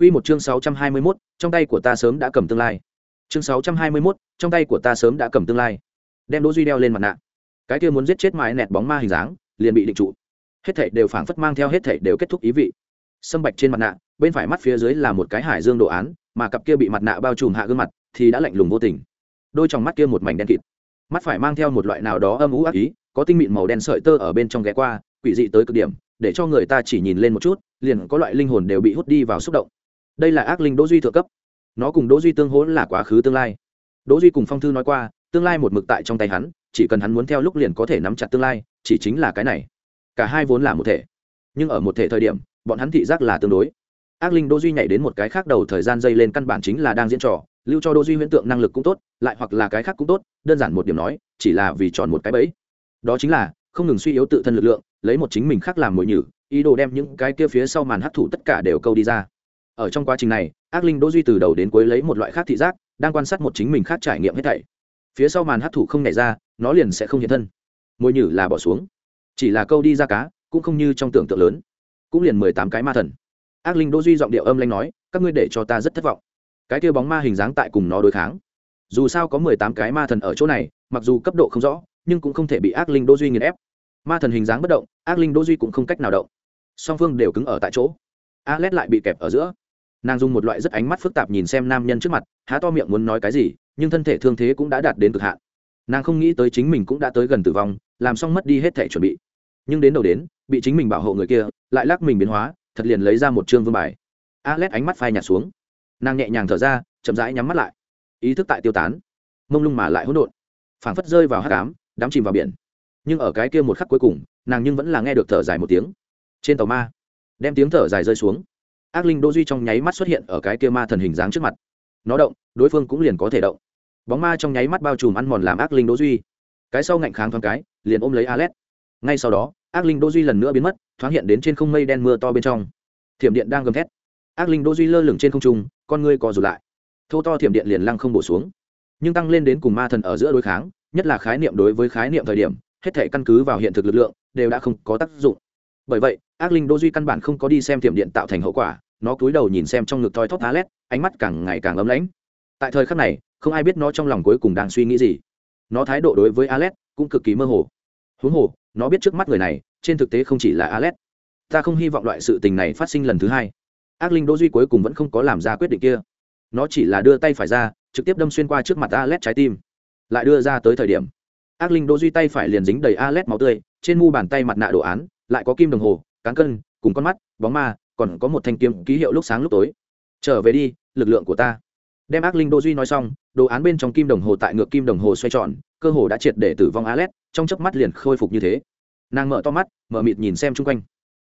Quy một chương 621, trong tay của ta sớm đã cầm tương lai. Chương 621, trong tay của ta sớm đã cầm tương lai. Đem Đỗ Duy đeo lên mặt nạ. Cái kia muốn giết chết mái nẹt bóng ma hình dáng, liền bị định trụ. Hết thảy đều phảng phất mang theo hết thảy đều kết thúc ý vị. Sâm bạch trên mặt nạ, bên phải mắt phía dưới là một cái hải dương đồ án, mà cặp kia bị mặt nạ bao trùm hạ gương mặt thì đã lạnh lùng vô tình. Đôi trong mắt kia một mảnh đen kịt. Mắt phải mang theo một loại nào đó âm u ác ý, có tinh mịn màu đen sợi tơ ở bên trong ghé qua, quỷ dị tới cực điểm, để cho người ta chỉ nhìn lên một chút, liền có loại linh hồn đều bị hút đi vào xúc động đây là ác linh đỗ duy thượng cấp. Nó cùng đỗ duy tương hỗ là quá khứ tương lai. Đỗ duy cùng phong thư nói qua, tương lai một mực tại trong tay hắn, chỉ cần hắn muốn theo lúc liền có thể nắm chặt tương lai, chỉ chính là cái này. Cả hai vốn là một thể. Nhưng ở một thể thời điểm, bọn hắn thị giác là tương đối. Ác linh đỗ duy nhảy đến một cái khác đầu thời gian dây lên căn bản chính là đang diễn trò, lưu cho đỗ duy huyễn tượng năng lực cũng tốt, lại hoặc là cái khác cũng tốt, đơn giản một điểm nói, chỉ là vì tròn một cái bẫy. Đó chính là, không ngừng suy yếu tự thân lực lượng, lấy một chính mình khác làm mồi nhử, ý đồ đem những cái kia phía sau màn hấp thụ tất cả đều câu đi ra ở trong quá trình này, ác linh đỗ duy từ đầu đến cuối lấy một loại khác thị giác, đang quan sát một chính mình khác trải nghiệm hết thảy. Phía sau màn hấp thụ không nảy ra, nó liền sẽ không hiện thân. Môi nhử là bỏ xuống. Chỉ là câu đi ra cá, cũng không như trong tưởng tượng lớn. Cũng liền mười tám cái ma thần. Ác linh đỗ duy giọng điệu âm lanh nói, các ngươi để cho ta rất thất vọng. Cái kia bóng ma hình dáng tại cùng nó đối kháng. Dù sao có mười tám cái ma thần ở chỗ này, mặc dù cấp độ không rõ, nhưng cũng không thể bị ác linh đỗ duy nghiền ép. Ma thần hình dáng bất động, ác linh đỗ duy cũng không cách nào động. Song phương đều cứng ở tại chỗ. Alet lại bị kẹp ở giữa nàng dùng một loại rất ánh mắt phức tạp nhìn xem nam nhân trước mặt, há to miệng muốn nói cái gì, nhưng thân thể thương thế cũng đã đạt đến cực hạn. Nàng không nghĩ tới chính mình cũng đã tới gần tử vong, làm xong mất đi hết thể chuẩn bị. Nhưng đến đầu đến, bị chính mình bảo hộ người kia, lại lắc mình biến hóa, thật liền lấy ra một chương vương bài. Alex ánh mắt phai nhạt xuống. Nàng nhẹ nhàng thở ra, chậm rãi nhắm mắt lại. Ý thức tại tiêu tán. Mông lung mà lại hỗn độn. Phảng phất rơi vào hát cám đắm chìm vào biển. Nhưng ở cái kia một khắc cuối cùng, nàng nhưng vẫn là nghe được thở dài một tiếng. Trên tàu ma, đem tiếng thở dài rơi xuống ác linh Đô duy trong nháy mắt xuất hiện ở cái kia ma thần hình dáng trước mặt. Nó động, đối phương cũng liền có thể động. Bóng ma trong nháy mắt bao trùm ăn mòn làm ác linh Đô duy. Cái sau ngạnh kháng thoáng cái, liền ôm lấy alet. Ngay sau đó, ác linh Đô duy lần nữa biến mất, thoáng hiện đến trên không mây đen mưa to bên trong. Thiểm điện đang gầm thét. Ác linh Đô duy lơ lửng trên không trung, con ngươi co rụt lại. Thô to thiểm điện liền lăng không bổ xuống. Nhưng tăng lên đến cùng ma thần ở giữa đối kháng, nhất là khái niệm đối với khái niệm thời điểm, hết thể căn cứ vào hiện thực lực lượng, đều đã không có tác dụng. Bởi vậy ác linh đô duy căn bản không có đi xem tiệm điện tạo thành hậu quả, nó cúi đầu nhìn xem trong ngực thoi thóp lét ánh mắt càng ngày càng ấm lãnh. Tại thời khắc này, không ai biết nó trong lòng cuối cùng đang suy nghĩ gì. Nó thái độ đối với alet cũng cực kỳ mơ hồ. Huống hồ, nó biết trước mắt người này, trên thực tế không chỉ là alet. Ta không hy vọng loại sự tình này phát sinh lần thứ hai. Ác linh đô duy cuối cùng vẫn không có làm ra quyết định kia. Nó chỉ là đưa tay phải ra, trực tiếp đâm xuyên qua trước mặt alet trái tim. Lại đưa ra tới thời điểm, ác linh đô duy tay phải liền dính đầy alet máu tươi, trên mu bàn tay mặt nạ đồ án, lại có kim đồng hồ cán cân, cùng con mắt, bóng ma, còn có một thanh kiếm ký hiệu lúc sáng lúc tối. Trở về đi, lực lượng của ta. Đem ác linh đô duy nói xong, đồ án bên trong kim đồng hồ tại ngược kim đồng hồ xoay tròn, cơ hồ đã triệt để tử vong alet, trong chớp mắt liền khôi phục như thế. Nàng mở to mắt, mở mịt nhìn xem chung quanh.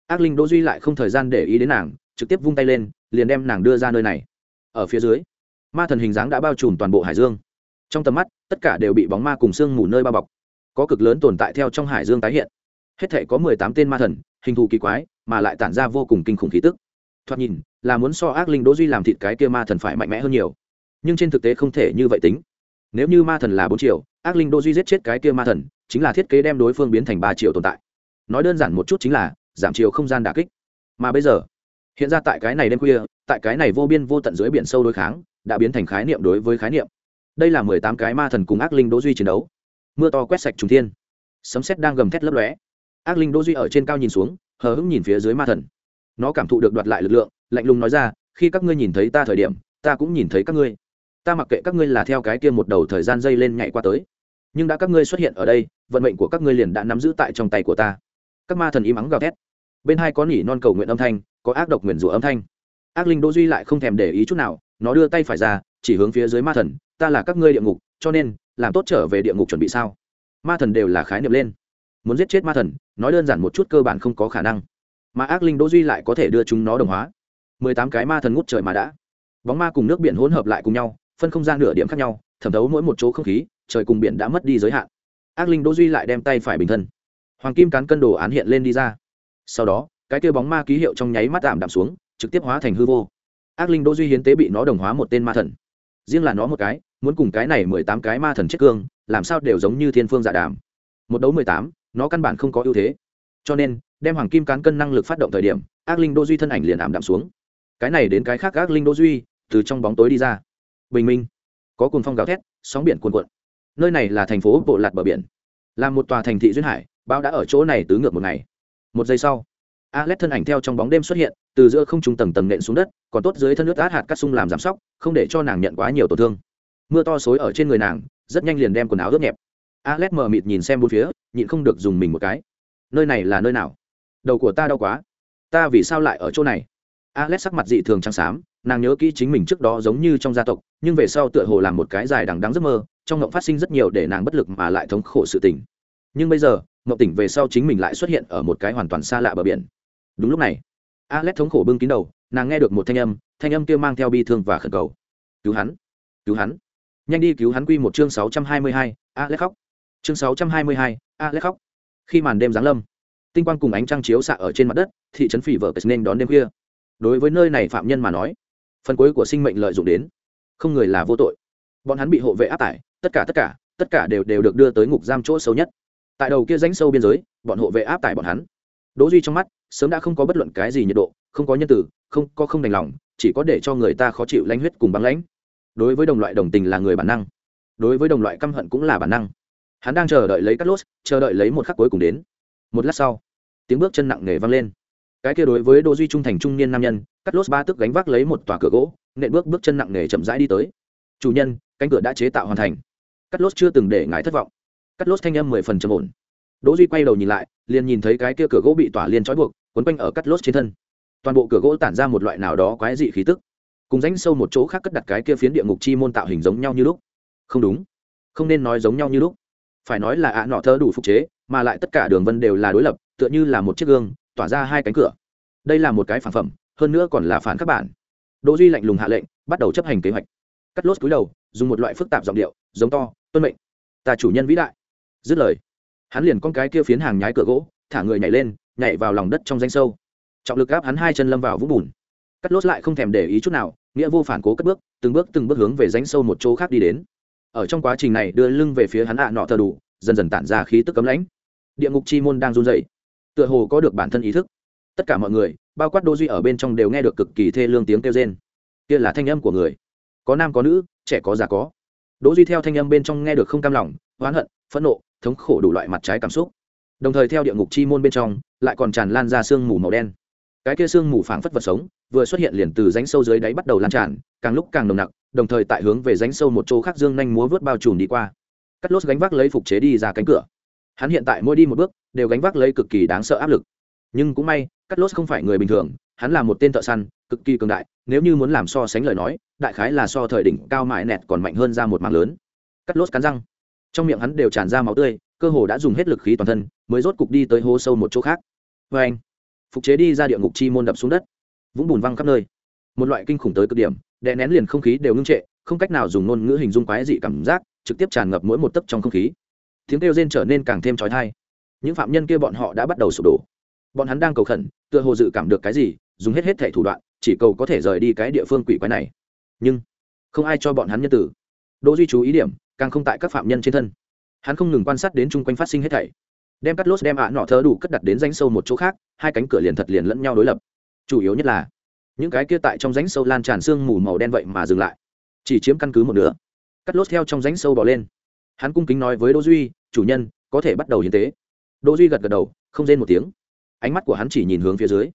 Ác linh đô duy lại không thời gian để ý đến nàng, trực tiếp vung tay lên, liền đem nàng đưa ra nơi này. Ở phía dưới, ma thần hình dáng đã bao trùm toàn bộ hải dương. Trong tầm mắt, tất cả đều bị bóng ma cùng sương mù nơi bao bọc. Có cực lớn tồn tại theo trong hải dương tái hiện. Hết thể có mười tám tên ma thần hình thù kỳ quái, mà lại tản ra vô cùng kinh khủng khí tức. Thoạt nhìn, là muốn so ác linh đỗ duy làm thịt cái kia ma thần phải mạnh mẽ hơn nhiều. Nhưng trên thực tế không thể như vậy tính. Nếu như ma thần là bốn triệu ác linh đỗ duy giết chết cái kia ma thần, chính là thiết kế đem đối phương biến thành ba triệu tồn tại. Nói đơn giản một chút chính là, giảm chiều không gian đả kích. Mà bây giờ, hiện ra tại cái này đêm khuya, tại cái này vô biên vô tận dưới biển sâu đối kháng, đã biến thành khái niệm đối với khái niệm. Đây là mười tám cái ma thần cùng ác linh đỗ duy chiến đấu. Mưa to quét sạch trùng thiên. Sấm sét đang gầm thét lấp lóe ác linh đỗ duy ở trên cao nhìn xuống, hờ hững nhìn phía dưới ma thần. Nó cảm thụ được đoạt lại lực lượng, lạnh lùng nói ra, khi các ngươi nhìn thấy ta thời điểm, ta cũng nhìn thấy các ngươi. Ta mặc kệ các ngươi là theo cái kia một đầu thời gian dây lên nhảy qua tới. Nhưng đã các ngươi xuất hiện ở đây, vận mệnh của các ngươi liền đã nắm giữ tại trong tay của ta. Các ma thần im ắng gào thét. Bên hai có nỉ non cầu nguyện âm thanh, có ác độc nguyện rủa âm thanh. Ác linh đỗ duy lại không thèm để ý chút nào, nó đưa tay phải ra, chỉ hướng phía dưới ma thần, ta là các ngươi địa ngục, cho nên, làm tốt trở về địa ngục chuẩn bị sao? Ma thần đều là khái niệm lên muốn giết chết ma thần, nói đơn giản một chút cơ bản không có khả năng. Mà ác linh đỗ duy lại có thể đưa chúng nó đồng hóa. Mười tám cái ma thần ngút trời mà đã. Bóng ma cùng nước biển hỗn hợp lại cùng nhau, phân không gian nửa điểm khác nhau, thẩm thấu mỗi một chỗ không khí, trời cùng biển đã mất đi giới hạn. Ác linh đỗ duy lại đem tay phải bình thân. Hoàng kim cán cân đồ án hiện lên đi ra. Sau đó, cái kia bóng ma ký hiệu trong nháy mắt tạm đạm xuống, trực tiếp hóa thành hư vô. Ác linh đỗ duy hiến tế bị nó đồng hóa một tên ma thần. Riêng là nó một cái, muốn cùng cái này mười tám cái ma thần chết cương, làm sao đều giống như thiên phương dạ đàm. Một đấu mười tám nó căn bản không có ưu thế. Cho nên, đem hoàng kim cán cân năng lực phát động thời điểm, ác linh đô duy thân ảnh liền ảm đạm xuống. Cái này đến cái khác Ác linh Đô duy, từ trong bóng tối đi ra. Bình minh, có cồn phong gào thét, sóng biển cuồn cuộn. Nơi này là thành phố bộ lạt bờ biển. Là một tòa thành thị duyên hải bão đã ở chỗ này tứ ngược một ngày. Một giây sau, alex thân ảnh theo trong bóng đêm xuất hiện, từ giữa không trung tầng tầng nện xuống đất, còn tốt dưới thân nước át hạt cắt sung làm giảm sóc, không để cho nàng nhận quá nhiều tổn thương. Mưa to xối ở trên người nàng, rất nhanh liền đem quần áo ướt nhẹp alex mờ mịt nhìn xem bốn phía, nhịn không được dùng mình một cái. Nơi này là nơi nào? Đầu của ta đau quá. Ta vì sao lại ở chỗ này? Alex sắc mặt dị thường trắng xám, nàng nhớ kỹ chính mình trước đó giống như trong gia tộc, nhưng về sau tựa hồ làm một cái dài đằng đẵng giấc mơ, trong ngộng phát sinh rất nhiều để nàng bất lực mà lại thống khổ sự tình. Nhưng bây giờ, ngộng tỉnh về sau chính mình lại xuất hiện ở một cái hoàn toàn xa lạ bờ biển. Đúng lúc này, alex thống khổ bưng kín đầu, nàng nghe được một thanh âm thanh âm kia mang theo bi thương và khẩn cầu. Cứu hắn cứu hắn, nhanh đi cứu hắn quy một chương sáu trăm hai mươi hai, alex khóc chương sáu trăm hai mươi hai alex khóc. Khi màn đêm giáng lâm, tinh quang cùng ánh trăng chiếu xạ ở trên mặt đất, thị trấn phỉ vợ nên đón đêm khuya. Đối với nơi này phạm nhân mà nói, phần cuối của sinh mệnh lợi dụng đến, không người là vô tội. Bọn hắn bị hộ vệ áp tải, tất cả tất cả tất cả đều đều được đưa tới ngục giam chỗ sâu nhất. Tại đầu kia rãnh sâu biên giới, bọn hộ vệ áp tải bọn hắn. Đỗ duy trong mắt, sớm đã không có bất luận cái gì nhiệt độ, không có nhân tử, không, có không đành lòng, chỉ có để cho người ta khó chịu lãnh huyết cùng băng lãnh. Đối với đồng loại đồng tình là người bản năng. Đối với đồng loại căm hận cũng là bản năng hắn đang chờ đợi lấy cắt lốt, chờ đợi lấy một khắc cuối cùng đến. Một lát sau, tiếng bước chân nặng nề vang lên. Cái kia đối với đỗ duy trung thành trung niên nam nhân, cắt lốt ba tức gánh vác lấy một tòa cửa gỗ, nện bước bước chân nặng nề chậm rãi đi tới. Chủ nhân, cánh cửa đã chế tạo hoàn thành. Cắt lốt chưa từng để ngài thất vọng. Cắt lốt thanh âm mười phần trầm ổn. Đỗ duy quay đầu nhìn lại, liền nhìn thấy cái kia cửa gỗ bị tỏa liên trói buộc, quấn quanh ở cắt lốt trên thân. Toàn bộ cửa gỗ tản ra một loại nào đó quái dị khí tức. Cùng rãnh sâu một chỗ khác cất đặt cái kia phiến địa ngục chi môn tạo hình giống nhau như lúc. Không đúng. Không nên nói giống nhau như lúc phải nói là ạ nọ thơ đủ phục chế, mà lại tất cả đường vân đều là đối lập, tựa như là một chiếc gương, tỏa ra hai cánh cửa. Đây là một cái phản phẩm, hơn nữa còn là phản các bản. Đỗ duy lạnh lùng hạ lệnh, bắt đầu chấp hành kế hoạch. Cắt lốt cúi đầu, dùng một loại phức tạp giọng điệu, giống to, tuân mệnh. Ta chủ nhân vĩ đại. Dứt lời, hắn liền con cái kia phiến hàng nhái cửa gỗ, thả người nhảy lên, nhảy vào lòng đất trong danh sâu. Trọng lực áp hắn hai chân lâm vào vũng bùn. Cắt lốt lại không thèm để ý chút nào, nghĩa vô phản cố cất bước, từng bước từng bước hướng về rãnh sâu một chỗ khác đi đến ở trong quá trình này đưa lưng về phía hắn ạ nọ thờ đủ, dần dần tản ra khí tức cấm lãnh. Địa ngục chi môn đang run dậy tựa hồ có được bản thân ý thức. Tất cả mọi người, bao quát đô duy ở bên trong đều nghe được cực kỳ thê lương tiếng kêu rên. Kia là thanh âm của người. Có nam có nữ, trẻ có già có. Đỗ duy theo thanh âm bên trong nghe được không cam lòng, oán hận, phẫn nộ, thống khổ đủ loại mặt trái cảm xúc. Đồng thời theo địa ngục chi môn bên trong, lại còn tràn lan ra sương mù màu đen. Cái kia sương mù phảng phất vật sống, vừa xuất hiện liền từ rãnh sâu dưới đáy bắt đầu lan tràn, càng lúc càng nồng nặc đồng thời tại hướng về rãnh sâu một chỗ khác dương nhanh múa vớt bao trùm đi qua. Cắt lốt gánh vác lấy phục chế đi ra cánh cửa. Hắn hiện tại mỗi đi một bước, đều gánh vác lấy cực kỳ đáng sợ áp lực. Nhưng cũng may, cắt lốt không phải người bình thường, hắn là một tên thợ săn, cực kỳ cường đại, nếu như muốn làm so sánh lời nói, đại khái là so thời đỉnh cao mãi nẹt còn mạnh hơn ra một mạng lớn. Cắt lốt cắn răng. Trong miệng hắn đều tràn ra máu tươi, cơ hồ đã dùng hết lực khí toàn thân, mới rốt cục đi tới hố sâu một chỗ khác. Vê anh phục chế đi ra địa ngục chi môn đập xuống đất. Vũng bùn văng khắp nơi. Một loại kinh khủng tới cực điểm đè nén liền không khí đều ngưng trệ, không cách nào dùng ngôn ngữ hình dung quái dị cảm giác, trực tiếp tràn ngập mỗi một tấc trong không khí. Tiếng kêu rên trở nên càng thêm trói thai những phạm nhân kia bọn họ đã bắt đầu sụp đổ. Bọn hắn đang cầu khẩn, tựa hồ dự cảm được cái gì, dùng hết hết thể thủ đoạn, chỉ cầu có thể rời đi cái địa phương quỷ quái này. Nhưng, không ai cho bọn hắn nhân tử. Đỗ duy chú ý điểm, càng không tại các phạm nhân trên thân. Hắn không ngừng quan sát đến chung quanh phát sinh hết thảy. Đem cắt lốt, đem ạ nọ thớ đủ cất đặt đến danh sâu một chỗ khác, hai cánh cửa liền thật liền lẫn nhau đối lập. Chủ yếu nhất là những cái kia tại trong rãnh sâu lan tràn xương mù màu đen vậy mà dừng lại. Chỉ chiếm căn cứ một nửa. Cắt lốt theo trong rãnh sâu bò lên. Hắn cung kính nói với đỗ duy, chủ nhân, có thể bắt đầu hiến tế. Đỗ duy gật gật đầu, không rên một tiếng. Ánh mắt của hắn chỉ nhìn hướng phía dưới.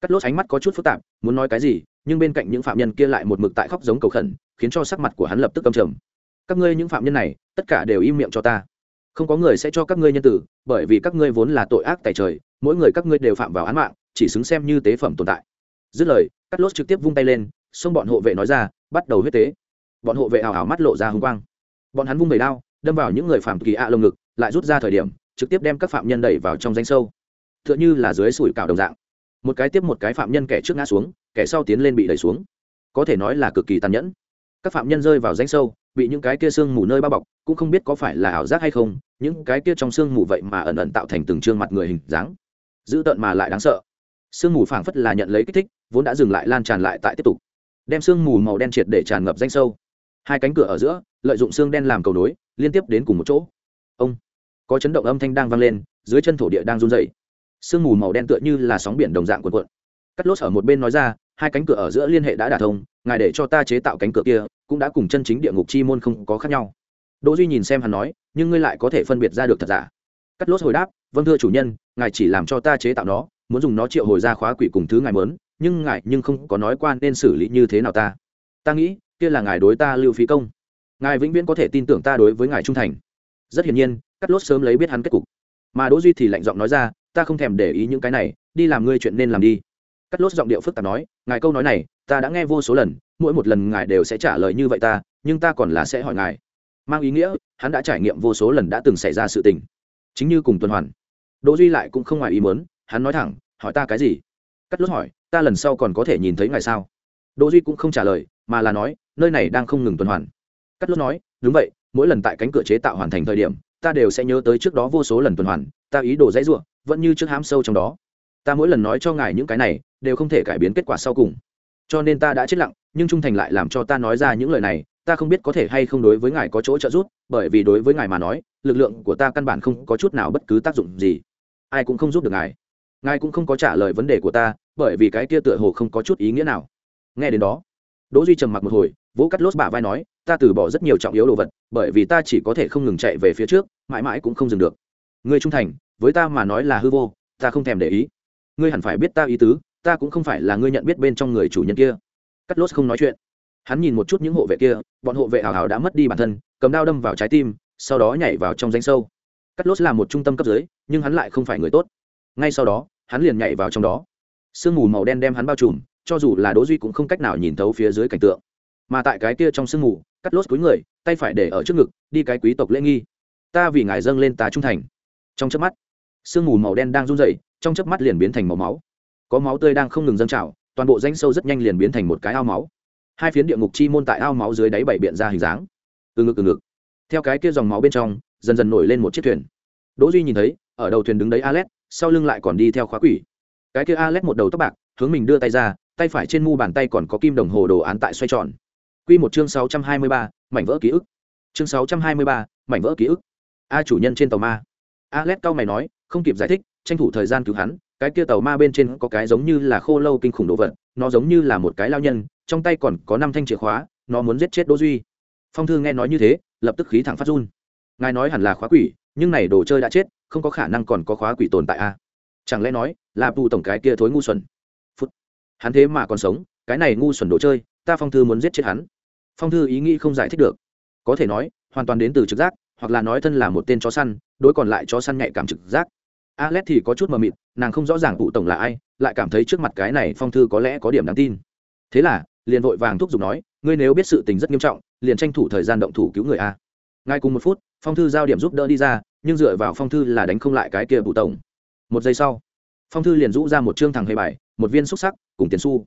Cắt lốt ánh mắt có chút phức tạp, muốn nói cái gì, nhưng bên cạnh những phạm nhân kia lại một mực tại khóc giống cầu khẩn, khiến cho sắc mặt của hắn lập tức căm trầm. Các ngươi những phạm nhân này, tất cả đều im miệng cho ta. Không có người sẽ cho các ngươi nhân tử, bởi vì các ngươi vốn là tội ác tại trời, mỗi người các ngươi đều phạm vào án mạng, chỉ xứng xem như tế phẩm tồn tại dứt lời cắt lốt trực tiếp vung tay lên, xông bọn hộ vệ nói ra, bắt đầu huyết tế. Bọn hộ vệ ảo ảo mắt lộ ra hùng quang. Bọn hắn vung đầy đao, đâm vào những người phạm kỳ ạ lồng ngực, lại rút ra thời điểm, trực tiếp đem các phạm nhân đẩy vào trong danh sâu. T h ư ợ n h ư là dưới sủi cảo đồng dạng. Một cái tiếp một cái phạm nhân kẻ trước ngã xuống, kẻ sau tiến lên bị đẩy xuống. Có thể nói là cực kỳ tàn nhẫn. Các phạm nhân rơi vào danh sâu, bị những cái kia sương mù nơi bao bọc, cũng không biết có phải là ảo giác hay không, những cái kia trong sương mù vậy mà ẩn ẩn tạo thành từng trương mặt người hình dáng. Dữ tợn mà lại đáng sợ. Sương mù phảng phất là nhận lấy kích thích vốn đã dừng lại lan tràn lại tại tiếp tục. Đem sương mù màu đen triệt để tràn ngập danh sâu. Hai cánh cửa ở giữa, lợi dụng xương đen làm cầu nối, liên tiếp đến cùng một chỗ. Ông! Có chấn động âm thanh đang vang lên, dưới chân thổ địa đang run dày sương mù màu đen tựa như là sóng biển đồng dạng cuộn cuộn. Cắt lốt ở một bên nói ra, hai cánh cửa ở giữa liên hệ đã đả thông, ngài để cho ta chế tạo cánh cửa kia, cũng đã cùng chân chính địa ngục chi môn không có khác nhau. Đỗ duy nhìn xem hắn nói, nhưng ngươi lại có thể phân biệt ra được thật giả. Cắt lốt hồi đáp vâng thưa chủ nhân, ngài chỉ làm cho ta chế tạo nó, muốn dùng nó triệu hồi ra khóa quỷ cùng thứ ngài muốn nhưng ngài nhưng không có nói qua nên xử lý như thế nào ta. Ta nghĩ, kia là ngài đối ta lưu phí công. Ngài vĩnh viễn có thể tin tưởng ta đối với ngài trung thành. Rất hiển nhiên, cắt lốt sớm lấy biết hắn kết cục. Mà đỗ duy thì lạnh giọng nói ra, ta không thèm để ý những cái này, đi làm ngươi chuyện nên làm đi. Cắt lốt giọng điệu phức tạp nói, ngài câu nói này, ta đã nghe vô số lần, mỗi một lần ngài đều sẽ trả lời như vậy ta, nhưng ta còn là sẽ hỏi ngài. Mang ý nghĩa, hắn đã trải nghiệm vô số lần đã từng xảy ra sự tình. Chính như cùng tuần hoàn. Đỗ duy lại cũng không ngoài ý muốn, hắn nói thẳng, hỏi ta cái gì? Cắt lốt hỏi, ta lần sau còn có thể nhìn thấy ngài sao? Đỗ duy cũng không trả lời, mà là nói, nơi này đang không ngừng tuần hoàn. Cắt lốt nói, đúng vậy, mỗi lần tại cánh cửa chế tạo hoàn thành thời điểm, ta đều sẽ nhớ tới trước đó vô số lần tuần hoàn, ta ý đồ dãy ruộng vẫn như trước hám sâu trong đó. Ta mỗi lần nói cho ngài những cái này, đều không thể cải biến kết quả sau cùng. Cho nên ta đã chết lặng, nhưng trung thành lại làm cho ta nói ra những lời này, ta không biết có thể hay không đối với ngài có chỗ trợ giúp, bởi vì đối với ngài mà nói, lực lượng của ta căn bản không có chút nào bất cứ tác dụng gì. Ai cũng không giúp được ngài ngài cũng không có trả lời vấn đề của ta, bởi vì cái kia tựa hồ không có chút ý nghĩa nào. Nghe đến đó, đỗ duy trầm mặc một hồi, vỗ cắt lốt bả vai nói, ta từ bỏ rất nhiều trọng yếu đồ vật, bởi vì ta chỉ có thể không ngừng chạy về phía trước, mãi mãi cũng không dừng được. Ngươi trung thành, với ta mà nói là hư vô, ta không thèm để ý. Ngươi hẳn phải biết ta ý tứ, ta cũng không phải là ngươi nhận biết bên trong người chủ nhân kia. Cắt lốt không nói chuyện. Hắn nhìn một chút những hộ vệ kia, bọn hộ vệ hào hào đã mất đi bản thân, cầm đao đâm vào trái tim, sau đó nhảy vào trong danh sâu. Cắt lốt là một trung tâm cấp dưới, nhưng hắn lại không phải người tốt. Ngay sau đó hắn liền nhảy vào trong đó. Sương mù màu đen đem hắn bao trùm, cho dù là đỗ duy cũng không cách nào nhìn thấu phía dưới cảnh tượng. Mà tại cái kia trong sương mù, cắt lốt cuối người, tay phải để ở trước ngực, đi cái quý tộc lễ nghi. Ta vì ngài dâng lên tá trung thành. Trong chớp mắt, sương mù màu đen đang run rẩy, trong chớp mắt liền biến thành màu máu. Có máu tươi đang không ngừng dâng trào, toàn bộ danh sâu rất nhanh liền biến thành một cái ao máu. Hai phiến địa ngục chi môn tại ao máu dưới đáy bảy biện ra hình dáng. Từ ngực từ ngực. Theo cái kia dòng máu bên trong, dần dần nổi lên một chiếc thuyền. Đỗ duy nhìn thấy, ở đầu thuyền đứng đấy alet sau lưng lại còn đi theo khóa quỷ. Cái kia Alex một đầu tóc bạc hướng mình đưa tay ra tay phải trên mu bàn tay còn có kim đồng hồ đồ án tại xoay tròn. Quy một chương 623, mảnh vỡ ký ức. Chương 623, mảnh vỡ ký ức. A chủ nhân trên tàu ma. Alex cao mày nói không kịp giải thích tranh thủ thời gian cứu hắn cái kia tàu ma bên trên có cái giống như là khô lâu kinh khủng đồ vật nó giống như là một cái lao nhân trong tay còn có năm thanh chìa khóa nó muốn giết chết đỗ duy. Phong thư nghe nói như thế lập tức khí thẳng phát run. Ngài nói hẳn là khóa quỷ nhưng này đồ chơi đã chết không có khả năng còn có khóa quỷ tồn tại a à? chẳng lẽ nói, là bù tổng cái kia thối ngu xuẩn? Phút. Hắn thế mà còn sống, cái này ngu xuẩn đồ chơi, ta phong thư muốn giết chết hắn. Phong thư ý nghĩ không giải thích được. Có thể nói, hoàn toàn đến từ trực giác, hoặc là nói thân là một tên chó săn, đối còn lại chó săn nhạy cảm trực giác. Alex thì có chút mờ mịt, nàng không rõ ràng cụ tổng là ai, lại cảm thấy trước mặt cái này phong thư có lẽ có điểm đáng tin. Thế là, liền vội vàng thúc giục nói, ngươi nếu biết sự tình rất nghiêm trọng, liền tranh thủ thời gian động thủ cứu người a ngay cùng một phút, phong thư giao điểm giúp đỡ đi ra, nhưng dựa vào phong thư là đánh không lại cái kia bụ tổng. Một giây sau, phong thư liền rũ ra một chương thằng hề bài, một viên xúc sắc, cùng tiền su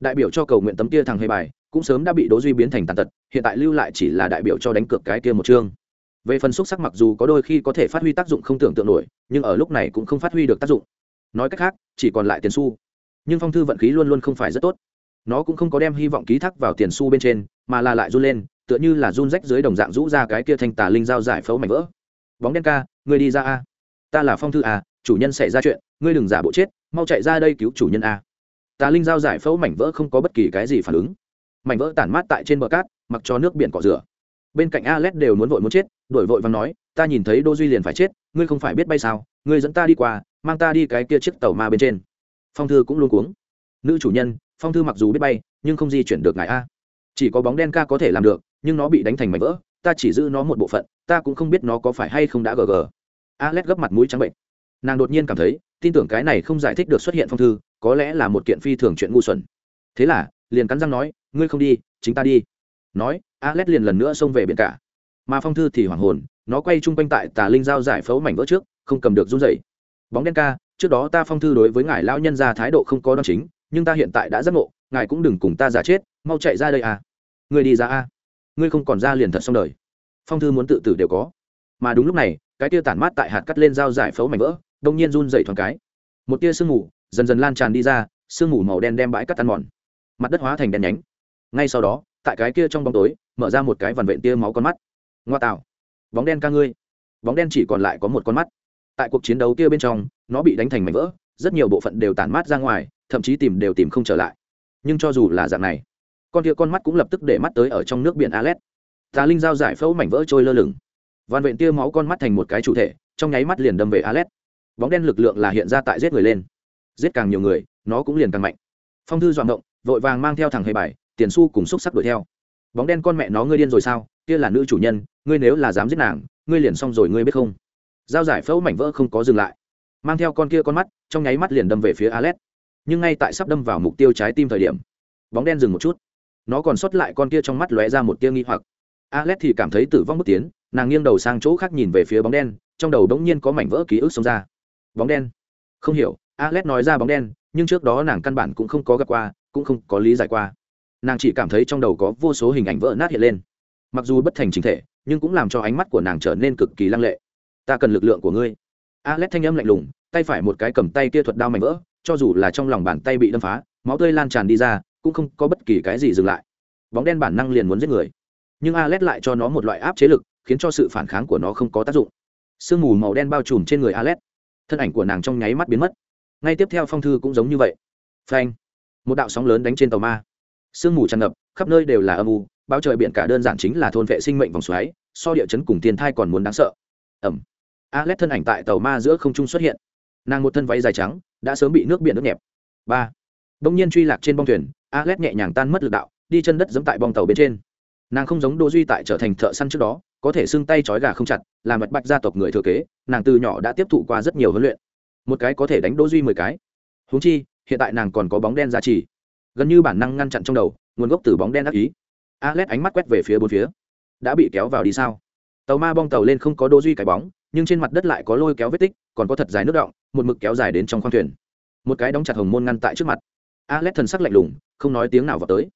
đại biểu cho cầu nguyện tấm kia thằng hề bài, cũng sớm đã bị đỗ duy biến thành tàn tật, hiện tại lưu lại chỉ là đại biểu cho đánh cược cái kia một chương. Về phần xúc sắc mặc dù có đôi khi có thể phát huy tác dụng không tưởng tượng nổi, nhưng ở lúc này cũng không phát huy được tác dụng. Nói cách khác, chỉ còn lại tiền su nhưng phong thư vận khí luôn luôn không phải rất tốt. Nó cũng không có đem hy vọng ký thác vào tiền su bên trên, mà là lại run lên tựa như là run rách dưới đồng dạng rũ ra cái kia thanh tà linh dao giải phẫu mảnh vỡ bóng đen ca ngươi đi ra a ta là phong thư a chủ nhân xảy ra chuyện ngươi đừng giả bộ chết mau chạy ra đây cứu chủ nhân a tà linh dao giải phẫu mảnh vỡ không có bất kỳ cái gì phản ứng mảnh vỡ tản mát tại trên bờ cát mặc cho nước biển cỏ rửa bên cạnh Alex đều muốn vội muốn chết, đổi vội và nói, ta nhìn thấy Đô Duy liền phải chết, ngươi không phải biết bay sao, ngươi dẫn ta đi qua, mang ta đi cái kia chiếc tàu ma bên trên. Phong thư cũng luôn cuống. Nữ chủ nhân, Phong thư mặc dù biết bay, nhưng không di chuyển được ngài a. Chỉ có bóng đen ca có thể làm được, nhưng nó bị đánh thành mảnh vỡ, ta chỉ giữ nó một bộ phận, ta cũng không biết nó có phải hay không đã gg. Alex gấp mặt mũi trắng bệnh. Nàng đột nhiên cảm thấy, tin tưởng cái này không giải thích được xuất hiện phong thư, có lẽ là một kiện phi thường chuyện ngu xuẩn. Thế là, liền cắn răng nói, ngươi không đi, chính ta đi. Nói, alex liền lần nữa xông về biển cả mà phong thư thì hoảng hồn nó quay chung quanh tại tà linh giao giải phẫu mảnh vỡ trước không cầm được run dậy bóng đen ca trước đó ta phong thư đối với ngài lão nhân ra thái độ không có đ chính nhưng ta hiện tại đã giác ngộ ngài cũng đừng cùng ta giả chết mau chạy ra đây à ngươi đi ra a à ngươi không còn ra liền thật xong đời. Phong thư muốn tự tử đều có. Mà đúng lúc này, cái tia tản mát tại hạt cắt lên dao giải phẫu mảnh vỡ, đông nhiên run dậy thoáng cái. Một tia sương mù dần dần lan tràn đi ra, sương mù màu đen đem bãi cắt tan mòn. Mặt đất hóa thành đen nhánh. Ngay sau đó, tại cái kia trong bóng tối, mở ra một cái vằn vện tia máu con mắt. Ngoa tạo. Bóng đen ca ngươi. Bóng đen chỉ còn lại có một con mắt. Tại cuộc chiến đấu kia bên trong, nó bị đánh thành mảnh vỡ, rất nhiều bộ phận đều tản mát ra ngoài, thậm chí tìm đều tìm không trở lại. Nhưng cho dù là dạng này con kia con mắt cũng lập tức để mắt tới ở trong nước biển alet. Tà linh dao giải phẫu mảnh vỡ trôi lơ lửng. Van vện tia máu con mắt thành một cái chủ thể, trong nháy mắt liền đâm về alet. Bóng đen lực lượng là hiện ra tại giết người lên. Giết càng nhiều người, nó cũng liền càng mạnh. Phong thư dọn động, vội vàng mang theo thằng hề bài, tiền su cùng xúc sắc đuổi theo. Bóng đen con mẹ nó ngươi điên rồi sao? Kia là nữ chủ nhân, ngươi nếu là dám giết nàng, ngươi liền xong rồi, ngươi biết không? Dao giải phẫu mảnh vỡ không có dừng lại. Mang theo con kia con mắt, trong nháy mắt liền đâm về phía alet. Nhưng ngay tại sắp đâm vào mục tiêu trái tim thời điểm, bóng đen dừng một chút nó còn sót lại con kia trong mắt lóe ra một tia nghi hoặc. Alet thì cảm thấy tử vong bước tiến, nàng nghiêng đầu sang chỗ khác nhìn về phía bóng đen, trong đầu đống nhiên có mảnh vỡ ký ức xông ra. Bóng đen? Không hiểu alet nói ra bóng đen, nhưng trước đó nàng căn bản cũng không có gặp qua, cũng không có lý giải qua. Nàng chỉ cảm thấy trong đầu có vô số hình ảnh vỡ nát hiện lên. Mặc dù bất thành chính thể, nhưng cũng làm cho ánh mắt của nàng trở nên cực kỳ lăng lệ. Ta cần lực lượng của ngươi. Alex thanh âm lạnh lùng, tay phải một cái cầm tay kia thuật đao mảnh vỡ, cho dù là trong lòng bàn tay bị đâm phá, máu tươi lan tràn đi ra cũng không có bất kỳ cái gì dừng lại. Bóng đen bản năng liền muốn giết người. Nhưng alex lại cho nó một loại áp chế lực, khiến cho sự phản kháng của nó không có tác dụng. Sương mù màu đen bao trùm trên người alex thân ảnh của nàng trong nháy mắt biến mất. Ngay tiếp theo phong thư cũng giống như vậy. Phanh. Một đạo sóng lớn đánh trên tàu ma. Sương mù tràn ngập, khắp nơi đều là âm u bao trời biển cả đơn giản chính là thôn vệ sinh mệnh vòng xoáy, so địa chấn cùng tiền thai còn muốn đáng sợ. Ẩm alex thân ảnh tại tàu ma giữa không trung xuất hiện. Nàng một thân váy dài trắng, đã sớm bị nước biển nước nhẹp. Ba. Bỗng nhiên truy lạc trên bong thuyền alex nhẹ nhàng tan mất lực đạo, đi chân đất giẫm tại bong tàu bên trên. Nàng không giống đỗ duy tại trở thành thợ săn trước đó, có thể xương tay trói gà không chặt làm mật bạch gia tộc người thừa kế, nàng từ nhỏ đã tiếp thụ qua rất nhiều huấn luyện. Một cái có thể đánh đỗ duy mười cái. Huống chi, hiện tại nàng còn có bóng đen giá trị. Gần như bản năng ngăn chặn trong đầu, nguồn gốc từ bóng đen ác ý. Alex ánh mắt quét về phía bốn phía. Đã bị kéo vào đi sao? Tàu ma bong tàu lên không có đỗ duy cái bóng, nhưng trên mặt đất lại có lôi kéo vết tích, còn có thật dài nước động, một mực kéo dài đến trong khoang thuyền. Một cái đóng chặt hồng môn ngăn tại trước mặt alex thần sắc lạnh lùng, không nói tiếng nào vào tới.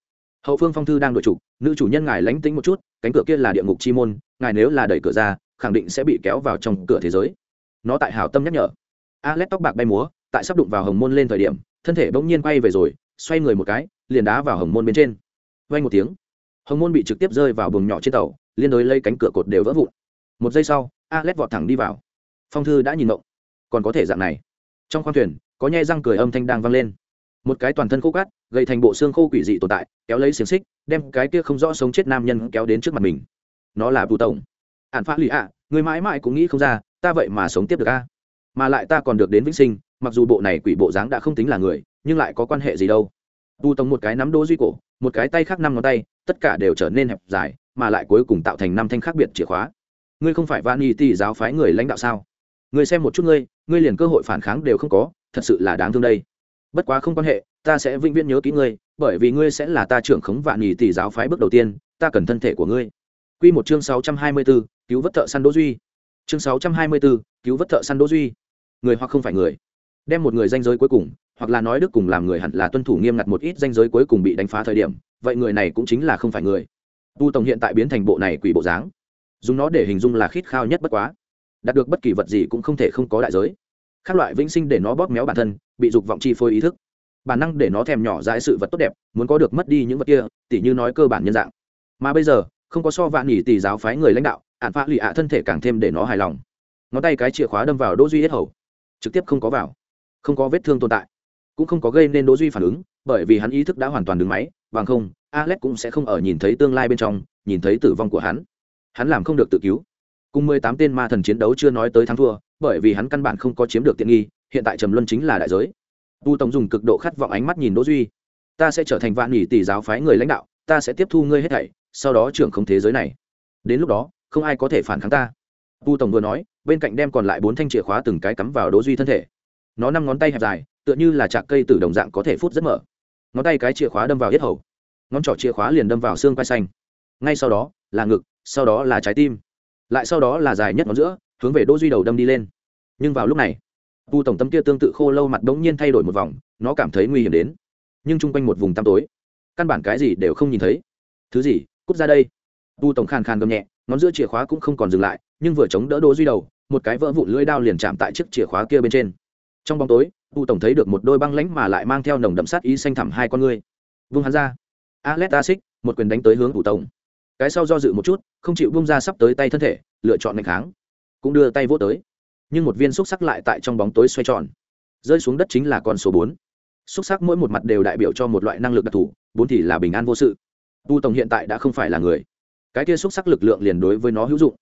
Hậu phương phong thư đang đổi chủ, nữ chủ nhân ngài lánh tính một chút, cánh cửa kia là địa ngục chi môn, ngài nếu là đẩy cửa ra, khẳng định sẽ bị kéo vào trong cửa thế giới. Nó tại hảo tâm nhắc nhở. Alex tóc bạc bay múa, tại sắp đụng vào hồng môn lên thời điểm, thân thể bỗng nhiên quay về rồi, xoay người một cái, liền đá vào hồng môn bên trên. Vay một tiếng, hồng môn bị trực tiếp rơi vào buồng nhỏ trên tàu, liên đối lấy cánh cửa cột đều vỡ vụn. Một giây sau, alex vọt thẳng đi vào. Phong thư đã nhìn động còn có thể dạng này. Trong khoang thuyền, có nhai răng cười âm thanh đang vang lên một cái toàn thân khô cát gây thành bộ xương khô quỷ dị tồn tại, kéo lấy xiềng xích, đem cái kia không rõ sống chết nam nhân kéo đến trước mặt mình. Nó là bù tổng. Ạn phá lì ạ, người mãi mãi cũng nghĩ không ra, ta vậy mà sống tiếp được a? Mà lại ta còn được đến vĩnh sinh, mặc dù bộ này quỷ bộ dáng đã không tính là người, nhưng lại có quan hệ gì đâu. Bù tổng một cái nắm đô duy cổ, một cái tay khác năm ngón tay, tất cả đều trở nên hẹp dài, mà lại cuối cùng tạo thành năm thanh khác biệt chìa khóa. Ngươi không phải van y tỷ giáo phái người lãnh đạo sao? Ngươi xem một chút ngươi ngươi liền cơ hội phản kháng đều không có, thật sự là đáng thương đây bất quá không quan hệ ta sẽ vĩnh viễn nhớ kỹ ngươi bởi vì ngươi sẽ là ta trưởng khống vạn nhì tỷ giáo phái bước đầu tiên ta cần thân thể của ngươi Quy một chương 624, cứu vớt thợ săn Đỗ Duy. Chương 624, cứu vớt thợ săn Đỗ Duy. Người hoặc không phải người. Đem một người danh giới cuối cùng, hoặc là nói đức cùng làm người hẳn là tuân thủ nghiêm ngặt một ít danh giới cuối cùng bị đánh phá thời điểm, vậy người này cũng chính là không phải người. Tu tổng hiện tại biến thành bộ này quỷ bộ dáng dùng nó để hình dung là khít khao nhất bất quá đạt được bất kỳ vật gì cũng không thể không có đại giới các loại vĩnh sinh để nó bóp méo bản thân, bị dục vọng chi phối ý thức. Bản năng để nó thèm nhỏ dãi sự vật tốt đẹp, muốn có được mất đi những vật kia, tỉ như nói cơ bản nhân dạng. Mà bây giờ, không có so vạn nghỉ tỷ giáo phái người lãnh đạo ạn phá lụy ạ thân thể càng thêm để nó hài lòng. Ngón tay cái chìa khóa đâm vào đỗ duy hết hầu. Trực tiếp không có vào. Không có vết thương tồn tại. Cũng không có gây nên đỗ duy phản ứng, bởi vì hắn ý thức đã hoàn toàn đứng máy, bằng không, alex cũng sẽ không ở nhìn thấy tương lai bên trong, nhìn thấy tử vong của hắn. Hắn làm không được tự cứu cùng mười tám tên ma thần chiến đấu chưa nói tới thắng thua, bởi vì hắn căn bản không có chiếm được tiện nghi, hiện tại trầm luân chính là đại giới. Tu tổng dùng cực độ khát vọng ánh mắt nhìn đỗ duy. Ta sẽ trở thành vạn nhị tỷ giáo phái người lãnh đạo, ta sẽ tiếp thu ngươi hết thảy, sau đó trưởng không thế giới này. Đến lúc đó, không ai có thể phản kháng ta. Tu tổng vừa nói, bên cạnh đem còn lại bốn thanh chìa khóa từng cái cắm vào đỗ duy thân thể. Nó năm ngón tay hẹp dài, tựa như là chạc cây từ đồng dạng có thể phút rất mở. Ngón tay cái chìa khóa đâm vào yết hầu. Ngón trỏ chìa khóa liền đâm vào xương quai xanh. Ngay sau đó, là ngực, sau đó là trái tim lại sau đó là dài nhất ngón giữa, hướng về đỗ duy đầu đâm đi lên. Nhưng vào lúc này tu tổng tâm kia tương tự khô lâu mặt đống nhiên thay đổi một vòng, nó cảm thấy nguy hiểm đến. Nhưng chung quanh một vùng tăm tối, căn bản cái gì đều không nhìn thấy. Thứ gì, cút ra đây. Tu tổng khàn khàn gầm nhẹ, ngón giữa chìa khóa cũng không còn dừng lại, nhưng vừa chống đỡ đỗ duy đầu, một cái vỡ vụn lưỡi đao liền chạm tại chiếc chìa khóa kia bên trên. Trong bóng tối tu tổng thấy được một đôi băng lãnh mà lại mang theo nồng đậm sát ý xanh thẳm hai con ngươi vung hắn ra. Alex một quyền đánh tới hướng tu tổng cái sau do dự một chút, không chịu bung ra sắp tới tay thân thể, lựa chọn mạnh kháng. Cũng đưa tay vỗ tới. Nhưng một viên xúc sắc lại tại trong bóng tối xoay tròn. Rơi xuống đất chính là con số bốn. Xúc sắc mỗi một mặt đều đại biểu cho một loại năng lực đặc thù, bốn thì là bình an vô sự. Tu tổng hiện tại đã không phải là người. Cái kia xúc sắc lực lượng liền đối với nó hữu dụng.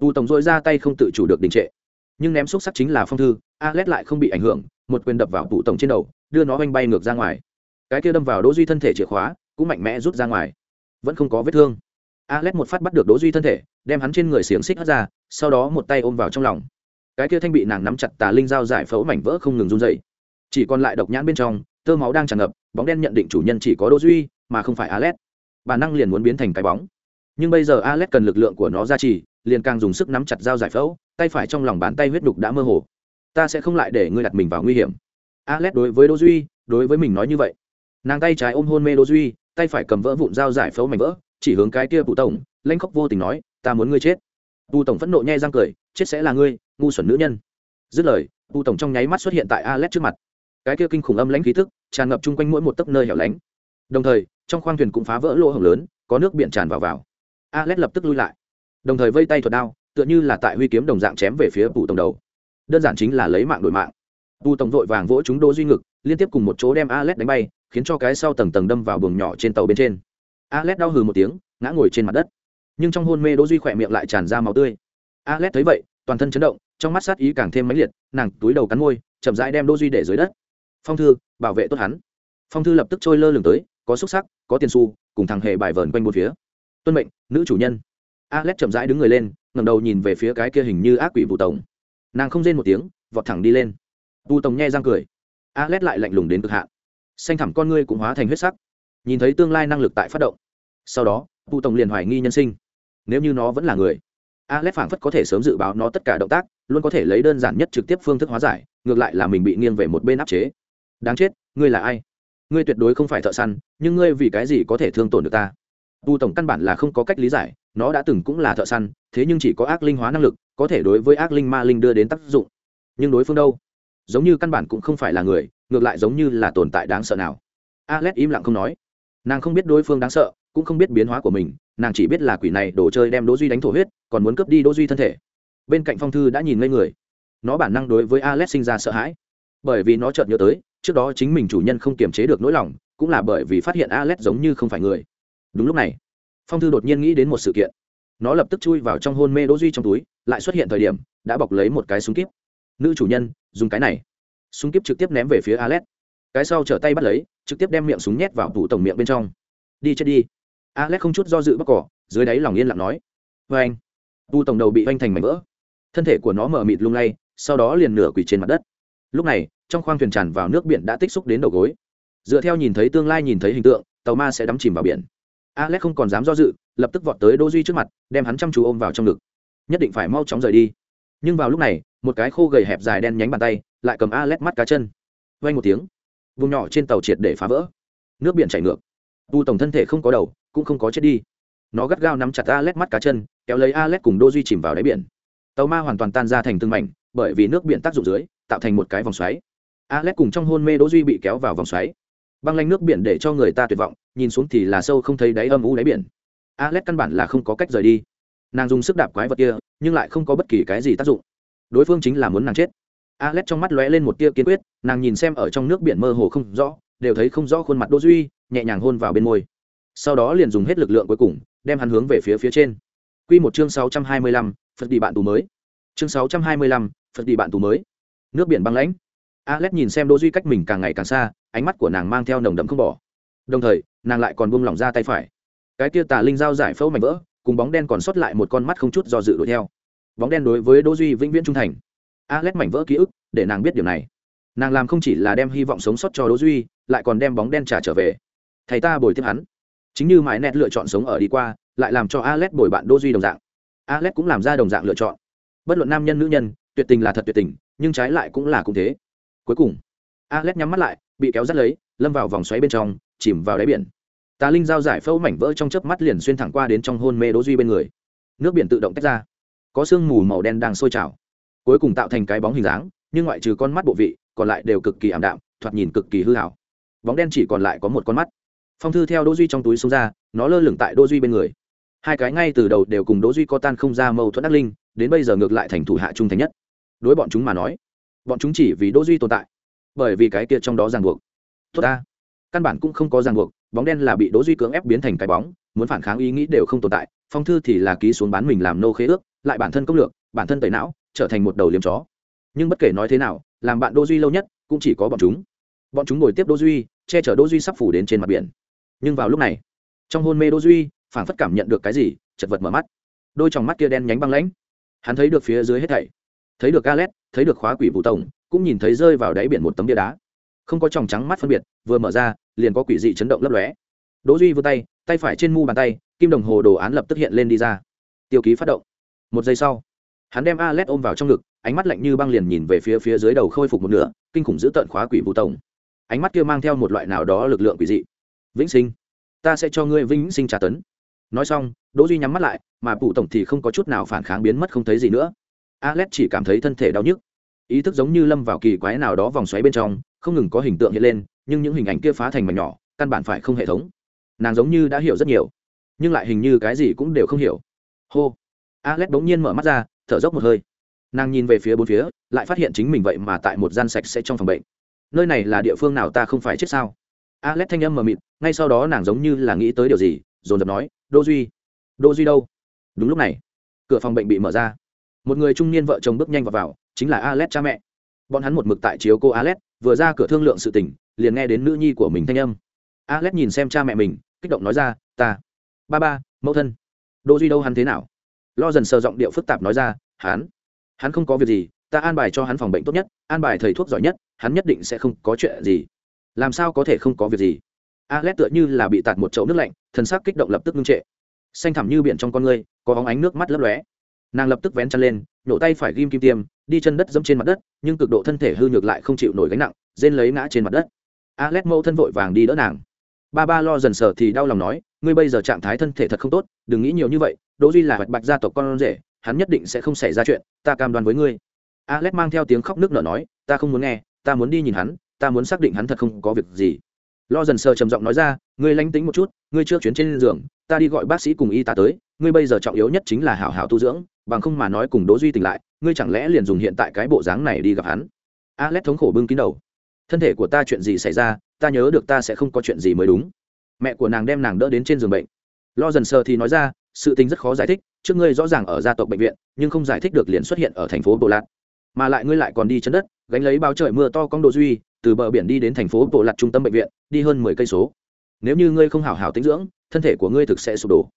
Tu tổng dội ra tay không tự chủ được đình trệ. Nhưng ném xúc sắc chính là phong thư alex lại không bị ảnh hưởng, một quyền đập vào tụ tổng trên đầu, đưa nó oanh bay ngược ra ngoài. Cái kia đâm vào đỗ duy thân thể chìa khóa, cũng mạnh mẽ rút ra ngoài. Vẫn không có vết thương alex một phát bắt được đỗ duy thân thể đem hắn trên người xiềng xích hất ra sau đó một tay ôm vào trong lòng. Cái kia thanh bị nàng nắm chặt tà linh dao giải phẫu mảnh vỡ không ngừng run rẩy, chỉ còn lại độc nhãn bên trong tơ máu đang tràn ngập bóng đen nhận định chủ nhân chỉ có đỗ duy mà không phải alex. Bản năng liền muốn biến thành cái bóng. Nhưng bây giờ alex cần lực lượng của nó ra trì liền càng dùng sức nắm chặt dao giải phẫu tay phải trong lòng bàn tay huyết đục đã mơ hồ. Ta sẽ không lại để ngươi đặt mình vào nguy hiểm. Alex đối với đỗ duy đối với mình nói như vậy. Nàng tay trái ôm hôn mê đỗ duy tay phải cầm vỡ vụn dao giải phẫu mảnh vỡ chỉ hướng cái kia phụ tổng lanh khóc vô tình nói, ta muốn ngươi chết. Tu tổng phẫn nộ nhai răng cười, chết sẽ là ngươi, ngu xuẩn nữ nhân. Dứt lời tu tổng trong nháy mắt xuất hiện tại alex trước mặt. Cái kia kinh khủng âm lãnh khí thức tràn ngập chung quanh mỗi một tấc nơi hẻo lánh. Đồng thời, trong khoang thuyền cũng phá vỡ lỗ hổng lớn, có nước biển tràn vào vào. Alex lập tức lui lại. Đồng thời vây tay thuật đao, tựa như là tại huy kiếm đồng dạng chém về phía tù tổng đầu. Đơn giản chính là lấy mạng đổi mạng. Tù tổng vội vàng vỗ chúng đỗ duy ngực, liên tiếp cùng một chỗ đem alex đánh bay, khiến cho cái sau tầng tầng đâm vào buồng nhỏ trên tàu bên trên. Alet đau hừ một tiếng, ngã ngồi trên mặt đất. Nhưng trong hôn mê đỗ duy khỏe miệng lại tràn ra máu tươi. Alet thấy vậy, toàn thân chấn động, trong mắt sát ý càng thêm mãnh liệt, nàng túi đầu cắn môi, chậm rãi đem đỗ duy để dưới đất. Phong thư, bảo vệ tốt hắn. Phong thư lập tức trôi lơ lửng tới, có xúc sắc, có tiền xu, cùng thằng hề bài vờn quanh một phía. Tuân mệnh, nữ chủ nhân. Alet chậm rãi đứng người lên, ngẩng đầu nhìn về phía cái kia hình như ác quỷ vụ tổng. Nàng không rên một tiếng, vọt thẳng đi lên. Vụ tổng nhe răng cười. Alet lại lạnh lùng đến cực hạn. Xanh thẳm con ngươi cũng hóa thành huyết sắc. Nhìn thấy tương lai năng lực tại phát động sau đó vụ tổng liền hoài nghi nhân sinh. Nếu như nó vẫn là người, alex phảng phất có thể sớm dự báo nó tất cả động tác, luôn có thể lấy đơn giản nhất trực tiếp phương thức hóa giải, ngược lại là mình bị nghiêng về một bên áp chế. Đáng chết, ngươi là ai? Ngươi tuyệt đối không phải thợ săn, nhưng ngươi vì cái gì có thể thương tổn được ta? Tu tổng căn bản là không có cách lý giải, nó đã từng cũng là thợ săn, thế nhưng chỉ có ác linh hóa năng lực, có thể đối với ác linh ma linh đưa đến tác dụng. Nhưng đối phương đâu? Giống như căn bản cũng không phải là người, ngược lại giống như là tồn tại đáng sợ nào. Alex im lặng không nói. Nàng không biết đối phương đáng sợ cũng không biết biến hóa của mình, nàng chỉ biết là quỷ này đổ chơi đem đỗ duy đánh thổ huyết, còn muốn cướp đi đỗ duy thân thể. Bên cạnh phong thư đã nhìn ngây người. Nó bản năng đối với alex sinh ra sợ hãi. Bởi vì nó chợt nhớ tới, trước đó chính mình chủ nhân không kiềm chế được nỗi lòng, cũng là bởi vì phát hiện alex giống như không phải người. Đúng lúc này, phong thư đột nhiên nghĩ đến một sự kiện. Nó lập tức chui vào trong hôn mê đỗ duy trong túi, lại xuất hiện thời điểm, đã bọc lấy một cái súng kíp. Nữ chủ nhân, dùng cái này. Súng kíp trực tiếp ném về phía alex. Cái sau trở tay bắt lấy, trực tiếp đem miệng súng nhét vào tủ tổng miệng bên trong. Đi chết đi alex không chút do dự bóc cỏ, dưới đáy lòng yên lặng nói vê anh. Tu tổng đầu bị oanh thành mảnh vỡ. Thân thể của nó mở mịt lung lay, sau đó liền nửa quỳ trên mặt đất. Lúc này, trong khoang thuyền tràn vào nước biển đã tích xúc đến đầu gối. Dựa theo nhìn thấy tương lai nhìn thấy hình tượng, tàu ma sẽ đắm chìm vào biển. Alex không còn dám do dự, lập tức vọt tới đỗ duy trước mặt, đem hắn chăm chú ôm vào trong ngực. Nhất định phải mau chóng rời đi. Nhưng vào lúc này, một cái khô gầy hẹp dài đen nhánh bàn tay lại cầm alex mắt cá chân. Vang một tiếng, vùng nhỏ trên tàu triệt để phá vỡ. Nước biển chảy ngược. Tu tổng thân thể không có đầu cũng không có chết đi. Nó gắt gao nắm chặt alex mắt cá chân, kéo lấy alex cùng đô duy chìm vào đáy biển. Tàu ma hoàn toàn tan ra thành từng mảnh, bởi vì nước biển tác dụng dưới, tạo thành một cái vòng xoáy. Alex cùng trong hôn mê đô duy bị kéo vào vòng xoáy. Băng lanh nước biển để cho người ta tuyệt vọng, nhìn xuống thì là sâu không thấy đáy âm u đáy biển. Alex căn bản là không có cách rời đi. Nàng dùng sức đạp quái vật kia, nhưng lại không có bất kỳ cái gì tác dụng. Đối phương chính là muốn nàng chết. Alex trong mắt lóe lên một tia kiên quyết, nàng nhìn xem ở trong nước biển mơ hồ không rõ, đều thấy không rõ khuôn mặt đỗ duy nhẹ nhàng hôn vào bên môi sau đó liền dùng hết lực lượng cuối cùng đem hắn hướng về phía phía trên. Quy một chương 625, phật đi bạn tù mới. Chương 625, phật đi bạn tù mới. Nước biển băng lãnh. Alex nhìn xem đỗ duy cách mình càng ngày càng xa ánh mắt của nàng mang theo nồng đậm không bỏ. Đồng thời nàng lại còn buông lỏng ra tay phải. Cái kia tà linh dao giải phẫu mảnh vỡ cùng bóng đen còn sót lại một con mắt không chút do dự đuổi theo. Bóng đen đối với đỗ duy vĩnh viễn trung thành. Alex mảnh vỡ ký ức để nàng biết điều này. Nàng làm không chỉ là đem hy vọng sống sót cho đỗ duy lại còn đem bóng đen trả trở về. Thầy ta bồi tiếp hắn chính như mãi nét lựa chọn sống ở đi qua, lại làm cho alex bồi bạn đô duy đồng dạng. Alex cũng làm ra đồng dạng lựa chọn. Bất luận nam nhân, nữ nhân, tuyệt tình là thật tuyệt tình, nhưng trái lại cũng là cũng thế. Cuối cùng, alex nhắm mắt lại, bị kéo dắt lấy, lâm vào vòng xoáy bên trong, chìm vào đáy biển. Tà linh giao giải phẫu mảnh vỡ trong chớp mắt liền xuyên thẳng qua đến trong hôn mê đỗ duy bên người. Nước biển tự động tách ra. Có sương mù màu đen đang sôi trào. Cuối cùng tạo thành cái bóng hình dáng, nhưng ngoại trừ con mắt bộ vị, còn lại đều cực kỳ ảm đạm, thoạt nhìn cực kỳ hư hảo bóng đen chỉ còn lại có một con mắt phong thư theo đỗ duy trong túi xuống ra nó lơ lửng tại đỗ duy bên người hai cái ngay từ đầu đều cùng đỗ duy có tan không ra mâu thuẫn đắc linh đến bây giờ ngược lại thành thủ hạ trung thành nhất đối bọn chúng mà nói bọn chúng chỉ vì đỗ duy tồn tại bởi vì cái kia trong đó ràng buộc tốt ta căn bản cũng không có ràng buộc bóng đen là bị đỗ duy cưỡng ép biến thành cái bóng muốn phản kháng ý nghĩ đều không tồn tại phong thư thì là ký xuống bán mình làm nô khế ước lại bản thân công lược bản thân tẩy não trở thành một đầu liếm chó nhưng bất kể nói thế nào làm bạn đỗ duy lâu nhất cũng chỉ có bọn chúng bọn chúng ngồi tiếp đỗ duy che chở đỗ duy sắp phủ đến trên mặt biển nhưng vào lúc này, trong hôn mê đỗ duy, phảng phất cảm nhận được cái gì, chật vật mở mắt. Đôi tròng mắt kia đen nhánh băng lãnh. Hắn thấy được phía dưới hết thảy. Thấy được galet thấy được khóa quỷ vụ tổng, cũng nhìn thấy rơi vào đáy biển một tấm bia đá. Không có tròng trắng mắt phân biệt, vừa mở ra, liền có quỷ dị chấn động lấp lóe. Đỗ duy vươn tay tay phải trên mu bàn tay, kim đồng hồ đồ án lập tức hiện lên đi ra. Tiêu ký phát động. Một giây sau, hắn đem Alet ôm vào trong ngực, ánh mắt lạnh như băng liền nhìn về phía phía dưới đầu khôi phục một nửa, kinh khủng giữ tận khóa quỷ vũ tổng. Ánh mắt kia mang theo một loại nào đó lực lượng quỷ dị vĩnh sinh. Ta sẽ cho ngươi vĩnh sinh trả tấn. Nói xong, đỗ duy nhắm mắt lại, mà phụ tổng thì không có chút nào phản kháng biến mất không thấy gì nữa. Alex chỉ cảm thấy thân thể đau nhức. Ý thức giống như lâm vào kỳ quái nào đó vòng xoáy bên trong, không ngừng có hình tượng hiện lên, nhưng những hình ảnh kia phá thành mảnh nhỏ, căn bản phải không hệ thống. Nàng giống như đã hiểu rất nhiều, nhưng lại hình như cái gì cũng đều không hiểu. Hô. Alex bỗng nhiên mở mắt ra, thở dốc một hơi. Nàng nhìn về phía bốn phía, lại phát hiện chính mình vậy mà tại một gian sạch sẽ trong phòng bệnh. Nơi này là địa phương nào ta không phải chết sao? Alex thanh âm mờ mịt ngay sau đó nàng giống như là nghĩ tới điều gì dồn dập nói đô duy đô duy đâu? Đúng lúc này cửa phòng bệnh bị mở ra. Một người trung niên vợ chồng bước nhanh vào, vào chính là alex cha mẹ. Bọn hắn một mực tại chiếu cô alex vừa ra cửa thương lượng sự tình liền nghe đến nữ nhi của mình thanh âm. Alex nhìn xem cha mẹ mình kích động nói ra ta ba ba mẫu thân. Đỗ duy đâu hắn thế nào? Lo dần sờ giọng điệu phức tạp nói ra hắn hắn không có việc gì ta an bài cho hắn phòng bệnh tốt nhất an bài thầy thuốc giỏi nhất hắn nhất định sẽ không có chuyện gì. Làm sao có thể không có việc gì? Alex tựa như là bị tạt một chậu nước lạnh, thần sắc kích động lập tức ngưng trệ. Xanh thẳm như biển trong con ngươi có bóng ánh nước mắt lấp lóe. Nàng lập tức vén chân lên, nhổ tay phải ghim kim tiêm, đi chân đất dẫm trên mặt đất, nhưng cực độ thân thể hư nhược lại không chịu nổi gánh nặng, rên lấy ngã trên mặt đất. Alex mẫu thân vội vàng đi đỡ nàng. Ba ba lo dần sờ thì đau lòng nói, ngươi bây giờ trạng thái thân thể thật không tốt, đừng nghĩ nhiều như vậy, đỗ duy là hoạch bạch gia tộc con rể, hắn nhất định sẽ không xảy ra chuyện, ta cam đoan với ngươi. Alex mang theo tiếng khóc nước nở nói, ta không muốn nghe, ta muốn đi nhìn hắn, ta muốn xác định hắn thật không có việc gì lo dần sờ trầm giọng nói ra, ngươi lánh tính một chút, ngươi chưa chuyến trên giường, ta đi gọi bác sĩ cùng y tá tới, ngươi bây giờ trọng yếu nhất chính là hảo hảo tu dưỡng, bằng không mà nói cùng đỗ duy tỉnh lại, ngươi chẳng lẽ liền dùng hiện tại cái bộ dáng này đi gặp hắn? Alex thống khổ bưng kín đầu. Thân thể của ta chuyện gì xảy ra, ta nhớ được ta sẽ không có chuyện gì mới đúng. Mẹ của nàng đem nàng đỡ đến trên giường bệnh. Lo dần sờ thì nói ra, sự tình rất khó giải thích, trước ngươi rõ ràng ở gia tộc bệnh viện, nhưng không giải thích được liền xuất hiện ở thành phố bồ lạt. Mà lại ngươi lại còn đi chân đất, gánh lấy bao trời mưa to con độ duy từ bờ biển đi đến thành phố bộ lạc trung tâm bệnh viện, đi hơn mười cây số. Nếu như ngươi không hảo hảo tinh dưỡng, thân thể của ngươi thực sẽ sụp đổ.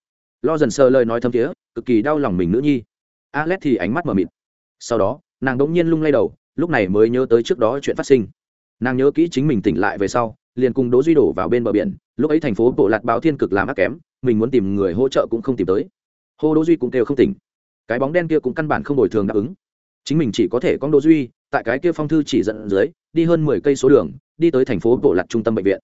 Lo dần sờ lời nói thâm thiế, cực kỳ đau lòng mình nữ nhi. Alex thì ánh mắt mờ mịt. Sau đó, nàng đ ỗ n g nhiên lung lay đầu, lúc này mới nhớ tới trước đó chuyện phát sinh. Nàng nhớ kỹ chính mình tỉnh lại về sau, liền cùng đỗ duy đổ vào bên bờ biển, lúc ấy thành phố bộ lạc báo thiên cực làm ác kém, mình muốn tìm người hỗ trợ cũng không tìm tới. Hô đỗ duy cũng kêu không tỉnh. Cái bóng đen kia cũng căn bản không đổi thường đáp ứng. Chính mình chỉ có thể con đỗ duy, tại cái kia phong thư chỉ dẫn dưới đi hơn mười cây số đường, đi tới thành phố bộ lạc trung tâm bệnh viện.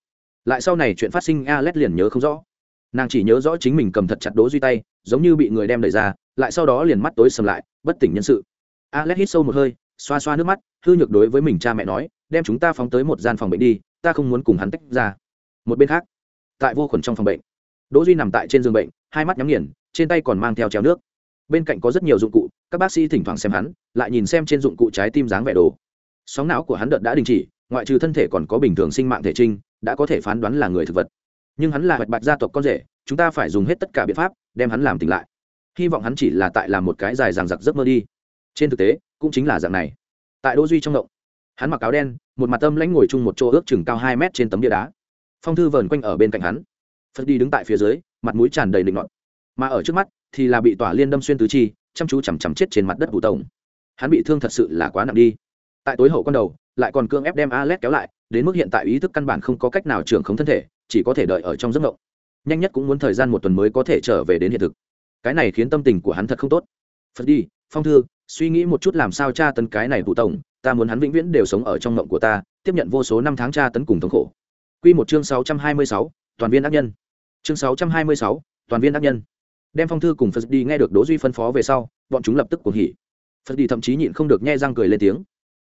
Lại sau này chuyện phát sinh, Alex liền nhớ không rõ. Nàng chỉ nhớ rõ chính mình cầm thật chặt đố duy tay, giống như bị người đem đẩy ra, lại sau đó liền mắt tối sầm lại, bất tỉnh nhân sự. Alex hít sâu một hơi, xoa xoa nước mắt, hư nhược đối với mình cha mẹ nói, đem chúng ta phóng tới một gian phòng bệnh đi, ta không muốn cùng hắn tách ra. Một bên khác, tại vô khuẩn trong phòng bệnh, đỗ duy nằm tại trên giường bệnh, hai mắt nhắm nghiền, trên tay còn mang theo treo nước. Bên cạnh có rất nhiều dụng cụ, các bác sĩ thỉnh thoảng xem hắn, lại nhìn xem trên dụng cụ trái tim dáng vẻ đồ sóng não của hắn đợt đã đình chỉ, ngoại trừ thân thể còn có bình thường sinh mạng thể trinh, đã có thể phán đoán là người thực vật. Nhưng hắn là hoạch bạch gia tộc con rể, chúng ta phải dùng hết tất cả biện pháp, đem hắn làm tỉnh lại. Hy vọng hắn chỉ là tại làm một cái dài dằng dặc giấc mơ đi. Trên thực tế, cũng chính là dạng này. Tại đỗ duy trong động hắn mặc áo đen, một mặt tâm lãnh ngồi chung một chỗ ước chừng cao hai mét trên tấm bia đá. Phong thư vờn quanh ở bên cạnh hắn. Phật đi đứng tại phía dưới, mặt mũi tràn đầy định ngọn mà ở trước mắt, thì là bị tỏa liên đâm xuyên tứ chi, chăm chú chằm chằm chết trên mặt đất vụ tổng hắn bị thương thật sự là quá nặng đi tại tối hậu con đầu lại còn cương ép đem Alet kéo lại, đến mức hiện tại ý thức căn bản không có cách nào trưởng khống thân thể, chỉ có thể đợi ở trong giấc mộng. Nhanh nhất cũng muốn thời gian một tuần mới có thể trở về đến hiện thực. Cái này khiến tâm tình của hắn thật không tốt. Phật đi, Phong Thư, suy nghĩ một chút làm sao tra tấn cái này vụ tổng, ta muốn hắn vĩnh viễn đều sống ở trong mộng của ta tiếp nhận vô số năm tháng tra tấn cùng thống khổ Quy một chương 626, toàn viên ác nhân. Chương 626, toàn viên ác nhân. Đem phong thư cùng Phật đi nghe được Đỗ Duy phân phó về sau, bọn chúng lập tức cuồng hỉ. Phật đi thậm chí nhịn không được nghe răng cười lên tiếng.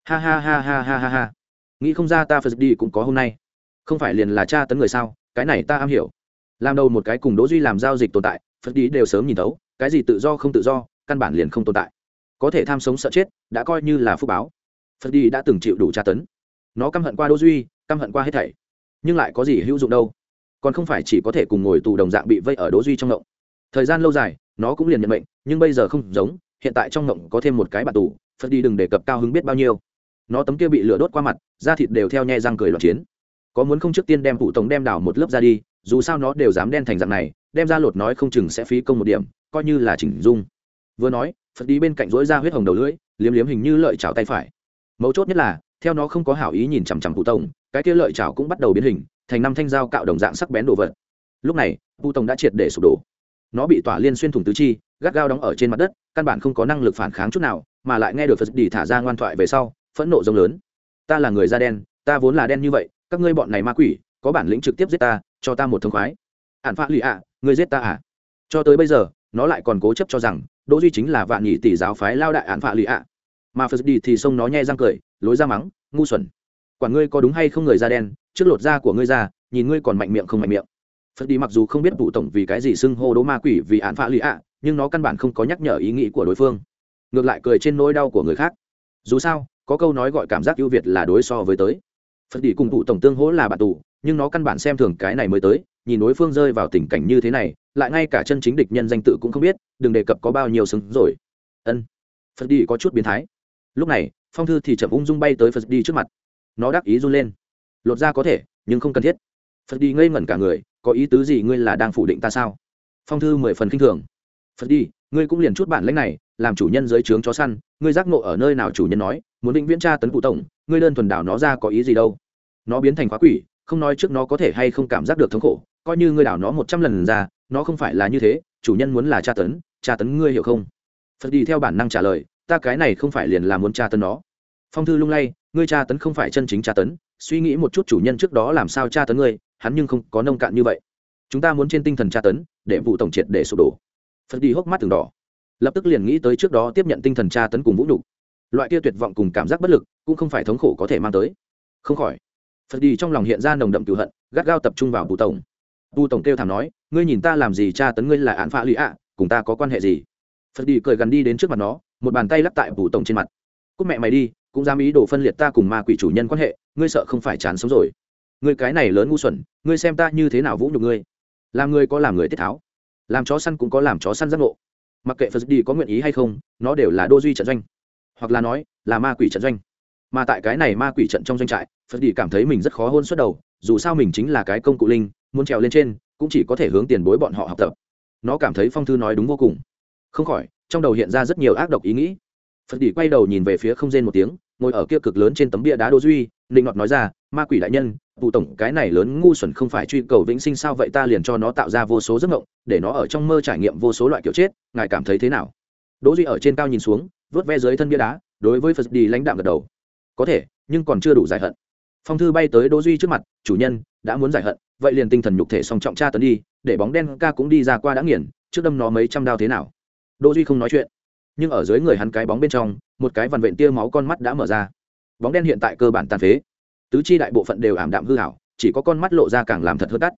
Ha ha ha ha ha ha ha. Nghĩ không ra ta Phật đi cũng có hôm nay. Không phải liền là cha tấn người sao? Cái này ta am hiểu. Làm đầu một cái cùng Đỗ Duy làm giao dịch tồn tại, Phật đi đều sớm nhìn thấu, cái gì tự do không tự do, căn bản liền không tồn tại. Có thể tham sống sợ chết, đã coi như là phúc báo phật đi đã từng chịu đủ tra tấn nó căm hận qua đỗ duy căm hận qua hết thảy nhưng lại có gì hữu dụng đâu còn không phải chỉ có thể cùng ngồi tù đồng dạng bị vây ở đỗ duy trong ngộng thời gian lâu dài nó cũng liền nhận mệnh nhưng bây giờ không giống hiện tại trong ngộng có thêm một cái bạn tù phật đi đừng đề cập cao hứng biết bao nhiêu nó tấm kia bị lửa đốt qua mặt, da thịt đều theo nhe răng cười loạn chiến. Có muốn không trước tiên đem phụ tổng đem đảo một lớp ra đi, dù sao nó đều dám đen thành dạng này, đem ra lột nói không chừng sẽ phí công một điểm, coi như là chỉnh dung. Vừa nói, phật đi bên cạnh rỗi ra huyết hồng đầu lưỡi, liếm liếm hình như lợi chảo tay phải. Mấu chốt nhất là, theo nó không có hảo ý nhìn chằm chằm phụ tổng, cái kia lợi chảo cũng bắt đầu biến hình, thành năm thanh dao cạo đồng dạng sắc bén đồ vật. Lúc này phụ tổng đã triệt để sụp đổ. Nó bị tỏa liên xuyên thủng tứ chi, gắt gao đóng ở trên mặt đất, căn bản không có năng lực phản kháng chút nào, mà lại nghe được phật đi thả ra ngoan thoại về sau phẫn nộ rông lớn. Ta là người da đen, ta vốn là đen như vậy, các ngươi bọn này ma quỷ, có bản lĩnh trực tiếp giết ta, cho ta một thông khoái. Ạn phạ lụy ạ, ngươi giết ta à? Cho tới bây giờ, nó lại còn cố chấp cho rằng, đỗ duy chính là vạn nhị tỷ giáo phái lao đại ạn phạ lụy ạ. Mà phật đi thì xông nó nhe răng cười, lối ra mắng, ngu xuẩn. Quản ngươi có đúng hay không người da đen, trước lột da của ngươi ra, nhìn ngươi còn mạnh miệng không mạnh miệng. Phật đi mặc dù không biết vụ tổng vì cái gì xưng hô đố ma quỷ vì ạn phạ lụy ạ, nhưng nó căn bản không có nhắc nhở ý nghĩ của đối phương. Ngược lại cười trên nỗi đau của người khác. Dù sao có câu nói gọi cảm giác ưu việt là đối so với tới. Phật đi cùng cụ tổng tương hỗ là bạn tù nhưng nó căn bản xem thường cái này mới tới, nhìn đối phương rơi vào tình cảnh như thế này, lại ngay cả chân chính địch nhân danh tự cũng không biết, đừng đề cập có bao nhiêu xứng rồi. Ân. Phật đi có chút biến thái. Lúc này, phong thư thì chậm ung dung bay tới phật đi trước mặt. Nó đắc ý run lên. Lột ra có thể, nhưng không cần thiết. Phật đi ngây ngẩn cả người, có ý tứ gì ngươi là đang phủ định ta sao? Phong thư mười phần k i n h thường. Phật đi ngươi cũng liền chút bản lãnh này, làm chủ nhân dưới trướng chó săn, ngươi giác ngộ ở nơi nào chủ nhân nói, muốn định viễn tra tấn cụ tổng, ngươi đơn thuần đảo nó ra có ý gì đâu. Nó biến thành quá quỷ, không nói trước nó có thể hay không cảm giác được thống khổ, coi như ngươi đảo nó một trăm lần ra, nó không phải là như thế, chủ nhân muốn là tra tấn tra tấn ngươi hiểu không? Phật đi theo bản năng trả lời, ta cái này không phải liền là muốn tra tấn nó. Phong thư lung lay, ngươi tra tấn không phải chân chính tra tấn, suy nghĩ một chút chủ nhân trước đó làm sao tra tấn ngươi, hắn nhưng không có nông cạn như vậy. Chúng ta muốn trên tinh thần tra tấn, để vụ tổng triệt để sụp đổ phật đi hốc mắt từng đỏ lập tức liền nghĩ tới trước đó tiếp nhận tinh thần tra tấn cùng vũ nhục loại kia tuyệt vọng cùng cảm giác bất lực cũng không phải thống khổ có thể mang tới không khỏi phật đi trong lòng hiện ra nồng đậm cựu hận gắt gao tập trung vào Bù tổng Bù tổng kêu thảm nói ngươi nhìn ta làm gì tra tấn ngươi là án phạ lụy ạ cùng ta có quan hệ gì phật đi cười gần đi đến trước mặt nó một bàn tay lắc tại Bù tổng trên mặt cúc mẹ mày đi cũng dám ý đồ phân liệt ta cùng ma quỷ chủ nhân quan hệ ngươi sợ không phải chán sống rồi ngươi cái này lớn ngu xuẩn ngươi xem ta như thế nào vũ nhục ngươi làm ngươi có làm người tiết tháo làm chó săn cũng có làm chó săn giác ngộ. Mặc kệ phật đi có nguyện ý hay không, nó đều là đô duy trận doanh. Hoặc là nói, là ma quỷ trận doanh. Mà tại cái này ma quỷ trận trong doanh trại, phật đi cảm thấy mình rất khó hôn suốt đầu, dù sao mình chính là cái công cụ linh, muốn trèo lên trên, cũng chỉ có thể hướng tiền bối bọn họ học tập. Nó cảm thấy phong thư nói đúng vô cùng. Không khỏi, trong đầu hiện ra rất nhiều ác độc ý nghĩ. Phật đi quay đầu nhìn về phía không rên một tiếng, ngồi ở kia cực lớn trên tấm bia đá đô duy linh ngọt nói ra ma quỷ đại nhân vụ tổng, cái này lớn ngu xuẩn không phải truy cầu vĩnh sinh sao vậy ta liền cho nó tạo ra vô số giấc mộng, để nó ở trong mơ trải nghiệm vô số loại kiểu chết, ngài cảm thấy thế nào? Đỗ duy ở trên cao nhìn xuống, vớt ve dưới thân bia đá, đối với phật đi lãnh đạm gật đầu. Có thể, nhưng còn chưa đủ giải hận. Phong thư bay tới đỗ duy trước mặt, chủ nhân, đã muốn giải hận, vậy liền tinh thần nhục thể song trọng tra tấn đi, để bóng đen ca cũng đi ra qua đã nghiền, trước đâm nó mấy trăm đao thế nào? Đỗ duy không nói chuyện, nhưng ở dưới người hắn cái bóng bên trong, một cái vằn vện tia máu con mắt đã mở ra. Bóng đen hiện tại cơ bản tàn phế tứ chi đại bộ phận đều ảm đạm hư hảo, chỉ có con mắt lộ ra càng làm thật hơn tắt.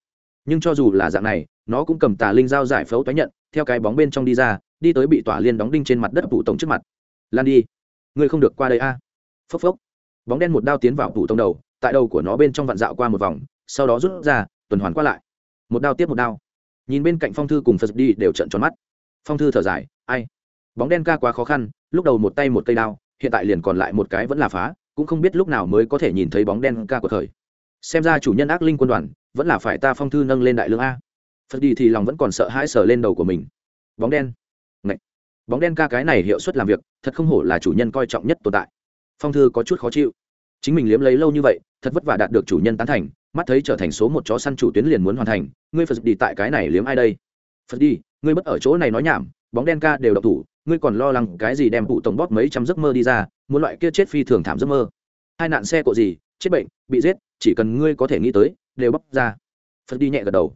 Nhưng cho dù là dạng này, nó cũng cầm tà linh dao giải phẫu tái nhận, theo cái bóng bên trong đi ra, đi tới bị tỏa liên đóng đinh trên mặt đất phủ tổng trước mặt. Lan đi. Ngươi không được qua đây a. À. phốc phốc. Bóng đen một đao tiến vào phủ tổng đầu, tại đầu của nó bên trong vặn dạo qua một vòng, sau đó rút ra, tuần hoàn qua lại. Một đao tiếp một đao. Nhìn bên cạnh phong thư cùng phật đi đều trận tròn mắt. Phong thư thở dài, ai? Bóng đen ca quá khó khăn, lúc đầu một tay một cây đao, hiện tại liền còn lại một cái vẫn là phá cũng không biết lúc nào mới có thể nhìn thấy bóng đen ca của thời. Xem ra chủ nhân ác linh quân đoàn, vẫn là phải ta phong thư nâng lên đại lương a. Phật đi thì lòng vẫn còn sợ hãi sờ lên đầu của mình. Bóng đen. Ngậy. bóng đen ca cái này hiệu suất làm việc, thật không hổ là chủ nhân coi trọng nhất tồn tại. Phong thư có chút khó chịu. Chính mình liếm lấy lâu như vậy, thật vất vả đạt được chủ nhân tán thành, mắt thấy trở thành số một chó săn chủ tuyến liền muốn hoàn thành, ngươi phật đi tại cái này liếm ai đây? Phật đi, ngươi bất ở chỗ này nói nhảm, bóng đen ca đều độc thủ ngươi còn lo lắng cái gì đem phụ tổng bóp mấy trăm giấc mơ đi ra, muốn loại kia chết phi thường thảm giấc mơ. Hai nạn xe cộ gì, chết bệnh, bị giết, chỉ cần ngươi có thể nghĩ tới, đều bóc ra. Phật đi nhẹ gật đầu.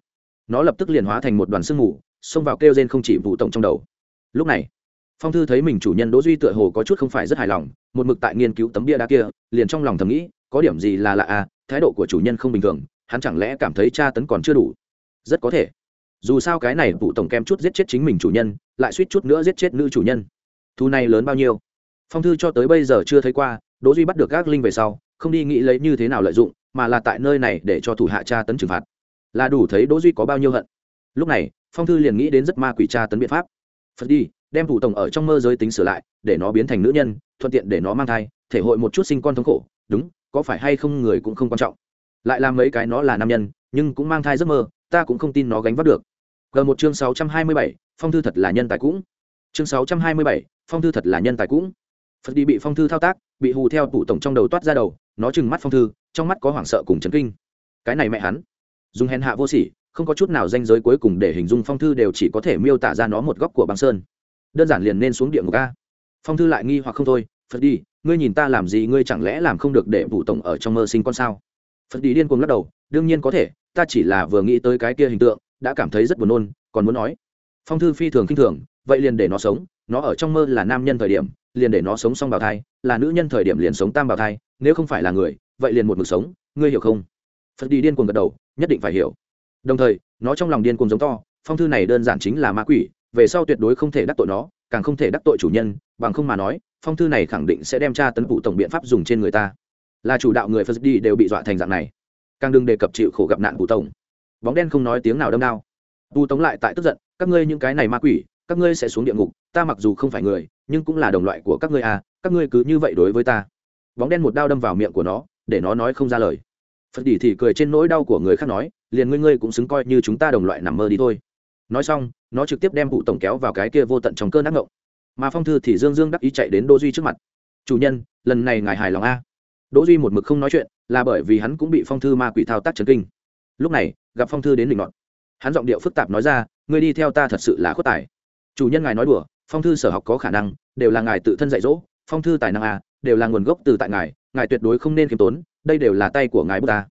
Nó lập tức liền hóa thành một đoàn sương mù, xông vào kêu rên không chỉ vụ tổng trong đầu. Lúc này, phong thư thấy mình chủ nhân đỗ duy tựa hồ có chút không phải rất hài lòng, một mực tại nghiên cứu tấm bia đá kia, liền trong lòng thầm nghĩ, có điểm gì là lạ à thái độ của chủ nhân không bình thường, hắn chẳng lẽ cảm thấy tra tấn còn chưa đủ? Rất có thể dù sao cái này vụ tổng kem chút giết chết chính mình chủ nhân, lại suýt chút nữa giết chết nữ chủ nhân. Thu này lớn bao nhiêu? Phong thư cho tới bây giờ chưa thấy qua, đỗ duy bắt được gác linh về sau, không đi nghĩ lấy như thế nào lợi dụng, mà là tại nơi này để cho thủ hạ tra tấn trừng phạt. Là đủ thấy đỗ duy có bao nhiêu hận. Lúc này, phong thư liền nghĩ đến rất ma quỷ tra tấn biện pháp. Phật đi, đem thủ tổng ở trong mơ giới tính sửa lại, để nó biến thành nữ nhân, thuận tiện để nó mang thai, thể hội một chút sinh con thống khổ. Đúng, có phải hay không người cũng không quan trọng. Lại làm mấy cái nó là nam nhân, nhưng cũng mang thai giấc mơ, ta cũng không tin nó gánh vác được g một chương sáu trăm hai mươi bảy, phong thư thật là nhân tài cũng. Chương sáu trăm hai mươi bảy, phong thư thật là nhân tài cũng. Phật đi bị phong thư thao tác, bị hù theo tủ tổng trong đầu toát ra đầu, nó trừng mắt phong thư, trong mắt có hoảng sợ cùng chấn kinh. Cái này mẹ hắn. Dùng hèn hạ vô sỉ, không có chút nào danh giới cuối cùng để hình dung phong thư đều chỉ có thể miêu tả ra nó một góc của băng sơn. Đơn giản liền nên xuống địa ngục a. Phong thư lại nghi hoặc không thôi, phật đi, ngươi nhìn ta làm gì, ngươi chẳng lẽ làm không được để vụ tổng ở trong mơ sinh con sao? Phật đi điên cuồng lắc đầu, đương nhiên có thể, ta chỉ là vừa nghĩ tới cái kia hình tượng đã cảm thấy rất buồn nôn, còn muốn nói, phong thư phi thường k i n h thường, vậy liền để nó sống, nó ở trong mơ là nam nhân thời điểm, liền để nó sống xong bào thai, là nữ nhân thời điểm liền sống tam bào thai, nếu không phải là người, vậy liền một mực sống, ngươi hiểu không? Phật đi điên cuồng gật đầu, nhất định phải hiểu. Đồng thời, nó trong lòng điên cuồng giống to, phong thư này đơn giản chính là ma quỷ, về sau tuyệt đối không thể đắc tội nó, càng không thể đắc tội chủ nhân, bằng không mà nói, phong thư này khẳng định sẽ đem tra tấn phụ tổng biện pháp dùng trên người ta. Là chủ đạo người phật đi đều bị dọa thành dạng này. Càng đừng đề cập chịu khổ gặp nạn phụ tổng bóng đen không nói tiếng nào đâm đao. Tu tống lại tại tức giận, các ngươi những cái này ma quỷ, các ngươi sẽ xuống địa ngục, ta mặc dù không phải người, nhưng cũng là đồng loại của các ngươi à các ngươi cứ như vậy đối với ta. Bóng đen một đao đâm vào miệng của nó, để nó nói không ra lời. Phật đỉ thì cười trên nỗi đau của người khác nói, liền ngươi ngươi cũng xứng coi như chúng ta đồng loại nằm mơ đi thôi. Nói xong, nó trực tiếp đem vụ tổng kéo vào cái kia vô tận trong cơn ác ngộng. Mà phong thư thì dương dương đắc ý chạy đến đỗ duy trước mặt. Chủ nhân, lần này ngài hài lòng a? Đỗ duy một mực không nói chuyện, là bởi vì hắn cũng bị phong thư ma quỷ thao tác chấn kinh lúc này gặp phong thư đến định ngọn. Hắn giọng điệu phức tạp nói ra ngươi đi theo ta thật sự là khuất tài. Chủ nhân ngài nói đùa phong thư sở học có khả năng đều là ngài tự thân dạy dỗ phong thư tài năng à, đều là nguồn gốc từ tại ngài ngài tuyệt đối không nên khiêm tốn đây đều là tay của ngài bút ta.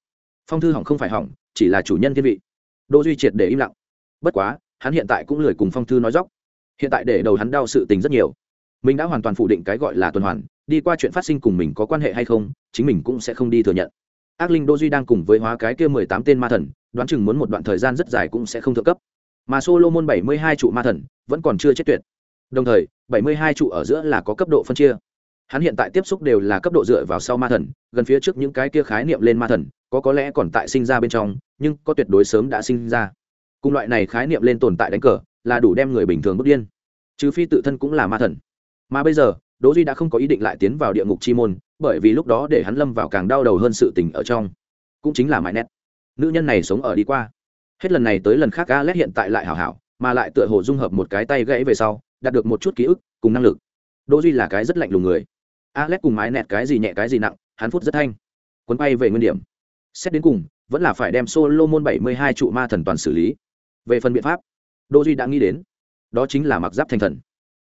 Phong thư hỏng không phải hỏng chỉ là chủ nhân thiên vị. Đỗ duy triệt để im lặng. Bất quá hắn hiện tại cũng lười cùng phong thư nói dóc hiện tại để đầu hắn đau sự tình rất nhiều. Mình đã hoàn toàn phủ định cái gọi là tuần hoàn đi qua chuyện phát sinh cùng mình có quan hệ hay không chính mình cũng sẽ không đi thừa nhận ác linh đô duy đang cùng với hóa cái kia mười tám tên ma thần, đoán chừng muốn một đoạn thời gian rất dài cũng sẽ không thượng cấp. Mà solomon bảy mươi hai trụ ma thần vẫn còn chưa chết tuyệt. Đồng thời, bảy mươi hai trụ ở giữa là có cấp độ phân chia. Hắn hiện tại tiếp xúc đều là cấp độ dựa vào sau ma thần, gần phía trước những cái kia khái niệm lên ma thần, có có lẽ còn tại sinh ra bên trong, nhưng có tuyệt đối sớm đã sinh ra. Cùng loại này khái niệm lên tồn tại đánh cờ, là đủ đem người bình thường bước điên. Trừ phi tự thân cũng là ma thần. Mà bây giờ, đỗ duy đã không có ý định lại tiến vào địa ngục chi môn bởi vì lúc đó để hắn lâm vào càng đau đầu hơn sự tình ở trong. Cũng chính là mãi nét. Nữ nhân này sống ở đi qua. Hết lần này tới lần khác Alex hiện tại lại hảo hảo, mà lại tựa hồ dung hợp một cái tay gãy về sau, đạt được một chút ký ức, cùng năng lực. Đỗ duy là cái rất lạnh lùng người. Alex cùng mái nẹt cái gì nhẹ cái gì nặng, hắn phút rất thanh. Cuốn bay về nguyên điểm. Xét đến cùng, vẫn là phải đem Solomon 72 trụ ma thần toàn xử lý. Về phần biện pháp đỗ duy đã nghĩ đến. Đó chính là mặc giáp thành thần.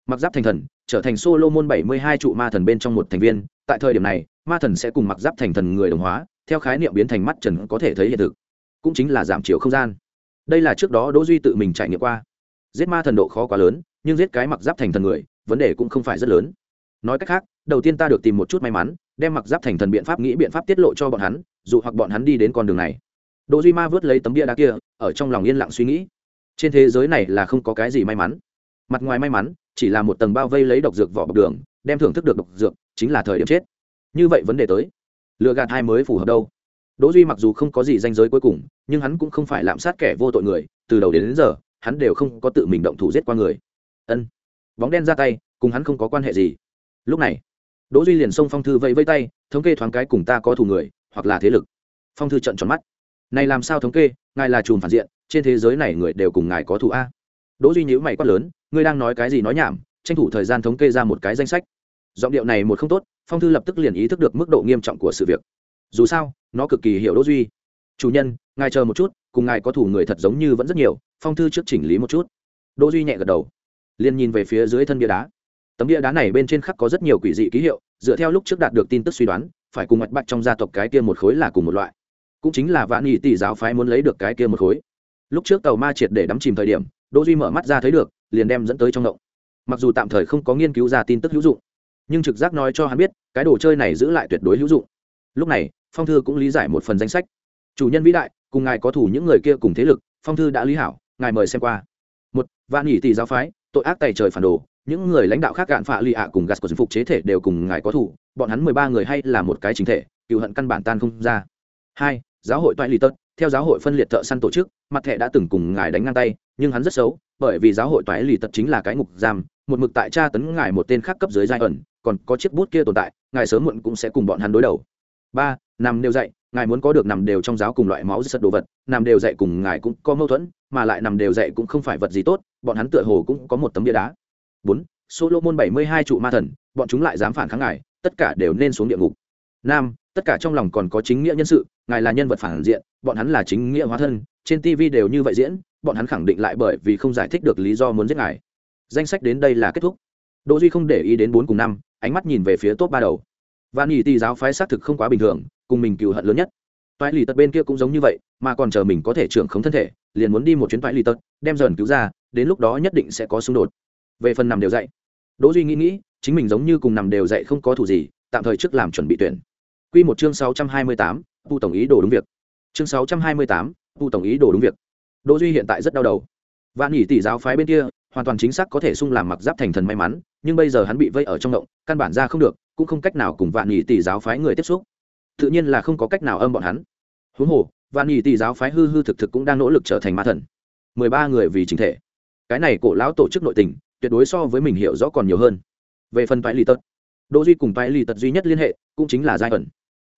Mặc giáp thành thần trở thành Solomon 72 trụ ma thần bên trong một thành viên, tại thời điểm này, ma thần sẽ cùng mặc giáp thành thần người đồng hóa, theo khái niệm biến thành mắt trần có thể thấy hiện thực, cũng chính là giảm chiều không gian. Đây là trước đó Đỗ Duy tự mình trải nghiệm qua. Giết ma thần độ khó quá lớn, nhưng giết cái mặc giáp thành thần người, vấn đề cũng không phải rất lớn. Nói cách khác, đầu tiên ta được tìm một chút may mắn, đem mặc giáp thành thần biện pháp nghĩ biện pháp tiết lộ cho bọn hắn, dù hoặc bọn hắn đi đến con đường này. Đỗ Duy Ma vớt lấy tấm bia đá kia, ở trong lòng yên lặng suy nghĩ. Trên thế giới này là không có cái gì may mắn. Mặt ngoài may mắn, chỉ là một tầng bao vây lấy độc dược vỏ bọc đường đem thưởng thức được độc dược chính là thời điểm chết. Như vậy vấn đề tới. Lựa gạt hai mới phù hợp đâu? Đỗ duy mặc dù không có gì danh giới cuối cùng nhưng hắn cũng không phải lạm sát kẻ vô tội người từ đầu đến, đến giờ hắn đều không có tự mình động thủ giết qua người. Ân. Bóng đen ra tay cùng hắn không có quan hệ gì. Lúc này đỗ duy liền xông phong thư vẫy vẫy tay thống kê thoáng cái cùng ta có thù người hoặc là thế lực. Phong thư trợn tròn mắt. Này làm sao thống kê ngài là chùm phản diện trên thế giới này người đều cùng ngài có thù a. Đỗ duy nhíu mày quát lớn ngươi đang nói cái gì nói nhảm, tranh thủ thời gian thống kê ra một cái danh sách. Giọng điệu này một không tốt, phong thư lập tức liền ý thức được mức độ nghiêm trọng của sự việc. Dù sao, nó cực kỳ hiểu đỗ duy. Chủ nhân, ngài chờ một chút, cùng ngài có thủ người thật giống như vẫn rất nhiều, phong thư trước chỉnh lý một chút. Đỗ duy nhẹ gật đầu, liền nhìn về phía dưới thân bia đá. Tấm bia đá này bên trên khắc có rất nhiều quỷ dị ký hiệu, dựa theo lúc trước đạt được tin tức suy đoán, phải cùng mạch bạch trong gia tộc cái kia một khối là cùng một loại. Cũng chính là vạn nghị tỷ giáo phái muốn lấy được cái kia một khối. Lúc trước tàu ma triệt để đắm chìm thời điểm, đỗ duy mở mắt ra thấy được liền đem dẫn tới trong động. Mặc dù tạm thời không có nghiên cứu ra tin tức hữu dụng, nhưng trực giác nói cho hắn biết, cái đồ chơi này giữ lại tuyệt đối hữu dụng. Lúc này, phong thư cũng lý giải một phần danh sách. Chủ nhân vĩ đại, cùng ngài có thủ những người kia cùng thế lực, phong thư đã lý hảo, ngài mời xem qua. Một, vạn nhị tỷ giáo phái, tội ác tày trời phản đồ, những người lãnh đạo khác gạn phạ lì ạ cùng gạt của phục chế thể đều cùng ngài có thủ, bọn hắn mười ba người hay là một cái chính thể, cựu hận căn bản tan không ra. Hai, giáo hội toại lì tật, theo giáo hội phân liệt thợ săn tổ chức, mặt thẻ đã từng cùng ngài đánh ngang tay, nhưng hắn rất xấu bởi vì giáo hội toái lì tật chính là cái ngục giam, một mực tại tra tấn ngài một tên khác cấp dưới giai ẩn, còn có chiếc bút kia tồn tại, ngài sớm muộn cũng sẽ cùng bọn hắn đối đầu. Ba, nằm đều dạy ngài muốn có được nằm đều trong giáo cùng loại máu giật đồ vật, nằm đều dạy cùng ngài cũng có mâu thuẫn, mà lại nằm đều dạy cũng không phải vật gì tốt, bọn hắn tựa hồ cũng có một tấm bia đá. Bốn, solomon bảy mươi hai trụ ma thần, bọn chúng lại dám phản kháng ngài, tất cả đều nên xuống địa ngục. Năm, tất cả trong lòng còn có chính nghĩa nhân sự, ngài là nhân vật phản diện, bọn hắn là chính nghĩa hóa thân, trên tv đều như vậy diễn bọn hắn khẳng định lại bởi vì không giải thích được lý do muốn giết ngài. Danh sách đến đây là kết thúc. Đỗ duy không để ý đến bốn cùng năm ánh mắt nhìn về phía top ba đầu. Và nghỉ tỳ giáo phái xác thực không quá bình thường cùng mình cựu hận lớn nhất. Toại lì tật bên kia cũng giống như vậy mà còn chờ mình có thể trưởng khống thân thể liền muốn đi một chuyến toại lì tật đem dần cứu ra đến lúc đó nhất định sẽ có xung đột. Về phần nằm đều dạy. Đỗ duy nghĩ nghĩ chính mình giống như cùng nằm đều dạy không có thủ gì tạm thời trước làm chuẩn bị tuyển. Quy một chương 628, tu tổng ý đồ đúng việc. Chương 628, tu tổng ý đồ đúng việc đỗ duy hiện tại rất đau đầu. Vạn nhị tỷ giáo phái bên kia, hoàn toàn chính xác có thể sung làm mặc giáp thành thần may mắn, nhưng bây giờ hắn bị vây ở trong động, căn bản ra không được, cũng không cách nào cùng vạn nhị tỷ giáo phái người tiếp xúc. Tự nhiên là không có cách nào âm bọn hắn. Huống hồ, vạn nhị tỷ giáo phái hư hư thực thực cũng đang nỗ lực trở thành ma thần. Mười ba người vì chính thể. Cái này cổ lão tổ chức nội tình, tuyệt đối so với mình hiểu rõ còn nhiều hơn. Về phần toại lì tật, đỗ duy cùng toại lì tật duy nhất liên hệ, cũng chính là giai ẩn.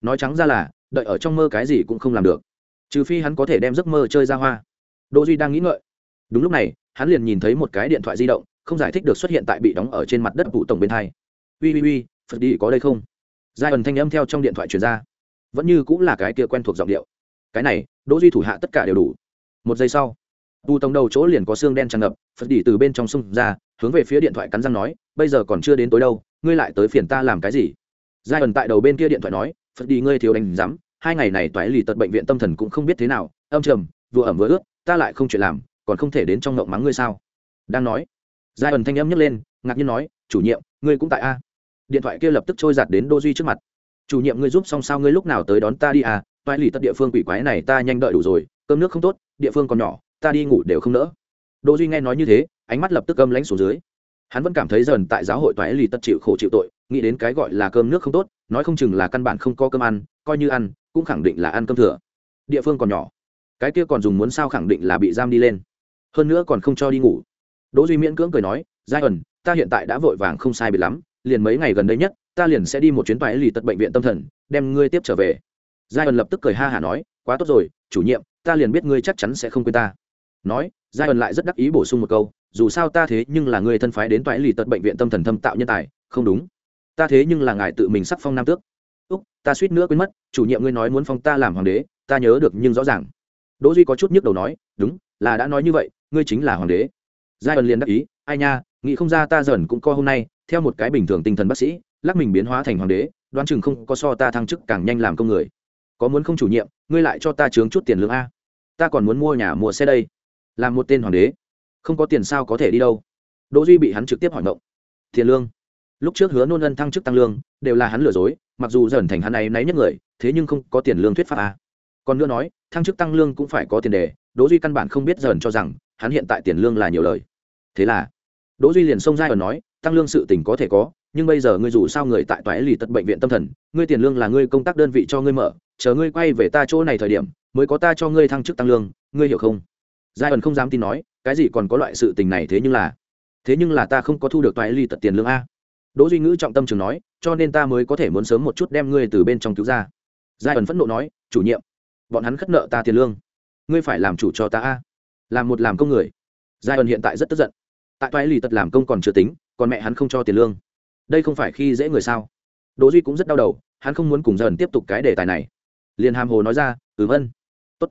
Nói trắng ra là, đợi ở trong mơ cái gì cũng không làm được. Trừ phi hắn có thể đem giấc mơ chơi ra hoa đỗ duy đang nghĩ ngợi. Đúng lúc này, hắn liền nhìn thấy một cái điện thoại di động, không giải thích được xuất hiện tại bị đóng ở trên mặt đất vụ tổng bên hai. Ui ui ui, phật đi, có đây không? Giai ẩn thanh âm theo trong điện thoại truyền ra. Vẫn như cũng là cái kia quen thuộc giọng điệu. Cái này, đỗ duy thủ hạ tất cả đều đủ. Một giây sau tu tổng đầu chỗ liền có xương đen tràn ngập, phật đi từ bên trong sông ra, hướng về phía điện thoại cắn răng nói, bây giờ còn chưa đến tối đâu, ngươi lại tới phiền ta làm cái gì? Giai ẩn tại đầu bên kia điện thoại nói, phật đi, ngươi thiếu đánh giám, hai ngày này toái lì tật bệnh viện tâm thần cũng không biết thế nào, âm trầm, vừa ẩm vừa ướt ta lại không chuyện làm, còn không thể đến trong ngộng mắng ngươi sao? Đang nói, giai ẩn thanh âm nhấc lên, ngạc nhiên nói, chủ nhiệm, ngươi cũng tại a? Điện thoại kia lập tức trôi giạt đến đô duy trước mặt. Chủ nhiệm ngươi giúp xong sao ngươi lúc nào tới đón ta đi à? Toại lì tất địa phương quỷ quái này ta nhanh đợi đủ rồi, cơm nước không tốt, địa phương còn nhỏ, ta đi ngủ đều không nỡ. Đô duy nghe nói như thế, ánh mắt lập tức âm lãnh xuống dưới. Hắn vẫn cảm thấy dần tại giáo hội toại lì tất chịu khổ chịu tội, nghĩ đến cái gọi là cơm nước không tốt, nói không chừng là căn bản không có cơm ăn, coi như ăn, cũng khẳng định là ăn cơm thừa. Địa phương còn nhỏ cái kia còn dùng muốn sao khẳng định là bị giam đi lên. Hơn nữa còn không cho đi ngủ. Đỗ duy miễn cưỡng cười nói, giai ẩn, ta hiện tại đã vội vàng không sai biệt lắm, liền mấy ngày gần đây nhất, ta liền sẽ đi một chuyến toại lì tật bệnh viện tâm thần, đem ngươi tiếp trở về. Giai ẩn lập tức cười ha hả nói, quá tốt rồi, chủ nhiệm, ta liền biết ngươi chắc chắn sẽ không quên ta. Nói, giai ẩn lại rất đắc ý bổ sung một câu, dù sao ta thế nhưng là người thân phái đến toại lì tật bệnh viện tâm thần thâm tạo nhân tài, không đúng. Ta thế nhưng là ngài tự mình sắc phong nam tước. Úc, ta suýt nữa quên mất, chủ nhiệm ngươi nói muốn phong ta làm hoàng đế, ta nhớ được nhưng rõ ràng đỗ duy có chút nhức đầu nói, đúng, là đã nói như vậy, ngươi chính là hoàng đế. Giai ẩn liền đáp ý, ai nha, nghĩ không ra ta dần cũng co hôm nay, theo một cái bình thường tinh thần bác sĩ, lắc mình biến hóa thành hoàng đế, đoán chừng không có so ta thăng chức càng nhanh làm công người. Có muốn không chủ nhiệm, ngươi lại cho ta chướng chút tiền lương a. Ta còn muốn mua nhà mua xe đây. Làm một tên hoàng đế. Không có tiền sao có thể đi đâu? Đỗ duy bị hắn trực tiếp hỏi ngộng. Tiền lương? Lúc trước hứa nôn ân thăng chức tăng lương, đều là hắn lừa dối, mặc dù dần thành hắn này nấy nhất người, thế nhưng không có tiền lương thuyết pháp a còn nữa nói, thăng chức tăng lương cũng phải có tiền đề, đỗ duy căn bản không biết dần cho rằng, hắn hiện tại tiền lương là nhiều lời. Thế là, đỗ duy liền xông ra và nói, tăng lương sự tình có thể có, nhưng bây giờ ngươi dù sao người tại toái lì tật bệnh viện tâm thần, ngươi tiền lương là ngươi công tác đơn vị cho ngươi mở, chờ ngươi quay về ta chỗ này thời điểm, mới có ta cho ngươi thăng chức tăng lương, ngươi hiểu không? Giai ẩn không dám tin nói, cái gì còn có loại sự tình này thế nhưng là, thế nhưng là ta không có thu được toái lì tật tiền lương a. Đỗ duy ngữ trọng tâm trường nói, cho nên ta mới có thể muốn sớm một chút đem ngươi từ bên trong cứu ra. Giai ẩn phẫn nộ nói, chủ nhiệm bọn hắn khất nợ ta tiền lương. Ngươi phải làm chủ cho ta a. Làm một làm công người. Giai ẩn hiện tại rất tức giận. Tại toái lì tật làm công còn chưa tính, còn mẹ hắn không cho tiền lương. Đây không phải khi dễ người sao? Đỗ duy cũng rất đau đầu, hắn không muốn cùng dần tiếp tục cái đề tài này. Liền hàm hồ nói ra ừ vân tốt.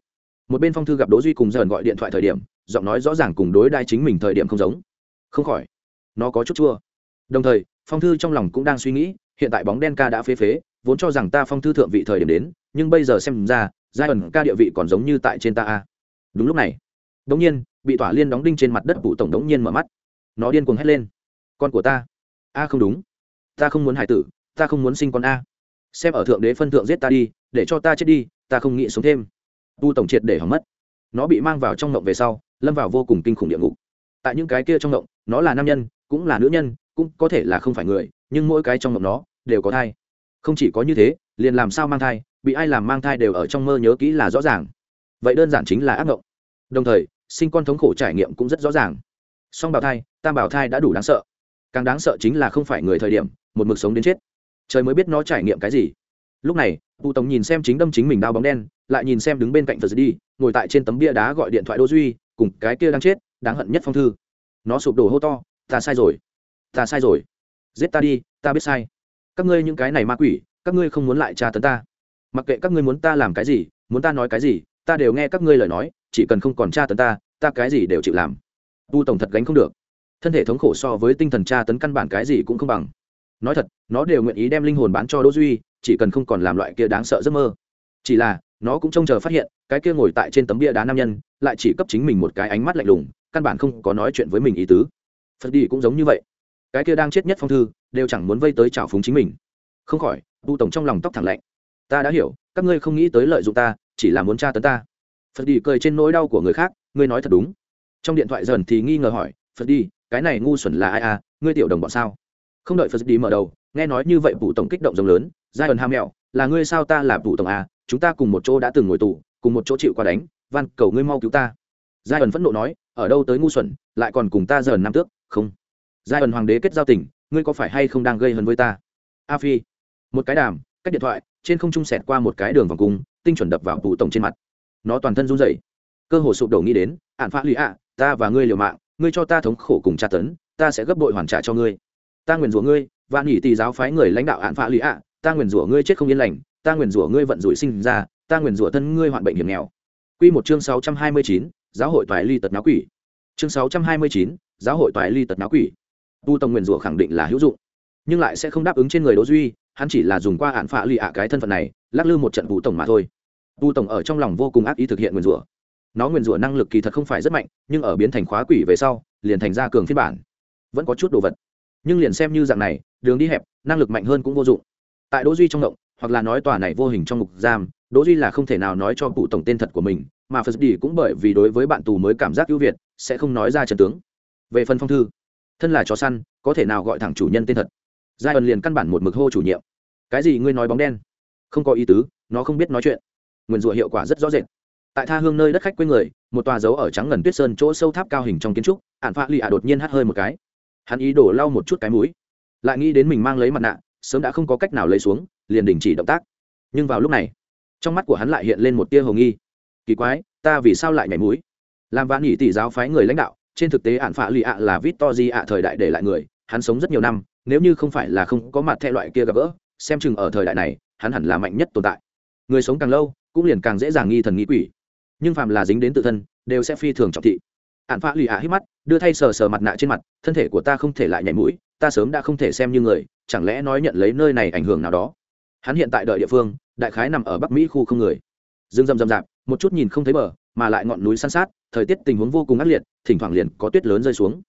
Một bên phong thư gặp đỗ duy cùng dần gọi điện thoại thời điểm, giọng nói rõ ràng cùng đối đai chính mình thời điểm không giống. Không khỏi, nó có chút chua. Đồng thời, phong thư trong lòng cũng đang suy nghĩ, hiện tại bóng đen ca đã phế phế, vốn cho rằng ta phong thư thượng vị thời điểm đến, nhưng bây giờ xem ra giai ẩn ca địa vị còn giống như tại trên ta a. Đúng lúc này, đống nhiên, bị tỏa liên đóng đinh trên mặt đất vụ tổng đống nhiên mở mắt. Nó điên cuồng hét lên. Con của ta. A, không đúng. Ta không muốn hải tử, ta không muốn sinh con a. Xem ở thượng đế phân thượng giết ta đi, để cho ta chết đi, ta không nghĩ sống thêm. Tu tổng triệt để hỏng mất. Nó bị mang vào trong ngộng về sau, lâm vào vô cùng kinh khủng địa ngục. Tại những cái kia trong ngộng, nó là nam nhân, cũng là nữ nhân, cũng có thể là không phải người, nhưng mỗi cái trong ngộng nó đều có thai không chỉ có như thế, liền làm sao mang thai, bị ai làm mang thai đều ở trong mơ nhớ kỹ là rõ ràng. Vậy đơn giản chính là ác mộng đồng thời, sinh con thống khổ trải nghiệm cũng rất rõ ràng. Song bào thai, tam bào thai đã đủ đáng sợ. Càng đáng sợ chính là không phải người thời điểm, một mực sống đến chết. Trời mới biết nó trải nghiệm cái gì. Lúc này tụ tổng nhìn xem chính đâm chính mình đao bóng đen, lại nhìn xem đứng bên cạnh phật đi, ngồi tại trên tấm bia đá gọi điện thoại đô duy, cùng cái kia đang chết, đáng hận nhất phong thư. Nó sụp đổ hô to, ta sai rồi. Ta sai rồi. Giết ta đi, ta biết sai các ngươi những cái này ma quỷ, các ngươi không muốn lại tra tấn ta. Mặc kệ các ngươi muốn ta làm cái gì, muốn ta nói cái gì, ta đều nghe các ngươi lời nói, chỉ cần không còn tra tấn ta ta cái gì đều chịu làm. Tu tổng thật gánh không được. Thân thể thống khổ so với tinh thần tra tấn căn bản cái gì cũng không bằng. Nói thật, nó đều nguyện ý đem linh hồn bán cho đỗ duy, chỉ cần không còn làm loại kia đáng sợ giấc mơ. Chỉ là, nó cũng trông chờ phát hiện, cái kia ngồi tại trên tấm bia đá nam nhân, lại chỉ cấp chính mình một cái ánh mắt lạnh lùng, căn bản không có nói chuyện với mình ý tứ. Phật đi cũng giống như vậy cái kia đang chết nhất phong thư, đều chẳng muốn vây tới trào phúng chính mình. Không khỏi, tu tổng trong lòng tóc thẳng lạnh. Ta đã hiểu, các ngươi không nghĩ tới lợi dụng ta, chỉ là muốn tra tấn ta. Phật đi cười trên nỗi đau của người khác, ngươi nói thật đúng. Trong điện thoại dần thì nghi ngờ hỏi, phật đi, cái này ngu xuẩn là ai à ngươi tiểu đồng bọn sao? Không đợi phật đi mở đầu, nghe nói như vậy vụ tổng kích động rộng lớn, giai ẩn ham mẹo, là ngươi sao ta là vụ tổng à chúng ta cùng một chỗ đã từng ngồi tù, cùng một chỗ chịu qua đánh, van cầu ngươi mau cứu ta. Giai ẩn phẫn nộ nói, ở đâu tới ngu xuẩn, lại còn cùng ta dần năm tước, không giai ẩn hoàng đế kết giao tình ngươi có phải hay không đang gây hấn với ta? A phi. Một cái đàm cách điện thoại trên không trung sẹt qua một cái đường vòng cung tinh chuẩn đập vào tụ tổng trên mặt. Nó toàn thân run rẩy. Cơ hồ sụp đổ nghĩ đến ạn phá lụy ạ ta và ngươi liều mạng ngươi cho ta thống khổ cùng tra tấn ta sẽ gấp bội hoàn trả cho ngươi. Ta nguyền rủa ngươi và nghỉ tỳ giáo phái người lãnh đạo ạn phá lụy ạ ta nguyền rủa ngươi chết không yên lành ta nguyền rủa ngươi vận rủi sinh ra ta nguyền rủa thân ngươi hoạn bệnh hiểm nghèo. Quy một chương sáu trăm hai mươi chín, giáo hội toại ly tật náo quỷ. Chương sáu trăm hai mươi chín, giáo hội toại ly tật náo quỷ. Tu tông nguyền rủa khẳng định là hữu dụng, nhưng lại sẽ không đáp ứng trên người Đỗ Duy, hắn chỉ là dùng qua hạn phạ lì ạ cái thân phận này, lắc lư một trận vụ tổng mà thôi. Tu tổng ở trong lòng vô cùng ác ý thực hiện nguyền rủa. Nó nguyền rủa năng lực kỳ thật không phải rất mạnh, nhưng ở biến thành khóa quỷ về sau, liền thành ra cường phiên bản. Vẫn có chút đồ vật. Nhưng liền xem như dạng này, đường đi hẹp, năng lực mạnh hơn cũng vô dụng. Tại Đỗ Duy trong động, hoặc là nói tòa này vô hình trong ngục giam, Đỗ Duy là không thể nào nói cho cụ tổng tên thật của mình, mà Phật Đi cũng bởi vì đối với bạn tù mới cảm giác ưu việt, sẽ không nói ra trận tướng. Về phần phong thư, thân là chó săn, có thể nào gọi thẳng chủ nhân tên thật. Giai ẩn liền căn bản một mực hô chủ nhiệm. Cái gì ngươi nói bóng đen? Không có ý tứ, nó không biết nói chuyện. Nguyên rủa hiệu quả rất rõ rệt. Tại tha hương nơi đất khách quê người, một tòa dấu ở trắng ngần tuyết sơn chỗ sâu tháp cao hình trong kiến trúc, ạn Phạ lì ạ đột nhiên hắt hơi một cái. Hắn ý đổ lau một chút cái mũi, lại nghĩ đến mình mang lấy mặt nạ, sớm đã không có cách nào lấy xuống, liền đình chỉ động tác. Nhưng vào lúc này, trong mắt của hắn lại hiện lên một tia hồ nghi kỳ quái ta vì sao lại nhảy mũi làm vạn nhị tỷ giáo phái người lãnh đạo trên thực tế ạn phạ lì ạ là vít to di ạ thời đại để lại người, hắn sống rất nhiều năm, nếu như không phải là không có mặt theo loại kia gặp gỡ, xem chừng ở thời đại này, hắn hẳn là mạnh nhất tồn tại. Người sống càng lâu, cũng liền càng dễ dàng nghi thần nghĩ quỷ. Nhưng phàm là dính đến tự thân, đều sẽ phi thường trọng thị. Ạn phạ lì ạ hít mắt, đưa thay sờ sờ mặt nạ trên mặt, thân thể của ta không thể lại nhảy mũi, ta sớm đã không thể xem như người, chẳng lẽ nói nhận lấy nơi này ảnh hưởng nào đó? Hắn hiện tại đợi địa phương, đại khái nằm ở bắc mỹ khu không người. Dương rầm rầm rạp một chút nhìn không thấy bờ, mà lại ngọn núi san sát thời tiết tình huống vô cùng ác liệt, thỉnh thoảng liền có tuyết lớn rơi xuống.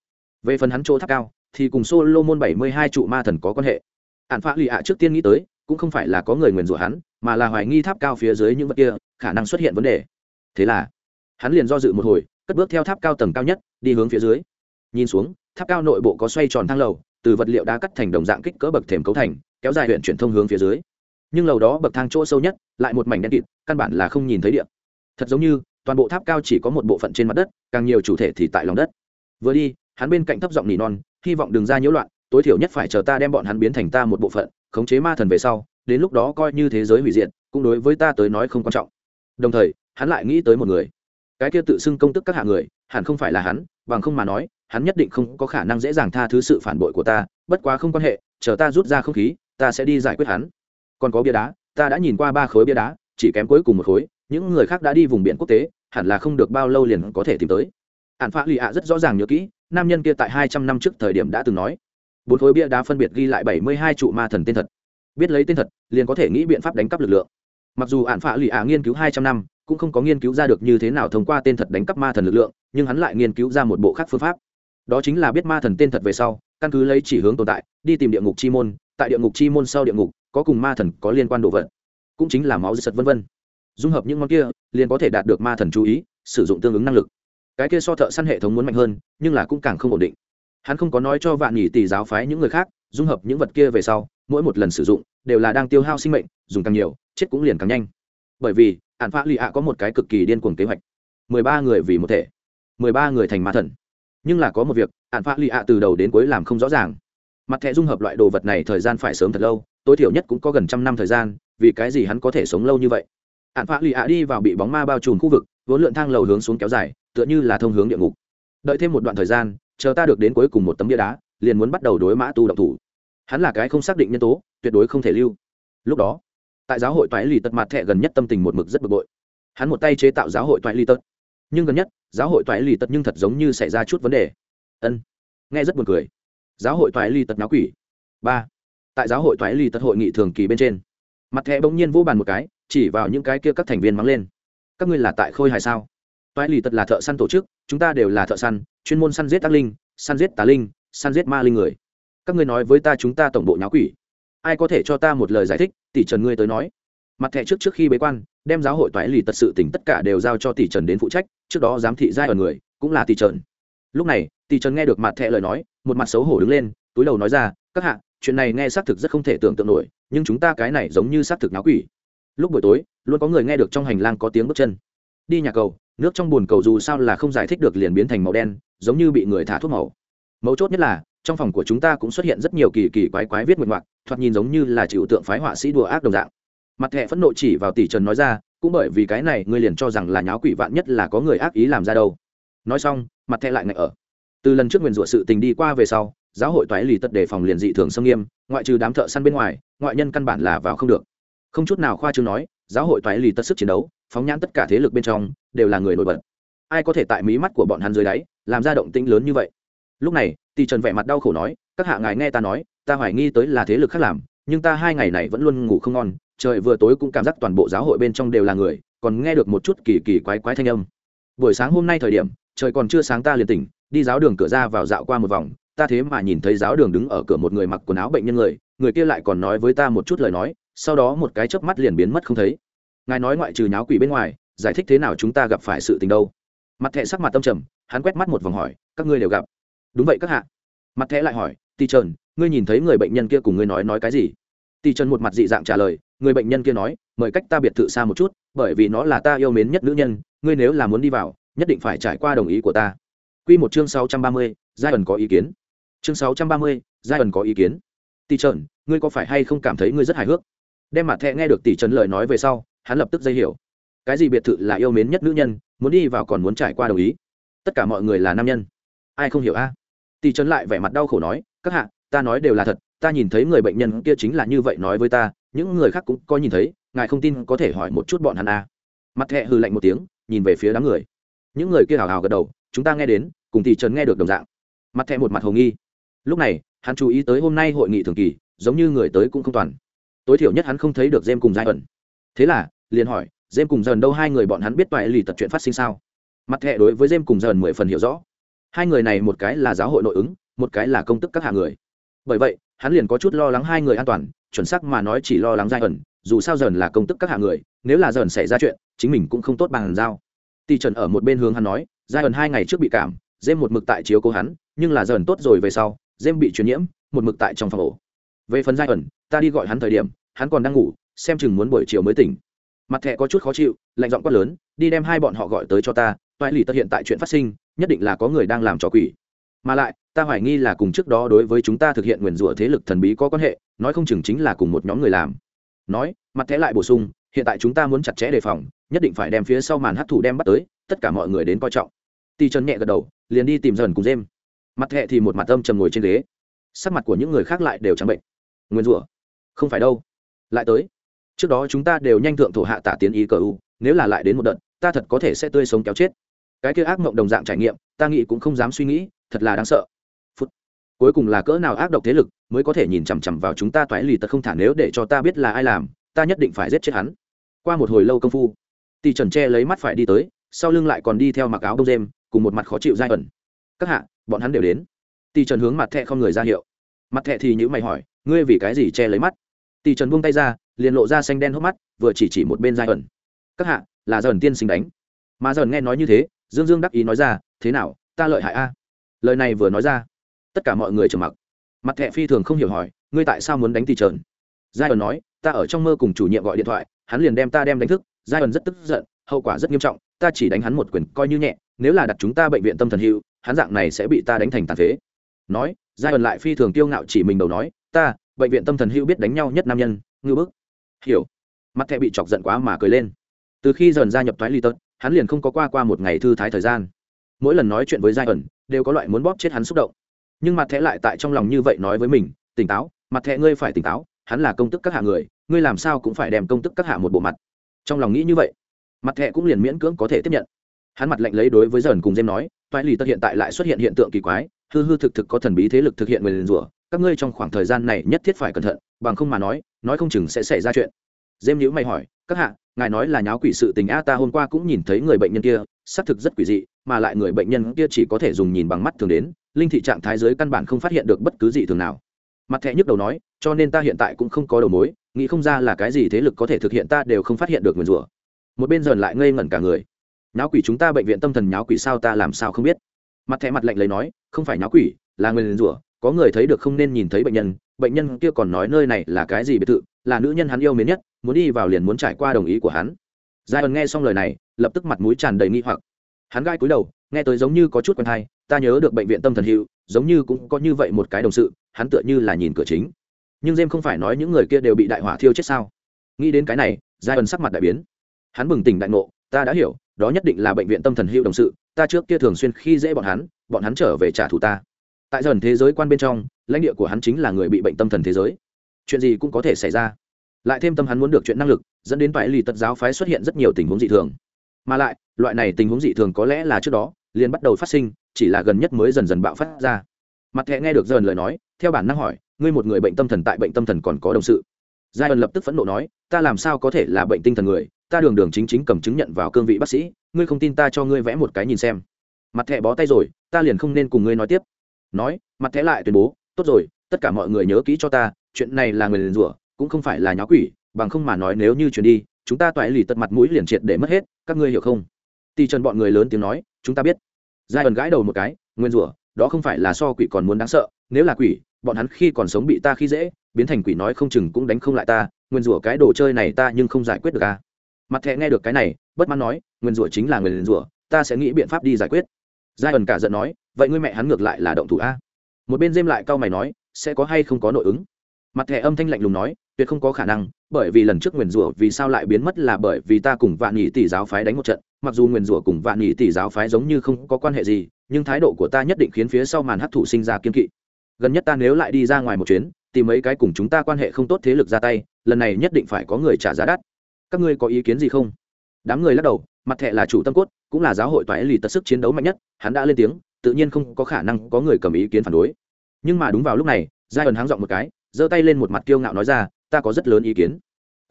Về phần hắn chỗ tháp cao, thì cùng solo môn bảy mươi hai trụ ma thần có quan hệ. Ạn phạ lì ạ trước tiên nghĩ tới, cũng không phải là có người nguyền rủa hắn, mà là hoài nghi tháp cao phía dưới những vật kia, khả năng xuất hiện vấn đề. Thế là, hắn liền do dự một hồi, cất bước theo tháp cao tầng cao nhất, đi hướng phía dưới. Nhìn xuống, tháp cao nội bộ có xoay tròn thang lầu, từ vật liệu đá cắt thành đồng dạng kích cỡ bậc thềm cấu thành, kéo dài huyện chuyển thông hướng phía dưới. Nhưng lầu đó bậc thang chỗ sâu nhất, lại một mảnh đen kịt, căn bản là không nhìn thấy điện thật giống như toàn bộ tháp cao chỉ có một bộ phận trên mặt đất, càng nhiều chủ thể thì tại lòng đất. Vừa đi, hắn bên cạnh thấp giọng nỉ non, hy vọng đừng ra nhiễu loạn, tối thiểu nhất phải chờ ta đem bọn hắn biến thành ta một bộ phận, khống chế ma thần về sau, đến lúc đó coi như thế giới hủy diệt, cũng đối với ta tới nói không quan trọng. Đồng thời, hắn lại nghĩ tới một người. Cái kia tự xưng công tức các hạ người, hẳn không phải là hắn, bằng không mà nói, hắn nhất định không có khả năng dễ dàng tha thứ sự phản bội của ta, bất quá không quan hệ, chờ ta rút ra không khí, ta sẽ đi giải quyết hắn. Còn có bia đá, ta đã nhìn qua ba khối bia đá, chỉ kém cuối cùng một khối, những người khác đã đi vùng biển quốc tế hẳn là không được bao lâu liền có thể tìm tới. Ạn phạ lì ạ rất rõ ràng nhớ kỹ, nam nhân kia tại hai trăm năm trước thời điểm đã từng nói, bốn khối bia đá phân biệt ghi lại bảy mươi hai trụ ma thần tên thật. Biết lấy tên thật, liền có thể nghĩ biện pháp đánh cắp lực lượng. Mặc dù ạn phạ lì ạ nghiên cứu hai trăm năm, cũng không có nghiên cứu ra được như thế nào thông qua tên thật đánh cắp ma thần lực lượng, nhưng hắn lại nghiên cứu ra một bộ khác phương pháp. Đó chính là biết ma thần tên thật về sau, căn cứ lấy chỉ hướng tồn tại, đi tìm địa ngục chi môn, tại địa ngục chi môn sau địa ngục, có cùng ma thần có liên quan đồ vật, cũng chính là máu giật vân vân dung hợp những món kia, liền có thể đạt được ma thần chú ý, sử dụng tương ứng năng lực. Cái kia so thợ săn hệ thống muốn mạnh hơn, nhưng là cũng càng không ổn định. Hắn không có nói cho vạn nhỉ tỷ giáo phái những người khác, dung hợp những vật kia về sau, mỗi một lần sử dụng, đều là đang tiêu hao sinh mệnh, dùng càng nhiều, chết cũng liền càng nhanh. Bởi vì hạn pha lì ạ có một cái cực kỳ điên cuồng kế hoạch. Mười ba người vì một thể, mười ba người thành ma thần. Nhưng là có một việc hạn pha lì ạ từ đầu đến cuối làm không rõ ràng. Mặt thẻ dung hợp loại đồ vật này thời gian phải sớm thật lâu, tối thiểu nhất cũng có gần trăm năm thời gian, vì cái gì hắn có thể sống lâu như vậy? Ạn phạ lì ạ đi vào bị bóng ma bao trùm khu vực, vốn lượn thang lầu hướng xuống kéo dài, tựa như là thông hướng địa ngục. Đợi thêm một đoạn thời gian, chờ ta được đến cuối cùng một tấm bia đá, liền muốn bắt đầu đối mã tu động thủ. Hắn là cái không xác định nhân tố, tuyệt đối không thể lưu. Lúc đó, tại giáo hội toái lì tật mặt thẹ gần nhất tâm tình một mực rất bực bội. Hắn một tay chế tạo giáo hội toái lì tật nhưng gần nhất, giáo hội toái lì tật nhưng thật giống như xảy ra chút vấn đề. Ân, nghe rất buồn cười. Giáo hội toái lì tật náo quỷ. Ba, tại giáo hội toái lì tật hội nghị thường kỳ bên trên, mặt thẹ bỗng nhiên vô bàn một cái chỉ vào những cái kia các thành viên mắng lên. Các ngươi là tại khôi hài sao? Toại lì tật là thợ săn tổ chức, chúng ta đều là thợ săn, chuyên môn săn giết tác linh, săn giết tà linh, săn giết ma linh người. Các ngươi nói với ta chúng ta tổng bộ nháo quỷ. Ai có thể cho ta một lời giải thích, tỷ trần ngươi tới nói. Mặt thẻ trước trước khi bế quan, đem giáo hội Toại lì tật sự tỉnh tất cả đều giao cho tỷ trần đến phụ trách, trước đó giám thị giai ở người, cũng là tỷ trần. Lúc này, tỷ trần nghe được mặt thẻ lời nói, một mặt xấu hổ đứng lên, túi đầu nói ra, các hạ, chuyện này nghe xác thực rất không thể tưởng tượng nổi, nhưng chúng ta cái này giống như xác thực náo quỷ lúc buổi tối, luôn có người nghe được trong hành lang có tiếng bước chân. Đi nhà cầu, nước trong bồn cầu dù sao là không giải thích được liền biến thành màu đen, giống như bị người thả thuốc màu. Mấu chốt nhất là, trong phòng của chúng ta cũng xuất hiện rất nhiều kỳ kỳ quái quái viết nguyện ngoạc, thoạt nhìn giống như là chịu tượng phái họa sĩ đùa ác đồng dạng. Mặt thẹ phẫn nộ chỉ vào tỷ trần nói ra, cũng bởi vì cái này ngươi liền cho rằng là nháo quỷ vạn nhất là có người ác ý làm ra đâu. Nói xong, mặt thẹ lại ngại ở. Từ lần trước nguyền rủa sự tình đi qua về sau, giáo hội toái lì tật đề phòng liền dị thường xâm nghiêm, ngoại trừ đám thợ săn bên ngoài, ngoại nhân căn bản là vào không được không chút nào khoa chương nói, giáo hội toái lì tất sức chiến đấu, phóng nhãn tất cả thế lực bên trong, đều là người nổi bật. Ai có thể tại mí mắt của bọn hắn dưới đáy, làm ra động tĩnh lớn như vậy? Lúc này tỷ trần vẻ mặt đau khổ nói, các hạ ngài nghe ta nói, ta hoài nghi tới là thế lực khác làm, nhưng ta hai ngày này vẫn luôn ngủ không ngon, trời vừa tối cũng cảm giác toàn bộ giáo hội bên trong đều là người, còn nghe được một chút kỳ kỳ quái quái thanh âm. Buổi sáng hôm nay thời điểm, trời còn chưa sáng ta liền tỉnh, đi giáo đường cửa ra vào dạo qua một vòng, ta thế mà nhìn thấy giáo đường đứng ở cửa một người mặc quần áo bệnh nhân người người kia lại còn nói với ta một chút lời nói sau đó một cái chớp mắt liền biến mất không thấy ngài nói ngoại trừ nháo quỷ bên ngoài giải thích thế nào chúng ta gặp phải sự tình đâu mặt thẹ sắc mặt tâm trầm hắn quét mắt một vòng hỏi các ngươi đều gặp đúng vậy các hạ mặt thẹ lại hỏi tỳ trần ngươi nhìn thấy người bệnh nhân kia cùng ngươi nói nói cái gì tỳ trần một mặt dị dạng trả lời người bệnh nhân kia nói mời cách ta biệt thự xa một chút bởi vì nó là ta yêu mến nhất nữ nhân ngươi nếu là muốn đi vào nhất định phải trải qua đồng ý của ta Quy một chương sáu trăm ba mươi, giai ẩn có ý kiến. Chương sáu trăm ba mươi, giai ẩn có ý kiến. tỳ Trần, ngươi có phải hay không cảm thấy ngươi rất hài hước? Đem mặt thẹ nghe được tỷ trấn lời nói về sau, hắn lập tức dây hiểu. Cái gì biệt thự là yêu mến nhất nữ nhân, muốn đi vào còn muốn trải qua đồng ý. Tất cả mọi người là nam nhân. Ai không hiểu a? tỷ trấn lại vẻ mặt đau khổ nói các hạ ta nói đều là thật ta nhìn thấy người bệnh nhân kia chính là như vậy nói với ta những người khác cũng có nhìn thấy ngài không tin có thể hỏi một chút bọn hắn a à. mặt thẹ hư lạnh một tiếng nhìn về phía đám người những người kia hào hào gật đầu chúng ta nghe đến cùng tỷ trấn nghe được đồng dạng mặt thẹ một mặt hồ nghi lúc này hắn chú ý tới hôm nay hội nghị thường kỳ giống như người tới cũng không toàn tối thiểu nhất hắn không thấy được Dêm cùng giai ẩn thế là, liền hỏi Dêm cùng dần đâu hai người bọn hắn biết toại lì tật chuyện phát sinh sao? Mặt thẹ đối với Dêm cùng dần mười phần hiểu rõ. Hai người này một cái là giáo hội nội ứng, một cái là công tức các hạ người. Bởi vậy, hắn liền có chút lo lắng hai người an toàn, chuẩn xác mà nói chỉ lo lắng giai ẩn dù sao dần là công tức các hạ người, nếu là dần xảy ra chuyện, chính mình cũng không tốt bằng giao. Tỷ trần ở một bên hướng hắn nói giai ẩn hai ngày trước bị cảm dêm một mực tại chiếu cố hắn, nhưng là dần tốt rồi về sau dêm bị truyền nhiễm, một mực tại trong phòng ổ về phần giai ẩn, ta đi gọi hắn thời điểm, hắn còn đang ngủ, xem chừng muốn buổi chiều mới tỉnh. Mặt thẹ có chút khó chịu, lạnh giọng quát lớn, đi đem hai bọn họ gọi tới cho ta, toại lì tất hiện tại chuyện phát sinh, nhất định là có người đang làm trò quỷ. Mà lại, ta hoài nghi là cùng trước đó đối với chúng ta thực hiện nguyền rủa thế lực thần bí có quan hệ, nói không chừng chính là cùng một nhóm người làm. Nói, mặt thẻ lại bổ sung, hiện tại chúng ta muốn chặt chẽ đề phòng, nhất định phải đem phía sau màn hấp thụ đem bắt tới, tất cả mọi người đến coi trọng. Tì trần nhẹ gật đầu, liền đi tìm dần cùng dêm mặt thẻ thì một mặt âm trầm ngồi trên ghế. Sắc mặt của những người khác lại đều trắng bệnh nguyên rủa. Không phải đâu. Lại tới. Trước đó chúng ta đều nhanh thượng thổ hạ tả tiến ý cờ u, nếu là lại đến một đợt, ta thật có thể sẽ tươi sống kéo chết. Cái kia ác mộng đồng dạng trải nghiệm, ta nghĩ cũng không dám suy nghĩ, thật là đáng sợ. Phút. Cuối cùng là cỡ nào ác độc thế lực mới có thể nhìn chằm chằm vào chúng ta toái lì tật không thả nếu để cho ta biết là ai làm, ta nhất định phải giết chết hắn. Qua một hồi lâu công phu tỷ trần tre lấy mắt phải đi tới, sau lưng lại còn đi theo mặc áo bông dêm, cùng một mặt khó chịu dai ẩn. Các hạ, bọn hắn đều đến. Tỷ trần hướng mặt thẹ không người ra hiệu. Mặt thẹ thì nhữ mày hỏi ngươi vì cái gì che lấy mắt? Tỷ trần buông tay ra, liền lộ ra xanh đen hốc mắt, vừa chỉ chỉ một bên giai ẩn. Các hạ, là dần tiên sinh đánh. Mà dần nghe nói như thế, dương dương đắc ý nói ra, thế nào, ta lợi hại a? Lời này vừa nói ra, tất cả mọi người trầm mặc. Mặt thẹ phi thường không hiểu hỏi, ngươi tại sao muốn đánh tỷ trần? Giai ẩn nói, ta ở trong mơ cùng chủ nhiệm gọi điện thoại, hắn liền đem ta đem đánh thức. Giai ẩn rất tức giận, hậu quả rất nghiêm trọng, ta chỉ đánh hắn một quyền, coi như nhẹ, nếu là đặt chúng ta bệnh viện tâm thần hữu, hắn dạng này sẽ bị ta đánh thành tàn phế. Nói, giai ẩn lại phi thường tiêu ngạo chỉ mình đầu nói ta, bệnh viện tâm thần hữu biết đánh nhau nhất nam nhân ngư bức. Hiểu. Mặt thẹ bị chọc giận quá mà cười lên. Từ khi dần gia nhập thoái ly tật, hắn liền không có qua qua một ngày thư thái thời gian. Mỗi lần nói chuyện với giai ẩn, đều có loại muốn bóp chết hắn xúc động. Nhưng mặt thẹ lại tại trong lòng như vậy nói với mình, tỉnh táo, mặt thẹ ngươi phải tỉnh táo, hắn là công tức các hạ người, ngươi làm sao cũng phải đem công tức các hạ một bộ mặt. Trong lòng nghĩ như vậy, mặt thẹ cũng liền miễn cưỡng có thể tiếp nhận. Hắn mặt lạnh lấy đối với dần cùng dêm nói toại lì tật hiện tại lại xuất hiện hiện tượng kỳ quái, hư hư thực thực có thần bí thế lực thực hiện người liền rủa các ngươi trong khoảng thời gian này nhất thiết phải cẩn thận, bằng không mà nói nói không chừng sẽ xảy ra chuyện. Dêm nhữ mày hỏi, các hạ, ngài nói là nháo quỷ sự tình a ta hôm qua cũng nhìn thấy người bệnh nhân kia, xác thực rất quỷ dị, mà lại người bệnh nhân kia chỉ có thể dùng nhìn bằng mắt thường đến, linh thị trạng thái giới căn bản không phát hiện được bất cứ gì thường nào. Mặt thẹ nhức đầu nói, cho nên ta hiện tại cũng không có đầu mối, nghĩ không ra là cái gì thế lực có thể thực hiện ta đều không phát hiện được nguyền rủa. Một bên dần lại ngây ngẩn cả người. Nháo quỷ chúng ta bệnh viện tâm thần nháo quỷ sao ta làm sao không biết? Mặt thẹ mặt lạnh lấy nói, không phải nháo quỷ, là nguyền rủa có người thấy được không nên nhìn thấy bệnh nhân bệnh nhân kia còn nói nơi này là cái gì biệt thự, là nữ nhân hắn yêu mến nhất, muốn đi vào liền muốn trải qua đồng ý của hắn. Giai ân nghe xong lời này, lập tức mặt mũi tràn đầy nghi hoặc. Hắn gai cúi đầu, nghe tới giống như có chút quen thai, ta nhớ được bệnh viện tâm thần hữu, giống như cũng có như vậy một cái đồng sự, hắn tựa như là nhìn cửa chính. Nhưng jem không phải nói những người kia đều bị đại hỏa thiêu chết sao? Nghĩ đến cái này, giai ân sắc mặt đại biến. Hắn bừng tỉnh đại ngộ, ta đã hiểu, đó nhất định là bệnh viện tâm thần hữu đồng sự, ta trước kia thường xuyên khi dễ bọn hắn bọn hắn trở về trả thù ta tại dần thế giới quan bên trong, lãnh địa của hắn chính là người bị bệnh tâm thần thế giới. Chuyện gì cũng có thể xảy ra. Lại thêm tâm hắn muốn được chuyện năng lực, dẫn đến phải lì tật giáo phái xuất hiện rất nhiều tình huống dị thường. Mà lại, loại này tình huống dị thường có lẽ là trước đó, liền bắt đầu phát sinh, chỉ là gần nhất mới dần dần bạo phát ra. Mặt thẹ nghe được dần lời nói, theo bản năng hỏi, ngươi một người bệnh tâm thần tại bệnh tâm thần còn có đồng sự? Giai ẩn lập tức phẫn nộ nói, ta làm sao có thể là bệnh tinh thần người? Ta đường đường chính chính cầm chứng nhận vào cương vị bác sĩ, ngươi không tin ta cho ngươi vẽ một cái nhìn xem. Mặt thẹ bó tay rồi, ta liền không nên cùng ngươi nói tiếp nói, mặt thẻ lại tuyên bố, tốt rồi, tất cả mọi người nhớ kỹ cho ta, chuyện này là người liền rủa, cũng không phải là nháo quỷ, bằng không mà nói nếu như chuyển đi, chúng ta toại lì tật mặt mũi liền triệt để mất hết, các ngươi hiểu không? Tỷ trần bọn người lớn tiếng nói, chúng ta biết. Giai ẩn gãi đầu một cái, nguyên rủa, đó không phải là so quỷ còn muốn đáng sợ, nếu là quỷ, bọn hắn khi còn sống bị ta khi dễ, biến thành quỷ nói không chừng cũng đánh không lại ta, nguyên rủa cái đồ chơi này ta nhưng không giải quyết được à. Mặt thẹ nghe được cái này, bất mãn nói, nguyên rủa chính là người liền rủa, ta sẽ nghĩ biện pháp đi giải quyết giai ẩn cả giận nói, vậy ngươi mẹ hắn ngược lại là động thủ a. Một bên dêm lại cau mày nói, sẽ có hay không có nội ứng? Mặt thẻ âm thanh lạnh lùng nói, tuyệt không có khả năng, bởi vì lần trước nguyền rủa vì sao lại biến mất là bởi vì ta cùng vạn nhị tỷ giáo phái đánh một trận. Mặc dù nguyền rủa cùng vạn nhị tỷ giáo phái giống như không có quan hệ gì, nhưng thái độ của ta nhất định khiến phía sau màn hấp thụ sinh ra kiên kỵ. Gần nhất ta nếu lại đi ra ngoài một chuyến, tìm mấy cái cùng chúng ta quan hệ không tốt thế lực ra tay, lần này nhất định phải có người trả giá đắt. Các ngươi có ý kiến gì không? Đám người lắc đầu, mặt thẻ là chủ tâm cốt cũng là giáo hội toại lì tật sức chiến đấu mạnh nhất hắn đã lên tiếng tự nhiên không có khả năng có người cầm ý kiến phản đối nhưng mà đúng vào lúc này giai ẩn háng giọng một cái giơ tay lên một mặt kiêu ngạo nói ra ta có rất lớn ý kiến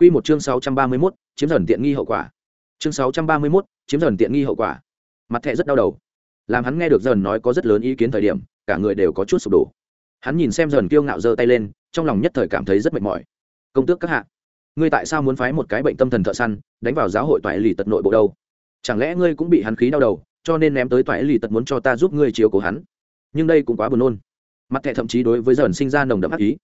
Quy một chương 631, chiếm dần tiện nghi hậu quả. Chương 631, chiếm dần tiện nghi hậu quả. Mặt thẻ rất đau đầu. Làm hắn nghe được dần nói có rất lớn ý kiến thời điểm, cả người đều có chút sụp đổ. Hắn nhìn xem dần kiêu ngạo giơ tay lên, trong lòng nhất thời cảm thấy rất mệt mỏi. Công tước các hạ, ngươi tại sao muốn phái một cái bệnh tâm thần thợ săn, đánh vào giáo hội toại lì tật nội bộ đâu? Chẳng lẽ ngươi cũng bị hắn khí đau đầu, cho nên ném tới toại lì tật muốn cho ta giúp ngươi chiếu cố hắn? Nhưng đây cũng quá buồn nôn. Mặt thẻ thậm chí đối với dần sinh ra nồng đậm ác ý.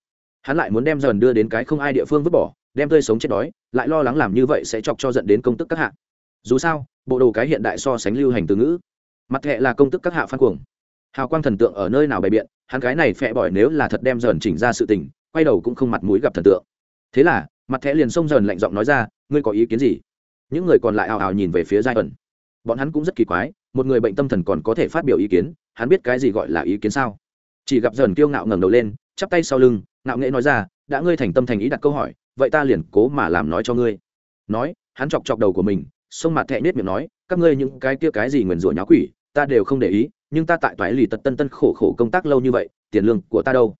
Hắn lại muốn đem dần đưa đến cái không ai địa phương vứt bỏ đem tươi sống chết đói lại lo lắng làm như vậy sẽ chọc cho dẫn đến công tức các hạ. Dù sao bộ đồ cái hiện đại so sánh lưu hành từ ngữ. Mặt thẹ là công tức các hạ phan cuồng. Hào quang thần tượng ở nơi nào bày biện hắn cái này phẹ bỏi nếu là thật đem dần chỉnh ra sự tình quay đầu cũng không mặt mũi gặp thần tượng. Thế là mặt thẹ liền xông dần lạnh giọng nói ra ngươi có ý kiến gì? Những người còn lại ào ào nhìn về phía giai ẩn. Bọn hắn cũng rất kỳ quái, một người bệnh tâm thần còn có thể phát biểu ý kiến, hắn biết cái gì gọi là ý kiến sao? Chỉ gặp dần kiêu ngạo ngẩng đầu lên, chắp tay sau lưng, ngạo nghễ nói ra, đã ngươi thành tâm thành ý đặt câu hỏi, vậy ta liền cố mà làm nói cho ngươi. Nói, hắn chọc chọc đầu của mình, sông mặt thẹ nết miệng nói, các ngươi những cái kia cái gì nguyền rủa nháo quỷ, ta đều không để ý, nhưng ta tại toái lì tật tân tân khổ khổ công tác lâu như vậy, tiền lương của ta đâu?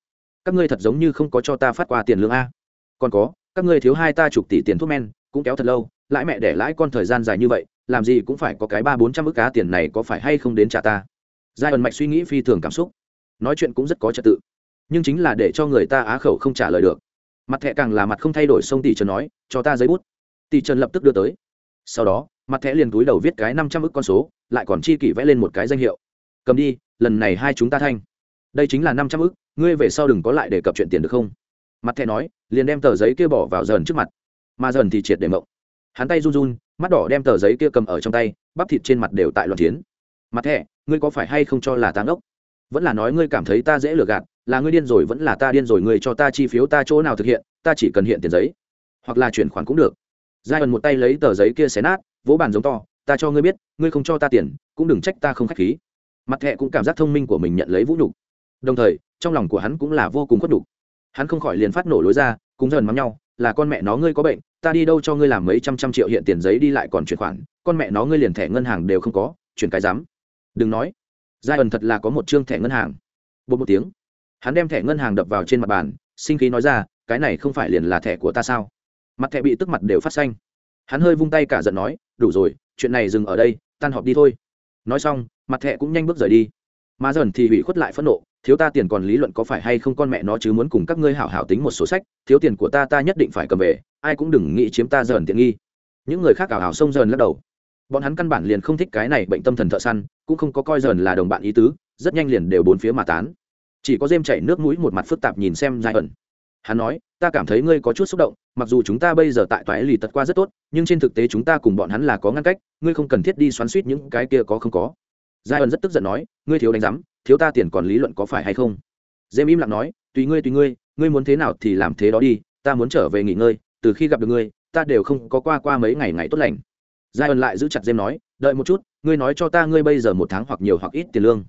Các ngươi thật giống như không có cho ta phát qua tiền lương a. Còn có, các ngươi thiếu hai ta chục tỷ tiền thuốc men cũng kéo thật lâu, lãi mẹ để lãi con thời gian dài như vậy, làm gì cũng phải có cái ba bốn trăm ức cá tiền này có phải hay không đến trả ta? Giai ẩn mạch suy nghĩ phi thường cảm xúc. Nói chuyện cũng rất có trật tự. Nhưng chính là để cho người ta á khẩu không trả lời được. Mặt thẻ càng là mặt không thay đổi sông tỷ trần nói, cho ta giấy bút. Tỷ trần lập tức đưa tới. Sau đó, mặt thẻ liền túi đầu viết cái năm trăm ức con số, lại còn chi kỷ vẽ lên một cái danh hiệu. Cầm đi, lần này hai chúng ta thanh. Đây chính là năm trăm ức, ngươi về sau đừng có lại đề cập chuyện tiền được không? Mặt thẻ nói, liền đem tờ giấy kia bỏ vào dần trước mặt mà dần thì triệt để mộng. Hắn tay run run, mắt đỏ đem tờ giấy kia cầm ở trong tay, bắp thịt trên mặt đều tại loạn chiến. Mặt thẻ, ngươi có phải hay không cho là táng ốc vẫn là nói ngươi cảm thấy ta dễ lừa gạt, là ngươi điên rồi vẫn là ta điên rồi, ngươi cho ta chi phiếu ta chỗ nào thực hiện, ta chỉ cần hiện tiền giấy, hoặc là chuyển khoản cũng được. Giai ẩn một tay lấy tờ giấy kia xé nát, vỗ bàn giống to, ta cho ngươi biết, ngươi không cho ta tiền, cũng đừng trách ta không k h á c h khí. Mặt thẹ cũng cảm giác thông minh của mình nhận lấy vũ nhục. Đồng thời, trong lòng của hắn cũng là vô cùng khuất nhục. Hắn không khỏi liền phát nổ lối ra, cùng dần mắm nhau là con mẹ nó ngươi có bệnh, ta đi đâu cho ngươi làm mấy trăm trăm triệu hiện tiền giấy đi lại còn chuyển khoản, con mẹ nó ngươi liền thẻ ngân hàng đều không có, chuyển cái dám đừng nói giai ẩn thật là có một chương thẻ ngân hàng. Bột một tiếng, hắn đem thẻ ngân hàng đập vào trên mặt bàn, sinh khí nói ra, cái này không phải liền là thẻ của ta sao? Mặt thẻ bị tức mặt đều phát xanh. Hắn hơi vung tay cả giận nói, đủ rồi, chuyện này dừng ở đây, tan họp đi thôi. Nói xong, mặt thẻ cũng nhanh bước rời đi. Mà dần thì bị khuất lại phẫn nộ thiếu ta tiền còn lý luận có phải hay không con mẹ nó chứ muốn cùng các ngươi hảo hảo tính một số sách, thiếu tiền của ta ta nhất định phải cầm về, ai cũng đừng nghĩ chiếm ta dần tiện nghi. Những người khác ảo hảo xông dần lắc đầu. Bọn hắn căn bản liền không thích cái này bệnh tâm thần thợ săn, cũng không có coi dần là đồng bạn ý tứ, rất nhanh liền đều bốn phía mà tán. Chỉ có dêm chảy nước mũi một mặt phức tạp nhìn xem giai ẩn. Hắn nói, ta cảm thấy ngươi có chút xúc động, mặc dù chúng ta bây giờ tại toái lì tật qua rất tốt, nhưng trên thực tế chúng ta cùng bọn hắn là có ngăn cách, ngươi không cần thiết đi xoắn suýt những cái kia có không có. Giai ẩn rất tức giận nói, ngươi thiếu đánh giám thiếu ta tiền còn lý luận có phải hay không? Dêm im lặng nói, tùy ngươi tùy ngươi ngươi muốn thế nào thì làm thế đó đi, ta muốn trở về nghỉ ngơi, từ khi gặp được ngươi, ta đều không có qua qua mấy ngày ngày tốt lành. Giai ân lại giữ chặt dêm nói, đợi một chút, ngươi nói cho ta ngươi bây giờ một tháng hoặc nhiều hoặc ít tiền lương.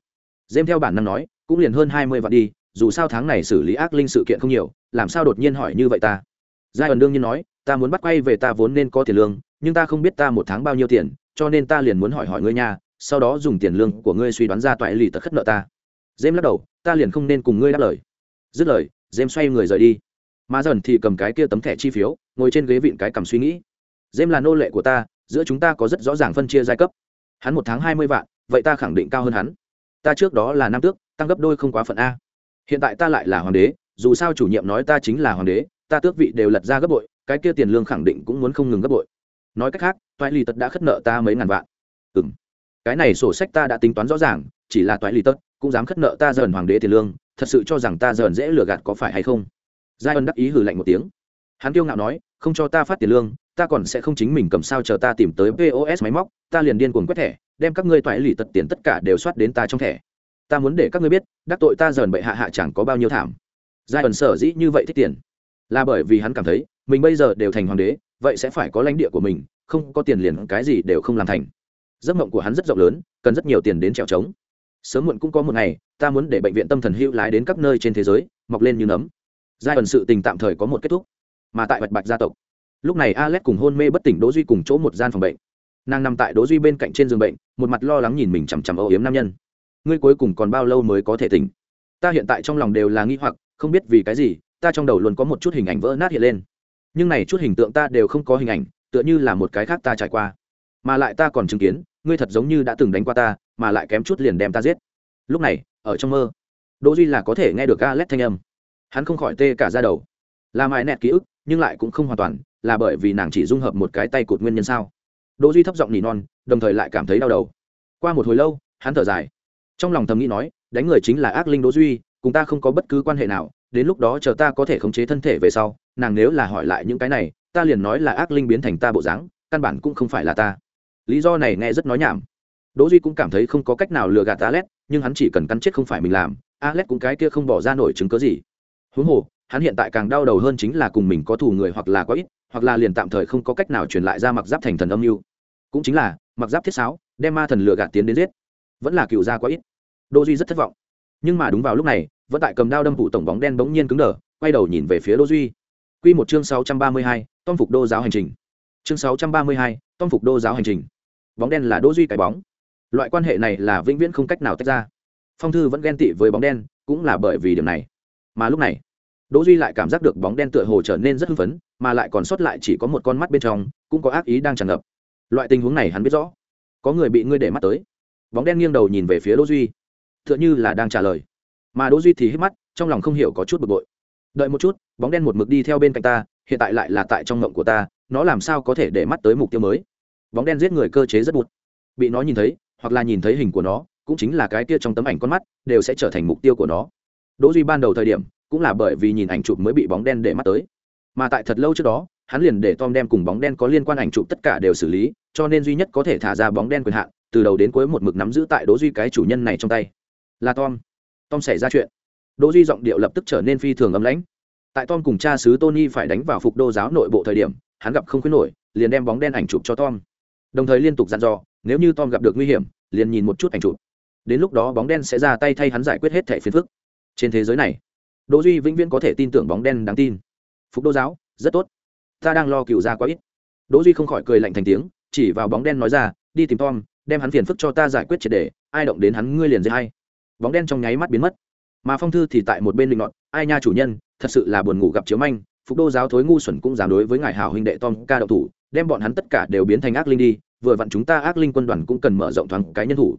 Dêm theo bản năng nói, cũng liền hơn hai mươi vạn đi, dù sao tháng này xử lý ác linh sự kiện không nhiều, làm sao đột nhiên hỏi như vậy ta? Giai ẩn đương nhiên nói, ta muốn bắt quay về ta vốn nên có tiền lương, nhưng ta không biết ta một tháng bao nhiêu tiền, cho nên ta liền muốn hỏi hỏi ngươi nhà sau đó dùng tiền lương của ngươi suy đoán ra toại lì tật khất nợ ta. Dêm lắc đầu, ta liền không nên cùng ngươi đáp lời. Dứt lời dêm xoay người rời đi. Mà dần thì cầm cái kia tấm thẻ chi phiếu, ngồi trên ghế vịn cái cầm suy nghĩ. Dêm là nô lệ của ta, giữa chúng ta có rất rõ ràng phân chia giai cấp. Hắn một tháng hai mươi vạn, vậy ta khẳng định cao hơn hắn. Ta trước đó là nam tước, tăng gấp đôi không quá phận a. Hiện tại ta lại là hoàng đế, dù sao chủ nhiệm nói ta chính là hoàng đế, ta tước vị đều lật ra gấp bội, cái kia tiền lương khẳng định cũng muốn không ngừng gấp bội. Nói cách khác, toại lì tật đã khất nợ ta mấy ngàn vạn. Ừ m cái này sổ sách ta đã tính toán rõ ràng chỉ là toại lì tất, cũng dám khất nợ ta dần hoàng đế tiền lương thật sự cho rằng ta dần dễ lừa gạt có phải hay không? Giai ân đắc ý hử lạnh một tiếng. Hắn kiêu ngạo nói không cho ta phát tiền lương ta còn sẽ không chính mình cầm sao chờ ta tìm tới pos máy móc ta liền điên cuồng quét thẻ đem các ngươi toại lì tật tiền tất cả đều soát đến ta trong thẻ. Ta muốn để các ngươi biết đắc tội ta dần bệ hạ hạ chẳng có bao nhiêu thảm. Giai ẩn sở dĩ như vậy thích tiền là bởi vì hắn cảm thấy mình bây giờ đều thành hoàng đế vậy sẽ phải có lãnh địa của mình không có tiền liền cái gì đều không làm thành giấc mộng của hắn rất rộng lớn, cần rất nhiều tiền đến trèo trống. Sớm muộn cũng có một ngày, ta muốn để bệnh viện tâm thần hữu lái đến các nơi trên thế giới, mọc lên như nấm. Giai đoạn sự tình tạm thời có một kết thúc, mà tại bạch bạch gia tộc. Lúc này alex cùng hôn mê bất tỉnh đỗ duy cùng chỗ một gian phòng bệnh. Nàng nằm tại đỗ duy bên cạnh trên giường bệnh, một mặt lo lắng nhìn mình chằm chằm âu yếm nam nhân. Ngươi cuối cùng còn bao lâu mới có thể tỉnh? Ta hiện tại trong lòng đều là nghi hoặc, không biết vì cái gì, ta trong đầu luôn có một chút hình ảnh vỡ nát hiện lên. Nhưng này chút hình tượng ta đều không có hình ảnh, tựa như là một cái khác ta trải qua. Mà lại ta còn chứng kiến ngươi thật giống như đã từng đánh qua ta, mà lại kém chút liền đem ta giết. Lúc này, ở trong mơ, đỗ duy là có thể nghe được Alex thanh âm. Hắn không khỏi tê cả da đầu. Là mãi nẹt ký ức, nhưng lại cũng không hoàn toàn, là bởi vì nàng chỉ dung hợp một cái tay cụt nguyên nhân sao? Đỗ duy thấp giọng nỉ non, đồng thời lại cảm thấy đau đầu. Qua một hồi lâu, hắn thở dài. Trong lòng thầm nghĩ nói, đánh người chính là ác linh đỗ duy, cùng ta không có bất cứ quan hệ nào, đến lúc đó chờ ta có thể khống chế thân thể về sau, nàng nếu là hỏi lại những cái này, ta liền nói là ác linh biến thành ta bộ dáng, căn bản cũng không phải là ta lý do này nghe rất nói nhảm. Đỗ duy cũng cảm thấy không có cách nào lừa gạt alex nhưng hắn chỉ cần cắn chết không phải mình làm alex cũng cái kia không bỏ ra nổi chứng cứ gì. Huống hồ hắn hiện tại càng đau đầu hơn chính là cùng mình có thù người hoặc là có ít hoặc là liền tạm thời không có cách nào truyền lại ra mặc giáp thành thần âm mưu. Cũng chính là mặc giáp thiết sáo đem ma thần lừa gạt tiến đến giết. Vẫn là cựu gia quá ít. Đỗ duy rất thất vọng. Nhưng mà đúng vào lúc này vẫn tại cầm đao đâm phụ tổng bóng đen bỗng nhiên cứng đờ quay đầu nhìn về phía đỗ duy. Quy một chương 632, tom phục đô giáo hành trình. Chương 632, tom phục đô giáo hành trình bóng đen là đỗ duy cái bóng. Loại quan hệ này là vĩnh viễn không cách nào tách ra. Phong thư vẫn ghen tị với bóng đen, cũng là bởi vì điểm này. Mà lúc này, đỗ duy lại cảm giác được bóng đen tựa hồ trở nên rất hưng phấn, mà lại còn sót lại chỉ có một con mắt bên trong, cũng có ác ý đang tràn ngập. Loại tình huống này hắn biết rõ. Có người bị ngươi để mắt tới. Bóng đen nghiêng đầu nhìn về phía đỗ duy. Tựa như là đang trả lời. Mà đỗ duy thì hít mắt, trong lòng không hiểu có chút bực bội. Đợi một chút, bóng đen một mực đi theo bên cạnh ta, hiện tại lại là tại trong ngộng của ta, nó làm sao có thể để mắt tới mục tiêu mới? Bóng đen giết người cơ chế rất bụt. Bị nó nhìn thấy, hoặc là nhìn thấy hình của nó, cũng chính là cái kia trong tấm ảnh con mắt, đều sẽ trở thành mục tiêu của nó. Đỗ duy ban đầu thời điểm, cũng là bởi vì nhìn ảnh chụp mới bị bóng đen để mắt tới. Mà tại thật lâu trước đó, hắn liền để tom đem cùng bóng đen có liên quan ảnh chụp tất cả đều xử lý, cho nên duy nhất có thể thả ra bóng đen quyền hạn, từ đầu đến cuối một mực nắm giữ tại đỗ duy cái chủ nhân này trong tay. Là tom. Tom xảy ra chuyện. Đỗ duy giọng điệu lập tức trở nên phi thường ấm lãnh. Tại tom cùng cha sứ tony phải đánh vào phục đô giáo nội bộ thời điểm, hắn gặp không khuyến nổi, liền đem bóng đen ảnh chụp cho tom đồng thời liên tục dặn dò, nếu như tom gặp được nguy hiểm, liền nhìn một chút ảnh chụp. Đến lúc đó bóng đen sẽ ra tay thay hắn giải quyết hết thẻ phiền phức. Trên thế giới này, đỗ duy vĩnh viễn có thể tin tưởng bóng đen đáng tin. Phục đô giáo, rất tốt. Ta đang lo cựu ra quá ít. Đỗ duy không khỏi cười lạnh thành tiếng, chỉ vào bóng đen nói ra, đi tìm tom, đem hắn phiền phức cho ta giải quyết triệt để. ai động đến hắn ngươi liền dễ hay bóng đen trong nháy mắt biến mất. Mà phong thư thì tại một bên định nọt, ai nha chủ nhân, thật sự là buồn ngủ gặp chiếu manh phục đô giáo thối ngu xuẩn cũng dám đối với ngài hảo huynh đệ tom ca đậu thủ, đem bọn hắn tất cả đều biến thành ác linh đi, vừa vặn chúng ta ác linh quân đoàn cũng cần mở rộng thoáng cái nhân thủ.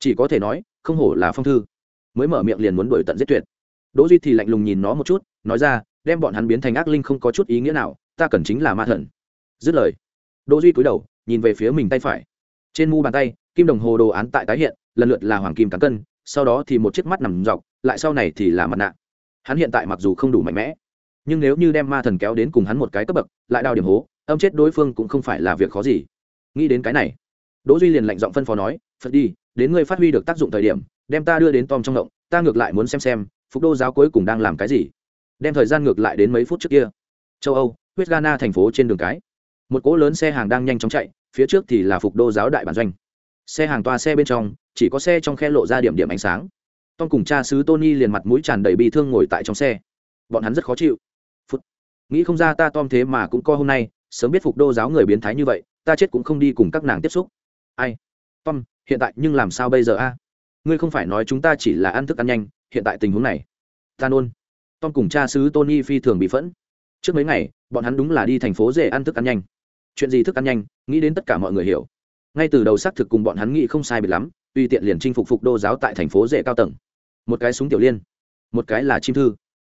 Chỉ có thể nói, không hổ là phong thư. Mới mở miệng liền muốn đuổi tận giết tuyệt. Đỗ duy thì lạnh lùng nhìn nó một chút, nói ra, đem bọn hắn biến thành ác linh không có chút ý nghĩa nào, ta cần chính là ma thần. Dứt lời, đỗ duy cúi đầu, nhìn về phía mình tay phải. Trên mu bàn tay, kim đồng hồ đồ án tại tái hiện, lần lượt là hoàng kim cán cân, sau đó thì một chiếc mắt nằm dọc, lại sau này thì là mặt nạ. Hắn hiện tại mặc dù không đủ mạnh mẽ nhưng nếu như đem ma thần kéo đến cùng hắn một cái cấp bậc, lại đào điểm hố, âm chết đối phương cũng không phải là việc khó gì. Nghĩ đến cái này, đỗ duy liền lạnh giọng phân phó nói, phật đi, đến ngươi phát huy được tác dụng thời điểm, đem ta đưa đến tom trong động, ta ngược lại muốn xem xem, phục đô giáo cuối cùng đang làm cái gì. Đem thời gian ngược lại đến mấy phút trước kia. Châu âu, huyết ghana thành phố trên đường cái. Một cỗ lớn xe hàng đang nhanh chóng chạy, phía trước thì là phục đô giáo đại bản doanh. Xe hàng toa xe bên trong, chỉ có xe trong khe lộ ra điểm điểm ánh sáng. Tom cùng cha xứ tony liền mặt mũi tràn đầy bị thương ngồi tại trong xe. Bọn hắn rất khó chịu nghĩ không ra ta tom thế mà cũng co hôm nay, sớm biết phục đô giáo người biến thái như vậy, ta chết cũng không đi cùng các nàng tiếp xúc. Ai? Tom, hiện tại nhưng làm sao bây giờ a? À? Ngươi không phải nói chúng ta chỉ là ăn thức ăn nhanh, hiện tại tình huống này. Ta nôn. Tom cùng cha xứ tony phi thường bị phẫn. Trước mấy ngày, bọn hắn đúng là đi thành phố rể ăn thức ăn nhanh. Chuyện gì thức ăn nhanh? Nghĩ đến tất cả mọi người hiểu. Ngay từ đầu xác thực cùng bọn hắn nghĩ không sai biệt lắm, tùy tiện liền chinh phục phục đô giáo tại thành phố rể cao tầng. Một cái súng tiểu liên, một cái là chim thư.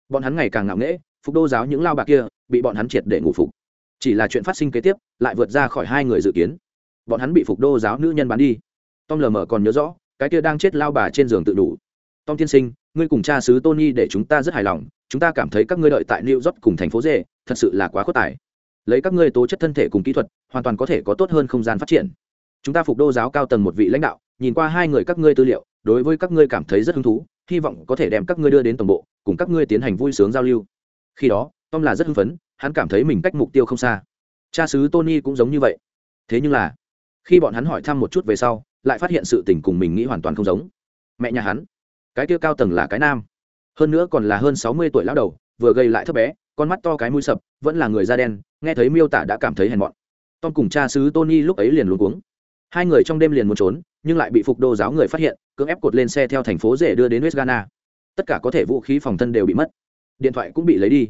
Bọn hắn ngày càng ngạo nghễ phục đô giáo những lao bạc kia, bị bọn hắn triệt để ngủ phục. Chỉ là chuyện phát sinh kế tiếp, lại vượt ra khỏi hai người dự kiến. Bọn hắn bị phục đô giáo nữ nhân bán đi. Tom lờ mờ còn nhớ rõ, cái kia đang chết lao bà trên giường tự đủ. Tom tiên sinh, ngươi cùng cha sứ tony để chúng ta rất hài lòng, chúng ta cảm thấy các ngươi đợi tại new york cùng thành phố dê, thật sự là quá khuất tải lấy các ngươi tố chất thân thể cùng kỹ thuật, hoàn toàn có thể có tốt hơn không gian phát triển. Chúng ta phục đô giáo cao tầng một vị lãnh đạo, nhìn qua hai người các ngươi tư liệu, đối với các ngươi cảm thấy rất hứng thú, hy vọng có thể đem các ngươi đưa đến tổng bộ, cùng các ngươi tiến hành vui sướng giao lưu khi đó, tom là rất hưng phấn, hắn cảm thấy mình cách mục tiêu không xa. Cha xứ tony cũng giống như vậy. Thế nhưng là, khi bọn hắn hỏi thăm một chút về sau, lại phát hiện sự tình cùng mình nghĩ hoàn toàn không giống. Mẹ nhà hắn, cái kia cao tầng là cái nam. Hơn nữa còn là hơn sáu mươi tuổi lão đầu, vừa gây lại thấp bé, con mắt to cái mũi sập, vẫn là người da đen, nghe thấy miêu tả đã cảm thấy hèn mọn. Tom cùng cha xứ tony lúc ấy liền luôn cuống. Hai người trong đêm liền muốn trốn, nhưng lại bị phục đô giáo người phát hiện, cưỡng ép cột lên xe theo thành phố rể đưa đến west ghana. Tất cả có thể vũ khí phòng thân đều bị mất điện thoại cũng bị lấy đi.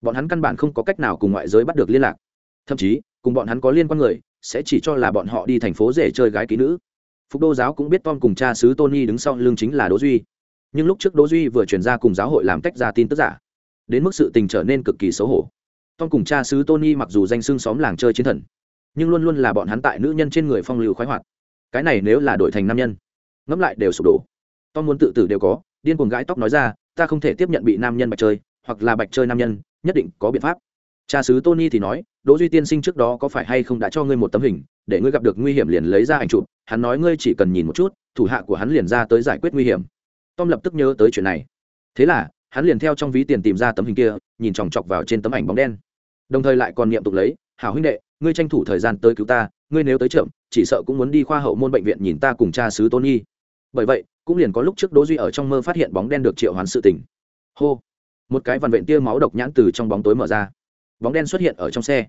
Bọn hắn căn bản không có cách nào cùng ngoại giới bắt được liên lạc. Thậm chí, cùng bọn hắn có liên quan người, sẽ chỉ cho là bọn họ đi thành phố rể chơi gái ký nữ. Phục đô giáo cũng biết tom cùng cha sứ tony đứng sau lưng chính là đỗ duy. Nhưng lúc trước đỗ duy vừa chuyển ra cùng giáo hội làm tách ra tin tức giả, đến mức sự tình trở nên cực kỳ xấu hổ. Tom cùng cha sứ tony mặc dù danh xưng xóm làng chơi chiến thần, nhưng luôn luôn là bọn hắn tại nữ nhân trên người phong lưu khoái hoạt. Cái này nếu là đổi thành nam nhân, ngẫm lại đều sụp đổ. Tom muốn tự tử đều có, điên cuồng gãi tóc nói ra, ta không thể tiếp nhận bị nam nhân bạch chơi hoặc là bạch chơi nam nhân, nhất định có biện pháp. Cha sứ tony thì nói, đỗ duy tiên sinh trước đó có phải hay không đã cho ngươi một tấm hình, để ngươi gặp được nguy hiểm liền lấy ra ảnh chụp, hắn nói ngươi chỉ cần nhìn một chút, thủ hạ của hắn liền ra tới giải quyết nguy hiểm. Tom lập tức nhớ tới chuyện này. Thế là, hắn liền theo trong ví tiền tìm ra tấm hình kia, nhìn chòng chọc vào trên tấm ảnh bóng đen. Đồng thời lại còn niệm tục lấy, hảo huynh đệ, ngươi tranh thủ thời gian tới cứu ta, ngươi nếu tới chậm, chỉ sợ cũng muốn đi khoa hậu môn bệnh viện nhìn ta cùng cha sứ tôn nhi bởi vậy, cũng liền có lúc trước đỗ duy ở trong mơ phát hiện bóng đen được triệu hoán sự tình. Hô một cái vằn vện tia máu độc nhãn từ trong bóng tối mở ra. Bóng đen xuất hiện ở trong xe.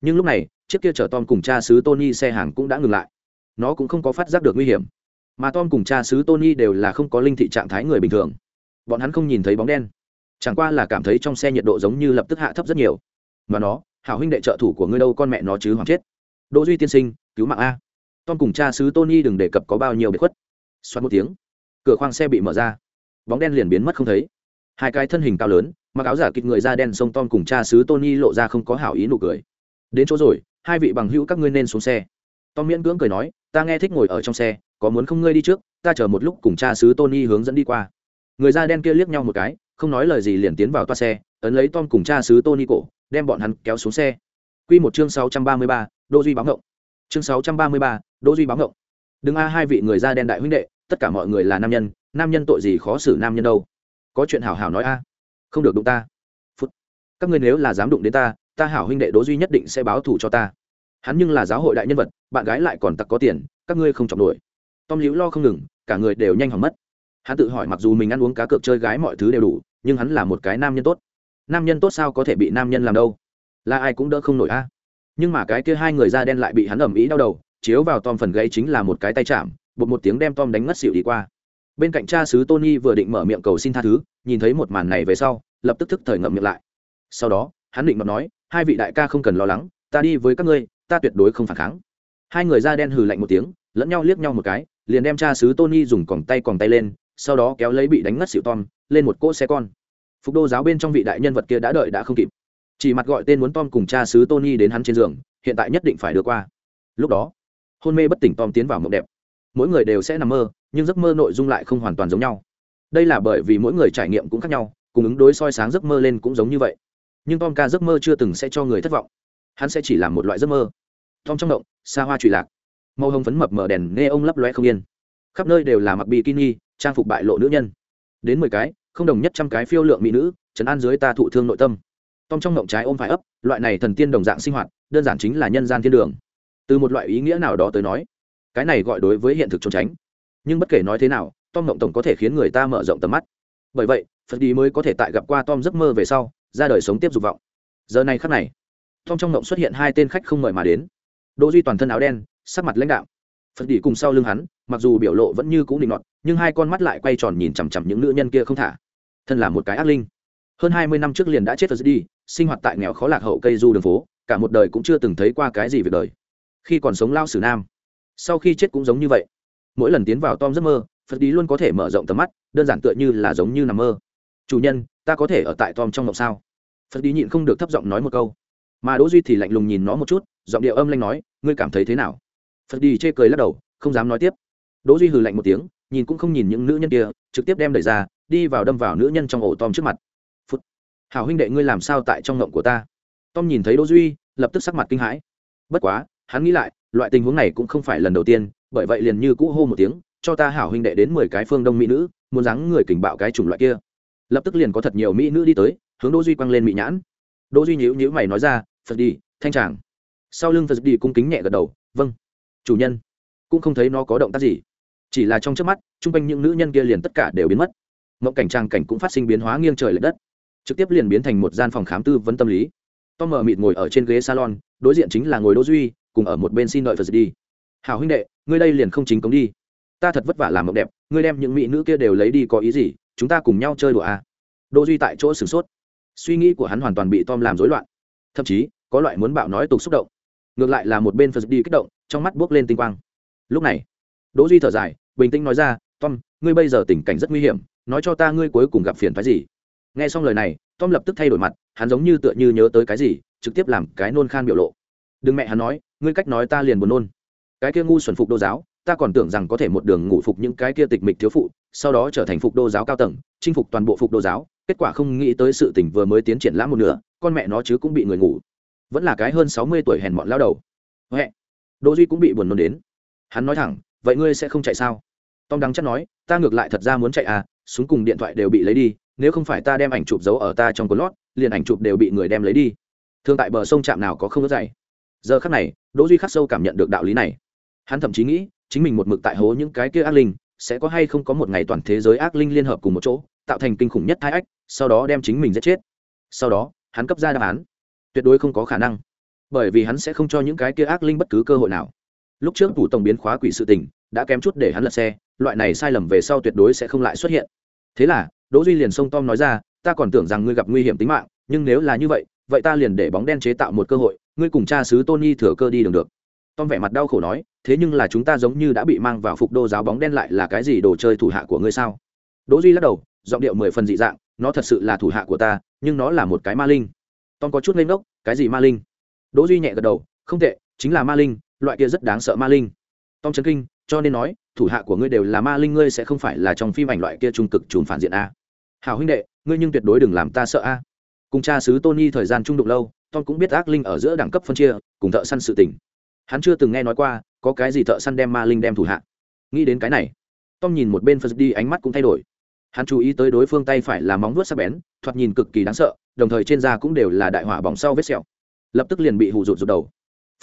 Nhưng lúc này, chiếc kia chở tom cùng cha sứ tony xe hàng cũng đã ngừng lại. Nó cũng không có phát giác được nguy hiểm. Mà tom cùng cha sứ tony đều là không có linh thị trạng thái người bình thường. Bọn hắn không nhìn thấy bóng đen. Chẳng qua là cảm thấy trong xe nhiệt độ giống như lập tức hạ thấp rất nhiều. Mà nó, hảo huynh đệ trợ thủ của ngươi đâu con mẹ nó chứ hoàng chết. Đỗ duy tiên sinh, cứu mạng a. Tom cùng cha sứ tony đừng đề cập có bao nhiêu biệt khuất. Xoát một tiếng, cửa khoang xe bị mở ra. Bóng đen liền biến mất không thấy hai cái thân hình cao lớn, mặc áo giả kịch người da đen sông tom cùng cha sứ tony lộ ra không có hảo ý nụ cười. Đến chỗ rồi, hai vị bằng hữu các ngươi nên xuống xe. Tom miễn cưỡng cười nói, ta nghe thích ngồi ở trong xe, có muốn không ngươi đi trước, ta chờ một lúc cùng cha sứ tony hướng dẫn đi qua. Người da đen kia liếc nhau một cái, không nói lời gì liền tiến vào toa xe, ấn lấy tom cùng cha xứ tony cổ, đem bọn hắn kéo xuống xe. Q một chương sáu trăm ba mươi ba đô duy báo ngộng. Chương sáu trăm ba mươi ba đô duy báo ngộng. Đừng a hai vị người da đen đại huynh đệ, tất cả mọi người là nam nhân nam nhân tội gì khó xử nam nhân đâu có chuyện hảo hảo nói a. Không được đụng ta. Phút. Các ngươi nếu là dám đụng đến ta ta hảo huynh đệ đỗ duy nhất định sẽ báo thù cho ta. Hắn nhưng là giáo hội đại nhân vật, bạn gái lại còn tặc có tiền, các ngươi không chọc nổi. Tom liễu lo không ngừng, cả người đều nhanh hỏng mất. Hắn tự hỏi mặc dù mình ăn uống cá cược chơi gái mọi thứ đều đủ, nhưng hắn là một cái nam nhân tốt. Nam nhân tốt sao có thể bị nam nhân làm đâu? Là ai cũng đỡ không nổi a. Nhưng mà cái kia hai người da đen lại bị hắn ẩm ý đau đầu, chiếu vào tom phần gáy chính là một cái tay chạm bột một tiếng đem tom đánh ngất xỉu đi qua bên cạnh cha xứ tony vừa định mở miệng cầu xin tha thứ, nhìn thấy một màn này về sau, lập tức thức thời ngậm miệng lại. Sau đó, hắn định mập nói, hai vị đại ca không cần lo lắng, ta đi với các ngươi, ta tuyệt đối không phản kháng. Hai người da đen hừ lạnh một tiếng, lẫn nhau liếc nhau một cái, liền đem cha xứ tony dùng còng tay còng tay lên, sau đó kéo lấy bị đánh ngất xỉu tom, lên một cỗ xe con. Phục đô giáo bên trong vị đại nhân vật kia đã đợi đã không kịp. Chỉ mặt gọi tên muốn tom cùng cha xứ tony đến hắn trên giường, hiện tại nhất định phải đưa qua. Lúc đó, hôn mê bất tỉnh tom tiến vào mộng đẹp mỗi người đều sẽ nằm mơ, nhưng giấc mơ nội dung lại không hoàn toàn giống nhau. Đây là bởi vì mỗi người trải nghiệm cũng khác nhau, cùng ứng đối soi sáng giấc mơ lên cũng giống như vậy. Nhưng tom ca giấc mơ chưa từng sẽ cho người thất vọng. Hắn sẽ chỉ làm một loại giấc mơ. Tom trong động, xa hoa trụy lạc. Màu hồng phấn mập mờ đèn nghe ông lấp loe không yên. Khắp nơi đều là mặc bikini, trang phục bại lộ nữ nhân. Đến mười cái, không đồng nhất trăm cái phiêu lượng mỹ nữ, trấn an dưới ta thụ thương nội tâm. Tom trong ngộng trái ôm phải ấp, loại này thần tiên đồng dạng sinh hoạt, đơn giản chính là nhân gian thiên đường. Từ một loại ý nghĩa nào đó tới nói cái này gọi đối với hiện thực trốn tránh. Nhưng bất kể nói thế nào, tom mộng tổng có thể khiến người ta mở rộng tầm mắt. Bởi vậy, phật đi mới có thể tại gặp qua tom giấc mơ về sau, ra đời sống tiếp dục vọng. Giờ này khắc này, tom trong mộng xuất hiện hai tên khách không mời mà đến. Đỗ duy toàn thân áo đen, sắc mặt lãnh đạo phật đi cùng sau lưng hắn, mặc dù biểu lộ vẫn như cũ định nọt, nhưng hai con mắt lại quay tròn nhìn chằm chằm những nữ nhân kia không thả. Thân là một cái ác linh. Hơn hai mươi năm trước liền đã chết phật đi sinh hoạt tại nghèo khó lạc hậu cây du đường phố, cả một đời cũng chưa từng thấy qua cái gì về đời. Khi còn sống lao sử nam sau khi chết cũng giống như vậy. Mỗi lần tiến vào tom giấc mơ, phật đi luôn có thể mở rộng tầm mắt, đơn giản tựa như là giống như nằm mơ. Chủ nhân, ta có thể ở tại tom trong mộng sao? Phật đi nhịn không được thấp giọng nói một câu. Mà đỗ duy thì lạnh lùng nhìn nó một chút, giọng điệu âm lanh nói, ngươi cảm thấy thế nào? Phật đi chê cười lắc đầu, không dám nói tiếp. Đỗ duy hừ lạnh một tiếng, nhìn cũng không nhìn những nữ nhân kia, trực tiếp đem đẩy ra, đi vào đâm vào nữ nhân trong ổ tom trước mặt. Phút hảo huynh đệ, ngươi làm sao tại trong ngộng của ta? Tom nhìn thấy đỗ duy, lập tức sắc mặt kinh hãi. Bất quá, hắn nghĩ lại loại tình huống này cũng không phải lần đầu tiên, bởi vậy liền như cũ hô một tiếng, cho ta hảo huynh đệ đến mười cái phương đông mỹ nữ, muốn dáng người kình bạo cái chủng loại kia. Lập tức liền có thật nhiều mỹ nữ đi tới, hướng đỗ duy quăng lên mỹ nhãn. Đỗ duy nhíu nhíu mày nói ra, phật đi thanh tràng. Sau lưng phật đi cung kính nhẹ gật đầu vâng chủ nhân. Cũng không thấy nó có động tác gì. Chỉ là trong chớp mắt, chung quanh những nữ nhân kia liền tất cả đều biến mất. Mộng cảnh trang cảnh cũng phát sinh biến hóa nghiêng trời lệ đất. Trực tiếp liền biến thành một gian phòng khám tư vấn tâm lý. Tom mờ mịt ngồi ở trên ghế salon, đối diện chính là ngồi đỗ duy cùng ở một bên xin đợi phật đi hảo huynh đệ, ngươi đây liền không chính cống đi. Ta thật vất vả làm mộng đẹp, ngươi đem những mỹ nữ kia đều lấy đi có ý gì, chúng ta cùng nhau chơi đùa à. đỗ duy tại chỗ sửng sốt. Suy nghĩ của hắn hoàn toàn bị tom làm rối loạn. Thậm chí, có loại muốn bạo nói tục xúc động. Ngược lại là một bên phật đi kích động, trong mắt buốc lên tinh quang. Lúc này, đỗ duy thở dài, bình tĩnh nói ra, tom, ngươi bây giờ tình cảnh rất nguy hiểm, nói cho ta ngươi cuối cùng gặp phiền phái gì? Nghe xong lời này, tom lập tức thay đổi mặt, hắn giống như tựa như nhớ tới cái gì, trực tiếp làm cái nôn khan biểu lộ đừng mẹ hắn nói, ngươi cách nói ta liền buồn nôn. Cái kia ngu xuẩn phục đô giáo, ta còn tưởng rằng có thể một đường ngủ phục những cái kia tịch mịch thiếu phụ, sau đó trở thành phục đô giáo cao tầng, chinh phục toàn bộ phục đô giáo, kết quả không nghĩ tới sự tỉnh vừa mới tiến triển lãm một nửa, con mẹ nó chứ cũng bị người ngủ. Vẫn là cái hơn sáu mươi tuổi hèn mọn lao đầu. Huệ đỗ duy cũng bị buồn nôn đến. Hắn nói thẳng, vậy ngươi sẽ không chạy sao? Tom đắng chắc nói, ta ngược lại thật ra muốn chạy à súng cùng điện thoại đều bị lấy đi, nếu không phải ta đem ảnh chụp giấu ở ta trong cuốn lót, liền ảnh chụp đều bị người đem lấy đi. Thương tại bờ sông trạm nào có không có dạy? Giờ khắc này, đỗ duy khắc sâu cảm nhận được đạo lý này. Hắn thậm chí nghĩ, chính mình một mực tại hố những cái kia ác linh, sẽ có hay không có một ngày toàn thế giới ác linh liên hợp cùng một chỗ, tạo thành kinh khủng nhất thái ách, sau đó đem chính mình giết chết. Sau đó, hắn cấp ra đáp án. Tuyệt đối không có khả năng. Bởi vì hắn sẽ không cho những cái kia ác linh bất cứ cơ hội nào. Lúc trước thủ tổng biến khóa quỷ sự tình, đã kém chút để hắn lật xe, loại này sai lầm về sau tuyệt đối sẽ không lại xuất hiện. Thế là, đỗ duy liền xông tom nói ra, ta còn tưởng rằng ngươi gặp nguy hiểm tính mạng, nhưng nếu là như vậy vậy ta liền để bóng đen chế tạo một cơ hội ngươi cùng cha sứ tony thừa cơ đi đường được. Tom vẻ mặt đau khổ nói, thế nhưng là chúng ta giống như đã bị mang vào phục đô giáo bóng đen lại là cái gì đồ chơi thủ hạ của ngươi sao? Đỗ duy lắc đầu, giọng điệu mười phần dị dạng, nó thật sự là thủ hạ của ta, nhưng nó là một cái ma linh. Tom có chút lên ngốc, cái gì ma linh? Đỗ duy nhẹ gật đầu, không tệ, chính là ma linh, loại kia rất đáng sợ ma linh. Tom chấn kinh, cho nên nói, thủ hạ của ngươi đều là ma linh, ngươi sẽ không phải là trong phim ảnh loại kia trung cực trùn phản diện a. Hảo huynh đệ, ngươi nhưng tuyệt đối đừng làm ta sợ a cùng cha sứ tony thời gian trung đụng lâu, tom cũng biết ác linh ở giữa đẳng cấp phân chia, cùng thợ săn sự tỉnh hắn chưa từng nghe nói qua, có cái gì thợ săn đem ma linh đem thủ hạ. Nghĩ đến cái này, tom nhìn một bên phật đi ánh mắt cũng thay đổi. Hắn chú ý tới đối phương tay phải là móng vuốt sắc bén, thoạt nhìn cực kỳ đáng sợ, đồng thời trên da cũng đều là đại hỏa bỏng sau vết sẹo. Lập tức liền bị hù rụt rụt đầu.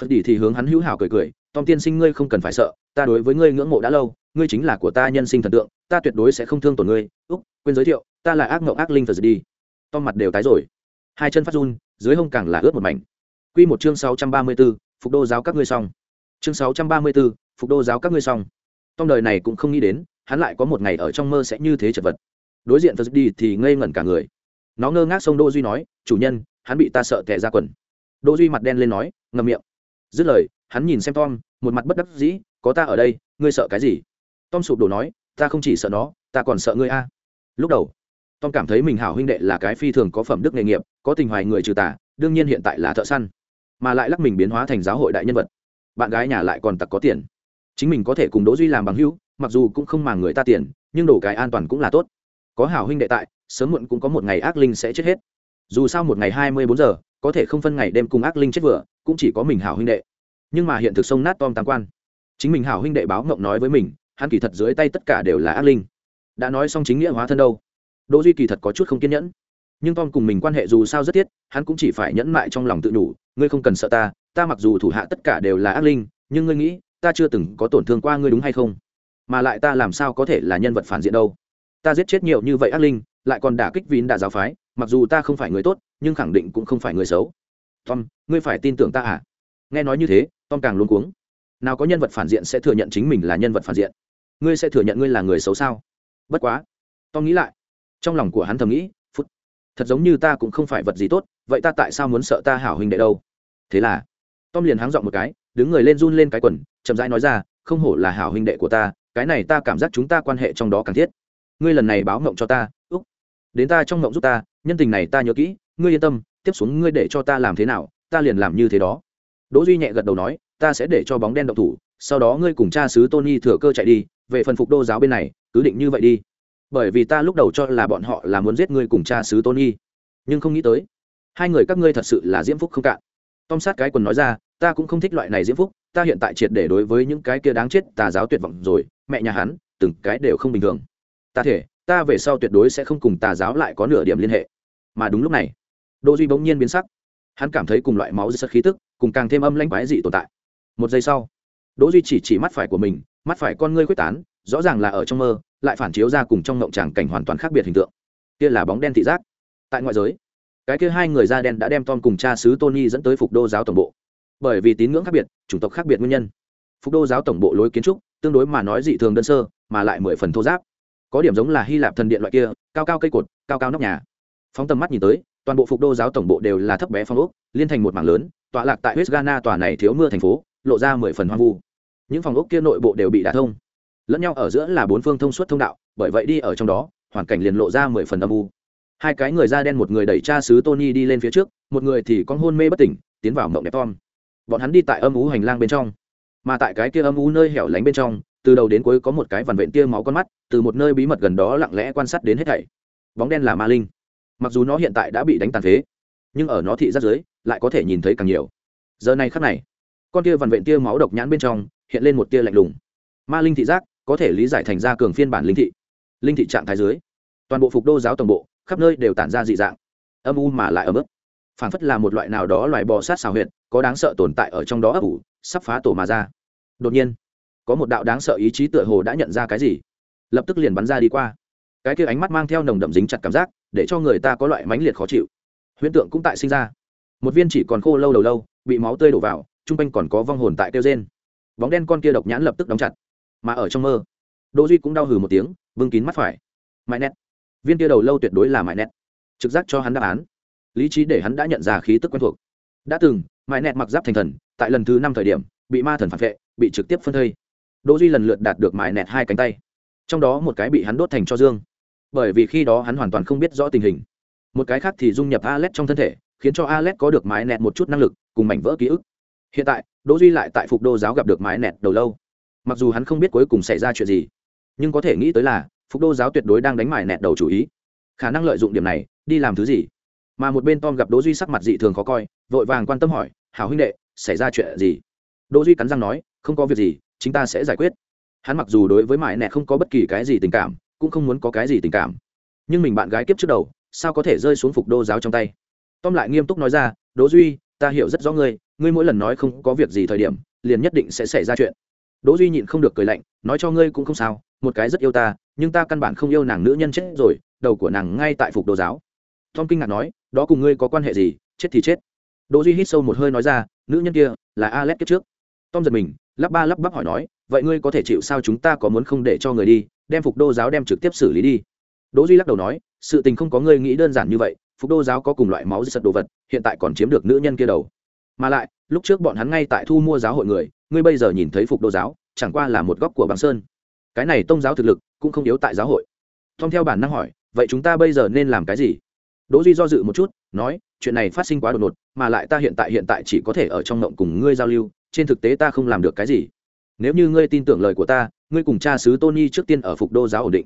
Phật đi thì hướng hắn hữu hảo cười cười, tom tiên sinh ngươi không cần phải sợ, ta đối với ngươi ngưỡng mộ đã lâu, ngươi chính là của ta nhân sinh thần tượng, ta tuyệt đối sẽ không thương tổn ngươi. Úc, quên giới thiệu, ta là ác mộng ác linh phật đi to mặt đều tái rồi. Hai chân phát run, dưới hông càng là ướt một mảnh. Q một chương sáu trăm ba mươi b ố phục đô giáo các ngươi xong. Chương sáu trăm ba mươi b ố phục đô giáo các ngươi xong. Tom đời này cũng không nghĩ đến, hắn lại có một ngày ở trong mơ sẽ như thế chật vật. Đối diện phật đi thì ngây ngẩn cả người. Nó ngơ ngác xông đô duy nói, chủ nhân, hắn bị ta sợ tệ ra quần. Đô duy mặt đen lên nói ngầm miệng. Dứt lời, hắn nhìn xem tom, một mặt bất đắc dĩ, có ta ở đây, ngươi sợ cái gì? Tom sụp đổ nói, ta không chỉ sợ nó, ta còn sợ ngươi a. Lúc đầu tom cảm thấy mình hảo huynh đệ là cái phi thường có phẩm đức nghề nghiệp, có tình hoài người trừ tả đương nhiên hiện tại là thợ săn. Mà lại lắc mình biến hóa thành giáo hội đại nhân vật. Bạn gái nhà lại còn tặc có tiền. Chính mình có thể cùng đỗ duy làm bằng hữu, mặc dù cũng không màng người ta tiền, nhưng đổ cái an toàn cũng là tốt. Có hảo huynh đệ tại, sớm muộn cũng có một ngày ác linh sẽ chết hết. Dù sao một ngày hai mươi bốn giờ, có thể không phân ngày đêm cùng ác linh chết vừa, cũng chỉ có mình hảo huynh đệ. Nhưng mà hiện thực sông nát tom tam quan. Chính mình hảo huynh đệ báo ngộng nói với mình, hắn kỳ thật dưới tay tất cả đều là ác linh. Đã nói xong chính nghĩa hóa thân đâu? Đỗ duy kỳ thật có chút không kiên nhẫn. Nhưng tom cùng mình quan hệ dù sao rất thiết hắn cũng chỉ phải nhẫn mại trong lòng tự nhủ, ngươi không cần sợ ta ta mặc dù thủ hạ tất cả đều là ác linh nhưng ngươi nghĩ ta chưa từng có tổn thương qua ngươi đúng hay không? Mà lại ta làm sao có thể là nhân vật phản diện đâu? Ta giết chết nhiều như vậy ác linh lại còn đả kích vín đả giáo phái mặc dù ta không phải người tốt nhưng khẳng định cũng không phải người xấu. Tom ngươi phải tin tưởng ta à? Nghe nói như thế tom càng luôn cuống. Nào có nhân vật phản diện sẽ thừa nhận chính mình là nhân vật phản diện? Ngươi sẽ thừa nhận ngươi là người xấu sao? Bất quá. Tom nghĩ lại trong lòng của hắn thầm nghĩ, phút, thật giống như ta cũng không phải vật gì tốt, vậy ta tại sao muốn sợ ta hảo huynh đệ đâu? Thế là, tom liền háng dọn một cái, đứng người lên run lên cái quần, chậm rãi nói ra, không hổ là hảo huynh đệ của ta, cái này ta cảm giác chúng ta quan hệ trong đó cần thiết. Ngươi lần này báo mộng cho ta, úc, đến ta trong mộng giúp ta, nhân tình này ta nhớ kỹ, ngươi yên tâm, tiếp xuống ngươi để cho ta làm thế nào, ta liền làm như thế đó. Đỗ duy nhẹ gật đầu nói, ta sẽ để cho bóng đen động thủ, sau đó ngươi cùng cha sứ tony thừa cơ chạy đi, về phần phục đô giáo bên này, cứ định như vậy đi bởi vì ta lúc đầu cho là bọn họ là muốn giết ngươi cùng cha sứ y nhưng không nghĩ tới, hai người các ngươi thật sự là diễm phúc không cạn. Tom sát cái quần nói ra, ta cũng không thích loại này diễm phúc, ta hiện tại triệt để đối với những cái kia đáng chết tà giáo tuyệt vọng rồi, mẹ nhà hắn, từng cái đều không bình thường. Ta thể, ta về sau tuyệt đối sẽ không cùng tà giáo lại có nửa điểm liên hệ. Mà đúng lúc này, đỗ duy bỗng nhiên biến sắc. Hắn cảm thấy cùng loại máu rất khí tức, cùng càng thêm âm lãnh quái dị tồn tại. Một giây sau, đỗ duy chỉ chỉ mắt phải của mình, mắt phải con ngươi quyết tán rõ ràng là ở trong mơ, lại phản chiếu ra cùng trong ngộng tràng cảnh hoàn toàn khác biệt hình tượng. Kia là bóng đen thị giác. Tại ngoại giới, cái kia hai người da đen đã đem tom cùng cha sứ tony dẫn tới phục đô giáo tổng bộ. Bởi vì tín ngưỡng khác biệt, chủng tộc khác biệt nguyên nhân. Phục đô giáo tổng bộ lối kiến trúc, tương đối mà nói dị thường đơn sơ, mà lại mười phần thô giáp. Có điểm giống là hy lạp thần điện loại kia, cao cao cây cột, cao cao nóc nhà. Phóng tầm mắt nhìn tới, toàn bộ phục đô giáo tổng bộ đều là thấp bé phong ốc, liên thành một mảng lớn, tọa lạc tại west ghana tòa này thiếu mưa thành phố, lộ ra mười phần hoang vu. Những phòng ốc kia nội bộ đều bị đả thông lẫn nhau ở giữa là bốn phương thông suốt thông đạo, bởi vậy đi ở trong đó, hoàn cảnh liền lộ ra mười phần âm u. Hai cái người da đen một người đẩy cha sứ tony đi lên phía trước, một người thì con hôn mê bất tỉnh, tiến vào mộng đẹp tom. Bọn hắn đi tại âm ú hành lang bên trong. Mà tại cái kia âm ú nơi hẻo lánh bên trong, từ đầu đến cuối có một cái vằn vện tia máu con mắt, từ một nơi bí mật gần đó lặng lẽ quan sát đến hết thảy. Bóng đen là ma linh. Mặc dù nó hiện tại đã bị đánh tàn phế, nhưng ở nó thị giác dưới, lại có thể nhìn thấy càng nhiều. Giờ này khắc này, con tia vằn vện tia máu độc nhãn bên trong, hiện lên một tia lạnh lùng. Ma linh thị giác có thể lý giải thành ra cường phiên bản linh thị linh thị trạng thái dưới, toàn bộ phục đô giáo tổng bộ, khắp nơi đều tản ra dị dạng, âm u mà lại ấm ức. Phản phất là một loại nào đó loài bò sát xào huyện có đáng sợ tồn tại ở trong đó ấp ủ, sắp phá tổ mà ra. Đột nhiên, có một đạo đáng sợ ý chí tựa hồ đã nhận ra cái gì, lập tức liền bắn ra đi qua. Cái kia ánh mắt mang theo nồng đậm dính chặt cảm giác, để cho người ta có loại mãnh liệt khó chịu. Huyễn tượng cũng tại sinh ra. Một viên chỉ còn khô lâu đầu lâu, bị máu tươi đổ vào chung quanh còn có vong hồn tại kêu trên bóng đen con kia độc nhãn lập tức đóng chặt mà ở trong mơ. Đỗ duy cũng đau hừ một tiếng vương kín mắt phải. Mãi nét viên kia đầu lâu tuyệt đối là mãi nét trực giác cho hắn đáp án. Lý trí để hắn đã nhận ra khí tức quen thuộc. Đã từng mãi nét mặc giáp thành thần, tại lần thứ năm thời điểm, bị ma thần phản vệ, bị trực tiếp phân thây. Đỗ duy lần lượt đạt được mãi nét hai cánh tay. Trong đó một cái bị hắn đốt thành cho dương. Bởi vì khi đó hắn hoàn toàn không biết rõ tình hình. Một cái khác thì dung nhập Alet trong thân thể, khiến cho Alet có được mái nẹt một chút năng lực, cùng mảnh vỡ ký ức. Hiện tại, đỗ duy lại tại phục đô giáo gặp được mái nẹt đầu lâu mặc dù hắn không biết cuối cùng xảy ra chuyện gì, nhưng có thể nghĩ tới là, phục đô giáo tuyệt đối đang đánh mải nẹt đầu chủ ý. Khả năng lợi dụng điểm này, đi làm thứ gì? Mà một bên tom gặp đỗ duy sắc mặt dị thường khó coi, vội vàng quan tâm hỏi, hảo huynh đệ, xảy ra chuyện gì? Đỗ duy cắn răng nói, không có việc gì, chúng ta sẽ giải quyết. Hắn mặc dù đối với mải nẹt không có bất kỳ cái gì tình cảm, cũng không muốn có cái gì tình cảm. Nhưng mình bạn gái kiếp trước đầu, sao có thể rơi xuống phục đô giáo trong tay? Tom lại nghiêm túc nói ra, đỗ duy, ta hiểu rất rõ ngươi ngươi mỗi lần nói không có việc gì thời điểm, liền nhất định sẽ xảy ra chuyện đỗ duy nhịn không được cười lạnh, nói cho ngươi cũng không sao, một cái rất yêu ta, nhưng ta căn bản không yêu nàng nữ nhân chết rồi, đầu của nàng ngay tại phục đô giáo. Tom kinh ngạc nói, đó cùng ngươi có quan hệ gì, chết thì chết. Đỗ duy hít sâu một hơi nói ra, nữ nhân kia là alex kiếp trước. Tom giật mình, lắp ba lắp bắp hỏi nói, vậy ngươi có thể chịu sao chúng ta có muốn không để cho người đi, đem phục đô giáo đem trực tiếp xử lý đi. Đỗ duy lắc đầu nói, sự tình không có ngươi nghĩ đơn giản như vậy, phục đô giáo có cùng loại máu sật đồ vật, hiện tại còn chiếm được nữ nhân kia đầu. Mà lại, lúc trước bọn hắn ngay tại thu mua giáo hội người ngươi bây giờ nhìn thấy phục đô giáo, chẳng qua là một góc của bằng sơn. Cái này tông giáo thực lực cũng không yếu tại giáo hội. Thông theo bản năng hỏi, vậy chúng ta bây giờ nên làm cái gì? Đỗ duy do dự một chút, nói, chuyện này phát sinh quá đột ngột, mà lại ta hiện tại hiện tại chỉ có thể ở trong ngộng cùng ngươi giao lưu, trên thực tế ta không làm được cái gì. Nếu như ngươi tin tưởng lời của ta, ngươi cùng cha sứ tony trước tiên ở phục đô giáo ổn định.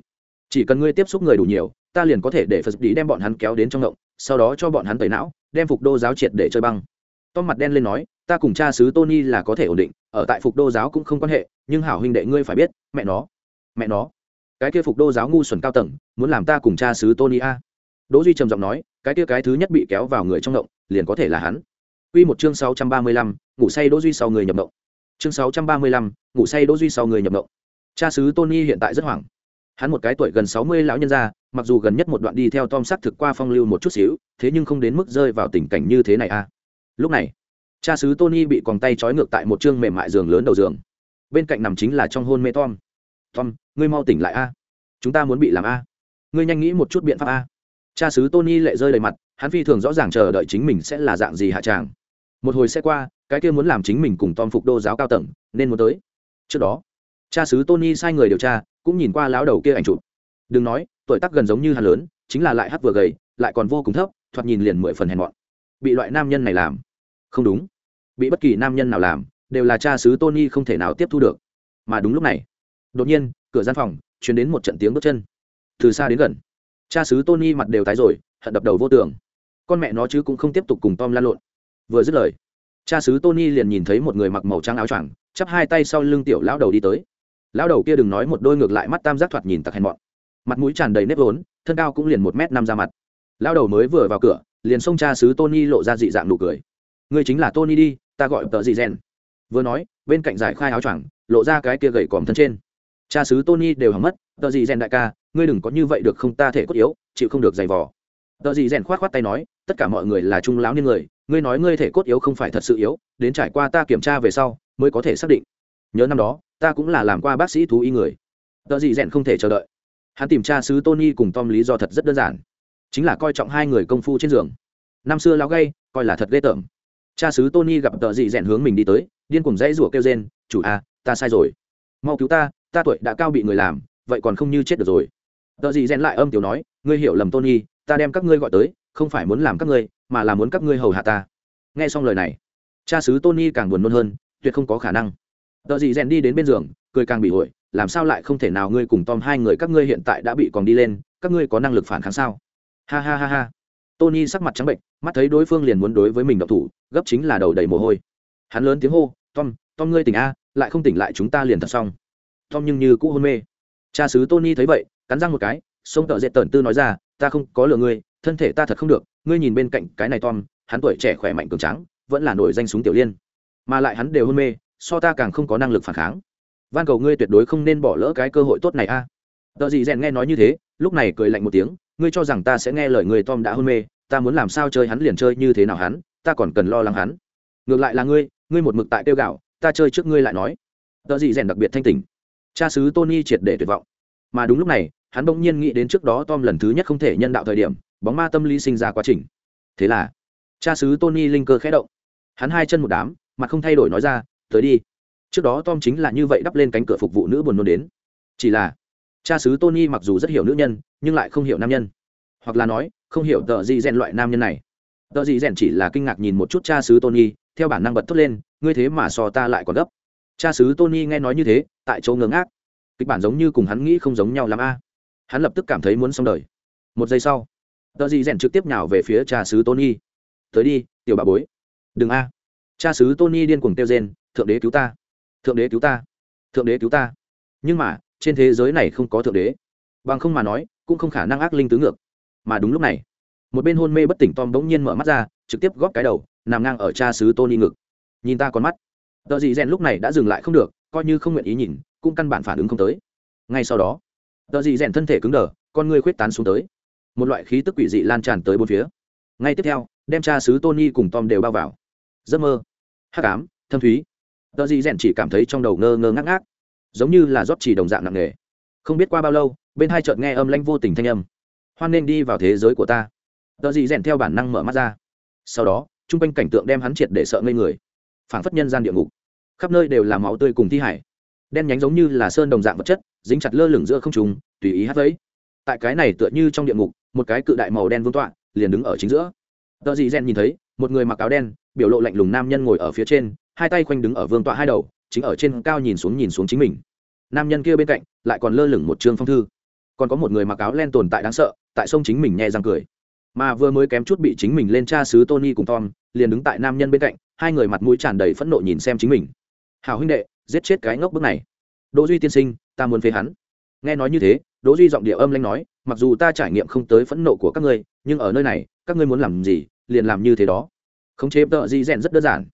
Chỉ cần ngươi tiếp xúc người đủ nhiều, ta liền có thể để phật đi đem bọn hắn kéo đến trong ngộng, sau đó cho bọn hắn tẩy não, đem phục đô giáo triệt để chơi băng. Tom mặt đen lên nói ta cùng cha sứ tony là có thể ổn định ở tại phục đô giáo cũng không quan hệ nhưng hảo huynh đệ ngươi phải biết mẹ nó mẹ nó cái kia phục đô giáo ngu xuẩn cao tầng muốn làm ta cùng cha sứ tony a đỗ duy trầm giọng nói cái kia cái thứ nhất bị kéo vào người trong động liền có thể là hắn Quy một chương 635, ngủ say Đỗ Duy sau người nhập động. Chương 635, ngủ say Đỗ Duy sau người nhập động. Cha xứ Tony hiện tại rất hoảng. Hắn một cái tuổi gần 60 lão nhân gia, mặc dù gần nhất một đoạn đi theo Tom sát thực qua phong lưu một chút xíu, thế nhưng không đến mức rơi vào tình cảnh như thế này a. Lúc này, cha xứ Tony bị quòng tay trói ngược tại một chương mềm mại giường lớn đầu giường. Bên cạnh nằm chính là trong hôn mê Tom. Tom, ngươi mau tỉnh lại a. Chúng ta muốn bị làm a. Ngươi nhanh nghĩ một chút biện pháp a cha xứ tony lệ rơi đầy mặt hắn phi thường rõ ràng chờ đợi chính mình sẽ là dạng gì hạ tràng một hồi sẽ qua cái kia muốn làm chính mình cùng tom phục đô giáo cao tầng nên muốn tới trước đó cha xứ tony sai người điều tra cũng nhìn qua lão đầu kia ảnh chụp đừng nói tuổi tác gần giống như hắn lớn chính là lại hát vừa gầy lại còn vô cùng thấp thoạt nhìn liền mười phần hèn mọn bị loại nam nhân này làm không đúng. Bị bất kỳ nam nhân nào làm, đều là cha xứ tony không thể nào tiếp thu được. Mà đúng lúc này, đột nhiên, cửa gian phòng chuyển đến một trận tiếng bước chân. Từ xa đến gần, cha xứ tony mặt đều tái rồi, hận đập đầu vô tường. Con mẹ nó chứ cũng không tiếp tục cùng tom lan lộn. Vừa dứt lời, cha xứ tony liền nhìn thấy một người mặc màu trắng áo choàng, chắp hai tay sau lưng tiểu lão đầu đi tới. Lão đầu kia đừng nói một đôi ngược lại mắt tam giác thoạt nhìn tặc hèn mọn. Mặt mũi tràn đầy nếp vốn, thân cao cũng liền một m năm ra mặt. Lão đầu mới vừa vào cửa, liền xông cha xứ tony lộ ra dị dạng nụ cười người chính là tony đi, ta gọi tờ dị rèn. Vừa nói, bên cạnh giải khai áo choàng, lộ ra cái kia gầy còm thân trên. Cha xứ tony đều hỏng mất, tờ dị rèn đại ca, ngươi đừng có như vậy được không ta thể cốt yếu, chịu không được giày vò. Tờ gì rèn khoát khoát tay nói, tất cả mọi người là trung lão niên người, ngươi nói ngươi thể cốt yếu không phải thật sự yếu, đến trải qua ta kiểm tra về sau, mới có thể xác định. Nhớ năm đó, ta cũng là làm qua bác sĩ thú y người. Tờ gì rèn không thể chờ đợi. Hắn tìm tra sứ tony cùng tom lý do thật rất đơn giản. Chính là coi trọng hai người công phu trên giường. Năm xưa lão gay, coi là thật ghê tởm cha sứ tony gặp tợ dị rèn hướng mình đi tới điên cùng dãy rủa kêu rên chủ a ta sai rồi. Mau cứu ta ta tuổi đã cao bị người làm vậy còn không như chết được rồi. Tợ dị rèn lại âm tiểu nói ngươi hiểu lầm tony ta đem các ngươi gọi tới không phải muốn làm các ngươi mà là muốn các ngươi hầu hạ ta. Nghe xong lời này cha xứ tony càng buồn nôn hơn tuyệt không có khả năng. Tợ dị rèn đi đến bên giường cười càng bị hụi, làm sao lại không thể nào ngươi cùng tom hai người các ngươi hiện tại đã bị còn đi lên các ngươi có năng lực phản kháng sao? Ha ha ha ha tony sắc mặt trắng bệnh mắt thấy đối phương liền muốn đối với mình độc thủ, gấp chính là đầu đầy mồ hôi. Hắn lớn tiếng hô, tom tom ngươi tỉnh a, lại không tỉnh lại chúng ta liền thật xong. Tom nhưng như cũ hôn mê. Cha xứ tony thấy vậy, cắn răng một cái sông tợ dệt tẩn tư nói ra, ta không có lừa ngươi, thân thể ta thật không được, ngươi nhìn bên cạnh cái này tom, hắn tuổi trẻ khỏe mạnh cường tráng, vẫn là nổi danh súng tiểu liên. Mà lại hắn đều hôn mê, so ta càng không có năng lực phản kháng. Van cầu ngươi tuyệt đối không nên bỏ lỡ cái cơ hội tốt này a. À. tợ gì rèn nghe nói như thế, lúc này cười lạnh một tiếng ngươi cho rằng ta sẽ nghe lời người tom đã hôn mê, ta muốn làm sao chơi hắn liền chơi như thế nào hắn, ta còn cần lo lắng hắn. Ngược lại là ngươi ngươi một mực tại tiêu gạo, ta chơi trước ngươi lại nói. Tợ gì rèn đặc biệt thanh tỉnh. Cha sứ tony triệt để tuyệt vọng. Mà đúng lúc này, hắn bỗng nhiên nghĩ đến trước đó tom lần thứ nhất không thể nhân đạo thời điểm, bóng ma tâm lý sinh ra quá trình. Thế là, cha sứ tony linh cơ khẽ động. Hắn hai chân một đám, mặt không thay đổi nói ra, tới đi. Trước đó tom chính là như vậy đắp lên cánh cửa phục vụ nữ buồn nôn đến. Chỉ là cha sứ tony mặc dù rất hiểu nữ nhân, nhưng lại không hiểu nam nhân. Hoặc là nói, không hiểu tờ gì rèn loại nam nhân này. Tờ gì rèn chỉ là kinh ngạc nhìn một chút cha sứ tony, theo bản năng bật thốt lên, ngươi thế mà so ta lại còn gấp. Cha sứ tony nghe nói như thế, tại chỗ ngớ ngác. Kịch bản giống như cùng hắn nghĩ không giống nhau l a. Hắn lập tức cảm thấy muốn xong đời. Một giây sau, tờ di rèn trực tiếp nhào về phía cha sứ tony. Tới đi, tiểu bà bối. Đừng a. Cha sứ tony điên cuồng kêu rên, thượng đế cứu ta, thượng đế cứu ta, thượng đế cứu ta. Nhưng mà trên thế giới này không có thượng đế. Bằng không mà nói, cũng không khả năng ác linh tứ ngược. Mà đúng lúc này, một bên hôn mê bất tỉnh tom bỗng nhiên mở mắt ra, trực tiếp góp cái đầu, nằm ngang ở cha sứ tony ngực. Nhìn ta con mắt. Tờ dị rèn lúc này đã dừng lại không được, coi như không nguyện ý nhìn, cũng căn bản phản ứng không tới. Ngay sau đó, tờ dị rèn thân thể cứng đờ, con người khuyết tán xuống tới. Một loại khí tức quỷ dị lan tràn tới bốn phía. Ngay tiếp theo, đem cha sứ tony cùng tom đều bao vào. Giấc mơ. Hắc ám, thâm thúy. Tờ dị rèn chỉ cảm thấy trong đầu ngơ ngơ ngác ngác giống như là rót chỉ đồng dạng nặng nề. Không biết qua bao lâu, bên hai chợt nghe âm lanh vô tình thanh âm. Hoan nên đi vào thế giới của ta. Tờ dị rèn theo bản năng mở mắt ra. Sau đó t r u n g quanh cảnh tượng đem hắn triệt để sợ ngây người. Phảng phất nhân gian địa ngục. Khắp nơi đều là máu tươi cùng thi hải. Đen nhánh giống như là sơn đồng dạng vật chất, dính chặt lơ lửng giữa không trùng tùy ý hát vẫy. Tại cái này tựa như trong địa ngục, một cái cự đại màu đen vương tọa liền đứng ở chính giữa. Tờ dị rèn nhìn thấy, một người mặc áo đen, biểu lộ lạnh lùng nam nhân ngồi ở phía trên, hai tay khoanh đứng ở vương tọa hai đầu chính ở trên cao nhìn xuống nhìn xuống chính mình. Nam nhân kia bên cạnh lại còn lơ lửng một chương phong thư. Còn có một người mặc áo len tồn tại đáng sợ, tại sông chính mình nhẹ răng cười. Mà vừa mới kém chút bị chính mình lên cha xứ tony cùng tom, liền đứng tại nam nhân bên cạnh, hai người mặt mũi tràn đầy phẫn nộ nhìn xem chính mình. Hào huynh đệ, giết chết cái ngốc bước này. Đỗ duy tiên sinh, ta muốn phế hắn. Nghe nói như thế, đỗ duy giọng địa âm lanh nói, mặc dù ta trải nghiệm không tới phẫn nộ của các ngươi, nhưng ở nơi này, các ngươi muốn làm gì, liền làm như thế đó. Khống chế tợ di rèn rất đơn giản.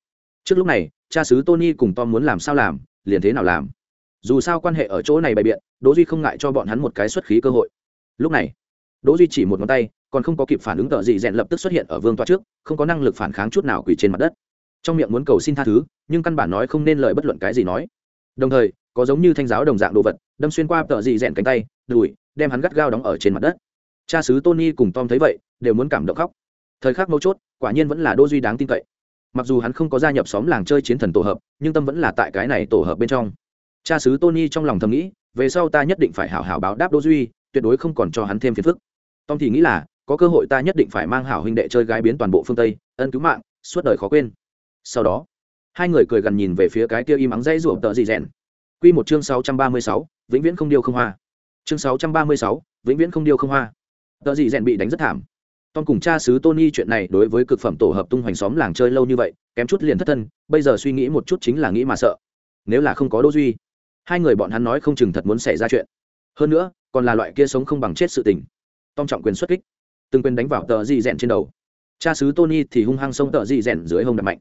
Trước lúc này cha xứ tony cùng tom muốn làm sao làm, liền thế nào làm. Dù sao quan hệ ở chỗ này bày biện, đỗ duy không ngại cho bọn hắn một cái xuất khí cơ hội. Lúc này, đỗ duy chỉ một ngón tay, còn không có kịp phản ứng tợ gì rèn lập tức xuất hiện ở vương toa trước, không có năng lực phản kháng chút nào quỳ trên mặt đất. Trong miệng muốn cầu xin tha thứ, nhưng căn bản nói không nên lời bất luận cái gì nói. Đồng thời, có giống như thanh giáo đồng dạng đồ vật, đâm xuyên qua tợ dị rèn cánh tay, đùi, đem hắn gắt gao đóng ở trên mặt đất. Cha xứ tony cùng tom thấy vậy, đều muốn cảm động khóc. Thời khắc mấu chốt, quả nhiên vẫn là đô duy đáng tin cậy mặc dù hắn không có gia nhập xóm làng chơi chiến thần tổ hợp, nhưng tâm vẫn là tại cái này tổ hợp bên trong. Cha xứ tony trong lòng thầm nghĩ, về sau ta nhất định phải hảo hảo báo đáp đô duy, tuyệt đối không còn cho hắn thêm phiền phức. Tom thì nghĩ là, có cơ hội ta nhất định phải mang hảo huynh đệ chơi gái biến toàn bộ phương tây, ân cứu mạng, suốt đời khó quên. Sau đó, hai người cười gần nhìn về phía cái kia im ắng dây ruộng tợ dị rèn. Quy một chương sáu trăm ba mươi sáu, vĩnh viễn không điêu không hoa. Chương sáu trăm ba mươi sáu, vĩnh viễn không điêu không hoa. Tợ dị rèn bị đánh rất thảm tom cùng cha xứ tony chuyện này đối với cực phẩm tổ hợp tung hoành xóm làng chơi lâu như vậy, kém chút liền thất thân, bây giờ suy nghĩ một chút chính là nghĩ mà sợ. Nếu là không có đỗ duy, hai người bọn hắn nói không chừng thật muốn xảy ra chuyện. Hơn nữa, còn là loại kia sống không bằng chết sự tình. Tom trọng quyền xuất kích, từng quyền đánh vào tờ dị rèn trên đầu. Cha xứ tony thì hung hăng xông tờ dị rèn dưới hông đập mạnh.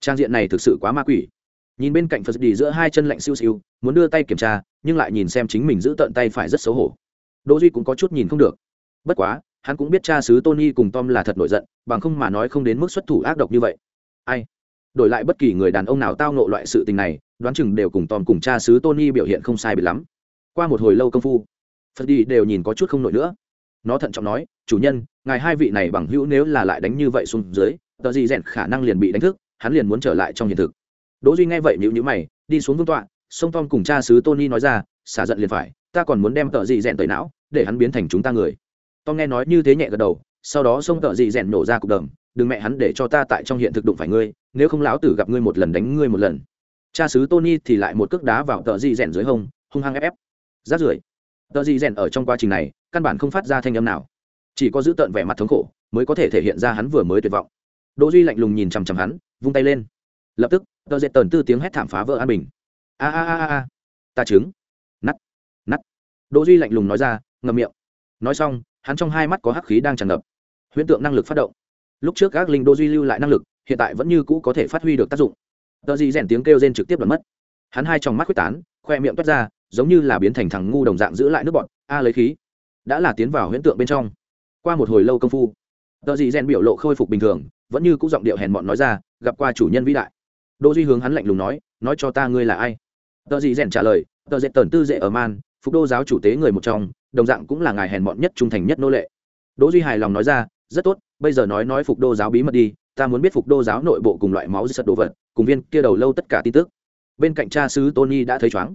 Trang diện này thực sự quá ma quỷ. Nhìn bên cạnh phật đi giữa hai chân lạnh siêu siêu, muốn đưa tay kiểm tra, nhưng lại nhìn xem chính mình giữ tận tay phải rất xấu hổ. Đỗ duy cũng có chút nhìn không được. Bất quá hắn cũng biết cha xứ tony cùng tom là thật nổi giận, bằng không mà nói không đến mức xuất thủ ác độc như vậy. Ai? Đổi lại bất kỳ người đàn ông nào tao nộ loại sự tình này, đoán chừng đều cùng tom cùng cha xứ tony biểu hiện không sai bị lắm. Qua một hồi lâu công phu phật đi đều nhìn có chút không nổi nữa. Nó thận trọng nói, chủ nhân, ngài hai vị này bằng hữu nếu là lại đánh như vậy xuống dưới, tờ gì rèn khả năng liền bị đánh thức, hắn liền muốn trở lại trong hiện thực. Đỗ duy nghe vậy nhữ nhữ mày, đi xuống vương tọa, sông tom cùng cha sứ tony nói ra, xả giận liền phải, ta còn muốn đem tờ gì rèn tới não, để hắn biến thành chúng ta người tom nghe nói như thế nhẹ gật đầu, sau đó xông tợ dị rèn nổ ra cục đầm, đừng mẹ hắn để cho ta tại trong hiện thực đụng phải ngươi, nếu không lão tử gặp ngươi một lần đánh ngươi một lần. Cha sứ tony thì lại một cước đá vào tợ dị rèn dưới hông, hung hăng ép ép. Rát rưởi. Tợ dị rèn ở trong quá trình này, căn bản không phát ra thanh âm nào. Chỉ có giữ tợn vẻ mặt thống khổ, mới có thể thể hiện ra hắn vừa mới tuyệt vọng. Đỗ duy lạnh lùng nhìn chằm chằm hắn, vung tay lên. Lập tức, tợ dệt tần tư tiếng hét thảm phá vỡ an bình. A a a a, ta trứng. Nắt nắt. Đỗ duy lạnh lùng nói ra, ngậm miệng. Nói xong hắn trong hai mắt có hắc khí đang tràn ngập. Huyễn tượng năng lực phát động. Lúc trước các linh đô duy lưu lại năng lực, hiện tại vẫn như cũ có thể phát huy được tác dụng. Tờ gì rèn tiếng kêu rên trực tiếp đoạn mất. Hắn hai trong mắt quyết tán, khoe miệng toát ra, giống như là biến thành thằng ngu đồng dạng giữ lại nước bọn, a à, lấy khí. Đã là tiến vào huyễn tượng bên trong. Qua một hồi lâu công phu, tờ gì rèn biểu lộ khôi phục bình thường, vẫn như cũng giọng điệu hèn mọn nói ra, gặp qua chủ nhân vĩ đại. Đỗ duy hướng hắn lạnh lùng nói nói cho ta ngươi là ai? Tờ gì rèn trả lời, tờ dệt tần tư dễ ở man, phục đô giáo chủ tế người một trong đồng dạng cũng là ngài hèn mọn nhất trung thành nhất nô lệ. Đỗ duy hài lòng nói ra, rất tốt, bây giờ nói nói phục đô giáo bí mật đi, ta muốn biết phục đô giáo nội bộ cùng loại máu sật đồ vật, cùng viên kia đầu lâu tất cả tin tức. Bên cạnh cha sứ tony đã thấy chóng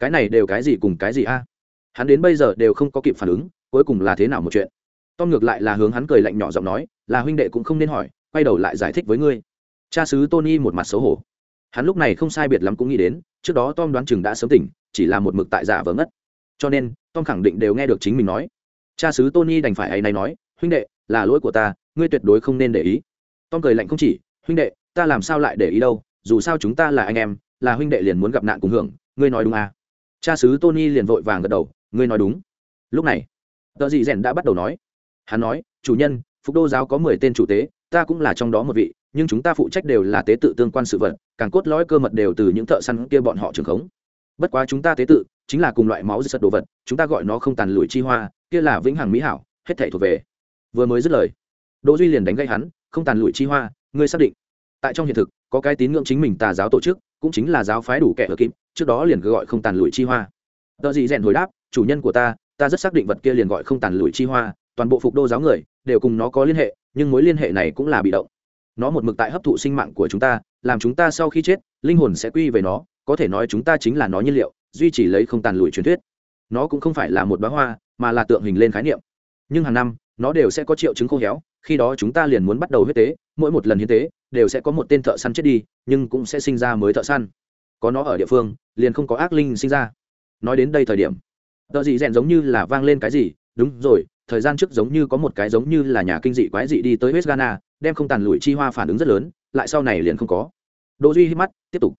cái này đều cái gì cùng cái gì a? Hắn đến bây giờ đều không có kịp phản ứng, cuối cùng là thế nào một chuyện? Tom ngược lại là hướng hắn cười lạnh nhỏ giọng nói, là huynh đệ cũng không nên hỏi, quay đầu lại giải thích với ngươi. Cha sứ tony một mặt xấu hổ. Hắn lúc này không sai biệt lắm cũng nghĩ đến, trước đó tom đoán chừng đã sớm tỉnh, chỉ là một mực tại giả vờ ngất. Cho nên tom khẳng định đều nghe được chính mình nói. Cha sứ tony đành phải ấy này nói, huynh đệ, là lỗi của ta, ngươi tuyệt đối không nên để ý. Tom cười lạnh không chỉ, huynh đệ, ta làm sao lại để ý đâu, dù sao chúng ta là anh em, là huynh đệ liền muốn gặp nạn cùng hưởng, ngươi nói đúng à? Cha sứ tony liền vội vàng gật đầu, ngươi nói đúng. Lúc này, tờ dị rèn đã bắt đầu nói. Hắn nói, chủ nhân, phục đô giáo có mười tên chủ tế, ta cũng là trong đó một vị, nhưng chúng ta phụ trách đều là tế tự tương quan sự vật, càng cốt lõi cơ mật đều từ những thợ săn kia bọn họ trường khống bất quá chúng ta tế tự chính là cùng loại máu sật đồ vật, chúng ta gọi nó không tàn lùi chi hoa, kia là vĩnh hằng mỹ hảo, hết thể thuộc về. Vừa mới dứt lời, đỗ duy liền đánh gây hắn, không tàn lùi chi hoa, ngươi xác định. Tại trong hiện thực, có cái tín ngưỡng chính mình tà giáo tổ chức, cũng chính là giáo phái đủ kẻ ở kim trước đó liền gọi không tàn lùi chi hoa. Tờ gì rèn hồi đáp, chủ nhân của ta ta rất xác định vật kia liền gọi không tàn lùi chi hoa, toàn bộ phục đô giáo người, đều cùng nó có liên hệ, nhưng mối liên hệ này cũng là bị động. Nó một mực tại hấp thụ sinh mạng của chúng ta, làm chúng ta sau khi chết, linh hồn sẽ quy về nó có thể nói chúng ta chính là nó nhiên liệu, duy trì lấy không tàn lùi truyền thuyết. Nó cũng không phải là một bá hoa, mà là tượng hình lên khái niệm. Nhưng hàng năm, nó đều sẽ có triệu chứng khô héo, khi đó chúng ta liền muốn bắt đầu huyết tế, mỗi một lần hiến tế, đều sẽ có một tên thợ săn chết đi, nhưng cũng sẽ sinh ra mới thợ săn. Có nó ở địa phương, liền không có ác linh sinh ra. Nói đến đây thời điểm tợ dị rèn giống như là vang lên cái gì, đúng rồi, thời gian trước giống như có một cái giống như là nhà kinh dị quái dị đi tới west ghana, đem không tàn lụi chi hoa phản ứng rất lớn, lại sau này liền không có. Đỗ duy hít mắt, tiếp tục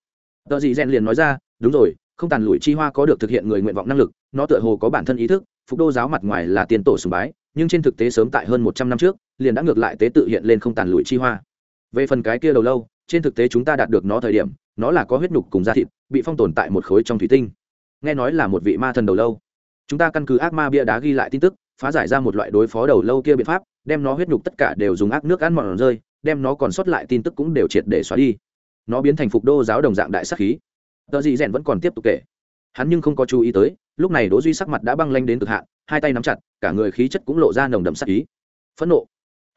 tợ gì rèn liền nói ra, đúng rồi, không tàn lụi chi hoa có được thực hiện người nguyện vọng năng lực, nó tựa hồ có bản thân ý thức, phục đô giáo mặt ngoài là tiền tổ sùng bái, nhưng trên thực tế sớm tại hơn một trăm năm trước, liền đã ngược lại tế tự hiện lên không tàn lụi chi hoa. Về phần cái kia đầu lâu, trên thực tế chúng ta đạt được nó thời điểm, nó là có huyết nhục cùng da thịt, bị phong tồn tại một khối trong thủy tinh. Nghe nói là một vị ma thần đầu lâu. Chúng ta căn cứ ác ma bia đá ghi lại tin tức, phá giải ra một loại đối phó đầu lâu kia biện pháp, đem nó huyết nhục tất cả đều dùng ác nước ăn mòn rơi, đem nó còn sót lại tin tức cũng đều triệt để xóa đi nó biến thành phục đô giáo đồng dạng đại sắc khí. Tờ dị rèn vẫn còn tiếp tục kể. Hắn nhưng không có chú ý tới, lúc này đỗ duy sắc mặt đã băng lanh đến cực hạn, hai tay nắm chặt, cả người khí chất cũng lộ ra nồng đậm sắc ý. Phẫn nộ,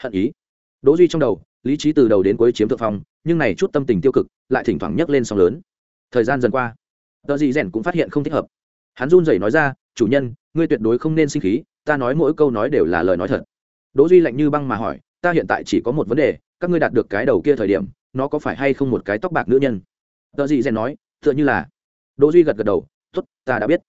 hận ý. Đỗ duy trong đầu, lý trí từ đầu đến cuối chiếm thượng phong, nhưng này chút tâm tình tiêu cực lại thỉnh thoảng nhấc lên sóng lớn. Thời gian dần qua, tờ dị rèn cũng phát hiện không thích hợp. Hắn run rẩy nói ra, chủ nhân, ngươi tuyệt đối không nên sinh khí, ta nói mỗi câu nói đều là lời nói thật. Đỗ duy lạnh như băng mà hỏi, ta hiện tại chỉ có một vấn đề, các ngươi đạt được cái đầu kia thời điểm nó có phải hay không một cái tóc bạc nữ nhân? Tờ dị rèn nói, tựa như là. Đỗ duy gật gật đầu, tốt, ta đã biết.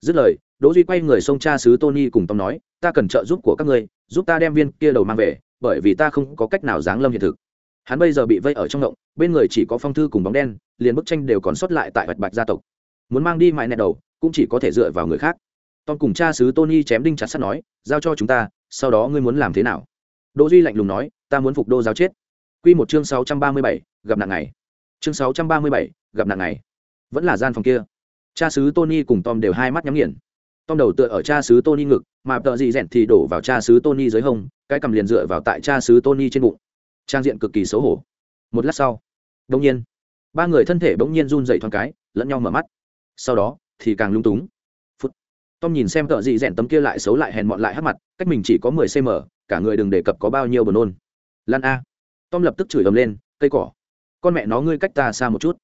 Dứt lời, đỗ duy quay người xông cha sứ tony cùng tom nói, ta cần trợ giúp của các ngươi, giúp ta đem viên kia đầu mang về, bởi vì ta không có cách nào giáng lâm hiện thực. Hắn bây giờ bị vây ở trong động, bên người chỉ có phong thư cùng bóng đen, liền bức tranh đều còn sót lại tại vạch bạch gia tộc. Muốn mang đi mại nẹt đầu, cũng chỉ có thể dựa vào người khác. Tom cùng cha sứ tony chém đinh chặt sắt nói, giao cho chúng ta, sau đó ngươi muốn làm thế nào? Đỗ duy lạnh lùng nói, ta muốn phục đô giáo chết quy một chương 637, gặp nạn ngày. Chương 637, gặp nạn ngày. Vẫn là gian phòng kia. Cha xứ tony cùng tom đều hai mắt nhắm nghiền. Tom đầu tựa ở cha xứ tony ngực mà tợ gì rèn thì đổ vào cha xứ tony dưới hông cái cầm liền dựa vào tại cha xứ tony trên bụng. Trang diện cực kỳ xấu hổ. Một lát sau đột nhiên ba người thân thể bỗng nhiên run rẩy thoáng cái lẫn nhau mở mắt. Sau đó thì càng lung túng. Phút tom nhìn xem tợ gì rèn tấm kia lại xấu lại hèn mọn lại hắc mặt cách mình chỉ có mười cm cả người đừng đề cập có bao nhiêu buồn nôn. Lan a tom lập tức chửi ầm lên, cây cỏ, con mẹ nó ngươi cách ta xa một chút.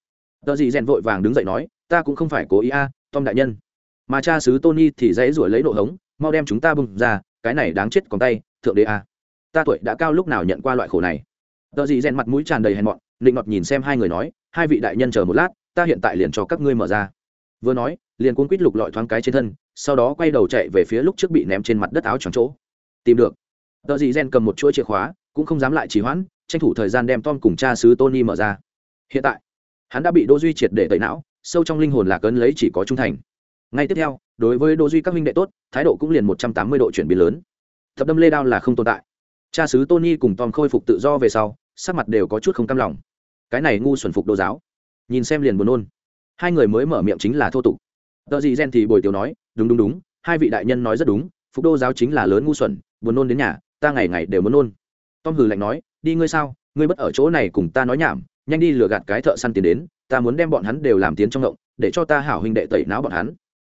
Tờ dị rèn vội vàng đứng dậy nói, ta cũng không phải cố ý a, tom đại nhân. Mà cha sứ tony thì dãy ruổi lấy nộ hống, mau đem chúng ta bung ra, cái này đáng chết còn tay, thượng đế a. Ta tuổi đã cao lúc nào nhận qua loại khổ này. Tờ dị rèn mặt mũi tràn đầy hèn mọn định ngọt nhìn xem hai người nói, hai vị đại nhân chờ một lát, ta hiện tại liền cho các ngươi mở ra. Vừa nói, liền cuốn quýt lục lọi thoáng cái trên thân, sau đó quay đầu chạy về phía lúc trước bị ném trên mặt đất áo tròn chỗ. Tìm được. Tờ dị rèn cầm một chuỗi chìa khóa, cũng không dám lại trì hoãn tranh thủ thời gian đem tom cùng cha sứ tony mở ra. Hiện tại, hắn đã bị đỗ duy triệt để tẩy não, sâu trong linh hồn là cấn lấy chỉ có trung thành. Ngay tiếp theo, đối với đỗ duy các minh đệ tốt, thái độ cũng liền một trăm tám mươi độ chuyển biến lớn. Thập đâm lê đao là không tồn tại. Cha sứ tony cùng tom khôi phục tự do về sau, sắc mặt đều có chút không cam lòng. Cái này ngu xuẩn phục đô giáo. Nhìn xem liền buồn nôn. Hai người mới mở miệng chính là thô tục. Tờ gì gen thì bồi tiểu nói, đúng đúng đúng, hai vị đại nhân nói rất đúng, phục đô giáo chính là lớn ngu xuẩn, buồn nôn đến nhà, ta ngày ngày đều muốn nôn. Tom hừ lạnh nói đi ngươi sao? Ngươi bất ở chỗ này cùng ta nói nhảm, nhanh đi lừa gạt cái thợ săn tiền đến, ta muốn đem bọn hắn đều làm tiến trong ngộng, để cho ta hảo huynh đệ tẩy não bọn hắn.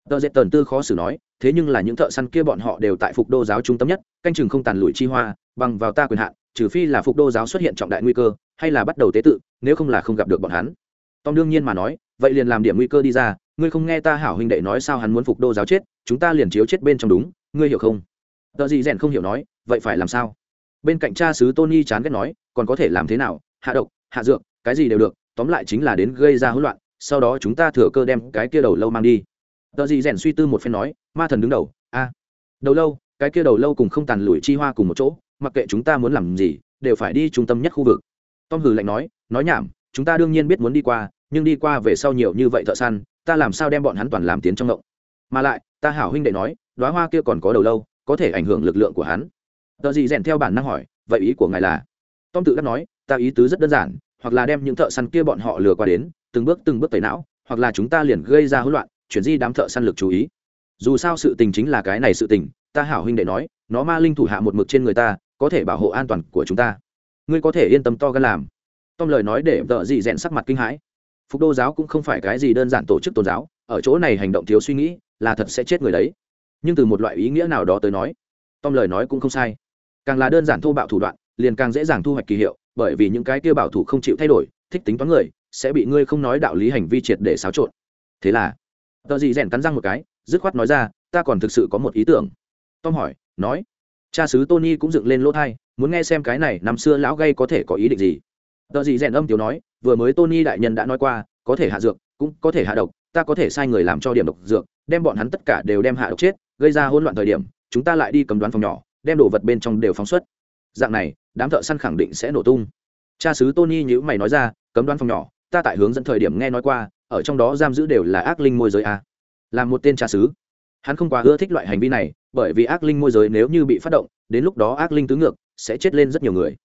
Tờ dệt tần tư khó xử nói, thế nhưng là những thợ săn kia bọn họ đều tại phục đô giáo trung tâm nhất, canh chừng không tàn lụi chi hoa, bằng vào ta quyền hạn, trừ phi là phục đô giáo xuất hiện trọng đại nguy cơ, hay là bắt đầu tế tự, nếu không là không gặp được bọn hắn. Tom đương nhiên mà nói, vậy liền làm điểm nguy cơ đi ra, ngươi không nghe ta hảo huynh đệ nói sao hắn muốn phục đô giáo chết, chúng ta liền chiếu chết bên trong đúng, ngươi hiểu không? Tờ gì rèn không hiểu nói, vậy phải làm sao? Bên cạnh cha sứ tony chán ghét nói, còn có thể làm thế nào? Hạ độc, hạ dược, cái gì đều được, tóm lại chính là đến gây ra hỗn loạn, sau đó chúng ta thừa cơ đem cái kia đầu lâu mang đi. Tờ gì rèn suy tư một phen nói, ma thần đứng đầu, a, đầu lâu, cái kia đầu lâu cùng không tàn lủi chi hoa cùng một chỗ, mặc kệ chúng ta muốn làm gì, đều phải đi trung tâm nhất khu vực. Tom hừ lạnh nói nói nhảm, chúng ta đương nhiên biết muốn đi qua, nhưng đi qua về sau nhiều như vậy thợ săn, ta làm sao đem bọn hắn toàn làm tiến trong động? Mà lại, ta hảo huynh đệ nói đoá hoa kia còn có đầu lâu, có thể ảnh hưởng lực lượng của hắn tờ gì rèn theo bản năng hỏi, vậy ý của ngài là? Tom tự đắc nói, ta ý tứ rất đơn giản, hoặc là đem những thợ săn kia bọn họ lừa qua đến, từng bước từng bước tẩy não, hoặc là chúng ta liền gây ra hỗn loạn, chuyển di đám thợ săn lực chú ý. Dù sao sự tình chính là cái này sự tình, ta hảo huynh đệ nói, nó ma linh thủ hạ một mực trên người ta, có thể bảo hộ an toàn của chúng ta. Ngươi có thể yên tâm to gan làm. Tom lời nói để vợ dị rèn sắc mặt kinh hãi. Phục đô giáo cũng không phải cái gì đơn giản tổ chức tôn giáo, ở chỗ này hành động thiếu suy nghĩ là thật sẽ chết người đấy. Nhưng từ một loại ý nghĩa nào đó tới nói, tom lời nói cũng không sai càng là đơn giản thô bạo thủ đoạn, liền càng dễ dàng thu hoạch kỳ hiệu, bởi vì những cái kia bảo thủ không chịu thay đổi, thích tính toán người, sẽ bị ngươi không nói đạo lý hành vi triệt để xáo trộn. Thế là, tờ gì rèn cắn răng một cái, dứt khoát nói ra, ta còn thực sự có một ý tưởng. Tom hỏi, nói. Cha sứ tony cũng dựng lên lỗ thai, muốn nghe xem cái này năm xưa lão gay có thể có ý định gì. Tờ gì rèn âm tiểu nói, vừa mới tony đại nhân đã nói qua, có thể hạ dược, cũng có thể hạ độc, ta có thể sai người làm cho điểm độc dược, đem bọn hắn tất cả đều đem hạ độc chết, gây ra hỗn loạn thời điểm, chúng ta lại đi cầm đoán phòng nhỏ đem đồ vật bên trong đều phóng xuất. Dạng này, đám thợ săn khẳng định sẽ nổ tung. Cha sứ tony nhữ mày nói ra, cấm đoán phòng nhỏ, ta tại hướng dẫn thời điểm nghe nói qua, ở trong đó giam giữ đều là ác linh môi giới a. Là một tên cha sứ hắn không quá ưa thích loại hành vi này, bởi vì ác linh môi giới nếu như bị phát động, đến lúc đó ác linh tứ ngược, sẽ chết lên rất nhiều người.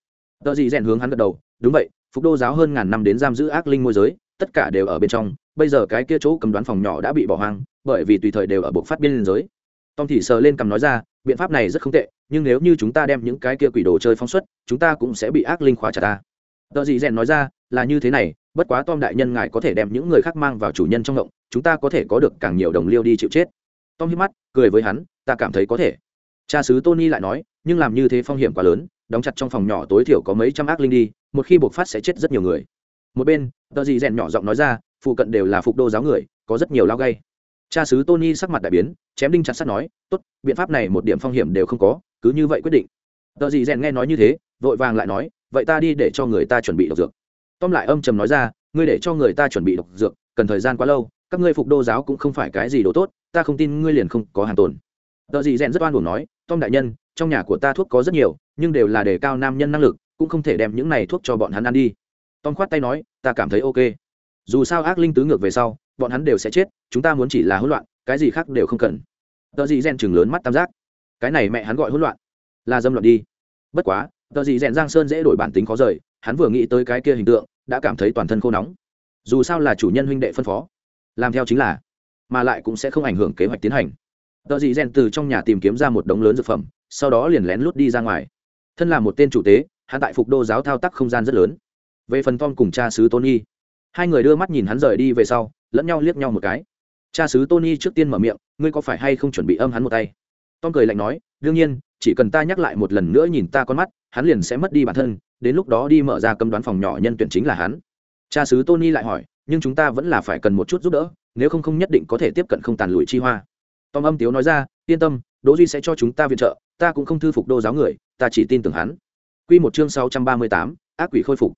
Tờ gì rèn hướng hắn gật đầu, đúng vậy, phục đô giáo hơn ngàn năm đến giam giữ ác linh môi giới, tất cả đều ở bên trong, bây giờ cái kia chỗ cầm đoán phòng nhỏ đã bị bỏ hoang, bởi vì tùy thời đều ở bộ phát biên giới tom thì sờ lên cầm nói ra, biện pháp này rất không tệ, nhưng nếu như chúng ta đem những cái kia quỷ đồ chơi phóng xuất, chúng ta cũng sẽ bị ác linh khóa trả ta. Tờ dị rèn nói ra, là như thế này, bất quá tom đại nhân ngài có thể đem những người khác mang vào chủ nhân trong ngộng, chúng ta có thể có được càng nhiều đồng liêu đi chịu chết. Tom hít mắt, cười với hắn, ta cảm thấy có thể. Cha sứ tony lại nói, nhưng làm như thế phong hiểm quá lớn, đóng chặt trong phòng nhỏ tối thiểu có mấy trăm ác linh đi, một khi buộc phát sẽ chết rất nhiều người. Một bên, tờ dị rèn nhỏ giọng nói ra, phụ cận đều là phục đô giáo người, có rất nhiều lao gay cha sứ tony sắc mặt đại biến, chém đinh chặt sắt nói, tốt, biện pháp này một điểm phong hiểm đều không có, cứ như vậy quyết định. Tờ gì rèn nghe nói như thế, vội vàng lại nói, vậy ta đi để cho người ta chuẩn bị độc dược. Tom lại âm trầm nói ra, ngươi để cho người ta chuẩn bị độc dược, cần thời gian quá lâu, các ngươi phục đô giáo cũng không phải cái gì đồ tốt, ta không tin ngươi liền không có hàng tồn. Tờ gì rèn rất oan buồn nói tom đại nhân, trong nhà của ta thuốc có rất nhiều, nhưng đều là để cao nam nhân năng lực, cũng không thể đem những này thuốc cho bọn hắn ăn đi. Tom khoát tay nói, ta cảm thấy ok. Dù sao ác linh tứ ngược về sau bọn hắn đều sẽ chết, chúng ta muốn chỉ là hỗn loạn, cái gì khác đều không cần. Tờ gì rèn chừng lớn mắt tam giác. Cái này mẹ hắn gọi hỗn loạn. Là dâm loạn đi. Bất quá, tờ gì rèn giang sơn dễ đổi bản tính khó rời, hắn vừa nghĩ tới cái kia hình tượng, đã cảm thấy toàn thân khô nóng. Dù sao là chủ nhân huynh đệ phân phó, làm theo chính là, mà lại cũng sẽ không ảnh hưởng kế hoạch tiến hành. Tờ gì rèn từ trong nhà tìm kiếm ra một đống lớn dược phẩm, sau đó liền lén lút đi ra ngoài. Thân là một tên chủ tế, hắn tại phục đô giáo thao tác không gian rất lớn. Về phần tom cùng cha sứ tony, hai người đưa mắt nhìn hắn rời đi về sau lẫn nhau liếc nhau một cái. Cha sứ tony trước tiên mở miệng ngươi có phải hay không chuẩn bị âm hắn một tay? Tom cười lạnh nói đương nhiên chỉ cần ta nhắc lại một lần nữa nhìn ta con mắt hắn liền sẽ mất đi bản thân đến lúc đó đi mở ra cấm đoán phòng nhỏ nhân tuyển chính là hắn. Cha sứ tony lại hỏi nhưng chúng ta vẫn là phải cần một chút giúp đỡ nếu không không nhất định có thể tiếp cận không tàn lụi chi hoa. Tom âm tiếu nói ra yên tâm đỗ duy sẽ cho chúng ta viện trợ ta cũng không thư phục đô giáo người ta chỉ tin tưởng hắn. Quy một chương sáu trăm ba mươi tám, ác quỷ khôi phục.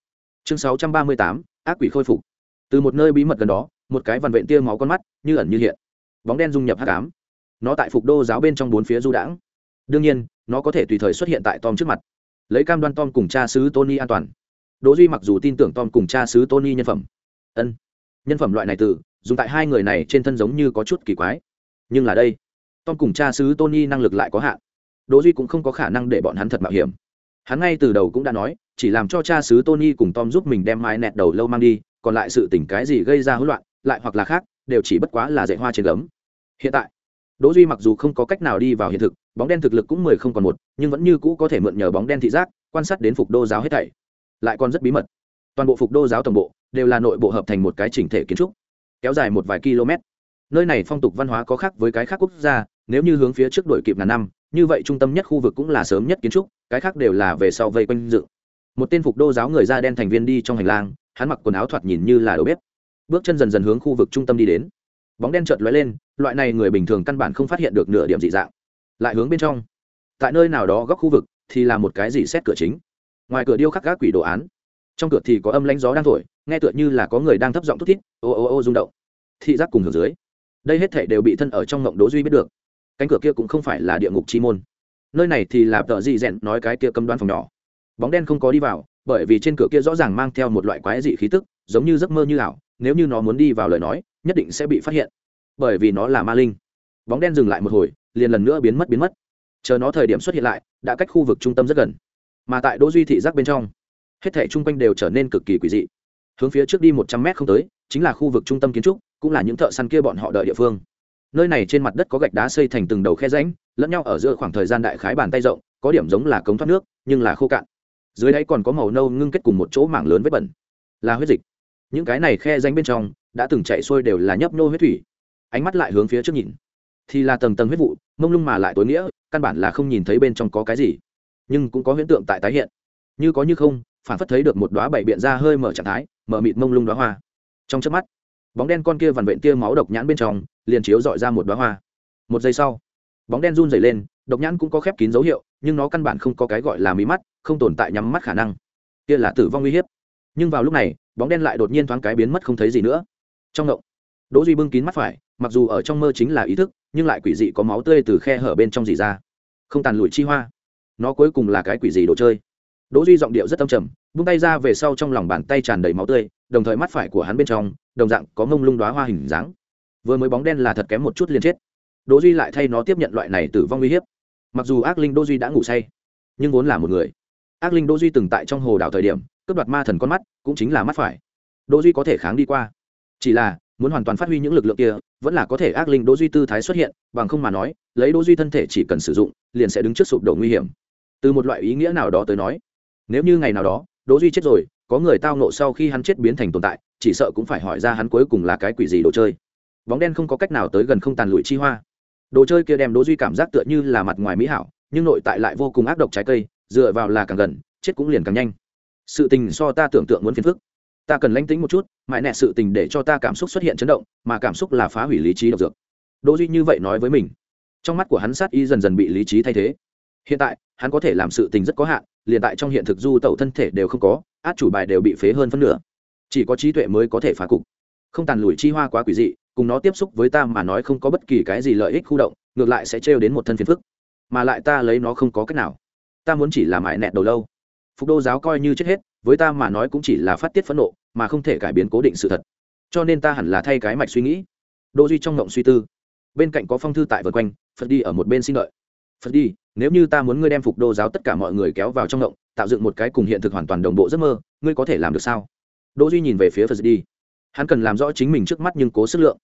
Chương sáu trăm ba mươi tám, ác quỷ khôi phục. Từ một nơi bí mật gần đó một cái vằn vện tia máu con mắt, như ẩn như hiện. Bóng đen dung nhập hắc ám. Nó tại phục đô giáo bên trong bốn phía du đãng. Đương nhiên, nó có thể tùy thời xuất hiện tại tom trước mặt. Lấy cam đoan tom cùng cha sứ tony an toàn. Đỗ duy mặc dù tin tưởng tom cùng cha sứ tony nhân phẩm. Ân. Nhân phẩm loại này từ, dùng tại hai người này trên thân giống như có chút kỳ quái. Nhưng là đây, tom cùng cha sứ tony năng lực lại có hạn. Đỗ duy cũng không có khả năng để bọn hắn thật mạo hiểm. Hắn ngay từ đầu cũng đã nói, chỉ làm cho cha sứ tony cùng tom giúp mình đem mái nẹt đầu lâu mang đi, còn lại sự tình cái gì gây ra hỗn loạn lại hoặc là khác, đều chỉ bất quá là dạy hoa trên gấm. Hiện tại, đỗ duy mặc dù không có cách nào đi vào hiện thực, bóng đen thực lực cũng mười không còn một, nhưng vẫn như cũ có thể mượn nhờ bóng đen thị giác, quan sát đến phục đô giáo hết thảy. Lại còn rất bí mật. Toàn bộ phục đô giáo tổng bộ đều là nội bộ hợp thành một cái chỉnh thể kiến trúc, kéo dài một vài km. Nơi này phong tục văn hóa có khác với cái khác quốc gia, nếu như hướng phía trước đổi kịp ngàn năm, như vậy trung tâm nhất khu vực cũng là sớm nhất kiến trúc, cái khác đều là về sau vây quanh dự. một tên phục đô giáo người da đen thành viên đi trong hành lang, hắn mặc quần áo thoạt nhìn như là đầu bếp bước chân dần dần hướng khu vực trung tâm đi đến. Bóng đen chợt lóe lên, loại này người bình thường căn bản không phát hiện được nửa điểm dị dạng. Lại hướng bên trong. Tại nơi nào đó góc khu vực thì là một cái gì xét cửa chính. Ngoài cửa điêu khắc các quỷ đồ án. Trong cửa thì có âm lãnh gió đang thổi, nghe tựa như là có người đang thấp giọng thút thít, ô ô ô rung động. Thị giác cùng hưởng dưới. Đây hết thể đều bị thân ở trong ngộng đố duy biết được. Cánh cửa kia cũng không phải là địa ngục chi môn. Nơi này thì là tờ dị rèn nói cái kia cầm đoan phòng nhỏ. Bóng đen không có đi vào, bởi vì trên cửa kia rõ ràng mang theo một loại quái dị khí tức giống như giấc mơ như ảo, nếu như nó muốn đi vào lời nói, nhất định sẽ bị phát hiện. Bởi vì nó là ma linh. Bóng đen dừng lại một hồi, liền lần nữa biến mất biến mất. Chờ nó thời điểm xuất hiện lại, đã cách khu vực trung tâm rất gần. Mà tại đỗ duy thị giác bên trong, hết thảy chung quanh đều trở nên cực kỳ quỷ dị. Hướng phía trước đi một trăm mét không tới, chính là khu vực trung tâm kiến trúc, cũng là những thợ săn kia bọn họ đợi địa phương. Nơi này trên mặt đất có gạch đá xây thành từng đầu khe rãnh, lẫn nhau ở giữa khoảng thời gian đại khái bàn tay rộng, có điểm giống là cống thoát nước, nhưng là khô cạn. Dưới đáy còn có màu nâu ngưng kết cùng một chỗ mảng lớn vết bẩn. Là huyết dịch những cái này khe danh bên trong, đã từng chạy xuôi đều là nhấp nô huyết thủy. Ánh mắt lại hướng phía trước nhìn. Thì là tầng tầng huyết vụ, mông lung mà lại tối nghĩa, căn bản là không nhìn thấy bên trong có cái gì. Nhưng cũng có hiện tượng tại tái hiện. Như có như không, phản phất thấy được một đoá bảy biện ra hơi mở trạng thái, mở mịt mông lung đoá hoa. Trong chớp mắt, bóng đen con kia vằn vện tia máu độc nhãn bên trong, liền chiếu dọi ra một đoá hoa. Một giây sau, bóng đen run dày lên, độc nhãn cũng có khép kín dấu hiệu, nhưng nó căn bản không có cái gọi là mí mắt, không tồn tại nhắm mắt khả năng. Kia là tử vong uy hiếp nhưng vào lúc này, bóng đen lại đột nhiên thoáng cái biến mất không thấy gì nữa. Trong ngộng, đỗ duy bưng kín mắt phải, mặc dù ở trong mơ chính là ý thức, nhưng lại quỷ dị có máu tươi từ khe hở bên trong dì ra. Không tàn lụi chi hoa. Nó cuối cùng là cái quỷ gì đồ chơi? Đỗ duy giọng điệu rất âm trầm, buông tay ra về sau trong lòng bàn tay tràn đầy máu tươi, đồng thời mắt phải của hắn bên trong, đồng dạng có mông lung đóa hoa hình dáng. Vừa mới bóng đen là thật kém một chút liền chết. Đỗ duy lại thay nó tiếp nhận loại này tử vong nguy hiểm mặc dù ác linh đỗ duy đã ngủ say, nhưng vốn là một người. Ác linh đỗ duy từng tại trong hồ đảo thời điểm cướp đoạt ma thần con mắt, cũng chính là mắt phải. Đỗ duy có thể kháng đi qua. Chỉ là, muốn hoàn toàn phát huy những lực lượng kia, vẫn là có thể ác linh đỗ duy tư thái xuất hiện, bằng không mà nói, lấy đỗ duy thân thể chỉ cần sử dụng, liền sẽ đứng trước sụp đổ nguy hiểm. Từ một loại ý nghĩa nào đó tới nói, nếu như ngày nào đó, đỗ duy chết rồi, có người tao nộ sau khi hắn chết biến thành tồn tại, chỉ sợ cũng phải hỏi ra hắn cuối cùng là cái quỷ gì đồ chơi. Bóng đen không có cách nào tới gần không tàn lụi chi hoa. Đồ chơi kia đem đỗ duy cảm giác tựa như là mặt ngoài mỹ hảo, nhưng nội tại lại vô cùng ác độc trái cây, dựa vào là càng gần, chết cũng liền càng nhanh sự tình so ta tưởng tượng muốn phiền phức. Ta cần lánh tính một chút, mãi nẹ sự tình để cho ta cảm xúc xuất hiện chấn động, mà cảm xúc là phá hủy lý trí độc dược. Đỗ duy như vậy nói với mình. Trong mắt của hắn sát y dần dần bị lý trí thay thế. Hiện tại, hắn có thể làm sự tình rất có hạn, liền tại trong hiện thực du tẩu thân thể đều không có, át chủ bài đều bị phế hơn phân nửa. Chỉ có trí tuệ mới có thể phá cục. Không tàn lùi chi hoa quá quỷ dị, cùng nó tiếp xúc với ta mà nói không có bất kỳ cái gì lợi ích khu động, ngược lại sẽ trêu đến một thân phiền phức. Mà lại ta lấy nó không có cách nào. Ta muốn chỉ làm mại nẹt đầu lâu phục đô giáo coi như chết hết, với ta mà nói cũng chỉ là phát tiết phẫn nộ, mà không thể cải biến cố định sự thật. Cho nên ta hẳn là thay cái mạch suy nghĩ. Đô duy trong ngộng suy tư. Bên cạnh có phong thư tại vượt quanh, phật đi ở một bên xin lợi phật đi, nếu như ta muốn ngươi đem phục đô giáo tất cả mọi người kéo vào trong ngộng, tạo dựng một cái cùng hiện thực hoàn toàn đồng bộ giấc mơ, ngươi có thể làm được sao? Đô duy nhìn về phía phật đi. Hắn cần làm rõ chính mình trước mắt nhưng cố sức lượng.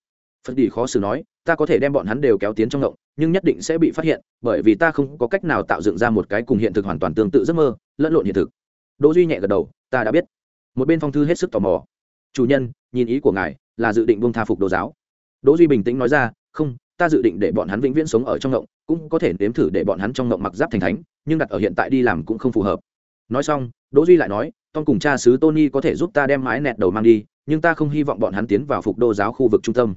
Phật đi khó xử nói, ta có thể đem bọn hắn đều kéo tiến trong ngộng nhưng nhất định sẽ bị phát hiện, bởi vì ta không có cách nào tạo dựng ra một cái cùng hiện thực hoàn toàn tương tự giấc mơ, lẫn lộn hiện thực. Đỗ duy nhẹ gật đầu, ta đã biết. Một bên phong thư hết sức tò mò. Chủ nhân, nhìn ý của ngài, là dự định buông tha phục đồ giáo. Đỗ duy bình tĩnh nói ra, không, ta dự định để bọn hắn vĩnh viễn sống ở trong ngộng, cũng có thể nếm thử để bọn hắn trong ngộng mặc giáp thành thánh, nhưng đặt ở hiện tại đi làm cũng không phù hợp. Nói xong, đỗ duy lại nói tom cùng cha sứ tony có thể giúp ta đem mái nẹt đầu mang đi, nhưng ta không hy vọng bọn hắn tiến vào phục đô giáo khu vực trung tâm.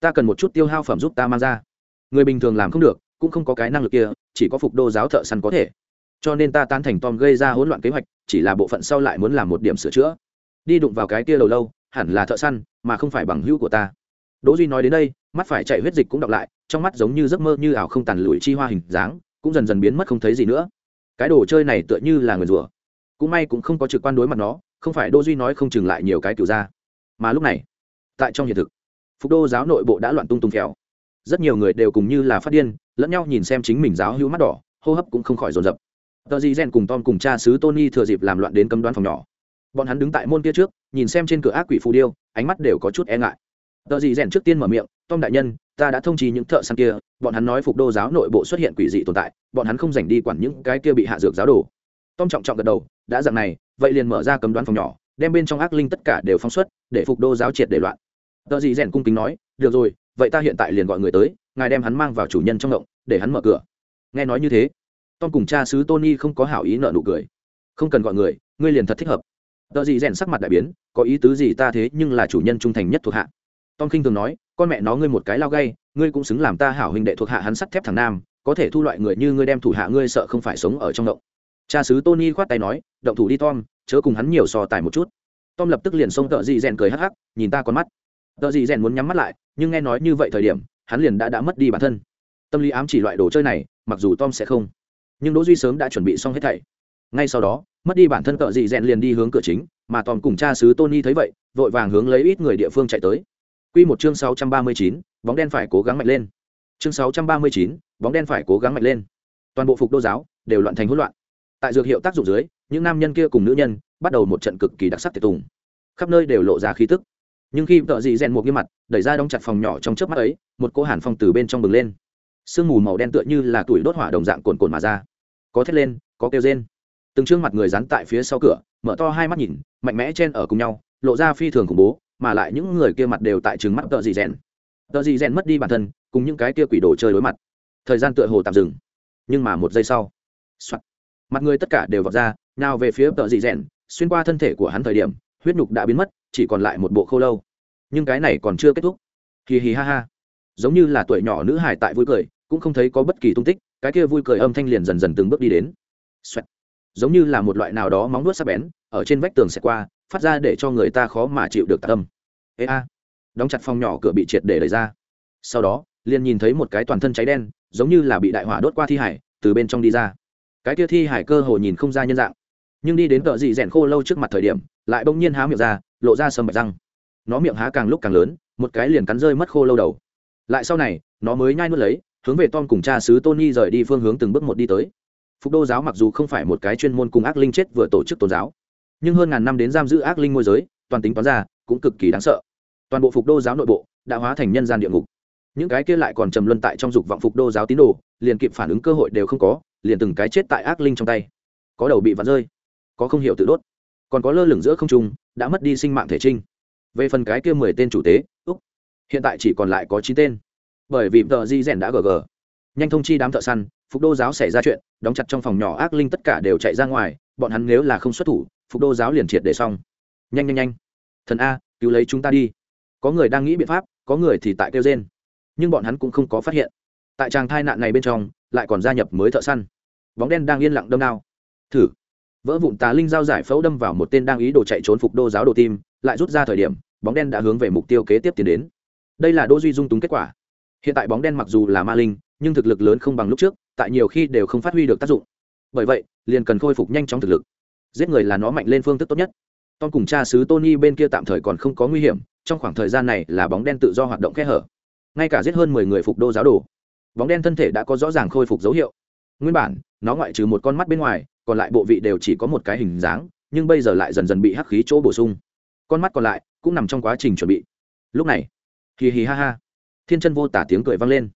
Ta cần một chút tiêu hao phẩm giúp ta mang ra người bình thường làm không được, cũng không có cái năng lực kia, chỉ có phục đô giáo thợ săn có thể. Cho nên ta tán thành tom gây ra hỗn loạn kế hoạch, chỉ là bộ phận sau lại muốn làm một điểm sửa chữa. Đi đụng vào cái kia lâu lâu, hẳn là thợ săn, mà không phải bằng hữu của ta. Đỗ duy nói đến đây, mắt phải chạy huyết dịch cũng đọc lại, trong mắt giống như giấc mơ như ảo không tàn lùi chi hoa hình dáng, cũng dần dần biến mất không thấy gì nữa. Cái đồ chơi này tựa như là người rùa. Cũng may cũng không có trực quan đối mặt nó, không phải đỗ duy nói không chừng lại nhiều cái kiểu ra. Mà lúc này, tại trong hiện thực, phục đô giáo nội bộ đã loạn tung tung kẹo rất nhiều người đều cùng như là phát điên, lẫn nhau nhìn xem chính mình giáo hữu mắt đỏ, hô hấp cũng không khỏi dồn dập. Tờ di rèn cùng tom cùng cha sứ tony thừa dịp làm loạn đến cấm đoán phòng nhỏ. Bọn hắn đứng tại môn kia trước, nhìn xem trên cửa ác quỷ phù điêu, ánh mắt đều có chút e ngại. Tờ di rèn trước tiên mở miệng, tom đại nhân, ta đã thông trì những thợ săn kia, bọn hắn nói phục đô giáo nội bộ xuất hiện quỷ dị tồn tại, bọn hắn không dành đi quản những cái kia bị hạ dược giáo đồ. Tom trọng trọng gật đầu, đã dặn này, vậy liền mở ra cấm đoán phòng nhỏ, đem bên trong ác linh tất cả đều phóng xuất, để phục đô giáo triệt để loạn. Tờ gì rèn cung kính nói, được rồi vậy ta hiện tại liền gọi người tới, ngài đem hắn mang vào chủ nhân trong động để hắn mở cửa. Nghe nói như thế, tom cùng cha sứ tony không có hảo ý nợ nụ cười. Không cần gọi người, ngươi liền thật thích hợp. Tờ gì rèn sắc mặt đại biến, có ý tứ gì ta thế nhưng là chủ nhân trung thành nhất thuộc hạ. Tom khinh thường nói, con mẹ nó ngươi một cái lao gay, ngươi cũng xứng làm ta hảo huynh đệ thuộc hạ hắn sắt thép thằng nam, có thể thu loại người như ngươi đem thủ hạ ngươi sợ không phải sống ở trong động cha sứ tony khoát tay nói, động thủ đi tom, chớ cùng hắn nhiều so tài một chút. Tom lập tức liền xông tợ dị rèn cười hắc hắc, nhìn ta con mắt. Tợ dị rèn muốn nhắm mắt lại nhưng nghe nói như vậy thời điểm hắn liền đã đã mất đi bản thân. Tâm lý ám chỉ loại đồ chơi này mặc dù tom sẽ không nhưng đỗ duy sớm đã chuẩn bị xong hết thảy. Ngay sau đó mất đi bản thân cỡ dị rèn liền đi hướng cửa chính mà tom cùng cha sứ tony thấy vậy vội vàng hướng lấy ít người địa phương chạy tới. Quy một chương 639, bóng đen phải cố gắng mạnh lên. Chương 639, bóng đen phải cố gắng mạnh lên. Toàn bộ phục đô giáo đều loạn thành hỗn loạn. Tại dược hiệu tác dụng dưới những nam nhân kia cùng nữ nhân bắt đầu một trận cực kỳ đặc sắc tiệt tùng. Khắp nơi đều lộ ra khí tức nhưng khi tợ dị rèn một gương mặt, đẩy ra đóng chặt phòng nhỏ trong chớp mắt ấy, một cỗ hàn phong từ bên trong bừng lên. Sương mù màu đen tựa như là tuổi đốt hỏa đồng dạng cồn cồn mà ra. Có thét lên, có kêu rên. Từng trương mặt người dán tại phía sau cửa, mở to hai mắt nhìn, mạnh mẽ chen ở cùng nhau, lộ ra phi thường khủng bố, mà lại những người kia mặt đều tại trừng mắt tợ dị rèn. Tợ dị rèn mất đi bản thân, cùng những cái kia quỷ đồ chơi đối mặt. Thời gian tựa hồ tạm dừng. Nhưng mà một giây sau、Soạn. mặt người tất cả đều vọt ra, nào về phía tợ dị rèn, xuyên qua thân thể của hắn thời điểm, huyết nhục đã biến mất chỉ còn lại một bộ khô lâu. Nhưng cái này còn chưa kết thúc. Hì hì ha ha. Giống như là tuổi nhỏ nữ hải tại vui cười, cũng không thấy có bất kỳ tung tích, cái kia vui cười âm thanh liền dần dần từng bước đi đến. Xoẹt. giống như là một loại nào đó móng nuốt sắc bén, ở trên vách tường xẹt qua, phát ra để cho người ta khó mà chịu được tạ tâm ê a. Đóng chặt phòng nhỏ cửa bị triệt để đẩy ra. Sau đó, liền nhìn thấy một cái toàn thân cháy đen, giống như là bị đại hỏa đốt qua thi hải, từ bên trong đi ra. Cái kia thi hải cơ hồ nhìn không ra nhân dạng nhưng đi đến tợ dị rèn khô lâu trước mặt thời điểm, lại bỗng nhiên há miệng ra, lộ ra sầm bạch răng. Nó miệng há càng lúc càng lớn, một cái liền cắn rơi mất khô lâu đầu. Lại sau này, nó mới nhai nuốt lấy, hướng về tom cùng cha sứ tony rời đi phương hướng từng bước một đi tới. Phục đô giáo mặc dù không phải một cái chuyên môn cùng ác linh chết vừa tổ chức tôn giáo, nhưng hơn ngàn năm đến giam giữ ác linh môi giới, toàn tính toán ra, cũng cực kỳ đáng sợ. Toàn bộ phục đô giáo nội bộ đã hóa thành nhân gian địa ngục. Những cái kia lại còn trầm luân tại trong dục vọng phục đô giáo tín đồ, liền kịp phản ứng cơ hội đều không có, liền từng cái chết tại ác linh trong tay. Có đầu bị vặn rơi có không hiểu tự đốt. Còn có lơ lửng giữa không trung, đã mất đi sinh mạng thể trinh. Về phần cái kia mười tên chủ tế, úc, hiện tại chỉ còn lại có chín tên. Bởi vì tờ di rèn đã gg nhanh thông chi đám thợ săn, phục đô giáo xảy ra chuyện, đóng chặt trong phòng nhỏ ác linh tất cả đều chạy ra ngoài, bọn hắn nếu là không xuất thủ, phục đô giáo liền triệt để xong. Nhanh nhanh nhanh. Thần a, cứu lấy chúng ta đi. Có người đang nghĩ biện pháp, có người thì tại kêu trên nhưng bọn hắn cũng không có phát hiện. Tại tràng thai nạn này bên trong, lại còn gia nhập mới thợ săn. Bóng đen đang yên lặng đâm đao. Thử vỡ vụn tà linh giao giải phẫu đâm vào một tên đang ý đồ chạy trốn phục đô giáo đồ tim, lại rút ra thời điểm, bóng đen đã hướng về mục tiêu kế tiếp tiến đến. Đây là đô duy dung túng kết quả. Hiện tại bóng đen mặc dù là ma linh, nhưng thực lực lớn không bằng lúc trước, tại nhiều khi đều không phát huy được tác dụng. Bởi vậy, liền cần khôi phục nhanh chóng thực lực. Giết người là nó mạnh lên phương thức tốt nhất. Tom cùng cha sứ tony bên kia tạm thời còn không có nguy hiểm, trong khoảng thời gian này là bóng đen tự do hoạt động kẽ hở. Ngay cả giết hơn mười người phục đô giáo đồ, bóng đen thân thể đã có rõ ràng khôi phục dấu hiệu. Nguyên bản, nó ngoại trừ một con mắt bên ngoài còn lại bộ vị đều chỉ có một cái hình dáng, nhưng bây giờ lại dần dần bị hắc khí chỗ bổ sung. Con mắt còn lại cũng nằm trong quá trình chuẩn bị. Lúc này, hì hì ha ha, thiên chân vô tả tiếng cười vang lên.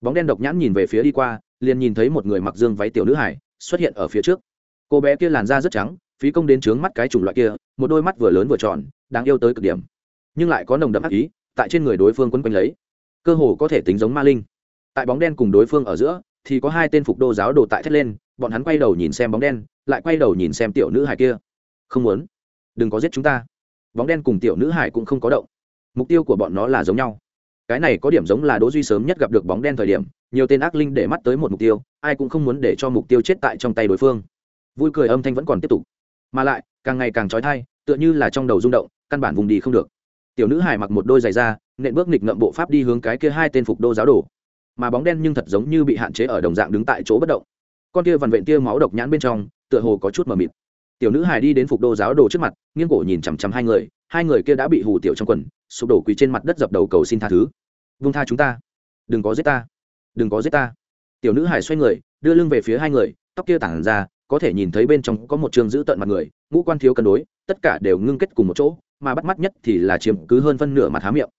Bóng đen độc nhãn nhìn về phía đi qua, liền nhìn thấy một người mặc dương váy tiểu nữ hải xuất hiện ở phía trước. Cô bé kia làn da rất trắng, phí công đến trướng mắt cái chủng loại kia, một đôi mắt vừa lớn vừa tròn, đáng yêu tới cực điểm. Nhưng lại có nồng đậm ác ý, tại trên người đối phương quấn quanh lấy. Cơ hồ có thể tính giống ma linh. Tại bóng đen cùng đối phương ở giữa, thì có hai tên phục đô giáo đồ tại thét lên bọn hắn quay đầu nhìn xem bóng đen, lại quay đầu nhìn xem tiểu nữ hải kia. Không muốn. Đừng có giết chúng ta. Bóng đen cùng tiểu nữ hải cũng không có động. Mục tiêu của bọn nó là giống nhau. Cái này có điểm giống là đỗ duy sớm nhất gặp được bóng đen thời điểm, nhiều tên ác linh để mắt tới một mục tiêu, ai cũng không muốn để cho mục tiêu chết tại trong tay đối phương. Vui cười âm thanh vẫn còn tiếp tục. Mà lại, càng ngày càng trói thai, tựa như là trong đầu rung động, căn bản vùng đi không được. Tiểu nữ hải mặc một đôi giày da, nện bước nghịch ngợm bộ pháp đi hướng cái kia hai tên phục đô giáo đồ. Mà bóng đen nhưng thật giống như bị hạn chế ở đồng dạng đứng tại chỗ bất động con kia vằn vện tia máu độc nhãn bên trong, tựa hồ có chút mờ mịt. Tiểu nữ hài đi đến phục đô giáo đồ trước mặt, nghiêng cổ nhìn chằm chằm hai người hai người kia đã bị hù tiểu trong quần, sụp đổ quỳ trên mặt đất dập đầu cầu xin tha thứ. Vung tha chúng ta. Đừng có giết ta. Đừng có giết ta. Tiểu nữ hài xoay người, đưa lưng về phía hai người, tóc kia tản ra, có thể nhìn thấy bên trong có một trường giữ tận mặt người, ngũ quan thiếu cân đối, tất cả đều ngưng kết cùng một chỗ, mà bắt mắt nhất thì là chiếm cứ hơn phân nửa mặt há miệng.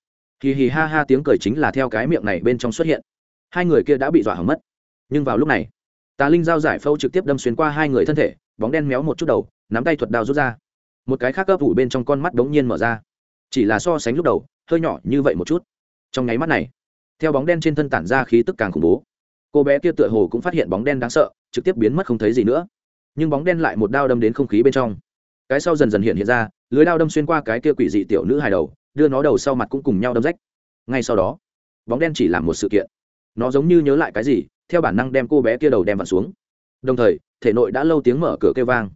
Hì hì ha ha tiếng cười chính là theo cái miệng này bên trong xuất hiện. Hai người kia đã bị dọa hỏng mất. Nhưng vào lúc này tà linh giao giải phâu trực tiếp đâm xuyên qua hai người thân thể, bóng đen méo một chút đầu, nắm tay thuật đao rút ra. Một cái khác ấp ủ bên trong con mắt đống nhiên mở ra. Chỉ là so sánh lúc đầu, hơi nhỏ như vậy một chút. Trong nháy mắt này, theo bóng đen trên thân tản ra khí tức càng khủng bố. Cô bé kia tựa hồ cũng phát hiện bóng đen đáng sợ, trực tiếp biến mất không thấy gì nữa. Nhưng bóng đen lại một đao đâm đến không khí bên trong. Cái sau dần dần hiện hiện ra, lưới đao đâm xuyên qua cái kia quỷ dị tiểu nữ hài đầu, đưa nó đầu sau mặt cũng cùng nhau đâm rách. Ngay sau đó, bóng đen chỉ làm một sự kiện. Nó giống như nhớ lại cái gì theo bản năng đem cô bé kia đầu đem vặn xuống. Đồng thời, thể nội đã lâu tiếng mở cửa kêu vang.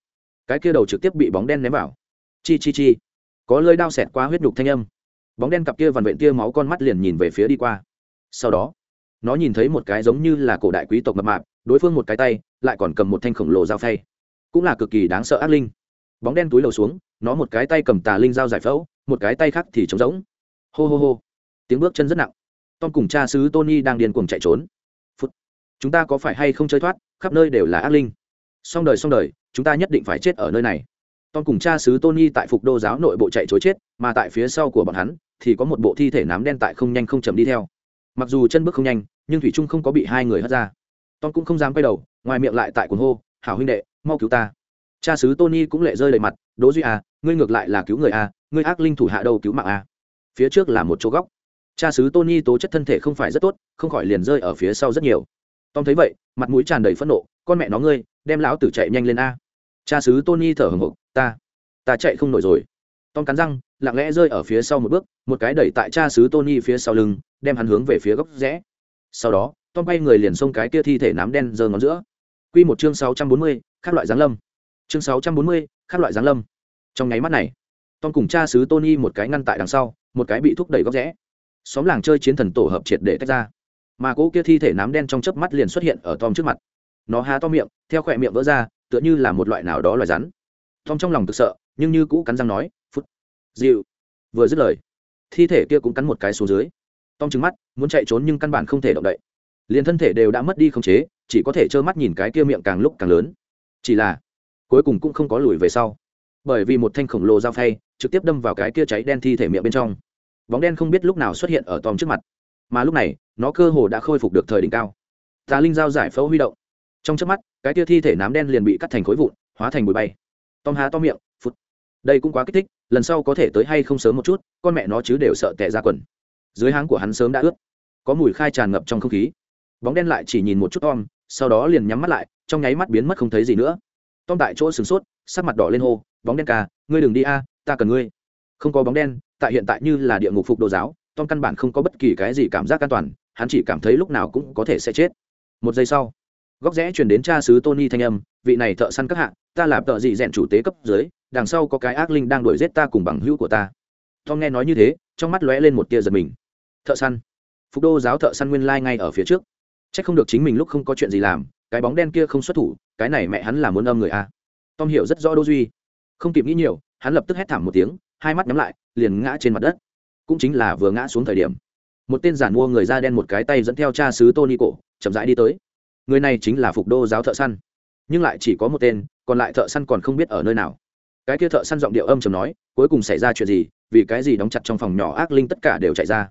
Cái kia đầu trực tiếp bị bóng đen ném vào. Chi chi chi. Có lơi đao xẹt qua huyết nhục thanh âm. Bóng đen cặp kia vằn vện kia máu con mắt liền nhìn về phía đi qua. Sau đó, nó nhìn thấy một cái giống như là cổ đại quý tộc mập mạp, đối phương một cái tay, lại còn cầm một thanh khổng lồ dao phay. Cũng là cực kỳ đáng sợ ác linh. Bóng đen túi lầu xuống, nó một cái tay cầm tà linh dao giải phẫu, một cái tay khác thì trống rỗng. Hô hô hô. Tiếng bước chân rất nặng. Tom cùng cha xứ tony đang điên cuồng chạy trốn chúng ta có phải hay không chơi thoát, khắp nơi đều là ác linh. Xong đời xong đời, chúng ta nhất định phải chết ở nơi này. Tom cùng cha xứ tony tại phục đô giáo nội bộ chạy chối chết, mà tại phía sau của bọn hắn, thì có một bộ thi thể nám đen tại không nhanh không chậm đi theo. Mặc dù chân bước không nhanh, nhưng thủy trung không có bị hai người hất ra. Tom cũng không dám quay đầu, ngoài miệng lại tại cuốn hô, hảo huynh đệ, mau cứu ta. Cha xứ tony cũng lệ rơi đầy mặt đố duy à ngươi ngược lại là cứu người à ngươi ác linh thủ hạ đâu cứu mạng à? Phía trước là một chỗ góc. Cha xứ tony tố chất thân thể không phải rất tốt, không khỏi liền rơi ở phía sau rất nhiều tom thấy vậy, mặt mũi tràn đầy phẫn nộ, con mẹ nó ngươi, đem lão tử chạy nhanh lên a. Cha xứ tony thở hồng hộc, ta ta chạy không nổi rồi. Tom cắn răng, lặng lẽ rơi ở phía sau một bước, một cái đẩy tại cha xứ tony phía sau lưng, đem hắn hướng về phía góc rẽ. Sau đó, tom bay người liền xông cái kia thi thể nám đen giơ ngón giữa. Q một chương sáu trăm bốn mươi các loại giáng lâm. Chương sáu trăm bốn mươi các loại giáng lâm. Trong nháy mắt này, tom cùng cha xứ tony một cái ngăn tại đằng sau, một cái bị thúc đẩy góc rẽ. Xóm làng chơi chiến thần tổ hợp triệt để tách ra mà cỗ kia thi thể nám đen trong chớp mắt liền xuất hiện ở tom trước mặt. Nó há to miệng, theo khỏe miệng vỡ ra, tựa như là một loại nào đó loài rắn. Tom trong lòng thực sợ, nhưng như cũ cắn răng nói, phút, dịu. Vừa dứt lời, thi thể kia cũng cắn một cái xuống dưới. Tom trứng mắt, muốn chạy trốn nhưng căn bản không thể động đậy. Liền thân thể đều đã mất đi khống chế, chỉ có thể trơ mắt nhìn cái kia miệng càng lúc càng lớn. Chỉ là, cuối cùng cũng không có lùi về sau. Bởi vì một thanh khổng lồ dao phay, trực tiếp đâm vào cái kia cháy đen thi thể miệng bên trong. Bóng đen không biết lúc nào xuất hiện ở tom trước mặt mà lúc này, nó cơ hồ đã khôi phục được thời đỉnh cao. Tà linh dao giải phẫu huy động. Trong chớp mắt, cái tia thi thể nám đen liền bị cắt thành khối vụn, hóa thành bụi bay. Tom há to miệng phút đây cũng quá kích thích, lần sau có thể tới hay không sớm một chút, con mẹ nó chứ đều sợ tệ ra quần. Dưới háng của hắn sớm đã ướt. Có mùi khai tràn ngập trong không khí. Bóng đen lại chỉ nhìn một chút tom, sau đó liền nhắm mắt lại, trong nháy mắt biến mất không thấy gì nữa. Tom tại chỗ sửng sốt, sắc mặt đỏ lên hô, bóng đen ca, ngươi đừng đi a, ta cần ngươi. Không có bóng đen, tại hiện tại như là địa ngục phục đồ giáo tom căn bản không có bất kỳ cái gì cảm giác an toàn, hắn chỉ cảm thấy lúc nào cũng có thể sẽ chết. Một giây sau, góc rẽ chuyển đến cha xứ tony thanh âm, vị này thợ săn các hạ, ta là tợ dị rèn chủ tế cấp dưới, đằng sau có cái ác linh đang đuổi giết ta cùng bằng hữu của ta. Tom nghe nói như thế, trong mắt lóe lên một tia giật mình. Thợ săn? Phục đô giáo thợ săn nguyên lai、like、ngay ở phía trước. C h ắ c không được chính mình lúc không có chuyện gì làm, cái bóng đen kia không xuất thủ, cái này mẹ hắn là muốn âm người a. Tom hiểu rất rõ đô duy. Không kịp nghĩ nhiều, hắn lập tức hét thảm một tiếng, hai mắt nhắm lại, liền ngã trên mặt đất cũng chính là vừa ngã xuống thời điểm. Một tên giản mua người da đen một cái tay dẫn theo cha sứ tony cổ, chậm rãi đi tới. Người này chính là phục đô giáo thợ săn. Nhưng lại chỉ có một tên, còn lại thợ săn còn không biết ở nơi nào. Cái kia thợ săn giọng điệu âm chầm nói, cuối cùng xảy ra chuyện gì, vì cái gì đóng chặt trong phòng nhỏ ác linh tất cả đều chạy ra.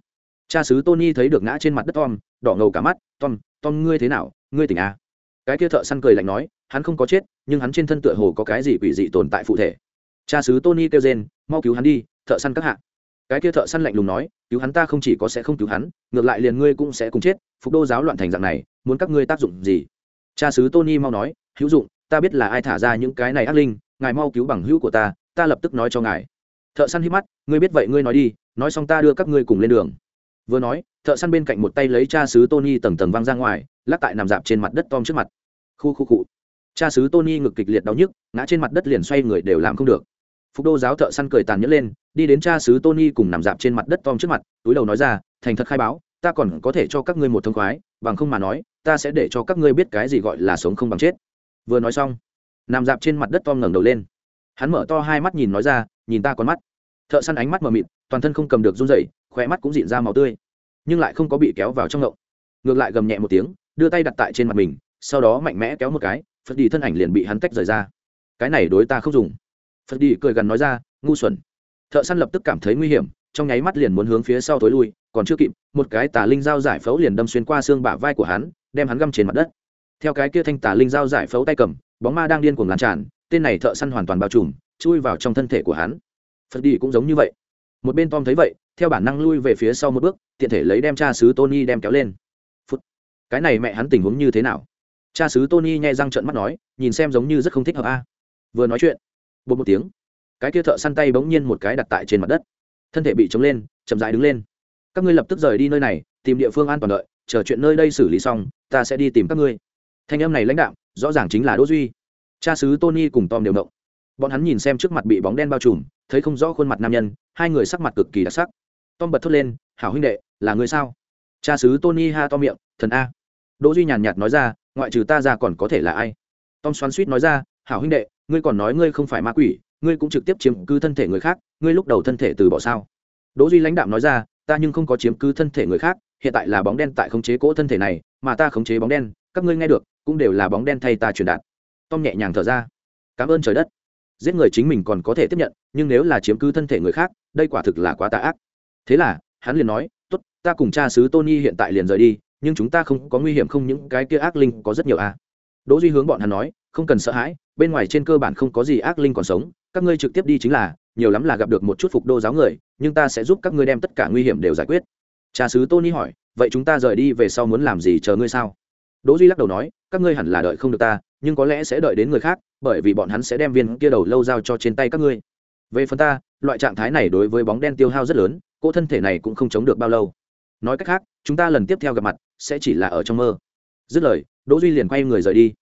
Cha sứ tony thấy được ngã trên mặt đất tom, đỏ ngầu cả mắt, tom tom ngươi thế nào? Ngươi tỉnh à? cái kia thợ săn cười lạnh nói, hắn không có chết, nhưng hắn trên thân tựa hồ có cái gì quỷ dị tồn tại phụ thể. Cha sứ tony kêu rên, mau cứu hắn đi, thợ săn các hạ cái kia thợ săn lạnh lùng nói, cứu hắn ta không chỉ có sẽ không cứu hắn, ngược lại liền ngươi cũng sẽ cùng chết, phục đô giáo loạn thành dạng này, muốn các ngươi tác dụng gì? Cha sứ tony mau nói, hữu dụng, ta biết là ai thả ra những cái này ác linh, ngài mau cứu bằng hữu của ta ta lập tức nói cho ngài. Thợ săn hít mắt, ngươi biết vậy ngươi nói đi, nói xong ta đưa các ngươi cùng lên đường. Vừa nói, thợ săn bên cạnh một tay lấy cha sứ tony tầng tầng văng ra ngoài, lắc tại nằm dạp trên mặt đất tom trước mặt. Khu khu cụ cha sứ tony ngực kịch liệt đau nhức, ngã trên mặt đất liền xoay người đều làm không được phục đô giáo thợ săn cười tàn nhẫn lên, đi đến cha sứ tony cùng nằm dạp trên mặt đất tom trước mặt, túi đầu nói ra, thành thật khai báo, ta còn có thể cho các ngươi một thông khoái, bằng không mà nói, ta sẽ để cho các ngươi biết cái gì gọi là sống không bằng chết. Vừa nói xong, nằm dạp trên mặt đất tom ngẩng đầu lên. Hắn mở to hai mắt nhìn nói ra, nhìn ta con mắt. Thợ săn ánh mắt mờ mịt, toàn thân không cầm được run dậy khỏe mắt cũng dịn ra màu tươi, nhưng lại không có bị kéo vào trong ngộng. Ngược lại gầm nhẹ một tiếng, đưa tay đặt tại trên mặt mình, sau đó mạnh mẽ kéo một cái, phật đi thân ảnh liền bị hắn tách rời ra. Cái này đối ta không dùng phật đi cười gần nói ra, ngu xuẩn. Thợ săn lập tức cảm thấy nguy hiểm, trong nháy mắt liền muốn hướng phía sau tối lui, còn chưa kịp, một cái tà linh dao giải phẫu liền đâm xuyên qua xương bả vai của hắn, đem hắn găm trên mặt đất. Theo cái kia thanh tà linh dao giải phẫu tay cầm, bóng ma đang điên cuồng lan tràn, tên này thợ săn hoàn toàn bao trùm, chui vào trong thân thể của hắn. Phật đi cũng giống như vậy. Một bên tom thấy vậy, theo bản năng lui về phía sau một bước, tiện thể lấy đem cha sứ tony đem kéo lên. Phút. Cái này mẹ hắn tình huống như thế nào? Cha sứ tony nhai răng trợn mắt nói, nhìn xem giống như rất không thích hợp a. Vừa nói chuyện bột một tiếng. Cái kia thợ săn tay bỗng nhiên một cái đặt tại trên mặt đất. Thân thể bị chống lên, chậm dại đứng lên. Các ngươi lập tức rời đi nơi này, tìm địa phương an toàn đợi, chờ chuyện nơi đây xử lý xong, ta sẽ đi tìm các ngươi. Thanh em này lãnh đạo rõ ràng chính là đỗ duy. Cha sứ tony cùng tom đều động. Bọn hắn nhìn xem trước mặt bị bóng đen bao trùm, thấy không rõ khuôn mặt nam nhân, hai người sắc mặt cực kỳ đặc sắc. Tom bật thốt lên, hảo huynh đệ, là người sao? Cha sứ tony ha to miệng, thần a. Đỗ duy nhàn nhạt nói ra, ngoại trừ ta ra còn có thể là ai? Tom xoắn suýt nói ra hảo huynh đệ, ngươi còn nói ngươi không phải ma quỷ, ngươi cũng trực tiếp chiếm cứ thân thể người khác, ngươi lúc đầu thân thể từ bỏ sao? Đỗ duy lãnh đạm nói ra, ta nhưng không có chiếm cứ thân thể người khác, hiện tại là bóng đen tại khống chế cỗ thân thể này, mà ta khống chế bóng đen, các ngươi nghe được, cũng đều là bóng đen thay ta truyền đạt. Tom nhẹ nhàng thở ra. Cảm ơn trời đất. Giết người chính mình còn có thể tiếp nhận, nhưng nếu là chiếm cứ thân thể người khác, đây quả thực là quá tà ác. Thế là, hắn liền nói, tốt, ta cùng cha sứ tony hiện tại liền rời đi, nhưng chúng ta không có nguy hiểm không, những cái kia ác linh có rất nhiều a à đỗ duy hướng bọn hắn nói, không cần sợ hãi, bên ngoài trên cơ bản không có gì ác linh còn sống, các ngươi trực tiếp đi chính là, nhiều lắm là gặp được một chút phục đô giáo người, nhưng ta sẽ giúp các ngươi đem tất cả nguy hiểm đều giải quyết. Cha sứ tony hỏi, vậy chúng ta rời đi về sau muốn làm gì chờ ngươi sao? Đỗ duy lắc đầu nói, các ngươi hẳn là đợi không được ta, nhưng có lẽ sẽ đợi đến người khác, bởi vì bọn hắn sẽ đem viên kia đầu lâu giao cho trên tay các ngươi. Về phần ta, loại trạng thái này đối với bóng đen tiêu hao rất lớn, cỗ thân thể này cũng không chống được bao lâu. Nói cách khác, chúng ta lần tiếp theo gặp mặt sẽ chỉ là ở trong mơ. Dứt lời đỗ duy liền quay người rời đi.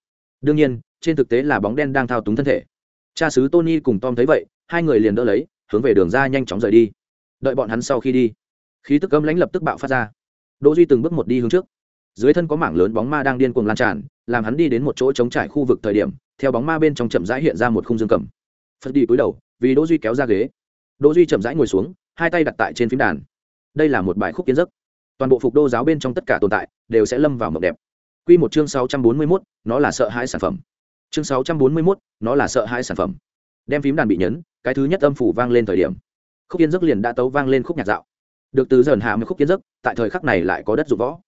Đương nhiên, trên thực tế là bóng đen đang thao túng thân thể. Cha sứ tony cùng tom thấy vậy, hai người liền đỡ lấy, hướng về đường ra nhanh chóng rời đi. Đợi bọn hắn sau khi đi, khí tức gầm lãnh lập tức bạo phát ra. Đỗ duy từng bước một đi hướng trước. Dưới thân có mảng lớn bóng ma đang điên cuồng lan tràn, làm hắn đi đến một chỗ trống trải khu vực thời điểm, theo bóng ma bên trong chậm rãi hiện ra một khung dương cầm. Phật đi cúi đầu, vì đỗ duy kéo ra ghế. Đỗ duy chậm rãi ngồi xuống, hai tay đặt tại trên phím đàn. Đây là một bài khúc kiến giấc. Toàn bộ phục đô giáo bên trong tất cả tồn tại, đều sẽ lâm vào mộng đẹp quy một chương 641, nó là sợ hãi sản phẩm. Chương 641, nó là sợ hãi sản phẩm. Đem phím đàn bị nhấn cái thứ nhất âm phủ vang lên thời điểm. Khúc Yên giấc liền đã tấu vang lên khúc nhạc dạo. Được từ dần hạ một khúc kiến giấc tại thời khắc này lại có đất dụng võ.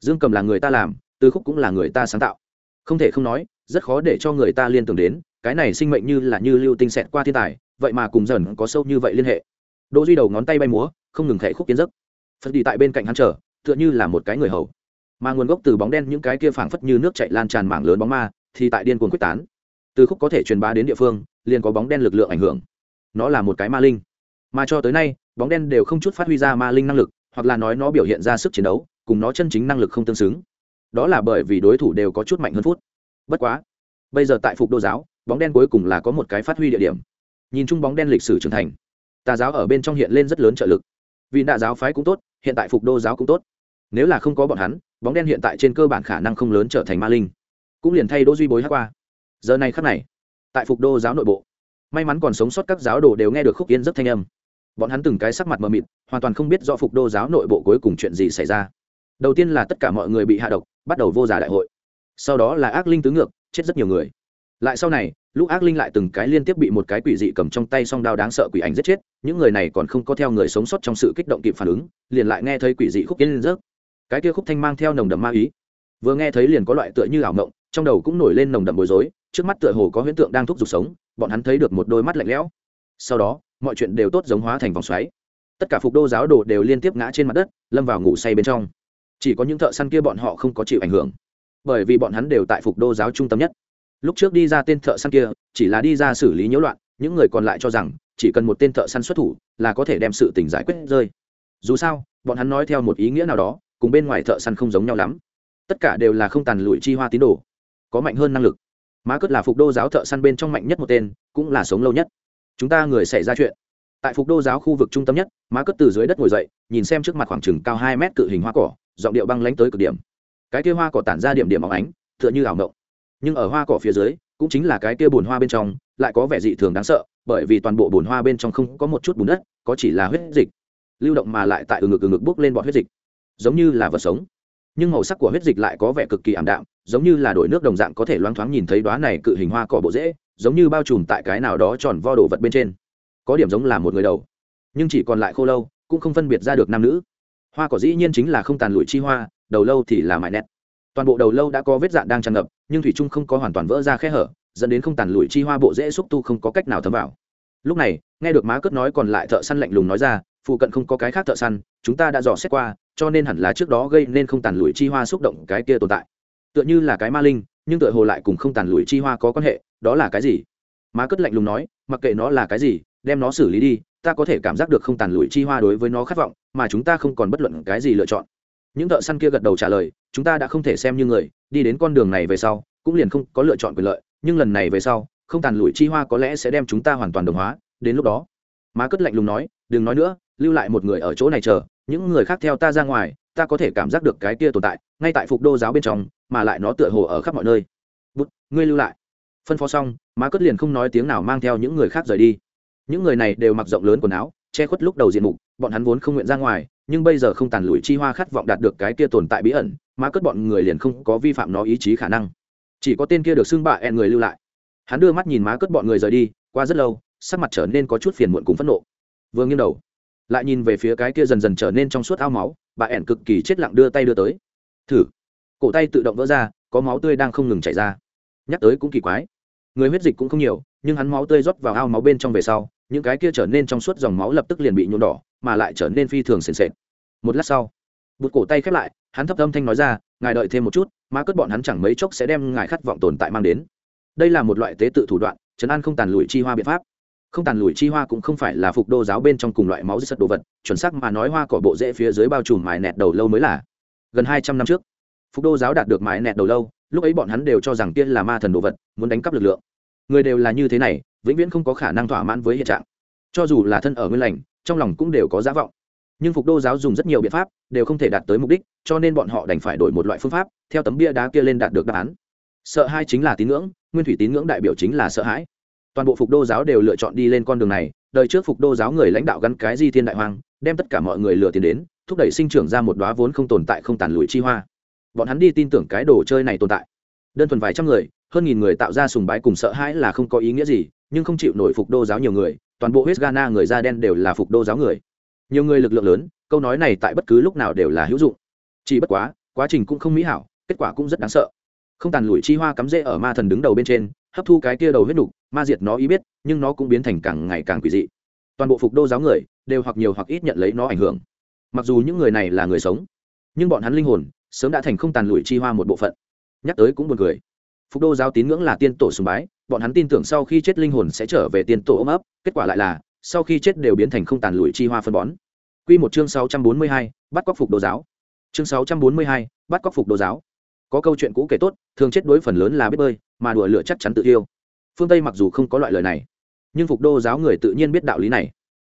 Dương cầm là người ta làm từ khúc cũng là người ta sáng tạo. Không thể không nói rất khó để cho người ta liên tưởng đến cái này sinh mệnh như là như lưu tinh xẹt qua thiên tài vậy mà cùng dần có sâu như vậy liên hệ. Đỗ duy đầu ngón tay bay múa không ngừng khẽ khúc kiến giấc. Phật đi tại bên cạnh hắn chờ tựa như là một cái người hầu mà nguồn gốc từ bóng đen những cái kia phảng phất như nước chảy lan tràn mảng lớn bóng ma, thì tại điên cuồng quyết tán. Từ khúc có thể truyền bá đến địa phương, liền có bóng đen lực lượng ảnh hưởng. Nó là một cái ma linh. Mà cho tới nay, bóng đen đều không chút phát huy ra ma linh năng lực, hoặc là nói nó biểu hiện ra sức chiến đấu, cùng nó chân chính năng lực không tương xứng. Đó là bởi vì đối thủ đều có chút mạnh hơn phút. Bất quá, bây giờ tại phục đô giáo, bóng đen cuối cùng là có một cái phát huy địa điểm. Nhìn chung bóng đen lịch sử trưởng thành, tà giáo ở bên trong hiện lên rất lớn trợ lực. Vì đạ giáo phái cũng tốt, hiện tại phục đô giáo cũng tốt. Nếu là không có bọn hắn bóng đen hiện tại trên cơ bản khả năng không lớn trở thành ma linh. Cũng liền thay đỗ duy bối hát qua. Giờ này khắc này, tại phục đô giáo nội bộ, may mắn còn sống sót các giáo đồ đều nghe được khúc yên rất thanh âm. Bọn hắn từng cái sắc mặt mờ mịt, hoàn toàn không biết do phục đô giáo nội bộ cuối cùng chuyện gì xảy ra. Đầu tiên là tất cả mọi người bị hạ độc, bắt đầu vô giả đại hội. Sau đó là ác linh tứ ngược, chết rất nhiều người. Lại sau này, lúc ác linh lại từng cái liên tiếp bị một cái quỷ dị cầm trong tay song đao đáng sợ quỷ ảnh giết chết, những người này còn không có theo người sống sót trong sự kích động kịp phản ứng, liền lại nghe thấy quỷ dị khúc yên lên rớt cái kia khúc thanh mang theo nồng đậm ma ý. Vừa nghe thấy liền có loại tựa như ảo mộng, trong đầu cũng nổi lên nồng đậm bối rối, trước mắt tựa hồ có huyễn tượng đang thúc giục sống, bọn hắn thấy được một đôi mắt lạnh lẽo. Sau đó, mọi chuyện đều tốt giống hóa thành vòng xoáy. Tất cả phục đô giáo đồ đều liên tiếp ngã trên mặt đất, lâm vào ngủ say bên trong. Chỉ có những thợ săn kia bọn họ không có chịu ảnh hưởng, bởi vì bọn hắn đều tại phục đô giáo trung tâm nhất. Lúc trước đi ra tên thợ săn kia, chỉ là đi ra xử lý nhiễu loạn, những người còn lại cho rằng, chỉ cần một tên thợ săn xuất thủ, là có thể đem sự tình giải quyết rơi. Dù sao, bọn hắn nói theo một ý nghĩa nào đó cùng bên ngoài thợ săn không giống nhau lắm. Tất cả đều là không tàn lụi chi hoa tín đồ. Có mạnh hơn năng lực. Má cất là phục đô giáo thợ săn bên trong mạnh nhất một tên, cũng là sống lâu nhất. Chúng ta người xảy ra chuyện. Tại phục đô giáo khu vực trung tâm nhất, má cất từ dưới đất ngồi dậy, nhìn xem trước mặt khoảng chừng cao hai mét cự hình hoa cỏ, giọng điệu băng lánh tới cực điểm. Cái kia hoa cỏ tản ra điểm điểm óng ánh, tựa như ảo ngộng nhưng ở hoa cỏ phía dưới, cũng chính là cái kia bùn hoa bên trong, lại có vẻ dị thường đáng sợ, bởi vì toàn bộ bùn hoa bên trong không có một chút bùn đất, có chỉ là huyết dịch. Lưu động mà lại tại ừ ngực ừ ngực bốc lên bọt huyết dịch giống như là vật sống. Nhưng màu sắc của huyết dịch lại có vẻ cực kỳ ảm đạm, giống như là đổi nước đồng dạng có thể loáng thoáng nhìn thấy đoá này cự hình hoa cỏ bộ dễ giống như bao trùm tại cái nào đó tròn vo đồ vật bên trên. Có điểm giống là một người đầu. Nhưng chỉ còn lại khô lâu, cũng không phân biệt ra được nam nữ. Hoa cỏ dĩ nhiên chính là không tàn lụi chi hoa, đầu lâu thì là mại nét toàn bộ đầu lâu đã có vết dạn đang tràn ngập, nhưng thủy trung không có hoàn toàn vỡ ra khe hở, dẫn đến không tàn lụi chi hoa bộ dễ xúc tu không có cách nào thấm vào. Lúc này, nghe được má cất nói còn lại thợ săn lạnh lùng nói ra, phụ cận không có cái khác thợ săn, chúng ta đã dò xét qua cho nên hẳn là trước đó gây nên không tàn lụi chi hoa xúc động cái kia tồn tại. Tựa như là cái ma linh, nhưng tựa hồ lại cùng không tàn lụi chi hoa có quan hệ, đó là cái gì? Má cất lạnh lùng nói, mặc kệ nó là cái gì, đem nó xử lý đi, ta có thể cảm giác được không tàn lụi chi hoa đối với nó khát vọng, mà chúng ta không còn bất luận cái gì lựa chọn. Những thợ săn kia gật đầu trả lời, chúng ta đã không thể xem như người, đi đến con đường này về sau, cũng liền không có lựa chọn quyền lợi, nhưng lần này về sau, không tàn lụi chi hoa có lẽ sẽ đem chúng ta hoàn toàn đồng hóa, đến lúc đó. Má cất lạnh lùng nói, đừng nói nữa, lưu lại một người ở chỗ này chờ những người khác theo ta ra ngoài, ta có thể cảm giác được cái kia tồn tại, ngay tại phục đô giáo bên trong, mà lại nó tựa hồ ở khắp mọi nơi. Bút ngươi lưu lại. Phân phó xong, má cất liền không nói tiếng nào mang theo những người khác rời đi. Những người này đều mặc rộng lớn quần áo, che khuất lúc đầu diện mục, bọn hắn vốn không nguyện ra ngoài, nhưng bây giờ không tàn lụi chi hoa khát vọng đạt được cái kia tồn tại bí ẩn, má cất bọn người liền không có vi phạm nó ý chí khả năng. Chỉ có tên kia được xưng bạ ẹn người lưu lại. Hắn đưa mắt nhìn má cất bọn người rời đi, qua rất lâu, sắc mặt trở nên có chút phiền muộn cùng phẫn nộ. Vừa nghiêng đầu lại nhìn về phía cái kia dần dần trở nên trong suốt ao máu, bà ẻn cực kỳ chết lặng đưa tay đưa tới. Thử. Cổ tay tự động vỡ ra, có máu tươi đang không ngừng chảy ra. Nhắc tới cũng kỳ quái. Người huyết dịch cũng không nhiều, nhưng hắn máu tươi rót vào ao máu bên trong về sau, những cái kia trở nên trong suốt dòng máu lập tức liền bị nhuộm đỏ, mà lại trở nên phi thường sền sệt. Một lát sau, bụt cổ tay khép lại, hắn thấp âm thanh nói ra, ngài đợi thêm một chút má cất bọn hắn chẳng mấy chốc sẽ đem ngài khát vọng tồn tại mang đến. Đây là một loại tế tự thủ đoạn chấn an không tàn lùi chi hoa biện pháp không tàn lùi chi hoa cũng không phải là phục đô giáo bên trong cùng loại máu sật đồ vật, chuẩn xác mà nói hoa cỏ bộ rễ phía dưới bao trùm mài nẹt đầu lâu mới là. Gần hai trăm năm trước, phục đô giáo đạt được mài nẹt đầu lâu, lúc ấy bọn hắn đều cho rằng tiên là ma thần đồ vật, muốn đánh cắp lực lượng. Người đều là như thế này, vĩnh viễn không có khả năng thỏa mãn với hiện trạng. Cho dù là thân ở nguyên lành, trong lòng cũng đều có giá vọng. Nhưng phục đô giáo dùng rất nhiều biện pháp, đều không thể đạt tới mục đích, cho nên bọn họ đành phải đổi một loại phương pháp, theo tấm bia đá kia lên đạt được đáp án. Sợ hai chính là tín ngưỡng, nguyên thủy tín ngưỡng đại biểu chính là sợ hãi toàn bộ phục đô giáo đều lựa chọn đi lên con đường này, đời trước phục đô giáo người lãnh đạo gắn cái di thiên đại hoàng đem tất cả mọi người lừa tiền đến, thúc đẩy sinh trưởng ra một đoá vốn không tồn tại không tàn lụi chi hoa. Bọn hắn đi tin tưởng cái đồ chơi này tồn tại. Đơn thuần vài trăm người, hơn nghìn người tạo ra sùng bái cùng sợ hãi là không có ý nghĩa gì, nhưng không chịu nổi phục đô giáo nhiều người, toàn bộ hết ghana người da đen đều là phục đô giáo người. Nhiều người lực lượng lớn, câu nói này tại bất cứ lúc nào đều là hữu dụng. Chỉ bất quá quá trình cũng không mỹ hảo, kết quả cũng rất đáng sợ. Không tàn lụi chi hoa cắm rễ ở ma thần đứng đầu bên trên hấp thu cái kia đầu huyết nục ma diệt nó ý biết nhưng nó cũng biến thành càng ngày càng quỷ dị. Toàn bộ phục đô giáo người đều hoặc nhiều hoặc ít nhận lấy nó ảnh hưởng. Mặc dù những người này là người sống nhưng bọn hắn linh hồn sớm đã thành không tàn lụi chi hoa một bộ phận. Nhắc tới cũng buồn cười. Phục đô giáo tín ngưỡng là tiên tổ sùng bái bọn hắn tin tưởng sau khi chết linh hồn sẽ trở về tiên tổ ôm ấp kết quả lại là sau khi chết đều biến thành không tàn lụi chi hoa phân bón. Quy một chương 642, bắt cóc phục đô giáo. Chương 642, bắt cóc phục đô giáo. Có câu chuyện cũ kể tốt, thường chết đối phần lớn là biết bơi, mà đùa lửa chắc chắn tự yêu. Phương Tây mặc dù không có loại lời này, nhưng phục đô giáo người tự nhiên biết đạo lý này.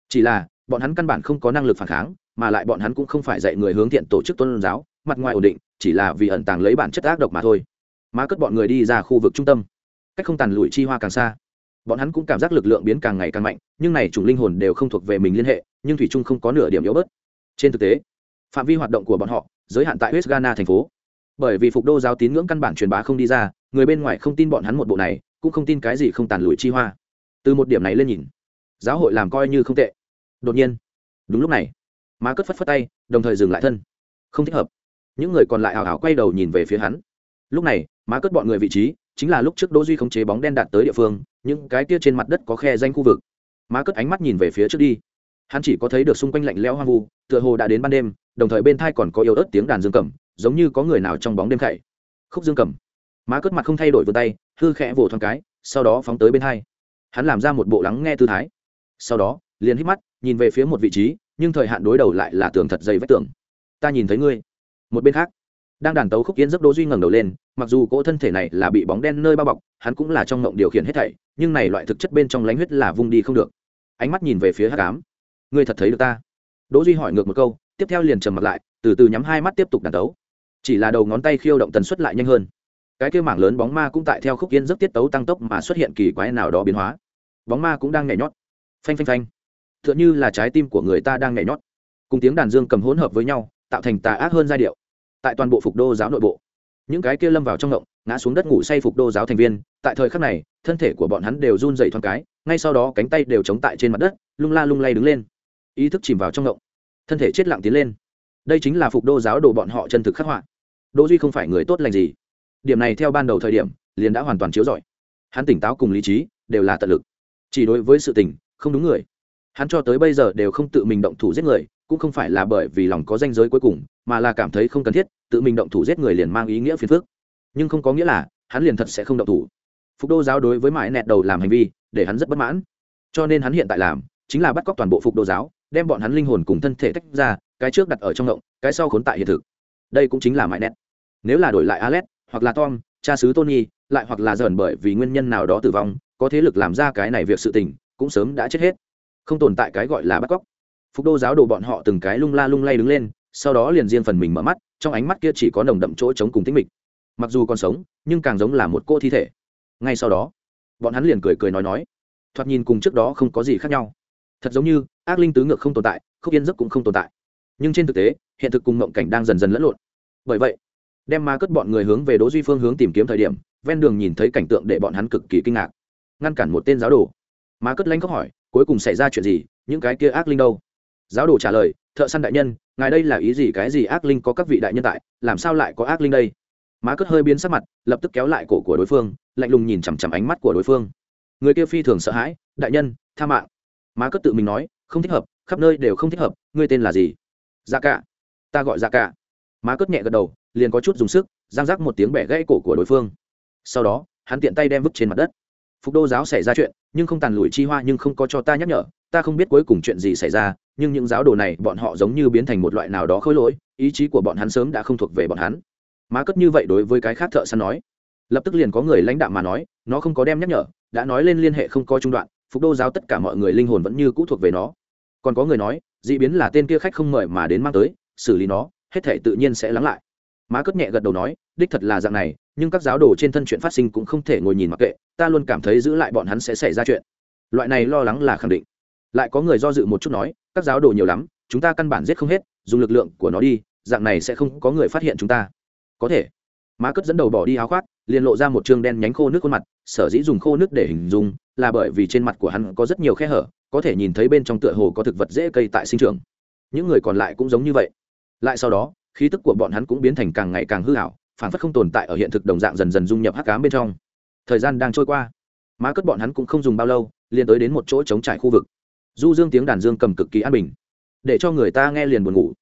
Chỉ là, bọn hắn căn bản không có năng lực phản kháng, mà lại bọn hắn cũng không phải dạy người hướng thiện tổ chức tôn giáo, mặt ngoài ổn định, chỉ là vì ẩn tàng lấy bản chất ác độc mà thôi. Má cất bọn người đi ra khu vực trung tâm, cách không tàn lùi chi hoa càng xa bọn hắn cũng cảm giác lực lượng biến càng ngày càng mạnh nhưng này chủng linh hồn đều không thuộc về mình liên hệ nhưng thủy trung không có nửa điểm yếu bớt trên thực tế phạm vi hoạt động của bọn họ giới hạn tại west ghana thành phố bởi vì phục đô giáo tín ngưỡng căn bản truyền bá không đi ra người bên ngoài không tin bọn hắn một bộ này, cũng không tin cái gì không tàn lụi chi hoa. Từ một điểm này lên nhìn, giáo hội làm coi như không tệ. Đột nhiên, đúng lúc này, má cất phất phất tay, đồng thời dừng lại thân. Không thích hợp. Những người còn lại hào hào quay đầu nhìn về phía hắn. Lúc này, má cất bọn người vị trí, chính là lúc trước đỗ duy khống chế bóng đen đạt tới địa phương, những cái kia trên mặt đất có khe danh khu vực. Má cất ánh mắt nhìn về phía trước đi. Hắn chỉ có thấy được xung quanh lạnh lẽo hoang vu, tựa hồ đã đến ban đêm, đồng thời bên thai còn có yếu ớt tiếng đàn dương cầm, giống như có người nào trong bóng đêm khảy khúc dương cầm má cất mặt không thay đổi vươn tay, hư khẽ vỗ thoáng cái, sau đó phóng tới bên hai. hắn làm ra một bộ lắng nghe tư thái. Sau đó, liền hít mắt, nhìn về phía một vị trí, nhưng thời hạn đối đầu lại là tường thật dày vách tường. Ta nhìn thấy ngươi. Một bên khác, đang đàn tấu khúc kiến giấc đỗ duy ngẩng đầu lên, mặc dù cỗ thân thể này là bị bóng đen nơi bao bọc, hắn cũng là trong ngộng điều khiển hết thảy, nhưng này loại thực chất bên trong lánh huyết là vung đi không được. Ánh mắt nhìn về phía hắc ám. Ngươi thật thấy được ta? Đỗ duy hỏi ngược một câu, tiếp theo liền trầm mặt lại, từ từ nhắm hai mắt tiếp tục đàn tấu. Chỉ là đầu ngón tay khiêu động tần suất lại nhanh hơn cái kia mảng lớn bóng ma cũng tại theo khúc yên giấc tiết tấu tăng tốc mà xuất hiện kỳ quái nào đó biến hóa. Bóng ma cũng đang nhảy nhót. Phanh phanh phanh. Tựa như là trái tim của người ta đang nhảy nhót. Cùng tiếng đàn dương cầm hỗn hợp với nhau, tạo thành tà ác hơn giai điệu. Tại toàn bộ phục đô giáo nội bộ, những cái kia lâm vào trong ngộng, ngã xuống đất ngủ say phục đô giáo thành viên, tại thời khắc này, thân thể của bọn hắn đều run dày thoáng cái, ngay sau đó cánh tay đều chống tại trên mặt đất, lung la lung lay đứng lên. Ý thức chìm vào trong ngộng. Thân thể chết lặng tiến lên. Đây chính là phục đô giáo đồ bọn họ chân thực khắc họa. Đỗ duy không phải người tốt lành gì điểm này theo ban đầu thời điểm, liền đã hoàn toàn chiếu rọi. Hắn tỉnh táo cùng lý trí, đều là tận lực. Chỉ đối với sự tình, không đúng người. Hắn cho tới bây giờ đều không tự mình động thủ giết người, cũng không phải là bởi vì lòng có danh giới cuối cùng, mà là cảm thấy không cần thiết, tự mình động thủ giết người liền mang ý nghĩa phiền phức. Nhưng không có nghĩa là, hắn liền thật sẽ không động thủ. Phục đô giáo đối với mãi nẹt đầu làm hành vi, để hắn rất bất mãn. Cho nên hắn hiện tại làm, chính là bắt cóc toàn bộ phục đô giáo, đem bọn hắn linh hồn cùng thân thể tách ra, cái trước đặt ở trong động, cái sau khốn tại hiện thực. Đây cũng chính là mãi nẹt. Nếu là đổi lại alex hoặc là tom, cha xứ tony, lại hoặc là dởn bởi vì nguyên nhân nào đó tử vong, có thế lực làm ra cái này việc sự tình, cũng sớm đã chết hết. Không tồn tại cái gọi là bắt cóc. Phục đô giáo đồ bọn họ từng cái lung la lung lay đứng lên, sau đó liền riêng phần mình mở mắt, trong ánh mắt kia chỉ có nồng đậm chỗ trống cùng tĩnh mịch. Mặc dù còn sống, nhưng càng giống là một cô thi thể. Ngay sau đó, bọn hắn liền cười cười nói nói. Thoạt nhìn cùng trước đó không có gì khác nhau. Thật giống như, ác linh tứ ngược không tồn tại, khúc yên giấc cũng không tồn tại. Nhưng trên thực tế, hiện thực cùng mộng cảnh đang dần dần lẫn lộn. Bởi vậy đem ma cất bọn người hướng về đỗ duy phương hướng tìm kiếm thời điểm, ven đường nhìn thấy cảnh tượng để bọn hắn cực kỳ kinh ngạc. Ngăn cản một tên giáo đồ. Ma cất lanh khóc hỏi, cuối cùng xảy ra chuyện gì? Những cái kia ác linh đâu? Giáo đồ trả lời, thợ săn đại nhân, ngài đây là ý gì? Cái gì ác linh có các vị đại nhân tại? Làm sao lại có ác linh đây? Má cất hơi biến sắc mặt, lập tức kéo lại cổ của đối phương, lạnh lùng nhìn chằm chằm ánh mắt của đối phương. Người kia phi thường sợ hãi, đại nhân, tha mạng. Má cất tự mình nói, không thích hợp, khắp nơi đều không thích hợp, ngươi tên là gì? Dạ cả. Ta gọi dạ cả. Má cất nhẹ gật đầu liền có chút dùng sức, giang rác một tiếng bẻ gãy cổ của đối phương. Sau đó, hắn tiện tay đem vứt trên mặt đất. Phục đô giáo xảy ra chuyện, nhưng không tàn lùi chi hoa nhưng không có cho ta nhắc nhở, ta không biết cuối cùng chuyện gì xảy ra, nhưng những giáo đồ này, bọn họ giống như biến thành một loại nào đó khôi lỗi, ý chí của bọn hắn sớm đã không thuộc về bọn hắn. Má cất như vậy đối với cái khác thợ săn nói. Lập tức liền có người lãnh đạo mà nói, nó không có đem nhắc nhở, đã nói lên liên hệ không có trung đoạn, phục đô giáo tất cả mọi người linh hồn vẫn như cũ thuộc về nó. Còn có người nói d ị biến là tên kia khách không mời mà đến mang tới, xử lý nó, hết thể tự nhiên sẽ lắng lại má cất nhẹ gật đầu nói, đích thật là dạng này, nhưng các giáo đồ trên thân chuyện phát sinh cũng không thể ngồi nhìn mặc kệ, ta luôn cảm thấy giữ lại bọn hắn sẽ xảy ra chuyện. Loại này lo lắng là khẳng định. Lại có người do dự một chút nói, các giáo đồ nhiều lắm, chúng ta căn bản giết không hết, dùng lực lượng của nó đi, dạng này sẽ không có người phát hiện chúng ta. Có thể. Má cất dẫn đầu bỏ đi áo khoác, liền lộ ra một chương đen nhánh khô nước khuôn mặt, sở dĩ dùng khô nước để hình dung, là bởi vì trên mặt của hắn có rất nhiều khe hở, có thể nhìn thấy bên trong tựa hồ có thực vật dễ cây tại sinh trường những người còn lại cũng giống như vậy. Lại sau đó khí tức của bọn hắn cũng biến thành càng ngày càng hư hảo phản phất không tồn tại ở hiện thực đồng dạng dần dần dung nhập hắc cám bên trong. Thời gian đang trôi qua. Má cất bọn hắn cũng không dùng bao lâu, liền tới đến một chỗ trống trải khu vực. Du dương tiếng đàn dương cầm cực kỳ an bình, để cho người ta nghe liền buồn ngủ.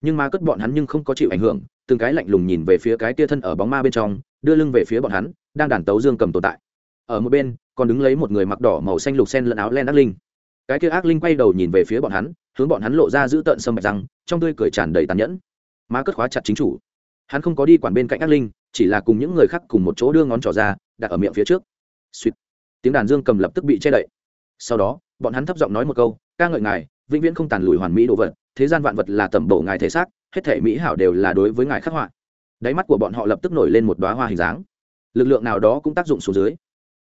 Nhưng má cất bọn hắn nhưng không có chịu ảnh hưởng, từng cái lạnh lùng nhìn về phía cái tia thân ở bóng ma bên trong, đưa lưng về phía bọn hắn, đang đàn tấu dương cầm tồn tại. Ở một bên, còn đứng lấy một người mặc đỏ màu xanh lục sen lẫn áo len ác linh. Cái kia ác linh quay đầu nhìn về phía bọn hắn, hướng bọn hắn lộ ra giữ tợn sâm bạch răng, trong tươi cười tràn đầy tàn nhẫn má cất khóa chặt chính chủ. Hắn không có đi quản bên cạnh ác linh, chỉ là cùng những người khác cùng một chỗ đưa ngón trỏ ra, đặt ở miệng phía trước. Suýt. Tiếng đàn dương cầm lập tức bị che đậy. Sau đó, bọn hắn thấp giọng nói một câu, ca ngợi ngài, vĩnh viễn không tàn lùi hoàn mỹ đồ vật, thế gian vạn vật là tẩm bổ ngài thể xác, hết thể mỹ hảo đều là đối với ngài khắc họa. Đáy mắt của bọn họ lập tức nổi lên một đoá hoa hình dáng. Lực lượng nào đó cũng tác dụng xuống dưới.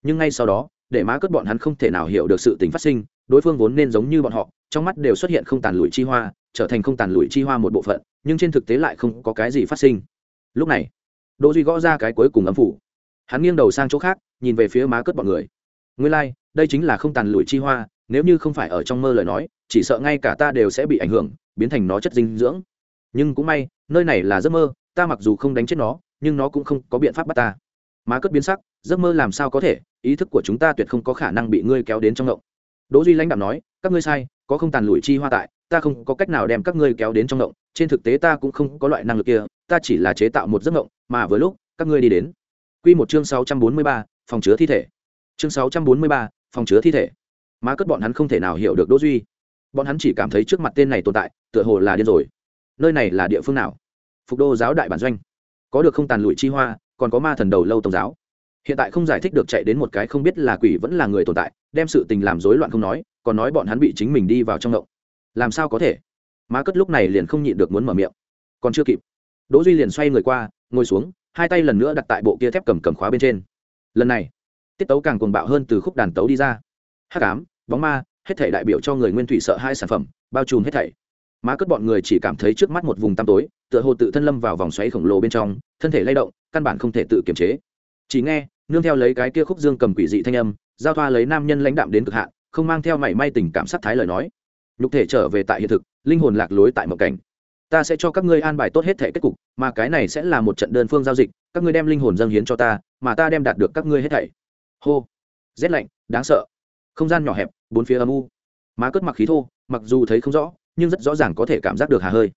Nhưng ngay sau đó, để má cất bọn hắn không thể nào hiểu được sự tình phát sinh, đối phương vốn nên giống như bọn họ, trong mắt đều xuất hiện không tàn lùi chi hoa, trở thành không tàn lùi chi hoa một bộ phận nhưng trên thực tế lại không có cái gì phát sinh. Lúc này đỗ duy gõ ra cái cuối cùng ấm phủ. Hắn nghiêng đầu sang chỗ khác nhìn về phía má cất bọn người. Ngươi lai、like, đây chính là không tàn lùi chi hoa nếu như không phải ở trong mơ lời nói chỉ sợ ngay cả ta đều sẽ bị ảnh hưởng biến thành nó chất dinh dưỡng. Nhưng cũng may nơi này là giấc mơ ta mặc dù không đánh chết nó nhưng nó cũng không có biện pháp bắt ta. Má cất biến sắc giấc mơ làm sao có thể ý thức của chúng ta tuyệt không có khả năng bị ngươi kéo đến trong ngộng. Đỗ duy lãnh đạo nói các ngươi sai có không tàn lùi chi hoa tại ta không có cách nào đem các ngươi kéo đến trong ngộng trên thực tế ta cũng không có loại năng lực kia ta chỉ là chế tạo một giấc mộng mà vừa lúc các ngươi đi đến. Quy một chương 643, phòng chứa thi thể. Chương 643, phòng chứa thi thể. Má cất bọn hắn không thể nào hiểu được đỗ duy. Bọn hắn chỉ cảm thấy trước mặt tên này tồn tại tựa hồ là điên rồi. Nơi này là địa phương nào? Phục đô giáo đại bản doanh. Có được không tàn lụi chi hoa còn có ma thần đầu lâu tông giáo. Hiện tại không giải thích được chạy đến một cái không biết là quỷ vẫn là người tồn tại đem sự tình làm rối loạn không nói còn nói bọn hắn bị chính mình đi vào trong động. Làm sao có thể? Má cất lúc này liền không nhịn được muốn mở miệng. Còn chưa kịp, đỗ duy liền xoay người qua, ngồi xuống, hai tay lần nữa đặt tại bộ kia thép cầm cầm khóa bên trên. Lần này, tiết tấu càng cuồng bạo hơn từ khúc đàn tấu đi ra. Hắc ám, bóng ma, hết thảy đại biểu cho người nguyên thủy sợ hai sản phẩm, bao trùm hết thảy. Má cất bọn người chỉ cảm thấy trước mắt một vùng tăm tối, tựa hồ tự thân lâm vào vòng xoáy khổng lồ bên trong, thân thể lay động, căn bản không thể tự kiềm chế. Chỉ nghe, nương theo lấy cái kia khúc dương cầm quỷ dị thanh âm, giao thoa lấy nam nhân lãnh đạm đến cực hạn, không mang theo mảy may tình cảm sát thái lời nói. Nhục thể trở về tại hiện thực linh hồn lạc lối tại một cảnh. Ta sẽ cho các ngươi an bài tốt hết thể kết cục, mà cái này sẽ là một trận đơn phương giao dịch, các ngươi đem linh hồn dâng hiến cho ta, mà ta đem đạt được các ngươi hết thảy. Hô. Rét lạnh, đáng sợ. Không gian nhỏ hẹp, bốn phía âm u. Má cất mặc khí thô, mặc dù thấy không rõ, nhưng rất rõ ràng có thể cảm giác được hà hơi.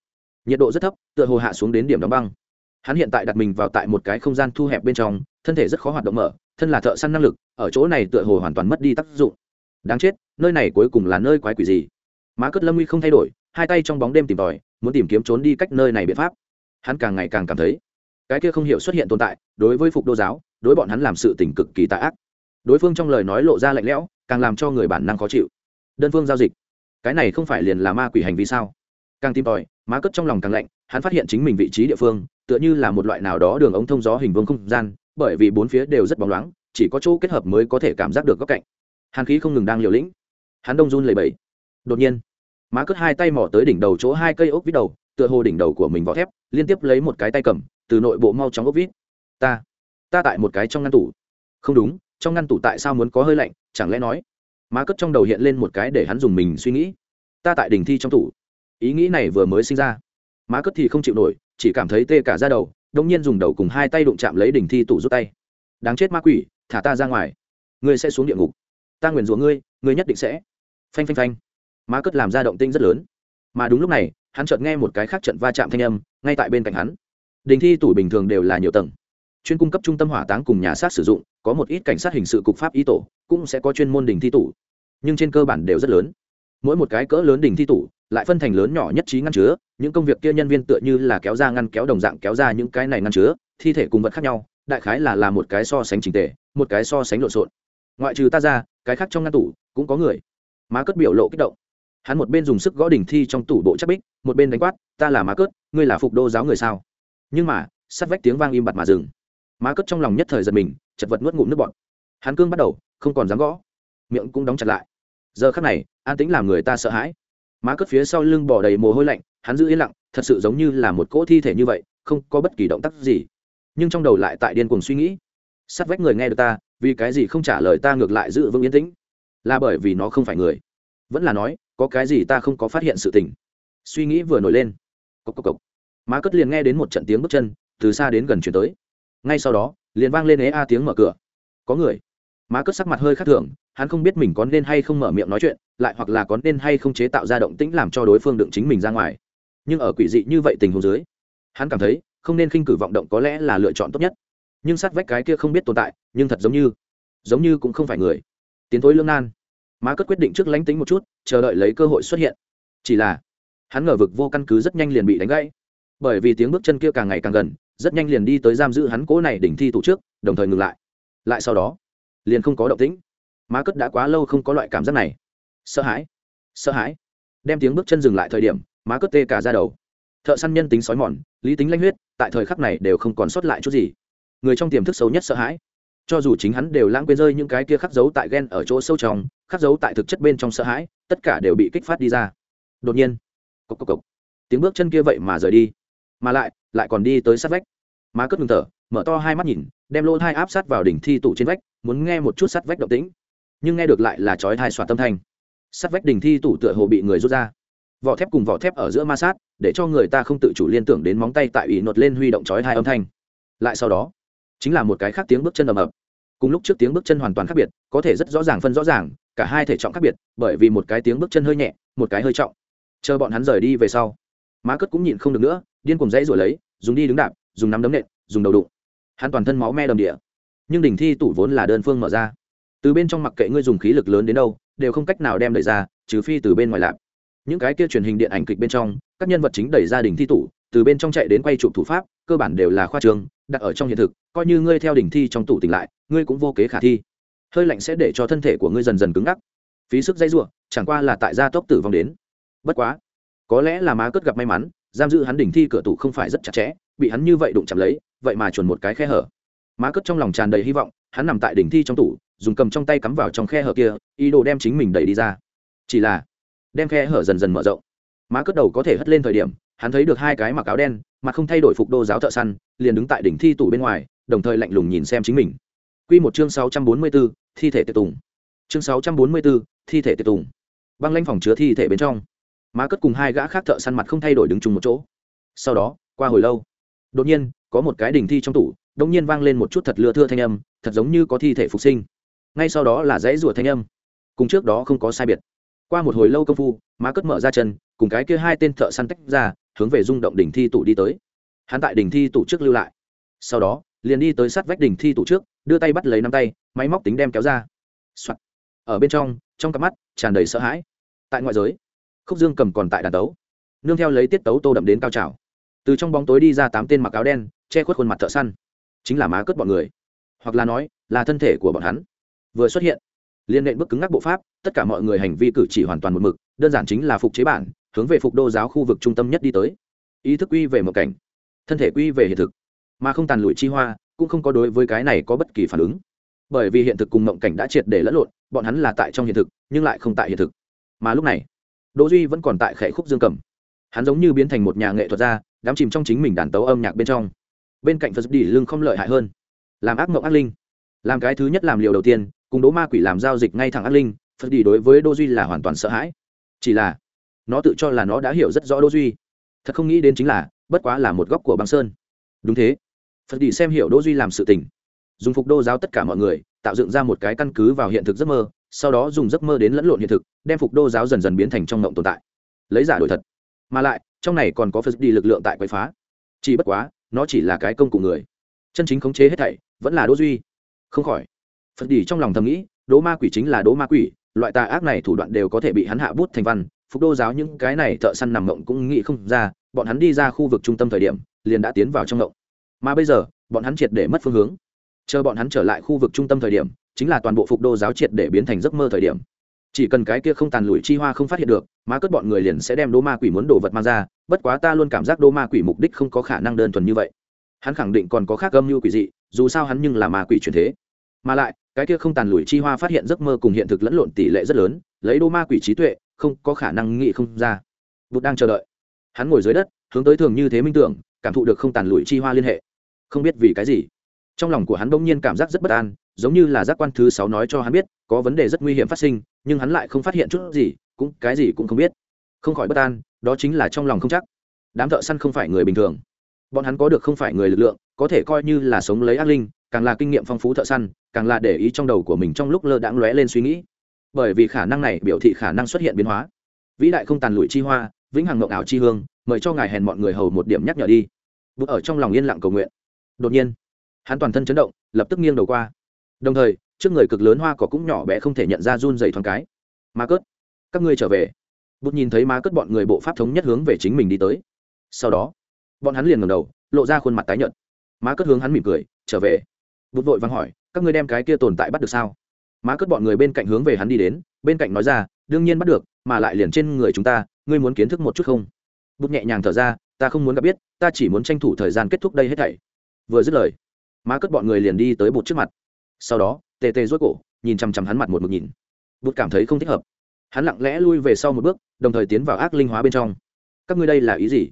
Nhiệt độ rất thấp, tựa hồ hạ xuống đến điểm đóng băng. Hắn hiện tại đặt mình vào tại một cái không gian thu hẹp bên trong, thân thể rất khó hoạt động mở, thân là thợ săn năng lực, ở chỗ này tựa hồ hoàn toàn mất đi tác dụng. Đáng chết, nơi này cuối cùng là nơi quái quỷ gì? Má cất lâm uy không thay đổi hai tay trong bóng đêm tìm tòi, muốn tìm kiếm trốn đi cách nơi này biện pháp. Hắn càng ngày càng cảm thấy, cái kia không hiểu xuất hiện tồn tại, đối với phục đô giáo, đối bọn hắn làm sự tình cực kỳ tạ ác. Đối phương trong lời nói lộ ra lạnh lẽo, càng làm cho người bản năng khó chịu. Đơn phương giao dịch, cái này không phải liền là ma quỷ hành vi sao? Càng tìm tòi, má cất trong lòng càng lạnh, hắn phát hiện chính mình vị trí địa phương, tựa như là một loại nào đó đường ống thông gió hình vương không gian, bởi vì bốn phía đều rất bóng loáng, chỉ có chỗ kết hợp mới có thể cảm giác được góc cạnh. Hàn khí không ngừng đang liều lĩnh. Hắn đông run lầy bẫy đột nhiên má cất hai tay mỏ tới đỉnh đầu chỗ hai cây ốc vít đầu, tựa hồ đỉnh đầu của mình vỏ thép, liên tiếp lấy một cái tay cầm, từ nội bộ mau chóng ốc vít. Ta ta tại một cái trong ngăn tủ. Không đúng, trong ngăn tủ tại sao muốn có hơi lạnh, chẳng lẽ nói? Má cất trong đầu hiện lên một cái để hắn dùng mình suy nghĩ. Ta tại đỉnh thi trong tủ. Ý nghĩ này vừa mới sinh ra. Má cất thì không chịu nổi, chỉ cảm thấy tê cả ra đầu đông nhiên dùng đầu cùng hai tay đụng chạm lấy đỉnh thi tủ rút tay. Đáng chết ma quỷ, thả ta ra ngoài. Ngươi sẽ xuống địa ngục. Ta nguyền rủa ngươi ngươi nhất định sẽ. Phanh phanh phanh má cất làm ra động tinh rất lớn. Mà đúng lúc này, hắn chợt nghe một cái khác trận va chạm thanh âm, ngay tại bên cạnh hắn. Đình thi tủ bình thường đều là nhiều tầng. Chuyên cung cấp trung tâm hỏa táng cùng nhà sát sử dụng, có một ít cảnh sát hình sự cục pháp ý tổ, cũng sẽ có chuyên môn đình thi tủ. Nhưng trên cơ bản đều rất lớn. Mỗi một cái cỡ lớn đình thi tủ, lại phân thành lớn nhỏ nhất trí ngăn chứa, những công việc kia nhân viên tựa như là kéo ra ngăn kéo đồng dạng kéo ra những cái này ngăn chứa, thi thể cùng vật khác nhau, đại khái là là một cái so sánh trình tề, một cái so sánh lộn xộn. Ngoại trừ ta ra, cái khác trong ngăn tủ cũng có người. Má cất biểu lộ kích động hắn một bên dùng sức gõ đỉnh thi trong tủ bộ chắc bích, một bên đánh quát, ta là má cớt, ngươi là phục đô giáo người sao? Nhưng mà sắt vách tiếng vang im bặt mà dừng. Má cớt trong lòng nhất thời giật mình, chật vật nuốt ngụm nước bọt. Hắn cương bắt đầu, không còn dám gõ. Miệng cũng đóng chặt lại. Giờ khắc này, an tĩnh làm người ta sợ hãi. Má cất phía sau lưng bỏ đầy mồ hôi lạnh, hắn giữ yên lặng, thật sự giống như là một cỗ thi thể như vậy, không có bất kỳ động tác gì. Nhưng trong đầu lại tại điên cuồng suy nghĩ. Sát vách người nghe được ta, vì cái gì không trả lời ta ngược lại giữ vững yên tĩnh? Là bởi vì nó không phải người. Vẫn là nói có cái gì ta không có phát hiện sự tình. Suy nghĩ vừa nổi lên. Cốc cốc cốc. má cất liền nghe đến một trận tiếng bước chân, từ xa đến gần chuyển tới. Ngay sau đó, liền vang lên ế a tiếng mở cửa. Có người. Má cất sắc mặt hơi khác thường, hắn không biết mình có nên hay không mở miệng nói chuyện, lại hoặc là có nên hay không chế tạo ra động tĩnh làm cho đối phương đựng chính mình ra ngoài. Nhưng ở quỷ dị như vậy tình huống dưới, hắn cảm thấy không nên khinh cử vọng động có lẽ là lựa chọn tốt nhất. Nhưng sát vách cái kia không biết tồn tại, nhưng thật giống như giống như cũng không phải người. Tiến thối lương nan má cất quyết định trước lánh tính một chút, chờ đợi lấy cơ hội xuất hiện. Chỉ là, hắn ngờ vực vô căn cứ rất nhanh liền bị đánh gãy. Bởi vì tiếng bước chân kia càng ngày càng gần, rất nhanh liền đi tới giam giữ hắn cố này đỉnh thi tụ trước, đồng thời ngừng lại. Lại sau đó, liền không có động tĩnh. Má cất đã quá lâu không có loại cảm giác này. Sợ hãi sợ hãi. Đem tiếng bước chân dừng lại thời điểm, má cất tê cả ra đầu. Thợ săn nhân tính sói mòn, lý tính lanh huyết, tại thời khắc này đều không còn sót lại chút gì. Người trong tiềm thức xấu nhất sợ hãi cho dù chính hắn đều lãng quên rơi những cái kia khắc dấu tại ghen ở chỗ sâu trong, khắc dấu tại thực chất bên trong sợ hãi, tất cả đều bị kích phát đi ra. Đột nhiên, cộc cộc cộc, tiếng bước chân kia vậy mà rời đi. Mà lại lại còn đi tới sát vách. Má cất ngừng thở, mở to hai mắt nhìn, đem lỗ thai áp sát vào đỉnh thi tủ trên vách, muốn nghe một chút sát vách động tĩnh. Nhưng nghe được lại là chói thai xoạt tâm thanh. Sát vách đỉnh thi tủ tựa hồ bị người rút ra. Vỏ thép cùng vỏ thép ở giữa ma sát, để cho người ta không tự chủ liên tưởng đến móng tay tại ủy nột lên huy động chói thai âm thanh. Lại sau đó chính là một cái khác tiếng bước chân ầm ầm cùng lúc trước tiếng bước chân hoàn toàn khác biệt, có thể rất rõ ràng phân rõ ràng, cả hai thể trọng khác biệt, bởi vì một cái tiếng bước chân hơi nhẹ, một cái hơi trọng. Chờ bọn hắn rời đi về sau má cất cũng nhịn không được nữa, điên cùng dãy rồi lấy, dùng đi đứng đạp, dùng nắm đấm nện, dùng đầu đụng. Hắn toàn thân máu me đầm địa. Nhưng đỉnh thi tủ vốn là đơn phương mở ra. Từ bên trong mặc kệ ngươi dùng khí lực lớn đến đâu, đều không cách nào đem đẩy ra, trừ phi từ bên ngoài lạp. Những cái kia truyền hình điện ảnh kịch bên trong, các nhân vật chính đẩy ra đỉnh thi tủ, từ bên trong chạy đến quay chụp thủ pháp, cơ bản đều là khoa trường đặt ở trong hiện thực, coi như ngươi theo đỉnh thi trong tủ tỉnh lại, ngươi cũng vô kế khả thi. Hơi lạnh sẽ để cho thân thể của ngươi dần dần cứng ngắc. Phí sức dây ruộng chẳng qua là tại gia tốc tử vong đến. Bất quá, có lẽ là má cất gặp may mắn, giam giữ hắn đỉnh thi cửa tủ không phải rất chặt chẽ, bị hắn như vậy đụng chạm lấy, vậy mà chuẩn một cái khe hở. Má cất trong lòng tràn đầy hy vọng, hắn nằm tại đỉnh thi trong tủ, dùng cầm trong tay cắm vào trong khe hở kia, ý đồ đem chính mình đẩy đi ra. Chỉ là, đem khe hở dần dần mở rộng. Má cất đầu có thể hất lên thời điểm, hắn thấy được hai cái mặc áo đen mà không thay đổi phục đô giáo thợ săn liền đứng tại đỉnh thi tủ bên ngoài đồng thời lạnh lùng nhìn xem chính mình Quy một chương 644, thi thể tiệt tùng. Chương 644, thi thể tiệt tùng. Băng lãnh phòng chứa thi thể bên trong. Má cất cùng hai gã khác thợ săn mặt không thay đổi đứng chung một chỗ. Sau đó, qua hồi lâu, đột nhiên, có một cái đỉnh thi trong tủ, đột nhiên vang lên một chút thật lừa thưa thanh âm, thật giống như có thi thể phục sinh. Ngay sau đó là dãy rủa thanh âm. Cùng trước đó không có sai biệt. Qua một hồi lâu công phu, má cất mở ra chân, cùng cái kia hai tên thợ săn tách ra, hướng về rung động đỉnh thi tủ đi tới. Hắn tại đỉnh thi tủ trước lưu lại. Sau đó, liền đi tới sát vách đỉnh thi tủ trước, đưa tay bắt lấy nắm tay, máy móc tính đem kéo ra、Soạn. ở bên trong trong cặp mắt, tràn đầy sợ hãi. Tại ngoại giới, khúc dương cầm còn tại đàn tấu nương theo lấy tiết tấu tô đậm đến cao trào. Từ trong bóng tối đi ra tám tên mặc áo đen, che khuất khuôn mặt thợ săn. Chính là má cướp bọn người. Hoặc là nói, là thân thể của bọn hắn. Vừa xuất hiện liên nện bước cứng ngắc bộ pháp, tất cả mọi người hành vi cử chỉ hoàn toàn một mực, đơn giản chính là phục chế bản hướng về phục đô giáo khu vực trung tâm nhất đi tới. Ý thức quy về một cảnh, thân thể quy về hiện thực, mà không tàn lụi chi hoa, cũng không có đối với cái này có bất kỳ phản ứng. Bởi vì hiện thực cùng mộng cảnh đã triệt để lẫn lộn, bọn hắn là tại trong hiện thực, nhưng lại không tại hiện thực. Mà lúc này, đỗ duy vẫn còn tại khẽ khúc dương cầm. Hắn giống như biến thành một nhà nghệ thuật gia, đắm chìm trong chính mình đàn tấu âm nhạc bên trong. Bên cạnh phật đi lưng không lợi hại hơn. Làm ác mộng ác linh. Làm cái thứ nhất làm liều đầu tiên, cùng đỗ ma quỷ làm giao dịch ngay thẳng ác linh, phật đi đối với đỗ duy là hoàn toàn sợ hãi. Chỉ là nó tự cho là nó đã hiểu rất rõ đỗ duy. Thật không nghĩ đến chính là, bất quá là một góc của băng sơn. Đúng thế. Phật đi xem hiểu đỗ duy làm sự tình. Dùng phục đô giáo tất cả mọi người, tạo dựng ra một cái căn cứ vào hiện thực giấc mơ, sau đó dùng giấc mơ đến lẫn lộn hiện thực, đem phục đô giáo dần dần biến thành trong mộng tồn tại. Lấy giả đổi thật. Mà lại, trong này còn có phật đi lực lượng tại quậy phá. Chỉ bất quá, nó chỉ là cái công cụ người. Chân chính khống chế hết thảy, vẫn là đỗ duy. Không khỏi. Phật đi trong lòng thầm nghĩ đỗ ma quỷ chính là đỗ ma quỷ, loại tà ác này thủ đoạn đều có thể bị hắn hạ bút thành văn phục đô giáo những cái này thợ săn nằm mộng cũng nghĩ không ra, bọn hắn đi ra khu vực trung tâm thời điểm, liền đã tiến vào trong mộng. Mà bây giờ, bọn hắn triệt để mất phương hướng. Chờ bọn hắn trở lại khu vực trung tâm thời điểm, chính là toàn bộ phục đô giáo triệt để biến thành giấc mơ thời điểm. Chỉ cần cái kia không tàn lùi chi hoa không phát hiện được má cất bọn người liền sẽ đem đô ma quỷ muốn đồ vật mang ra, bất quá ta luôn cảm giác đô ma quỷ mục đích không có khả năng đơn thuần như vậy. Hắn khẳng định còn có khác âm mưu quỷ dị, dù sao hắn nhưng là ma quỷ truyền thế. Mà lại, cái kia không tàn lùi chi hoa phát hiện giấc mơ cùng hiện thực lẫn lộn tỷ lệ rất lớn, lấy đô ma quỷ trí tuệ không có khả năng nghĩ không ra. Bụt đang chờ đợi. Hắn ngồi dưới đất, hướng tới thường như thế minh tưởng, cảm thụ được không tàn lụi chi hoa liên hệ. Không biết vì cái gì, trong lòng của hắn bỗng nhiên cảm giác rất bất an, giống như là giác quan thứ sáu nói cho hắn biết, có vấn đề rất nguy hiểm phát sinh, nhưng hắn lại không phát hiện chút gì, cũng, cái gì cũng không biết. Không khỏi bất an, đó chính là trong lòng không chắc. Đám thợ săn không phải người bình thường. Bọn hắn có được không phải người lực lượng, có thể coi như là sống lấy ác linh, càng là kinh nghiệm phong phú thợ săn, càng là để ý trong đầu của mình trong lúc lơ đãng lóe lên suy nghĩ bởi vì khả năng này biểu thị khả năng xuất hiện biến hóa. Vĩ đại không tàn lụi chi hoa, vĩnh hằng ngộng ảo chi hương, mời cho ngài hèn mọi người hầu một điểm nhắc nhở đi. Bút ở trong lòng yên lặng cầu nguyện. Đột nhiên, hắn toàn thân chấn động, lập tức nghiêng đầu qua. Đồng thời, trước người cực lớn hoa cỏ cũng nhỏ bé không thể nhận ra run dày thoáng cái. Má cớt, các ngươi trở về. Bút nhìn thấy má cớt bọn người bộ pháp thống nhất hướng về chính mình đi tới. Sau đó, bọn hắn liền ngầm đầu, lộ ra khuôn mặt tái nhợt. Má cớt hướng hắn mỉm cười, trở về. Bút vội vắng hỏi, các ngươi đem cái kia tồn tại bắt được sao? Má cất bọn người bên cạnh hướng về hắn đi đến bên cạnh nói ra đương nhiên bắt được mà lại liền trên người chúng ta ngươi muốn kiến thức một chút không? Bút nhẹ nhàng thở ra ta không muốn gặp biết ta chỉ muốn tranh thủ thời gian kết thúc đây hết thảy. Vừa dứt lời má cất bọn người liền đi tới bụt trước mặt. Sau đó tê tê rối cổ nhìn chằm chằm hắn mặt một mực nhìn. Bụt cảm thấy không thích hợp. Hắn lặng lẽ lui về sau một bước đồng thời tiến vào ác linh hóa bên trong. Các ngươi đây là ý gì?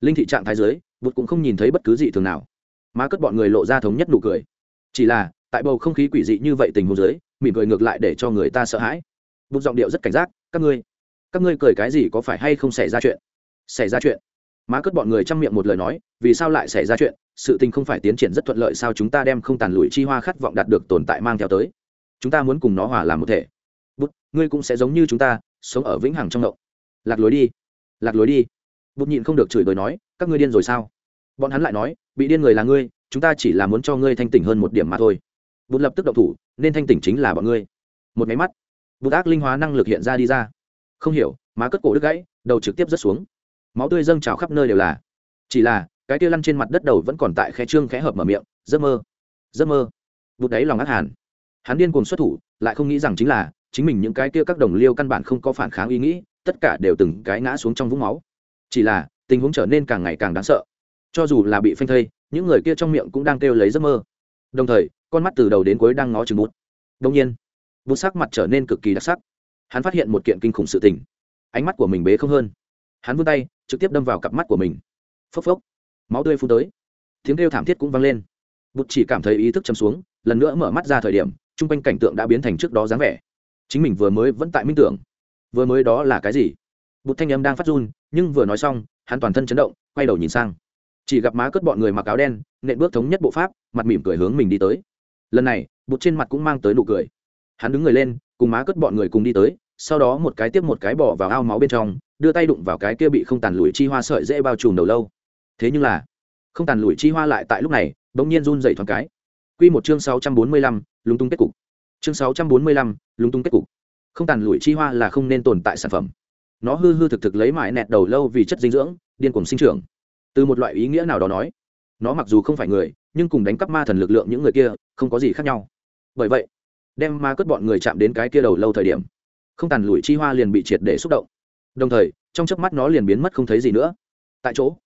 Linh thị trạng thái dưới, bụt cũng không nhìn thấy bất cứ gì thường nào. Má cất bọn người lộ ra thống nhất nụ cười. Chỉ là tại bầu không khí quỷ dị như vậy tình huống dưới mỉm cười ngược lại để cho người ta sợ hãi. Bụt giọng điệu rất cảnh giác, các ngươi các ngươi cười cái gì, có phải hay không xảy ra chuyện? Xảy ra chuyện? Má cất bọn người chăm miệng một lời nói, vì sao lại xảy ra chuyện? Sự tình không phải tiến triển rất thuận lợi, sao chúng ta đem không tàn lùi chi hoa khát vọng đạt được tồn tại mang theo tới? Chúng ta muốn cùng nó hòa làm một thể. Bút ngươi cũng sẽ giống như chúng ta, sống ở vĩnh hằng trong động lạc lối đi, lạc lối đi. Bút nhịn không được chửi bới nói, các ngươi điên rồi sao? Bọn hắn lại nói, bị điên người là ngươi, chúng ta chỉ là muốn cho ngươi thanh tỉnh hơn một điểm mà thôi. Bụt lập tức động thủ, nên thanh tỉnh chính là bọn ngươi. Một máy mắt, Bụt ác linh hóa năng lực hiện ra đi ra. Không hiểu, má cất cổ đứt gãy, đầu trực tiếp rớt xuống. Máu tươi dâng trào khắp nơi đều là. Chỉ là, cái kia lăn trên mặt đất đầu vẫn còn tại khe trương khẽ hợp mở miệng, giấc mơ giấc mơ. Bụt đáy lòng ác hàn. Hắn điên cuồng xuất thủ, lại không nghĩ rằng chính là, chính mình những cái kia các đồng liêu căn bản không có phản kháng ý nghĩ, tất cả đều từng cái ngã xuống trong vũng máu. Chỉ là, tình huống trở nên càng ngày càng đáng sợ. Cho dù là bị phanh thây, những người kia trong miệng cũng đang kêu lấy giấc mơ. Đồng thời con mắt từ đầu đến cuối đang ngó chừng bút. Đông nhiên, bút sắc mặt trở nên cực kỳ đặc sắc. Hắn phát hiện một kiện kinh khủng sự tình. Ánh mắt của mình bế không hơn. Hắn vươn tay, trực tiếp đâm vào cặp mắt của mình. Phốc phốc, máu tươi phun tới. Tiếng kêu thảm thiết cũng vang lên. Bụt chỉ cảm thấy ý thức chấm xuống, lần nữa mở mắt ra thời điểm t r u n g quanh cảnh tượng đã biến thành trước đó dáng vẻ. Chính mình vừa mới vẫn tại minh tưởng. Vừa mới đó là cái gì? Bụt thanh âm đang phát run, nhưng vừa nói xong, hắn toàn thân chấn động, quay đầu nhìn sang. Chỉ gặp má cất bọn người mặc áo đen, nện bước thống nhất bộ pháp, mặt mỉm cười hướng mình đi tới lần này, bụt trên mặt cũng mang tới nụ cười. Hắn đứng người lên, cùng má cất bọn người cùng đi tới, sau đó một cái tiếp một cái bỏ vào ao máu bên trong, đưa tay đụng vào cái kia bị không tàn lùi chi hoa sợi dễ bao trùm đầu lâu. Thế nhưng là, không tàn lùi chi hoa lại tại lúc này, bỗng nhiên run dậy thoáng cái. Q một chương sáu trăm bốn mươi lăm, lúng tung kết cục. Chương sáu trăm bốn mươi lăm, lúng tung kết cục. Không tàn lùi chi hoa là không nên tồn tại sản phẩm. Nó hư hư thực thực lấy mãi nẹt đầu lâu vì chất dinh dưỡng, điên cuồng sinh trưởng. Từ một loại ý nghĩa nào đó nói, nó mặc dù không phải người nhưng cùng đánh cắp ma thần lực lượng những người kia không có gì khác nhau. Bởi vậy, đem ma cất bọn người chạm đến cái kia đầu lâu thời điểm, không tàn lủi chi hoa liền bị triệt để xúc động. Đồng thời, trong chớp mắt nó liền biến mất không thấy gì nữa. Tại chỗ,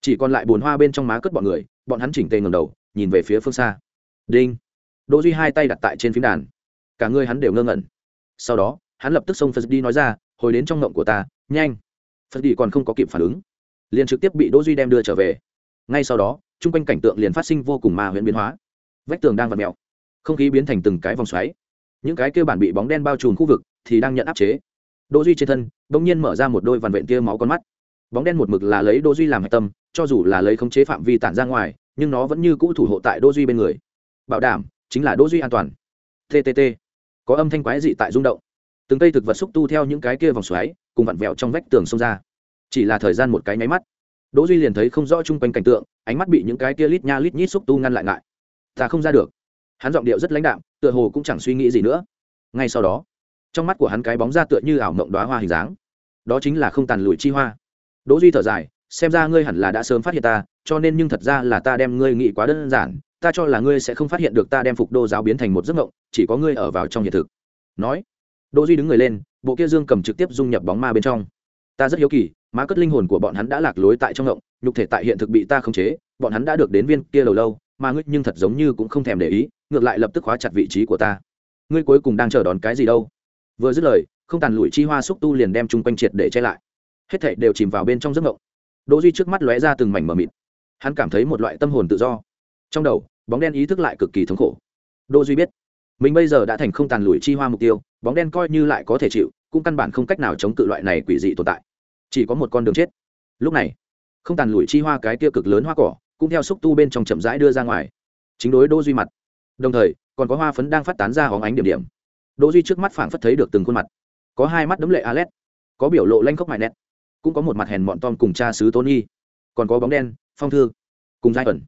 chỉ còn lại bồn hoa bên trong má cất bọn người, bọn hắn chỉnh tề ngầm đầu, nhìn về phía phương xa. Đinh. Đỗ duy hai tay đặt tại trên phím đàn. Cả người hắn đều ngơ ngẩn. Sau đó, hắn lập tức xông phật đi nói ra, hồi đến trong ngộng của ta, nhanh. Phật đi còn không có kịp phản ứng, liền trực tiếp bị đỗ duy đem đưa trở về ngay sau đó trung quanh cảnh tượng liền phát sinh vô cùng ma huyễn biến hóa. Vách tường đang vặn mèo. Không khí biến thành từng cái vòng xoáy. Những cái kia bản bị bóng đen bao trùm khu vực thì đang nhận áp chế. Đỗ duy trên thân bỗng nhiên mở ra một đôi vằn vện tia máu con mắt. Bóng đen một mực là lấy đỗ duy làm hạch tâm, cho dù là lấy khống chế phạm vi tản ra ngoài, nhưng nó vẫn như cũ thủ hộ tại đỗ duy bên người. Bảo đảm chính là đỗ duy an toàn. Ttt có âm thanh quái dị tại rung động. Từng cây thực vật xúc tu theo những cái kia vòng xoáy, cùng vặn vẹo trong vách tường xông ra. Chỉ là thời gian một cái nháy mắt đỗ duy liền thấy không rõ chung quanh cảnh tượng, ánh mắt bị những cái kia lít nha lít nhít xúc tu ngăn lại ngại. Ta không ra được. Hắn giọng điệu rất lãnh đạm, tựa hồ cũng chẳng suy nghĩ gì nữa. Ngay sau đó, trong mắt của hắn cái bóng ra tựa như ảo mộng đóa hoa hình dáng. Đó chính là không tàn lùi chi hoa. Đỗ duy thở dài, xem ra ngươi hẳn là đã sớm phát hiện ta, cho nên nhưng thật ra là ta đem ngươi nghĩ quá đơn giản, ta cho là ngươi sẽ không phát hiện được ta đem phục đô giáo biến thành một giấc mộng, chỉ có ngươi ở vào trong hiện thực. Nói, đỗ duy đứng người lên, bộ kia dương cầm trực tiếp dung nhập bóng ma bên trong. Ta rất hiếu kỳ má cất linh hồn của bọn hắn đã lạc lối tại trong ngộng, nhục thể tại hiện thực bị ta khống chế, bọn hắn đã được đến viên kia lâu lâu, mà ngươi nhưng thật giống như cũng không thèm để ý, ngược lại lập tức khóa chặt vị trí của ta. Ngươi cuối cùng đang chờ đón cái gì đâu? Vừa dứt lời, không tàn lụi chi hoa xúc tu liền đem chung quanh triệt để che lại. Hết thảy đều chìm vào bên trong giấc ngộng. Đỗ duy trước mắt lóe ra từng mảnh mờ mịt. Hắn cảm thấy một loại tâm hồn tự do. Trong đầu, bóng đen ý thức lại cực kỳ thống khổ. Đỗ duy biết, mình bây giờ đã thành không tàn lủi chi hoa mục tiêu, bóng đen coi như lại có thể chịu, cũng căn bản không cách nào chống cự loại này quỷ dị tồn tại chỉ có một con đường chết. Lúc này không tàn lùi chi hoa cái kia cực lớn hoa cỏ cũng theo xúc tu bên trong chậm rãi đưa ra ngoài. Chính đối đỗ duy mặt. Đồng thời còn có hoa phấn đang phát tán ra hóng ánh điểm điểm. Đỗ duy trước mắt phảng phất thấy được từng khuôn mặt. Có hai mắt đấm lệ alet có biểu lộ lanh khóc mại nét cũng có một mặt hèn mọn tom cùng cha sứ y, còn có bóng đen phong thư cùng giai ẩn.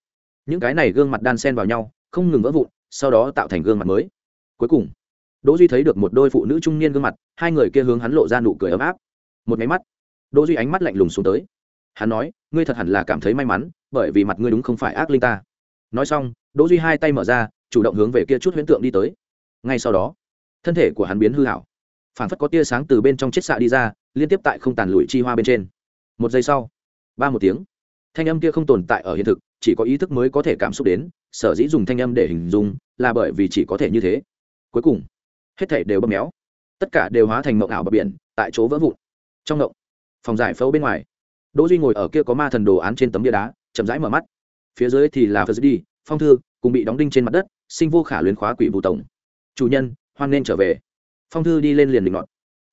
Những cái này gương mặt đan xen vào nhau không ngừng vỡ vụn sau đó tạo thành gương mặt mới. Cuối cùng đỗ duy thấy được một đôi phụ nữ trung niên gương mặt hai người kia hướng hắn lộ ra nụ cười ấm áp. Một máy mắt đỗ duy ánh mắt lạnh lùng xuống tới. Hắn nói, ngươi thật hẳn là cảm thấy may mắn, bởi vì mặt ngươi đúng không phải ác linh ta. Nói xong, đỗ duy hai tay mở ra, chủ động hướng về kia chút huyễn tượng đi tới. Ngay sau đó, thân thể của hắn biến hư hảo. Phảng phất có tia sáng từ bên trong chiếc xạ đi ra, liên tiếp tại không tàn lụi chi hoa bên trên. Một giây sau, ba một tiếng. Thanh âm kia không tồn tại ở hiện thực, chỉ có ý thức mới có thể cảm xúc đến, sở dĩ dùng thanh âm để hình dung, là bởi vì chỉ có thể như thế. Cuối cùng, hết thể đều bơm méo. Tất cả đều hóa thành mộng ảo bờ biển, tại chỗ vỡ vụn. Trong mộng phòng giải phẫu bên ngoài. Đỗ duy ngồi ở kia có ma thần đồ án trên tấm bia đá, chậm rãi mở mắt. Phía dưới thì là phật đi phong thư, cùng bị đóng đinh trên mặt đất, sinh vô khả luyến khóa quỷ vụ tổng. Chủ nhân, hoan nên trở về. Phong thư đi lên liền định ngọn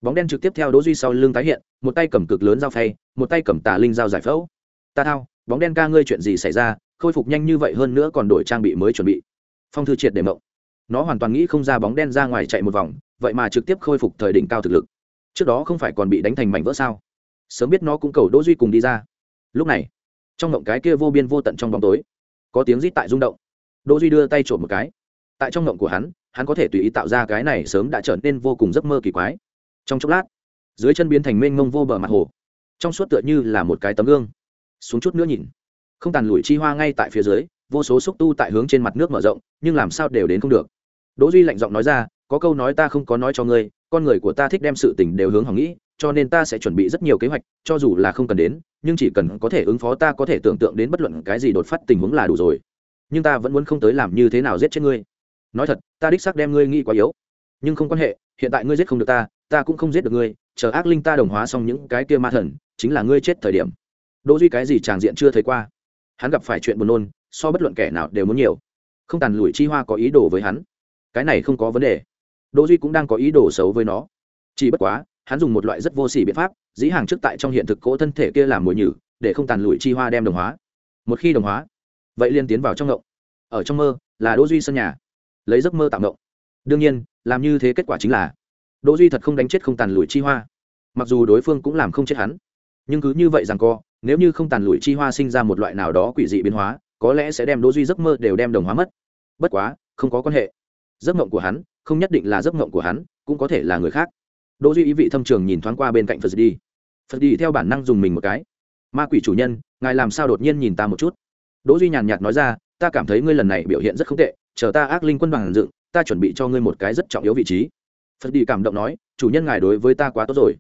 bóng đen trực tiếp theo đỗ duy sau lưng tái hiện, một tay cầm cực lớn dao phay, một tay cầm tà linh dao giải phẫu. Ta thao, bóng đen ca ngươi chuyện gì xảy ra, khôi phục nhanh như vậy hơn nữa còn đổi trang bị mới chuẩn bị. Phong thư triệt để mộng. Nó hoàn toàn nghĩ không ra bóng đen ra ngoài chạy một vòng, vậy mà trực tiếp khôi phục thời đỉnh cao thực lực. Trước đó không phải còn bị đánh thành mảnh vỡ sao? Sớm biết nó cũng cầu đỗ duy cùng đi ra. Lúc này, trong ngộng cái kia vô biên vô tận trong bóng tối, có tiếng rít tại rung động. Đỗ duy đưa tay trộm một cái. Tại trong ngộng của hắn hắn có thể tùy ý tạo ra cái này sớm đã trở nên vô cùng giấc mơ kỳ quái. Trong chốc lát, dưới chân biến thành mênh mông vô bờ mặt hồ. Trong suốt tựa như là một cái tấm gương. Xuống chút nữa nhìn. Không tàn lủi chi hoa ngay tại phía dưới, vô số xúc tu tại hướng trên mặt nước mở rộng, nhưng làm sao đều đến không được. Đỗ duy lạnh giọng nói ra, có câu nói ta không có nói cho ngươi, con người của ta thích đem sự tình đều hướng hỏng nghĩ cho nên ta sẽ chuẩn bị rất nhiều kế hoạch, cho dù là không cần đến, nhưng chỉ cần có thể ứng phó ta có thể tưởng tượng đến bất luận cái gì đột phát tình huống là đủ rồi. Nhưng ta vẫn muốn không tới làm như thế nào giết chết ngươi. Nói thật, ta đích xác đem ngươi nghĩ quá yếu. Nhưng không quan hệ, hiện tại ngươi giết không được ta ta cũng không giết được ngươi, chờ ác linh ta đồng hóa xong những cái kia ma thần, chính là ngươi chết thời điểm. Đỗ duy cái gì tràng diện chưa thấy qua. Hắn gặp phải chuyện buồn nôn, so bất luận kẻ nào đều muốn nhiều. Không tàn lùi chi hoa có ý đồ với hắn. Cái này không có vấn đề. Đỗ duy cũng đang có ý đồ xấu với nó. Chỉ bất quá hắn dùng một loại rất vô sỉ biện pháp, dĩ hàng trước tại trong hiện thực cỗ thân thể kia làm mồi nhử, để không tàn lụi chi hoa đem đồng hóa. Một khi đồng hóa, vậy liên tiến vào trong ngộng. Ở trong mơ, là đỗ duy sân nhà. Lấy giấc mơ tạm ngộng. Đương nhiên, làm như thế kết quả chính là, đỗ duy thật không đánh chết không tàn lụi chi hoa. Mặc dù đối phương cũng làm không chết hắn, nhưng cứ như vậy rằng co, nếu như không tàn lụi chi hoa sinh ra một loại nào đó quỷ dị biến hóa, có lẽ sẽ đem đỗ duy giấc mơ đều đem đồng hóa mất. Bất quá, không có quan hệ. Giấc mộng của hắn, không nhất định là giấc mộng của hắn, cũng có thể là người khác đỗ duy ý vị thâm trường nhìn thoáng qua bên cạnh phật đi phật đi theo bản năng dùng mình một cái. Ma quỷ chủ nhân, ngài làm sao đột nhiên nhìn ta một chút? Đỗ duy nhàn nhạt nói ra, ta cảm thấy ngươi lần này biểu hiện rất không tệ, chờ ta ác linh quân bằng dựng, ta chuẩn bị cho ngươi một cái rất trọng yếu vị trí. Phật đi cảm động nói, chủ nhân ngài đối với ta quá tốt rồi.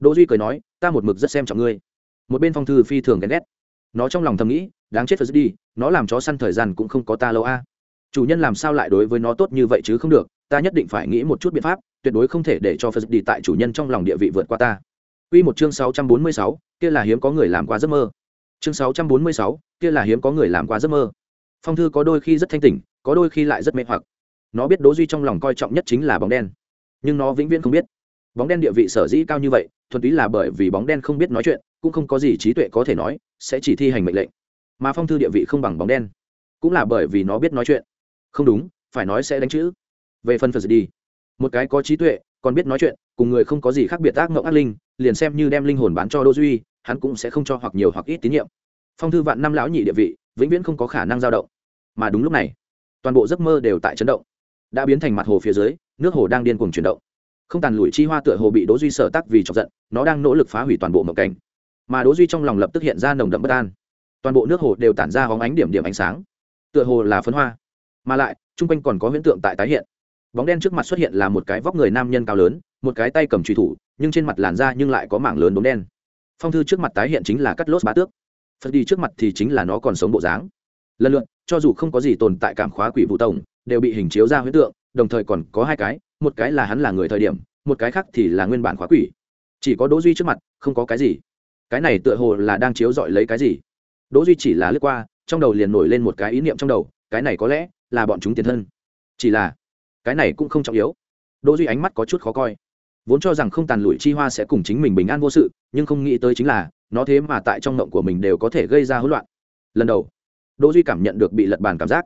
Đỗ duy cười nói, ta một mực rất xem trọng ngươi. Một bên phong thư phi thường ghen ghét. Nó trong lòng thầm nghĩ, đáng chết phật đi nó làm chó săn thời gian cũng không có ta lâu a chủ nhân làm sao lại đối với nó tốt như vậy chứ không được ta nhất định phải nghĩ một chút biện pháp tuyệt đối không thể để cho phật đi tại chủ nhân trong lòng địa vị vượt qua ta Quy một chương 646, kia là hiếm có người làm qua giấc mơ. Chương 646, kia là hiếm có người làm qua giấc mơ. Phong thư có đôi khi rất thanh tỉnh, có đôi khi lại rất mê hoặc. Nó biết Đỗ Duy trong lòng coi trọng nhất chính là bóng đen, nhưng nó vĩnh viễn không biết, bóng đen địa vị sở dĩ cao như vậy, thuần túy là bởi vì bóng đen không biết nói chuyện, cũng không có gì trí tuệ có thể nói, sẽ chỉ thi hành mệnh lệnh. Mà Phong thư địa vị không bằng bóng đen, cũng là bởi vì nó biết nói chuyện. Không đúng, phải nói sẽ đánh chữ. Về phần phần đi, một cái có trí tuệ, còn biết nói chuyện, cùng người không có gì khác biệt ác mộng ác linh, liền xem như đem linh hồn bán cho đô duy hắn cũng sẽ không cho hoặc nhiều hoặc ít tín nhiệm. Phong thư vạn năm lão nhị địa vị vĩnh viễn không có khả năng dao động. Mà đúng lúc này toàn bộ giấc mơ đều tại chấn động. Đã biến thành mặt hồ phía dưới nước hồ đang điên cuồng chuyển động. Không tàn lùi chi hoa tựa hồ bị đỗ duy sở tắc vì chọc giận nó đang nỗ lực phá hủy toàn bộ mộng cảnh. Mà đỗ duy trong lòng lập tức hiện ra nồng đậm bất an. Toàn bộ nước hồ đều tản ra hóng ánh điểm điểm ánh sáng. Tựa hồ là phấn hoa mà lại trung quanh còn có hiện tượng tại tái hiện. Bóng đen trước mặt xuất hiện là một cái vóc người nam nhân cao lớn, một cái tay cầm truy thủ, nhưng trên mặt làn da nhưng lại có mảng lớn đốm đen. Phong thư trước mặt tái hiện chính là cắt lốt bá tước. Phật đi trước mặt thì chính là nó còn sống bộ dáng. Lần lượt, cho dù không có gì tồn tại cảm khóa quỷ vụ tổng, đều bị hình chiếu ra huyễn tượng, đồng thời còn có hai cái, một cái là hắn là người thời điểm, một cái khác thì là nguyên bản khóa quỷ. Chỉ có đỗ duy trước mặt, không có cái gì. Cái này tựa hồ là đang chiếu dọi lấy cái gì? Đỗ duy chỉ là lướt qua, trong đầu liền nổi lên một cái ý niệm trong đầu, cái này có lẽ là bọn chúng tiền thân. Chỉ là, cái này cũng không trọng yếu. Đỗ duy ánh mắt có chút khó coi. Vốn cho rằng không tàn lụi chi hoa sẽ cùng chính mình bình an vô sự, nhưng không nghĩ tới chính là, nó thế mà tại trong ngộng của mình đều có thể gây ra hỗn loạn. Lần đầu, đỗ duy cảm nhận được bị lật bàn cảm giác.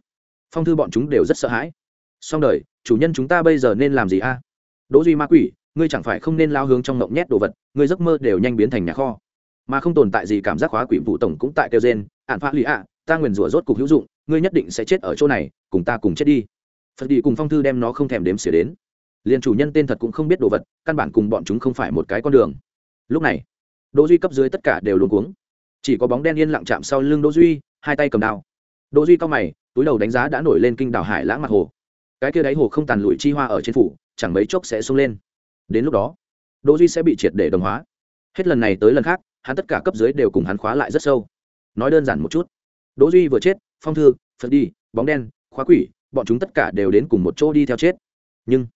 Phong thư bọn chúng đều rất sợ hãi. Song đời, chủ nhân chúng ta bây giờ nên làm gì a? Đỗ duy ma quỷ, ngươi chẳng phải không nên lao hướng trong ngộng nhét đồ vật, ngươi giấc mơ đều nhanh biến thành nhà kho. Mà không tồn tại gì cảm giác khóa quỷ vụ tổng cũng tại kêu gen ạn phá lì ạ, ta nguyền rủa rốt cục hữu dụng ngươi nhất định sẽ chết ở chỗ này, cùng ta cùng chết đi. Phật đi cùng phong thư đem nó không thèm đếm xỉa đến. Liền chủ nhân tên thật cũng không biết đồ vật, căn bản cùng bọn chúng không phải một cái con đường. Lúc này, đỗ duy cấp dưới tất cả đều luống cuống. Chỉ có bóng đen yên lặng chạm sau lưng đỗ duy, hai tay cầm đao. Đỗ duy cao mày, túi đầu đánh giá đã nổi lên kinh đảo hải lãng mặt hồ. Cái kia đáy hồ không tàn lụi chi hoa ở trên phủ, chẳng mấy chốc sẽ sung lên. Đến lúc đó, đỗ duy sẽ bị triệt để đồng hóa. Hết lần này tới lần khác, hắn tất cả cấp dưới đều cùng hắn khóa lại rất sâu. Nói đơn giản một chút, đỗ duy vừa chết phong thư, phật đi, bóng đen, khóa quỷ, bọn chúng tất cả đều đến cùng một chỗ đi theo chết. Nhưng,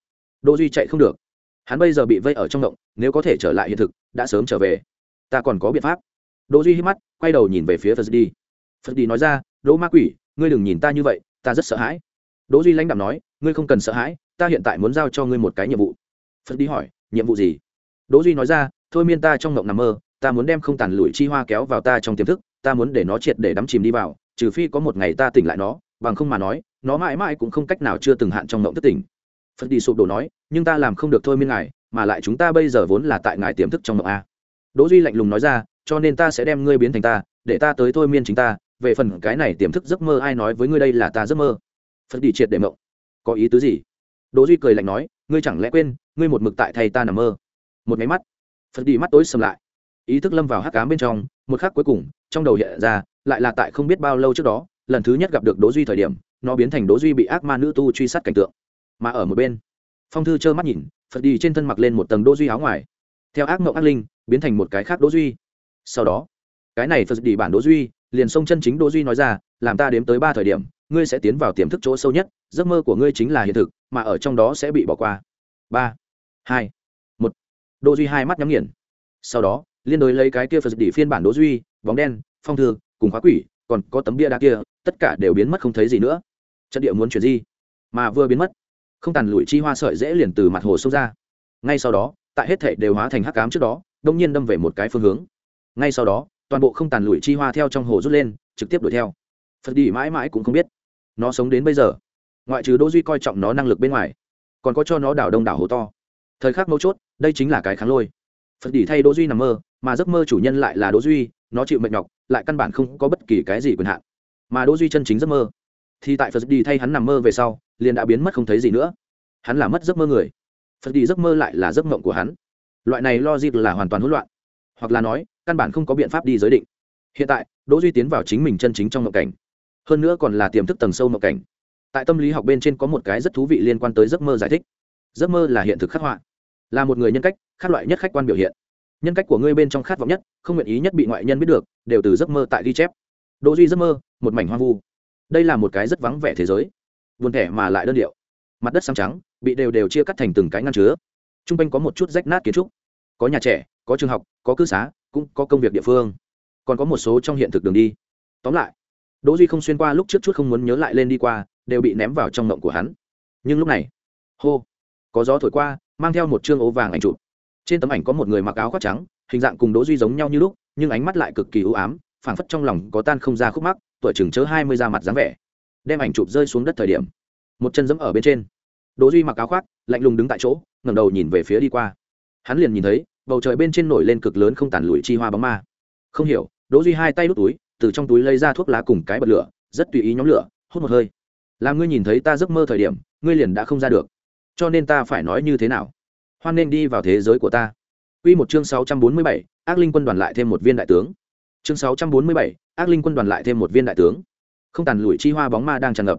đỗ duy chạy không được. Hắn bây giờ bị vây ở trong động, nếu có thể trở lại hiện thực, đã sớm trở về. Ta còn có biện pháp. Đỗ duy hít mắt, quay đầu nhìn về phía phật đi. Phật đi nói ra, đỗ ma quỷ, ngươi đừng nhìn ta như vậy, ta rất sợ hãi. Đỗ duy lãnh đạm nói, ngươi không cần sợ hãi, ta hiện tại muốn giao cho ngươi một cái nhiệm vụ. Phật đi hỏi, nhiệm vụ gì? Đỗ duy nói ra, thôi miên ta trong ngộng nằm mơ, ta muốn đem không tàn lụi chi hoa kéo vào ta trong tiềm thức, ta muốn để nó triệt để đắm chìm đi vào trừ phi có một ngày ta tỉnh lại nó, bằng không mà nói, nó mãi mãi cũng không cách nào chưa từng hạn trong ngộng thất tỉnh. Phật đi sụp đổ nói, nhưng ta làm không được thôi miên ngài, mà lại chúng ta bây giờ vốn là tại ngài tiềm thức trong ngộng a. Đỗ duy lạnh lùng nói ra, cho nên ta sẽ đem ngươi biến thành ta, để ta tới thôi miên chính ta, về phần cái này tiềm thức giấc mơ ai nói với ngươi đây là ta giấc mơ. Phật đi triệt để mộng. Có ý tứ gì? Đỗ duy cười lạnh nói, ngươi chẳng lẽ quên, ngươi một mực tại thầy ta nằm mơ? Một máy mắt. Phật đi mắt tối sầm lại. Ý thức lâm vào hắc ám bên trong, một khắc cuối cùng, trong đầu hiện ra lại là tại không biết bao lâu trước đó, lần thứ nhất gặp được đỗ duy thời điểm, nó biến thành đỗ duy bị ác ma nữ tu truy sát cảnh tượng. Mà ở một bên, phong thư trơ mắt nhìn, phật đi trên thân mặc lên một tầng đỗ duy áo ngoài. Theo ác mộng ác linh, biến thành một cái khác đỗ duy. Sau đó, cái này phật đi bản đỗ duy, liền xông chân chính đỗ duy nói ra, làm ta đếm tới ba thời điểm, ngươi sẽ tiến vào tiềm thức chỗ sâu nhất, giấc mơ của ngươi chính là hiện thực, mà ở trong đó sẽ bị bỏ qua. Ba, hai, một. Đỗ duy hai mắt nhắm nghiền. Sau đó, liên đối lấy cái kia phật đi phiên bản đỗ duy, bóng đen, phong thư cùng khóa quỷ, còn có tấm bia đá kia, tất cả đều biến mất không thấy gì nữa. Trận địa muốn chuyển gì mà vừa biến mất, không tàn lụi chi hoa sợi dễ liền từ mặt hồ sâu ra. Ngay sau đó, tại hết thể đều hóa thành hắc cám trước đó, đông nhiên đâm về một cái phương hướng. Ngay sau đó, toàn bộ không tàn lụi chi hoa theo trong hồ rút lên, trực tiếp đuổi theo. Phật đi mãi mãi cũng không biết, nó sống đến bây giờ, ngoại trừ đỗ duy coi trọng nó năng lực bên ngoài, còn có cho nó đảo đông đảo hồ to. Thời khắc mấu chốt, đây chính là cái kháng lôi. Phật đi thay đỗ duy nằm mơ, mà giấc mơ chủ nhân lại là đỗ duy, nó chịu mệt nhọc lại căn bản không có bất kỳ cái gì quyền hạn. Mà đỗ duy chân chính giấc mơ, thì tại phật đi thay hắn nằm mơ về sau, liền đã biến mất không thấy gì nữa. Hắn là mất giấc mơ người. Phật đi giấc mơ lại là giấc mộng của hắn. Loại này lo dịp là hoàn toàn hỗn loạn. Hoặc là nói, căn bản không có biện pháp đi giới định. Hiện tại, đỗ duy tiến vào chính mình chân chính trong mộng cảnh. Hơn nữa còn là tiềm thức tầng sâu mộng cảnh. Tại tâm lý học bên trên có một cái rất thú vị liên quan tới giấc mơ giải thích. Giấc mơ là hiện thực khắc họa. Là một người nhân cách, khác loại nhất khách quan biểu hiện. Nhân cách của ngươi bên trong khát vọng nhất, không nguyện ý nhất bị ngoại nhân biết được đều từ giấc mơ tại ghi chép. Đỗ duy giấc mơ, một mảnh hoang vu. Đây là một cái rất vắng vẻ thế giới. Buồn thẻ mà lại đơn điệu. Mặt đất xám trắng, bị đều đều chia cắt thành từng cái ngăn chứa. Trung bình quanh có một chút rách nát kiến trúc. Có nhà trẻ, có trường học, có cư xá, cũng có công việc địa phương. Còn có một số trong hiện thực đường đi. Tóm lại, đỗ duy không xuyên qua lúc trước chút không muốn nhớ lại lên đi qua, đều bị ném vào trong ngộng của hắn. Nhưng lúc này, hô, có gió thổi qua, mang theo một chương ố vàng ảnh chụp. Trên tấm ảnh có một người mặc áo khoác trắng, hình dạng cùng đỗ duy giống nhau như lúc nhưng ánh mắt lại cực kỳ u ám, phảng phất trong lòng có tan không ra khúc mắc, tuổi chừng chớ hai mươi ra mặt dáng vẻ. Đem ảnh chụp rơi xuống đất thời điểm, một chân dẫm ở bên trên. Đỗ duy mặc áo khoác, lạnh lùng đứng tại chỗ, ngẩng đầu nhìn về phía đi qua. Hắn liền nhìn thấy, bầu trời bên trên nổi lên cực lớn không tàn lụi chi hoa bóng ma. Không hiểu, đỗ duy hai tay đút túi, từ trong túi lấy ra thuốc lá cùng cái bật lửa, rất tùy ý nhóm lửa, hút một hơi. Làm ngươi nhìn thấy ta giấc mơ thời điểm, ngươi liền đã không ra được. Cho nên ta phải nói như thế nào? Hoan nên đi vào thế giới của ta. Quy một chương 647, ác linh quân đoàn lại thêm một viên đại tướng. Chương 647, ác linh quân đoàn lại thêm một viên đại tướng. Không tàn lụi chi hoa bóng ma đang tràn ngập.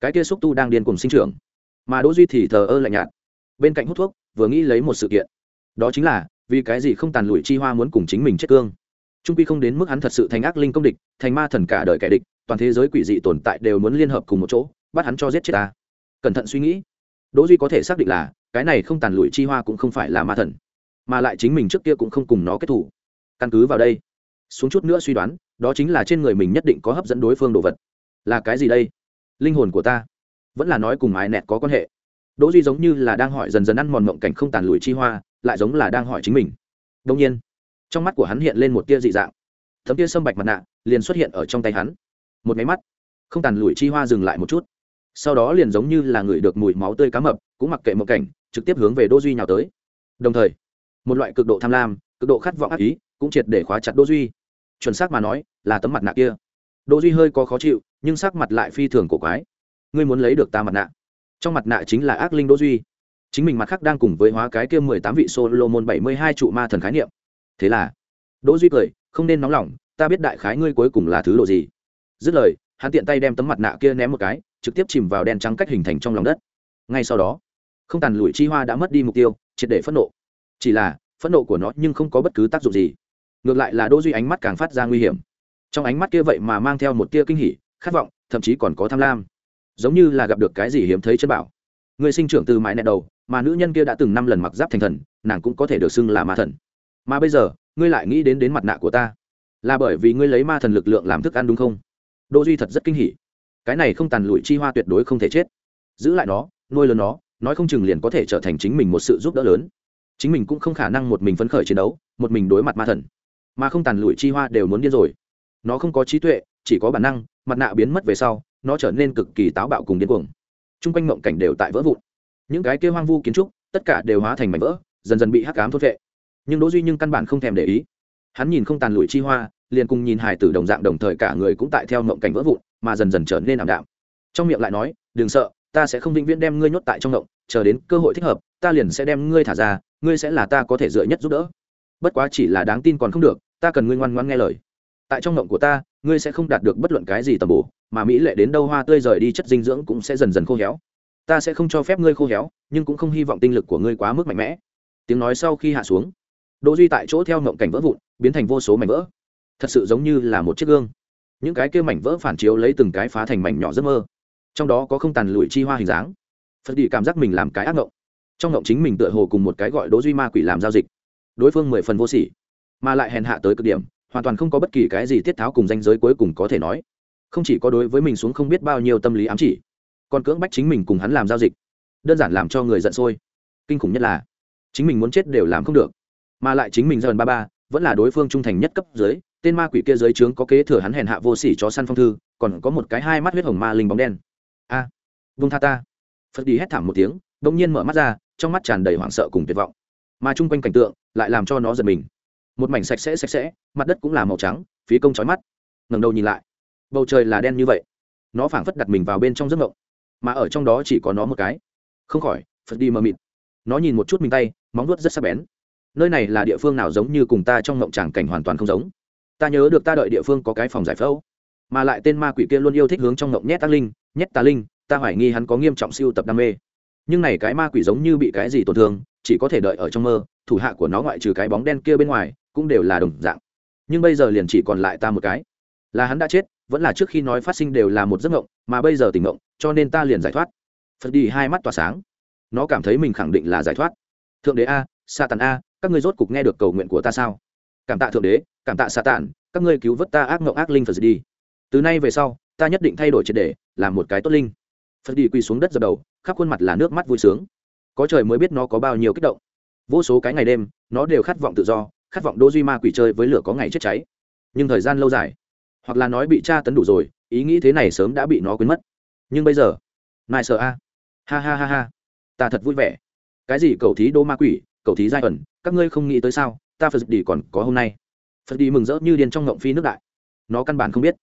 Cái kia xúc tu đang điên cùng sinh trưởng. Mà đỗ duy thì thờ ơ lạnh nhạt. Bên cạnh hút thuốc vừa nghĩ lấy một sự kiện. Đó chính là vì cái gì không tàn lụi chi hoa muốn cùng chính mình chết cương? Trung quy không đến mức hắn thật sự thành ác linh công địch thành ma thần cả đời kẻ địch toàn thế giới quỷ dị tồn tại đều muốn liên hợp cùng một chỗ bắt hắn cho giết chết ta. Cẩn thận suy nghĩ. Đỗ duy có thể xác định là cái này không tàn lụi chi hoa cũng không phải là ma thần mà lại chính mình trước kia cũng không cùng nó kết thủ. Căn cứ vào đây, xuống chút nữa suy đoán, đó chính là trên người mình nhất định có hấp dẫn đối phương đồ vật. Là cái gì đây? Linh hồn của ta. Vẫn là nói cùng ái nẹt có quan hệ. Đỗ duy giống như là đang hỏi dần dần ăn mòn mộng cảnh không tàn lùi chi hoa, lại giống là đang hỏi chính mình. Đông nhiên, trong mắt của hắn hiện lên một tia dị dạng. Thấm tia sâm bạch mặt nạ liền xuất hiện ở trong tay hắn. Một máy mắt, không tàn lùi chi hoa dừng lại một chút. Sau đó liền giống như là người được mùi máu tươi cá mập, cũng mặc kệ mộng cảnh, trực tiếp hướng về đỗ duy nhào tới. Đồng thời một loại cực độ tham lam, cực độ khát vọng ác ý, cũng triệt để khóa chặt đỗ duy. Chuẩn xác mà nói, là tấm mặt nạ kia. Đỗ duy hơi có khó chịu, nhưng sắc mặt lại phi thường cổ quái. Ngươi muốn lấy được ta mặt nạ? Trong mặt nạ chính là ác linh đỗ duy. Chính mình mặt khác đang cùng với hóa cái kia mười tám vị solomon bảy mươi hai trụ ma thần khái niệm. Thế là, đỗ duy cười, không nên nóng lòng, ta biết đại khái ngươi cuối cùng là thứ độ gì. Dứt lời, hắn tiện tay đem tấm mặt nạ kia ném một cái, trực tiếp chìm vào đen trắng cách hình thành trong lòng đất. Ngay sau đó, không tàn lụi chi hoa đã mất đi mục tiêu, triệt để phẫn nộ chỉ là, phẫn nộ của nó nhưng không có bất cứ tác dụng gì. Ngược lại là đỗ duy ánh mắt càng phát ra nguy hiểm. Trong ánh mắt kia vậy mà mang theo một tia kinh hỉ, khát vọng, thậm chí còn có tham lam. Giống như là gặp được cái gì hiếm thấy chân bảo. Người sinh trưởng từ mãi nẹt đầu, mà nữ nhân kia đã từng năm lần mặc giáp thành thần, nàng cũng có thể được xưng là ma thần. Mà bây giờ, ngươi lại nghĩ đến đến mặt nạ của ta. Là bởi vì ngươi lấy ma thần lực lượng làm thức ăn đúng không? Đỗ duy thật rất kinh hỉ. Cái này không tàn lụi chi hoa tuyệt đối không thể chết. Giữ lại nó, nuôi lớn nó, nói không chừng liền có thể trở thành chính mình một sự giúp đỡ lớn chính mình cũng không khả năng một mình phấn khởi chiến đấu, một mình đối mặt ma thần. Mà không tàn lụi chi hoa đều muốn điên rồi. Nó không có trí tuệ, chỉ có bản năng, mặt nạ biến mất về sau, nó trở nên cực kỳ táo bạo cùng điên cuồng. T r u n g quanh mộng cảnh đều tại vỡ vụn. Những cái kia hoang vu kiến trúc, tất cả đều hóa thành mảnh vỡ, dần dần bị hắc cám thốt vệ nhưng đỗ duy nhưng căn bản không thèm để ý. Hắn nhìn không tàn lụi chi hoa, liền cùng nhìn hải tử đồng dạng đồng thời cả người cũng tại theo mộng cảnh vỡ vụn, mà dần dần trở nên ảm đạm. Trong miệng lại nói, đừng sợ, ta sẽ không vĩnh viễn đem ngươi nhốt tại trong mộng chờ đến cơ hội thích hợp, ta liền sẽ đem ngươi thả ra ngươi sẽ là ta có thể dựa nhất giúp đỡ. Bất quá chỉ là đáng tin còn không được, ta cần ngươi ngoan ngoan nghe lời. Tại trong mộng của ta, ngươi sẽ không đạt được bất luận cái gì tầm bổ, mà mỹ lệ đến đâu hoa tươi rời đi chất dinh dưỡng cũng sẽ dần dần khô héo. Ta sẽ không cho phép ngươi khô héo, nhưng cũng không hy vọng tinh lực của ngươi quá mức mạnh mẽ. Tiếng nói sau khi hạ xuống, đỗ duy tại chỗ theo mộng cảnh vỡ vụn, biến thành vô số mảnh vỡ. Thật sự giống như là một chiếc gương. Những cái kia mảnh vỡ phản chiếu lấy từng cái phá thành mảnh nhỏ giấc mơ. Trong đó có không tàn lụi chi hoa hình dáng. Phật đi cảm giác mình làm cái ác mộng trong ngộng chính mình tựa hồ cùng một cái gọi đố duy ma quỷ làm giao dịch. Đối phương mười phần vô sỉ mà lại hèn hạ tới cực điểm hoàn toàn không có bất kỳ cái gì tiết tháo cùng danh giới cuối cùng có thể nói. Không chỉ có đối với mình xuống không biết bao nhiêu tâm lý ám chỉ còn cưỡng bách chính mình cùng hắn làm giao dịch. Đơn giản làm cho người giận sôi. Kinh khủng nhất là chính mình muốn chết đều làm không được. Mà lại chính mình dần ba ba vẫn là đối phương trung thành nhất cấp dưới tên ma quỷ kia dưới trướng có kế thừa hắn hèn hạ vô sỉ chó săn phong thư còn có một cái hai mắt huyết hồng ma linh bóng đen. A à, vung tha ta. Phật đi hét thảm một tiếng đ ỗ n g nhiên mở mắt ra trong mắt tràn đầy hoảng sợ cùng tuyệt vọng. Mà chung quanh cảnh tượng lại làm cho nó giật mình. Một mảnh sạch sẽ sạch sẽ, mặt đất cũng là màu trắng phí công trói mắt. Ngẩng đầu nhìn lại, bầu trời là đen như vậy. Nó phảng phất đặt mình vào bên trong giấc mộng, mà ở trong đó chỉ có nó một cái. Không khỏi, phật đi mờ mịt. Nó nhìn một chút mình tay, móng nuốt rất sắc bén. Nơi này là địa phương nào giống như cùng ta trong mộng tràng cảnh hoàn toàn không giống. Ta nhớ được ta đợi địa phương có cái phòng giải phẫu, mà lại tên ma quỷ kia luôn yêu thích hướng trong mộng nhét tác linh, nhét tà linh, ta hoài nghi hắn có nghiêm trọng siêu tập đam mê nhưng này cái ma quỷ giống như bị cái gì tổn thương, chỉ có thể đợi ở trong mơ, thủ hạ của nó ngoại trừ cái bóng đen kia bên ngoài, cũng đều là đồng dạng. Nhưng bây giờ liền chỉ còn lại ta một cái. Là hắn đã chết, vẫn là trước khi nói phát sinh đều là một giấc ngộng mà bây giờ tỉnh ngộng cho nên ta liền giải thoát. Phật đi, hai mắt tỏa sáng. Nó cảm thấy mình khẳng định là giải thoát. Thượng đế a sa tàn a, các ngươi rốt cục nghe được cầu nguyện của ta sao? Cảm tạ thượng đế, cảm tạ sa tàn các ngươi cứu vớt ta ác ngộng ác linh phật đi. Từ nay về sau, ta nhất định thay đổi triệt để, làm một cái tốt linh phật đi quỳ xuống đất dập đầu, khắp khuôn mặt là nước mắt vui sướng. Có trời mới biết nó có bao nhiêu kích động. Vô số cái ngày đêm, nó đều khát vọng tự do, khát vọng đỗ duy ma quỷ chơi với lửa có ngày chết cháy. Nhưng thời gian lâu dài, hoặc là nói bị tra tấn đủ rồi, ý nghĩ thế này sớm đã bị nó quên mất. Nhưng bây giờ, nai sợ a. Ha ha ha ha. Ta thật vui vẻ. Cái gì cầu thí đô ma quỷ, cầu thí giai ẩn, các ngươi không nghĩ tới sao, ta phật đi còn có hôm nay. Phật đi mừng rỡ như điên trong ngộng phi nước đại. Nó căn bản không biết.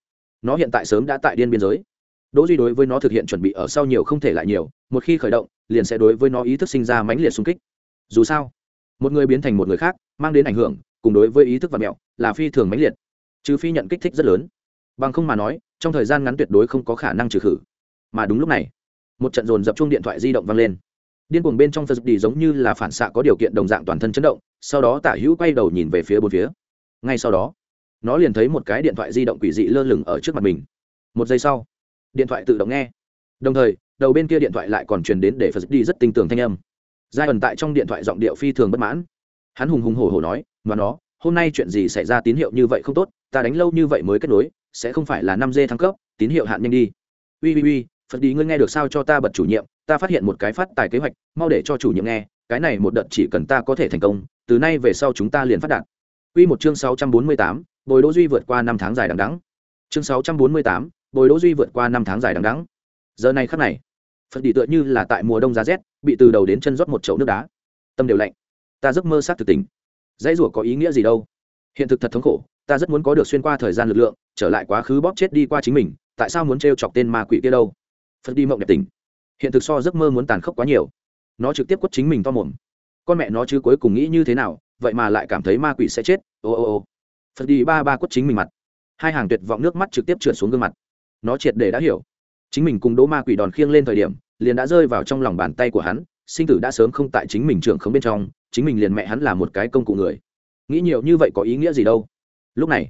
Nó hiện tại sớm đã tại điên biên giới đỗ duy đối với nó thực hiện chuẩn bị ở sau nhiều không thể lại nhiều, một khi khởi động, liền sẽ đối với nó ý thức sinh ra mãnh liệt xung kích. Dù sao, một người biến thành một người khác, mang đến ảnh hưởng, cùng đối với ý thức và mẹo, là phi thường mãnh liệt, trừ phi nhận kích thích rất lớn. Bằng không mà nói, trong thời gian ngắn tuyệt đối không có khả năng trừ khử. Mà đúng lúc này, một trận dồn dập chuông điện thoại di động vang lên. Điên cuồng bên trong phật đi giống như là phản xạ có điều kiện đồng dạng toàn thân chấn động, sau đó tả hữu quay đầu nhìn về phía bốn phía. Ngay sau đó, nó liền thấy một cái điện thoại di động quỷ dị lơ lửng ở trước mặt mình. Một giây sau điện thoại tự động nghe. Đồng thời đầu bên kia điện thoại lại còn truyền đến để phật đi rất tinh tường thanh âm. Giai ẩn tại trong điện thoại giọng điệu phi thường bất mãn. Hắn hùng hùng hổ hổ nói mà nó hôm nay chuyện gì xảy ra tín hiệu như vậy không tốt ta đánh lâu như vậy mới kết nối sẽ không phải là năm d thăng cấp tín hiệu hạn nhanh đi. Ui ui ui phật đi ngươi nghe được sao cho ta bật chủ nhiệm ta phát hiện một cái phát tài kế hoạch mau để cho chủ nhiệm nghe cái này một đợt chỉ cần ta có thể thành công từ nay về sau chúng ta liền phát đạt. Quy một chương 648, Bồi Đỗ Duy vượt qua năm tháng dài đằng đẵng. Chương 648, Bồi Đỗ Duy vượt qua năm tháng dài đằng đẵng. Giờ này khắc này, Phật đi tựa như là tại mùa đông giá rét, bị từ đầu đến chân rót một chậu nước đá. Tâm đều lạnh. Ta giấc mơ sát thực tình. Dãy rủa có ý nghĩa gì đâu? Hiện thực thật thống khổ, ta rất muốn có được xuyên qua thời gian lực lượng, trở lại quá khứ bóp chết đi qua chính mình, tại sao muốn trêu chọc tên ma quỷ kia đâu? Phật đi mộng đẹp tình. Hiện thực so giấc mơ muốn tàn khốc quá nhiều. Nó trực tiếp quất chính mình to mồm. Con mẹ nó chứ cuối cùng nghĩ như thế nào, vậy mà lại cảm thấy ma quỷ sẽ chết ô ô ô phật đi ba ba quất chính mình mặt hai hàng tuyệt vọng nước mắt trực tiếp trượt xuống gương mặt nó triệt để đã hiểu. Chính mình cùng đỗ ma quỷ đòn khiêng lên thời điểm, liền đã rơi vào trong lòng bàn tay của hắn, sinh tử đã sớm không tại chính mình trưởng không bên trong, chính mình liền mẹ hắn là một cái công cụ người. Nghĩ nhiều như vậy có ý nghĩa gì đâu? Lúc này,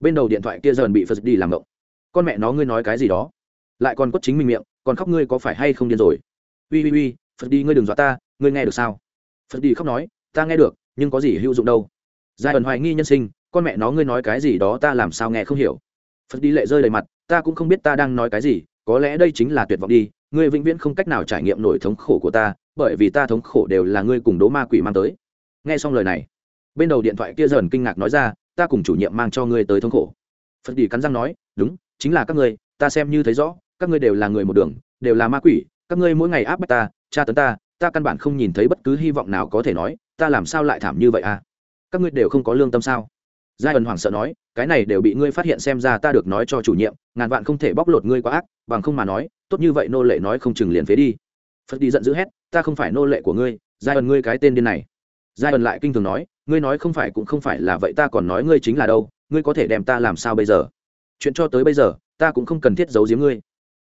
bên đầu điện thoại kia dần bị phật đi làm ngộng. Con mẹ nó ngươi nói cái gì đó? Lại còn quất chính mình miệng, còn khóc ngươi có phải hay không điên rồi? Ui ui ui phật đi ngươi đừng dọa ta, ngươi nghe được sao? Phật đi khóc nói, ta nghe được, nhưng có gì hữu dụng đâu? Giai ẩn hoài nghi nhân sinh, con mẹ nó ngươi nói cái gì đó ta làm sao nghe không hiểu. Phật đi lệ rơi đầy mặt ta cũng không biết ta đang nói cái gì, có lẽ đây chính là tuyệt vọng đi, ngươi vĩnh viễn không cách nào trải nghiệm nổi thống khổ của ta, bởi vì ta thống khổ đều là ngươi cùng đố ma quỷ mang tới. Nghe xong lời này, bên đầu điện thoại kia dần kinh ngạc nói ra, ta cùng chủ nhiệm mang cho ngươi tới thống khổ. Phật đi cắn răng nói, đúng, chính là các ngươi, ta xem như thấy rõ, các ngươi đều là người một đường, đều là ma quỷ, các ngươi mỗi ngày áp bách ta, tra tấn ta ta căn bản không nhìn thấy bất cứ hy vọng nào có thể nói, ta làm sao lại thảm như vậy à? Các ngươi đều không có lương tâm sao? Giai ẩn hoảng sợ nói, cái này đều bị ngươi phát hiện xem ra ta được nói cho chủ nhiệm, ngàn vạn không thể bóc lột ngươi quá ác, bằng không mà nói, tốt như vậy nô lệ nói không chừng liền phế đi. Phật đi giận dữ hét, ta không phải nô lệ của ngươi, giai ẩn ngươi cái tên điên này. Giai ẩn lại kinh thường nói, ngươi nói không phải cũng không phải là vậy ta còn nói ngươi chính là đâu, ngươi có thể đem ta làm sao bây giờ? Chuyện cho tới bây giờ, ta cũng không cần thiết giấu giếm ngươi.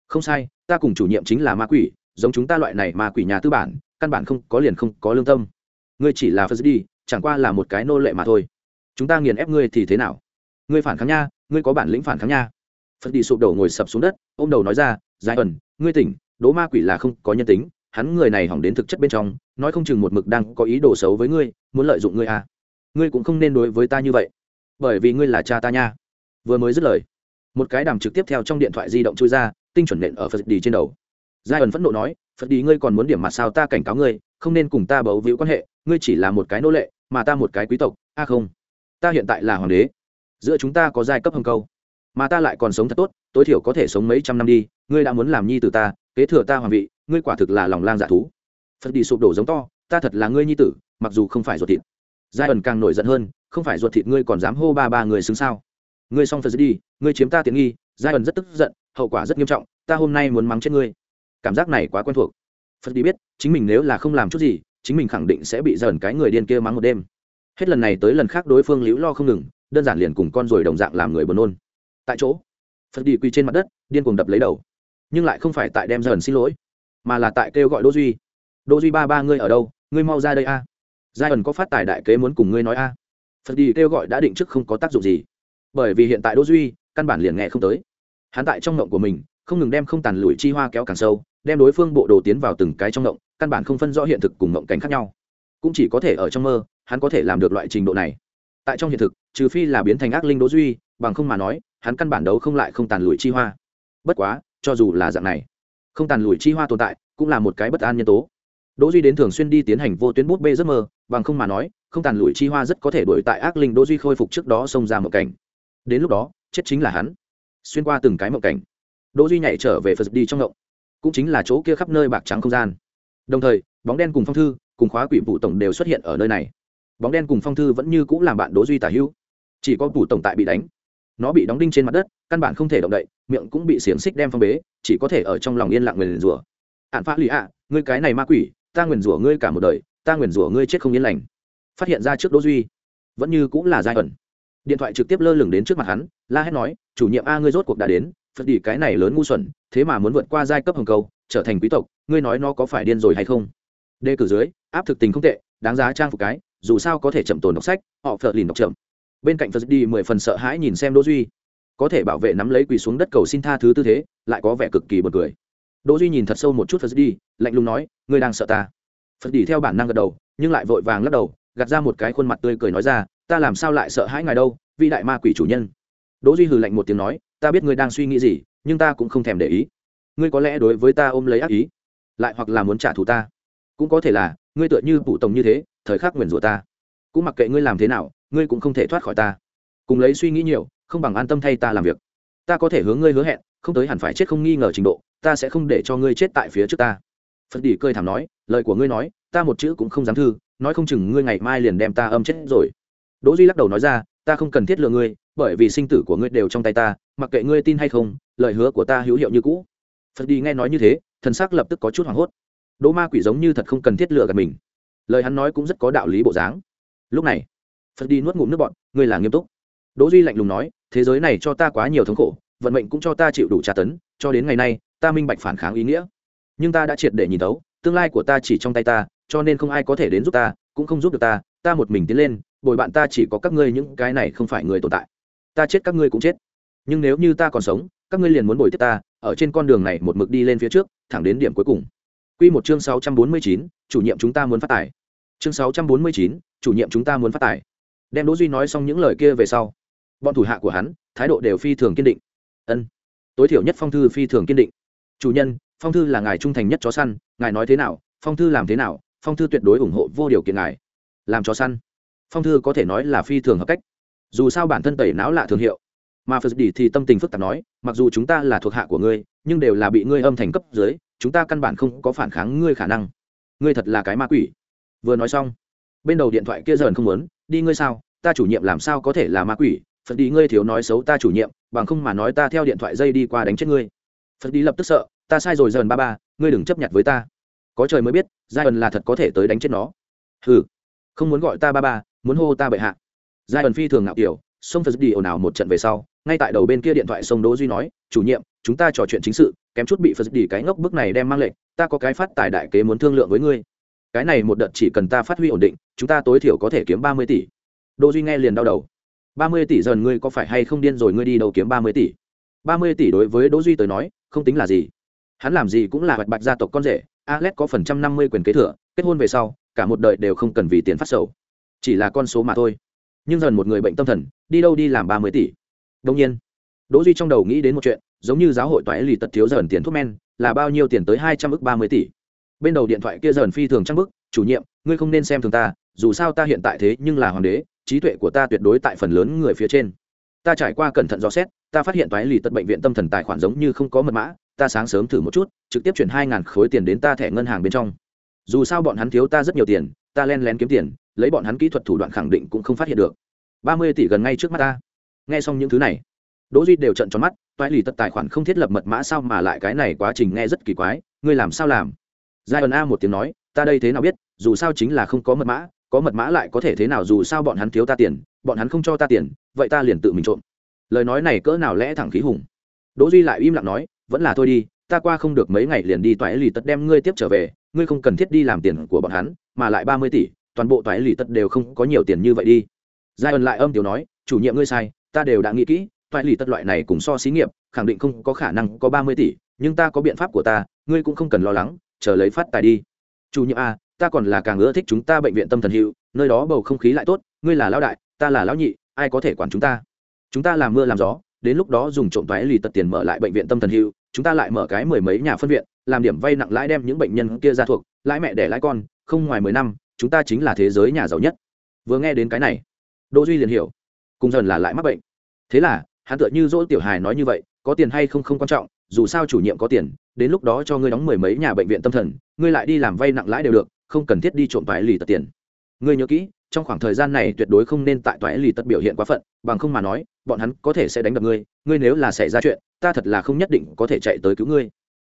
Không sai, ta cùng chủ nhiệm chính là ma quỷ, giống chúng ta loại này ma quỷ nhà tư bản, căn bản không có liền không có lương tâm. Ngươi chỉ là phật đi, chẳng qua là một cái nô lệ mà thôi chúng ta nghiền ép ngươi thì thế nào? Ngươi phản kháng nha, ngươi có bản lĩnh phản kháng nha. Phật đi sụp đổ ngồi sập xuống đất, ôm đầu nói ra dài ẩn, ngươi tỉnh, đố ma quỷ là không có nhân tính, hắn người này hỏng đến thực chất bên trong, nói không chừng một mực đang có ý đồ xấu với ngươi, muốn lợi dụng ngươi à. ngươi cũng không nên đối với ta như vậy, bởi vì ngươi là cha ta nha. Vừa mới dứt lời, một cái đàm trực tiếp theo trong điện thoại di động trôi ra, tinh chuẩn nện ở phật đi trên đầu. Giai ẩn phẫn nộ nói, phật đi, ngươi còn muốn điểm mặt sao ta cảnh cáo ngươi, không nên cùng ta bấu víu quan hệ, ngươi chỉ là một cái nô lệ, mà ta một cái quý tộc, a không ta hiện tại là hoàng đế. Giữa chúng ta có giai cấp hồng câu, mà ta lại còn sống thật tốt, tối thiểu có thể sống mấy trăm năm đi, ngươi đã muốn làm nhi tử ta, kế thừa ta hoàng vị, ngươi quả thực là lòng lang dạ thú. Phật đi sụp đổ giống to, ta thật là ngươi nhi tử, mặc dù không phải ruột thịt. Giai ẩn càng nổi giận hơn, không phải ruột thịt ngươi còn dám hô ba ba người xứng sao? Ngươi xong phật đi, ngươi chiếm ta tiện nghi, giai ẩn rất tức giận, hậu quả rất nghiêm trọng, ta hôm nay muốn mắng chết ngươi. Cảm giác này quá quen thuộc. Phật đi biết, chính mình nếu là không làm chút gì, chính mình khẳng định sẽ bị dần cái người điên kia mắng một đêm hết lần này tới lần khác đối phương liễu lo không ngừng, đơn giản liền cùng con ruồi đồng dạng làm người buồn nôn. Tại chỗ, phật đi quỳ trên mặt đất, điên cuồng đập lấy đầu. Nhưng lại không phải tại đem dần xin lỗi, mà là tại kêu gọi đỗ duy. Đỗ duy ba ba ngươi ở đâu? Ngươi mau ra đây a. Giai ẩn có phát tài đại kế muốn cùng ngươi nói a. Phật đi kêu gọi đã định trước không có tác dụng gì. Bởi vì hiện tại đỗ duy căn bản liền nghe không tới. Hắn tại trong ngộng của mình, không ngừng đem không tàn lùi chi hoa kéo càng sâu, đem đối phương bộ đồ tiến vào từng cái trong ngộng, căn bản không phân rõ hiện thực cùng ngộng cảnh khác nhau. Cũng chỉ có thể ở trong mơ hắn có thể làm được loại trình độ này. Tại trong hiện thực, trừ phi là biến thành ác linh đỗ duy, bằng không mà nói, hắn căn bản đấu không lại không tàn lùi chi hoa. Bất quá, cho dù là dạng này, không tàn lùi chi hoa tồn tại cũng là một cái bất an nhân tố. Đỗ duy đến thường xuyên đi tiến hành vô tuyến bút bê giấc mơ, bằng không mà nói, không tàn lùi chi hoa rất có thể đuổi tại ác linh đỗ duy khôi phục trước đó xông ra một cảnh. Đến lúc đó, chết chính là hắn. Xuyên qua từng cái mộng cảnh, đỗ duy nhảy trở về phật đi trong ngộng. Cũng chính là chỗ kia khắp nơi bạc trắng không gian. Đồng thời, bóng đen cùng phong thư, cùng khóa quỷ vụ tổng đều xuất hiện ở nơi này bóng đen cùng phong thư vẫn như cũng làm bạn đỗ duy tả hữu. Chỉ có vụ tổng tại bị đánh. Nó bị đóng đinh trên mặt đất, căn bản không thể động đậy, miệng cũng bị xiềng xích đem phong bế, chỉ có thể ở trong lòng yên lặng nguyền rủa. Hạn phá lì ạ, ngươi cái này ma quỷ, ta nguyền rủa ngươi cả một đời, ta nguyền rủa ngươi chết không yên lành. Phát hiện ra trước đỗ duy, vẫn như cũng là giai ẩn. Điện thoại trực tiếp lơ lửng đến trước mặt hắn, la hét nói, chủ nhiệm a, ngươi rốt cuộc đã đến, phật đi cái này lớn ngu xuẩn, thế mà muốn vượt qua giai cấp hồng cầu, trở thành quý tộc, ngươi nói nó có phải điên rồi hay không? Đề cử dưới, áp thực tình không tệ, đáng giá trang phục cái dù sao có thể chậm tồn đọc sách, họ phật lìn đọc chậm. Bên cạnh phật đi mười phần sợ hãi nhìn xem đỗ duy. Có thể bảo vệ nắm lấy quỳ xuống đất cầu xin tha thứ tư thế, lại có vẻ cực kỳ buồn cười. Đỗ duy nhìn thật sâu một chút phật đi lạnh lùng nói, ngươi đang sợ ta? Phật đi theo bản năng gật đầu, nhưng lại vội vàng lắc đầu, gạt ra một cái khuôn mặt tươi cười nói ra, ta làm sao lại sợ hãi ngài đâu, vị đại ma quỷ chủ nhân. Đỗ duy hừ lạnh một tiếng nói, ta biết ngươi đang suy nghĩ gì, nhưng ta cũng không thèm để ý. Ngươi có lẽ đối với ta ôm lấy ác ý, lại hoặc là muốn trả thù ta. Cũng có thể là ngươi tựa như phụ tổng như thế, thời khắc nguyền rủa ta. Cũng mặc kệ ngươi làm thế nào, ngươi cũng không thể thoát khỏi ta. Cùng lấy suy nghĩ nhiều, không bằng an tâm thay ta làm việc. Ta có thể hướng ngươi hứa hẹn, không tới hẳn phải chết không nghi ngờ trình độ, ta sẽ không để cho ngươi chết tại phía trước ta. Phật đỉ cười thảm nói, lời của ngươi nói, ta một chữ cũng không dám thư, nói không chừng ngươi ngày mai liền đem ta âm chết rồi. Đỗ duy lắc đầu nói ra, ta không cần thiết lừa ngươi, bởi vì sinh tử của ngươi đều trong tay ta, mặc kệ ngươi tin hay không, lời hứa của ta hữu hiệu như cũ. Phật đi nghe nói như thế, thần sắc lập tức có chút hoảng hốt đỗ ma quỷ giống như thật không cần thiết lừa gạt mình. Lời hắn nói cũng rất có đạo lý bộ dáng. Lúc này, phật đi nuốt ngụm nước bọn ngươi là nghiêm túc. Đỗ duy lạnh lùng nói, thế giới này cho ta quá nhiều thống khổ, vận mệnh cũng cho ta chịu đủ tra tấn, cho đến ngày nay, ta minh bạch phản kháng ý nghĩa. Nhưng ta đã triệt để nhìn thấu, tương lai của ta chỉ trong tay ta, cho nên không ai có thể đến giúp ta, cũng không giúp được ta ta một mình tiến lên, bồi bạn ta chỉ có các ngươi những cái này không phải người tồn tại. Ta chết các ngươi cũng chết. Nhưng nếu như ta còn sống, các ngươi liền muốn bồi tiếp ta, ở trên con đường này một mực đi lên phía trước, thẳng đến điểm cuối cùng. Quy một chương 649, chủ nhiệm chúng ta muốn phát tài. Chương 649, chủ nhiệm chúng ta muốn phát tài. Đem Đỗ Duy nói xong những lời kia về sau, bọn thủ hạ của hắn, thái độ đều phi thường kiên định. Ân, tối thiểu nhất Phong thư phi thường kiên định. Chủ nhân, Phong thư là ngài trung thành nhất chó săn, ngài nói thế nào, Phong thư làm thế nào, Phong thư tuyệt đối ủng hộ vô điều kiện ngài. Làm chó săn. Phong thư có thể nói là phi thường hợp cách. Dù sao bản thân tẩy não lạ thường hiệu, mà phật Đỉ thì tâm tình phức tạp nói mặc dù chúng ta là thuộc hạ của ngươi nhưng đều là bị ngươi âm thành cấp dưới, chúng ta căn bản không có phản kháng ngươi khả năng. Ngươi thật là cái ma quỷ. Vừa nói xong, bên đầu điện thoại kia dần không muốn, đi ngươi sao? Ta chủ nhiệm làm sao có thể là ma quỷ? Phật đi ngươi thiếu nói xấu ta chủ nhiệm, bằng không mà nói ta theo điện thoại dây đi qua đánh chết ngươi. Phật đi lập tức sợ, ta sai rồi dần ba ba, ngươi đừng chấp nhận với ta. Có trời mới biết giai ẩn là thật có thể tới đánh chết nó. Ừ không muốn gọi ta ba ba, muốn hô ta bệ hạ. Giai ẩn phi thường ngạo kiểu sông phật đi ồn ào một trận về sau, ngay tại đầu bên kia điện thoại sông đỗ duy nói, chủ nhiệm, chúng ta trò chuyện chính sự, kém chút bị phật đi cái ngốc bức này đem mang lệnh, ta có cái phát tài đại kế muốn thương lượng với ngươi. Cái này một đợt chỉ cần ta phát huy ổn định, chúng ta tối thiểu có thể kiếm ba mươi tỷ. Đỗ duy nghe liền đau đầu. Ba mươi tỷ dần ngươi có phải hay không điên rồi, ngươi đi đâu kiếm ba mươi tỷ? Ba mươi tỷ đối với đỗ duy tới nói, không tính là gì. Hắn làm gì cũng là bạch bạch gia tộc con rể alex có phần trăm năm mươi quyền kế thừa, kết hôn về sau, cả một đời đều không cần vì tiền phát sầu. Chỉ là con số mà thôi nhưng dần một người bệnh tâm thần, đi đâu đi làm ba mươi tỷ. Đông nhiên, đỗ duy trong đầu nghĩ đến một chuyện, giống như giáo hội Toái lì tật thiếu dần tiền thuốc men, là bao nhiêu tiền tới hai trăm ức ba mươi tỷ. Bên đầu điện thoại kia dần phi thường trang bức, chủ nhiệm, ngươi không nên xem thường ta, dù sao ta hiện tại thế nhưng là hoàng đế, trí tuệ của ta tuyệt đối tại phần lớn người phía trên. Ta trải qua cẩn thận dò xét, ta phát hiện toái lì tật bệnh viện tâm thần tài khoản giống như không có mật mã, ta sáng sớm thử một chút, trực tiếp chuyển hai ngàn khối tiền đến ta thẻ ngân hàng bên trong. Dù sao bọn hắn thiếu ta rất nhiều tiền, ta len lén kiếm tiền lấy bọn hắn kỹ thuật thủ đoạn khẳng định cũng không phát hiện được. Ba mươi tỷ gần ngay trước mắt ta. Nghe xong những thứ này, đỗ duy đều trận tròn mắt toại lì tật tài khoản không thiết lập mật mã sao mà lại cái này quá trình nghe rất kỳ quái, ngươi làm sao làm? Giai ẩn a một tiếng nói, ta đây thế nào biết, dù sao chính là không có mật mã, có mật mã lại có thể thế nào dù sao bọn hắn thiếu ta tiền, bọn hắn không cho ta tiền, vậy ta liền tự mình trộm. Lời nói này cỡ nào lẽ thẳng khí hùng? Đỗ duy lại im lặng nói, vẫn là thôi đi, ta qua không được mấy ngày liền đi toại lì tật đem ngươi tiếp trở về, ngươi không cần thiết đi làm tiền của bọn hắn, mà lại ba mươi tỷ toàn bộ toái lì tật đều không có nhiều tiền như vậy đi. Giai ẩn lại âm tiểu nói, chủ nhiệm ngươi sai, ta đều đã nghĩ kỹ toại lì tất loại này cùng so xí nghiệp, khẳng định không có khả năng có ba mươi tỷ, nhưng ta có biện pháp của ta, ngươi cũng không cần lo lắng, chờ lấy phát tài đi. Chủ nhiệm a ta còn là càng ưa thích chúng ta bệnh viện tâm thần hiệu nơi đó bầu không khí lại tốt, ngươi là lão đại, ta là lão nhị, ai có thể quản chúng ta? Chúng ta làm mưa làm gió, đến lúc đó dùng trộm toái lì tật tiền mở lại bệnh viện tâm thần hiệu chúng ta lại mở cái mười mấy nhà phân viện, làm điểm vay nặng lãi đem những bệnh nhân kia ra thuộc, lãi mẹ để lãi con, không ngoài mười năm chúng ta chính là thế giới nhà giàu nhất. Vừa nghe đến cái này, đỗ duy liền hiểu, cùng dần là lại mắc bệnh. Thế là, hắn tựa như dỗ tiểu hài nói như vậy, có tiền hay không không quan trọng, dù sao chủ nhiệm có tiền, đến lúc đó cho ngươi đóng mười mấy nhà bệnh viện tâm thần, ngươi lại đi làm vay nặng lãi đều được, không cần thiết đi trộm toại lì tật tiền. Ngươi nhớ kỹ, trong khoảng thời gian này tuyệt đối không nên tại toại lì tật biểu hiện quá phận, bằng không mà nói, bọn hắn có thể sẽ đánh đập ngươi ngươi nếu là xảy ra chuyện, ta thật là không nhất định có thể chạy tới cứu ngươi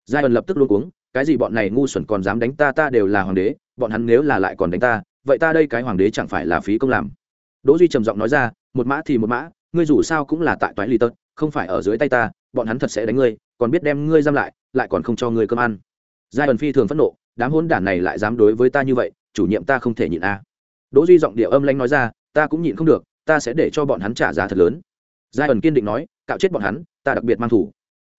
giai ẩn lập tức luôn cuống, cái gì bọn này ngu xuẩn còn dám đánh ta ta đều là hoàng đế, bọn hắn nếu là lại còn đánh ta, vậy ta đây cái hoàng đế chẳng phải là phí công làm? Đỗ duy trầm giọng nói ra, một mã thì một mã, ngươi dù sao cũng là tại toái lì tật không phải ở dưới tay ta, bọn hắn thật sẽ đánh ngươi, còn biết đem ngươi giam lại lại còn không cho ngươi cơm ăn. Giai ẩn phi thường phẫn nộ, đám hỗn đản này lại dám đối với ta như vậy, chủ nhiệm ta không thể nhịn a. Đỗ duy giọng điệu âm lãnh nói ra, ta cũng nhịn không được, ta sẽ để cho bọn hắn trả giá thật lớn. Giai ẩn kiên định nói, cạo chết bọn hắn, ta đặc biệt mang thủ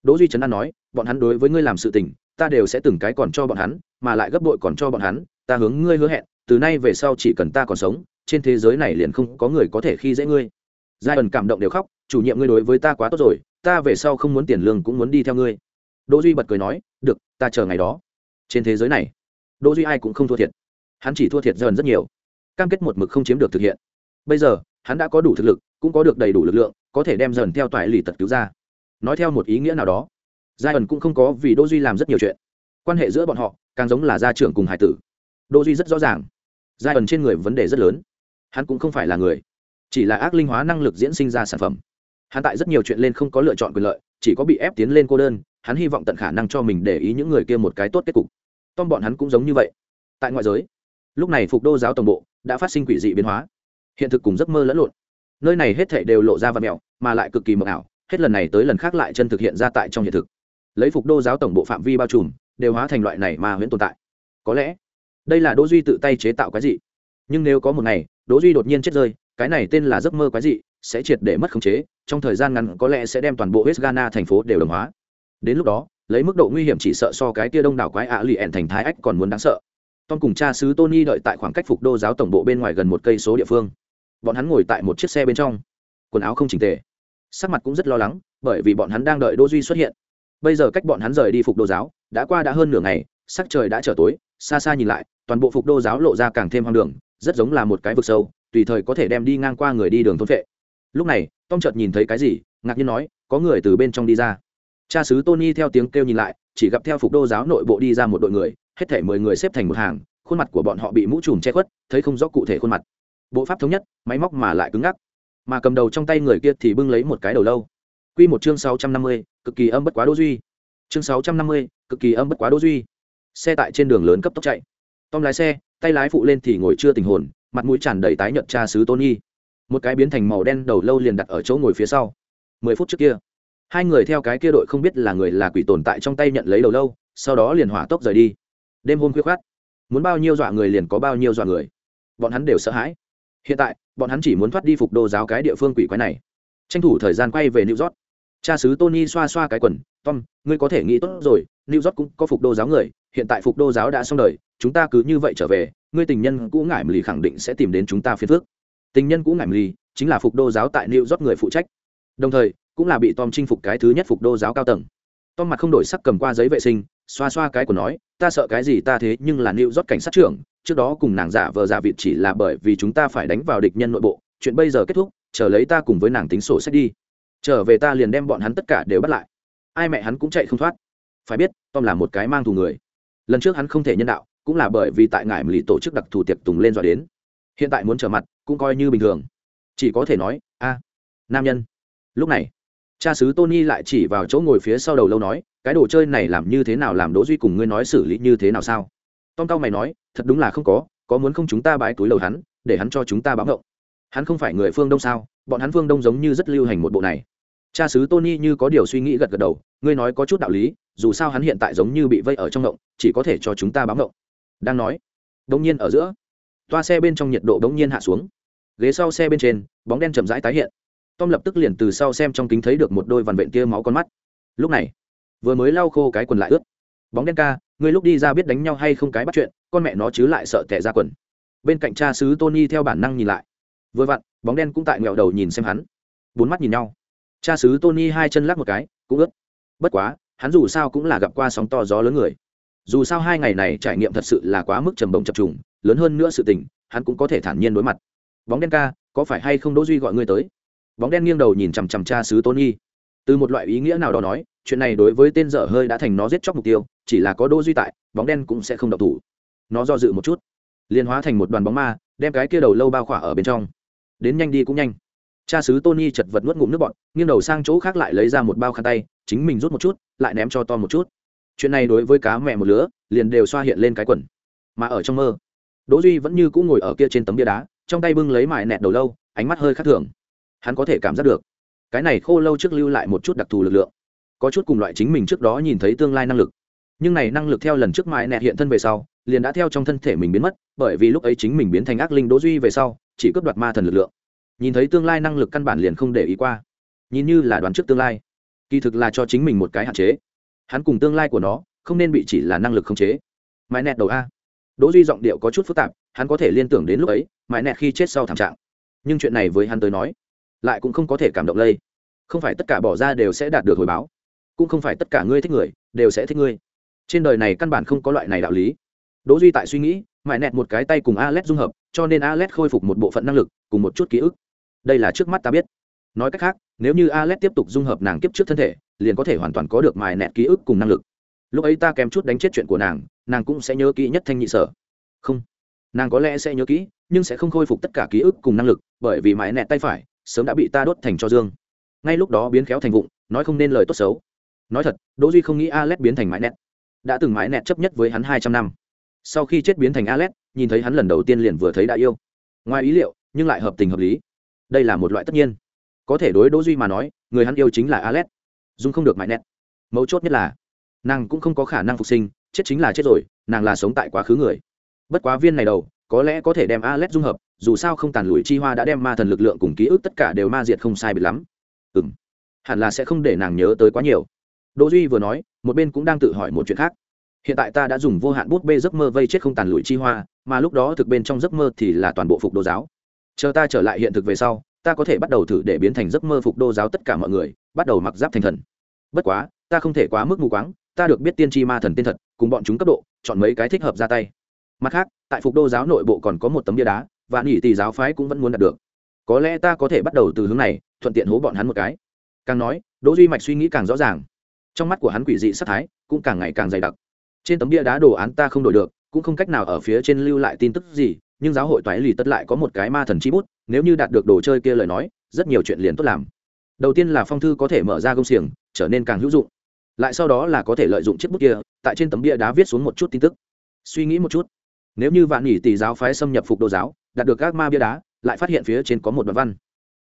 đỗ duy trấn an nói, bọn hắn đối với ngươi làm sự tình, ta đều sẽ từng cái còn cho bọn hắn, mà lại gấp bội còn cho bọn hắn, ta hướng ngươi hứa hẹn, từ nay về sau chỉ cần ta còn sống, trên thế giới này liền không có người có thể khi dễ ngươi. Giai ẩn cảm động đều khóc, chủ nhiệm ngươi đối với ta quá tốt rồi, ta về sau không muốn tiền lương cũng muốn đi theo ngươi. Đỗ duy bật cười nói, được, ta chờ ngày đó. Trên thế giới này, đỗ duy ai cũng không thua thiệt. Hắn chỉ thua thiệt dần rất nhiều. Cam kết một mực không chiếm được thực hiện. Bây giờ, hắn đã có đủ thực lực, cũng có được đầy đủ lực lượng, có thể đem dần theo toại lì tật cứu ra nói theo một ý nghĩa nào đó. Giai ẩn cũng không có vì đỗ duy làm rất nhiều chuyện. Quan hệ giữa bọn họ càng giống là gia trưởng cùng hải tử. Đỗ duy rất rõ ràng giai ẩn trên người vấn đề rất lớn. Hắn cũng không phải là người, chỉ là ác linh hóa năng lực diễn sinh ra sản phẩm. Hắn tại rất nhiều chuyện lên không có lựa chọn quyền lợi, chỉ có bị ép tiến lên cô đơn, hắn hy vọng tận khả năng cho mình để ý những người kia một cái tốt kết cục. Tom bọn hắn cũng giống như vậy. Tại ngoại giới, lúc này phục đô giáo tổng bộ đã phát sinh quỷ dị biến hóa, hiện thực cùng giấc mơ lẫn lộn. Nơi này hết thảy đều lộ ra và mẹo, mà lại cực kỳ mờ ảo hết lần này tới lần khác lại chân thực hiện ra tại trong hiện thực. Lấy phục đô giáo tổng bộ phạm vi bao trùm, đều hóa thành loại này mà huyễn tồn tại. Có lẽ, đây là đỗ duy tự tay chế tạo cái gì nhưng nếu có một ngày, đỗ duy đột nhiên chết rơi, cái này tên là giấc mơ quái dị, sẽ triệt để mất khống chế, trong thời gian ngắn có lẽ sẽ đem toàn bộ west ghana thành phố đều đồng hóa. Đến lúc đó, lấy mức độ nguy hiểm chỉ sợ so cái kia đông đảo quái ạ lì ẻn thành thái ách còn muốn đáng sợ. Tom cùng cha sứ tony đợi tại khoảng cách phục đô giáo tổng bộ bên ngoài gần một cây số địa phương. Bọn hắn ngồi tại một chiếc xe bên trong. Quần áo không chỉnh tề sắc mặt cũng rất lo lắng, bởi vì bọn hắn đang đợi đô duy xuất hiện. Bây giờ cách bọn hắn rời đi phục đô giáo, đã qua đã hơn nửa ngày, sắc trời đã trở tối, xa xa nhìn lại, toàn bộ phục đô giáo lộ ra càng thêm hoang đường, rất giống là một cái vực sâu, tùy thời có thể đem đi ngang qua người đi đường thôn vệ lúc này tom chợt nhìn thấy cái gì, ngạc nhiên nói, có người từ bên trong đi ra. Cha sứ tony theo tiếng kêu nhìn lại, chỉ gặp theo phục đô giáo nội bộ đi ra một đội người, hết thể mười người xếp thành một hàng, khuôn mặt của bọn họ bị mũ trùm che khuất, thấy không rõ cụ thể khuôn mặt. Bộ pháp thống nhất, máy móc mà lại cứng ngắc mà cầm đầu trong tay người kia thì bưng lấy một cái đầu lâu Quy một chương sáu trăm năm mươi, cực kỳ âm bất quá đô duy. Chương sáu trăm năm mươi, cực kỳ âm bất quá đô duy. Xe tại trên đường lớn cấp tốc chạy. Tom lái xe, tay lái phụ lên thì ngồi chưa tình hồn, mặt mũi tràn đầy tái nhợt cha sứ Tony. Một cái biến thành màu đen đầu lâu liền đặt ở chỗ ngồi phía sau. Mười phút trước kia, hai người theo cái kia đội không biết là người là quỷ tồn tại trong tay nhận lấy đầu lâu, sau đó liền hỏa tốc rời đi. Đêm hôm khuya khoắt, muốn bao nhiêu dọa người liền có bao nhiêu dọa người. Bọn hắn đều sợ hãi. Hiện tại, bọn hắn chỉ muốn thoát đi phục đô giáo cái địa phương quỷ quái này. Tranh thủ thời gian quay về New York. Cha sứ Tony xoa xoa cái quần, "Tom, ngươi có thể nghĩ tốt rồi, New York cũng có phục đô giáo người, hiện tại phục đô giáo đã xong đời, chúng ta cứ như vậy trở về, ngươi tình nhân cũ ngải lì khẳng định sẽ tìm đến chúng ta phiên phước tình nhân cũ ngải lì chính là phục đô giáo tại new york người phụ trách đồng thời cũng là bị tom chinh phục cái thứ nhất phục đô giáo cao tầng tom mặt không đổi sắc cầm qua giấy vệ sinh xoa xoa cái của nói ta sợ cái gì ta thế nhưng là new york cảnh sát trưởng trước đó cùng nàng giả vờ giả vịt chỉ là bởi vì chúng ta phải đánh vào địch nhân nội bộ, chuyện bây giờ kết thúc, chờ lấy ta cùng với nàng tính sổ sách đi. Trở về ta liền đem bọn hắn tất cả đều bắt lại. Ai mẹ hắn cũng chạy không thoát. Phải biết, tom là một cái mang thù người. Lần trước hắn không thể nhân đạo, cũng là bởi vì tại ngải lì tổ chức đặc thù tiệc tùng lên dọa đến. Hiện tại muốn trở mặt, cũng coi như bình thường. Chỉ có thể nói, a, nam nhân. Lúc này, cha sứ tony lại chỉ vào chỗ ngồi phía sau đầu lâu nói, cái đồ chơi này làm như thế nào, làm đỗ duy cùng ngươi nói xử lý như thế nào sao? Tom cao mày nói thật đúng là không có có muốn không chúng ta bãi túi lầu hắn, để hắn cho chúng ta báo ngộng hắn không phải người phương đông sao? Bọn hắn phương đông giống như rất lưu hành một bộ này. Cha sứ tony như có điều suy nghĩ gật gật đầu, ngươi nói có chút đạo lý, dù sao hắn hiện tại giống như bị vây ở trong ngộng, chỉ có thể cho chúng ta báo ngộng đang nói đông nhiên ở giữa, toa xe bên trong nhiệt độ bỗng nhiên hạ xuống. Ghế sau xe bên trên, bóng đen chậm rãi tái hiện. Tom lập tức liền từ sau xem trong kính thấy được một đôi vằn vện kia máu con mắt. Lúc này, vừa mới lau khô cái quần lại ướt. Bóng đen ca, ngươi lúc đi ra biết đánh nhau hay không cái bắt chuyện con mẹ nó chứ lại sợ tẻ ra quần. Bên cạnh cha xứ tony theo bản năng nhìn lại. Vừa vặn, bóng đen cũng tại ngẹo đầu nhìn xem hắn. Bốn mắt nhìn nhau. Cha xứ tony hai chân lắc một cái, cũng ướt. Bất quá, hắn dù sao cũng là gặp qua sóng to gió lớn người. Dù sao hai ngày này trải nghiệm thật sự là quá mức trầm bồng chập trùng, lớn hơn nữa sự tình, hắn cũng có thể thản nhiên đối mặt. Bóng đen ca, có phải hay không đỗ duy gọi ngươi tới? Bóng đen nghiêng đầu nhìn chằm chằm cha xứ tony. Từ một loại ý nghĩa nào đó nói, chuyện này đối với tên dở hơi đã thành nó giết chóc mục tiêu, chỉ là có đỗ duy tại, bóng đen cũng sẽ không độc thủ nó do dự một chút, liền hóa thành một đoàn bóng ma, đem cái kia đầu lâu bao khỏa ở bên trong. Đến nhanh đi cũng nhanh. Cha xứ tony chật vật nuốt ngụm nước bọt, nghiêng đầu sang chỗ khác lại lấy ra một bao khăn tay, chính mình rút một chút, lại ném cho to một chút. Chuyện này đối với cá mẹ một lứa, liền đều xoa hiện lên cái quần. Mà ở trong mơ, đỗ duy vẫn như cũ ngồi ở kia trên tấm bia đá, trong tay bưng lấy mại nẹt đầu lâu, ánh mắt hơi khác thường. Hắn có thể cảm giác được, cái này khô lâu trước lưu lại một chút đặc thù lực lượng. Có chút cùng loại chính mình trước đó nhìn thấy tương lai năng lực nhưng này năng lực theo lần trước mãi nẹt hiện thân về sau, liền đã theo trong thân thể mình biến mất, bởi vì lúc ấy chính mình biến thành ác linh đỗ duy về sau, chỉ cướp đoạt ma thần lực lượng. Nhìn thấy tương lai năng lực căn bản liền không để ý qua. Nhìn như là đoán trước tương lai. Kỳ thực là cho chính mình một cái hạn chế. Hắn cùng tương lai của nó, không nên bị chỉ là năng lực khống chế. Mãi nẹt đầu a. Đỗ duy giọng điệu có chút phức tạp, hắn có thể liên tưởng đến lúc ấy, mãi nẹt khi chết sau thảm trạng. Nhưng chuyện này với hắn tới nói, lại cũng không có thể cảm động lây. Không phải tất cả bỏ ra đều sẽ đạt được hồi báo. Cũng không phải tất cả ngươi thích người, đều sẽ thích ngươi trên đời này căn bản không có loại này đạo lý. Đỗ duy tại suy nghĩ mại nẹt một cái tay cùng Alex dung hợp, cho nên Alex khôi phục một bộ phận năng lực, cùng một chút ký ức. Đây là trước mắt ta biết. Nói cách khác, nếu như Alex tiếp tục dung hợp nàng kiếp trước thân thể, liền có thể hoàn toàn có được mài nẹt ký ức cùng năng lực. Lúc ấy ta kém chút đánh chết chuyện của nàng nàng cũng sẽ nhớ kỹ nhất thanh nhị sở. Không. Nàng có lẽ sẽ nhớ kỹ, nhưng sẽ không khôi phục tất cả ký ức cùng năng lực, bởi vì mại nẹt tay phải, sớm đã bị ta đốt thành cho dương. Ngay lúc đó biến khéo thành vụng, nói không nên lời tốt xấu. Nói thật, đỗ duy không nghĩ alex biến thành mại nẹt đã từng mãi nẹt chấp nhất với hắn hai trăm năm. Sau khi chết biến thành Alet, nhìn thấy hắn lần đầu tiên liền vừa thấy đã yêu. Ngoài ý liệu nhưng lại hợp tình hợp lý. Đây là một loại tất nhiên. Có thể đối đỗ duy mà nói người hắn yêu chính là Alet, dung không được mãi nẹt. Mấu chốt nhất là nàng cũng không có khả năng phục sinh chết chính là chết rồi nàng là sống tại quá khứ người. Bất quá viên này đầu có lẽ có thể đem Alet dung hợp, dù sao không tàn lùi chi hoa đã đem ma thần lực lượng cùng ký ức tất cả đều ma diệt không sai biệt lắm. Ừm, hẳn là sẽ không để nàng nhớ tới quá nhiều. Đỗ Duy vừa nói, một bên cũng đang tự hỏi một chuyện khác. Hiện tại ta đã dùng vô hạn bút bê giấc mơ vây chết không tàn lụi chi hoa, mà lúc đó thực bên trong giấc mơ thì là toàn bộ phục đô giáo. Chờ ta trở lại hiện thực về sau, ta có thể bắt đầu thử để biến thành giấc mơ phục đô giáo tất cả mọi người, bắt đầu mặc giáp thành thần. Bất quá ta không thể quá mức mù quáng ta được biết tiên tri ma thần tên thật cùng bọn chúng cấp độ chọn mấy cái thích hợp ra tay. Mặt khác tại phục đô giáo nội bộ còn có một tấm bia đá và nghỉ tỳ giáo phái cũng vẫn muốn đạt được. Có lẽ ta có thể bắt đầu từ hướng này thuận tiện hố bọn hắn một cái. Càng nói đỗ duy mạch suy nghĩ càng rõ ràng trong mắt của hắn quỷ dị sắc thái cũng càng ngày càng dày đặc. Trên tấm bia đá đồ án ta không đổi được, cũng không cách nào ở phía trên lưu lại tin tức gì, nhưng giáo hội toái lì tất lại có một cái ma thần chi bút, nếu như đạt được đồ chơi kia lời nói, rất nhiều chuyện liền tốt làm. Đầu tiên là phong thư có thể mở ra công xiềng, trở nên càng hữu dụng. Lại sau đó là có thể lợi dụng chiếc bút kia, tại trên tấm bia đá viết xuống một chút tin tức. Suy nghĩ một chút. Nếu như vạn nhỉ tỷ giáo phái xâm nhập phục đồ giáo, đạt được các ma bia đá, lại phát hiện phía trên có một đoạn văn.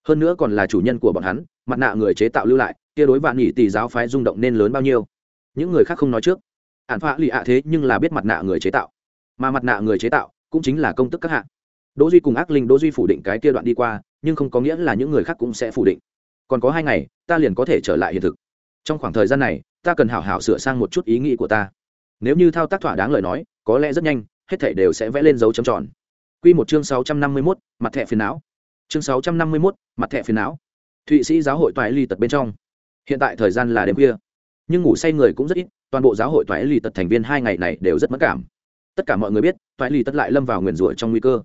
Hơn nữa còn là chủ nhân của bọn hắn, mặt nạ người chế tạo lưu lại kia đối vạn nhị tỷ giáo phái rung động nên lớn bao nhiêu? Những người khác không nói trước. Ạn phạ lì ạ thế nhưng là biết mặt nạ người chế tạo. Mà mặt nạ người chế tạo cũng chính là công tức các hạng đỗ duy cùng ác linh đỗ duy phủ định cái kia đoạn đi qua nhưng không có nghĩa là những người khác cũng sẽ phủ định. Còn có hai ngày ta liền có thể trở lại hiện thực. Trong khoảng thời gian này ta cần hảo hảo sửa sang một chút ý nghĩ của ta. Nếu như thao tác thỏa đáng lời nói có lẽ rất nhanh hết thảy đều sẽ vẽ lên dấu chấm tròn. Quy một chương 651, mặt thẻ phiền não. Chương 651, mặt thẻ phiền não. Thụy Sĩ giáo hội toại ly tật bên trong. Hiện tại thời gian là đêm khuya, nhưng ngủ say người cũng rất ít, toàn bộ giáo hội toại lì tật thành viên hai ngày này đều rất mất cảm. Tất cả mọi người biết, toại lì tật lại lâm vào nguyền rủa trong nguy cơ.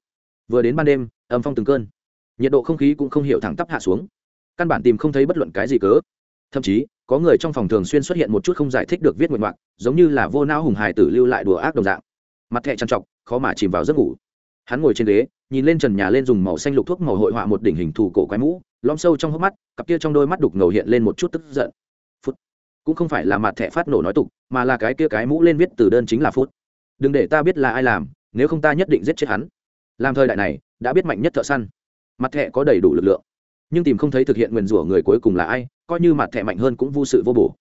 Vừa đến ban đêm, âm phong từng cơn, nhiệt độ không khí cũng không hiểu thẳng tắp hạ xuống. Căn bản tìm không thấy bất luận cái gì cớ. Thậm chí có người trong phòng thường xuyên xuất hiện một chút không giải thích được viết nguyện ngoạc giống như là vô não hùng hài tử lưu lại đùa ác đồng dạng. Mặt thẹ trằn trọc khó mà chìm vào giấc ngủ. Hắn ngồi trên ghế nhìn lên trần nhà lên dùng màu xanh lục thuốc màu hội họa một đỉnh hình thù cổ quái mũ lom sâu trong hốc mắt, cặp kia trong đôi mắt đục ngầu hiện lên một chút tức giận. Phút. Cũng không phải là mặt thẻ phát nổ nói tục, mà là cái kia cái mũ lên viết từ đơn chính là phút. Đừng để ta biết là ai làm, nếu không ta nhất định giết chết hắn. Làm thời đại này, đã biết mạnh nhất thợ săn. Mặt thẻ có đầy đủ lực lượng. Nhưng tìm không thấy thực hiện nguyền rủa người cuối cùng là ai, coi như mặt thẻ mạnh hơn cũng vô sự vô bổ.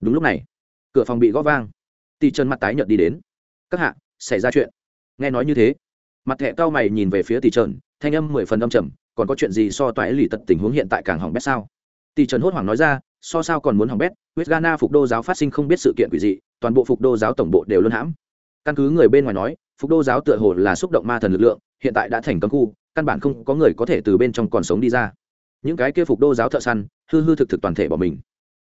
Đúng lúc này, cửa phòng bị gõ vang. Tì chân mặt tái nhợt đi đến. Các hạ, xảy ra chuyện. Nghe nói như thế, mặt thẻ cao mày nhìn về phía tỷ trần thanh âm mười phần âm trầm còn có chuyện gì so toại lì tật tình huống hiện tại càng hỏng bét sao? Tỷ trần hốt hoảng nói ra, so sao còn muốn hỏng bét, huyết ghana phục đô giáo phát sinh không biết sự kiện quỷ dị, toàn bộ phục đô giáo tổng bộ đều luân hãm. Căn cứ người bên ngoài nói, phục đô giáo tựa hồ là xúc động ma thần lực lượng, hiện tại đã thành cấm khu, căn bản không có người có thể từ bên trong còn sống đi ra. Những cái kia phục đô giáo thợ săn, hư hư thực thực toàn thể bỏ mình.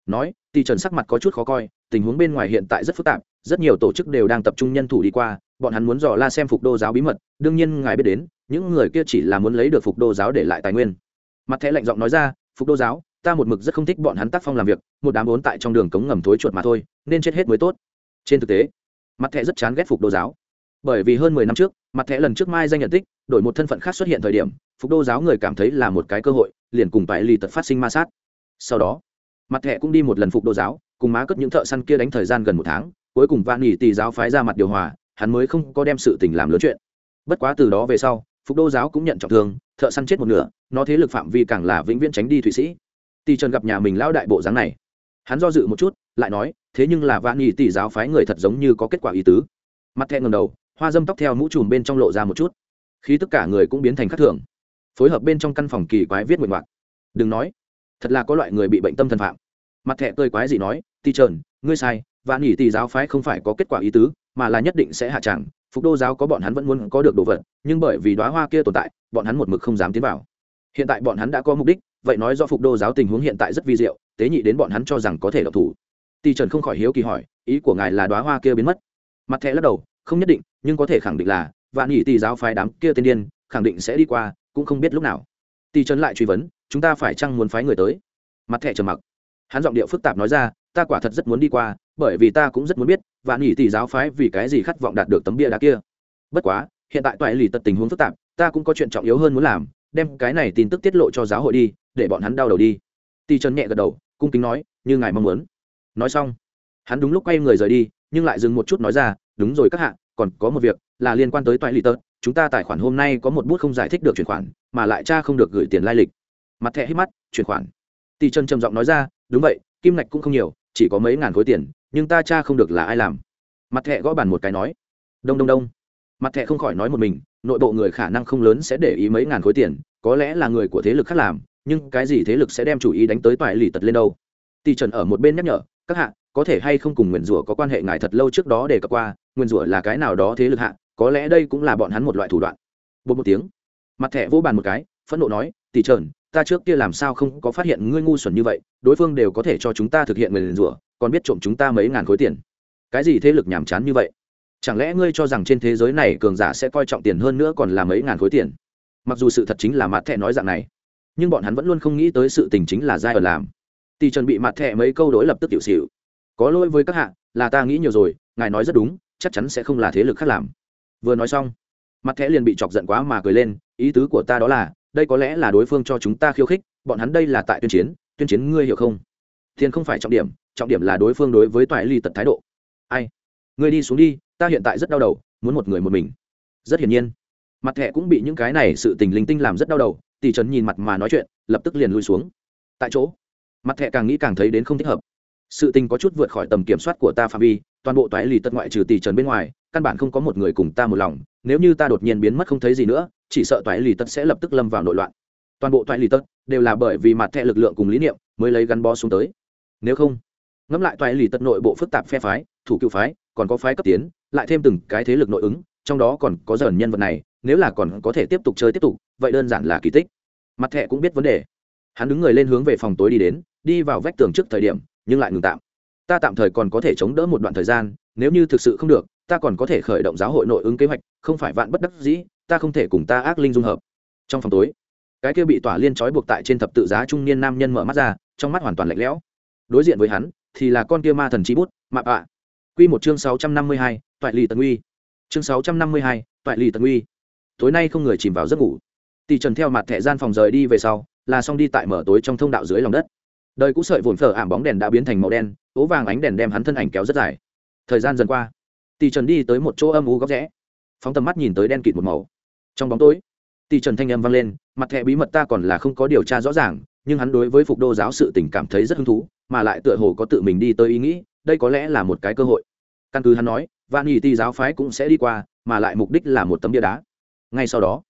Nói tỷ trần sắc mặt có chút khó coi, tình huống bên ngoài hiện tại rất phức tạp, rất nhiều tổ chức đều đang tập trung nhân thủ đi qua bọn hắn muốn dò la xem phục đô giáo bí mật, đương nhiên ngài biết đến, những người kia chỉ là muốn lấy được phục đô giáo để lại tài nguyên. Mặt thẻ lạnh giọng nói ra, phục đô giáo, ta một mực rất không thích bọn hắn tác phong làm việc, một đám vốn tại trong đường cống ngầm thối chuột mà thôi, nên chết hết mới tốt. Trên thực tế, mặt thẻ rất chán ghét phục đô giáo. Bởi vì hơn mười năm trước, mặt thẻ lần trước mai danh nhận tích, đổi một thân phận khác xuất hiện thời điểm, phục đô giáo người cảm thấy là một cái cơ hội, liền cùng tại lì tật phát sinh ma sát. Sau đó, mặt thẻ cũng đi một lần phục đô giáo, cùng má cất những thợ săn kia đánh thời gian gần một tháng, cuối cùng van nghỉ tì giáo phái ra mặt điều hòa hắn mới không có đem sự tình làm lớn chuyện. Bất quá từ đó về sau, phục đô giáo cũng nhận trọng thương, thợ săn chết một nửa, nó thế lực phạm vi càng là vĩnh viễn tránh đi thụy sĩ. Tỷ trần gặp nhà mình lão đại bộ dáng này, hắn do dự một chút, lại nói, thế nhưng là vạn nghỉ tỷ giáo phái người thật giống như có kết quả ý tứ. Mặt thẹn ngầm đầu, hoa dâm tóc theo mũ trùm bên trong lộ ra một chút. Khi tất cả người cũng biến thành khắc thường. Phối hợp bên trong căn phòng kỳ quái viết nguyện ngoạc đừng nói, thật là có loại người bị bệnh tâm thần phạm. Mặt thẹ cười quái gì nói ti trần, ngươi sai, vạn nghỉ tỷ giáo phái không phải có kết quả ý tứ mà là nhất định sẽ hạ tràng phục đô giáo có bọn hắn vẫn muốn có được đồ vật, nhưng bởi vì đoá hoa kia tồn tại, bọn hắn một mực không dám tiến vào. Hiện tại bọn hắn đã có mục đích, vậy nói do phục đô giáo tình huống hiện tại rất vi diệu, tế nhị đến bọn hắn cho rằng có thể độc thủ. Ti trần không khỏi hiếu kỳ hỏi, ý của ngài là đoá hoa kia biến mất? Mặt thẹ lắc đầu, không nhất định, nhưng có thể khẳng định là, vạn nhị tỳ giáo phái đám kia tên điên, khẳng định sẽ đi qua, cũng không biết lúc nào. Ti trần lại truy vấn, chúng ta phải chăng muốn phái người tới? Mặt thẹ trầm mặc. Hắn giọng điệu phức tạp nói ra ta quả thật rất muốn đi qua, bởi vì ta cũng rất muốn biết, và nghỉ tỷ giáo phái vì cái gì khát vọng đạt được tấm bia đá kia. Bất quá, hiện tại toại lì tật tình huống phức tạp, ta cũng có chuyện trọng yếu hơn muốn làm, đem cái này tin tức tiết lộ cho giáo hội đi, để bọn hắn đau đầu đi. Tỷ trần nhẹ gật đầu, cung kính nói, như ngài mong muốn. Nói xong, hắn đúng lúc quay người rời đi, nhưng lại dừng một chút nói ra, đúng rồi các hạ, còn có một việc, là liên quan tới toại lì tật, chúng ta tài khoản hôm nay có một bút không giải thích được chuyển khoản, mà lại cha không được gửi tiền lai lịch. Mặt thẻ hít mắt, chuyển khoản. Tỷ trần trầm giọng nói ra, đúng vậy, kim ngạch cũng không nhiều chỉ có mấy ngàn khối tiền, nhưng ta cha không được là ai làm. Mặt thẹ gõ bàn một cái nói. Đông đông đông. Mặt thẹ không khỏi nói một mình, nội bộ người khả năng không lớn sẽ để ý mấy ngàn khối tiền, có lẽ là người của thế lực khác làm, nhưng cái gì thế lực sẽ đem chủ ý đánh tới toại lì tật lên đâu? Tỷ trần ở một bên nhắc nhở, các hạ, có thể hay không cùng nguyền rủa có quan hệ ngài thật lâu trước đó để cập qua nguyền rủa là cái nào đó thế lực hạ, có lẽ đây cũng là bọn hắn một loại thủ đoạn. Bột một tiếng. Mặt thẹ vô bàn một cái, phẫn nộ nói tỷ trần ta trước kia làm sao không có phát hiện ngươi ngu xuẩn như vậy, đối phương đều có thể cho chúng ta thực hiện người liền rủa, còn biết trộm chúng ta mấy ngàn khối tiền. Cái gì thế lực nhàm chán như vậy? Chẳng lẽ ngươi cho rằng trên thế giới này cường giả sẽ coi trọng tiền hơn nữa còn là mấy ngàn khối tiền? Mặc dù sự thật chính là mặt thẻ nói dạng này, nhưng bọn hắn vẫn luôn không nghĩ tới sự tình chính là giai ở làm. Tỷ trần bị mặt thẻ mấy câu đối lập tức tiểu xịu có lỗi với các hạ, là ta nghĩ nhiều rồi, ngài nói rất đúng, chắc chắn sẽ không là thế lực khác làm. Vừa nói xong mặt thẻ liền bị chọc giận quá mà cười lên, ý tứ của ta đó là đây có lẽ là đối phương cho chúng ta khiêu khích, bọn hắn đây là tại tuyên chiến tuyên chiến ngươi hiểu không? Tiền không phải trọng điểm trọng điểm là đối phương đối với toại ly tật thái độ. Ai? Ngươi đi xuống đi, ta hiện tại rất đau đầu, muốn một người một mình. Rất hiển nhiên. Mặt thẹ cũng bị những cái này sự tình linh tinh làm rất đau đầu, tỷ trấn nhìn mặt mà nói chuyện, lập tức liền lui xuống. Tại chỗ, mặt thẹ càng nghĩ càng thấy đến không thích hợp sự tình có chút vượt khỏi tầm kiểm soát của ta phạm vi, toàn bộ toái lì tật ngoại trừ tỷ trần bên ngoài, căn bản không có một người cùng ta một lòng, nếu như ta đột nhiên biến mất không thấy gì nữa, chỉ sợ toại lì tật sẽ lập tức lâm vào nội loạn. Toàn bộ toại lì tật đều là bởi vì mặt thẹ lực lượng cùng lý niệm mới lấy gắn bó xuống tới. Nếu không, ngẫm lại toại lì tật nội bộ phức tạp phe phái, thủ cựu phái, còn có phái cấp tiến, lại thêm từng cái thế lực nội ứng, trong đó còn có dần nhân vật này, nếu là còn có thể tiếp tục chơi tiếp tục, vậy đơn giản là kỳ tích. Mặt thẹ cũng biết vấn đề. Hắn đứng người lên hướng về phòng tối đi đến, đi vào vách tường trước thời điểm nhưng lại ngừng tạm. Ta tạm thời còn có thể chống đỡ một đoạn thời gian, nếu như thực sự không được, ta còn có thể khởi động giáo hội nội ứng kế hoạch, không phải vạn bất đắc dĩ, ta không thể cùng ta ác linh dung hợp. Trong phòng tối, cái kia bị tỏa liên trói buộc tại trên thập tự giá trung niên nam nhân mở mắt ra, trong mắt hoàn toàn lạnh lẽo. Đối diện với hắn, thì là con kia ma thần trí bút mạ ạ quy một chương sáu trăm năm mươi hai, toại lì tần uy. Chương sáu trăm năm mươi hai, toại lì tần uy. Tối nay không người chìm vào giấc ngủ. Tỷ trần theo mặt thẻ gian phòng rời đi về sau, là xong đi tại mở tối trong thông đạo dưới lòng đất đời cũ sợi vồn phở ảm bóng đèn đã biến thành màu đen ố vàng ánh đèn đem hắn thân ảnh kéo rất dài. Thời gian dần qua tỷ trần đi tới một chỗ âm u góc rẽ. Phóng tầm mắt nhìn tới đen kịt một màu. Trong bóng tối tỷ trần thanh âm vang lên, mặt thẻ bí mật ta còn là không có điều tra rõ ràng, nhưng hắn đối với phục đô giáo sự tình cảm thấy rất hứng thú, mà lại tựa hồ có tự mình đi tới ý nghĩ, đây có lẽ là một cái cơ hội. Căn cứ hắn nói, vạn nhị ti giáo phái cũng sẽ đi qua, mà lại mục đích là một tấm bia đá. Ngay sau đó,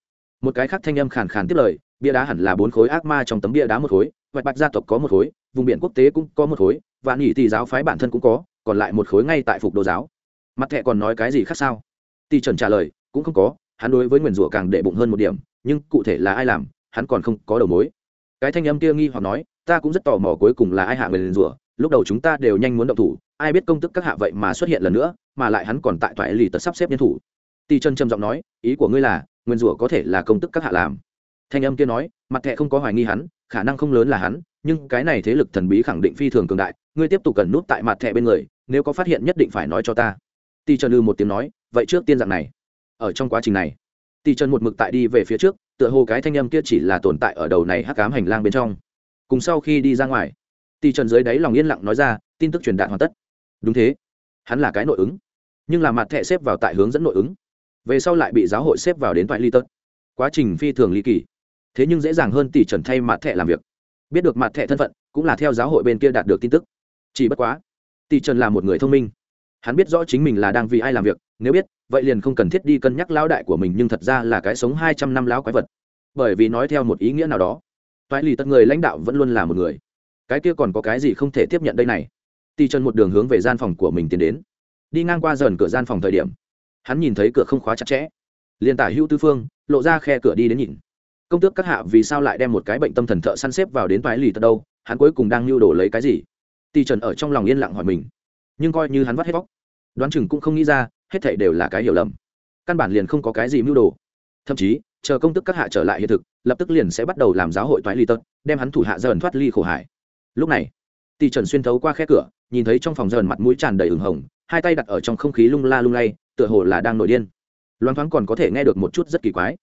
một cái khác thanh âm khàn khàn tiếp lời bia đá hẳn là bốn khối ác ma trong tấm bia đá một khối vạch bạch gia tộc có một khối, vùng biển quốc tế cũng có một khối, và nghỉ thì giáo phái bản thân cũng có, còn lại một khối ngay tại phục đồ giáo. Mặt thẹ còn nói cái gì khác sao? Tỷ trần trả lời, cũng không có, hắn đối với nguyền rủa càng đệ bụng hơn một điểm, nhưng cụ thể là ai làm, hắn còn không có đầu mối. Cái thanh âm kia nghi hoặc nói, ta cũng rất tò mò cuối cùng là ai hạ nguyền rủa, lúc đầu chúng ta đều nhanh muốn động thủ, ai biết công tức các hạ vậy mà xuất hiện lần nữa, mà lại hắn còn tại thoại lì tật sắp xếp nhân thủ. Tỷ trần trầm giọng nói, ý của ngươi là nguyên rủa có thể là công tức các hạ làm thanh âm kia nói, mặt thẹ không có hoài nghi hắn, khả năng không lớn là hắn, nhưng cái này thế lực thần bí khẳng định phi thường cường đại, ngươi tiếp tục cần nút tại mặt thẹ bên người, nếu có phát hiện nhất định phải nói cho ta. Tỷ trần ư một tiếng nói, vậy trước tiên dạng này. Ở trong quá trình này tỷ trần một mực tại đi về phía trước, tựa hồ cái thanh âm kia chỉ là tồn tại ở đầu này hắc cám hành lang bên trong. Cùng sau khi đi ra ngoài tỷ trần dưới đáy lòng yên lặng nói ra, tin tức truyền đạt hoàn tất. Đúng thế. Hắn là cái nội ứng, nhưng là mặt thẻ xếp vào tại hướng dẫn nội ứng. Về sau lại bị giáo hội xếp vào đến toại ly tớt quá trình phi thường ly kỳ thế nhưng dễ dàng hơn tỷ trần thay mặt thẻ làm việc. Biết được mặt thẻ thân phận, cũng là theo giáo hội bên kia đạt được tin tức. Chỉ bất quá, tỷ trần là một người thông minh. Hắn biết rõ chính mình là đang vì ai làm việc, nếu biết, vậy liền không cần thiết đi cân nhắc lão đại của mình nhưng thật ra là cái sống hai trăm năm lão quái vật. Bởi vì nói theo một ý nghĩa nào đó toại lì tất người lãnh đạo vẫn luôn là một người. Cái kia còn có cái gì không thể tiếp nhận đây này? Tỷ trần một đường hướng về gian phòng của mình tiến đến. Đi ngang qua dần cửa gian phòng thời điểm, hắn nhìn thấy cửa không khóa chặt chẽ. Liền tả hữu tư phương, lộ ra khe cửa đi đến nhìn công tước các hạ vì sao lại đem một cái bệnh tâm thần thợ săn xếp vào đến toái lì tật đâu, hắn cuối cùng đang lưu đổ lấy cái gì? Tỷ trần ở trong lòng yên lặng hỏi mình. Nhưng coi như hắn vắt hết vóc đoán chừng cũng không nghĩ ra, hết thảy đều là cái hiểu lầm. Căn bản liền không có cái gì mưu đồ. Thậm chí, chờ công tức các hạ trở lại hiện thực, lập tức liền sẽ bắt đầu làm giáo hội toái ly tật, đem hắn thủ hạ dần thoát ly khổ hải. Lúc này tỷ trần xuyên thấu qua khe cửa, nhìn thấy trong phòng dần mặt mũi tràn đầy ửng hồng, hai tay đặt ở trong không khí lung la lung lay, tựa hồ là đang nổi điên. Loan thoáng còn có thể nghe được một chút rất kỳ quái.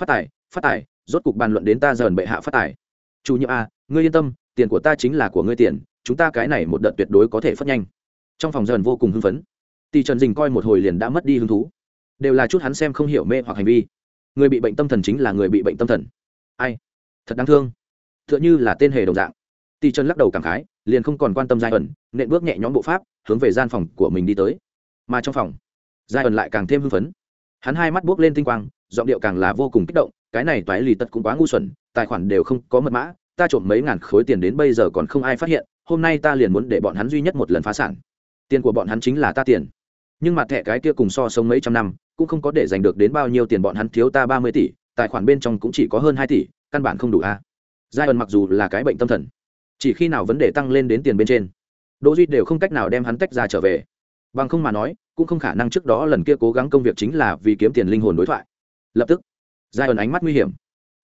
Phát tài phát tài rốt cục bàn luận đến ta dần bệ hạ phát tài. Chủ nhiệm a ngươi yên tâm, tiền của ta chính là của ngươi tiền, chúng ta cái này một đợt tuyệt đối có thể phát nhanh. Trong phòng dần vô cùng hưng phấn. Tỷ trần dình coi một hồi liền đã mất đi hứng thú. Đều là chút hắn xem không hiểu mê hoặc hành vi. Người bị bệnh tâm thần chính là người bị bệnh tâm thần. Ai? Thật đáng thương. T h ư ợ n h ư là tên hề đồng dạng. Tỷ trần lắc đầu cảm khái, liền không còn quan tâm giai ẩn, nện bước nhẹ nhõm bộ pháp, hướng về gian phòng của mình đi tới. Mà trong phòng, giai ẩn lại càng thêm hưng phấn. Hắn hai mắt buốc lên tinh quang, giọng điệu càng là vô cùng kích động cái này toái lì tật cũng quá ngu xuẩn, tài khoản đều không có mật mã, ta trộm mấy ngàn khối tiền đến bây giờ còn không ai phát hiện, hôm nay ta liền muốn để bọn hắn duy nhất một lần phá sản. Tiền của bọn hắn chính là ta tiền. Nhưng mặt thẻ cái kia cùng so sống mấy trăm năm, cũng không có để giành được đến bao nhiêu tiền bọn hắn thiếu ta ba mươi tỷ, tài khoản bên trong cũng chỉ có hơn hai tỷ, căn bản không đủ a. Giai ẩn mặc dù là cái bệnh tâm thần, chỉ khi nào vấn đề tăng lên đến tiền bên trên, đỗ duy đều không cách nào đem hắn tách ra trở về. Bằng không mà nói, cũng không khả năng trước đó lần kia cố gắng công việc chính là vì kiếm tiền linh hồn đối thoại. Lập tức giai ẩn ánh mắt nguy hiểm.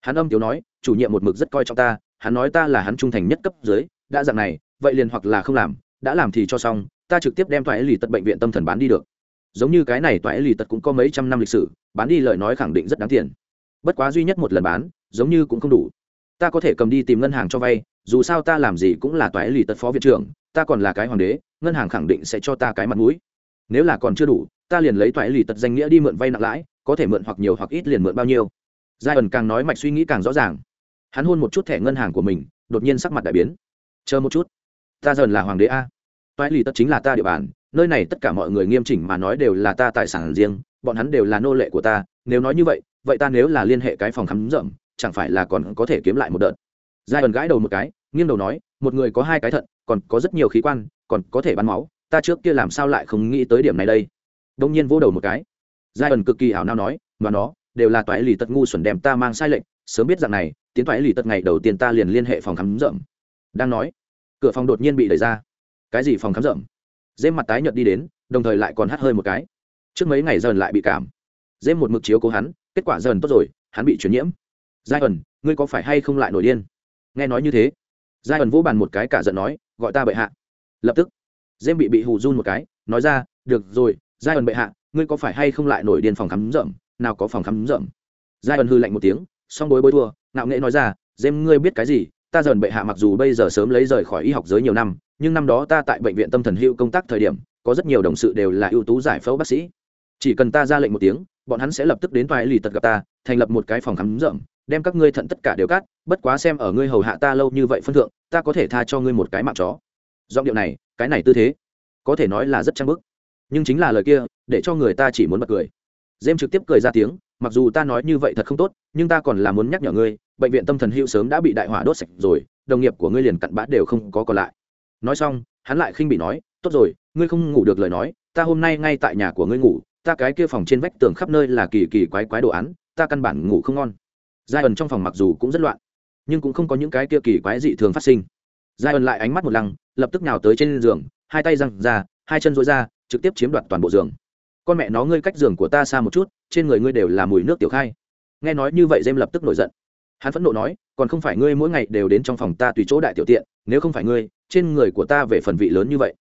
Hắn âm tiếu nói, chủ nhiệm một mực rất coi trọng ta, hắn nói ta là hắn trung thành nhất cấp dưới, đã dạng này, vậy liền hoặc là không làm, đã làm thì cho xong, ta trực tiếp đem toại lì tật bệnh viện tâm thần bán đi được. Giống như cái này toại lì tật cũng có mấy trăm năm lịch sử, bán đi lời nói khẳng định rất đáng tiền. Bất quá duy nhất một lần bán, giống như cũng không đủ. Ta có thể cầm đi tìm ngân hàng cho vay, dù sao ta làm gì cũng là toại lì tật phó viện trưởng, ta còn là cái hoàng đế, ngân hàng khẳng định sẽ cho ta cái mặt mũi. Nếu là còn chưa đủ, ta liền lấy toại lì tật danh nghĩa đi mượn vay nặng lãi có thể mượn hoặc nhiều hoặc ít liền mượn bao nhiêu. Giai ẩn càng nói mạch suy nghĩ càng rõ ràng. Hắn hôn một chút thẻ ngân hàng của mình, đột nhiên sắc mặt đại biến. Chờ một chút. Ta dần là hoàng đế a. Toại lì tất chính là ta địa bàn, nơi này tất cả mọi người nghiêm chỉnh mà nói đều là ta tài sản riêng, bọn hắn đều là nô lệ của ta, nếu nói như vậy vậy ta nếu là liên hệ cái phòng khám rậm chẳng phải là còn có thể kiếm lại một đợt. Giai ẩn gãi đầu một cái, nghiêng đầu nói, một người có hai cái thận, còn có rất nhiều khí quan, còn có thể bắn máu, ta trước kia làm sao lại không nghĩ tới điểm này đây? Đông nhiên vô đầu một cái giai ẩn cực kỳ ảo nao nói, mà nó, đều là toại lì tật ngu xuẩn đem ta mang sai lệnh sớm biết rằng này, tiến toại lì tật ngày đầu tiên ta liền liên hệ phòng khám rậm đang nói, cửa phòng đột nhiên bị đẩy ra. Cái gì phòng khám rậm dêm mặt tái nhợt đi đến, đồng thời lại còn hắt hơi một cái. Trước mấy ngày dần lại bị cảm. Dêm một mực chiếu cố hắn, kết quả dần tốt rồi, hắn bị chuyển nhiễm. Giai ẩn, ngươi có phải hay không lại nổi điên? Nghe nói như thế, giai ẩn vỗ bàn một cái cả giận nói, gọi ta bệ hạ. Lập tức, dêm bị bị hù run một cái, nói ra, được rồi, giai ẩn bệ hạ ngươi có phải hay không lại nổi điên phòng khám rậm nào có phòng khám rậm giai ẩn hư lạnh một tiếng xong bối bối thua, ngạo nghệ nói ra, dêm, ngươi biết cái gì? Ta dần bệ hạ mặc dù bây giờ sớm lấy rời khỏi y học giới nhiều năm, nhưng năm đó ta tại bệnh viện tâm thần hữu công tác thời điểm, có rất nhiều đồng sự đều là ưu tú giải phẫu bác sĩ. Chỉ cần ta ra lệnh một tiếng, bọn hắn sẽ lập tức đến toại lì tật gặp ta, thành lập một cái phòng khám rộng đem các ngươi thận tất cả đều cắt, bất quá xem ở ngươi hầu hạ ta lâu như vậy phân thượng, ta có thể tha cho ngươi một cái mạng chó. Giọng điệu này, cái này tư thế, có thể nói là rất trang bức nhưng chính là lời kia, để cho người ta chỉ muốn bật cười. Dêm trực tiếp cười ra tiếng, mặc dù ta nói như vậy thật không tốt, nhưng ta còn là muốn nhắc nhở ngươi, bệnh viện tâm thần hữu sớm đã bị đại hỏa đốt sạch rồi, đồng nghiệp của ngươi liền cặn bã đều không có còn lại. Nói xong, hắn lại khinh bị nói, tốt rồi, ngươi không ngủ được lời nói, ta hôm nay ngay tại nhà của ngươi ngủ, ta cái kia phòng trên vách tường khắp nơi là kỳ kỳ quái quái đồ án, ta căn bản ngủ không ngon. Giai ẩn trong phòng mặc dù cũng rất loạn, nhưng cũng không có những cái kia kỳ quái dị thường phát sinh. Giai ẩn lại ánh mắt một lăng, lập tức nhào tới trên giường, hai tay răng ra, hai chân rối ra trực tiếp chiếm đoạt toàn bộ giường. Con mẹ nó, ngươi cách giường của ta xa một chút, trên người ngươi đều là mùi nước tiểu khai. Nghe nói như vậy dêm lập tức nổi giận. Hắn phẫn nộ nói, còn không phải ngươi mỗi ngày đều đến trong phòng ta tùy chỗ đại tiểu tiện, nếu không phải ngươi, trên người của ta về phần vị lớn như vậy.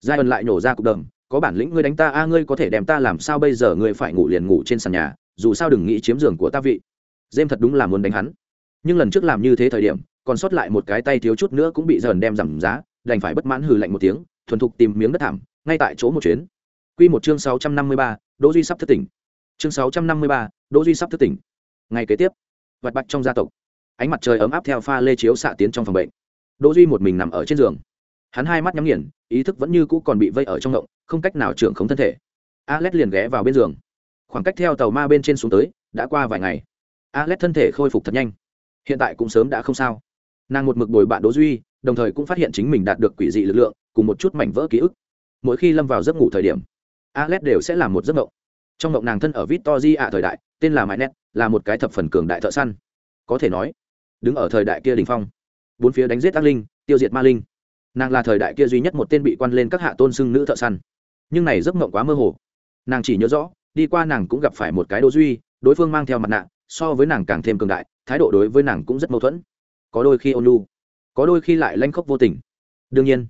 Giai ẩn lại nổ ra cục đầm, có bản lĩnh ngươi đánh ta, a, ngươi có thể đem ta làm sao bây giờ? Ngươi phải ngủ liền ngủ trên sàn nhà, dù sao đừng nghĩ chiếm giường của ta vị. Dêm thật đúng là muốn đánh hắn. Nhưng lần trước làm như thế thời điểm, còn sót lại một cái tay thiếu chút nữa cũng bị dần đem giảm giá, đành phải bất mãn hừ lạnh một tiếng, thuần thục tìm miếng đất thảm ngay tại chỗ một chuyến Quy một chương 653, Đỗ Duy sắp thức tỉnh. Chương 653, Đỗ Duy sắp thức tỉnh. Ngày kế tiếp, vặt bạch trong gia tộc, ánh mặt trời ấm áp theo pha lê chiếu xạ tiến trong phòng bệnh. Đỗ Duy một mình nằm ở trên giường. Hắn hai mắt nhắm nghiền, ý thức vẫn như cũ còn bị vây ở trong động, không cách nào trưởng khống thân thể. Alex liền ghé vào bên giường. Khoảng cách theo tàu ma bên trên xuống tới, đã qua vài ngày. Alex thân thể khôi phục thật nhanh. Hiện tại cũng sớm đã không sao. Nàng một mực bồi bạn Đỗ Duy, đồng thời cũng phát hiện chính mình đạt được quỷ dị lực lượng, cùng một chút mảnh vỡ ký ức. Mỗi khi lâm vào giấc ngủ thời điểm, Alex đều sẽ làm một giấc mộng. Trong mộng nàng thân ở Victoria thời đại, tên là Mynet, là một cái thập phần cường đại thợ săn. Có thể nói, đứng ở thời đại kia đỉnh phong, bốn phía đánh giết ác linh, tiêu diệt ma linh. Nàng là thời đại kia duy nhất một tên bị quan lên các hạ tôn xưng nữ thợ săn. Nhưng này giấc mộng quá mơ hồ. Nàng chỉ nhớ rõ, đi qua nàng cũng gặp phải một cái đô Duy, đối phương mang theo mặt nạ, so với nàng càng thêm cường đại, thái độ đối với nàng cũng rất mâu thuẫn. Có đôi khi ôn nhu, có đôi khi lại lanh khóc vô tình. Đương nhiên,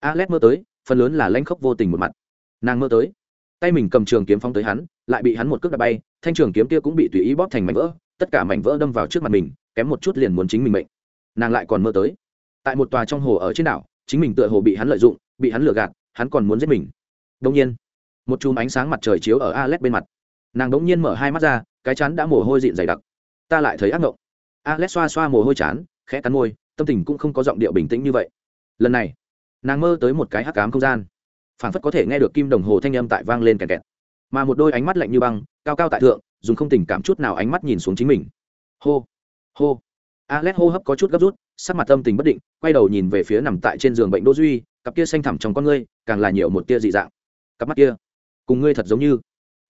Alex mơ tới, phần lớn là lanh khốc vô tình một mặt. Nàng mơ tới, tay mình cầm trường kiếm phóng tới hắn lại bị hắn một cước đạp bay thanh trường kiếm kia cũng bị tùy ý bóp thành mảnh vỡ tất cả mảnh vỡ đâm vào trước mặt mình kém một chút liền muốn chính mình mệnh. Nàng lại còn mơ tới. Tại một tòa trong hồ ở trên đảo chính mình tựa hồ bị hắn lợi dụng bị hắn lừa gạt hắn còn muốn giết mình. Đông nhiên một chùm ánh sáng mặt trời chiếu ở alex bên mặt. Nàng đống nhiên mở hai mắt ra cái chán đã mồ hôi dịn dày đặc. Ta lại thấy ác ngộng. Alex xoa xoa mồ hôi chán khẽ cắn môi tâm tình cũng không có giọng điệu bình tĩnh như vậy. Lần này nàng mơ tới một cái hắc cám không gian. Phảng phất có thể nghe được kim đồng hồ thanh âm tại vang lên kẹt kẹt. Mà một đôi ánh mắt lạnh như băng, cao cao tại thượng, dùng không tình cảm chút nào ánh mắt nhìn xuống chính mình. Hô hô. Alex hô hấp có chút gấp rút, sắc mặt tâm tình bất định, quay đầu nhìn về phía nằm tại trên giường bệnh đỗ duy, cặp kia xanh thẳm trong con ngươi, càng là nhiều một tia dị dạng. Cặp mắt kia, cùng ngươi thật giống như.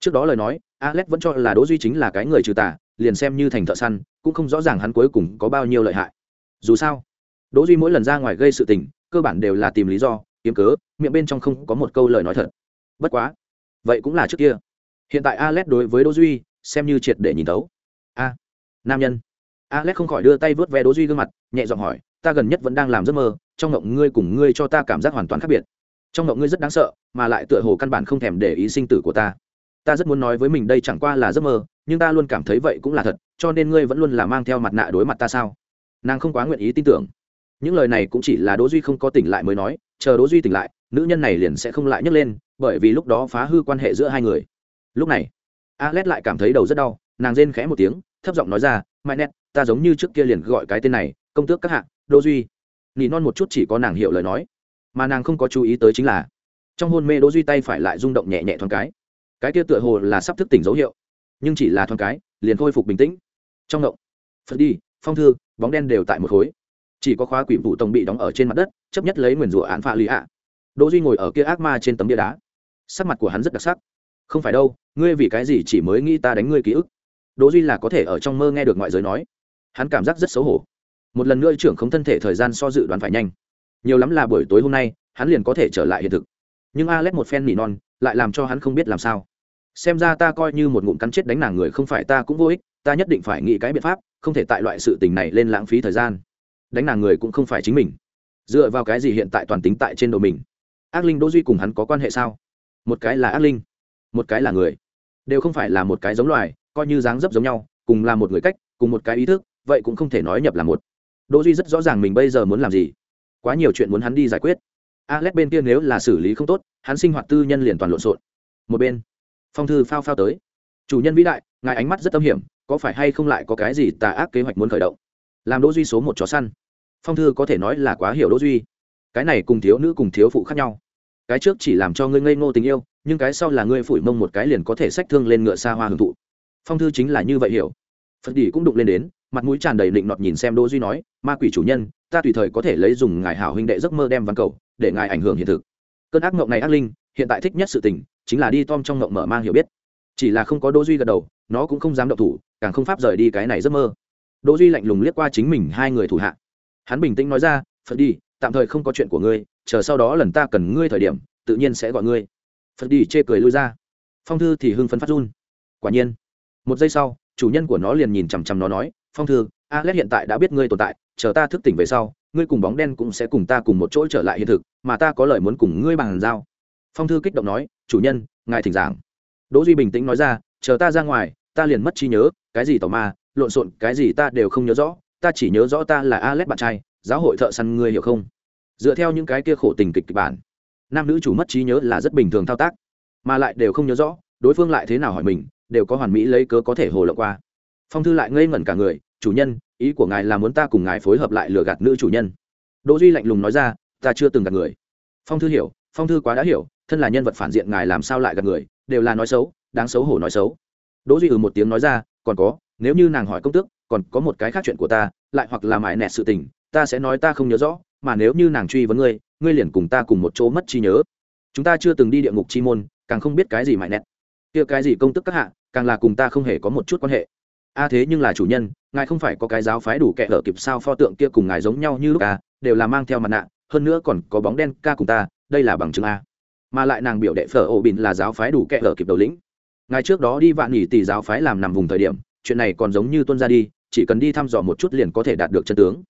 Trước đó lời nói, alex vẫn cho là đỗ duy chính là cái người trừ tà, liền xem như thành thợ săn, cũng không rõ ràng hắn cuối cùng có bao nhiêu lợi hại. Dù sao, đỗ duy mỗi lần ra ngoài gây sự tình cơ bản đều là tìm lý do, kiếm cớ, miệng bên trong không có một câu lời nói thật. Bất quá, vậy cũng là trước kia. Hiện tại alex đối với đỗ duy, xem như triệt để nhìn tấu a, nam nhân. Alex không khỏi đưa tay vớt ve đỗ duy gương mặt, nhẹ giọng hỏi, ta gần nhất vẫn đang làm giấc mơ, trong ngộng ngươi cùng ngươi cho ta cảm giác hoàn toàn khác biệt. Trong ngộng ngươi rất đáng sợ, mà lại tựa hồ căn bản không thèm để ý sinh tử của ta. Ta rất muốn nói với mình đây chẳng qua là giấc mơ, nhưng ta luôn cảm thấy vậy cũng là thật, cho nên ngươi vẫn luôn là mang theo mặt nạ đối mặt ta sao? Nàng không quá nguyện ý tin tưởng những lời này cũng chỉ là đỗ duy không có tỉnh lại mới nói, chờ đỗ duy tỉnh lại, nữ nhân này liền sẽ không lại nhấc lên, bởi vì lúc đó phá hư quan hệ giữa hai người. Lúc này, alex lại cảm thấy đầu rất đau, nàng rên khẽ một tiếng, thấp giọng nói ra mãi nét ta giống như trước kia liền gọi cái tên này, công tước các hạ, đỗ duy. Nỉ non một chút chỉ có nàng hiểu lời nói, mà nàng không có chú ý tới chính là, trong hôn mê đỗ duy tay phải lại rung động nhẹ nhẹ thoáng cái. Cái kia tựa hồ là sắp thức tỉnh dấu hiệu, nhưng chỉ là thoáng cái, liền khôi phục bình tĩnh. Trong động phật đi, phong thư, bóng đen đều tại một khối chỉ có khóa quỷ vụ tổng bị đóng ở trên mặt đất, chấp nhất lấy nguyền rủa án phạ lý ạ. Đỗ duy ngồi ở kia ác ma trên tấm bia đá. Sắc mặt của hắn rất đặc sắc. Không phải đâu, ngươi vì cái gì chỉ mới nghĩ ta đánh ngươi ký ức? Đỗ duy là có thể ở trong mơ nghe được ngoại giới nói. Hắn cảm giác rất xấu hổ. Một lần nữa trưởng không thân thể thời gian so dự đoán phải nhanh. Nhiều lắm là buổi tối hôm nay, hắn liền có thể trở lại hiện thực. Nhưng alex một phen nỉ non, lại làm cho hắn không biết làm sao. Xem ra ta coi như một ngụm cắn chết đánh nàng người không phải ta cũng vô ích, ta nhất định phải nghĩ cái biện pháp, không thể tại loại sự tình này lên lãng phí thời gian đánh nàng người cũng không phải chính mình. Dựa vào cái gì hiện tại toàn tính tại trên đầu mình? Ác linh đỗ duy cùng hắn có quan hệ sao? Một cái là ác linh, một cái là người. Đều không phải là một cái giống loài, coi như dáng dấp giống nhau, cùng là một người cách, cùng một cái ý thức, vậy cũng không thể nói nhập là một. Đỗ duy rất rõ ràng mình bây giờ muốn làm gì. Quá nhiều chuyện muốn hắn đi giải quyết. Alex bên kia nếu là xử lý không tốt, hắn sinh hoạt tư nhân liền toàn lộn xộn. Một bên, phong thư phao phao tới. Chủ nhân vĩ đại, ngài ánh mắt rất tâm hiểm, có phải hay không lại có cái gì tà ác kế hoạch muốn khởi động? Làm đỗ duy số một chó săn phong thư có thể nói là quá hiểu đỗ duy. Cái này cùng thiếu nữ cùng thiếu phụ khác nhau. Cái trước chỉ làm cho ngươi ngây ngô tình yêu, nhưng cái sau là ngươi phủi mông một cái liền có thể sách thương lên ngựa xa hoa hưởng thụ. Phong thư chính là như vậy hiểu. Phật đỉ cũng đụng lên đến, mặt mũi tràn đầy định nọt nhìn xem đỗ duy nói, ma quỷ chủ nhân, ta tùy thời có thể lấy dùng ngài hảo huynh đệ giấc mơ đem văn cầu, để ngài ảnh hưởng hiện thực. Cơn ác mộng này ác linh, hiện tại thích nhất sự tình, chính là đi tom trong mộng mở mang hiểu biết. Chỉ là không có đỗ duy gật đầu, nó cũng không dám động thủ, càng không pháp rời đi cái này giấc mơ. Đỗ duy lạnh lùng liếc qua chính mình hai người thủ hạ hắn bình tĩnh nói ra, phật đi, tạm thời không có chuyện của ngươi, chờ sau đó lần ta cần ngươi thời điểm, tự nhiên sẽ gọi ngươi. Phật đi chê cười lui ra. Phong thư thì hưng phấn phát run. Quả nhiên, một giây sau, chủ nhân của nó liền nhìn chằm chằm nó nói, phong thư alex hiện tại đã biết ngươi tồn tại, chờ ta thức tỉnh về sau, ngươi cùng bóng đen cũng sẽ cùng ta cùng một chỗ trở lại hiện thực, mà ta có lời muốn cùng ngươi bàn giao. Phong thư kích động nói, chủ nhân, ngài thỉnh giảng. Đỗ duy bình tĩnh nói ra, chờ ta ra ngoài, ta liền mất trí nhớ, cái gì tỏ ma, lộn xộn, cái gì ta đều không nhớ rõ ta chỉ nhớ rõ ta là alex bạn trai, giáo hội thợ săn ngươi hiểu không? Dựa theo những cái kia khổ tình kịch kịch bản, nam nữ chủ mất trí nhớ là rất bình thường thao tác, mà lại đều không nhớ rõ, đối phương lại thế nào hỏi mình, đều có hoàn mỹ lấy cớ có thể hồ lộng qua. Phong thư lại ngây ngẩn cả người, chủ nhân, ý của ngài là muốn ta cùng ngài phối hợp lại lừa gạt nữ chủ nhân. Đỗ duy lạnh lùng nói ra, ta chưa từng gạt người. Phong thư hiểu, phong thư quá đã hiểu, thân là nhân vật phản diện ngài làm sao lại gạt người, đều là nói xấu, đáng xấu hổ nói xấu. Đỗ duy ừ một tiếng nói ra, còn có, nếu như nàng hỏi công tước còn có một cái khác chuyện của ta, lại hoặc là mãi nẹt sự tình, ta sẽ nói ta không nhớ rõ, mà nếu như nàng truy vấn ngươi ngươi liền cùng ta cùng một chỗ mất trí nhớ. Chúng ta chưa từng đi địa ngục chi môn, càng không biết cái gì mãi nẹt. Kia cái gì công tức các hạ, càng là cùng ta không hề có một chút quan hệ. A thế nhưng là chủ nhân, ngài không phải có cái giáo phái đủ kệ ở kịp sao pho tượng kia cùng ngài giống nhau như lúc a đều là mang theo mặt nạ, hơn nữa còn có bóng đen ca cùng ta, đây là bằng chứng a. Mà lại nàng biểu đệ phở ổ bìn là giáo phái đủ kệ ở kịp đầu lĩnh. Ngài trước đó đi vạn nghỉ tỷ giáo phái làm nằm vùng thời điểm chuyện này còn giống như tuân ra đi chỉ cần đi thăm dò một chút liền có thể đạt được chân tướng.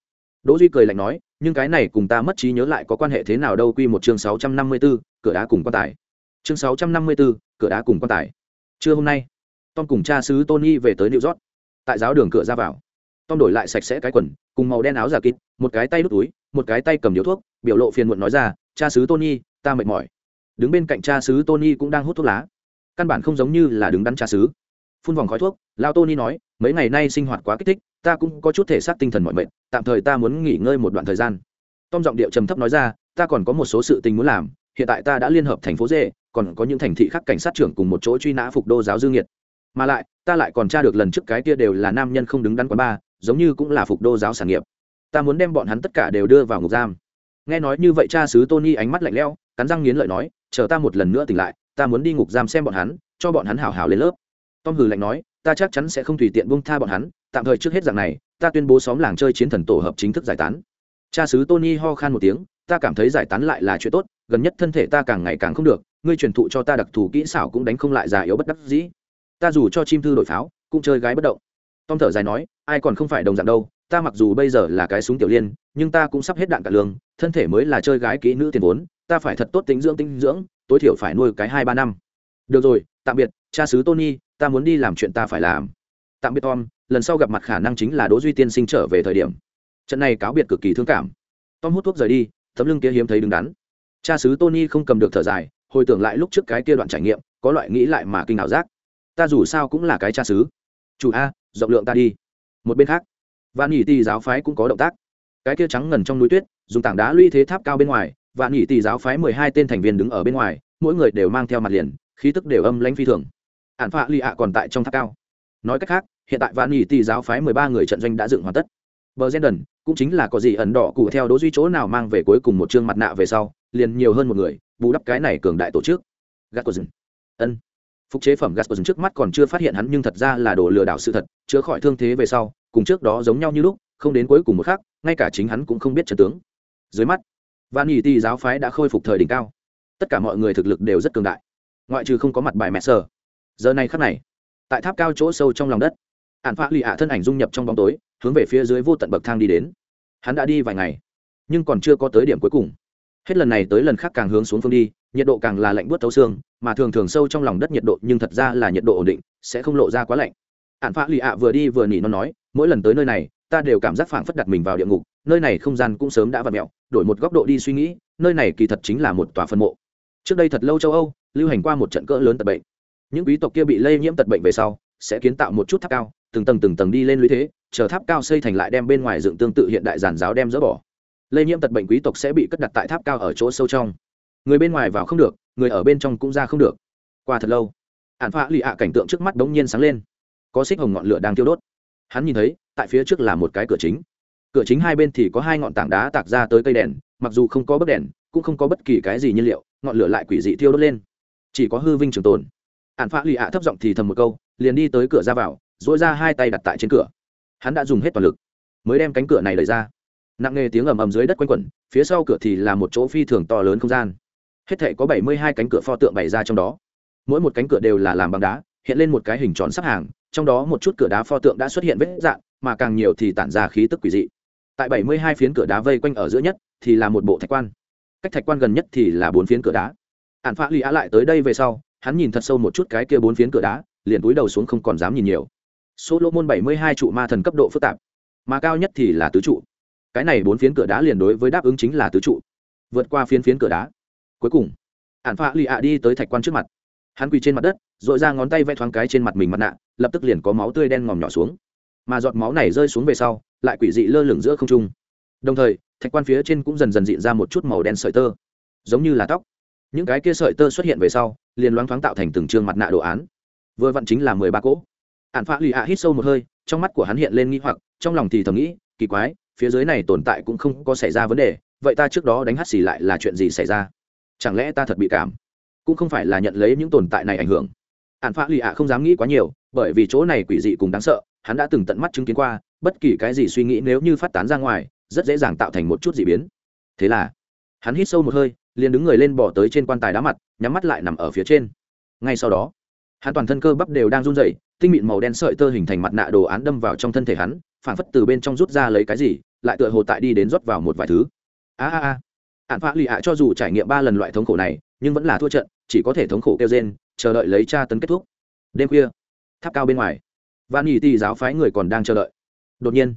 Đỗ duy cười lạnh nói nhưng cái này cùng ta mất trí nhớ lại có quan hệ thế nào đâu quy một chương sáu trăm năm mươi 654, cửa đá cùng quan tài. Chương sáu trăm năm mươi 654, cửa đá cùng quan tài. Trưa hôm nay tom cùng cha sứ tony về tới new york. Tại giáo đường cửa ra vào tom đổi lại sạch sẽ cái quần cùng màu đen áo giả kín, một cái tay đút túi một cái tay cầm điếu thuốc biểu lộ phiền muộn nói ra cha sứ tony ta mệt mỏi. Đứng bên cạnh cha sứ tony cũng đang hút thuốc lá. Căn bản không giống như là đứng đắn cha sứ phun vòng khói thuốc lao tony nói mấy ngày nay sinh hoạt quá kích thích ta cũng có chút thể xác tinh thần mọi mệt tạm thời ta muốn nghỉ ngơi một đoạn thời gian. Tom giọng điệu trầm thấp nói ra ta còn có một số sự tình muốn làm hiện tại ta đã liên hợp thành phố dê còn có những thành thị khác cảnh sát trưởng cùng một chỗ truy nã phục đô giáo dư nghiệt, mà lại ta lại còn tra được lần trước cái kia đều là nam nhân không đứng đắn quán ba giống như cũng là phục đô giáo sản nghiệp. Ta muốn đem bọn hắn tất cả đều đưa vào ngục giam. Nghe nói như vậy cha sứ tony ánh mắt lạnh leo cắn răng nghiến lợi nói chờ ta một lần nữa tỉnh lại ta muốn đi ngục giam xem bọn hắn cho bọn hắn hào hào lên lớp tom hừ lạnh nói, ta chắc chắn sẽ không tùy tiện buông tha bọn hắn, tạm thời trước hết dạng này, ta tuyên bố xóm làng chơi chiến thần tổ hợp chính thức giải tán. Cha sứ tony ho khan một tiếng, ta cảm thấy giải tán lại là chuyện tốt, gần nhất thân thể ta càng ngày càng không được, ngươi truyền thụ cho ta đặc thù kỹ xảo cũng đánh không lại già yếu bất đắc dĩ. Ta dù cho chim thư đổi pháo, cũng chơi gái bất động. Tom thở dài nói, ai còn không phải đồng dạng đâu, ta mặc dù bây giờ là cái súng tiểu liên, nhưng ta cũng sắp hết đạn cả lương, thân thể mới là chơi gái kỹ nữ tiền vốn, ta phải thật tốt tính dưỡng tinh dưỡng, tối thiểu phải nuôi cái hai ba năm. Được rồi tạm biệt, cha sứ tony, ta muốn đi làm chuyện ta phải làm. Tạm biệt tom, lần sau gặp mặt khả năng chính là đỗ duy tiên sinh trở về thời điểm. Trận này cáo biệt cực kỳ thương cảm. Tom hút thuốc rời đi, tấm lưng kia hiếm thấy đứng đắn. Cha sứ tony không cầm được thở dài, hồi tưởng lại lúc trước cái kia đoạn trải nghiệm, có loại nghĩ lại mà kinh ảo giác. Ta dù sao cũng là cái cha xứ. Chủ a, rộng lượng ta đi. Một bên khác, vạn nhị tì giáo phái cũng có động tác. Cái kia trắng ngần trong núi tuyết, dùng tảng đá lũy thế tháp cao bên ngoài, vạn nhị tì giáo phái mười hai tên thành viên đứng ở bên ngoài, mỗi người đều mang theo mặt liền khí tức đều âm lãnh phi thường. Ạn phạ lì ạ còn tại trong tháp cao. Nói cách khác, hiện tại vạn nhị tì giáo phái mười ba người trận doanh đã dựng hoàn tất. Bờ gen đần cũng chính là có gì ẩn đỏ cụ theo đố duy chỗ nào mang về cuối cùng một chương mặt nạ về sau, liền nhiều hơn một người, bù đắp cái này cường đại tổ chức. Gác của rừng ân. Phục chế phẩm gas của trước mắt còn chưa phát hiện hắn nhưng thật ra là đồ lừa đảo sự thật, chữa khỏi thương thế về sau, cùng trước đó giống nhau như lúc, không đến cuối cùng một khác ngay cả chính hắn cũng không biết trận tướng. Dưới mắt, vạn nhì tì giáo phái đã khôi phục thời đỉnh cao. Tất cả mọi người thực lực đều rất cường đại ngoại trừ không có mặt bài mẹ sờ. Giờ này khắc này, tại tháp cao chỗ sâu trong lòng đất ạn phạ lì ạ thân ảnh dung nhập trong bóng tối, hướng về phía dưới vô tận bậc thang đi đến. Hắn đã đi vài ngày, nhưng còn chưa có tới điểm cuối cùng. Hết lần này tới lần khác càng hướng xuống phương đi, nhiệt độ càng là lạnh buốt thấu xương, mà thường thường sâu trong lòng đất nhiệt độ nhưng thật ra là nhiệt độ ổn định, sẽ không lộ ra quá lạnh. Ạn phạ lì ạ vừa đi vừa nỉ nó nói, mỗi lần tới nơi này, ta đều cảm giác phảng phất đặt mình vào địa ngục, nơi này không gian cũng sớm đã v ặ mẹo, đổi một góc độ đi suy nghĩ, nơi này kỳ thật chính là một tòa phân mộ. Trước đây thật lâu châu âu lưu hành qua một trận cỡ lớn tật bệnh. Những quý tộc kia bị lây nhiễm tật bệnh về sau, sẽ kiến tạo một chút tháp cao, từng tầng từng tầng đi lên lũy thế, chờ tháp cao xây thành lại đem bên ngoài dựng tương tự hiện đại giản giáo đem dỡ bỏ. Lây nhiễm tật bệnh quý tộc sẽ bị cất đặt tại tháp cao ở chỗ sâu trong. Người bên ngoài vào không được, người ở bên trong cũng ra không được. Qua thật lâu ạn phạ lì ạ cảnh tượng trước mắt bỗng nhiên sáng lên. Có xích hồng ngọn lửa đang tiêu đốt. Hắn nhìn thấy, tại phía trước là một cái cửa chính. Cửa chính hai bên thì có hai ngọn tảng đá tạc ra tới cây đèn, mặc dù không có bấc đèn, cũng không có bất kỳ cái gì nhiên liệu, ngọn lửa lại quỷ dị thiêu đốt lên chỉ có hư vinh trường tồn. Ạn phạ lì ạ thấp giọng thì thầm một câu, liền đi tới cửa ra vào dỗi ra hai tay đặt tại trên cửa. Hắn đã dùng hết toàn lực, mới đem cánh cửa này đẩy ra. Nặng nề tiếng ầm ầm dưới đất quanh quẩn, phía sau cửa thì là một chỗ phi thường to lớn không gian. Hết thể có bảy mươi hai cánh cửa pho tượng bày ra trong đó. Mỗi một cánh cửa đều là làm bằng đá, hiện lên một cái hình tròn sắp hàng, trong đó một chút cửa đá pho tượng đã xuất hiện vết dạng, mà càng nhiều thì tản ra khí tức quỷ dị. Tại bảy mươi hai phiến cửa đá vây quanh ở giữa nhất thì là một bộ thạch quan. Cách thạch quan gần nhất thì là bốn phiến cửa đá ạn phạ lì á lại tới đây về sau, hắn nhìn thật sâu một chút cái kia bốn phiến cửa đá, liền túi đầu xuống không còn dám nhìn nhiều. Số lô môn bảy mươi hai trụ ma thần cấp độ phức tạp, mà cao nhất thì là tứ trụ. Cái này bốn phiến cửa đá liền đối với đáp ứng chính là tứ trụ. Vượt qua phiến phiến cửa đá. Cuối cùng ạn phạ lì ạ đi tới thạch quan trước mặt. Hắn quỳ trên mặt đất r ộ i ra ngón tay vẽ thoáng cái trên mặt mình mặt nạ, lập tức liền có máu tươi đen ngòm nhỏ xuống. Mà giọt máu này rơi xuống về sau, lại quỷ dị lơ lửng giữa không trung. Đồng thời, thạch quan phía trên cũng dần dần dịn ra một chút màu đen sợi tơ, giống như là tóc những cái kia sợi tơ xuất hiện về sau, liền loáng thoáng tạo thành từng trường mặt nạ đồ án. Vừa vặn chính là mười ba cỗ. Ạn phạ lì ạ hít sâu một hơi, trong mắt của hắn hiện lên nghi hoặc, trong lòng thì thầm nghĩ, kỳ quái, phía dưới này tồn tại cũng không có xảy ra vấn đề, vậy ta trước đó đánh hắt xì lại là chuyện gì xảy ra? Chẳng lẽ ta thật bị cảm? Cũng không phải là nhận lấy những tồn tại này ảnh hưởng. Ạn phạ lì ạ không dám nghĩ quá nhiều, bởi vì chỗ này quỷ dị cùng đáng sợ, hắn đã từng tận mắt chứng kiến qua, bất kỳ cái gì suy nghĩ nếu như phát tán ra ngoài, rất dễ dàng tạo thành một chút d ị biến. Thế là, hắn hít sâu một hơi liền đứng người lên bỏ tới trên quan tài đá mặt, nhắm mắt lại nằm ở phía trên. Ngay sau đó, hắn toàn thân cơ bắp đều đang run rẩy, tinh mịn màu đen sợi tơ hình thành mặt nạ đồ án đâm vào trong thân thể hắn, phản phất từ bên trong rút ra lấy cái gì, lại tựa hồ tại đi đến rót vào một vài thứ. A a a. Ạn phạ lì ạ cho dù trải nghiệm ba lần loại thống khổ này, nhưng vẫn là thua trận, chỉ có thể thống khổ kêu trên chờ đợi lấy tra tấn kết thúc. Đêm khuya, tháp cao bên ngoài van nhì tì giáo phái người còn đang chờ đợi. Đột nhiên,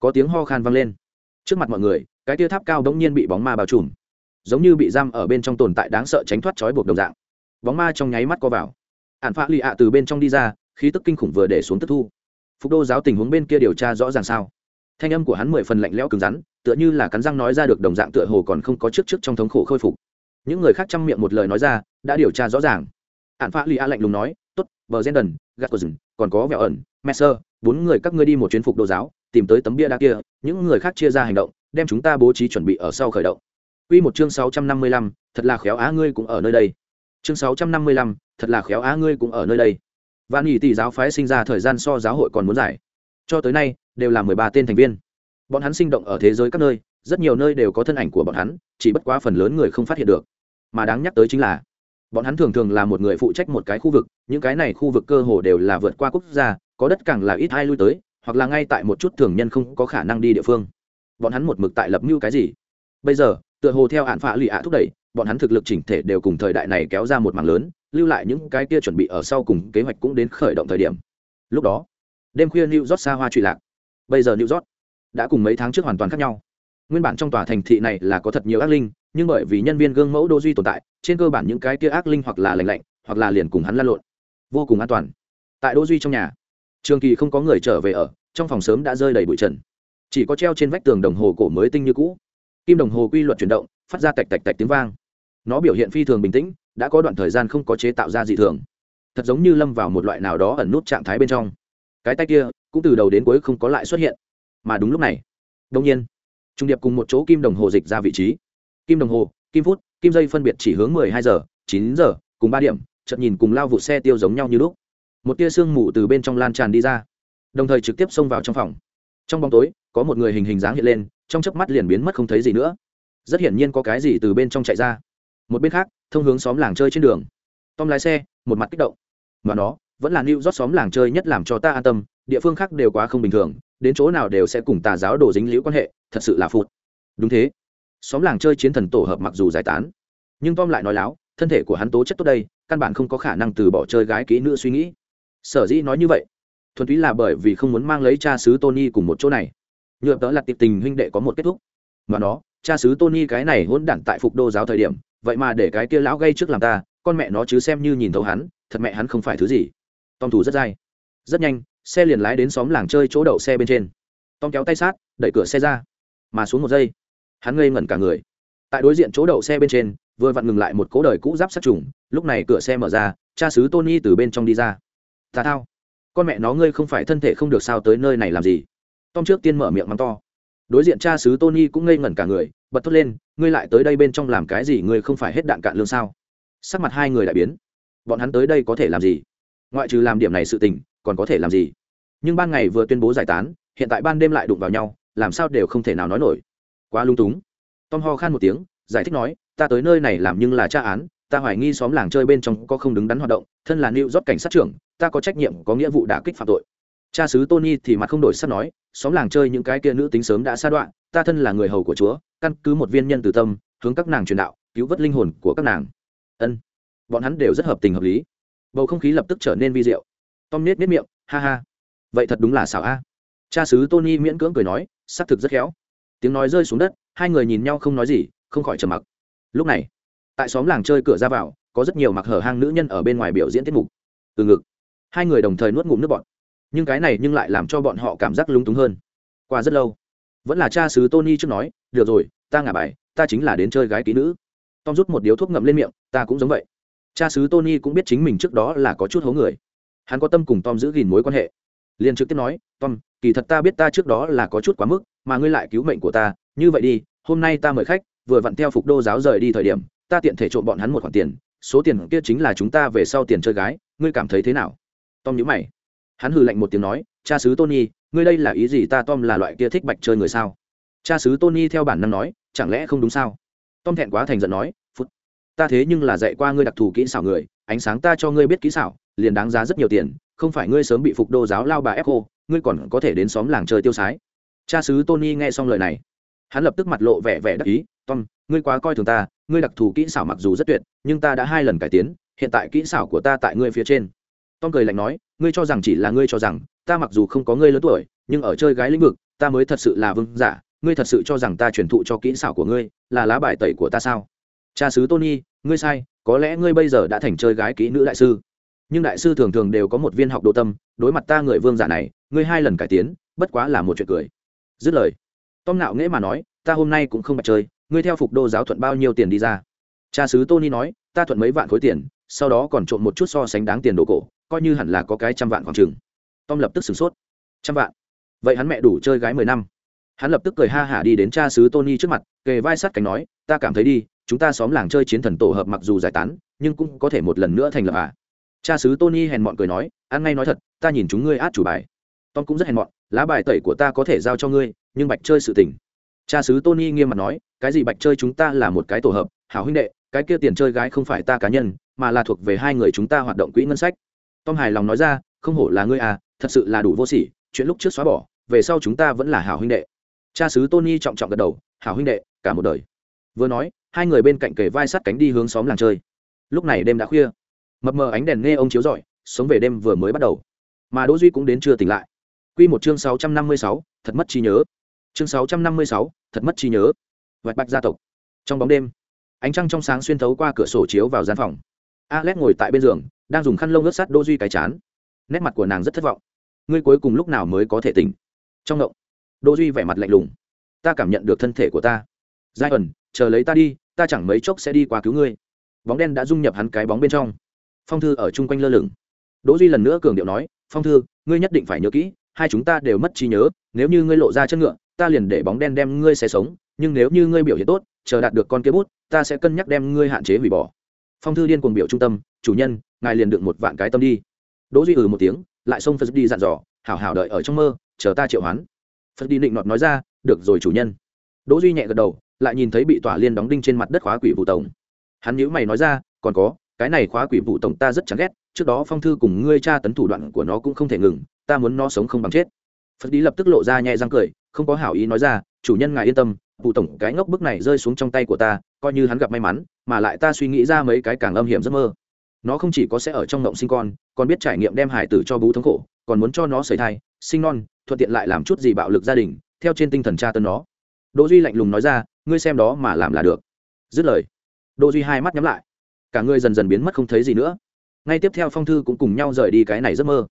có tiếng ho khan vang lên. Trước mặt mọi người, cái tia tháp cao đống nhiên bị bóng ma bao trùm giống như bị giam ở bên trong tồn tại đáng sợ tránh thoát trói buộc đồng dạng. Bóng ma trong nháy mắt co vào. Ạn phạ lì ạ từ bên trong đi ra, khí tức kinh khủng vừa để xuống tức thu. Phục đô giáo tình huống bên kia điều tra rõ ràng sao? Thanh âm của hắn mười phần lạnh lẽo cứng rắn, tựa như là cắn răng nói ra được đồng dạng tựa hồ còn không có trước trước trong thống khổ khôi phục. Những người khác chăm miệng một lời nói ra, đã điều tra rõ ràng. Ạn phạ lì a lạnh lùng nói t ố t bờ gen đần gạt của rừng còn có vẹo ẩn, messer, bốn người các ngươi đi một chuyến phục đô giáo, tìm tới tấm bia đá kia, những người khác chia ra hành động, đem chúng ta bố trí chuẩn bị ở sau khởi động. Quy một chương sáu trăm năm mươi lăm, thật là khéo á ngươi cũng ở nơi đây. Chương sáu trăm năm mươi lăm, thật là khéo á ngươi cũng ở nơi đây. Vạn Nghị tỷ giáo phái sinh ra thời gian so giáo hội còn muốn giải. Cho tới nay, đều là mười ba tên thành viên. Bọn hắn sinh động ở thế giới các nơi, rất nhiều nơi đều có thân ảnh của bọn hắn, chỉ bất quá phần lớn người không phát hiện được. Mà đáng nhắc tới chính là, bọn hắn thường thường là một người phụ trách một cái khu vực, những cái này khu vực cơ hồ đều là vượt qua quốc gia, có đất càng là ít ai lui tới, hoặc là ngay tại một chút thường nhân không có khả năng đi địa phương. Bọn hắn một mực tại lập mưu cái gì? Bây giờ, tựa hồ theo hạn phạ lì ạ thúc đẩy, bọn hắn thực lực chỉnh thể đều cùng thời đại này kéo ra một mảng lớn, lưu lại những cái kia chuẩn bị ở sau cùng kế hoạch cũng đến khởi động thời điểm. Lúc đó, đêm khuya new york xa hoa trụy lạc. Bây giờ new york đã cùng mấy tháng trước hoàn toàn khác nhau. Nguyên bản trong tòa thành thị này là có thật nhiều ác linh, nhưng bởi vì nhân viên gương mẫu đô duy tồn tại, trên cơ bản những cái kia ác linh hoặc là lành lạnh, hoặc là liền cùng hắn lan lộn. Vô cùng an toàn. Tại đô duy trong nhà, trường kỳ không có người trở về ở, trong phòng sớm đã rơi đầy bụi trần. Chỉ có treo trên vách tường đồng hồ cổ mới tinh như cũ kim đồng hồ quy luật chuyển động, phát ra tạch tạch tạch tiếng vang. Nó biểu hiện phi thường bình tĩnh, đã có đoạn thời gian không có chế tạo ra dị thường. Thật giống như lâm vào một loại nào đó ẩn nút trạng thái bên trong. Cái tay kia, cũng từ đầu đến cuối không có lại xuất hiện. Mà đúng lúc này đông nhiên, trung điệp cùng một chỗ kim đồng hồ dịch ra vị trí. Kim đồng hồ, kim phút, kim dây phân biệt chỉ hướng mười hai giờ, chín giờ, cùng ba điểm, chợt nhìn cùng lao vụ xe tiêu giống nhau như lúc. Một tia sương mù từ bên trong lan tràn đi ra. Đồng thời trực tiếp xông vào trong phòng trong bóng tối, có một người hình hình dáng hiện lên, trong chớp mắt liền biến mất không thấy gì nữa. Rất hiển nhiên có cái gì từ bên trong chạy ra. Một bên khác, thông hướng xóm làng chơi trên đường. Tom lái xe, một mặt kích động. Mà nó, vẫn là lưu rót xóm làng chơi nhất làm cho ta an tâm, địa phương khác đều quá không bình thường, đến chỗ nào đều sẽ cùng tà giáo đồ dính liễu quan hệ, thật sự là phụt. Đúng thế. Xóm làng chơi chiến thần tổ hợp mặc dù giải tán, nhưng tom lại nói láo, thân thể của hắn tố chất tốt đây, căn bản không có khả năng từ bỏ chơi gái kỹ nữ suy nghĩ. Sở dĩ nói như vậy thuần túy là bởi vì không muốn mang lấy cha xứ tony cùng một chỗ này. Nhựa tớ là tiệp tình huynh đệ có một kết thúc. Mà nó, cha xứ tony cái này hỗn đản tại phục đô giáo thời điểm, vậy mà để cái kia lão gây trước làm ta, con mẹ nó chứ xem như nhìn thấu hắn, thật mẹ hắn không phải thứ gì. Tom thủ rất dai. Rất nhanh, xe liền lái đến xóm làng chơi chỗ đậu xe bên trên. Tom kéo tay sát, đẩy cửa xe ra. Mà xuống một giây, hắn ngây ngẩn cả người. Tại đối diện chỗ đậu xe bên trên, vừa vặn ngừng lại một cố đời cũ giáp sát trùng, lúc này cửa xe mở ra, cha xứ tony từ bên trong đi ra. Tà thao con mẹ nó ngươi không phải thân thể không được sao tới nơi này làm gì? Tom trước tiên mở miệng mắng to. Đối diện cha xứ tony cũng ngây ngẩn cả người, bật thốt lên, ngươi lại tới đây bên trong làm cái gì, ngươi không phải hết đạn cạn lương sao? Sắc mặt hai người đại biến. Bọn hắn tới đây có thể làm gì? Ngoại trừ làm điểm này sự tình, còn có thể làm gì? Nhưng ban ngày vừa tuyên bố giải tán, hiện tại ban đêm lại đụng vào nhau, làm sao đều không thể nào nói nổi. Quá lung túng. Tom ho khan một tiếng, giải thích nói, ta tới nơi này làm nhưng là tra án, ta hoài nghi xóm làng chơi bên trong có không đứng đắn hoạt động, thân là new rót cảnh sát trưởng ta có trách nhiệm, có nghĩa vụ đả kích phạm tội. Cha xứ tony thì mặt không đổi sắp nói, xóm làng chơi những cái kia nữ tính sớm đã sa đoạn ta thân là người hầu của chúa, căn cứ một viên nhân từ tâm, hướng các nàng truyền đạo, cứu vớt linh hồn của các nàng. Ân, bọn hắn đều rất hợp tình hợp lý. Bầu không khí lập tức trở nên vi diệu. Tom nết nết miệng, ha ha. Vậy thật đúng là xảo a. Cha xứ tony miễn cưỡng cười nói, xác thực rất khéo. Tiếng nói rơi xuống đất, hai người nhìn nhau không nói gì, không khỏi trầm mặc. Lúc này, tại xóm làng chơi cửa ra vào, có rất nhiều mặc hở hang nữ nhân ở bên ngoài biểu diễn tiết mục. Từ ngực hai người đồng thời nuốt ngụm nước bọn nhưng cái này nhưng lại làm cho bọn họ cảm giác lúng túng hơn. Qua rất lâu, vẫn là cha xứ tony trước nói, được rồi, ta ngả bài, ta chính là đến chơi gái ký nữ. Tom rút một điếu thuốc ngậm lên miệng, ta cũng giống vậy. Cha xứ tony cũng biết chính mình trước đó là có chút hố người. Hắn có tâm cùng tom giữ gìn mối quan hệ. Liền trực tiếp nói, tom, kỳ thật ta biết ta trước đó là có chút quá mức, mà ngươi lại cứu mệnh của ta, như vậy đi, hôm nay ta mời khách, vừa vặn theo phục đô giáo rời đi thời điểm, ta tiện thể trộm bọn hắn một khoản tiền, số tiền kia chính là chúng ta về sau tiền chơi gái, ngươi cảm thấy thế nào? Tom nhữ mày. Hắn hừ lạnh một tiếng nói, cha sứ tony, ngươi đây là ý gì ta tom là loại kia thích bạch chơi người sao? Cha sứ tony theo bản năng nói, chẳng lẽ không đúng sao? Tom thẹn quá thành giận nói, phút, ta thế nhưng là dạy qua ngươi đặc thù kỹ xảo người, ánh sáng ta cho ngươi biết kỹ xảo, liền đáng giá rất nhiều tiền, không phải ngươi sớm bị phục đô giáo lao bà ép cô ngươi còn có thể đến xóm làng chơi tiêu sái. Cha sứ tony nghe xong lời này, hắn lập tức mặt lộ vẻ vẻ đắc ý, tom, ngươi quá coi thường ta, ngươi đặc thù kỹ xảo mặc dù rất tuyệt, nhưng ta đã hai lần cải tiến, hiện tại kỹ xảo của ta tại ngươi phía trên tom cười lạnh nói, ngươi cho rằng chỉ là ngươi cho rằng, ta mặc dù không có ngươi lớn tuổi, nhưng ở chơi gái lĩnh vực, ta mới thật sự là vương giả, ngươi thật sự cho rằng ta truyền thụ cho kỹ xảo của ngươi là lá bài tẩy của ta sao? Cha sứ tony, ngươi sai, có lẽ ngươi bây giờ đã thành chơi gái kỹ nữ đại sư. Nhưng đại sư thường thường đều có một viên học độ tâm, đối mặt ta người vương giả này, ngươi hai lần cải tiến, bất quá là một chuyện cười. Dứt lời, tom nạo nghễ mà nói, ta hôm nay cũng không bạch chơi, ngươi theo phục đô giáo thuận bao nhiêu tiền đi ra? Cha sứ tony nói, ta thuận mấy vạn khối tiền, sau đó còn trộm một chút so sánh đáng tiền đồ cổ coi như hẳn là có cái trăm vạn khoảng chừng tom lập tức sửng sốt. Trăm vạn? Vậy hắn mẹ đủ chơi gái mười năm. Hắn lập tức cười ha hả đi đến cha sứ tony trước mặt, kề vai sát cánh nói, ta cảm thấy đi, chúng ta xóm làng chơi chiến thần tổ hợp mặc dù giải tán, nhưng cũng có thể một lần nữa thành lập à? Cha sứ tony hèn mọn cười nói, ăn ngay nói thật, ta nhìn chúng ngươi át chủ bài. Tom cũng rất hèn mọn, lá bài tẩy của ta có thể giao cho ngươi, nhưng bạch chơi sự tình. Cha sứ tony nghiêm mặt nói, cái gì bạch chơi chúng ta là một cái tổ hợp, hảo huynh đệ, cái kia tiền chơi gái không phải ta cá nhân, mà là thuộc về hai người chúng ta hoạt động quỹ ngân sách tom hài lòng nói ra không hổ là ngươi à thật sự là đủ vô sỉ chuyện lúc trước xóa bỏ về sau chúng ta vẫn là hảo huynh đệ. Cha sứ tony trọng trọng gật đầu hảo huynh đệ cả một đời. Vừa nói hai người bên cạnh kề vai sát cánh đi hướng xóm làng chơi. Lúc này đêm đã khuya. Mập mờ ánh đèn nghe ông chiếu rọi sống về đêm vừa mới bắt đầu. Mà đỗ duy cũng đến chưa tỉnh lại. Quy một chương sáu trăm năm mươi sáu, thật mất trí nhớ. Chương sáu trăm năm mươi sáu, thật mất trí nhớ. Vạch bạch gia tộc. Trong bóng đêm ánh trăng trong sáng xuyên thấu qua cửa sổ chiếu vào gian phòng. Alex ngồi tại bên giường đang dùng khăn lông ướt sát đỗ duy cái chán. Nét mặt của nàng rất thất vọng. Ngươi cuối cùng lúc nào mới có thể tỉnh? Trong ngộng đỗ duy vẻ mặt lạnh lùng. Ta cảm nhận được thân thể của ta. Giai ẩn, chờ lấy ta đi, ta chẳng mấy chốc sẽ đi qua cứu ngươi. Bóng đen đã dung nhập hắn cái bóng bên trong. Phong thư ở chung quanh lơ lửng. Đỗ duy lần nữa cường điệu nói, phong thư, ngươi nhất định phải nhớ kỹ, hai chúng ta đều mất trí nhớ, nếu như ngươi lộ ra chân ngựa, ta liền để bóng đen đem ngươi sẽ sống, nhưng nếu như ngươi biểu hiện tốt, chờ đạt được con kia bút, ta sẽ cân nhắc đem ngươi hạn chế hủy bỏ. Phong thư điên cuồng biểu trung tâm, chủ nhân ngài liền đựng một vạn cái tâm đi. Đỗ duy ừ một tiếng, lại xông phật đi dặn dò, hảo hảo đợi ở trong mơ, chờ ta triệu hoán. Phật đi định nọt nói ra, được rồi chủ nhân. Đỗ duy nhẹ gật đầu, lại nhìn thấy bị tỏa liên đóng đinh trên mặt đất khóa quỷ vụ tổng. Hắn nhíu mày nói ra, còn có, cái này khóa quỷ vụ tổng ta rất chán ghét, trước đó phong thư cùng ngươi tra tấn thủ đoạn của nó cũng không thể ngừng, ta muốn nó sống không bằng chết. Phật đi lập tức lộ ra nhẹ răng cười, không có hảo ý nói ra, chủ nhân ngài yên tâm, vụ tổng cái ngốc bức này rơi xuống trong tay của ta, coi như hắn gặp may mắn, mà lại ta suy nghĩ ra mấy cái càng âm hiểm giấc mơ nó không chỉ có sẽ ở trong ngộng sinh con, còn biết trải nghiệm đem hải tử cho bú thống khổ, còn muốn cho nó sởi thai, sinh non, thuận tiện lại làm chút gì bạo lực gia đình, theo trên tinh thần tra tân nó. Đỗ duy lạnh lùng nói ra, ngươi xem đó mà làm là được. Dứt lời, đỗ duy hai mắt nhắm lại. Cả ngươi dần dần biến mất không thấy gì nữa. Ngay tiếp theo phong thư cũng cùng nhau rời đi cái này giấc mơ.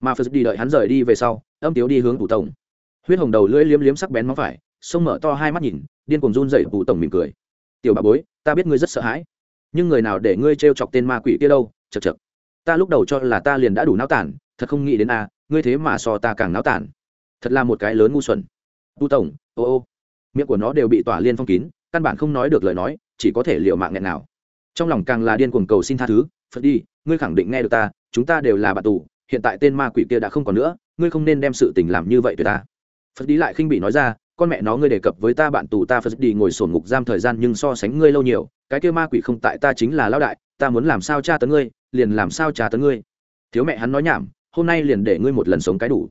Mà phật đi đợi hắn rời đi về sau, âm tiếu đi hướng thủ tổng. Huyết hồng đầu lưỡi liếm liếm sắc bén móng phải, sông mở to hai mắt nhìn, điên cuồng run dậy thủ tổng mỉm cười. Tiểu bà bối, ta biết ngươi rất sợ hãi nhưng người nào để ngươi t chọc tên ma quỷ kia đâu chật chật ta lúc đầu cho là ta liền đã đủ náo tản, thật không nghĩ đến a, ngươi thế mà so ta càng náo tản. Thật là một cái lớn ngu xuẩn. Tu tổng, ô ô. Miệng của nó đều bị tỏa liên phong kín, căn bản không nói được lời nói, chỉ có thể liệu mạng nghẹn nào. Trong lòng càng là điên cuồng cầu xin tha thứ, phật đi, ngươi khẳng định nghe được ta, chúng ta đều là bạn tù, hiện tại tên ma quỷ kia đã không còn nữa, ngươi không nên đem sự tình làm như vậy tuyệt ta. Phật đi lại khinh bị nói ra con mẹ nó ngươi đề cập với ta bạn tù ta phật đi ngồi sổn ngục giam thời gian nhưng so sánh ngươi lâu nhiều, cái kia ma quỷ không tại ta chính là lão đại, ta muốn làm sao tra tấn ngươi, liền làm sao tra tấn ngươi. Thiếu mẹ hắn nói nhảm, hôm nay liền để ngươi một lần sống cái đủ.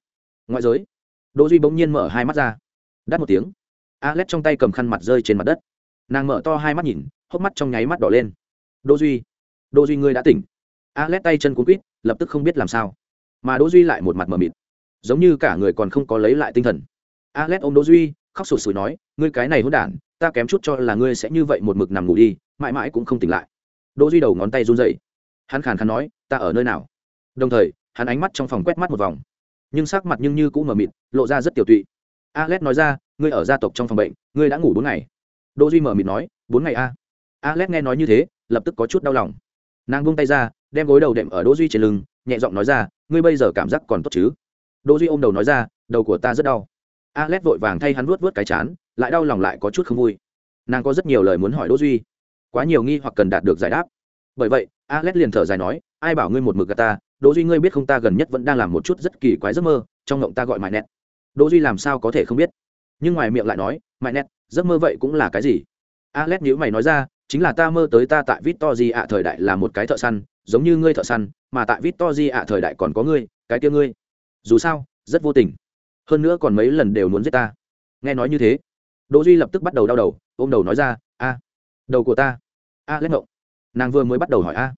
Ngoại giới, đỗ duy bỗng nhiên mở hai mắt ra, đắt một tiếng. Alex trong tay cầm khăn mặt rơi trên mặt đất. Nàng mở to hai mắt nhìn, hốc mắt trong nháy mắt đỏ lên. Đỗ duy đỗ duy ngươi đã tỉnh. Alex tay chân cuốn quýt, lập tức không biết làm sao. Mà đỗ duy lại một mặt mờ mịt. Giống như cả người còn không có lấy lại tinh thần alex ôm đỗ duy, khóc sụt sùi nói, ngươi cái này hỗn đản, ta kém chút cho là ngươi sẽ như vậy một mực nằm ngủ đi, mãi mãi cũng không tỉnh lại. Đỗ duy đầu ngón tay run rẩy. Hắn khàn khàn nói, ta ở nơi nào? Đồng thời, hắn ánh mắt trong phòng quét mắt một vòng. Nhưng sắc mặt nhưng như cũng mờ mịt, lộ ra rất tiểu tụy. Alex nói ra, ngươi ở gia tộc trong phòng bệnh, ngươi đã ngủ bốn ngày. Đỗ duy mờ mịt nói, bốn ngày a alex nghe nói như thế, lập tức có chút đau lòng. Nàng buông tay ra, đem gối đầu đệm ở đỗ duy trên lưng, nhẹ giọng nói ra, ngươi bây giờ cảm giác còn tốt chứ? Đỗ duy ôm đầu nói ra, đầu của ta rất đau alex vội vàng thay hắn vuốt vuốt cái chán, lại đau lòng lại có chút không vui. Nàng có rất nhiều lời muốn hỏi đỗ duy. Quá nhiều nghi hoặc cần đạt được giải đáp. Bởi vậy, alex liền thở dài nói, ai bảo ngươi một mực gạt ta? Đỗ duy ngươi biết không, ta gần nhất vẫn đang làm một chút rất kỳ quái giấc mơ, trong ngộng ta gọi mại nẹt. Đỗ duy làm sao có thể không biết? Nhưng ngoài miệng lại nói, mại nẹt, giấc mơ vậy cũng là cái gì? Alex nhíu mày nói ra, chính là ta mơ tới ta tại victory ạ thời đại là một cái thợ săn, giống như ngươi thợ săn, mà tại victory ạ thời đại còn có ngươi, cái kia ngươi. Dù sao, rất vô tình hơn nữa còn mấy lần đều muốn giết ta. Nghe nói như thế, đỗ duy lập tức bắt đầu đau đầu, ôm đầu nói ra, a, đầu của ta. A lét ngộng. Nàng vừa mới bắt đầu hỏi, a,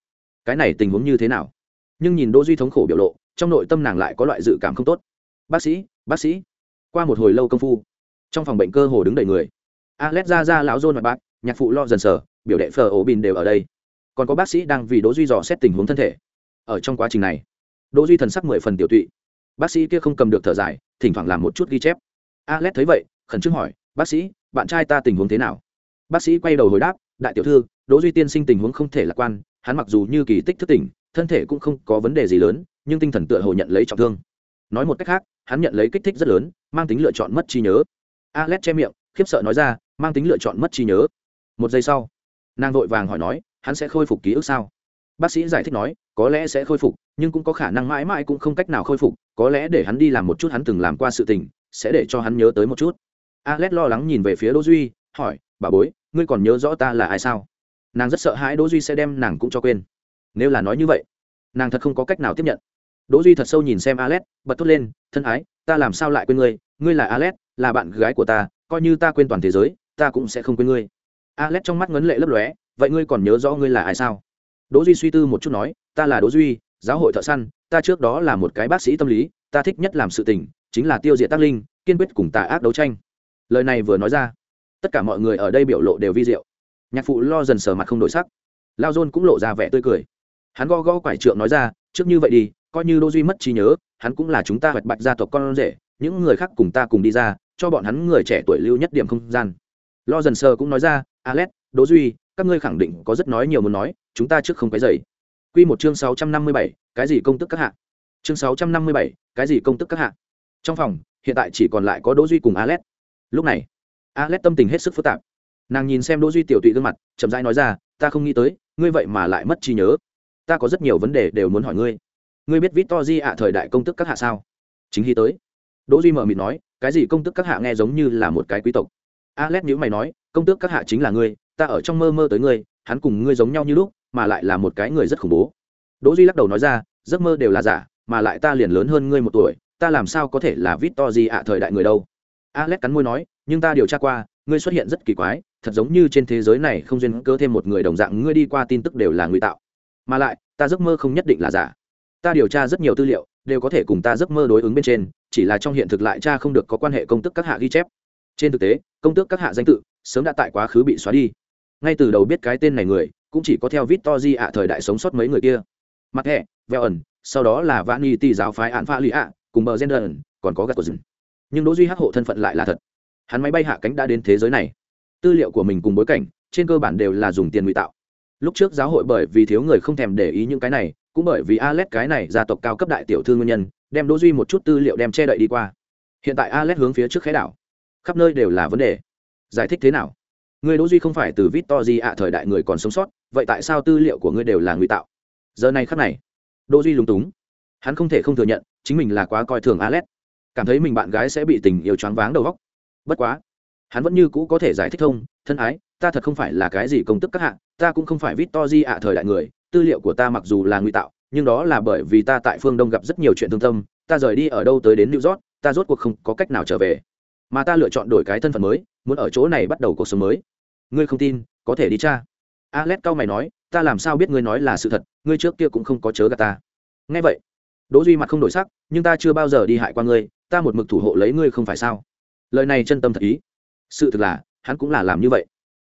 cái này tình huống như thế nào? Nhưng nhìn đỗ duy thống khổ biểu lộ, trong nội tâm nàng lại có loại dự cảm không tốt. Bác sĩ bác sĩ. Qua một hồi lâu công phu, trong phòng bệnh cơ hồ đứng đầy người. A lét ra ra lão dôn mặt bác, nhạc phụ lo dần sờ biểu đệ phờ ổ bin đều ở đây. Còn có bác sĩ đang vì đỗ duy dò xét tình huống thân thể. Ở trong quá trình này, đỗ duy thần sắc mười phần tiểu tụy bác sĩ kia không cầm được thở dài, thỉnh thoảng làm một chút ghi chép. Alex thấy vậy, khẩn trương hỏi, bác sĩ, bạn trai ta tình huống thế nào? Bác sĩ quay đầu hồi đáp, đại tiểu thư, đỗ duy tiên sinh tình huống không thể lạc quan, hắn mặc dù như kỳ tích thức tỉnh, thân thể cũng không có vấn đề gì lớn, nhưng tinh thần tựa hồ nhận lấy trọng thương. Nói một cách khác, hắn nhận lấy kích thích rất lớn, mang tính lựa chọn mất trí nhớ. Alex che miệng, khiếp sợ nói ra, mang tính lựa chọn mất trí nhớ. Một giây sau, nàng vội vàng hỏi nói, hắn sẽ khôi phục ký ức sao? Bác sĩ giải thích nói có lẽ sẽ khôi phục, nhưng cũng có khả năng mãi mãi cũng không cách nào khôi phục, có lẽ để hắn đi làm một chút hắn từng làm qua sự tình, sẽ để cho hắn nhớ tới một chút. Alex lo lắng nhìn về phía đỗ duy, hỏi, bà bối, ngươi còn nhớ rõ ta là ai sao? Nàng rất sợ hãi đỗ duy sẽ đem nàng cũng cho quên. Nếu là nói như vậy, nàng thật không có cách nào tiếp nhận. Đỗ duy thật sâu nhìn xem alex, bật thốt lên, thân ái, ta làm sao lại quên ngươi? Ngươi là alex, là bạn gái của ta, coi như ta quên toàn thế giới, ta cũng sẽ không quên ngươi. Alex trong mắt ngấn lệ lấp lóe, vậy ngươi còn nhớ rõ ngươi là ai sao? Đỗ duy suy tư một chút nói, ta là đỗ duy, giáo hội thợ săn, ta trước đó là một cái bác sĩ tâm lý, ta thích nhất làm sự tình, chính là tiêu diệt tác linh, kiên quyết cùng tà ác đấu tranh. Lời này vừa nói ra, tất cả mọi người ở đây biểu lộ đều vi diệu. Nhạc phụ lo dần sờ mặt không đổi sắc. Lao dôn cũng lộ ra vẻ tươi cười. Hắn go go quải trượng nói ra, trước như vậy đi, coi như đỗ duy mất trí nhớ, hắn cũng là chúng ta hoạch bạch gia tộc con rể, những người khác cùng ta cùng đi ra, cho bọn hắn người trẻ tuổi lưu nhất điểm không gian. Lo dần sờ cũng nói ra, alex, đỗ duy các ngươi khẳng định có rất nói nhiều muốn nói chúng ta trước không cái dậy quy một chương sáu trăm năm mươi bảy, cái gì công tức các hạ? Chương sáu trăm năm mươi bảy, cái gì công tức các hạ? Trong phòng hiện tại chỉ còn lại có đỗ duy cùng alet lúc này alet tâm tình hết sức phức tạp. Nàng nhìn xem đỗ duy tiểu tụy gương mặt chậm rãi nói ra ta không nghĩ tới ngươi vậy mà lại mất trí nhớ. Ta có rất nhiều vấn đề đều muốn hỏi ngươi. Ngươi biết victory ạ thời đại công tức các hạ sao? Chính khi tới đỗ duy mở miệng nói cái gì công tức các hạ nghe giống như là một cái quý tộc? Alet nhíu mày nói công tước các hạ chính là ngươi ta ở trong mơ mơ tới ngươi, hắn cùng ngươi giống nhau như lúc, mà lại là một cái người rất khủng bố. Đỗ duy lắc đầu nói ra, giấc mơ đều là giả, mà lại ta liền lớn hơn ngươi một tuổi, ta làm sao có thể là vít to gì ạ thời đại người đâu? Alex cắn môi nói, nhưng ta điều tra qua, ngươi xuất hiện rất kỳ quái, thật giống như trên thế giới này không duyên cơ thêm một người đồng dạng ngươi đi qua tin tức đều là ngụy tạo. Mà lại, ta giấc mơ không nhất định là giả. Ta điều tra rất nhiều tư liệu, đều có thể cùng ta giấc mơ đối ứng bên trên, chỉ là trong hiện thực lại cha không được có quan hệ công tức các hạ ghi chép. Trên thực tế, công tước các hạ danh tự sớm đã tại quá khứ bị xóa đi ngay từ đầu biết cái tên này người cũng chỉ có theo Victor Di ạ thời đại sống sót mấy người kia. Mặt hệ, Veo ẩn, sau đó là Vanity giáo phái án pha lì ạ, cùng bờ Gender, còn có gạt của rừng. Nhưng Đỗ Duy hắc hộ thân phận lại là thật. Hắn máy bay hạ cánh đã đến thế giới này. Tư liệu của mình cùng bối cảnh, trên cơ bản đều là dùng tiền ngụy tạo. Lúc trước giáo hội bởi vì thiếu người không thèm để ý những cái này, cũng bởi vì alex cái này gia tộc cao cấp đại tiểu thư nguyên nhân đem đỗ duy một chút tư liệu đem che đậy đi qua hiện tại alex hướng phía trước khế đảo khắp nơi đều là vấn đề giải thích thế nào người đỗ duy không phải từ victory ạ thời đại người còn sống sót, vậy tại sao tư liệu của ngươi đều là ngụy tạo? Giờ này khắc này, đỗ duy lúng túng. Hắn không thể không thừa nhận, chính mình là quá coi thường alex. Cảm thấy mình bạn gái sẽ bị tình yêu choáng váng đầu óc. Bất quá, hắn vẫn như cũ có thể giải thích thông, thân ái, ta thật không phải là cái gì công tức các hạng ta cũng không phải victory ạ thời đại người, tư liệu của ta mặc dù là ngụy tạo, nhưng đó là bởi vì ta tại phương đông gặp rất nhiều chuyện thương tâm, ta rời đi ở đâu tới đến new york, ta rốt cuộc không có cách nào trở về. Mà ta lựa chọn đổi cái thân phận mới, muốn ở chỗ này bắt đầu cuộc sống mới ngươi không tin, có thể đi cha alex cao mày nói, ta làm sao biết ngươi nói là sự thật, ngươi trước kia cũng không có chớ gạt ta. Nghe vậy, đỗ duy mặt không đổi sắc, nhưng ta chưa bao giờ đi hại qua ngươi, ta một mực thủ hộ lấy ngươi không phải sao? Lời này chân tâm thật ý. Sự thực là, hắn cũng là làm như vậy.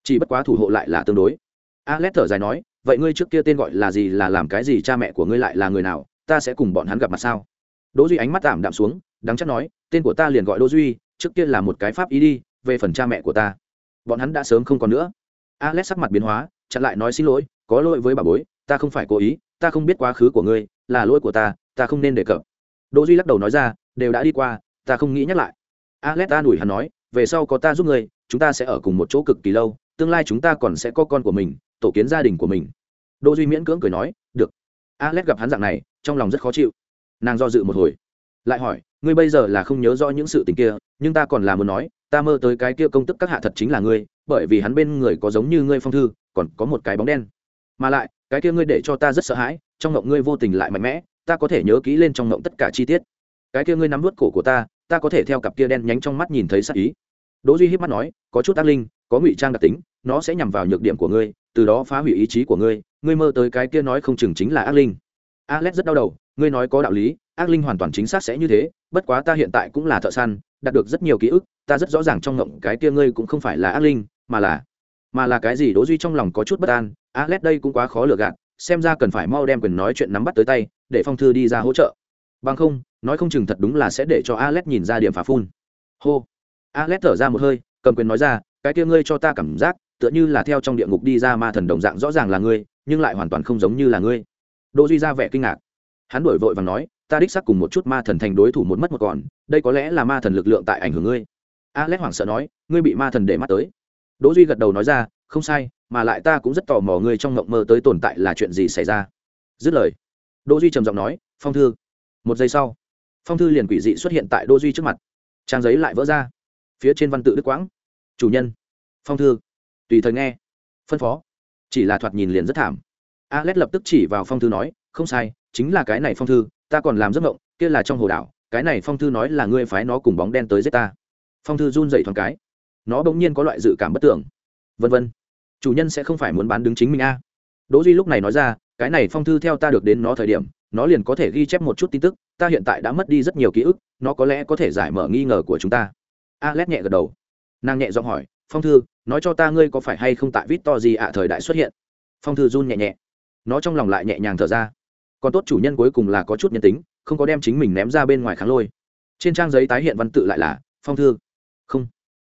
Chỉ bất quá thủ hộ lại là tương đối. Alex thở dài nói, vậy ngươi trước kia tên gọi là gì là làm cái gì, cha mẹ của ngươi lại là người nào, ta sẽ cùng bọn hắn gặp mặt sao? Đỗ duy ánh mắt tạm đạm xuống, đắng chắc nói, tên của ta liền gọi đỗ duy, trước kia là một cái pháp ý đi, về phần cha mẹ của ta bọn hắn đã sớm không còn nữa. Alex sắc mặt biến hóa, chặn lại nói xin lỗi, có lỗi với bà bối, ta không phải cố ý, ta không biết quá khứ của ngươi, là lỗi của ta ta không nên đề cập. Đỗ duy lắc đầu nói ra, đều đã đi qua, ta không nghĩ nhắc lại. Alex ta đuổi hắn nói, về sau có ta giúp ngươi, chúng ta sẽ ở cùng một chỗ cực kỳ lâu, tương lai chúng ta còn sẽ có con của mình, tổ kiến gia đình của mình. Đỗ duy miễn cưỡng cười nói, được. Alex gặp hắn dạng này, trong lòng rất khó chịu. Nàng do dự một hồi, lại hỏi, ngươi bây giờ là không nhớ rõ những sự tình kia, nhưng ta còn là muốn nói ta mơ tới cái kia công tức các hạ thật chính là ngươi, bởi vì hắn bên người có giống như ngươi phong thư, còn có một cái bóng đen. Mà lại, cái kia ngươi để cho ta rất sợ hãi, trong ngộng ngươi vô tình lại mạnh mẽ, ta có thể nhớ kỹ lên trong ngộng tất cả chi tiết. Cái kia ngươi nắm vớt cổ của ta ta có thể theo cặp kia đen nhánh trong mắt nhìn thấy sắc ý. Đỗ duy hiếp mắt nói, có chút ác linh, có ngụy trang đặc tính, nó sẽ nhằm vào nhược điểm của ngươi, từ đó phá hủy ý chí của ngươi ngươi mơ tới cái kia nói không chừng chính là ác linh. Alex rất đau đầu ngươi nói có đạo lý, ác linh hoàn toàn chính xác sẽ như thế, bất quá ta hiện tại cũng là thợ săn, đạt được rất nhiều ký ức, ta rất rõ ràng trong ngộng cái kia ngươi cũng không phải là ác linh, mà là mà là cái gì đỗ duy trong lòng có chút bất an à, alex đây cũng quá khó lừa gạt, xem ra cần phải mau đem quyền nói chuyện nắm bắt tới tay, để phong thư đi ra hỗ trợ. Bằng không, nói không chừng thật đúng là sẽ để cho alex nhìn ra điểm phá phun. Hô. Alex thở ra một hơi, cầm quyền nói ra, cái kia ngươi cho ta cảm giác, tựa như là theo trong địa ngục đi ra ma thần đồng dạng rõ ràng là ngươi, nhưng lại hoàn toàn không giống như là ngươi. Đỗ duy ra vẻ kinh ngạc hắn đổi vội và nói, ta đích xác cùng một chút ma thần thành đối thủ một mất một còn, đây có lẽ là ma thần lực lượng tại ảnh hưởng ngươi. Alex hoảng sợ nói, ngươi bị ma thần để mắt tới. Đỗ duy gật đầu nói ra, không sai, mà lại ta cũng rất tò mò ngươi trong ngộng mơ tới tồn tại là chuyện gì xảy ra. Dứt lời, đỗ duy trầm giọng nói, phong thư. Một giây sau, phong thư liền quỷ dị xuất hiện tại đỗ duy trước mặt. Trang giấy lại vỡ ra. Phía trên văn tự đức quãng. Chủ nhân. Phong thư. Tùy thời nghe. Phân phó. Chỉ là thoạt nhìn liền rất thảm. Alex lập tức chỉ vào phong thư nói, không sai chính là cái này phong thư, ta còn làm giấc mộng, kia là trong hồ đảo, cái này phong thư nói là ngươi phái nó cùng bóng đen tới giết ta. Phong thư run dậy thoáng cái. Nó bỗng nhiên có loại dự cảm bất tưởng. Vân vân. Chủ nhân sẽ không phải muốn bán đứng chính mình a. Đỗ duy lúc này nói ra, cái này phong thư theo ta được đến nó thời điểm, nó liền có thể ghi chép một chút tin tức, ta hiện tại đã mất đi rất nhiều ký ức, nó có lẽ có thể giải mở nghi ngờ của chúng ta. Alex nhẹ gật đầu. Nàng nhẹ giọng hỏi, phong thư, nói cho ta ngươi có phải hay không tại vít to gì ạ thời đại xuất hiện? Phong thư run nhẹ nhẹ. Nó trong lòng lại nhẹ nhàng thở ra còn tốt chủ nhân cuối cùng là có chút nhân tính, không có đem chính mình ném ra bên ngoài kháng lôi. Trên trang giấy tái hiện văn tự lại là, phong thư. Không.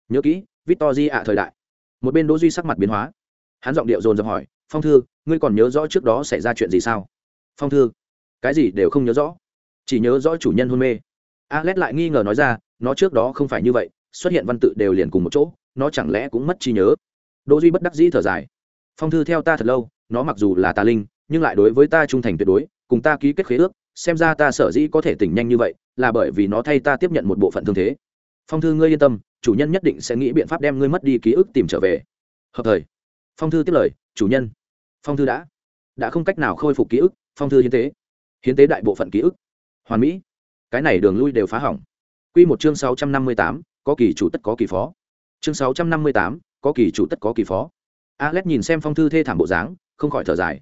Nhớ kỹ victor di ạ thời đại. Một bên đỗ duy sắc mặt biến hóa. Hắn giọng điệu dồn dập hỏi, phong thư, ngươi còn nhớ rõ trước đó xảy ra chuyện gì sao? Phong thư? Cái gì đều không nhớ rõ. Chỉ nhớ rõ chủ nhân hôn mê. Alex lại nghi ngờ nói ra, nó trước đó không phải như vậy, xuất hiện văn tự đều liền cùng một chỗ, nó chẳng lẽ cũng mất trí nhớ? Đỗ duy bất đắc dĩ thở dài, phong thư theo ta thật lâu, nó mặc dù là tà linh nhưng lại đối với ta trung thành tuyệt đối, cùng ta ký kết khế ước, xem ra ta sở dĩ có thể tỉnh nhanh như vậy, là bởi vì nó thay ta tiếp nhận một bộ phận thương thế. Phong thư ngươi yên tâm, chủ nhân nhất định sẽ nghĩ biện pháp đem ngươi mất đi ký ức tìm trở về. Hợp thời. Phong thư tiếp lời, chủ nhân. Phong thư đã. Đã không cách nào khôi phục ký ức, phong thư hiến tế. Hiến tế đại bộ phận ký ức. Hoàn mỹ. Cái này đường lui đều phá hỏng. Q một chương sáu trăm năm mươi tám, có kỳ chủ tất có kỳ phó. Chương sáu trăm năm mươi tám, có kỳ chủ tất có kỳ phó. Alex nhìn xem phong thư thê thảm bộ dáng, không khỏi thở dài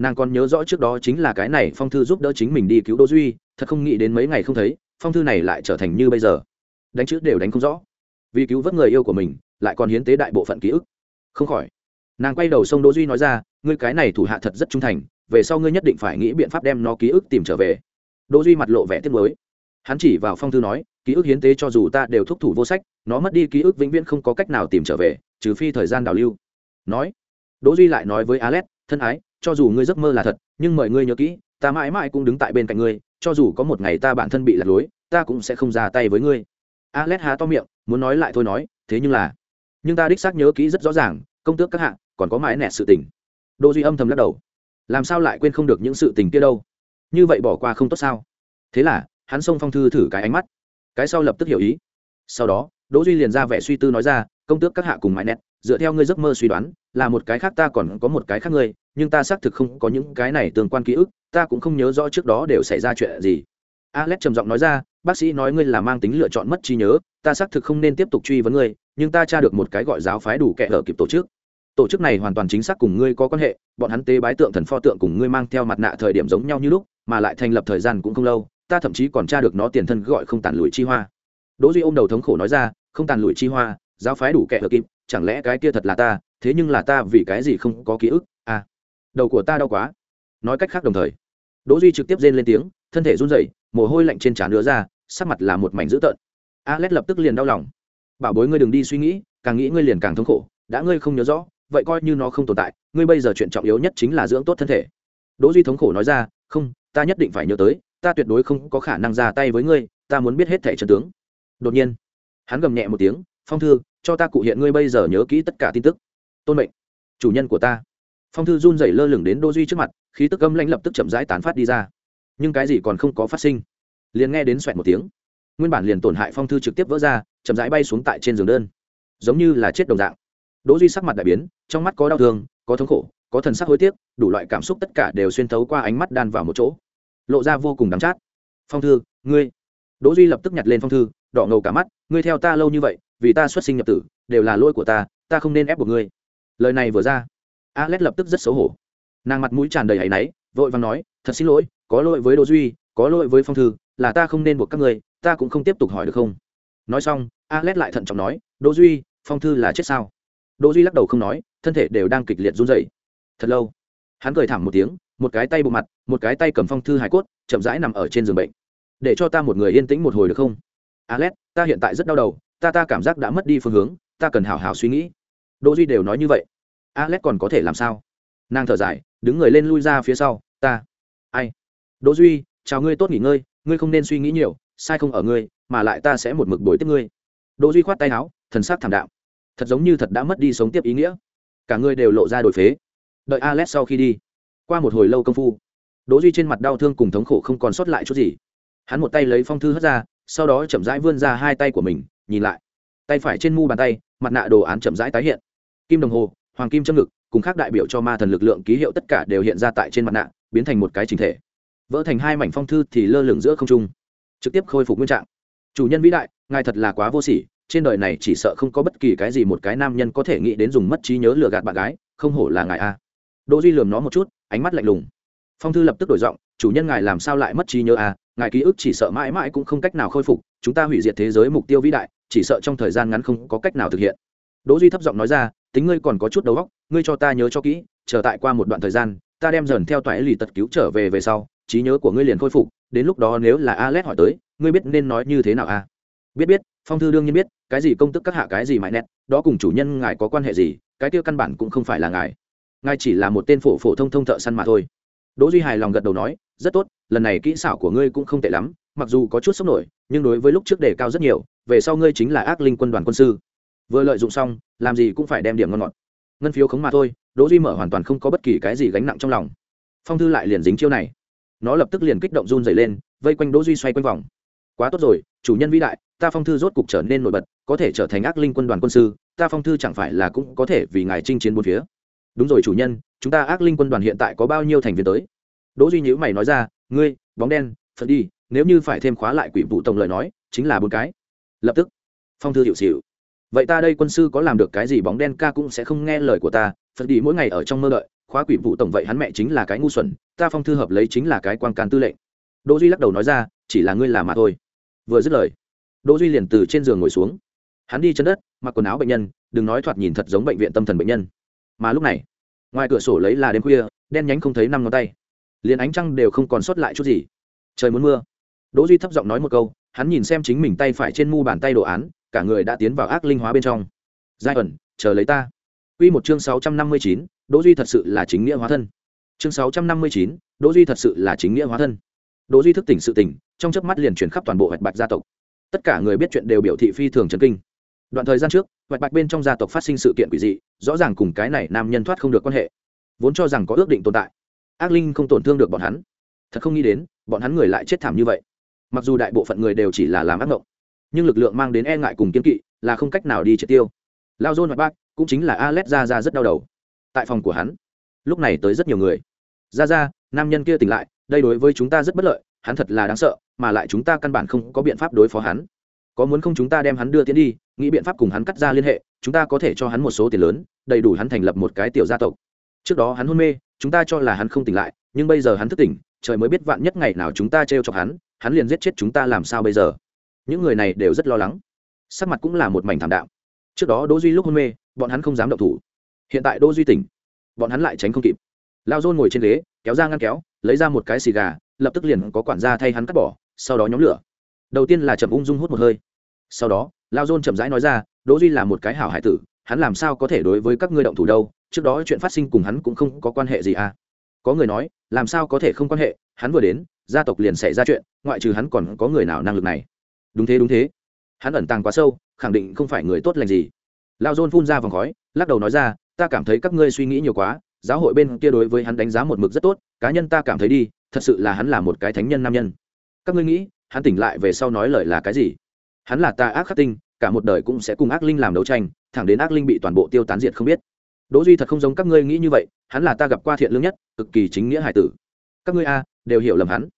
nàng còn nhớ rõ trước đó chính là cái này phong thư giúp đỡ chính mình đi cứu đỗ duy, thật không nghĩ đến mấy ngày không thấy, phong thư này lại trở thành như bây giờ. Đánh chữ đều đánh không rõ. Vì cứu vớt người yêu của mình, lại còn hiến tế đại bộ phận ký ức. Không khỏi, nàng quay đầu sông đỗ duy nói ra, ngươi cái này thủ hạ thật rất trung thành, về sau ngươi nhất định phải nghĩ biện pháp đem nó ký ức tìm trở về. Đỗ duy mặt lộ vẻ tiếc nuối. Hắn chỉ vào phong thư nói, ký ức hiến tế cho dù ta đều thúc thủ vô sách, nó mất đi ký ức vĩnh viễn không có cách nào tìm trở về, trừ phi thời gian đào lưu. Nói, đỗ duy lại nói với alex, thân ái cho dù ngươi giấc mơ là thật, nhưng mời ngươi nhớ kỹ, ta mãi mãi cũng đứng tại bên cạnh ngươi, cho dù có một ngày ta bản thân bị lạc lối, ta cũng sẽ không ra tay với ngươi. Alex há to miệng, muốn nói lại thôi nói, thế nhưng là, nhưng ta đích xác nhớ kỹ rất rõ ràng, công tước các hạng còn có mãi nẹt sự tình. Đỗ duy âm thầm lắc đầu. Làm sao lại quên không được những sự tình kia đâu? Như vậy bỏ qua không tốt sao? Thế là, hắn xông phong thư thử cái ánh mắt. Cái sau lập tức hiểu ý. Sau đó, đỗ duy liền ra vẻ suy tư nói ra, công tước các hạ cùng mãi nẹt, dựa theo ngươi giấc mơ suy đoán, là một cái khác ta còn có một cái khác ngươi nhưng ta xác thực không có những cái này tương quan ký ức, ta cũng không nhớ rõ trước đó đều xảy ra chuyện gì. Alex trầm giọng nói ra, bác sĩ nói ngươi là mang tính lựa chọn mất trí nhớ, ta xác thực không nên tiếp tục truy vấn ngươi, nhưng ta tra được một cái gọi giáo phái đủ kẻ ở kịp tổ chức. Tổ chức này hoàn toàn chính xác cùng ngươi có quan hệ, bọn hắn tế bái tượng thần pho tượng cùng ngươi mang theo mặt nạ thời điểm giống nhau như lúc, mà lại thành lập thời gian cũng không lâu, ta thậm chí còn tra được nó tiền thân gọi không tàn lùi chi hoa. Đỗ duy ôm đầu thống khổ nói ra, không tàn lùi chi hoa, giáo phái đủ kẻ ở kịp, chẳng lẽ cái kia thật là ta, thế nhưng là ta vì cái gì không có ký ức? Đầu của ta đau quá. Nói cách khác đồng thời, đỗ duy trực tiếp rên lên tiếng, thân thể run rẩy, mồ hôi lạnh trên trán đứa ra, sắc mặt là một mảnh dữ tợn. Alex lập tức liền đau lòng. Bảo bối ngươi đừng đi suy nghĩ, càng nghĩ ngươi liền càng thống khổ, đã ngươi không nhớ rõ, vậy coi như nó không tồn tại, ngươi bây giờ chuyện trọng yếu nhất chính là dưỡng tốt thân thể. Đỗ duy thống khổ nói ra, không, ta nhất định phải nhớ tới, ta tuyệt đối không có khả năng ra tay với ngươi, ta muốn biết hết thể trận tướng. Đột nhiên, hắn gầm nhẹ một tiếng, phong thư, cho ta cụ hiện ngươi bây giờ nhớ kỹ tất cả tin tức. Tôn mệnh, chủ nhân của ta phong thư run rẩy lơ lửng đến đỗ duy trước mặt, khí tức âm lãnh lập tức chậm rãi tán phát đi ra. Nhưng cái gì còn không có phát sinh? Liền nghe đến xoẹt một tiếng. Nguyên bản liền tổn hại phong thư trực tiếp vỡ ra, chậm rãi bay xuống tại trên giường đơn. Giống như là chết đồng dạng. Đỗ duy sắc mặt đại biến, trong mắt có đau thương, có thống khổ, có thần sắc hối tiếc, đủ loại cảm xúc tất cả đều xuyên thấu qua ánh mắt đan vào một chỗ. Lộ ra vô cùng đắng chát. Phong thư, ngươi? Đỗ duy lập tức nhặt lên phong thư, đỏ ngầu cả mắt, ngươi theo ta lâu như vậy, vì ta xuất sinh nhập tử, đều là lỗi của ta ta không nên ép buộc ngươi. Lời này vừa ra alex lập tức rất xấu hổ. Nàng mặt mũi tràn đầy áy náy vội vàng nói thật xin lỗi có lỗi với đỗ duy có lỗi với phong thư là ta không nên buộc các người, ta cũng không tiếp tục hỏi được không? Nói xong alex lại thận trọng nói đỗ duy phong thư là chết sao? Đỗ duy lắc đầu không nói thân thể đều đang kịch liệt run rẩy. Thật lâu hắn cười thảm một tiếng một cái tay bộ mặt một cái tay cầm phong thư hải cốt chậm rãi nằm ở trên giường bệnh. Để cho ta một người yên tĩnh một hồi được không? Alex ta hiện tại rất đau đầu ta ta cảm giác đã mất đi phương hướng ta cần hảo hảo suy nghĩ. Đỗ duy đều nói như vậy alex còn có thể làm sao? Nàng thở dài, đứng người lên lui ra phía sau, ta, ai? Đỗ duy, chào ngươi tốt nghỉ ngơi, ngươi không nên suy nghĩ nhiều, sai không ở ngươi, mà lại ta sẽ một mực đổi tiếp ngươi. Đỗ duy khoát tay áo, thần sắc thảm đạm. Thật giống như thật đã mất đi sống tiếp ý nghĩa. Cả ngươi đều lộ ra đổi phế. Đợi alex sau khi đi. Qua một hồi lâu công phu, đỗ duy trên mặt đau thương cùng thống khổ không còn sót lại chút gì. Hắn một tay lấy phong thư hất ra, sau đó chậm rãi vươn ra hai tay của mình, nhìn lại. Tay phải trên mu bàn tay, mặt nạ đồ án chậm rãi tái hiện. Kim đồng hồ hoàng kim châm ngực, cùng khác đại biểu cho ma thần lực lượng ký hiệu tất cả đều hiện ra tại trên mặt nạ, biến thành một cái trình thể. Vỡ thành hai mảnh phong thư thì lơ lửng giữa không trung. Trực tiếp khôi phục nguyên trạng. Chủ nhân vĩ đại, ngài thật là quá vô sỉ, trên đời này chỉ sợ không có bất kỳ cái gì một cái nam nhân có thể nghĩ đến dùng mất trí nhớ lừa gạt bạn gái, không hổ là ngài a. Đỗ duy lườm nó một chút, ánh mắt lạnh lùng. Phong thư lập tức đổi giọng, chủ nhân ngài làm sao lại mất trí nhớ a? Ngài ký ức chỉ sợ mãi mãi cũng không cách nào khôi phục, chúng ta hủy diệt thế giới mục tiêu vĩ đại, chỉ sợ trong thời gian ngắn không có cách nào thực hiện đỗ duy thấp giọng nói ra, tính ngươi còn có chút đầu óc, ngươi cho ta nhớ cho kỹ, chờ tại qua một đoạn thời gian, ta đem dần theo toại lì tật cứu trở về về sau, trí nhớ của ngươi liền khôi phục, đến lúc đó nếu là alex hỏi tới, ngươi biết nên nói như thế nào a à? biết biết, phong thư đương nhiên biết, cái gì công tức các hạ cái gì mãi nét đó cùng chủ nhân ngài có quan hệ gì, cái kia căn bản cũng không phải là ngài. Ngài chỉ là một tên phổ phổ thông thông thợ săn mà thôi. Đỗ duy hài lòng gật đầu nói, rất tốt, lần này kỹ xảo của ngươi cũng không tệ lắm, mặc dù có chút sốc nổi, nhưng đối với lúc trước đề cao rất nhiều, về sau ngươi chính là ác linh quân đoàn quân sư vừa lợi dụng xong, làm gì cũng phải đem điểm ngon ngọt. Ngân phiếu khống mà thôi, đỗ duy mở hoàn toàn không có bất kỳ cái gì gánh nặng trong lòng. Phong thư lại liền dính chiêu này. Nó lập tức liền kích động run dày lên, vây quanh đỗ duy xoay quanh vòng. Quá tốt rồi, chủ nhân vĩ đại, ta phong thư rốt cục trở nên nổi bật, có thể trở thành ác linh quân đoàn quân sư, ta phong thư chẳng phải là cũng có thể vì ngài chinh chiến bốn phía. Đúng rồi chủ nhân, chúng ta ác linh quân đoàn hiện tại có bao nhiêu thành viên tới? Đỗ duy nhữ mày nói ra, ngươi, bóng đen, phật đi, nếu như phải thêm khóa lại quỷ vụ tổng lời nói, chính là bốn cái. Lập tức, phong thư hiệu xịu vậy ta đây quân sư có làm được cái gì bóng đen ca cũng sẽ không nghe lời của ta, phật đi mỗi ngày ở trong mơ đợi, khóa quỷ vụ tổng vậy hắn mẹ chính là cái ngu xuẩn, ta phong thư hợp lấy chính là cái quan can tư lệnh. Đỗ duy lắc đầu nói ra, chỉ là ngươi làm mà thôi. Vừa dứt lời, đỗ duy liền từ trên giường ngồi xuống. Hắn đi chân đất, mặc quần áo bệnh nhân, đừng nói thoạt nhìn thật giống bệnh viện tâm thần bệnh nhân. Mà lúc này, ngoài cửa sổ lấy là đêm khuya, đen nhánh không thấy năm ngón tay. Liền ánh trăng đều không còn sót lại chút gì. Trời muốn mưa. Đỗ duy thấp giọng nói một câu, hắn nhìn xem chính mình tay phải trên mu bàn tay đồ án cả người đã tiến vào ác linh hóa bên trong. Giai ẩn chờ lấy ta. Quy một chương sáu trăm năm mươi chín, Đỗ Duy thật sự là chính nghĩa hóa thân. chương sáu trăm năm mươi chín đỗ duy thật sự là chính nghĩa hóa thân. Đỗ duy thức tỉnh sự tỉnh trong chớp mắt liền chuyển khắp toàn bộ hoạch bạch gia tộc. Tất cả người biết chuyện đều biểu thị phi thường chấn kinh. Đoạn thời gian trước hoạch bạch bên trong gia tộc phát sinh sự kiện quỷ dị rõ ràng cùng cái này nam nhân thoát không được quan hệ. Vốn cho rằng có ước định tồn tại ác linh không tổn thương được bọn hắn. Thật không nghĩ đến bọn hắn người lại chết thảm như vậy. Mặc dù đại bộ phận người đều chỉ là làm ác mộng nhưng lực lượng mang đến e ngại cùng kiên kỵ là không cách nào đi triệt tiêu. Lao dôn hoặc bác cũng chính là alex ra ra rất đau đầu. Tại phòng của hắn, lúc này tới rất nhiều người. Ra ra nam nhân kia tỉnh lại, đây đối với chúng ta rất bất lợi, hắn thật là đáng sợ, mà lại chúng ta căn bản không có biện pháp đối phó hắn. Có muốn không chúng ta đem hắn đưa tiến đi, nghĩ biện pháp cùng hắn cắt ra liên hệ, chúng ta có thể cho hắn một số tiền lớn, đầy đủ hắn thành lập một cái tiểu gia tộc. Trước đó hắn hôn mê, chúng ta cho là hắn không tỉnh lại, nhưng bây giờ hắn thức tỉnh, trời mới biết vạn nhất ngày nào chúng ta t r e o chọc hắn hắn liền giết chết chúng ta làm sao bây giờ? Những người này đều rất lo lắng. Sắc mặt cũng là một mảnh thảm đạo trước đó đỗ duy lúc hôn mê, bọn hắn không dám động thủ. Hiện tại đỗ duy tỉnh, bọn hắn lại tránh không kịp. Lao dôn ngồi trên ghế, kéo ra ngăn kéo, lấy ra một cái xì gà, lập tức liền có quản gia thay hắn cắt bỏ, sau đó nhóm lửa. Đầu tiên là chậm ung dung hút một hơi. Sau đó, lao dôn chậm rãi nói ra, đỗ duy là một cái hảo hải tử, hắn làm sao có thể đối với các ngươi động thủ đâu? Trước đó chuyện phát sinh cùng hắn cũng không có quan hệ gì à? Có người nói, làm sao có thể không quan hệ? Hắn vừa đến, gia tộc liền xảy ra chuyện, ngoại trừ hắn còn có người nào năng lực này? Đúng thế đúng thế. Hắn ẩn tàng quá sâu, khẳng định không phải người tốt lành gì. Lao dôn phun ra vòng khói, lắc đầu nói ra, ta cảm thấy các ngươi suy nghĩ nhiều quá, giáo hội bên kia đối với hắn đánh giá một mực rất tốt, cá nhân ta cảm thấy đi, thật sự là hắn là một cái thánh nhân nam nhân. Các ngươi nghĩ, hắn tỉnh lại về sau nói lời là cái gì? Hắn là ta ác khắc tinh, cả một đời cũng sẽ cùng ác linh làm đấu tranh, thẳng đến ác linh bị toàn bộ tiêu tán diệt không biết. Đỗ duy thật không giống các ngươi nghĩ như vậy, hắn là ta gặp qua thiện lương nhất, cực kỳ chính nghĩa hải tử. Các ngươi a, đều hiểu lầm hắn.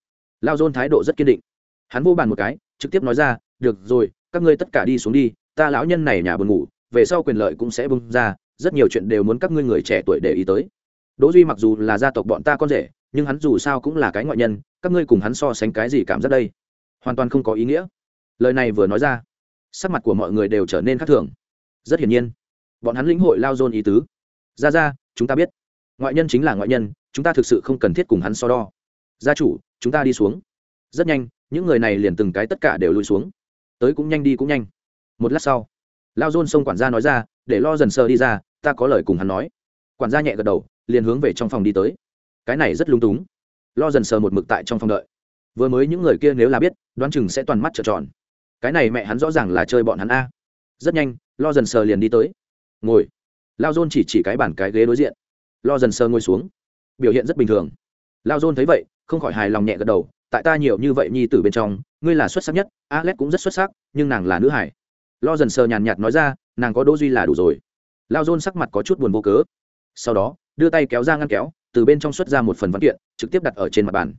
Lao dôn thái độ rất kiên định. Hắn vô bàn một cái trực tiếp nói ra, được rồi, các ngươi tất cả đi xuống đi, ta lão nhân này nhà buồn ngủ, về sau quyền lợi cũng sẽ bung ra, rất nhiều chuyện đều muốn các ngươi người trẻ tuổi để ý tới. Đỗ duy mặc dù là gia tộc bọn ta con rể, nhưng hắn dù sao cũng là cái ngoại nhân, các ngươi cùng hắn so sánh cái gì cảm giác đây? Hoàn toàn không có ý nghĩa. Lời này vừa nói ra, sắc mặt của mọi người đều trở nên khác thường. Rất hiển nhiên, bọn hắn lĩnh hội lao dôn ý tứ. Ra ra, chúng ta biết. Ngoại nhân chính là ngoại nhân, chúng ta thực sự không cần thiết cùng hắn so đo. Gia chủ, chúng ta đi xuống. Rất nhanh những người này liền từng cái tất cả đều lùi xuống. Tới cũng nhanh đi cũng nhanh. Một lát sau, lao dôn xông quản gia nói ra, để lo dần sờ đi ra, ta có lời cùng hắn nói. Quản gia nhẹ gật đầu, liền hướng về trong phòng đi tới. Cái này rất lung túng. Lo dần sờ một mực tại trong phòng đợi. Vừa mới những người kia nếu là biết, đoán chừng sẽ toàn mắt trợn tròn. Cái này mẹ hắn rõ ràng là chơi bọn hắn a. Rất nhanh, lo dần sờ liền đi tới. Ngồi. Lao dôn chỉ chỉ cái bàn cái ghế đối diện. Lo dần sờ ngồi xuống. Biểu hiện rất bình thường. Lao dôn thấy vậy, không khỏi hài lòng nhẹ gật đầu tại ta nhiều như vậy nhi tử bên trong, ngươi là xuất sắc nhất, alex cũng rất xuất sắc, nhưng nàng là nữ hải. Lo dần sờ nhàn nhạt nói ra, nàng có đỗ duy là đủ rồi. Lao dôn sắc mặt có chút buồn vô cớ. Sau đó, đưa tay kéo ra ngăn kéo, từ bên trong xuất ra một phần văn kiện, trực tiếp đặt ở trên mặt bàn.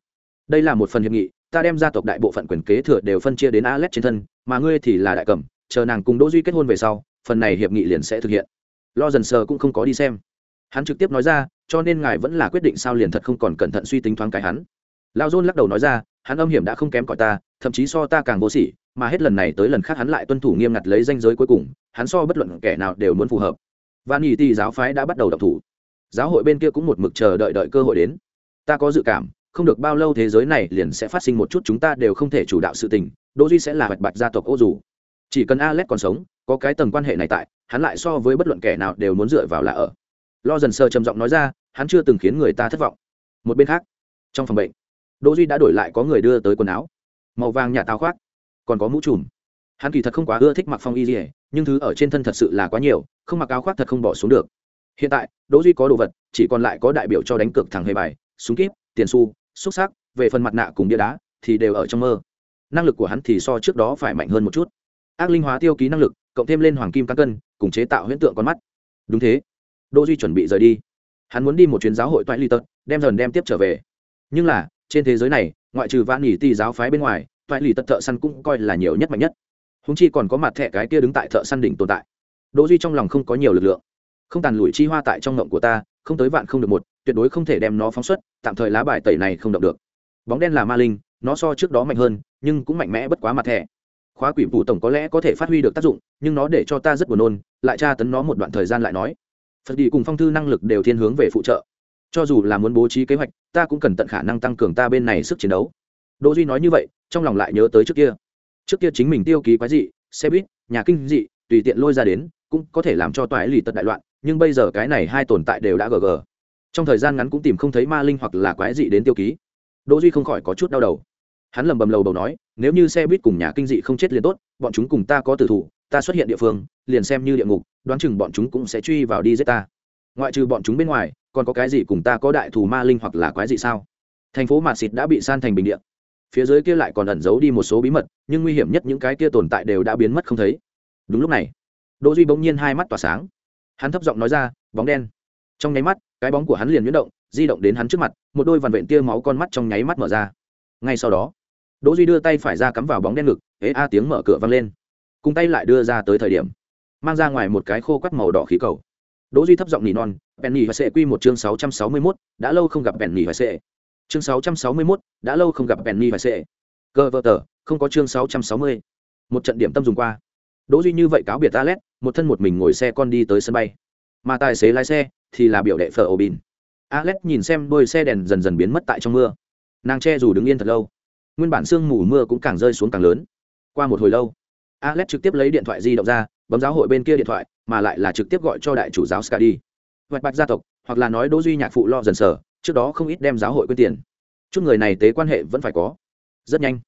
Đây là một phần hiệp nghị, ta đem gia tộc đại bộ phận quyền kế thừa đều phân chia đến alex trên thân, mà ngươi thì là đại cẩm chờ nàng cùng đỗ duy kết hôn về sau, phần này hiệp nghị liền sẽ thực hiện. Lo dần sờ cũng không có đi xem. Hắn trực tiếp nói ra, cho nên ngài vẫn là quyết định sao liền thật không còn cẩn thận suy tính thoáng cái hắn lao dôn lắc đầu nói ra, hắn âm hiểm đã không kém cỏi ta, thậm chí so ta càng vô sỉ, mà hết lần này tới lần khác hắn lại tuân thủ nghiêm ngặt lấy danh giới cuối cùng, hắn so bất luận kẻ nào đều muốn phù hợp. Và nghỉ tì giáo phái đã bắt đầu đọc thủ. Giáo hội bên kia cũng một mực chờ đợi đợi cơ hội đến. Ta có dự cảm, không được bao lâu thế giới này liền sẽ phát sinh một chút chúng ta đều không thể chủ đạo sự tình, đỗ duy sẽ là bạch bạch gia tộc ô dù. Chỉ cần alex còn sống, có cái tầng quan hệ này tại, hắn lại so với bất luận kẻ nào đều muốn dựa vào là ở. Lo dần sơ trầm giọng nói ra, hắn chưa từng khiến người ta thất vọng. Một bên khác, trong phòng bệnh đỗ duy đã đổi lại có người đưa tới quần áo. Màu vàng nhà táo khoác, còn có mũ trùm. Hắn kỳ thật không quá ưa thích mặc phong y gì nhưng thứ ở trên thân thật sự là quá nhiều, không mặc áo khoác thật không bỏ xuống được. Hiện tại, đỗ duy có đồ vật, chỉ còn lại có đại biểu cho đánh cược thằng hề bài, súng kíp, tiền xu, xúc sắc, về phần mặt nạ cùng bia đá thì đều ở trong mơ. Năng lực của hắn thì so trước đó phải mạnh hơn một chút. Ác linh hóa tiêu ký năng lực, cộng thêm lên hoàng kim căn cân, cùng chế tạo huyễn tượng con mắt. Đúng thế. Đỗ duy chuẩn bị rời đi. Hắn muốn đi một chuyến giáo hội toại ly tật, đem dần đem tiếp trở về. Nhưng là trên thế giới này, ngoại trừ vạn nghỉ ti giáo phái bên ngoài, toại lì tật thợ săn cũng coi là nhiều nhất mạnh nhất. Húng chi còn có mặt thẻ cái kia đứng tại thợ săn đỉnh tồn tại. Đỗ duy trong lòng không có nhiều lực lượng. Không tàn lụi chi hoa tại trong ngộng của ta, không tới vạn không được một, tuyệt đối không thể đem nó phóng xuất, tạm thời lá bài tẩy này không động được. Bóng đen là ma linh, nó so trước đó mạnh hơn, nhưng cũng mạnh mẽ bất quá mặt thẻ. Khóa quỷ phủ tổng có lẽ có thể phát huy được tác dụng, nhưng nó để cho ta rất buồn nôn, lại tra tấn nó một đoạn thời gian lại nói. Phật đi cùng phong thư năng lực đều thiên hướng về phụ trợ cho dù là muốn bố trí kế hoạch ta cũng cần tận khả năng tăng cường ta bên này sức chiến đấu. Đỗ duy nói như vậy trong lòng lại nhớ tới trước kia. Trước kia chính mình tiêu ký quái dị xe buýt nhà kinh dị tùy tiện lôi ra đến cũng có thể làm cho toại lì tật đại loạn nhưng bây giờ cái này hai tồn tại đều đã gờ gờ, trong thời gian ngắn cũng tìm không thấy ma linh hoặc là quái dị đến tiêu ký. Đỗ duy không khỏi có chút đau đầu. Hắn lầm bầm lầu bầu nói nếu như xe buýt cùng nhà kinh dị không chết liền tốt bọn chúng cùng ta có tử thủ ta xuất hiện địa phương liền xem như địa ngục đoán chừng bọn chúng cũng sẽ truy vào đi giết ta. Ngoại trừ bọn chúng bên ngoài còn có cái gì cùng ta có đại thù ma linh hoặc là quái gì sao? Thành phố mạt xịt đã bị san thành bình địa. Phía dưới kia lại còn ẩn giấu đi một số bí mật, nhưng nguy hiểm nhất những cái kia tồn tại đều đã biến mất không thấy. Đúng lúc này, đỗ duy bỗng nhiên hai mắt tỏa sáng. Hắn thấp giọng nói ra, bóng đen. Trong nháy mắt, cái bóng của hắn liền nhuyễn động, di động đến hắn trước mặt, một đôi vằn vện tia máu con mắt trong nháy mắt mở ra. Ngay sau đó, đỗ duy đưa tay phải ra cắm vào bóng đen ngực, ế a tiếng mở cửa vang lên. Cùng tay lại đưa ra tới thời điểm, mang ra ngoài một cái khô quắt màu đỏ khí cầu. Đỗ duy thấp giọng nỉ non penny và sệ quy một chương 661, đã lâu không gặp penny và sệ. Chương 661, đã lâu không gặp penny và sệ. Cơ vợ tờ không có chương 660. một trận điểm tâm dùng qua. Đỗ duy như vậy cáo biệt Alet, một thân một mình ngồi xe con đi tới sân bay. Mà tài xế lái xe thì là biểu đệ phở Obin. Alet nhìn xem đôi xe đèn dần dần biến mất tại trong mưa. Nàng che dù đứng yên thật lâu. Nguyên bản sương mù mưa cũng càng rơi xuống càng lớn. Qua một hồi lâu Alet trực tiếp lấy điện thoại di động ra bấm giáo hội bên kia điện thoại mà lại là trực tiếp gọi cho đại chủ giáo Skadi. Hoạch bạch gia tộc, hoặc là nói Đỗ Duy nhạc phụ lo dần sở, trước đó không ít đem giáo hội quyên tiền. Chút người này tế quan hệ vẫn phải có. Rất nhanh.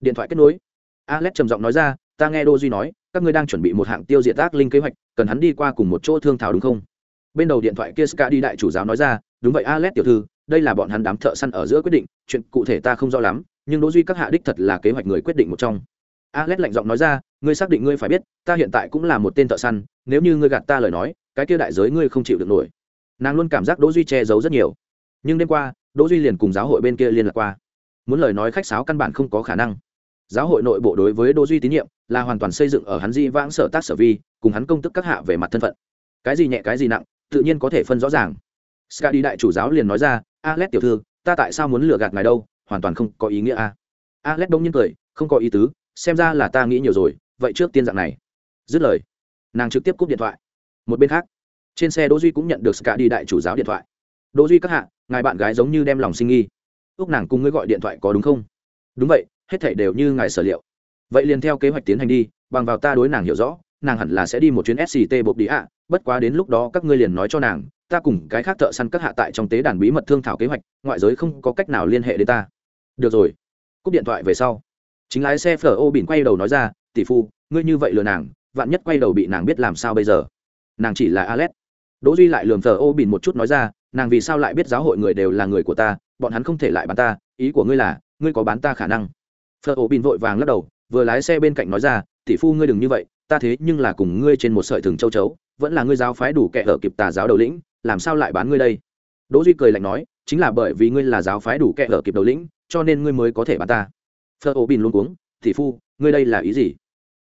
Điện thoại kết nối. Alex trầm giọng nói ra, ta nghe Đỗ Duy nói, các ngươi đang chuẩn bị một hạng tiêu diệt ác linh kế hoạch, cần hắn đi qua cùng một chỗ thương thảo đúng không? Bên đầu điện thoại kia Skadi đại chủ giáo nói ra, đúng vậy Alex tiểu thư, đây là bọn hắn đám thợ săn ở giữa quyết định, chuyện cụ thể ta không rõ lắm, nhưng Đỗ Duy các hạ đích thật là kế hoạch người quyết định một trong. Alex lạnh giọng nói ra, ngươi xác định ngươi phải biết, ta hiện tại cũng là một tên thợ săn, nếu như ngươi gạt ta lời nói, cái kia đại giới ngươi không chịu được nổi. Nàng luôn cảm giác Đỗ Duy che giấu rất nhiều. Nhưng đêm qua, Đỗ Duy liền cùng giáo hội bên kia liên lạc qua. Muốn lời nói khách sáo căn bản không có khả năng. Giáo hội nội bộ đối với Đỗ Duy tín nhiệm là hoàn toàn xây dựng ở hắn di vãng sở tác sở vi, cùng hắn công tức các hạ về mặt thân phận. Cái gì nhẹ cái gì nặng, tự nhiên có thể phân rõ ràng. Skadi đại chủ giáo liền nói ra, "Alex tiểu thư, ta tại sao muốn lừa gạt ngài đâu, hoàn toàn không có ý nghĩa a." À. Alex đông nhiên cười, không có ý tứ, xem ra là ta nghĩ nhiều rồi, vậy trước tiên dạng này. Dứt lời, nàng trực tiếp cúp điện thoại. Một bên khác, trên xe đỗ duy cũng nhận được cả đi đại chủ giáo điện thoại. Đỗ duy các hạ, ngài bạn gái giống như đem lòng sinh nghi. Ước nàng cùng ngươi gọi điện thoại có đúng không? Đúng vậy, hết thảy đều như ngài sở liệu. Vậy liền theo kế hoạch tiến hành đi, bằng vào ta đối nàng hiểu rõ, nàng hẳn là sẽ đi một chuyến sct bột đi ạ. Bất quá đến lúc đó các ngươi liền nói cho nàng, ta cùng cái khác thợ săn các hạ tại trong tế đàn bí mật thương thảo kế hoạch, ngoại giới không có cách nào liên hệ đến ta. Được rồi. Cúp điện thoại về sau chính lái xe phở ô bỉn quay đầu nói ra, tỷ phu, ngươi như vậy lừa nàng, vạn nhất quay đầu bị nàng biết làm sao bây giờ? Nàng chỉ là alex. Đỗ duy lại lườm phở ô bỉn một chút nói ra, nàng vì sao lại biết giáo hội người đều là người của ta, bọn hắn không thể lại bán ta, ý của ngươi là, ngươi có bán ta khả năng? Phở ô bỉn vội vàng lắc đầu, vừa lái xe bên cạnh nói ra, tỷ phu ngươi đừng như vậy, ta thế nhưng là cùng ngươi trên một sợi thừng châu chấu, vẫn là ngươi giáo phái đủ kẻ ở kịp tà giáo đầu lĩnh, làm sao lại bán ngươi đây? Đỗ duy cười lạnh nói, chính là bởi vì ngươi là giáo phái đủ kẻ ở kịp đầu lĩnh, cho nên ngươi mới có thể bán ta phơ ổ Bình luôn cuống thị phu, ngươi đây là ý gì?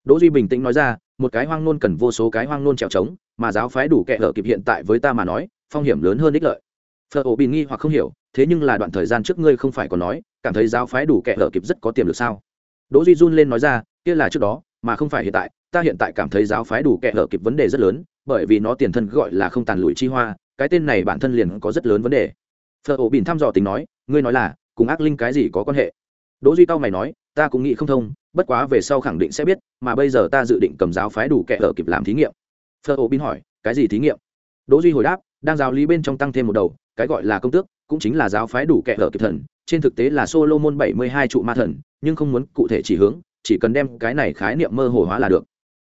Đỗ duy bình tĩnh nói ra, một cái hoang nôn cần vô số cái hoang nôn trèo trống, mà giáo phái đủ kệ ở kịp hiện tại với ta mà nói, phong hiểm lớn hơn ích lợi. Phở ổ Bình nghi hoặc không hiểu, thế nhưng là đoạn thời gian trước ngươi không phải còn nói, cảm thấy giáo phái đủ kệ ở kịp rất có tiềm lực sao? Đỗ duy run lên nói ra, kia là trước đó, mà không phải hiện tại, ta hiện tại cảm thấy giáo phái đủ kệ ở kịp vấn đề rất lớn, bởi vì nó tiền thân gọi là không tàn lụi chi hoa, cái tên này bản thân liền có rất lớn vấn đề. Phở ổ Bình thăm dò tình nói, ngươi nói là, cùng ác linh cái gì có quan hệ? Đỗ duy cao mày nói, ta cũng nghĩ không thông, bất quá về sau khẳng định sẽ biết, mà bây giờ ta dự định cầm giáo phái đủ kẻ ở kịp làm thí nghiệm. Phơ ô bin hỏi, cái gì thí nghiệm? Đỗ duy hồi đáp, đang giáo lý bên trong tăng thêm một đầu, cái gọi là công tước, cũng chính là giáo phái đủ kẻ ở kịp thần, trên thực tế là solomon bảy mươi hai trụ ma thần, nhưng không muốn cụ thể chỉ hướng, chỉ cần đem cái này khái niệm mơ hồ hóa là được.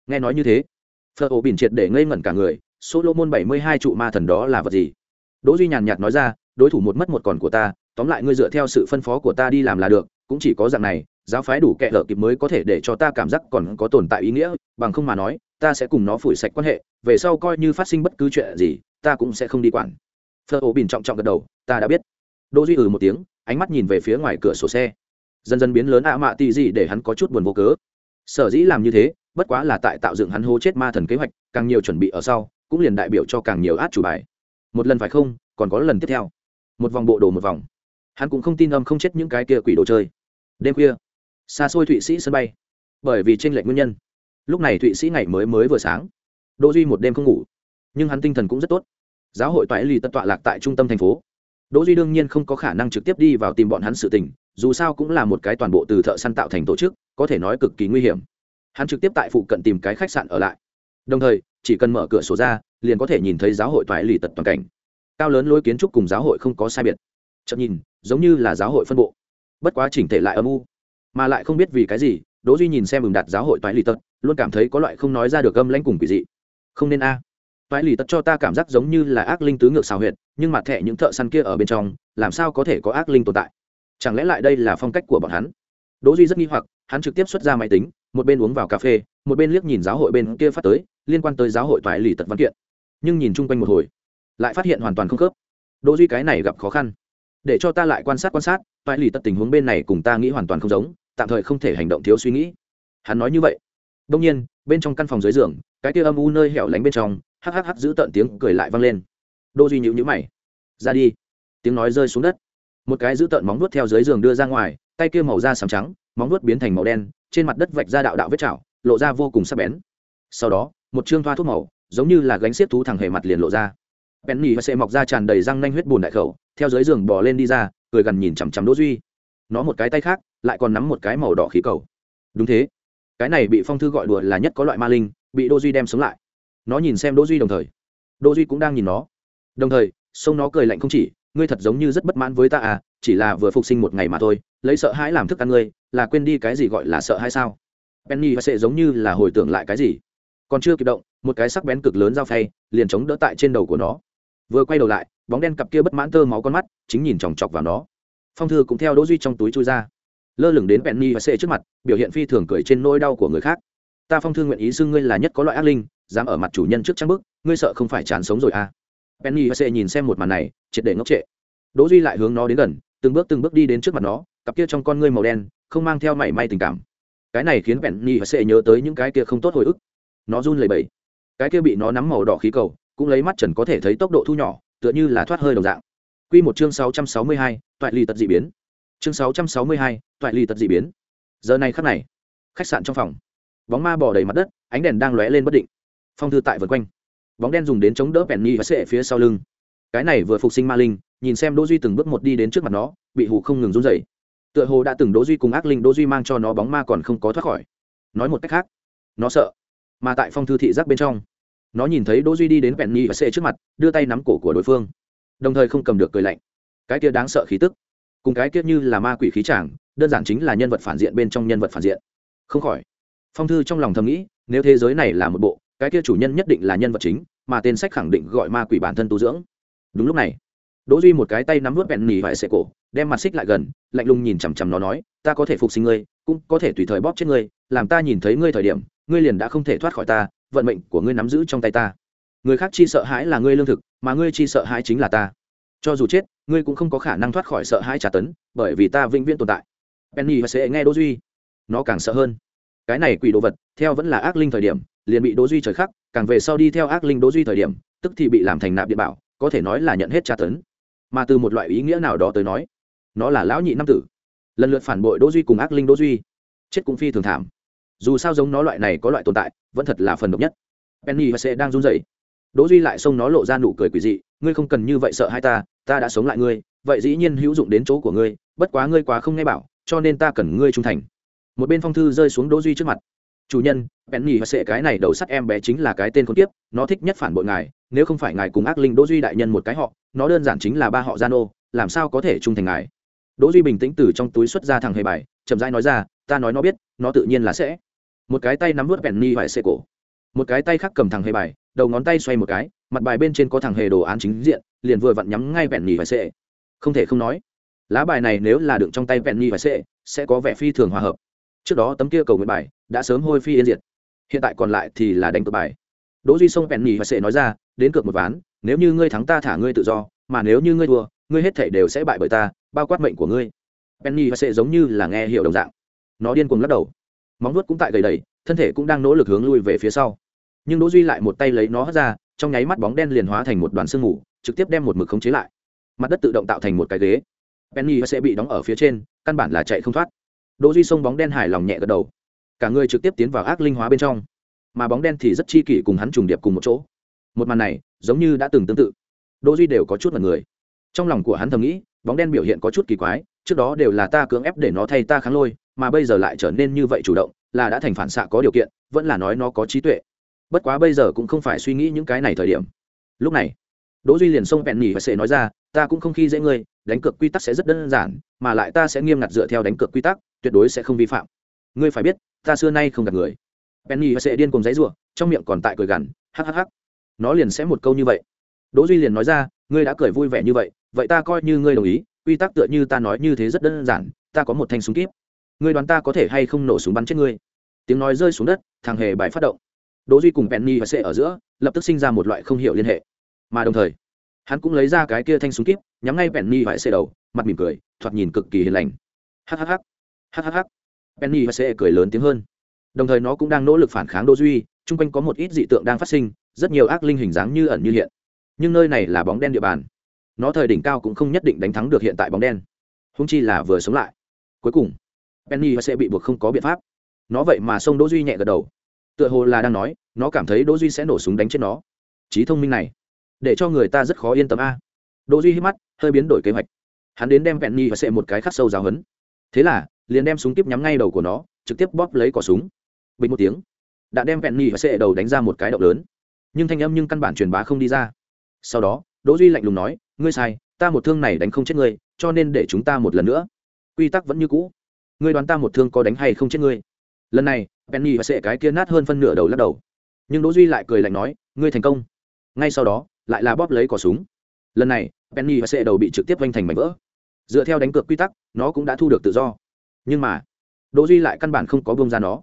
Nghe nói như thế phơ ô bin triệt để ngây ngẩn cả người, solomon bảy mươi hai trụ ma thần đó là vật gì? Đỗ duy nhàn nhạt nói ra, đối thủ một mất một còn của ta, tóm lại ngươi dựa theo sự phân phó của ta đi làm là được cũng chỉ có dạng này, giáo phái đủ kệ lở kịp mới có thể để cho ta cảm giác còn có tồn tại ý nghĩa, bằng không mà nói, ta sẽ cùng nó phủi sạch quan hệ, về sau coi như phát sinh bất cứ chuyện gì, ta cũng sẽ không đi quản. Phơ ổ bình trọng trọng gật đầu, ta đã biết. Đỗ duy ừ một tiếng, ánh mắt nhìn về phía ngoài cửa sổ xe. Dần dần biến lớn ạ mạ tì gì để hắn có chút buồn vô cớ. Sở dĩ làm như thế, bất quá là tại tạo dựng hắn hô chết ma thần kế hoạch, càng nhiều chuẩn bị ở sau, cũng liền đại biểu cho càng nhiều át chủ bài. Một lần phải không, còn có lần tiếp theo. Một vòng bộ đồ một vòng. Hắn cũng không tin âm không chết những cái kia quỷ đồ chơi đêm khuya, xa xôi thụy sĩ sân bay, bởi vì tranh lệch nguyên nhân. Lúc này thụy sĩ ngày mới mới vừa sáng, đỗ duy một đêm không ngủ, nhưng hắn tinh thần cũng rất tốt. Giáo hội toại lì tất tọa lạc tại trung tâm thành phố. Đỗ duy đương nhiên không có khả năng trực tiếp đi vào tìm bọn hắn sự tình, dù sao cũng là một cái toàn bộ từ thợ săn tạo thành tổ chức, có thể nói cực kỳ nguy hiểm. Hắn trực tiếp tại phụ cận tìm cái khách sạn ở lại. Đồng thời, chỉ cần mở cửa sổ ra, liền có thể nhìn thấy giáo hội toại lì tật toàn cảnh. Cao lớn lối kiến trúc cùng giáo hội không có sai biệt. Chậm nhìn, giống như là giáo hội phân bộ bất quá chỉnh thể lại âm u, mà lại không biết vì cái gì, đỗ duy nhìn xem ừng đặt giáo hội toái lì tật, luôn cảm thấy có loại không nói ra được âm lãnh cùng quỷ dị. Không nên a. À. toái lì tật cho ta cảm giác giống như là ác linh tứ ngược xào huyệt, nhưng mặt thẻ những thợ săn kia ở bên trong, làm sao có thể có ác linh tồn tại? Chẳng lẽ lại đây là phong cách của bọn hắn? Đỗ duy rất nghi hoặc, hắn trực tiếp xuất ra máy tính, một bên uống vào cà phê, một bên liếc nhìn giáo hội bên kia phát tới, liên quan tới giáo hội toại lì tật văn kiện. Nhưng nhìn chung quanh một hồi, lại phát hiện hoàn toàn không khớp. Đỗ duy cái này gặp khó khăn để cho ta lại quan sát quan sát toại lì tật tình huống bên này cùng ta nghĩ hoàn toàn không giống, tạm thời không thể hành động thiếu suy nghĩ. Hắn nói như vậy. Đông nhiên, bên trong căn phòng dưới giường, cái kia âm u nơi hẻo lánh bên trong, hắc hắc hắc giữ tận tiếng cười lại vang lên. Đô duy nhịu nhữ mày. Ra đi. Tiếng nói rơi xuống đất. Một cái giữ tận móng vuốt theo dưới giường đưa ra ngoài, tay kia màu da sàm trắng, móng vuốt biến thành màu đen, trên mặt đất vạch ra đạo đạo vết chảo, lộ ra vô cùng sắc bén. Sau đó, một trương thoa thuốc màu, giống như là gánh xiết thú thằng hề mặt liền lộ ra penny và sẽ mọc ra tràn đầy răng nanh huyết bùn đại khẩu, theo dưới giường bò lên đi ra, cười gần nhìn chằm chằm đỗ duy. Nó một cái tay khác, lại còn nắm một cái màu đỏ khí cầu. Đúng thế. Cái này bị phong thư gọi đùa là nhất có loại ma linh, bị đỗ duy đem sống lại. Nó nhìn xem đỗ duy đồng thời. Đỗ duy cũng đang nhìn nó. Đồng thời, sông nó cười lạnh không chỉ, ngươi thật giống như rất bất mãn với ta à chỉ là vừa phục sinh một ngày mà thôi, lấy sợ hãi làm thức ăn ngươi, là quên đi cái gì gọi là sợ hãi sao? Penny và sẽ giống như là hồi tưởng lại cái gì. Còn chưa kịp động, một cái sắc bén cực lớn dao phay liền chống đỡ tại trên đầu của nó vừa quay đầu lại, bóng đen cặp kia bất mãn tơ máu con mắt, chính nhìn chòng chọc vào nó. Phong thư cũng theo đỗ duy trong túi chui ra. Lơ lửng đến penny và sệ trước mặt, biểu hiện phi thường cười trên nỗi đau của người khác. Ta phong thư nguyện ý xưng ngươi là nhất có loại ác linh, dám ở mặt chủ nhân trước trang bức, ngươi sợ không phải chán sống rồi à? Penny và sệ nhìn xem một màn này, triệt để ngốc trệ. Đỗ duy lại hướng nó đến gần, từng bước từng bước đi đến trước mặt nó, cặp kia trong con ngươi màu đen, không mang theo mảy may tình cảm. Cái này khiến penny và sệ nhớ tới những cái kia không tốt hồi ức. Nó run lẩy bẩy. Cái kia bị nó nắm màu đỏ khí cầu cũng lấy mắt trần có thể thấy tốc độ thu nhỏ tựa như là thoát hơi đồng dạng Quy một chương 662, toại ly tật dị biến. Chương 662, toại ly tật dị biến. Giờ này khắc này, khách sạn trong phòng, bóng ma bò đầy mặt đất, ánh đèn đang lóe lên bất định. Phong thư tại vần quanh, bóng đen dùng đến chống đỡ Penny và sệ phía sau lưng. Cái này vừa phục sinh ma linh, nhìn xem Đỗ Duy từng bước một đi đến trước mặt nó, bị hù không ngừng run rẩy. Tựa hồ đã từng Đỗ Duy cùng ác linh Đỗ Duy mang cho nó bóng ma còn không có thoát khỏi. Nói một cách khác, nó sợ. Mà tại phong thư thị giác bên trong, nó nhìn thấy Đỗ Duy đi đến Penny và xe trước mặt, đưa tay nắm cổ của đối phương. Đồng thời không cầm được cười lạnh. Cái kia đáng sợ khí tức. Cùng cái kia như là ma quỷ khí chàng đơn giản chính là nhân vật phản diện bên trong nhân vật phản diện. Không khỏi phong thư trong lòng thầm nghĩ nếu thế giới này là một bộ cái kia chủ nhân nhất định là nhân vật chính mà tên sách khẳng định gọi ma quỷ bản thân tu dưỡng. Đúng lúc này đỗ duy một cái tay nắm vớt bẹn nỉ vải sệ cổ đem mặt xích lại gần lạnh lùng nhìn chằm chằm nó nói ta có thể phục sinh ngươi cũng có thể tùy thời bóp chết ngươi làm ta nhìn thấy ngươi thời điểm ngươi liền đã không thể thoát khỏi ta vận mệnh của ngươi nắm giữ trong tay ta. Người khác chi sợ hãi là ngươi lương thực, mà ngươi chi sợ hãi chính là ta. Cho dù chết, ngươi cũng không có khả năng thoát khỏi sợ hãi trả tấn, bởi vì ta vĩnh viễn tồn tại. Penny và sẽ nghe đỗ duy. Nó càng sợ hơn. Cái này quỷ đồ vật, theo vẫn là ác linh thời điểm, liền bị đỗ duy trời khắc, càng về sau đi theo ác linh đỗ duy thời điểm, tức thì bị làm thành nạp điện bảo, có thể nói là nhận hết tra tấn. Mà từ một loại ý nghĩa nào đó tới nói, nó là lão nhị năm tử. Lần lượt phản bội đỗ duy cùng ác linh đỗ duy. Chết cũng phi thường thảm dù sao giống nó loại này có loại tồn tại, vẫn thật là phần độc nhất. Penny và sẽ đang run rẩy. Đỗ duy lại xông nó lộ ra nụ cười quỷ dị, ngươi không cần như vậy sợ hai ta ta đã sống lại ngươi, vậy dĩ nhiên hữu dụng đến chỗ của ngươi, bất quá ngươi quá không nghe bảo, cho nên ta cần ngươi trung thành. Một bên phong thư rơi xuống đỗ duy trước mặt. Chủ nhân, penny và sệ cái này đầu sắt em bé chính là cái tên con tiếp nó thích nhất phản bội ngài, nếu không phải ngài cùng ác linh đỗ duy đại nhân một cái họ, nó đơn giản chính là ba họ gian ô làm sao có thể trung thành ngài? Đỗ duy bình tĩnh từ trong túi xuất ra thằng hề bài, chậm rãi nói ra, ta nói nó biết, nó tự nhiên là sẽ một cái tay nắm vớt bèn ni vải sệ cổ. Một cái tay khác cầm thằng hề bài, đầu ngón tay xoay một cái, mặt bài bên trên có thằng hề đồ án chính diện, liền vừa vặn nhắm ngay bèn ni vải sệ không thể không nói, lá bài này nếu là đựng trong tay bèn ni vải sệ sẽ có vẻ phi thường hòa hợp. Trước đó tấm kia cầu nguyện bài đã sớm hôi phi yên diệt, hiện tại còn lại thì là đánh cược bài. Đỗ duy sông bèn ni vải sệ nói ra, đến cược một ván, nếu như ngươi thắng ta thả ngươi tự do, mà nếu như ngươi thua, ngươi hết thảy đều sẽ bại bởi ta, bao quát mệnh của ngươi. Penny và sẽ giống như là nghe hiểu đồng dạng. Nó điên cuồng lắc đầu móng vuốt cũng tại gầy đầy, thân thể cũng đang nỗ lực hướng lui về phía sau. Nhưng đỗ duy lại một tay lấy nó hất ra, trong nháy mắt bóng đen liền hóa thành một đoàn sương mù, trực tiếp đem một mực khống chế lại. Mặt đất tự động tạo thành một cái ghế. Penny sẽ bị đóng ở phía trên, căn bản là chạy không thoát. Đỗ duy xông bóng đen hài lòng nhẹ gật đầu. Cả người trực tiếp tiến vào ác linh hóa bên trong. Mà bóng đen thì rất chi kỷ cùng hắn trùng điệp cùng một chỗ. Một màn này, giống như đã từng tương tự. Đỗ duy đều có chút là người. Trong lòng của hắn thầm nghĩ, bóng đen biểu hiện có chút kỳ quái, trước đó đều là ta cưỡng ép để nó thay ta kháng lôi mà bây giờ lại trở nên như vậy chủ động, là đã thành phản xạ có điều kiện, vẫn là nói nó có trí tuệ. Bất quá bây giờ cũng không phải suy nghĩ những cái này thời điểm. Lúc này, đỗ duy liền xông bẹn nhỉ và sẽ nói ra, ta cũng không khi dễ ngươi, đánh cược quy tắc sẽ rất đơn giản, mà lại ta sẽ nghiêm ngặt dựa theo đánh cược quy tắc, tuyệt đối sẽ không vi phạm. Ngươi phải biết, ta xưa nay không gặp người. Penny và sẽ điên cùng giấy rủa trong miệng còn tại cười gằn hhh nó liền sẽ một câu như vậy. Đỗ duy liền nói ra, ngươi đã cười vui vẻ như vậy vậy ta coi như ngươi đồng ý, quy tắc tựa như ta nói như thế rất đơn giản, ta có một thanh súng kíp ngươi đoán ta có thể hay không nổ súng bắn chết ngươi? Tiếng nói rơi xuống đất, thằng hề bài phát động. Đỗ duy cùng penny và sẽ ở giữa, lập tức sinh ra một loại không hiểu liên hệ. Mà đồng thời, hắn cũng lấy ra cái kia thanh súng kíp, nhắm ngay penny và C đầu, mặt mỉm cười, thoạt nhìn cực kỳ hiền lành. Hhh hhh penny và C cười lớn tiếng hơn. Đồng thời nó cũng đang nỗ lực phản kháng đỗ duy, chung quanh có một ít dị tượng đang phát sinh, rất nhiều ác linh hình dáng như ẩn như hiện. Nhưng nơi này là bóng đen địa bàn. Nó thời đỉnh cao cũng không nhất định đánh thắng được hiện tại bóng đen. Húng chi là vừa sống lại. Cuối cùng penny sẽ bị buộc không có biện pháp. Nó vậy mà xông đỗ duy nhẹ gật đầu. Tựa hồ là đang nói, nó cảm thấy đỗ duy sẽ nổ súng đánh chết nó. Trí thông minh này, để cho người ta rất khó yên tâm a. Đỗ duy hít mắt, hơi biến đổi kế hoạch. Hắn đến đem penny và sẽ một cái khắc sâu giáo hấn thế là, liền đem súng tiếp nhắm ngay đầu của nó, trực tiếp bóp lấy cò súng. Bình một tiếng, đã đem penny và sẽ đầu đánh ra một cái động lớn. Nhưng thanh âm nhưng căn bản truyền bá không đi ra. Sau đó, đỗ duy lạnh lùng nói, ngươi sai, ta một thương này đánh không chết ngươi, cho nên để chúng ta một lần nữa. Quy tắc vẫn như cũ ngươi đoán ta một thương có đánh hay không chết ngươi? Lần này, penny và sệ cái kia nát hơn phân nửa đầu lắc đầu. Nhưng đỗ duy lại cười lạnh nói, ngươi thành công. Ngay sau đó, lại là bóp lấy cò súng. Lần này, penny và sệ đầu bị trực tiếp vanh thành mảnh vỡ. Dựa theo đánh cược quy tắc, nó cũng đã thu được tự do. Nhưng mà, đỗ duy lại căn bản không có buông ra nó.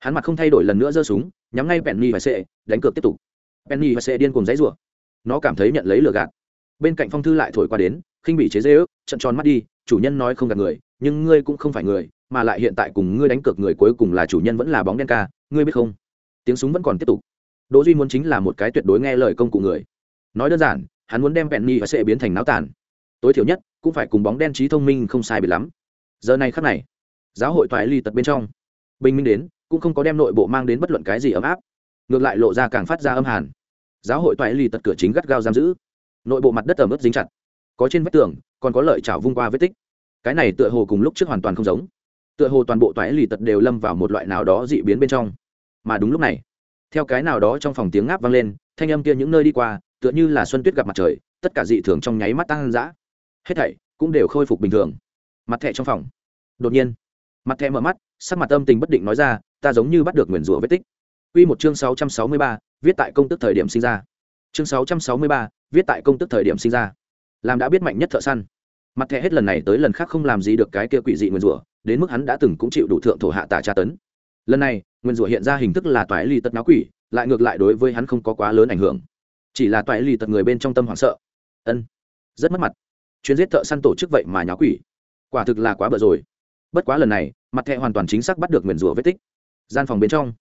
Hắn mặt không thay đổi lần nữa giơ súng, nhắm ngay penny và sệ, đánh cược tiếp tục. Penny và sệ điên cuồng dãy rủa nó cảm thấy nhận lấy lừa gạt. Bên cạnh phong thư lại thổi qua đến, khinh bị chế dễ ước trận tròn mắt đi, chủ nhân nói không gạt người nhưng ngươi cũng không phải người, mà lại hiện tại cùng ngươi đánh cược người cuối cùng là chủ nhân vẫn là bóng đen ca, ngươi biết không? Tiếng súng vẫn còn tiếp tục. Đỗ duy muốn chính là một cái tuyệt đối nghe lời công cụ người. Nói đơn giản, hắn muốn đem penny và sẽ biến thành náo tàn. Tối thiểu nhất, cũng phải cùng bóng đen trí thông minh không sai biệt lắm. Giờ này khắc này, giáo hội toại ly tật bên trong, bình minh đến, cũng không có đem nội bộ mang đến bất luận cái gì ấm áp. Ngược lại lộ ra càng phát ra âm hàn. Giáo hội toại ly tật cửa chính gắt gao giam giữ. Nội bộ mặt đất ẩm ướt dính chặt. Có trên vách tường, còn có lợi chảo vung qua vết tích cái này tựa hồ cùng lúc trước hoàn toàn không giống tựa hồ toàn bộ toái lì tật đều lâm vào một loại nào đó dị biến bên trong mà đúng lúc này theo cái nào đó trong phòng tiếng ngáp vang lên thanh âm kia những nơi đi qua tựa như là xuân tuyết gặp mặt trời tất cả dị thường trong nháy mắt tăng dã hết thảy cũng đều khôi phục bình thường mặt thẻ trong phòng đột nhiên mặt thẻ mở mắt sắc mặt âm tình bất định nói ra ta giống như bắt được nguyền rủa vết tích Quy một chương 663, viết tại công tức thời điểm sinh ra. Chương 663, viết tại công tức thời điểm sinh ra. Làm đã biết mạnh nhất thợ săn. Mặt thẻ hết lần này tới lần khác không làm gì được cái kia quỷ dị nguyên rủa, đến mức hắn đã từng cũng chịu đủ thượng thổ hạ tà tra tấn. Lần này, nguyên rủa hiện ra hình thức là toái ly tật náo quỷ, lại ngược lại đối với hắn không có quá lớn ảnh hưởng. Chỉ là toái ly tật người bên trong tâm hoảng sợ. Ân, rất mất mặt. Chuyên giết thợ săn tổ chức vậy mà nháo quỷ. Quả thực là quá bợ rồi. Bất quá lần này, mặt thẻ hoàn toàn chính xác bắt được nguyên rủa vết tích. Gian phòng bên trong,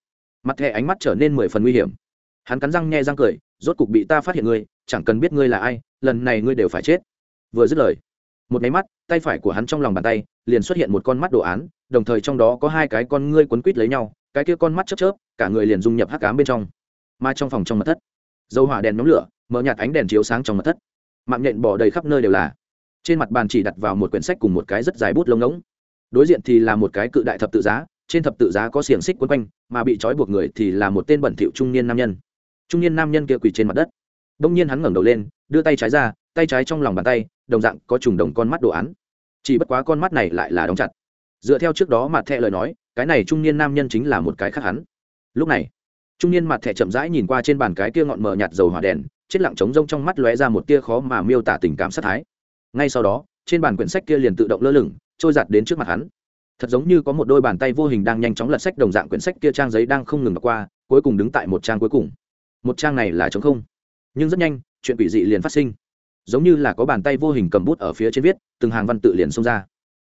mặt thẻ ánh mắt trở nên mười phần nguy hiểm hắn cắn răng nghe răng cười rốt cục bị ta phát hiện ngươi chẳng cần biết ngươi là ai lần này ngươi đều phải chết vừa dứt lời một máy mắt, tay phải của hắn trong lòng bàn tay, liền xuất hiện một con mắt đồ án, đồng thời trong đó có hai cái con ngươi quấn quít lấy nhau, cái kia con mắt chớp chớp, cả người liền dung nhập hắc ám bên trong. Mà trong phòng trong mật thất, dầu hỏa đèn nhóm lửa, mở nhạt ánh đèn chiếu sáng trong mật thất. Mạng nhện bỏ đầy khắp nơi đều là. Trên mặt bàn chỉ đặt vào một quyển sách cùng một cái rất dài bút lông ngỗng. Đối diện thì là một cái cự đại thập tự giá, trên thập tự giá có xiềng xích quấn quanh, mà bị trói buộc người thì là một tên bẩn thỉu trung niên nam nhân. Trung niên nam nhân kia quỳ trên mặt đất. Đông nhiên hắn ngẩng đầu lên, đưa tay trái ra, tay trái trong lòng bàn tay đồng dạng có trùng đồng con mắt đồ án. Chỉ bất quá con mắt này lại là đóng chặt. Dựa theo trước đó mặt thẹ lời nói, cái này trung niên nam nhân chính là một cái khác hắn. Lúc này, trung niên mặt thẹ chậm rãi nhìn qua trên bàn cái kia ngọn mờ nhạt dầu hỏa đèn, chết lặng trống rông trong mắt lóe ra một tia khó mà miêu tả tình cảm sát thái. Ngay sau đó, trên bàn quyển sách kia liền tự động lơ lửng, trôi giặt đến trước mặt hắn. Thật giống như có một đôi bàn tay vô hình đang nhanh chóng lật sách đồng dạng quyển sách kia trang giấy đang không ngừng qua, cuối cùng đứng tại một trang cuối cùng. Một trang này là trống không. Nhưng rất nhanh, chuyện quỷ dị liền phát sinh giống như là có bàn tay vô hình cầm bút ở phía trên viết, từng hàng văn tự liền xông ra.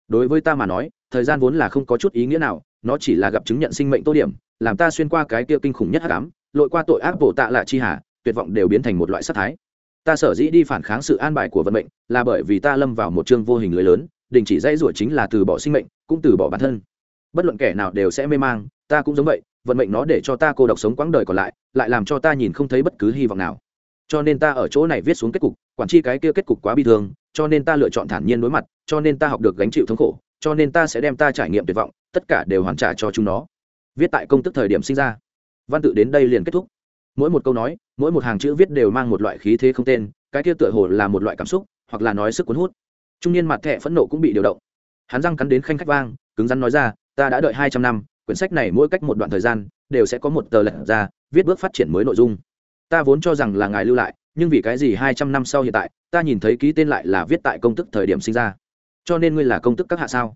Đối với ta mà nói, thời gian vốn là không có chút ý nghĩa nào, nó chỉ là gặp chứng nhận sinh mệnh tô điểm, làm ta xuyên qua cái kia kinh khủng nhất hát cám lội qua tội ác bổ tạ lạ chi hà, tuyệt vọng đều biến thành một loại sắc thái. Ta sở dĩ đi phản kháng sự an bài của vận mệnh, là bởi vì ta lâm vào một chương vô hình lưới lớn, đình chỉ dãy rủa chính là từ bỏ sinh mệnh, cũng từ bỏ bản thân. Bất luận kẻ nào đều sẽ mê mang, ta cũng giống vậy, vận mệnh nó để cho ta cô độc sống quãng đời còn lại lại làm cho ta nhìn không thấy bất cứ hy vọng nào cho nên ta ở chỗ này viết xuống kết cục, quản chi cái kia kết cục quá bi thương, cho nên ta lựa chọn thản nhiên đối mặt, cho nên ta học được gánh chịu thống khổ, cho nên ta sẽ đem ta trải nghiệm tuyệt vọng, tất cả đều hoàn trả cho chúng nó. Viết tại công tức thời điểm sinh ra. Văn tự đến đây liền kết thúc. Mỗi một câu nói, mỗi một hàng chữ viết đều mang một loại khí thế không tên, cái kia tựa hồ là một loại cảm xúc, hoặc là nói sức cuốn hút. Trung niên mặt thẹ phẫn nộ cũng bị điều động. Hắn răng cắn đến khanh khách vang, cứng rắn nói ra, ta đã đợi hai trăm năm, quyển sách này mỗi cách một đoạn thời gian, đều sẽ có một tờ lật ra, viết bước phát triển mới nội dung ta vốn cho rằng là ngài lưu lại, nhưng vì cái gì hai trăm năm sau hiện tại, ta nhìn thấy ký tên lại là viết tại công tức thời điểm sinh ra. Cho nên ngươi là công tức các hạ sao?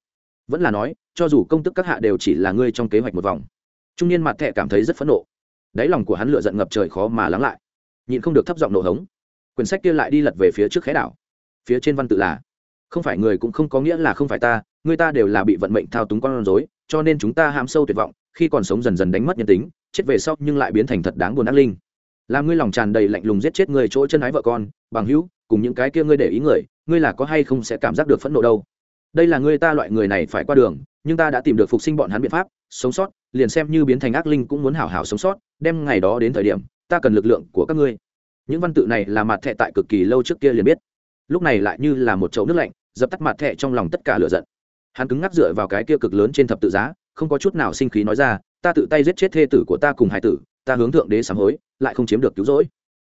Vẫn là nói, cho dù công tức các hạ đều chỉ là ngươi trong kế hoạch một vòng. Trung niên mặt thẹ cảm thấy rất phẫn nộ. Đáy lòng của hắn lựa giận ngập trời khó mà lắng lại. Nhịn không được thấp giọng nổ hống. Quyển sách kia lại đi lật về phía trước khẽ đảo. Phía trên văn tự là, không phải người cũng không có nghĩa là không phải ta, người ta đều là bị vận mệnh thao túng con rối, cho nên chúng ta hãm sâu tuyệt vọng, khi còn sống dần dần đánh mất nhân tính, chết về sau nhưng lại biến thành thật đáng buồn ác linh làm ngươi lòng tràn đầy lạnh lùng giết chết người chỗ chân ái vợ con, bằng hữu, cùng những cái kia ngươi để ý người, ngươi là có hay không sẽ cảm giác được phẫn nộ đâu. Đây là ngươi ta loại người này phải qua đường, nhưng ta đã tìm được phục sinh bọn hắn biện pháp, sống sót, liền xem như biến thành ác linh cũng muốn hảo hảo sống sót, đem ngày đó đến thời điểm, ta cần lực lượng của các ngươi. Những văn tự này là mặt thẹ tại cực kỳ lâu trước kia liền biết. Lúc này lại như là một chậu nước lạnh, dập tắt mặt thẹ trong lòng tất cả lửa giận. Hắn cứng ngắc dựa vào cái kia cực lớn trên thập tự giá, không có chút nào sinh khí nói ra, ta tự tay giết chết thê tử của ta cùng hải tử ta hướng thượng đế sám hối, lại không chiếm được cứu rỗi.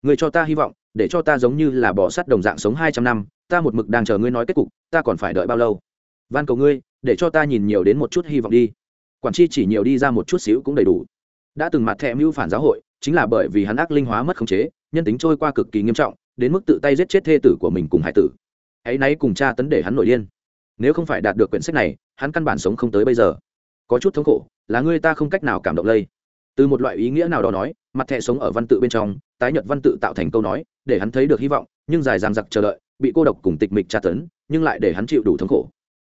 Người cho ta hy vọng, để cho ta giống như là bỏ sắt đồng dạng sống hai trăm năm, ta một mực đang chờ ngươi nói kết cục, ta còn phải đợi bao lâu? Van cầu ngươi, để cho ta nhìn nhiều đến một chút hy vọng đi. Quản chi chỉ nhiều đi ra một chút xíu cũng đầy đủ. Đã từng mặt thẹ mưu phản giáo hội, chính là bởi vì hắn ác linh hóa mất khống chế, nhân tính trôi qua cực kỳ nghiêm trọng, đến mức tự tay giết chết thê tử của mình cùng hải tử. Ấy nay cùng cha tấn để hắn nổi điên. Nếu không phải đạt được quyển sách này, hắn căn bản sống không tới bây giờ. Có chút thống khổ, là ngươi ta không cách nào cảm động lây từ một loại ý nghĩa nào đó nói, mặt thẹ sống ở văn tự bên trong, tái nhật văn tự tạo thành câu nói, để hắn thấy được hy vọng, nhưng dài dằng dặc chờ đợi, bị cô độc cùng tịch mịch tra tấn, nhưng lại để hắn chịu đủ thống khổ.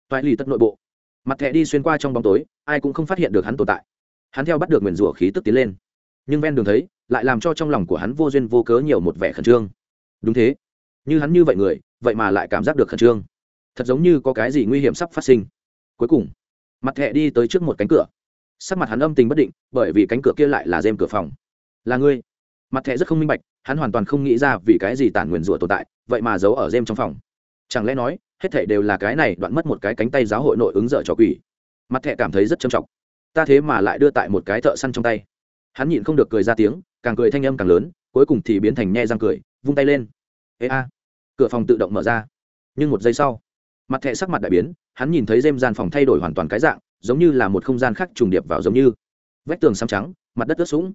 Toại lì tất nội bộ. Mặt thẹ đi xuyên qua trong bóng tối, ai cũng không phát hiện được hắn tồn tại. Hắn theo bắt được nguyền rủa khí tức tiến lên. Nhưng ven đường thấy, lại làm cho trong lòng của hắn vô duyên vô cớ nhiều một vẻ khẩn trương. Đúng thế. Như hắn như vậy người, vậy mà lại cảm giác được khẩn trương. Thật giống như có cái gì nguy hiểm sắp phát sinh. Cuối cùng, mặt thẹ đi tới trước một cánh cửa sắc mặt hắn âm tình bất định, bởi vì cánh cửa kia lại là dêm cửa phòng. Là ngươi. Mặt thẻ rất không minh bạch, hắn hoàn toàn không nghĩ ra vì cái gì tản nguyền rủa tồn tại, vậy mà giấu ở dêm trong phòng. Chẳng lẽ nói, hết thảy đều là cái này đoạn mất một cái cánh tay giáo hội nội ứng dở trò quỷ? Mặt thẻ cảm thấy rất trầm trọng. Ta thế mà lại đưa tại một cái thợ săn trong tay. Hắn nhịn không được cười ra tiếng, càng cười thanh âm càng lớn, cuối cùng thì biến thành nhe răng cười, vung tay lên. Ê a. Cửa phòng tự động mở ra. Nhưng một giây sau, mặt thẹ sắc mặt đại biến, hắn nhìn thấy dêm gian phòng thay đổi hoàn toàn cái dạng giống như là một không gian khác trùng điệp vào giống như. Vách tường xám trắng, mặt đất ướt sũng.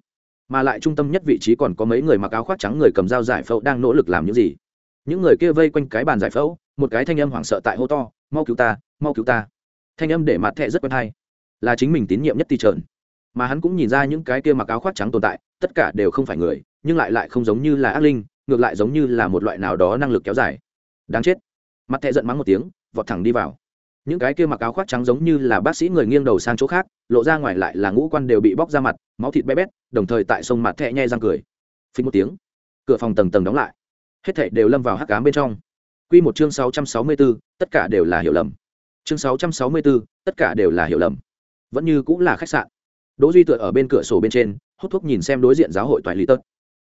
Mà lại trung tâm nhất vị trí còn có mấy người mặc áo khoác trắng người cầm dao giải phẫu đang nỗ lực làm những gì. Những người kia vây quanh cái bàn giải phẫu, một cái thanh âm hoảng sợ tại hô to, mau cứu ta, mau cứu ta. Thanh âm để mặt thẹ rất quen hay. Là chính mình tín nhiệm nhất ti trợn. Mà hắn cũng nhìn ra những cái kia mặc áo khoác trắng tồn tại, tất cả đều không phải người, nhưng lại lại không giống như là ác linh, ngược lại giống như là một loại nào đó năng lực kéo dài. Đáng chết. Mặt thẹ giận mắng một tiếng, vọt thẳng đi vào những cái kia mặc áo khoác trắng giống như là bác sĩ người nghiêng đầu sang chỗ khác lộ ra ngoài lại là ngũ quan đều bị bóc ra mặt máu thịt bé bét đồng thời tại sông mặt thẹ nhai răng cười phình một tiếng cửa phòng tầng tầng đóng lại hết thảy đều lâm vào hắc cám bên trong Quy một chương 664, tất cả đều là hiểu lầm. Chương 664, tất cả đều là hiểu lầm. Vẫn như cũng là khách sạn. Đỗ Duy tựa ở bên cửa sổ bên trên, hút thuốc nhìn xem đối diện giáo hội toại lý tật.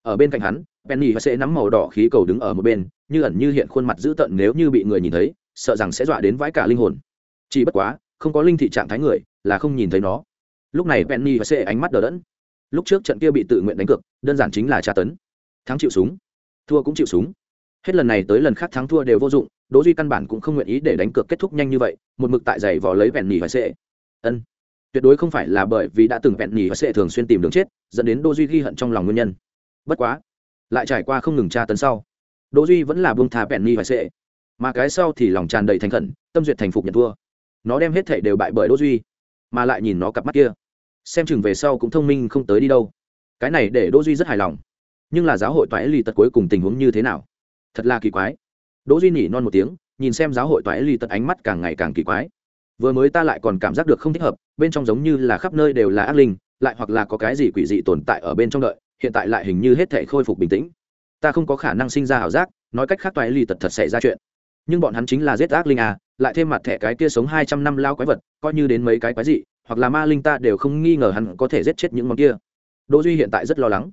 Ở bên cạnh hắn, Penny và sẽ nắm màu đỏ khí cầu đứng ở một bên, như ẩn như hiện khuôn mặt dữ tợn nếu như bị người nhìn thấy, sợ rằng sẽ dọa đến vãi cả linh hồn. Chỉ bất quá, không có linh thị trạng thái người, là không nhìn thấy nó. Lúc này Penny và sẽ ánh mắt đờ đẫn. Lúc trước trận kia bị tự nguyện đánh cược, đơn giản chính là tra tấn. Thắng chịu súng, thua cũng chịu súng hết lần này tới lần khác thắng thua đều vô dụng đỗ duy căn bản cũng không nguyện ý để đánh cược kết thúc nhanh như vậy một mực tại giày vò lấy vẹn nhì và sệ ân tuyệt đối không phải là bởi vì đã từng vẹn nhì và sệ thường xuyên tìm đường chết dẫn đến đỗ duy ghi hận trong lòng nguyên nhân bất quá lại trải qua không ngừng tra tấn sau đỗ duy vẫn là buông thà vẹn nhì và sệ mà cái sau thì lòng tràn đầy thành khẩn, tâm duyệt thành phục nhận thua. Nó đem hết thảy đều bại bởi đỗ duy, mà lại nhìn nó cặp mắt kia. Xem chừng về sau cũng thông minh không tới đi đâu. Cái này để đỗ duy rất hài lòng. Nhưng là giáo hội toại lì tật cuối cùng tình huống như thế nào? Thật là kỳ quái. Đỗ duy nhỉ non một tiếng, nhìn xem giáo hội toại lì tật ánh mắt càng ngày càng kỳ quái. Vừa mới ta lại còn cảm giác được không thích hợp, bên trong giống như là khắp nơi đều là ác linh, lại hoặc là có cái gì quỷ dị tồn tại ở bên trong đợi, hiện tại lại hình như hết thể khôi phục bình tĩnh. Ta không có khả năng sinh ra ảo giác, nói cách khác toại lì tật thật xảy ra chuyện nhưng bọn hắn chính là giết ác linh à lại thêm mặt thẻ cái kia sống hai trăm năm lao quái vật, coi như đến mấy cái quái dị, hoặc là ma linh ta đều không nghi ngờ hắn có thể giết chết những món kia. Đỗ duy hiện tại rất lo lắng.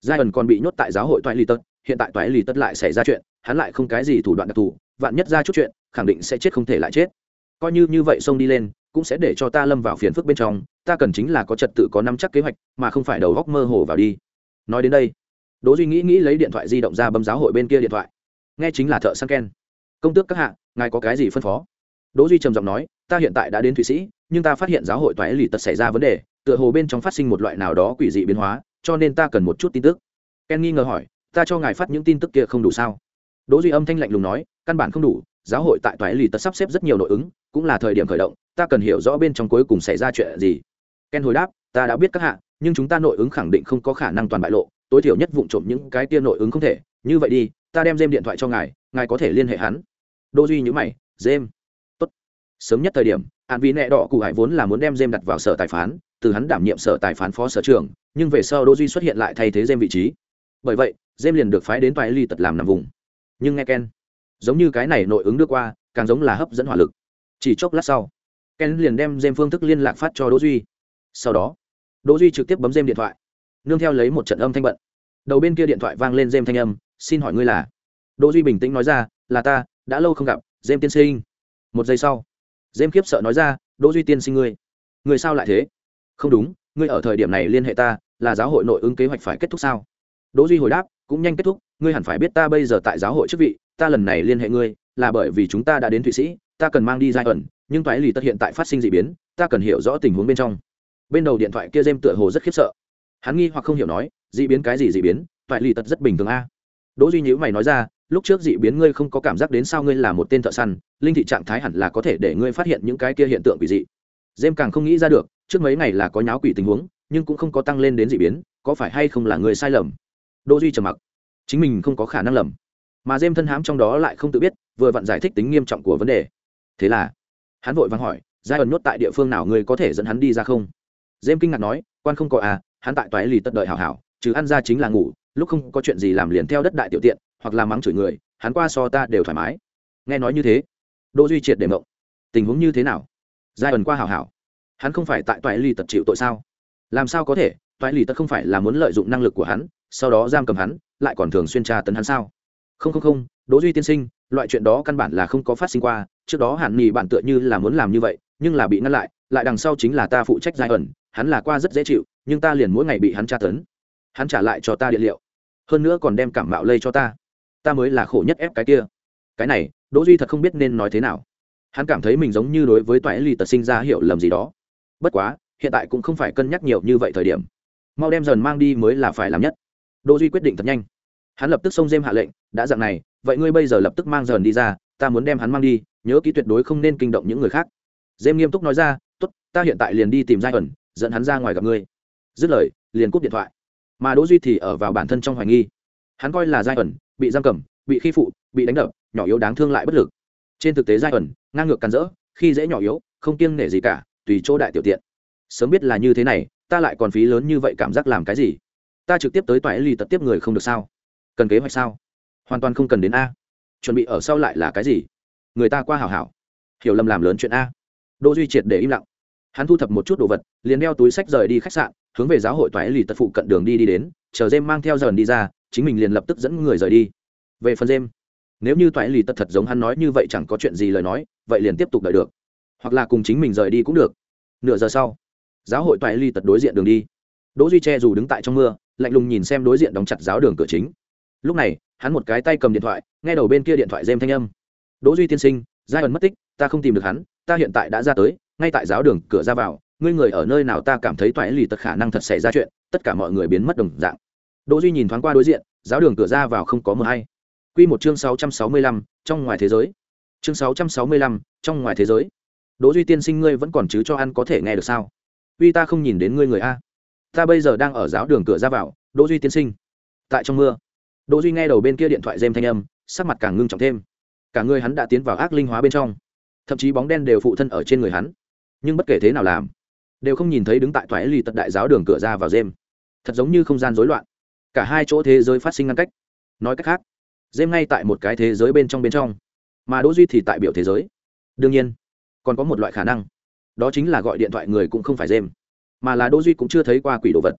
Giai ẩn còn bị nhốt tại giáo hội toại lì tật, hiện tại toại lì tất lại xảy ra chuyện, hắn lại không cái gì thủ đoạn đặc thù, vạn nhất ra chút chuyện, khẳng định sẽ chết không thể lại chết. Coi như như vậy xông đi lên, cũng sẽ để cho ta lâm vào phiền phức bên trong, ta cần chính là có trật tự có nắm chắc kế hoạch, mà không phải đầu góc mơ hồ vào đi. Nói đến đây, đỗ duy nghĩ nghĩ lấy điện thoại di động ra bấm giáo hội bên kia điện thoại. Nghe chính là thợ săn ken công tước các hạ, ngài có cái gì phân phó? Đỗ duy trầm giọng nói, ta hiện tại đã đến thụy sĩ, nhưng ta phát hiện giáo hội toái lì tật xảy ra vấn đề, tựa hồ bên trong phát sinh một loại nào đó quỷ dị biến hóa, cho nên ta cần một chút tin tức. Ken nghi ngờ hỏi, ta cho ngài phát những tin tức kia không đủ sao? Đỗ duy âm thanh lạnh lùng nói, căn bản không đủ, giáo hội tại toái lì tật sắp xếp rất nhiều nội ứng, cũng là thời điểm khởi động, ta cần hiểu rõ bên trong cuối cùng xảy ra chuyện gì. Ken hồi đáp, ta đã biết các hạ, nhưng chúng ta nội ứng khẳng định không có khả năng toàn bại lộ, tối thiểu nhất vụng trộm những cái kia nội ứng không thể. Như vậy đi, ta đem dêm điện thoại cho ngài ngài có thể liên hệ hắn đô duy nhữ mày dêm tốt. Sớm nhất thời điểm hạn vì nẹ đỏ cụ hải vốn là muốn đem dêm đặt vào sở tài phán, từ hắn đảm nhiệm sở tài phán phó sở trưởng, nhưng về sau đô duy xuất hiện lại thay thế dêm vị trí. Bởi vậy dêm liền được phái đến toại ly tật làm nằm vùng. Nhưng nghe ken, giống như cái này nội ứng đưa qua, càng giống là hấp dẫn hỏa lực. Chỉ chốc lát sau, ken liền đem dêm phương thức liên lạc phát cho đỗ duy. Sau đó đỗ duy trực tiếp bấm dêm điện thoại, nương theo lấy một trận âm thanh bận. Đầu bên kia điện thoại vang lên dêm thanh âm, xin hỏi ngươi là? Đỗ duy bình tĩnh nói ra, là ta đã lâu không gặp dêm tiên sinh. Một giây sau dêm kiếp sợ nói ra, đỗ duy tiên sinh ngươi người sao lại thế? Không đúng, ngươi ở thời điểm này liên hệ ta, là giáo hội nội ứng kế hoạch phải kết thúc sao? Đỗ duy hồi đáp, cũng nhanh kết thúc, ngươi hẳn phải biết ta bây giờ tại giáo hội chức vị, ta lần này liên hệ ngươi, là bởi vì chúng ta đã đến thụy sĩ, ta cần mang đi giai ẩn, nhưng toái lì tất hiện tại phát sinh dị biến, ta cần hiểu rõ tình huống bên trong. Bên đầu điện thoại kia dêm tựa hồ rất khiếp sợ. Hắn nghi hoặc không hiểu nói, dị biến cái gì dị biến? Toại lì tật rất bình thường a. Đỗ duy nhữ mày nói ra lúc trước dị biến ngươi không có cảm giác đến sao ngươi là một tên thợ săn, linh thị trạng thái hẳn là có thể để ngươi phát hiện những cái kia hiện tượng quỷ dị. Dêm càng không nghĩ ra được, trước mấy ngày là có nháo quỷ tình huống, nhưng cũng không có tăng lên đến dị biến, có phải hay không là người sai lầm? Đỗ duy trầm mặc. Chính mình không có khả năng lầm. Mà dêm thân hám trong đó lại không tự biết, vừa vặn giải thích tính nghiêm trọng của vấn đề. Thế là, hắn vội vàng hỏi, giai ẩn nhốt tại địa phương nào ngươi có thể dẫn hắn đi ra không? Dêm kinh ngạc nói, quan không có à hắn tại toái lì tất đợi hảo hảo chứ ăn ra chính là ngủ lúc không có chuyện gì làm liền theo đất đại tiểu tiện, hoặc là mắng chửi người, hắn qua so ta đều thoải mái. Nghe nói như thế, đỗ duy triệt để mộng. Tình huống như thế nào? Giai ẩn qua hảo hảo. Hắn không phải tại toại lì tật chịu tội sao? Làm sao có thể? Toại lì tật không phải là muốn lợi dụng năng lực của hắn, sau đó giam cầm hắn, lại còn thường xuyên tra tấn hắn sao? Không không không, đỗ duy tiên sinh, loại chuyện đó căn bản là không có phát sinh qua, trước đó hẳn nghỉ bạn tựa như là muốn làm như vậy, nhưng là bị ngăn lại lại đằng sau chính là ta phụ trách giai ẩn, hắn là qua rất dễ chịu, nhưng ta liền mỗi ngày bị hắn tra tấn hắn trả lại cho ta địa liệu, hơn nữa còn đem cảm mạo lây cho ta. Ta mới là khổ nhất ép cái kia. Cái này, đỗ duy thật không biết nên nói thế nào. Hắn cảm thấy mình giống như đối với toại lì tật sinh ra hiểu lầm gì đó. Bất quá, hiện tại cũng không phải cân nhắc nhiều như vậy thời điểm. Mau đem dần mang đi mới là phải làm nhất. Đỗ duy quyết định thật nhanh. Hắn lập tức xông dêm hạ lệnh, đã dạng này, vậy ngươi bây giờ lập tức mang dần đi ra, ta muốn đem hắn mang đi, nhớ kỹ tuyệt đối không nên kinh động những người khác. Dêm nghiêm túc nói ra, tốt, ta hiện tại liền đi tìm giai ẩn, dẫn hắn ra ngoài gặp ngươi. Dứt lời, liền cúp điện thoại mà đỗ duy thì ở vào bản thân trong hoài nghi. Hắn coi là giai ẩn, bị giam cầm, bị khi phụ, bị đánh đập, nhỏ yếu đáng thương lại bất lực. Trên thực tế giai ẩn, ngang ngược càn rỡ, khi dễ nhỏ yếu, không kiêng nể gì cả, tùy chỗ đại tiểu tiện. Sớm biết là như thế này, ta lại còn phí lớn như vậy cảm giác làm cái gì? Ta trực tiếp tới toại ly tật tiếp người không được sao? Cần kế hoạch sao? Hoàn toàn không cần đến a. Chuẩn bị ở sau lại là cái gì? Người ta qua hảo hảo. Hiểu lầm làm lớn chuyện a. Đỗ duy triệt để im lặng. Hắn thu thập một chút đồ vật, liền đeo túi sách rời đi khách sạn hướng về giáo hội toái lì tật phụ cận đường đi đi đến, chờ jem mang theo dần đi ra, chính mình liền lập tức dẫn người rời đi. Về phần jem, nếu như toái lì tật thật giống hắn nói như vậy chẳng có chuyện gì lời nói, vậy liền tiếp tục đợi được. Hoặc là cùng chính mình rời đi cũng được. Nửa giờ sau, giáo hội toại lì tật đối diện đường đi. Đỗ duy che dù đứng tại trong mưa, lạnh lùng nhìn xem đối diện đóng chặt giáo đường cửa chính. Lúc này, hắn một cái tay cầm điện thoại, nghe đầu bên kia điện thoại dêm thanh âm. Đỗ duy tiên sinh giai ẩn mất tích, ta không tìm được hắn, ta hiện tại đã ra tới, ngay tại giáo đường cửa ra vào ngươi người ở nơi nào ta cảm thấy toại lì tật khả năng thật xảy ra chuyện tất cả mọi người biến mất đồng dạng. Đỗ duy nhìn thoáng qua đối diện giáo đường cửa ra vào không có mờ hay. Quy một chương 665, trong ngoài thế giới. Chương 665, trong ngoài thế giới. Đỗ duy tiên sinh ngươi vẫn còn chứ cho ăn có thể nghe được sao? Uy ta không nhìn đến ngươi người a. Ta bây giờ đang ở giáo đường cửa ra vào đỗ duy tiên sinh. Tại trong mưa. Đỗ duy nghe đầu bên kia điện thoại dêm thanh âm sắc mặt càng ngưng trọng thêm. Cả người hắn đã tiến vào ác linh hóa bên trong. Thậm chí bóng đen đều phụ thân ở trên người hắn. Nhưng bất kể thế nào làm đều không nhìn thấy đứng tại thoái Lì tật đại giáo đường cửa ra vào dêm. Thật giống như không gian rối loạn. Cả hai chỗ thế giới phát sinh ngăn cách. Nói cách khác, dêm ngay tại một cái thế giới bên trong bên trong. Mà đỗ duy thì tại biểu thế giới. Đương nhiên, còn có một loại khả năng. Đó chính là gọi điện thoại người cũng không phải dêm. Mà là đỗ duy cũng chưa thấy qua quỷ đồ vật.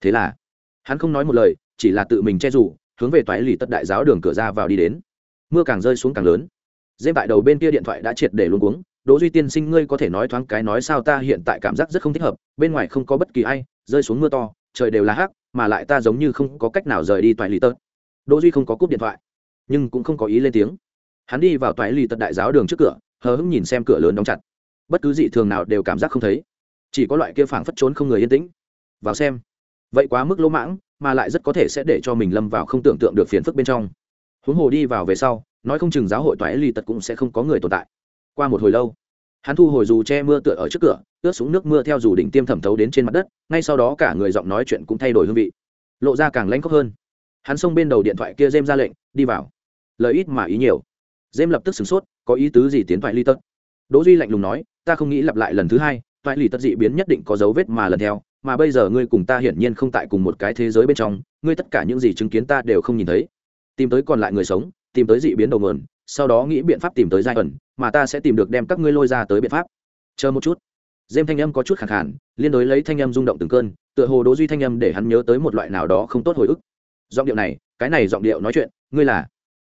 Thế là, hắn không nói một lời, chỉ là tự mình che rủ hướng về toái lì tất đại giáo đường cửa ra vào đi đến. Mưa càng rơi xuống càng lớn. Dêm tại đầu bên kia điện thoại đã triệt để luôn cuống đỗ duy tiên sinh, ngươi có thể nói thoáng cái nói sao ta hiện tại cảm giác rất không thích hợp, bên ngoài không có bất kỳ ai, rơi xuống mưa to, trời đều là hắc, mà lại ta giống như không có cách nào rời đi toại lì tớt đỗ duy không có cúp điện thoại, nhưng cũng không có ý lên tiếng. Hắn đi vào toại lì tật đại giáo đường trước cửa, hờ hững nhìn xem cửa lớn đóng chặt. Bất cứ dị thường nào đều cảm giác không thấy. Chỉ có loại kia phảng phất trốn không người yên tĩnh. Vào xem. Vậy quá mức lỗ mãng, mà lại rất có thể sẽ để cho mình lâm vào không tưởng tượng được phiền phức bên trong. Huống hồ đi vào về sau, nói không chừng giáo hội toái ly tật cũng sẽ không có người tồn tại qua một hồi lâu. Hắn thu hồi dù che mưa tựa ở trước cửa, ướt xuống nước mưa theo dù đỉnh tiêm thẩm thấu đến trên mặt đất, ngay sau đó cả người giọng nói chuyện cũng thay đổi hương vị. Lộ ra càng lanh khóc hơn. Hắn xông bên đầu điện thoại kia dêm ra lệnh, đi vào. Lời ít mà ý nhiều. Dêm lập tức sửng sốt, có ý tứ gì tiến thoại ly tất đỗ duy lạnh lùng nói, ta không nghĩ lặp lại lần thứ hai, thoại ly tất dị biến nhất định có dấu vết mà lần theo, mà bây giờ ngươi cùng ta hiển nhiên không tại cùng một cái thế giới bên trong, ngươi tất cả những gì chứng kiến ta đều không nhìn thấy. Tìm tới còn lại người sống, tìm tới dị biến đầu nguồn, sau đó nghĩ biện pháp tìm tới giai ẩn mà ta sẽ tìm được đem các ngươi lôi ra tới biện pháp. Chờ một chút. Dêm thanh âm có chút khẳng khản liên đối lấy thanh âm rung động từng cơn, tựa hồ đỗ duy thanh âm để hắn nhớ tới một loại nào đó không tốt hồi ức. Giọng điệu này, cái này giọng điệu nói chuyện, ngươi là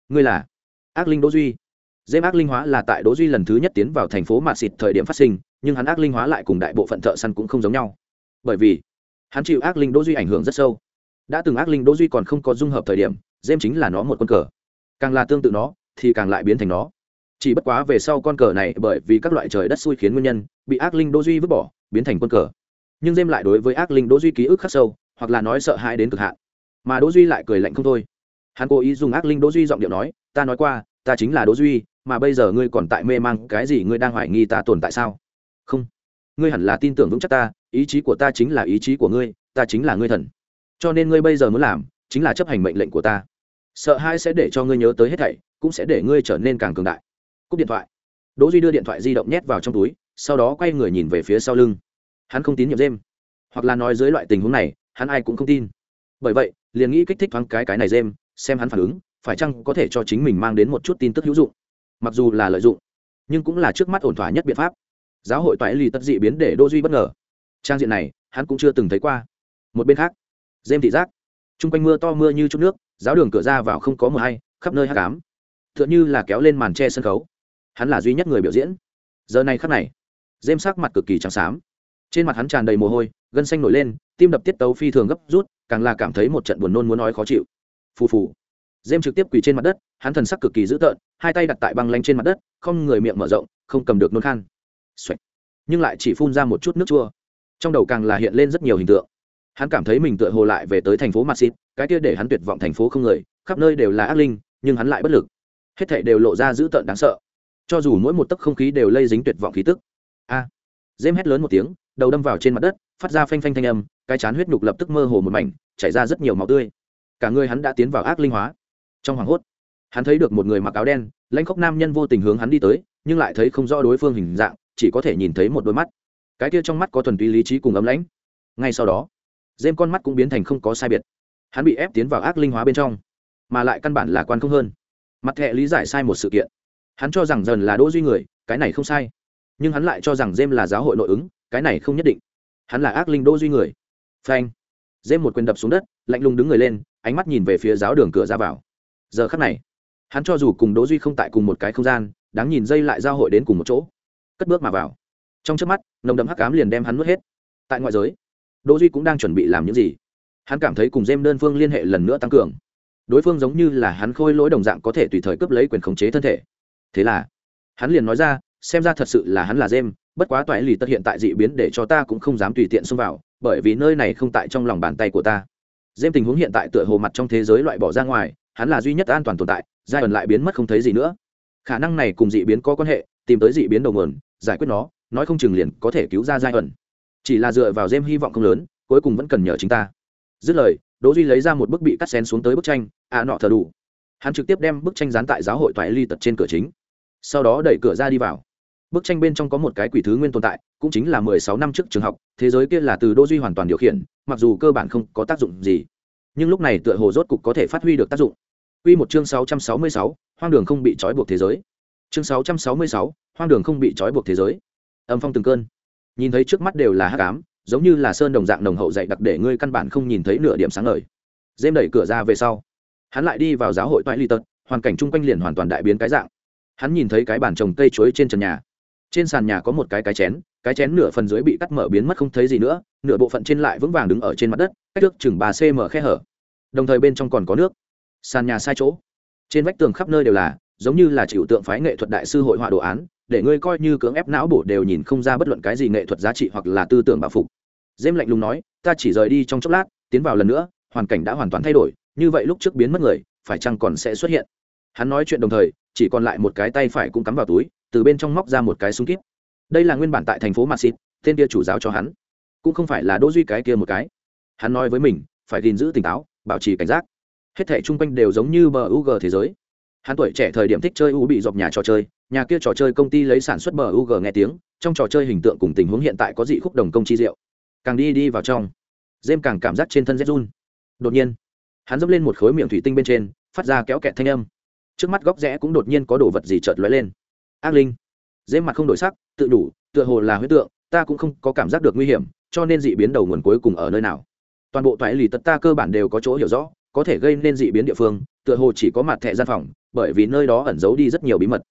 ngươi là ác linh đỗ duy. Dêm ác linh hóa là tại đỗ duy lần thứ nhất tiến vào thành phố mạt xịt thời điểm phát sinh, nhưng hắn ác linh hóa lại cùng đại bộ phận thợ săn cũng không giống nhau. Bởi vì, hắn chịu ác linh đỗ duy ảnh hưởng rất sâu. Đã từng ác linh đỗ duy còn không có dung hợp thời điểm dêm chính là nó một con cờ. Càng là tương tự nó, thì càng lại biến thành nó chỉ bất quá về sau con cờ này bởi vì các loại trời đất xui khiến nguyên nhân, bị ác linh đỗ duy vứt bỏ, biến thành quân cờ. Nhưng dêm lại đối với ác linh đỗ duy ký ức khắc sâu, hoặc là nói sợ hãi đến cực hạn. Mà đỗ duy lại cười lạnh không thôi. Hắn cố ý dùng ác linh đỗ duy giọng điệu nói, ta nói qua, ta chính là đỗ duy, mà bây giờ ngươi còn tại mê mang cái gì ngươi đang hoài nghi ta tồn tại sao? Không, ngươi hẳn là tin tưởng vững chắc ta, ý chí của ta chính là ý chí của ngươi, ta chính là ngươi thần. Cho nên ngươi bây giờ muốn làm, chính là chấp hành mệnh lệnh của ta. Sợ hãi sẽ để cho ngươi nhớ tới hết thảy, cũng sẽ để ngươi trở nên càng cường đại cúp điện thoại. Đỗ duy đưa điện thoại di động nhét vào trong túi, sau đó quay người nhìn về phía sau lưng. Hắn không tín nhiệm dêm hoặc là nói dưới loại tình huống này, hắn ai cũng không tin. Bởi vậy, liền nghĩ kích thích thoáng cái cái này dêm xem hắn phản ứng, phải chăng có thể cho chính mình mang đến một chút tin tức hữu dụng. Mặc dù là lợi dụng, nhưng cũng là trước mắt ổn thỏa nhất biện pháp. Giáo hội toại lì tất dị biến để đỗ duy bất ngờ. Trang diện này, hắn cũng chưa từng thấy qua. Một bên khác dêm thị giác. T r u n g quanh mưa to mưa như chút nước, giáo đường cửa ra vào không có mờ hay, khắp nơi hát cám t h ư ợ n h ư là kéo lên màn tre sân khấu hắn là duy nhất người biểu diễn. Giờ này khắc này dêm sắc mặt cực kỳ trắng xám. Trên mặt hắn tràn đầy mồ hôi, gân xanh nổi lên, tim đập tiết tấu phi thường gấp rút, càng là cảm thấy một trận buồn nôn muốn nói khó chịu. Phù phù. Dêm trực tiếp quỳ trên mặt đất, hắn thần sắc cực kỳ dữ tợn, hai tay đặt tại băng lanh trên mặt đất, không người miệng mở rộng, không cầm được nôn khan. Xoạch. nhưng lại chỉ phun ra một chút nước chua. Trong đầu càng là hiện lên rất nhiều hình tượng. Hắn cảm thấy mình tựa hồ lại về tới thành phố maxit cái kia để hắn tuyệt vọng thành phố không người, khắp nơi đều là ác linh, nhưng hắn lại bất lực. Hết thảy đều lộ ra dữ tợn đáng sợ cho dù mỗi một tấc không khí đều lây dính tuyệt vọng khí tức. A. À. dêm hét lớn một tiếng, đầu đâm vào trên mặt đất, phát ra phanh phanh thanh âm, cái chán huyết nhục lập tức mơ hồ một mảnh, chảy ra rất nhiều máu tươi. Cả người hắn đã tiến vào ác linh hóa. Trong hoảng hốt, hắn thấy được một người mặc áo đen, lãnh khốc nam nhân vô tình hướng hắn đi tới, nhưng lại thấy không rõ đối phương hình dạng, chỉ có thể nhìn thấy một đôi mắt. Cái kia trong mắt có thuần túy lý trí cùng ấm lãnh. Ngay sau đó, dêm con mắt cũng biến thành không có sai biệt. Hắn bị ép tiến vào ác linh hóa bên trong, mà lại căn bản là quan không hơn. Mặt thẹ lý giải sai một sự kiện hắn cho rằng dần là đỗ duy người, cái này không sai. Nhưng hắn lại cho rằng dêm là giáo hội nội ứng, cái này không nhất định. Hắn là ác linh đỗ duy người. Phanh. Dêm một quyền đập xuống đất, lạnh lùng đứng người lên, ánh mắt nhìn về phía giáo đường cửa ra vào. Giờ khắc này, hắn cho dù cùng đỗ duy không tại cùng một cái không gian, đáng nhìn dây lại giao hội đến cùng một chỗ. Cất bước mà vào. Trong trước mắt, nồng đậm hắc ám liền đem hắn nuốt hết. Tại ngoại giới, đỗ duy cũng đang chuẩn bị làm những gì? Hắn cảm thấy cùng Dêm đơn phương liên hệ lần nữa tăng cường. Đối phương giống như là hắn khôi lỗi đồng dạng có thể tùy thời cướp lấy quyền khống chế thân thể thế là, hắn liền nói ra, xem ra thật sự là hắn là dêm bất quá toại lì tất hiện tại dị biến để cho ta cũng không dám tùy tiện xông vào, bởi vì nơi này không tại trong lòng bàn tay của ta. Dêm tình huống hiện tại tựa hồ mặt trong thế giới loại bỏ ra ngoài, hắn là duy nhất an toàn tồn tại, giai ẩn lại biến mất không thấy gì nữa. Khả năng này cùng dị biến có quan hệ, tìm tới dị biến đầu nguồn, giải quyết nó, nói không chừng liền có thể cứu ra giai ẩn chỉ là dựa vào dêm hy vọng không lớn, cuối cùng vẫn cần nhờ chính ta. Dứt lời, đỗ duy lấy ra một bức bị cắt xén xuống tới bức tranh à nọ thờ đủ. Hắn trực tiếp đem bức tranh dán tại giáo hội toại ly tật trên cửa chính sau đó đẩy cửa ra đi vào bức tranh bên trong có một cái quỷ thứ nguyên tồn tại cũng chính là mười sáu năm trước trường học thế giới kia là từ Đô duy hoàn toàn điều khiển mặc dù cơ bản không có tác dụng gì nhưng lúc này tựa hồ rốt cục có thể phát huy được tác dụng Quy một chương sáu sáu mươi sáu, hoang đường không bị trói buộc thế giới. Chương sáu sáu mươi sáu, hoang đường không bị trói buộc thế giới. Âm phong từng cơn. Nhìn thấy trước mắt đều là hắc ám, giống như là sơn đồng dạng nồng hậu dạy đặc để ngươi căn bản không nhìn thấy nửa điểm sáng ngời dêm đẩy cửa ra về sau hắn lại đi vào giáo hội toại ly tật hoàn cảnh chung quanh liền hoàn toàn đại biến cái dạng hắn nhìn thấy cái bàn trồng cây chuối trên trần nhà. Trên sàn nhà có một cái cái chén cái chén nửa phần dưới bị cắt mở biến mất không thấy gì nữa, nửa bộ phận trên lại vững vàng đứng ở trên mặt đất, cách nước chừng C cm khe hở. Đồng thời bên trong còn có nước. Sàn nhà sai chỗ. Trên vách tường khắp nơi đều là, giống như là chịu tượng phái nghệ thuật đại sư hội họa đồ án, để ngươi coi như cưỡng ép não bổ đều nhìn không ra bất luận cái gì nghệ thuật giá trị hoặc là tư tưởng bảo phục. Dêm lạnh lùng nói, ta chỉ rời đi trong chốc lát, tiến vào lần nữa, hoàn cảnh đã hoàn toàn thay đổi, như vậy lúc trước biến mất người, phải chăng còn sẽ xuất hiện? Hắn nói chuyện đồng thời, chỉ còn lại một cái tay phải cũng cắm vào túi, từ bên trong móc ra một cái súng kíp. Đây là nguyên bản tại thành phố maxit tên kia chủ giáo cho hắn. Cũng không phải là đỗ duy cái kia một cái. Hắn nói với mình, phải gìn giữ tỉnh táo, bảo trì cảnh giác. Hết thảy chung quanh đều giống như bờ UG thế giới. Hắn tuổi trẻ thời điểm thích chơi u bị dọc nhà trò chơi, nhà kia trò chơi công ty lấy sản xuất bờ UG nghe tiếng, trong trò chơi hình tượng cùng tình huống hiện tại có dị khúc đồng công chi diệu. Càng đi đi vào trong dêm càng cảm giác trên thân rét run. Đột nhiên, hắn dẫm lên một khối miệng thủy tinh bên trên, phát ra kéo kẹt thanh âm trước mắt góc rẽ cũng đột nhiên có đồ vật gì chợt lóe lên. Ác linh. Dễ mặt không đổi sắc, tự đủ, tựa hồ là huyết tượng, ta cũng không có cảm giác được nguy hiểm, cho nên dị biến đầu nguồn cuối cùng ở nơi nào. Toàn bộ toại lì tật ta cơ bản đều có chỗ hiểu rõ, có thể gây nên dị biến địa phương, tựa hồ chỉ có mặt thẻ gian phòng, bởi vì nơi đó ẩn giấu đi rất nhiều bí mật.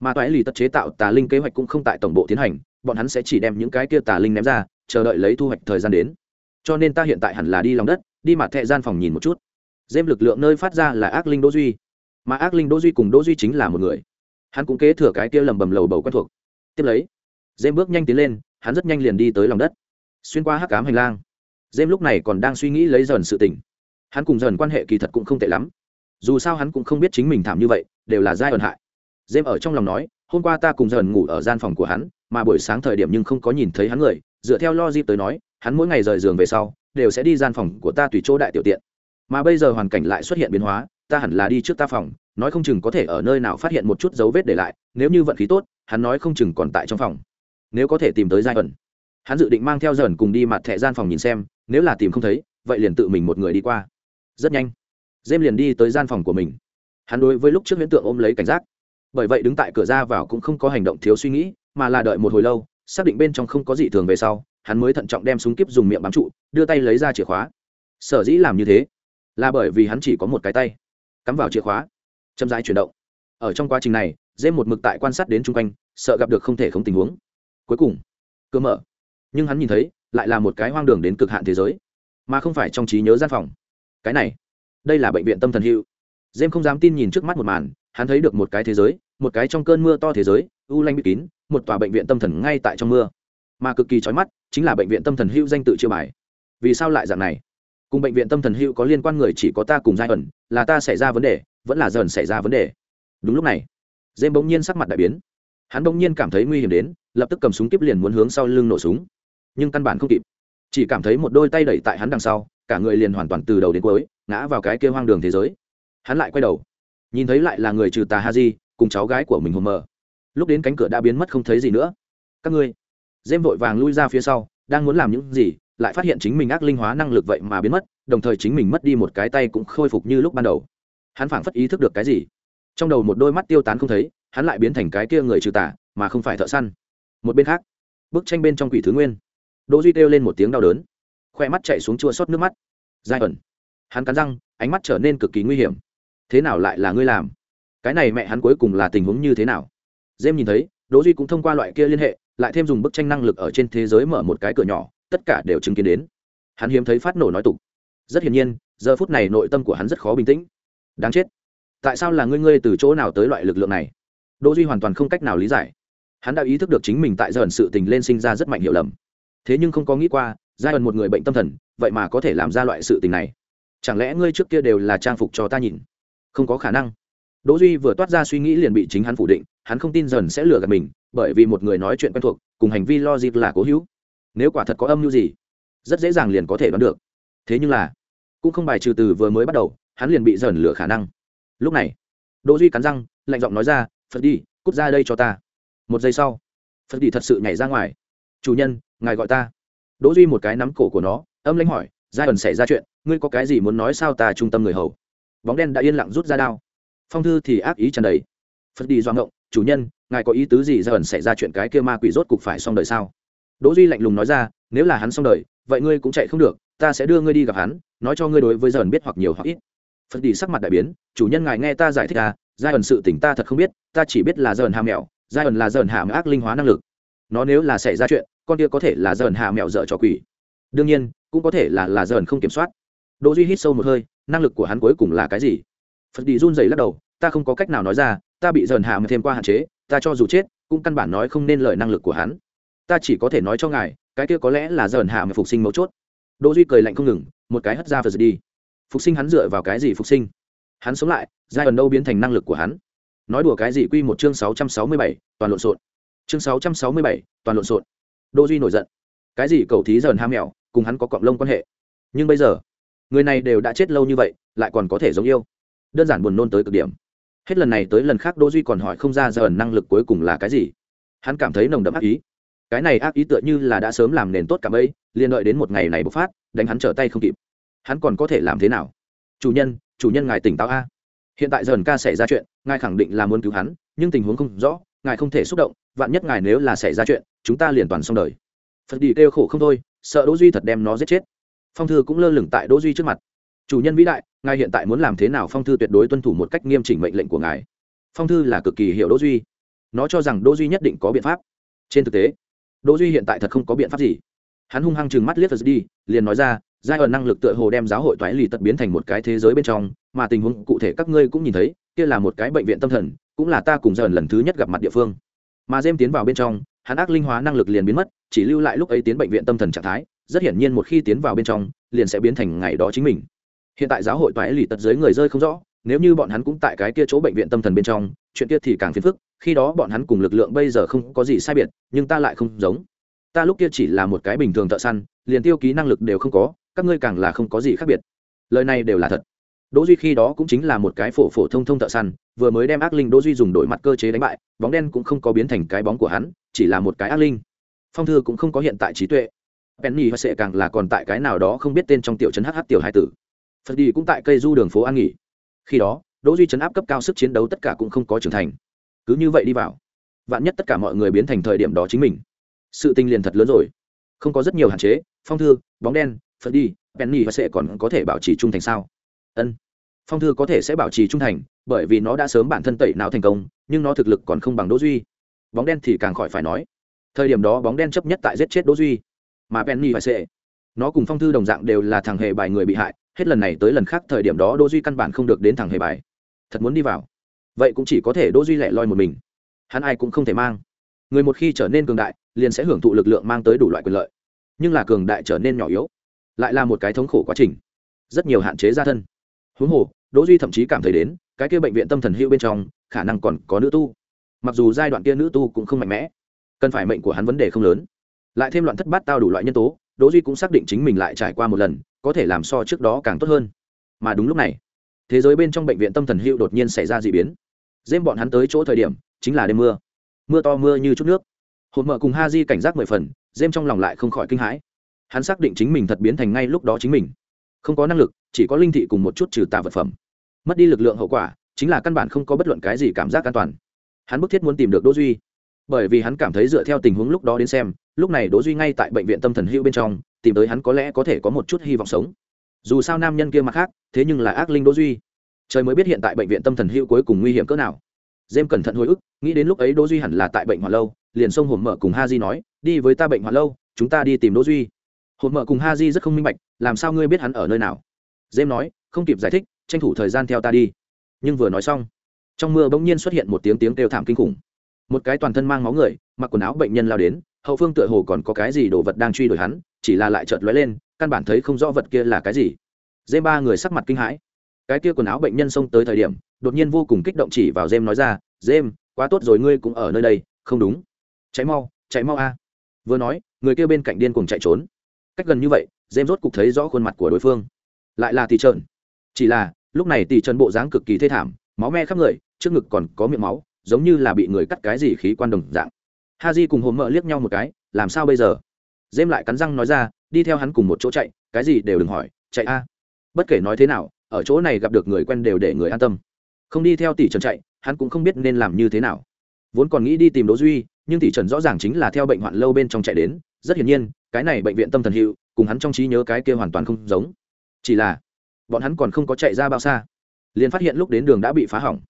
Mà toại lì tật chế tạo tà linh kế hoạch cũng không tại tổng bộ tiến hành, bọn hắn sẽ chỉ đem những cái kia tà linh ném ra, chờ đợi lấy thu hoạch thời gian đến. Cho nên ta hiện tại hẳn là đi lòng đất, đi mặt thẻ gian phòng nhìn một chút. Dêm lực lượng nơi phát ra là ác linh đỗ duy mà ác linh đỗ duy cùng đỗ duy chính là một người. Hắn cũng kế thừa cái kia lầm bầm lầu bầu quen thuộc. Tiếp lấy, dêm bước nhanh tiến lên, hắn rất nhanh liền đi tới lòng đất. Xuyên qua hắc cám hành lang, dêm lúc này còn đang suy nghĩ lấy dần sự tình. Hắn cùng dần quan hệ kỳ thật cũng không tệ lắm. Dù sao hắn cũng không biết chính mình thảm như vậy, đều là giai ẩn hại. Dêm ở trong lòng nói, hôm qua ta cùng dần ngủ ở gian phòng của hắn, mà buổi sáng thời điểm nhưng không có nhìn thấy hắn người. Dựa theo logic tới nói, hắn mỗi ngày rời giường về sau, đều sẽ đi gian phòng của ta tùy chỗ đại tiểu tiện. Mà bây giờ hoàn cảnh lại xuất hiện biến hóa ta hẳn là đi trước ta phòng, nói không chừng có thể ở nơi nào phát hiện một chút dấu vết để lại, nếu như vận khí tốt, hắn nói không chừng còn tại trong phòng. Nếu có thể tìm tới giai ẩn. Hắn dự định mang theo dần cùng đi mặt thẻ gian phòng nhìn xem, nếu là tìm không thấy, vậy liền tự mình một người đi qua. Rất nhanh dêm liền đi tới gian phòng của mình. Hắn đối với lúc trước hiện tượng ôm lấy cảnh giác. Bởi vậy đứng tại cửa ra vào cũng không có hành động thiếu suy nghĩ, mà là đợi một hồi lâu, xác định bên trong không có gì thường về sau, hắn mới thận trọng đem súng kíp dùng miệng bám trụ, đưa tay lấy ra chìa khóa. Sở dĩ làm như thế, là bởi vì hắn chỉ có một cái tay cắm vào chìa khóa, chậm rãi chuyển động. Ở trong quá trình này dê một mực tại quan sát đến chung quanh, sợ gặp được không thể không tình huống. Cuối cùng cơ mở. Nhưng hắn nhìn thấy, lại là một cái hoang đường đến cực hạn thế giới, mà không phải trong trí nhớ gian phòng. Cái này, đây là bệnh viện tâm thần hữu. Dêm không dám tin nhìn trước mắt một màn, hắn thấy được một cái thế giới, một cái trong cơn mưa to thế giới, u lanh bị kín, một tòa bệnh viện tâm thần ngay tại trong mưa. Mà cực kỳ trói mắt, chính là bệnh viện tâm thần hữu danh tự chiêu bài. Vì sao lại dạng này? Cùng bệnh viện tâm thần hữu có liên quan người chỉ có ta cùng giai ẩn, là ta xảy ra vấn đề, vẫn là dần xảy ra vấn đề. Đúng lúc này dêm bỗng nhiên sắc mặt đại biến. Hắn bỗng nhiên cảm thấy nguy hiểm đến, lập tức cầm súng kíp liền muốn hướng sau lưng nổ súng. Nhưng căn bản không kịp. Chỉ cảm thấy một đôi tay đẩy tại hắn đằng sau, cả người liền hoàn toàn từ đầu đến cuối, ngã vào cái kia hoang đường thế giới. Hắn lại quay đầu, nhìn thấy lại là người trừ tà ha di, cùng cháu gái của mình hồn mờ. Lúc đến cánh cửa đã biến mất không thấy gì nữa. Các ngươi dêm vội vàng lui ra phía sau, đang muốn làm những gì lại phát hiện chính mình ác linh hóa năng lực vậy mà biến mất, đồng thời chính mình mất đi một cái tay cũng khôi phục như lúc ban đầu. Hắn phảng phất ý thức được cái gì. Trong đầu một đôi mắt tiêu tán không thấy, hắn lại biến thành cái kia người trừ tà, mà không phải thợ săn. Một bên khác, bức tranh bên trong quỷ thứ nguyên. Đỗ duy kêu lên một tiếng đau đớn. Khoe mắt chạy xuống chua xót nước mắt. Giai ẩn. Hắn cắn răng, ánh mắt trở nên cực kỳ nguy hiểm. Thế nào lại là ngươi làm? Cái này mẹ hắn cuối cùng là tình huống như thế nào? Dêm nhìn thấy, đỗ duy cũng thông qua loại kia liên hệ, lại thêm dùng bức tranh năng lực ở trên thế giới mở một cái cửa nhỏ tất cả đều chứng kiến đến. Hắn hiếm thấy phát nổ nói tục. Rất hiển nhiên, giờ phút này nội tâm của hắn rất khó bình tĩnh. Đáng chết. Tại sao là ngươi ngươi từ chỗ nào tới loại lực lượng này? Đỗ duy hoàn toàn không cách nào lý giải. Hắn đã ý thức được chính mình tại dần sự tình lên sinh ra rất mạnh hiểu lầm. Thế nhưng không có nghĩ qua, giai ẩn một người bệnh tâm thần, vậy mà có thể làm ra loại sự tình này. Chẳng lẽ ngươi trước kia đều là trang phục cho ta nhìn? Không có khả năng. Đỗ duy vừa toát ra suy nghĩ liền bị chính hắn phủ định, hắn không tin dần sẽ lừa gạt mình, bởi vì một người nói chuyện quen thuộc, cùng hành vi logic là cố hữu nếu quả thật có âm mưu gì, rất dễ dàng liền có thể đoán được. Thế nhưng là, cũng không bài trừ từ vừa mới bắt đầu, hắn liền bị dần lừa khả năng. Lúc này, đỗ duy cắn răng, lạnh giọng nói ra, phật đi, cút ra đây cho ta. Một giây sau, phật đi thật sự nhảy ra ngoài. Chủ nhân, ngài gọi ta. Đỗ duy một cái nắm cổ của nó, âm lãnh hỏi, giai ẩn xảy ra chuyện, ngươi có cái gì muốn nói sao ta trung tâm người hầu? Bóng đen đã yên lặng rút ra đao. Phong thư thì ác ý tràn đầy. Phật đi doang ngộng, chủ nhân, ngài có ý tứ gì giai ẩn xảy ra chuyện cái kia ma quỷ rốt cục phải xong đời sao? Đỗ duy lạnh lùng nói ra, nếu là hắn xong đời, vậy ngươi cũng chạy không được, ta sẽ đưa ngươi đi gặp hắn, nói cho ngươi đối với giai biết hoặc nhiều hoặc ít. Phật đi sắc mặt đại biến, chủ nhân ngài nghe ta giải thích à giai ẩn sự tình ta thật không biết, ta chỉ biết là giai hàm mèo giai ẩn là giai hàm ác linh hóa năng lực. Nó nếu là xảy ra chuyện, con kia có thể là giai hàm hạ mèo dở trò quỷ. Đương nhiên, cũng có thể là là giai không kiểm soát. Đỗ duy hít sâu một hơi, năng lực của hắn cuối cùng là cái gì? Phật đi run rẩy lắc đầu, ta không có cách nào nói ra, ta bị dần hạ thêm qua hạn chế, ta cho dù chết, cũng căn bản nói không nên lời năng lực của hắn ta chỉ có thể nói cho ngài, cái kia có lẽ là dởn hạ mà phục sinh mấu chốt. Đỗ duy cười lạnh không ngừng, một cái hất ra phật đi. Phục sinh hắn dựa vào cái gì phục sinh? Hắn sống lại, giai ẩn đâu biến thành năng lực của hắn? Nói đùa cái gì quy một chương sáu trăm sáu mươi bảy, toàn lộn xộn. Chương sáu trăm sáu mươi bảy, toàn lộn xộn. Đỗ duy nổi giận. Cái gì cầu thí dởn ham mèo cùng hắn có cọng lông quan hệ? Nhưng bây giờ, người này đều đã chết lâu như vậy, lại còn có thể giống yêu. Đơn giản buồn nôn tới cực điểm. Hết lần này tới lần khác đỗ duy còn hỏi không ra dởn năng lực cuối cùng là cái gì. Hắn cảm thấy nồng đậm ác ý cái này ác ý tựa như là đã sớm làm nền tốt cả ấy liên đợi đến một ngày này bộc phát, đánh hắn trở tay không kịp. Hắn còn có thể làm thế nào? Chủ nhân chủ nhân ngài tỉnh táo a. Hiện tại dần ca xảy ra chuyện, ngài khẳng định là muốn cứu hắn, nhưng tình huống không rõ, ngài không thể xúc động, vạn nhất ngài nếu là xảy ra chuyện, chúng ta liền toàn xong đời. Phật đi kêu khổ không thôi, sợ đỗ duy thật đem nó giết chết. Phong thư cũng lơ lửng tại đỗ duy trước mặt. Chủ nhân vĩ đại, ngài hiện tại muốn làm thế nào phong thư tuyệt đối tuân thủ một cách nghiêm chỉnh mệnh lệnh của ngài. Phong thư là cực kỳ hiểu đỗ duy. Nó cho rằng đỗ duy nhất định có biện pháp. Trên thực tế đỗ duy hiện tại thật không có biện pháp gì. Hắn hung hăng chừng mắt liếc đi, liền nói ra, giai ẩn năng lực tựa hồ đem giáo hội toái lì tật biến thành một cái thế giới bên trong, mà tình huống cụ thể các ngươi cũng nhìn thấy, kia là một cái bệnh viện tâm thần, cũng là ta cùng dần lần thứ nhất gặp mặt địa phương. Mà dêm tiến vào bên trong, hắn ác linh hóa năng lực liền biến mất, chỉ lưu lại lúc ấy tiến bệnh viện tâm thần trạng thái, rất hiển nhiên một khi tiến vào bên trong, liền sẽ biến thành ngày đó chính mình. Hiện tại giáo hội toái lì tật dưới người rơi không rõ, nếu như bọn hắn cũng tại cái kia chỗ bệnh viện tâm thần bên trong, chuyện kia thì càng phiền phức khi đó bọn hắn cùng lực lượng bây giờ không có gì sai biệt, nhưng ta lại không giống. Ta lúc kia chỉ là một cái bình thường thợ săn, liền tiêu ký năng lực đều không có, các ngươi càng là không có gì khác biệt. Lời này đều là thật. Đỗ duy khi đó cũng chính là một cái phổ phổ thông thông thợ săn, vừa mới đem ác linh đỗ duy dùng đổi mặt cơ chế đánh bại, bóng đen cũng không có biến thành cái bóng của hắn, chỉ là một cái ác linh. Phong thư cũng không có hiện tại trí tuệ. Penny và sẽ càng là còn tại cái nào đó không biết tên trong tiểu trấn hh tiểu hai tử. Phật đi cũng tại cây du đường phố an nghỉ. Khi đó, đỗ duy chấn áp cấp cao sức chiến đấu tất cả cũng không có trưởng thành cứ như vậy đi vào. Vạn nhất tất cả mọi người biến thành thời điểm đó chính mình. Sự tình liền thật lớn rồi. Không có rất nhiều hạn chế, phong thư, bóng đen, phật đi, penny và sẽ còn có thể bảo trì trung thành sao? Ân. Phong thư có thể sẽ bảo trì trung thành, bởi vì nó đã sớm bản thân tẩy não thành công, nhưng nó thực lực còn không bằng đỗ duy. Bóng đen thì càng khỏi phải nói. Thời điểm đó bóng đen chấp nhất tại giết chết đỗ duy. Mà penny và sẽ nó cùng phong thư đồng dạng đều là thằng hề bài người bị hại, hết lần này tới lần khác thời điểm đó đỗ duy căn bản không được đến thằng hề bài. Thật muốn đi vào vậy cũng chỉ có thể đỗ duy lẻ loi một mình. Hắn ai cũng không thể mang. Người một khi trở nên cường đại, liền sẽ hưởng thụ lực lượng mang tới đủ loại quyền lợi. Nhưng là cường đại trở nên nhỏ yếu, lại là một cái thống khổ quá trình. Rất nhiều hạn chế gia thân. Huống hồ, đỗ duy thậm chí cảm thấy đến, cái kia bệnh viện tâm thần hữu bên trong, khả năng còn có nữ tu. Mặc dù giai đoạn kia nữ tu cũng không mạnh mẽ, cần phải mệnh của hắn vấn đề không lớn. Lại thêm loạn thất bát tao đủ loại nhân tố, đỗ duy cũng xác định chính mình lại trải qua một lần, có thể làm so trước đó càng tốt hơn. Mà đúng lúc này, thế giới bên trong bệnh viện tâm thần hữu đột nhiên xảy ra dị biến dêm bọn hắn tới chỗ thời điểm, chính là đêm mưa. Mưa to mưa như chút nước. Hồn mở cùng ha di cảnh giác mười phần, dêm trong lòng lại không khỏi kinh hãi. Hắn xác định chính mình thật biến thành ngay lúc đó chính mình. Không có năng lực, chỉ có linh thị cùng một chút trừ tà vật phẩm. Mất đi lực lượng hậu quả, chính là căn bản không có bất luận cái gì cảm giác an toàn. Hắn bức thiết muốn tìm được đỗ duy. Bởi vì hắn cảm thấy dựa theo tình huống lúc đó đến xem, lúc này đỗ duy ngay tại bệnh viện tâm thần hữu bên trong, tìm tới hắn có lẽ có thể có một chút hy vọng sống. Dù sao nam nhân kia mặt khác, thế nhưng là ác linh đỗ duy trời mới biết hiện tại bệnh viện tâm thần hữu cuối cùng nguy hiểm cỡ nào. Dêm cẩn thận hồi ức, nghĩ đến lúc ấy đỗ duy hẳn là tại bệnh hoạn lâu, liền xông hồn mở cùng ha di nói, đi với ta bệnh hoạn lâu, chúng ta đi tìm đỗ duy. Hồn mở cùng ha di rất không minh bạch, làm sao ngươi biết hắn ở nơi nào? Dêm nói, không kịp giải thích, tranh thủ thời gian theo ta đi. Nhưng vừa nói xong, trong mưa bỗng nhiên xuất hiện một tiếng tiếng kêu thảm kinh khủng. Một cái toàn thân mang máu người, mặc quần áo bệnh nhân lao đến, hậu phương tựa hồ còn có cái gì đồ vật đang truy đuổi hắn, chỉ là lại chợt lóe lên, căn bản thấy không rõ vật kia là cái gì. Dêm ba người sắc mặt kinh hãi cái kia quần áo bệnh nhân xông tới thời điểm, đột nhiên vô cùng kích động chỉ vào Jem nói ra Jem quá tốt rồi, ngươi cũng ở nơi đây, không đúng. Cháy mau cháy mau a. Vừa nói, người kia bên cạnh điên cùng chạy trốn. Cách gần như vậy Jem rốt cục thấy rõ khuôn mặt của đối phương. Lại là tỷ trợn chỉ là, lúc này tỷ trần bộ dáng cực kỳ thê thảm, máu me khắp người, trước ngực còn có miệng máu, giống như là bị người cắt cái gì khí quan đồng dạng. Ha di cùng hồn mợ liếc nhau một cái, làm sao bây giờ? Dêm lại cắn răng nói ra, đi theo hắn cùng một chỗ chạy, cái gì đều đừng hỏi, chạy a. Bất kể nói thế nào ở chỗ này gặp được người quen đều để người an tâm. Không đi theo tỷ trần chạy, hắn cũng không biết nên làm như thế nào. Vốn còn nghĩ đi tìm đỗ duy, nhưng tỷ trần rõ ràng chính là theo bệnh hoạn lâu bên trong chạy đến, rất hiển nhiên, cái này bệnh viện tâm thần hiệu cùng hắn trong trí nhớ cái kia hoàn toàn không giống. Chỉ là, bọn hắn còn không có chạy ra bao xa. Liền phát hiện lúc đến đường đã bị phá hỏng.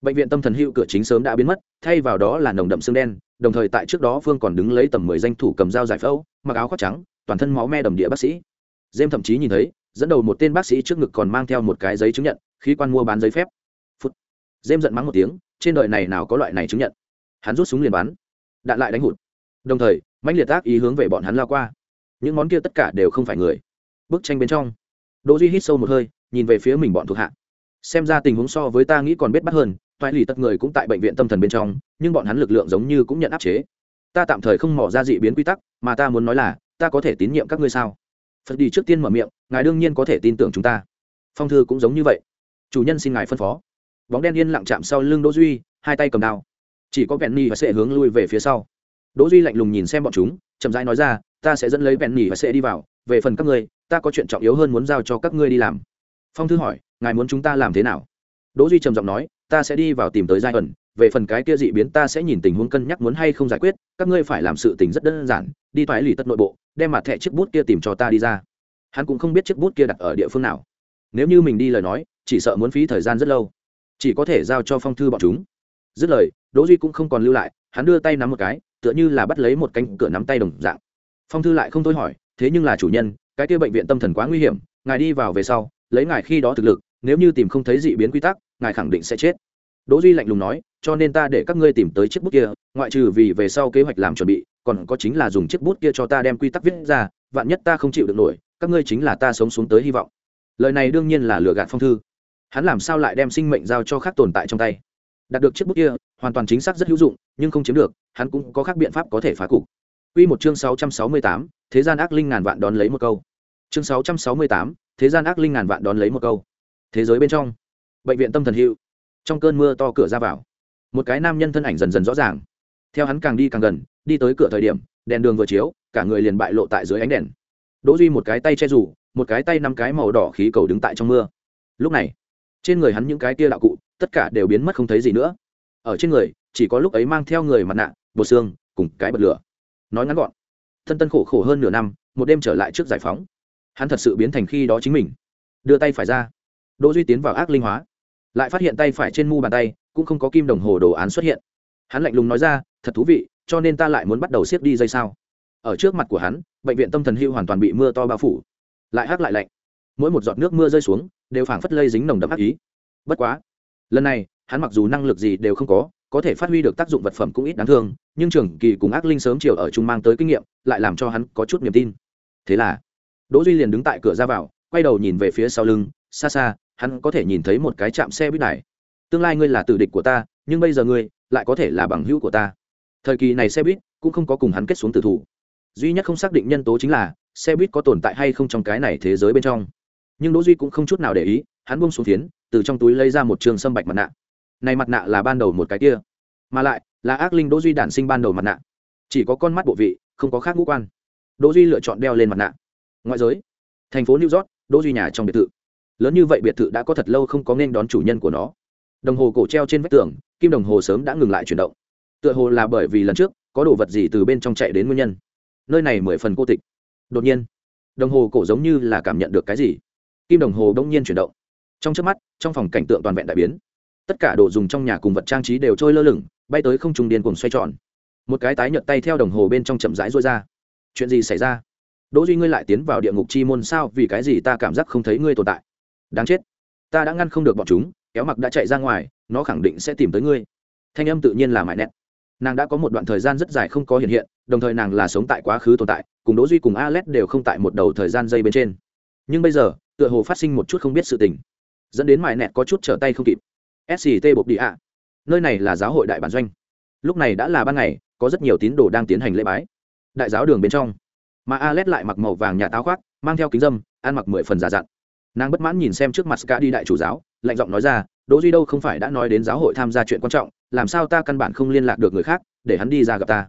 Bệnh viện tâm thần hữu cửa chính sớm đã biến mất, thay vào đó là nồng đậm xương đen, đồng thời tại trước đó phương còn đứng lấy tầm mười danh thủ cầm dao giải phẫu, mặc áo khoác trắng, toàn thân máu me đầm địa bác sĩ. Dêm thậm chí nhìn thấy dẫn đầu một tên bác sĩ trước ngực còn mang theo một cái giấy chứng nhận khi quan mua bán giấy phép. Phút. dêm giận mắng một tiếng, trên đời này nào có loại này chứng nhận? Hắn rút súng liền bắn. Đạn lại đánh hụt. Đồng thời mạnh liệt tác ý hướng về bọn hắn lao qua. Những món kia tất cả đều không phải người. Bức tranh bên trong. Đỗ duy hít sâu một hơi, nhìn về phía mình bọn thuộc hạ. Xem ra tình huống so với ta nghĩ còn biết bắt hơn, toại lì tất người cũng tại bệnh viện tâm thần bên trong, nhưng bọn hắn lực lượng giống như cũng nhận áp chế. Ta tạm thời không mò ra dị biến quy tắc, mà ta muốn nói là, ta có thể tín nhiệm các ngươi sao? Phật đi trước tiên mở miệng, ngài đương nhiên có thể tin tưởng chúng ta. Phong thư cũng giống như vậy. Chủ nhân xin ngài phân phó. Bóng đen yên lặng chạm sau lưng đỗ duy, hai tay cầm đao. Chỉ có penny và sẽ hướng lui về phía sau. Đỗ duy lạnh lùng nhìn xem bọn chúng, chậm rãi nói ra, ta sẽ dẫn lấy penny và sẽ đi vào. Về phần các ngươi, ta có chuyện trọng yếu hơn muốn giao cho các ngươi đi làm. Phong thư hỏi, ngài muốn chúng ta làm thế nào? Đỗ duy trầm giọng nói, ta sẽ đi vào tìm tới giai ẩn. Về phần cái kia dị biến, ta sẽ nhìn tình huống cân nhắc muốn hay không giải quyết. Các ngươi phải làm sự tình rất đơn giản, đi toái lì tất nội bộ đem mặt thẻ chiếc bút kia tìm cho ta đi ra. Hắn cũng không biết chiếc bút kia đặt ở địa phương nào. Nếu như mình đi lời nói, chỉ sợ muốn phí thời gian rất lâu. Chỉ có thể giao cho phong thư bọn chúng. Dứt lời, đỗ duy cũng không còn lưu lại, hắn đưa tay nắm một cái, tựa như là bắt lấy một cánh cửa nắm tay đồng dạng. Phong thư lại không thôi hỏi, thế nhưng là chủ nhân, cái kia bệnh viện tâm thần quá nguy hiểm, ngài đi vào về sau, lấy ngài khi đó thực lực, nếu như tìm không thấy dị biến quy tắc, ngài khẳng định sẽ chết. Đỗ duy lạnh lùng nói, cho nên ta để các ngươi tìm tới chiếc bút kia, ngoại trừ vì về sau kế hoạch làm chuẩn bị còn có chính là dùng chiếc bút kia cho ta đem quy tắc viết ra vạn nhất ta không chịu được nổi các ngươi chính là ta sống xuống tới hy vọng lời này đương nhiên là lừa gạt phong thư hắn làm sao lại đem sinh mệnh giao cho khác tồn tại trong tay đạt được chiếc bút kia hoàn toàn chính xác rất hữu dụng nhưng không chiếm được hắn cũng có các biện pháp có thể phá cục Quy một chương 668, thế gian ác linh ngàn vạn đón lấy một câu. Chương 668, thế gian ác linh ngàn vạn đón lấy một câu. Thế giới bên trong, bệnh viện tâm thần hữu. Trong cơn mưa to cửa ra vào, một cái nam nhân thân ảnh dần dần rõ ràng. Theo hắn càng đi càng gần, đi tới cửa thời điểm, đèn đường vừa chiếu, cả người liền bại lộ tại dưới ánh đèn. Đỗ Duy một cái tay che rủ, một cái tay năm cái màu đỏ khí cầu đứng tại trong mưa. Lúc này, trên người hắn những cái kia đạo cụ, tất cả đều biến mất không thấy gì nữa. Ở trên người, chỉ có lúc ấy mang theo người mặt nạ, bột xương, cùng cái bật lửa nói ngắn gọn thân tân khổ khổ hơn nửa năm một đêm trở lại trước giải phóng hắn thật sự biến thành khi đó chính mình đưa tay phải ra đỗ duy tiến vào ác linh hóa lại phát hiện tay phải trên mu bàn tay cũng không có kim đồng hồ đồ án xuất hiện hắn lạnh lùng nói ra thật thú vị, cho nên ta lại muốn bắt đầu siết đi dây sao. Ở trước mặt của hắn, bệnh viện tâm thần hưu hoàn toàn bị mưa to bao phủ. Lại hắc lại lạnh. Mỗi một giọt nước mưa rơi xuống, đều phảng phất lây dính nồng đậm ác ý. Bất quá, lần này, hắn mặc dù năng lực gì đều không có có thể phát huy được tác dụng vật phẩm cũng ít đáng thương, nhưng trường kỳ cùng ác linh sớm chiều ở chung mang tới kinh nghiệm, lại làm cho hắn có chút niềm tin. Thế là, đỗ duy liền đứng tại cửa ra vào, quay đầu nhìn về phía sau lưng, xa xa, hắn có thể nhìn thấy một cái chạm xe buýt này. Tương lai ngươi là tử địch của ta, nhưng bây giờ ngươi lại có thể là bằng hữu của ta thời kỳ này xe buýt cũng không có cùng hắn kết xuống tử thủ. Duy nhất không xác định nhân tố chính là xe buýt có tồn tại hay không trong cái này thế giới bên trong. Nhưng đỗ duy cũng không chút nào để ý, hắn buông xuống phiến, từ trong túi lấy ra một trường sâm bạch mặt nạ. Này mặt nạ là ban đầu một cái kia, mà lại là ác linh đỗ duy đản sinh ban đầu mặt nạ. Chỉ có con mắt bộ vị, không có khác ngũ quan. Đỗ duy lựa chọn đeo lên mặt nạ. Ngoại giới, thành phố new york, đỗ duy nhà trong biệt thự. Lớn như vậy biệt thự đã có thật lâu không có nên đón chủ nhân của nó. Đồng hồ cổ treo trên vách tường, kim đồng hồ sớm đã ngừng lại chuyển động tựa hồ là bởi vì lần trước, có đồ vật gì từ bên trong chạy đến nguyên nhân. Nơi này mười phần cô tịch. Đột nhiên, đồng hồ cổ giống như là cảm nhận được cái gì. Kim đồng hồ đông nhiên chuyển động. Trong trước mắt, trong phòng cảnh tượng toàn vẹn đại biến. Tất cả đồ dùng trong nhà cùng vật trang trí đều trôi lơ lửng, bay tới không trùng điên cùng xoay tròn. Một cái tái nhợt tay theo đồng hồ bên trong chậm rãi rối ra. Chuyện gì xảy ra? Đỗ duy ngươi lại tiến vào địa ngục chi môn sao? Vì cái gì ta cảm giác không thấy ngươi tồn tại? Đáng chết. Ta đã ngăn không được bọn chúng, kéo mặc đã chạy ra ngoài, nó khẳng định sẽ tìm tới ngươi. Thanh âm tự nhiên là mại nét nàng đã có một đoạn thời gian rất dài không có hiện hiện, đồng thời nàng là sống tại quá khứ tồn tại, cùng đỗ duy cùng alex đều không tại một đầu thời gian dây bên trên. Nhưng bây giờ, tựa hồ phát sinh một chút không biết sự tình, dẫn đến mại nẹt có chút trở tay không kịp. Sct bộc địa ạ. Nơi này là giáo hội đại bản doanh. Lúc này đã là ban ngày, có rất nhiều tín đồ đang tiến hành lễ bái. Đại giáo đường bên trong, mà alex lại mặc màu vàng nhà táo khoác, mang theo kính dâm, ăn mặc mười phần giả dặn. Nàng bất mãn nhìn xem trước mặt ska đi đại chủ giáo, lạnh giọng nói ra đỗ duy đâu không phải đã nói đến giáo hội tham gia chuyện quan trọng, làm sao ta căn bản không liên lạc được người khác, để hắn đi ra gặp ta.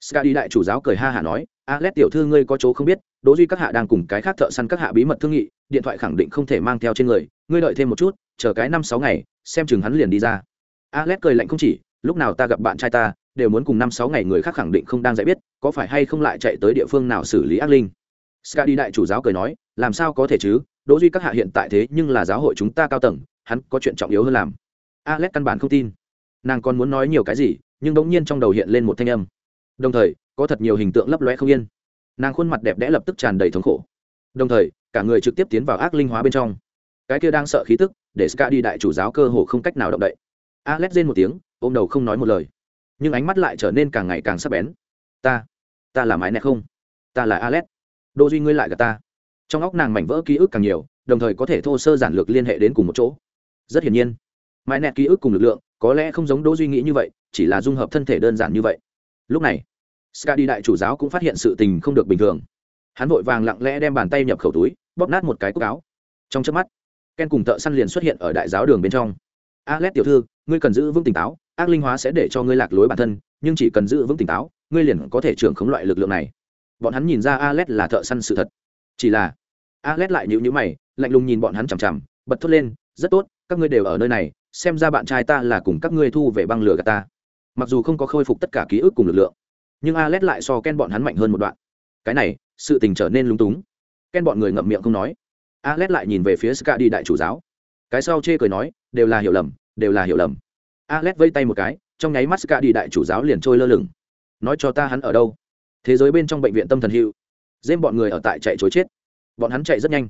Ska đi đại chủ giáo cười ha hả nói, alex tiểu thư ngươi có chỗ không biết, đỗ duy các hạ đang cùng cái khác thợ săn các hạ bí mật thương nghị, điện thoại khẳng định không thể mang theo trên người, ngươi đợi thêm một chút, chờ cái năm sáu ngày, xem chừng hắn liền đi ra. Alex cười lạnh không chỉ, lúc nào ta gặp bạn trai ta, đều muốn cùng năm sáu ngày người khác khẳng định không đang dạy biết, có phải hay không lại chạy tới địa phương nào xử lý ác linh? Ska đi đại chủ giáo cười nói, làm sao có thể chứ? Đỗ duy các hạ hiện tại thế nhưng là giáo hội chúng ta cao tầng hắn có chuyện trọng yếu hơn làm. Alex căn bản không tin. Nàng còn muốn nói nhiều cái gì, nhưng bỗng nhiên trong đầu hiện lên một thanh âm. Đồng thời, có thật nhiều hình tượng lấp lóe không yên. Nàng khuôn mặt đẹp đẽ lập tức tràn đầy thống khổ. Đồng thời, cả người trực tiếp tiến vào ác linh hóa bên trong. Cái kia đang sợ khí tức, để ska đi đại chủ giáo cơ hồ không cách nào động đậy. Alex rên một tiếng, ôm đầu không nói một lời. Nhưng ánh mắt lại trở nên càng ngày càng sắc bén. Ta ta là mái nẹ không? Ta là alex. Đô duy ngươi lại gặp ta. Trong óc nàng mảnh vỡ ký ức càng nhiều, đồng thời có thể thô sơ giản lược liên hệ đến cùng một chỗ rất hiển nhiên. Mãi nẹt ký ức cùng lực lượng, có lẽ không giống đỗ duy nghĩ như vậy, chỉ là dung hợp thân thể đơn giản như vậy. Lúc này ska đi đại chủ giáo cũng phát hiện sự tình không được bình thường. Hắn vội vàng lặng lẽ đem bàn tay nhập khẩu túi, bóp nát một cái cúc áo. Trong chớp mắt, ken cùng thợ săn liền xuất hiện ở đại giáo đường bên trong. Alex tiểu thư, ngươi cần giữ vững tỉnh táo, ác linh hóa sẽ để cho ngươi lạc lối bản thân, nhưng chỉ cần giữ vững tỉnh táo, ngươi liền có thể trưởng khống loại lực lượng này. Bọn hắn nhìn ra alex là thợ săn sự thật. Chỉ là, alex lại nhíu nhíu mày, lạnh lùng nhìn bọn hắn chằm chằm, bật thốt lên rất tốt, các ngươi đều ở nơi này, xem ra bạn trai ta là cùng các ngươi thu về băng lửa gà ta. Mặc dù không có khôi phục tất cả ký ức cùng lực lượng, nhưng alex lại so ken bọn hắn mạnh hơn một đoạn. Cái này, sự tình trở nên lúng túng. Ken bọn người ngậm miệng không nói. Alex lại nhìn về phía ska đi đại chủ giáo. Cái sau chê cười nói, đều là hiểu lầm, đều là hiểu lầm. Alex vây tay một cái, trong nháy mắt ska đi đại chủ giáo liền trôi lơ lửng. Nói cho ta hắn ở đâu? Thế giới bên trong bệnh viện tâm thần hữu. Dêm bọn người ở tại chạy chối chết. Bọn hắn chạy rất nhanh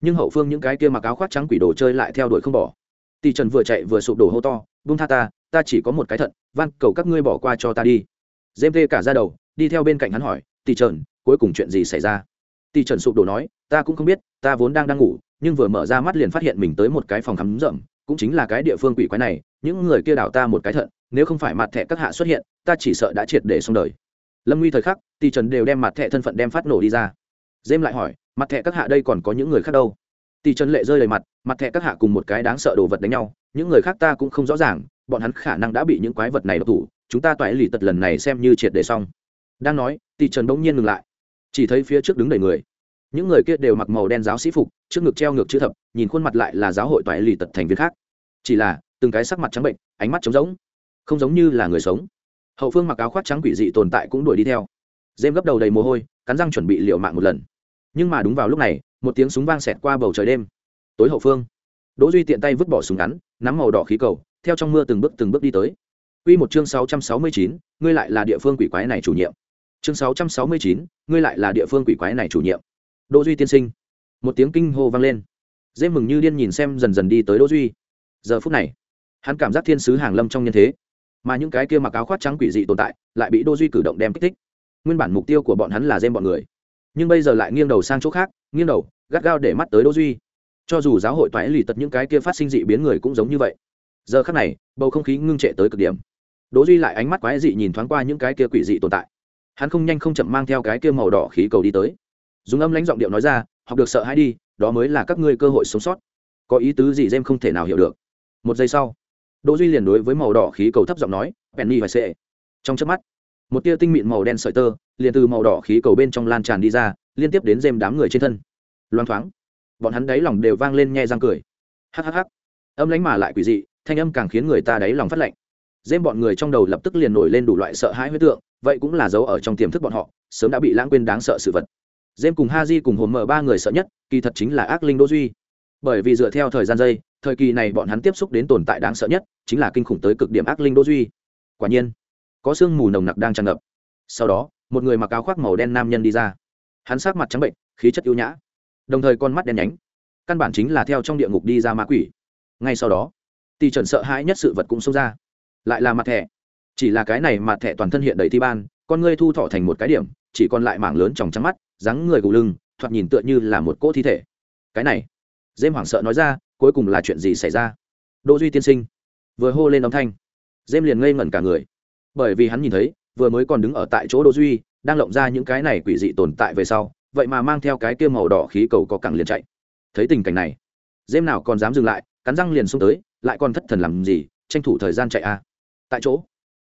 nhưng hậu phương những cái kia mặc áo khoác trắng quỷ đồ chơi lại theo đuổi không bỏ. Tỷ trần vừa chạy vừa sụp đổ hô to bung tha ta ta chỉ có một cái thận, van, cầu các ngươi bỏ qua cho ta đi. Dêm tê cả ra đầu, đi theo bên cạnh hắn hỏi, tỷ trần, cuối cùng chuyện gì xảy ra? Tỷ trần sụp đổ nói, ta cũng không biết, ta vốn đang đang ngủ, nhưng vừa mở ra mắt liền phát hiện mình tới một cái phòng khắm rậm, cũng chính là cái địa phương quỷ quái này, những người kia đào ta một cái thận, nếu không phải mặt thẻ các hạ xuất hiện, ta chỉ sợ đã triệt để xong đời. Lâm nguy thời khắc, tỷ trần đều đem mặt thẻ thân phận đem phát nổ đi ra. Dêm lại hỏi mặt thẻ các hạ đây còn có những người khác đâu. Tỷ trần lệ rơi đầy mặt mặt thẻ các hạ cùng một cái đáng sợ đồ vật đánh nhau, những người khác ta cũng không rõ ràng, bọn hắn khả năng đã bị những quái vật này độc thủ, chúng ta toại lì tật lần này xem như triệt để xong. Đang nói, tỷ trần bỗng nhiên ngừng lại. Chỉ thấy phía trước đứng đầy người. Những người kia đều mặc màu đen giáo sĩ phục, trước ngực treo ngược chữ thập, nhìn khuôn mặt lại là giáo hội toại lì tật thành viên khác. Chỉ là, từng cái sắc mặt trắng bệnh, ánh mắt trống rỗng. Không giống như là người sống. Hậu phương mặc áo khoác trắng quỷ dị tồn tại cũng đuổi đi theo. Dêm gấp đầu đầy mồ hôi, cắn răng chuẩn bị liệu mạng một lần nhưng mà đúng vào lúc này một tiếng súng vang xẹt qua bầu trời đêm tối hậu phương đỗ duy tiện tay vứt bỏ súng ngắn nắm màu đỏ khí cầu theo trong mưa từng bước từng bước đi tới Quy một chương 669, ngươi lại là địa phương quỷ quái này chủ nhiệm. Chương 669, ngươi lại là địa phương quỷ quái này chủ nhiệm. Đỗ Duy tiên sinh. Một tiếng kinh hô vang lên. Dễ mừng như điên nhìn xem dần dần đi tới Đỗ Duy. Giờ phút này, hắn cảm giác thiên sứ hàng lâm trong nhân thế, mà những cái kia mặc áo khoác trắng quỷ dị tồn tại, lại bị Đỗ Duy cử động đem kích thích. Nguyên bản mục tiêu của bọn hắn là dêm bọn người, nhưng bây giờ lại nghiêng đầu sang chỗ khác, nghiêng đầu, gắt gao để mắt tới Đỗ Duy. Cho dù giáo hội toái lì tật những cái kia phát sinh dị biến người cũng giống như vậy. Giờ khắc này, bầu không khí ngưng trệ tới cực điểm. Đỗ duy lại ánh mắt quái dị nhìn thoáng qua những cái kia quỷ dị tồn tại. Hắn không nhanh không chậm mang theo cái kia màu đỏ khí cầu đi tới. Dùng âm lãnh giọng điệu nói ra học được sợ hãi đi đó mới là các ngươi cơ hội sống sót. Có ý tứ gì em không thể nào hiểu được. Một giây sau đỗ duy liền đối với màu đỏ khí cầu thấp giọng nói penny và sệ. Trong chớp mắt một tia tinh mịn màu đen sợi tơ liền từ màu đỏ khí cầu bên trong lan tràn đi ra, liên tiếp đến dêm đám người trên thân. Loan thoáng, bọn hắn đáy lòng đều vang lên nhe răng cười. Hắc hắc hắc. Âm lánh mà lại quỷ dị, thanh âm càng khiến người ta đáy lòng phát lạnh. Dêm bọn người trong đầu lập tức liền nổi lên đủ loại sợ hãi huyết tượng, vậy cũng là dấu ở trong tiềm thức bọn họ, sớm đã bị lãng quên đáng sợ sự vật. Dêm cùng ha di cùng hồn mở ba người sợ nhất, kỳ thật chính là ác linh đô duy. Bởi vì dựa theo thời gian dây, thời kỳ này bọn hắn tiếp xúc đến tồn tại đáng sợ nhất, chính là kinh khủng tới cực điểm ác linh đô duy. Quả nhiên, có sương mù nồng nặc đang tràn ngập. Sau đó một người mặc áo khoác màu đen nam nhân đi ra. Hắn sát mặt trắng bệnh, khí chất ưu nhã, đồng thời con mắt đen nhánh. Căn bản chính là theo trong địa ngục đi ra ma quỷ. Ngay sau đó tỷ trần sợ hãi nhất sự vật cũng xông ra. Lại là mặt thẻ. Chỉ là cái này mặt thẻ toàn thân hiện đầy thi ban, con ngươi thu thọ thành một cái điểm, chỉ còn lại mảng lớn tròng trắng mắt, dáng người gù lưng, thoạt nhìn tựa như là một cỗ thi thể. Cái này, dêm hoảng sợ nói ra, cuối cùng là chuyện gì xảy ra? Đỗ duy tiên sinh, vừa hô lên âm thanh, dêm liền ngây ngẩn cả người. Bởi vì hắn nhìn thấy vừa mới còn đứng ở tại chỗ đỗ duy, đang lộng ra những cái này quỷ dị tồn tại về sau, vậy mà mang theo cái kia màu đỏ khí cầu có cẳng liền chạy. Thấy tình cảnh này dêm nào còn dám dừng lại, cắn răng liền xông tới, lại còn thất thần làm gì, tranh thủ thời gian chạy a. Tại chỗ,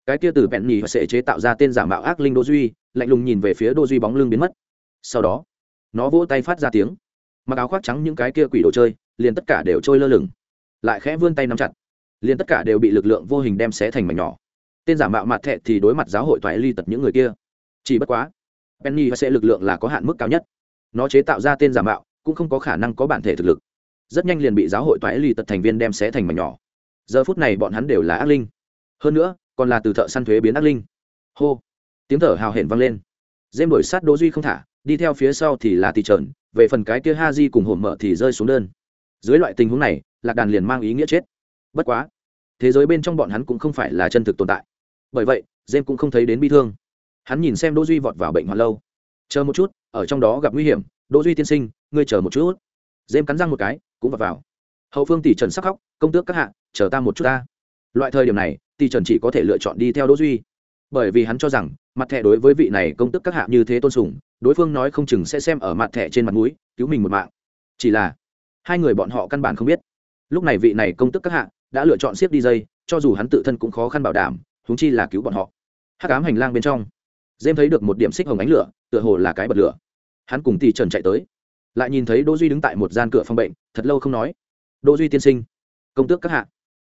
cái kia từ bẹn nhì sẽ chế tạo ra tên giả mạo ác linh đô duy, lạnh lùng nhìn về phía đô duy bóng lưng biến mất. Sau đó, nó vỗ tay phát ra tiếng. Mặc áo khoác trắng những cái kia quỷ đồ chơi, liền tất cả đều trôi lơ lửng. Lại khẽ vươn tay nắm chặt. Liền tất cả đều bị lực lượng vô hình đem xé thành mảnh nhỏ tên giả mạo mặt thẹ thì đối mặt giáo hội toại ly tật những người kia. Chỉ bất quá, penny và sẽ lực lượng là có hạn mức cao nhất. Nó chế tạo ra tên giả mạo, cũng không có khả năng có bản thể thực lực. Rất nhanh liền bị giáo hội toại ly tật thành viên đem xé thành mảnh nhỏ. Giờ phút này bọn hắn đều là ác linh. Hơn nữa, còn là từ thợ săn thuế biến ác linh. Hô! Tiếng thở hào hển vang lên. Dêm đổi sát đỗ duy không thả, đi theo phía sau thì là thị trợn về phần cái kia ha di cùng hổm mở thì rơi xuống đơn. Dưới loại tình huống này, lạc đàn liền mang ý nghĩa chết. Bất quá, thế giới bên trong bọn hắn cũng không phải là chân thực tồn tại bởi vậy jem cũng không thấy đến bi thương. Hắn nhìn xem đỗ duy vọt vào bệnh hoạn lâu. Chờ một chút, ở trong đó gặp nguy hiểm, đỗ duy tiên sinh, ngươi chờ một chút. Jem cắn răng một cái, cũng vọt vào. Hậu phương tỷ trần sắc khóc, công tước các hạ, chờ ta một chút ta. Loại thời điểm này, tỷ trần chỉ có thể lựa chọn đi theo đỗ duy. Bởi vì hắn cho rằng, mặt thẻ đối với vị này công tước các hạ như thế tôn sùng, đối phương nói không chừng sẽ xem ở mặt thẻ trên mặt mũi, cứu mình một mạng. Chỉ là, hai người bọn họ căn bản không biết. Lúc này vị này công tước các hạ đã lựa chọn siết đi dây, cho dù hắn tự thân cũng khó khăn bảo đảm huống chi là cứu bọn họ. Hát cám hành lang bên trong dêm thấy được một điểm xích hồng ánh lửa, tựa hồ là cái bật lửa. Hắn cùng tỷ trần chạy tới, lại nhìn thấy đỗ duy đứng tại một gian cửa phòng bệnh, thật lâu không nói. Đỗ duy tiên sinh, công tước các hạ.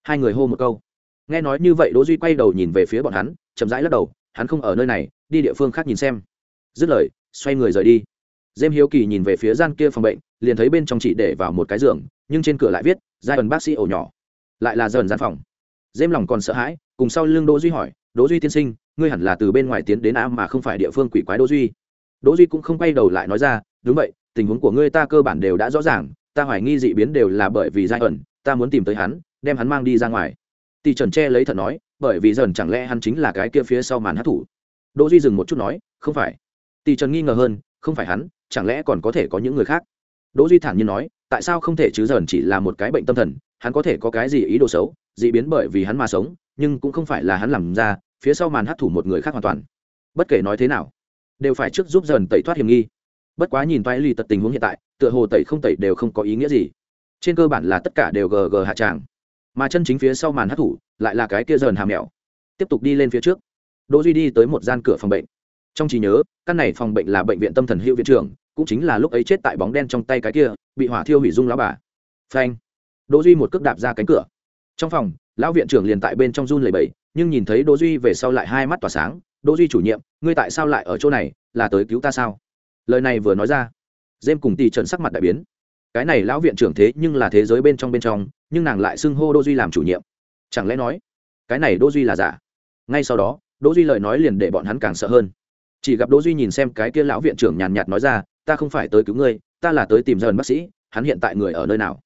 Hai người hô một câu. Nghe nói như vậy, đỗ duy quay đầu nhìn về phía bọn hắn, chậm rãi lắc đầu, hắn không ở nơi này, đi địa phương khác nhìn xem. Dứt lời, xoay người rời đi. Dêm hiếu kỳ nhìn về phía gian kia phòng bệnh, liền thấy bên trong chỉ để vào một cái giường, nhưng trên cửa lại viết, giai ẩn bác sĩ ổ nhỏ. Lại là dần gian phòng dêm lòng còn sợ hãi, cùng sau lưng đỗ duy hỏi, đỗ duy tiên sinh, ngươi hẳn là từ bên ngoài tiến đến a mà không phải địa phương quỷ quái đỗ duy? Đỗ duy cũng không quay đầu lại nói ra, đúng vậy, tình huống của ngươi ta cơ bản đều đã rõ ràng, ta hoài nghi dị biến đều là bởi vì giai ẩn, ta muốn tìm tới hắn, đem hắn mang đi ra ngoài. Tỷ trần che lấy thật nói, bởi vì dần chẳng lẽ hắn chính là cái kia phía sau màn hát thủ? Đỗ duy dừng một chút nói, không phải. Tỷ trần nghi ngờ hơn, không phải hắn, chẳng lẽ còn có thể có những người khác? Đỗ duy thản nhiên nói, tại sao không thể chứ dần chỉ là một cái bệnh tâm thần, hắn có thể có cái gì ý đồ xấu? Dị biến bởi vì hắn mà sống, nhưng cũng không phải là hắn làm ra, phía sau màn hát thủ một người khác hoàn toàn. Bất kể nói thế nào, đều phải trước giúp dần tẩy thoát hiểm nghi. Bất quá nhìn toái lì tật tình huống hiện tại, tựa hồ tẩy không tẩy đều không có ý nghĩa gì. Trên cơ bản là tất cả đều gg hạ tràng. Mà chân chính phía sau màn hát thủ lại là cái kia dần hàm mèo tiếp tục đi lên phía trước. Đỗ duy đi tới một gian cửa phòng bệnh. Trong trí nhớ, căn này phòng bệnh là bệnh viện tâm thần hiệu viện trưởng, cũng chính là lúc ấy chết tại bóng đen trong tay cái kia, bị hỏa thiêu hủy dung lão bà. Phanh. Đỗ duy một cước đạp ra cánh cửa trong phòng, lão viện trưởng liền tại bên trong run lẩy bẩy, nhưng nhìn thấy đỗ duy về sau lại hai mắt tỏa sáng, đỗ duy chủ nhiệm, ngươi tại sao lại ở chỗ này, là tới cứu ta sao? Lời này vừa nói ra dêm cùng tỷ trần sắc mặt đại biến. Cái này lão viện trưởng thế nhưng là thế giới bên trong bên trong, nhưng nàng lại xưng hô đỗ duy làm chủ nhiệm. Chẳng lẽ nói, cái này đỗ duy là giả? Ngay sau đó, đỗ duy lời nói liền để bọn hắn càng sợ hơn. Chỉ gặp đỗ duy nhìn xem cái kia lão viện trưởng nhàn nhạt nói ra, ta không phải tới cứu ngươi, ta là tới tìm dần bác sĩ, hắn hiện tại người ở nơi nào?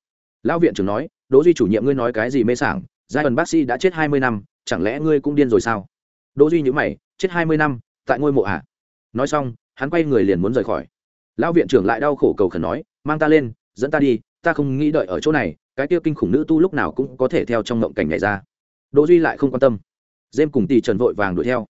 Lão viện trưởng nói đỗ duy chủ nhiệm ngươi nói cái gì mê sảng? Giai ẩn bác sĩ đã chết hai mươi năm, chẳng lẽ ngươi cũng điên rồi sao? Đỗ duy nhíu mày, chết hai mươi năm, tại ngôi mộ à? Nói xong, hắn quay người liền muốn rời khỏi. Lão viện trưởng lại đau khổ cầu khẩn nói, mang ta lên, dẫn ta đi, ta không nghĩ đợi ở chỗ này, cái kia kinh khủng nữ tu lúc nào cũng có thể theo trong ngộng cảnh này ra. Đỗ duy lại không quan tâm. Dêm cùng tỷ trần vội vàng đuổi theo.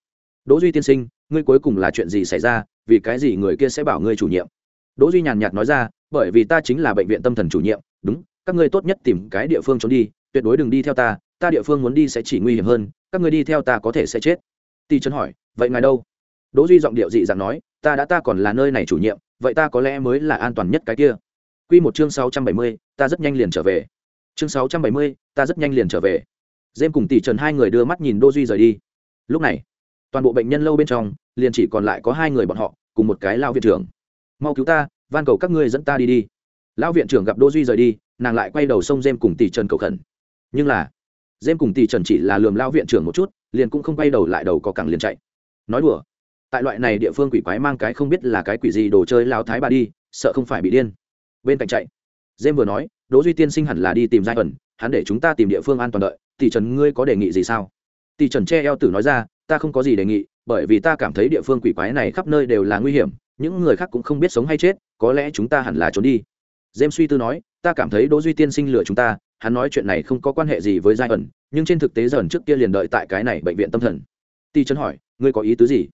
Đỗ duy tiên sinh, ngươi cuối cùng là chuyện gì xảy ra? Vì cái gì người kia sẽ bảo ngươi chủ nhiệm? Đỗ duy nhàn nhạt nói ra, bởi vì ta chính là bệnh viện tâm thần chủ nhiệm, đúng các ngươi tốt nhất tìm cái địa phương trốn đi tuyệt đối đừng đi theo ta ta địa phương muốn đi sẽ chỉ nguy hiểm hơn các ngươi đi theo ta có thể sẽ chết. Tỷ trần hỏi vậy ngài đâu? Đỗ duy giọng điệu dị dạng nói ta đã ta còn là nơi này chủ nhiệm vậy ta có lẽ mới là an toàn nhất cái kia. Quy một chương sáu trăm bảy mươi, ta rất nhanh liền trở về. Chương sáu trăm bảy mươi, ta rất nhanh liền trở về. Dêm cùng tỷ trần hai người đưa mắt nhìn đỗ duy rời đi. Lúc này toàn bộ bệnh nhân lâu bên trong liền chỉ còn lại có hai người bọn họ cùng một cái lao viện trưởng. Mau cứu ta van cầu các ngươi dẫn ta đi đi lão viện trưởng gặp đỗ duy rời đi, nàng lại quay đầu sông dêm cùng tỷ trần cầu khẩn. Nhưng là, dêm cùng tỷ trần chỉ là lườm lao viện trưởng một chút, liền cũng không quay đầu lại đầu có cẳng liền chạy. Nói đùa, tại loại này địa phương quỷ quái mang cái không biết là cái quỷ gì đồ chơi lao thái bà đi, sợ không phải bị điên. Bên cạnh chạy, dêm vừa nói, đỗ duy tiên sinh hẳn là đi tìm giai ẩn, hắn để chúng ta tìm địa phương an toàn đợi, tỷ trần ngươi có đề nghị gì sao? Tỷ trần che eo tử nói ra, ta không có gì đề nghị, bởi vì ta cảm thấy địa phương quỷ quái này khắp nơi đều là nguy hiểm, những người khác cũng không biết sống hay chết, có lẽ chúng ta hẳn là trốn đi james suy tư nói, ta cảm thấy đỗ duy tiên sinh lừa chúng ta, hắn nói chuyện này không có quan hệ gì với giai ẩn, nhưng trên thực tế giai ẩn trước kia liền đợi tại cái này bệnh viện tâm thần. Ti chân hỏi, ngươi có ý tứ gì?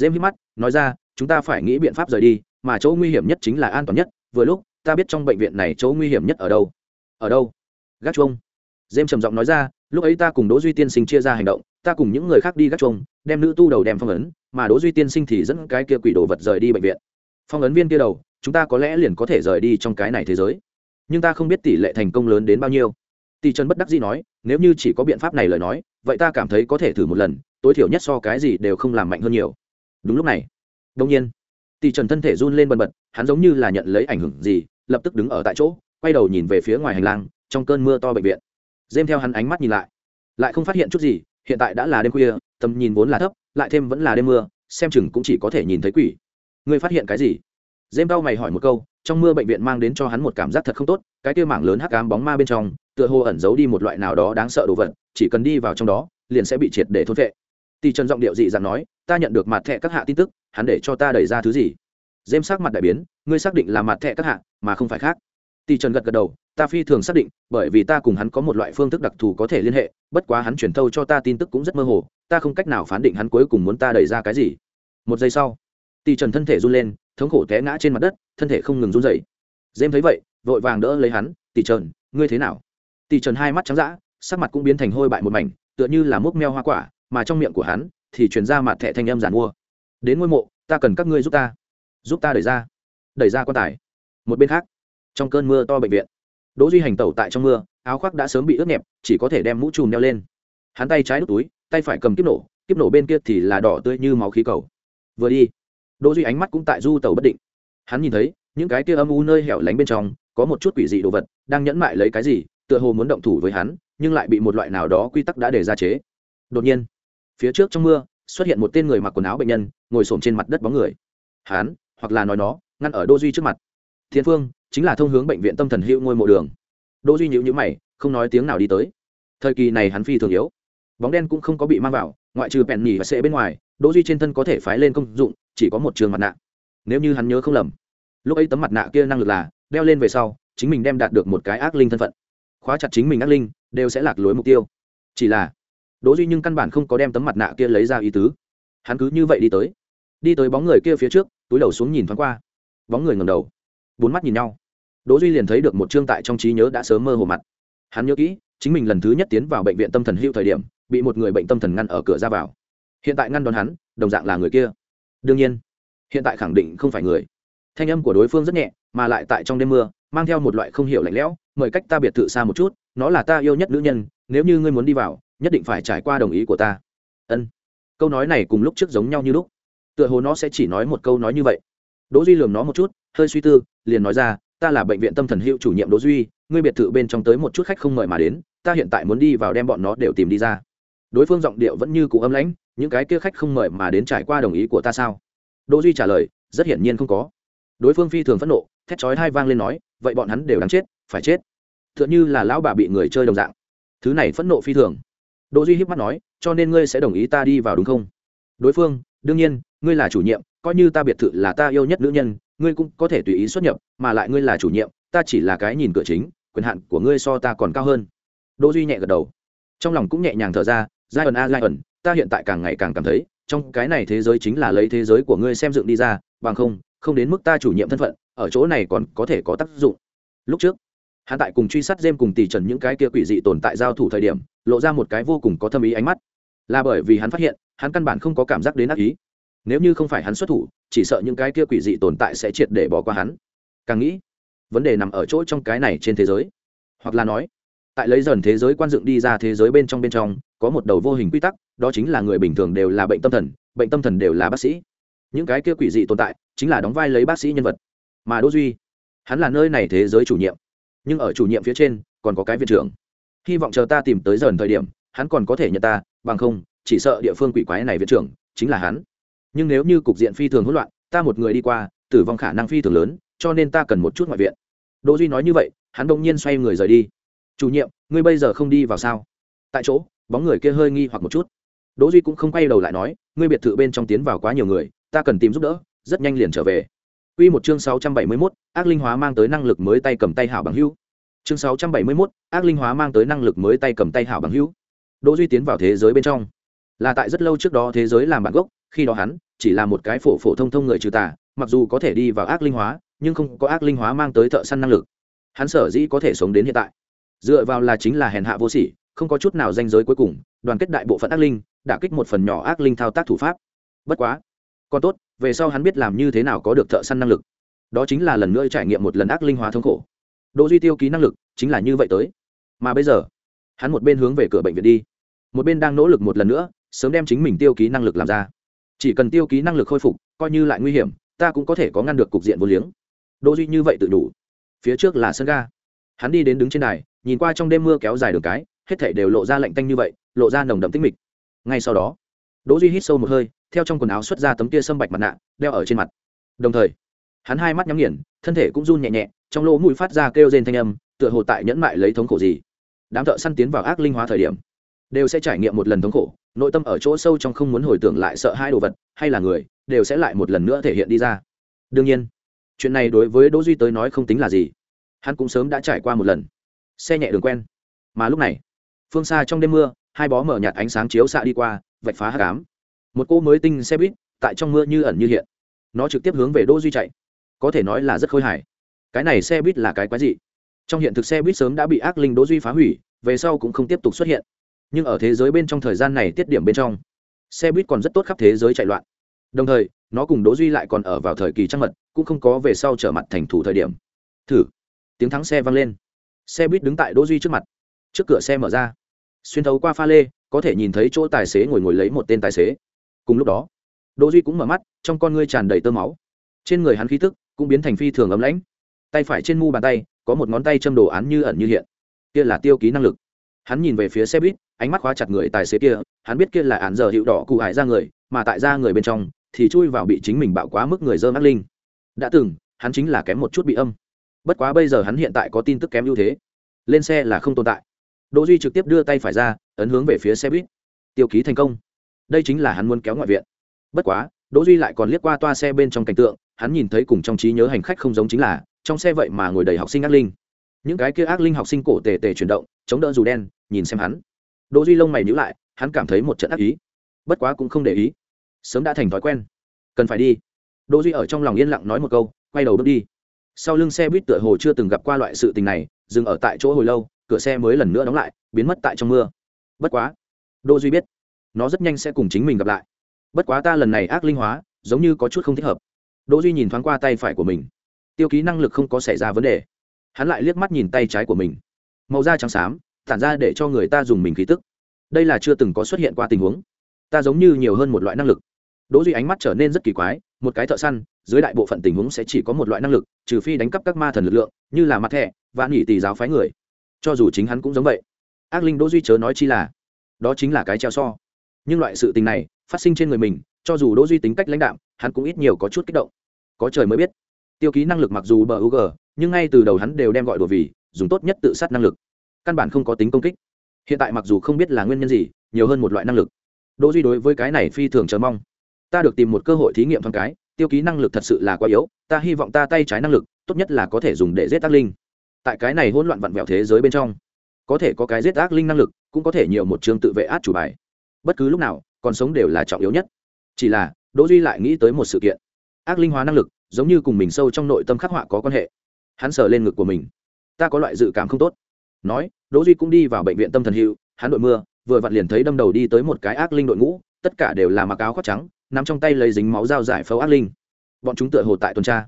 James hí mắt, nói ra, chúng ta phải nghĩ biện pháp rời đi, mà chỗ nguy hiểm nhất chính là an toàn nhất, vừa lúc, ta biết trong bệnh viện này chỗ nguy hiểm nhất ở đâu. Ở đâu? Gác chuông. James trầm giọng nói ra, lúc ấy ta cùng đỗ duy tiên sinh chia ra hành động, ta cùng những người khác đi gác chuông, đem nữ tu đầu đem phong ấn, mà đỗ duy tiên sinh thì dẫn cái kia quỷ đồ vật rời đi bệnh viện. Phong ấn viên kia đầu chúng ta có lẽ liền có thể rời đi trong cái này thế giới. Nhưng ta không biết tỷ lệ thành công lớn đến bao nhiêu. Tỷ trần bất đắc dĩ nói, nếu như chỉ có biện pháp này lời nói, vậy ta cảm thấy có thể thử một lần, tối thiểu nhất so cái gì đều không làm mạnh hơn nhiều. Đúng lúc này đông nhiên, tỷ trần thân thể run lên bần bật, hắn giống như là nhận lấy ảnh hưởng gì, lập tức đứng ở tại chỗ, quay đầu nhìn về phía ngoài hành lang, trong cơn mưa to bệnh viện. Dêm theo hắn ánh mắt nhìn lại lại không phát hiện chút gì, hiện tại đã là đêm khuya, tầm nhìn vốn là thấp, lại thêm vẫn là đêm mưa, xem chừng cũng chỉ có thể nhìn thấy quỷ. Ngươi phát hiện cái gì? Dêm đau mày hỏi một câu, trong mưa bệnh viện mang đến cho hắn một cảm giác thật không tốt, cái kia mảng lớn hắc ám bóng ma bên trong, tựa hồ ẩn giấu đi một loại nào đó đáng sợ đồ vật, chỉ cần đi vào trong đó, liền sẽ bị triệt để thốt vệ tỷ trần giọng điệu dị dặn nói, ta nhận được mặt thẻ các hạ tin tức, hắn để cho ta đẩy ra thứ gì? Dêm sắc mặt đại biến, ngươi xác định là mặt thẻ các hạ, mà không phải khác. Tỷ trần gật gật đầu, ta phi thường xác định, bởi vì ta cùng hắn có một loại phương thức đặc thù có thể liên hệ, bất quá hắn chuyển thâu cho ta tin tức cũng rất mơ hồ, ta không cách nào phán định hắn cuối cùng muốn ta đẩy ra cái gì. Một giây sau, tỷ trần thân thể run lên thống khổ té ngã trên mặt đất, thân thể không ngừng run dậy dêm thấy vậy, vội vàng đỡ lấy hắn, tỷ trần, ngươi thế nào? Tỷ trần hai mắt trắng d sắc mặt cũng biến thành hôi bại một mảnh, tựa như là mốc meo hoa quả, mà trong miệng của hắn thì chuyển ra mặt thẻ thanh âm giản mua. Đến ngôi mộ, ta cần các ngươi giúp ta giúp ta đẩy ra đẩy ra quan tài. Một bên khác, trong cơn mưa to bệnh viện, đỗ duy hành tẩu tại trong mưa, áo khoác đã sớm bị ướt nhẹp, chỉ có thể đem mũ trùm đeo lên. Hắn tay trái đút túi, tay phải cầm kiếp nổ kiếp nổ bên kia thì là đỏ tươi như máu khí cầu. Vừa đi đỗ duy ánh mắt cũng tại du tàu bất định. Hắn nhìn thấy, những cái kia âm u nơi hẻo lánh bên trong, có một chút quỷ dị đồ vật, đang nhẫn mại lấy cái gì, tựa hồ muốn động thủ với hắn, nhưng lại bị một loại nào đó quy tắc đã để ra chế. Đột nhiên, phía trước trong mưa, xuất hiện một tên người mặc quần áo bệnh nhân, ngồi xổm trên mặt đất bóng người. Hắn, hoặc là nói nó, ngăn ở Đỗ duy trước mặt. Thiên phương, chính là thông hướng bệnh viện tâm thần hữu ngôi mộ đường. Đỗ duy nhíu nhíu mày, không nói tiếng nào đi tới. Thời kỳ này hắn phi thường yếu. Bóng đen cũng không có bị mang vào ngoại trừ bèn nhì và sệ bên ngoài, đỗ duy trên thân có thể phái lên công dụng, chỉ có một trường mặt nạ. Nếu như hắn nhớ không lầm, lúc ấy tấm mặt nạ kia năng lực là đeo lên về sau, chính mình đem đạt được một cái ác linh thân phận. Khóa chặt chính mình ác linh, đều sẽ lạc lối mục tiêu. Chỉ là, đỗ duy nhưng căn bản không có đem tấm mặt nạ kia lấy ra ý tứ. Hắn cứ như vậy đi tới. Đi tới bóng người kia phía trước, túi đầu xuống nhìn thoáng qua. Bóng người ngẩng đầu. Bốn mắt nhìn nhau. Đỗ duy liền thấy được một trương tại trong trí nhớ đã sớm mơ hồ mặt. Hắn nhớ kỹ, chính mình lần thứ nhất tiến vào bệnh viện tâm thần hữu thời điểm bị một người bệnh tâm thần ngăn ở cửa ra vào. Hiện tại ngăn đón hắn, đồng dạng là người kia. Đương nhiên, hiện tại khẳng định không phải người. Thanh âm của đối phương rất nhẹ, mà lại tại trong đêm mưa, mang theo một loại không hiểu lạnh lẽo, mời cách ta biệt thự xa một chút, nó là ta yêu nhất nữ nhân, nếu như ngươi muốn đi vào, nhất định phải trải qua đồng ý của ta. Ân. Câu nói này cùng lúc trước giống nhau như lúc. Tựa hồ nó sẽ chỉ nói một câu nói như vậy. Đỗ duy lườm nó một chút, hơi suy tư, liền nói ra, ta là bệnh viện tâm thần hiệu chủ nhiệm đỗ duy, ngươi biệt thự bên trong tới một chút khách không mời mà đến, ta hiện tại muốn đi vào đem bọn nó đều tìm đi ra đối phương giọng điệu vẫn như cụ âm lãnh, những cái kia khách không mời mà đến trải qua đồng ý của ta sao? Đỗ duy trả lời, rất hiển nhiên không có. Đối phương phi thường phẫn nộ, thét chói hai vang lên nói, vậy bọn hắn đều đáng chết, phải chết. Tựa như là lão bà bị người chơi đồng dạng. Thứ này phẫn nộ phi thường. Đỗ duy híp mắt nói, cho nên ngươi sẽ đồng ý ta đi vào đúng không? Đối phương, đương nhiên, ngươi là chủ nhiệm, coi như ta biệt thự là ta yêu nhất nữ nhân, ngươi cũng có thể tùy ý xuất nhập, mà lại ngươi là chủ nhiệm, ta chỉ là cái nhìn cửa chính, quyền hạn của ngươi so ta còn cao hơn. Đỗ duy nhẹ gật đầu. Trong lòng cũng nhẹ nhàng thở ra giai ẩn a à, giai ẩn ta hiện tại càng ngày càng cảm thấy, trong cái này thế giới chính là lấy thế giới của ngươi xem dựng đi ra, bằng không không đến mức ta chủ nhiệm thân phận, ở chỗ này còn có thể có tác dụng. Lúc trước, hắn tại cùng truy sát dêm cùng tỷ trần những cái kia quỷ dị tồn tại giao thủ thời điểm, lộ ra một cái vô cùng có thâm ý ánh mắt. Là bởi vì hắn phát hiện, hắn căn bản không có cảm giác đến ác ý. Nếu như không phải hắn xuất thủ, chỉ sợ những cái kia quỷ dị tồn tại sẽ triệt để bỏ qua hắn. Càng nghĩ, vấn đề nằm ở chỗ trong cái này trên thế giới. Hoặc là nói, tại lấy dần thế giới quan dựng đi ra thế giới bên trong bên trong có một đầu vô hình quy tắc, đó chính là người bình thường đều là bệnh tâm thần, bệnh tâm thần đều là bác sĩ. Những cái kia quỷ dị tồn tại chính là đóng vai lấy bác sĩ nhân vật. Mà đỗ duy, hắn là nơi này thế giới chủ nhiệm, nhưng ở chủ nhiệm phía trên còn có cái viện trưởng. Hy vọng chờ ta tìm tới dần thời điểm, hắn còn có thể nhận ta, bằng không, chỉ sợ địa phương quỷ quái này viện trưởng chính là hắn. Nhưng nếu như cục diện phi thường hỗn loạn, ta một người đi qua, tử vong khả năng phi thường lớn, cho nên ta cần một chút ngoại viện. Đỗ duy nói như vậy, hắn đột nhiên xoay người rời đi. Chủ nhiệm, ngươi bây giờ không đi vào sao? Tại chỗ bóng người kia hơi nghi hoặc một chút đỗ duy cũng không quay đầu lại nói ngươi biệt thự bên trong tiến vào quá nhiều người ta cần tìm giúp đỡ rất nhanh liền trở về Quy một chương 671, ác linh hóa mang tới năng lực mới tay cầm tay hảo bằng hữu. Chương 671, ác linh hóa mang tới năng lực mới tay cầm tay hảo bằng hữu. Đỗ Duy tiến vào thế giới bên trong, là tại rất lâu trước đó thế giới làm bản gốc, khi đó hắn chỉ là một cái phổ phổ thông thông người trừ tà, mặc dù có thể đi vào ác linh hóa, nhưng không có ác linh hóa mang tới thợ săn năng lực. Hắn sở dĩ có thể sống đến hiện tại, dựa vào là chính là hèn hạ vô sỉ, không có chút nào danh giới cuối cùng, đoàn kết đại bộ phận ác linh, đả kích một phần nhỏ ác linh thao tác thủ pháp. Bất quá, còn tốt, về sau hắn biết làm như thế nào có được thợ săn năng lực. Đó chính là lần nữa trải nghiệm một lần ác linh hóa thống khổ. Đỗ duy tiêu ký năng lực chính là như vậy tới. Mà bây giờ hắn một bên hướng về cửa bệnh viện đi một bên đang nỗ lực một lần nữa sớm đem chính mình tiêu ký năng lực làm ra. Chỉ cần tiêu ký năng lực khôi phục coi như lại nguy hiểm ta cũng có thể có ngăn được cục diện vô liếng. Đỗ duy như vậy tự đủ. Phía trước là sân ga. Hắn đi đến đứng trên đài nhìn qua trong đêm mưa kéo dài đường cái hết thảy đều lộ ra lạnh tanh như vậy, lộ ra nồng đậm tĩnh mịch. Ngay sau đó, đỗ duy hít sâu một hơi, theo trong quần áo xuất ra tấm kia sâm bạch mặt nạ, đeo ở trên mặt. Đồng thời, hắn hai mắt nhắm nghiền, thân thể cũng run nhẹ nhẹ, trong lỗ mũi phát ra kêu rên thanh âm, tựa hồ tại nhẫn mại lấy thống khổ gì. Đám thợ săn tiến vào ác linh hóa thời điểm, đều sẽ trải nghiệm một lần thống khổ, nội tâm ở chỗ sâu trong không muốn hồi tưởng lại sợ hai đồ vật, hay là người, đều sẽ lại một lần nữa thể hiện đi ra. Đương nhiên, chuyện này đối với đỗ duy tới nói không tính là gì. Hắn cũng sớm đã trải qua một lần. Xe nhẹ đường quen. Mà lúc này phương xa trong đêm mưa, hai bó mở nhạt ánh sáng chiếu xạ đi qua, vạch phá hát cám một cô mới tinh xe buýt tại trong mưa như ẩn như hiện. Nó trực tiếp hướng về Đô duy chạy. Có thể nói là rất khôi hài. Cái này xe buýt là cái quái gì trong hiện thực xe buýt sớm đã bị ác linh đỗ duy phá hủy, về sau cũng không tiếp tục xuất hiện. Nhưng ở thế giới bên trong thời gian này tiết điểm bên trong, xe buýt còn rất tốt khắp thế giới chạy loạn. Đồng thời, nó cùng đỗ duy lại còn ở vào thời kỳ trăng mật, cũng không có về sau trở mặt thành thủ thời điểm. Thử. Tiếng thắng xe vang lên. Xe buýt đứng tại đỗ duy trước mặt trước cửa xe mở ra. Xuyên thấu qua pha lê, có thể nhìn thấy chỗ tài xế ngồi ngồi lấy một tên tài xế. Cùng lúc đó, đỗ duy cũng mở mắt, trong con ngươi tràn đầy tơ máu. Trên người hắn khí tức cũng biến thành phi thường ấm lãnh. Tay phải trên mu bàn tay, có một ngón tay châm đồ án như ẩn như hiện. Kia là tiêu ký năng lực. Hắn nhìn về phía xe buýt, ánh mắt khóa chặt người tài xế kia, hắn biết kia là án giờ hiệu đỏ cụ hại ra người, mà tại ra người bên trong thì chui vào bị chính mình bạo quá mức người dơ ác linh. Đã từng, hắn chính là kém một chút bị âm. Bất quá bây giờ hắn hiện tại có tin tức kém ưu thế. Lên xe là không tồn tại đỗ duy trực tiếp đưa tay phải ra, ấn hướng về phía xe buýt. Tiêu ký thành công. Đây chính là hắn muốn kéo ngoại viện. Bất quá, đỗ duy lại còn liếc qua toa xe bên trong cảnh tượng, hắn nhìn thấy cùng trong trí nhớ hành khách không giống chính là, trong xe vậy mà ngồi đầy học sinh ác linh. Những cái kia ác linh học sinh cổ tề tề chuyển động, chống đỡ dù đen, nhìn xem hắn. Đỗ duy lông mày nhíu lại, hắn cảm thấy một trận ác ý. Bất quá cũng không để ý. Sớm đã thành thói quen. Cần phải đi. Đỗ duy ở trong lòng yên lặng nói một câu, quay đầu bước đi. Sau lưng xe buýt tựa hồ chưa từng gặp qua loại sự tình này, dừng ở tại chỗ hồi lâu cửa xe mới lần nữa đóng lại, biến mất tại trong mưa. Bất quá, đỗ duy biết, nó rất nhanh sẽ cùng chính mình gặp lại. Bất quá ta lần này ác linh hóa, giống như có chút không thích hợp. Đỗ duy nhìn thoáng qua tay phải của mình. Tiêu ký năng lực không có xảy ra vấn đề. Hắn lại liếc mắt nhìn tay trái của mình. Màu da trắng xám, tản ra để cho người ta dùng mình khí tức. Đây là chưa từng có xuất hiện qua tình huống. Ta giống như nhiều hơn một loại năng lực. Đỗ duy ánh mắt trở nên rất kỳ quái, một cái thợ săn, dưới đại bộ phận tình huống sẽ chỉ có một loại năng lực, trừ phi đánh cắp các ma thần lực lượng, như là mặt thẻ và nghỉ tỷ giáo phái người cho dù chính hắn cũng giống vậy. Ác linh đỗ duy chớ nói chi là, đó chính là cái treo so. Nhưng loại sự tình này phát sinh trên người mình, cho dù đỗ duy tính cách lãnh đạm, hắn cũng ít nhiều có chút kích động. Có trời mới biết, tiêu ký năng lực mặc dù bờ ug nhưng ngay từ đầu hắn đều đem gọi đùa vì, dùng tốt nhất tự sát năng lực. Căn bản không có tính công kích. Hiện tại mặc dù không biết là nguyên nhân gì, nhiều hơn một loại năng lực. Đỗ duy đối với cái này phi thường chờ mong. Ta được tìm một cơ hội thí nghiệm thoáng cái, tiêu ký năng lực thật sự là quá yếu, ta hy vọng ta tay trái năng lực, tốt nhất là có thể dùng để giết ác linh tại cái này hỗn loạn vặn vẹo thế giới bên trong, có thể có cái giết ác linh năng lực, cũng có thể nhiều một chương tự vệ át chủ bài. Bất cứ lúc nào, còn sống đều là trọng yếu nhất. Chỉ là, đỗ duy lại nghĩ tới một sự kiện. Ác linh hóa năng lực, giống như cùng mình sâu trong nội tâm khắc họa có quan hệ. Hắn sờ lên ngực của mình. Ta có loại dự cảm không tốt. Nói, đỗ duy cũng đi vào bệnh viện tâm thần hữu, hắn đội mưa, vừa vặn liền thấy đâm đầu đi tới một cái ác linh đội ngũ, tất cả đều là mặc áo khoác trắng, nắm trong tay lấy dính máu dao giải phẫu ác linh. Bọn chúng tựa hồ tại tuần tra.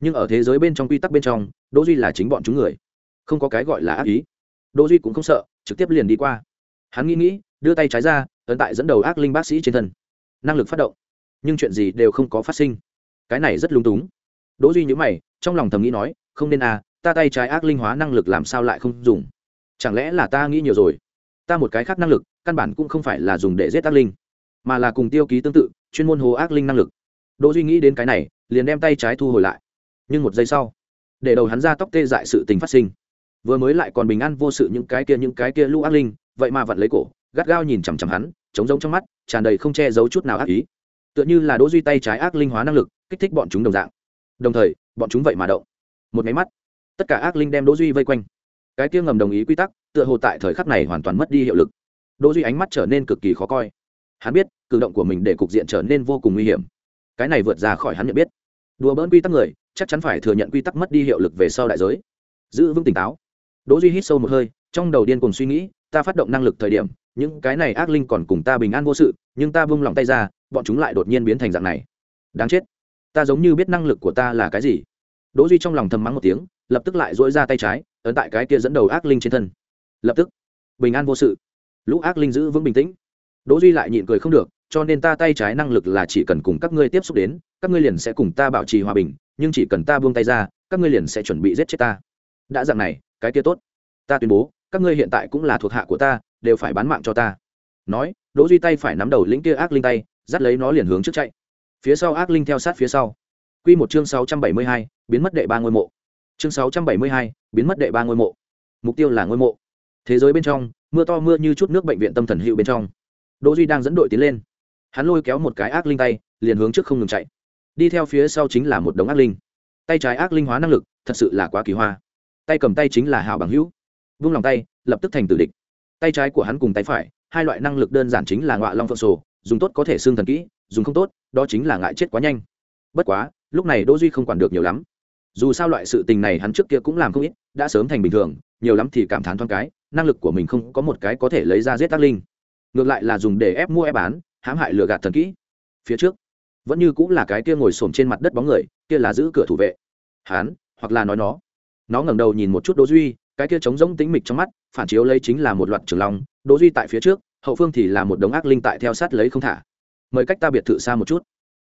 Nhưng ở thế giới bên trong quy tắc bên trong đỗ duy là chính bọn chúng người. Không có cái gọi là ác ý. Đỗ duy cũng không sợ, trực tiếp liền đi qua. Hắn nghĩ nghĩ, đưa tay trái ra, ấn tại dẫn đầu ác linh bác sĩ trên thân. Năng lực phát động. Nhưng chuyện gì đều không có phát sinh. Cái này rất lung túng. Đỗ duy nhíu mày, trong lòng thầm nghĩ nói, không nên à ta tay trái ác linh hóa năng lực làm sao lại không dùng? Chẳng lẽ là ta nghĩ nhiều rồi? Ta một cái khác năng lực, căn bản cũng không phải là dùng để giết ác linh, mà là cùng tiêu ký tương tự, chuyên môn hồ ác linh năng lực. Đỗ duy nghĩ đến cái này, liền đem tay trái thu hồi lại. Nhưng một giây sau để đầu hắn ra tóc tê dại sự tình phát sinh. Vừa mới lại còn bình an vô sự những cái kia, những cái kia lũ ác linh, vậy mà vặn lấy cổ, gắt gao nhìn chằm chằm hắn chống giống trong mắt, tràn đầy không che giấu chút nào ác ý. Tựa như là đỗ duy tay trái ác linh hóa năng lực, kích thích bọn chúng đồng dạng. Đồng thời, bọn chúng vậy mà động. Một máy mắt, tất cả ác linh đem đỗ duy vây quanh. Cái kia ngầm đồng ý quy tắc, tựa hồ tại thời khắc này hoàn toàn mất đi hiệu lực. Đỗ duy ánh mắt trở nên cực kỳ khó coi. Hắn biết, cử động của mình để cục diện trở nên vô cùng nguy hiểm. Cái này vượt ra khỏi hắn nhận biết đùa bỡn quy tắc người, chắc chắn phải thừa nhận quy tắc mất đi hiệu lực về sau đại giới. Giữ vững tỉnh táo. Đỗ duy hít sâu một hơi, trong đầu điên cùng suy nghĩ, ta phát động năng lực thời điểm, những cái này ác linh còn cùng ta bình an vô sự, nhưng ta vung lòng tay ra, bọn chúng lại đột nhiên biến thành dạng này. Đáng chết. Ta giống như biết năng lực của ta là cái gì. Đỗ duy trong lòng thầm mắng một tiếng, lập tức lại dỗi ra tay trái, ấn tại cái kia dẫn đầu ác linh trên thân. Lập tức, bình an vô sự. Lũ ác linh giữ vững bình tĩnh. Đỗ duy lại nhịn cười không được, cho nên ta tay trái năng lực là chỉ cần cùng các ngươi tiếp xúc đến các ngươi liền sẽ cùng ta bảo trì hòa bình nhưng chỉ cần ta buông tay ra các ngươi liền sẽ chuẩn bị giết chết ta. Đã dạng này cái kia tốt. Ta tuyên bố các ngươi hiện tại cũng là thuộc hạ của ta đều phải bán mạng cho ta. Nói đỗ duy tay phải nắm đầu lĩnh kia ác linh tay dắt lấy nó liền hướng trước chạy. Phía sau ác linh theo sát phía sau. Quy một chương 672, biến mất đệ ba ngôi mộ. Chương 672, biến mất đệ ba ngôi mộ. Mục tiêu là ngôi mộ. Thế giới bên trong mưa to mưa như chút nước bệnh viện tâm thần hữu bên trong. Đỗ duy đang dẫn đội tiến lên. Hắn lôi kéo một cái ác linh tay liền hướng trước không ngừng chạy đi theo phía sau chính là một đống ác linh. Tay trái ác linh hóa năng lực, thật sự là quá kỳ hoa. Tay cầm tay chính là hảo bằng hữu. Vung lòng tay, lập tức thành tử địch. Tay trái của hắn cùng tay phải, hai loại năng lực đơn giản chính là ngọa long phượng sổ, dùng tốt có thể xương thần kỹ, dùng không tốt, đó chính là ngại chết quá nhanh. Bất quá, lúc này đỗ duy không quản được nhiều lắm. Dù sao loại sự tình này hắn trước kia cũng làm không ít, đã sớm thành bình thường, nhiều lắm thì cảm thán thoáng cái, năng lực của mình không có một cái có thể lấy ra giết tác linh. Ngược lại là dùng để ép mua ép bán, hãm hại lừa gạt thần kỹ. Phía trước vẫn như cũng là cái kia ngồi xổm trên mặt đất bóng người, kia là giữ cửa thủ vệ. Hắn hoặc là nói nó. Nó ngẩng đầu nhìn một chút đỗ duy, cái kia trống rỗng tĩnh mịch trong mắt, phản chiếu lấy chính là một loạt trường long, đỗ duy tại phía trước, hậu phương thì là một đống ác linh tại theo sát lấy không thả. Mời cách ta biệt thự xa một chút.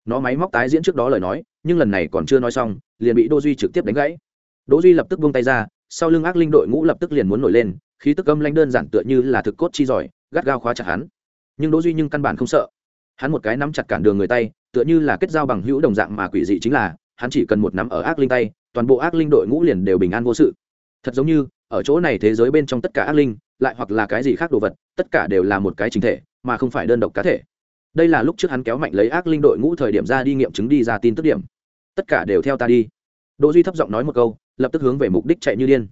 Nó máy móc tái diễn trước đó lời nói, nhưng lần này còn chưa nói xong, liền bị đỗ duy trực tiếp đánh gãy. Đỗ duy lập tức buông tay ra, sau lưng ác linh đội ngũ lập tức liền muốn nổi lên, khí tức âm lanh đơn giản tựa như là thực cốt chi giỏi, gắt gao khóa chặt hắn. Nhưng đỗ duy nhưng căn bản không sợ. Hắn một cái nắm chặt cản đường người tay tựa như là kết giao bằng hữu đồng dạng mà quỷ dị chính là, hắn chỉ cần một nắm ở ác linh tay, toàn bộ ác linh đội ngũ liền đều bình an vô sự. Thật giống như, ở chỗ này thế giới bên trong tất cả ác linh, lại hoặc là cái gì khác đồ vật, tất cả đều là một cái chính thể, mà không phải đơn độc cá thể. Đây là lúc trước hắn kéo mạnh lấy ác linh đội ngũ thời điểm ra đi nghiệm chứng đi ra tin tức điểm. Tất cả đều theo ta đi. Đỗ duy thấp giọng nói một câu, lập tức hướng về mục đích chạy như điên.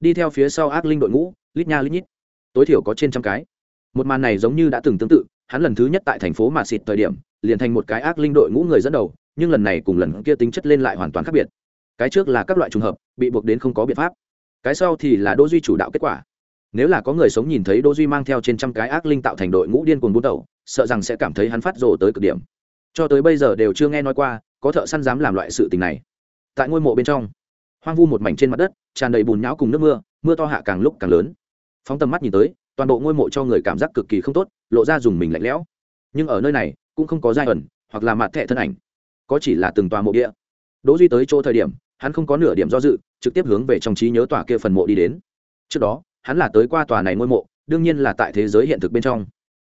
Đi theo phía sau ác linh đội ngũ, lít nha lít nhít. Tối thiểu có trên trăm cái. Một màn này giống như đã từng tương tự hắn lần thứ nhất tại thành phố mà xịt thời điểm, liền thành một cái ác linh đội ngũ người dẫn đầu, nhưng lần này cùng lần kia tính chất lên lại hoàn toàn khác biệt. Cái trước là các loại trùng hợp, bị buộc đến không có biện pháp. Cái sau thì là đỗ duy chủ đạo kết quả. Nếu là có người sống nhìn thấy đỗ duy mang theo trên trăm cái ác linh tạo thành đội ngũ điên cuồng bút đầu sợ rằng sẽ cảm thấy hắn phát rồ tới cực điểm. Cho tới bây giờ đều chưa nghe nói qua, có thợ săn dám làm loại sự tình này. Tại ngôi mộ bên trong, hoang vu một mảnh trên mặt đất, tràn đầy bùn nhão cùng nước mưa mưa to hạ càng lúc càng lớn. Phóng tầm mắt nhìn tới, toàn bộ ngôi mộ cho người cảm giác cực kỳ không tốt lộ ra dùng mình lạnh lẽo. Nhưng ở nơi này, cũng không có giai ẩn, hoặc là mặt thẻ thân ảnh. Có chỉ là từng tòa mộ địa. Đỗ duy tới chỗ thời điểm, hắn không có nửa điểm do dự, trực tiếp hướng về trong trí nhớ tòa kia phần mộ đi đến. Trước đó, hắn là tới qua tòa này ngôi mộ, đương nhiên là tại thế giới hiện thực bên trong.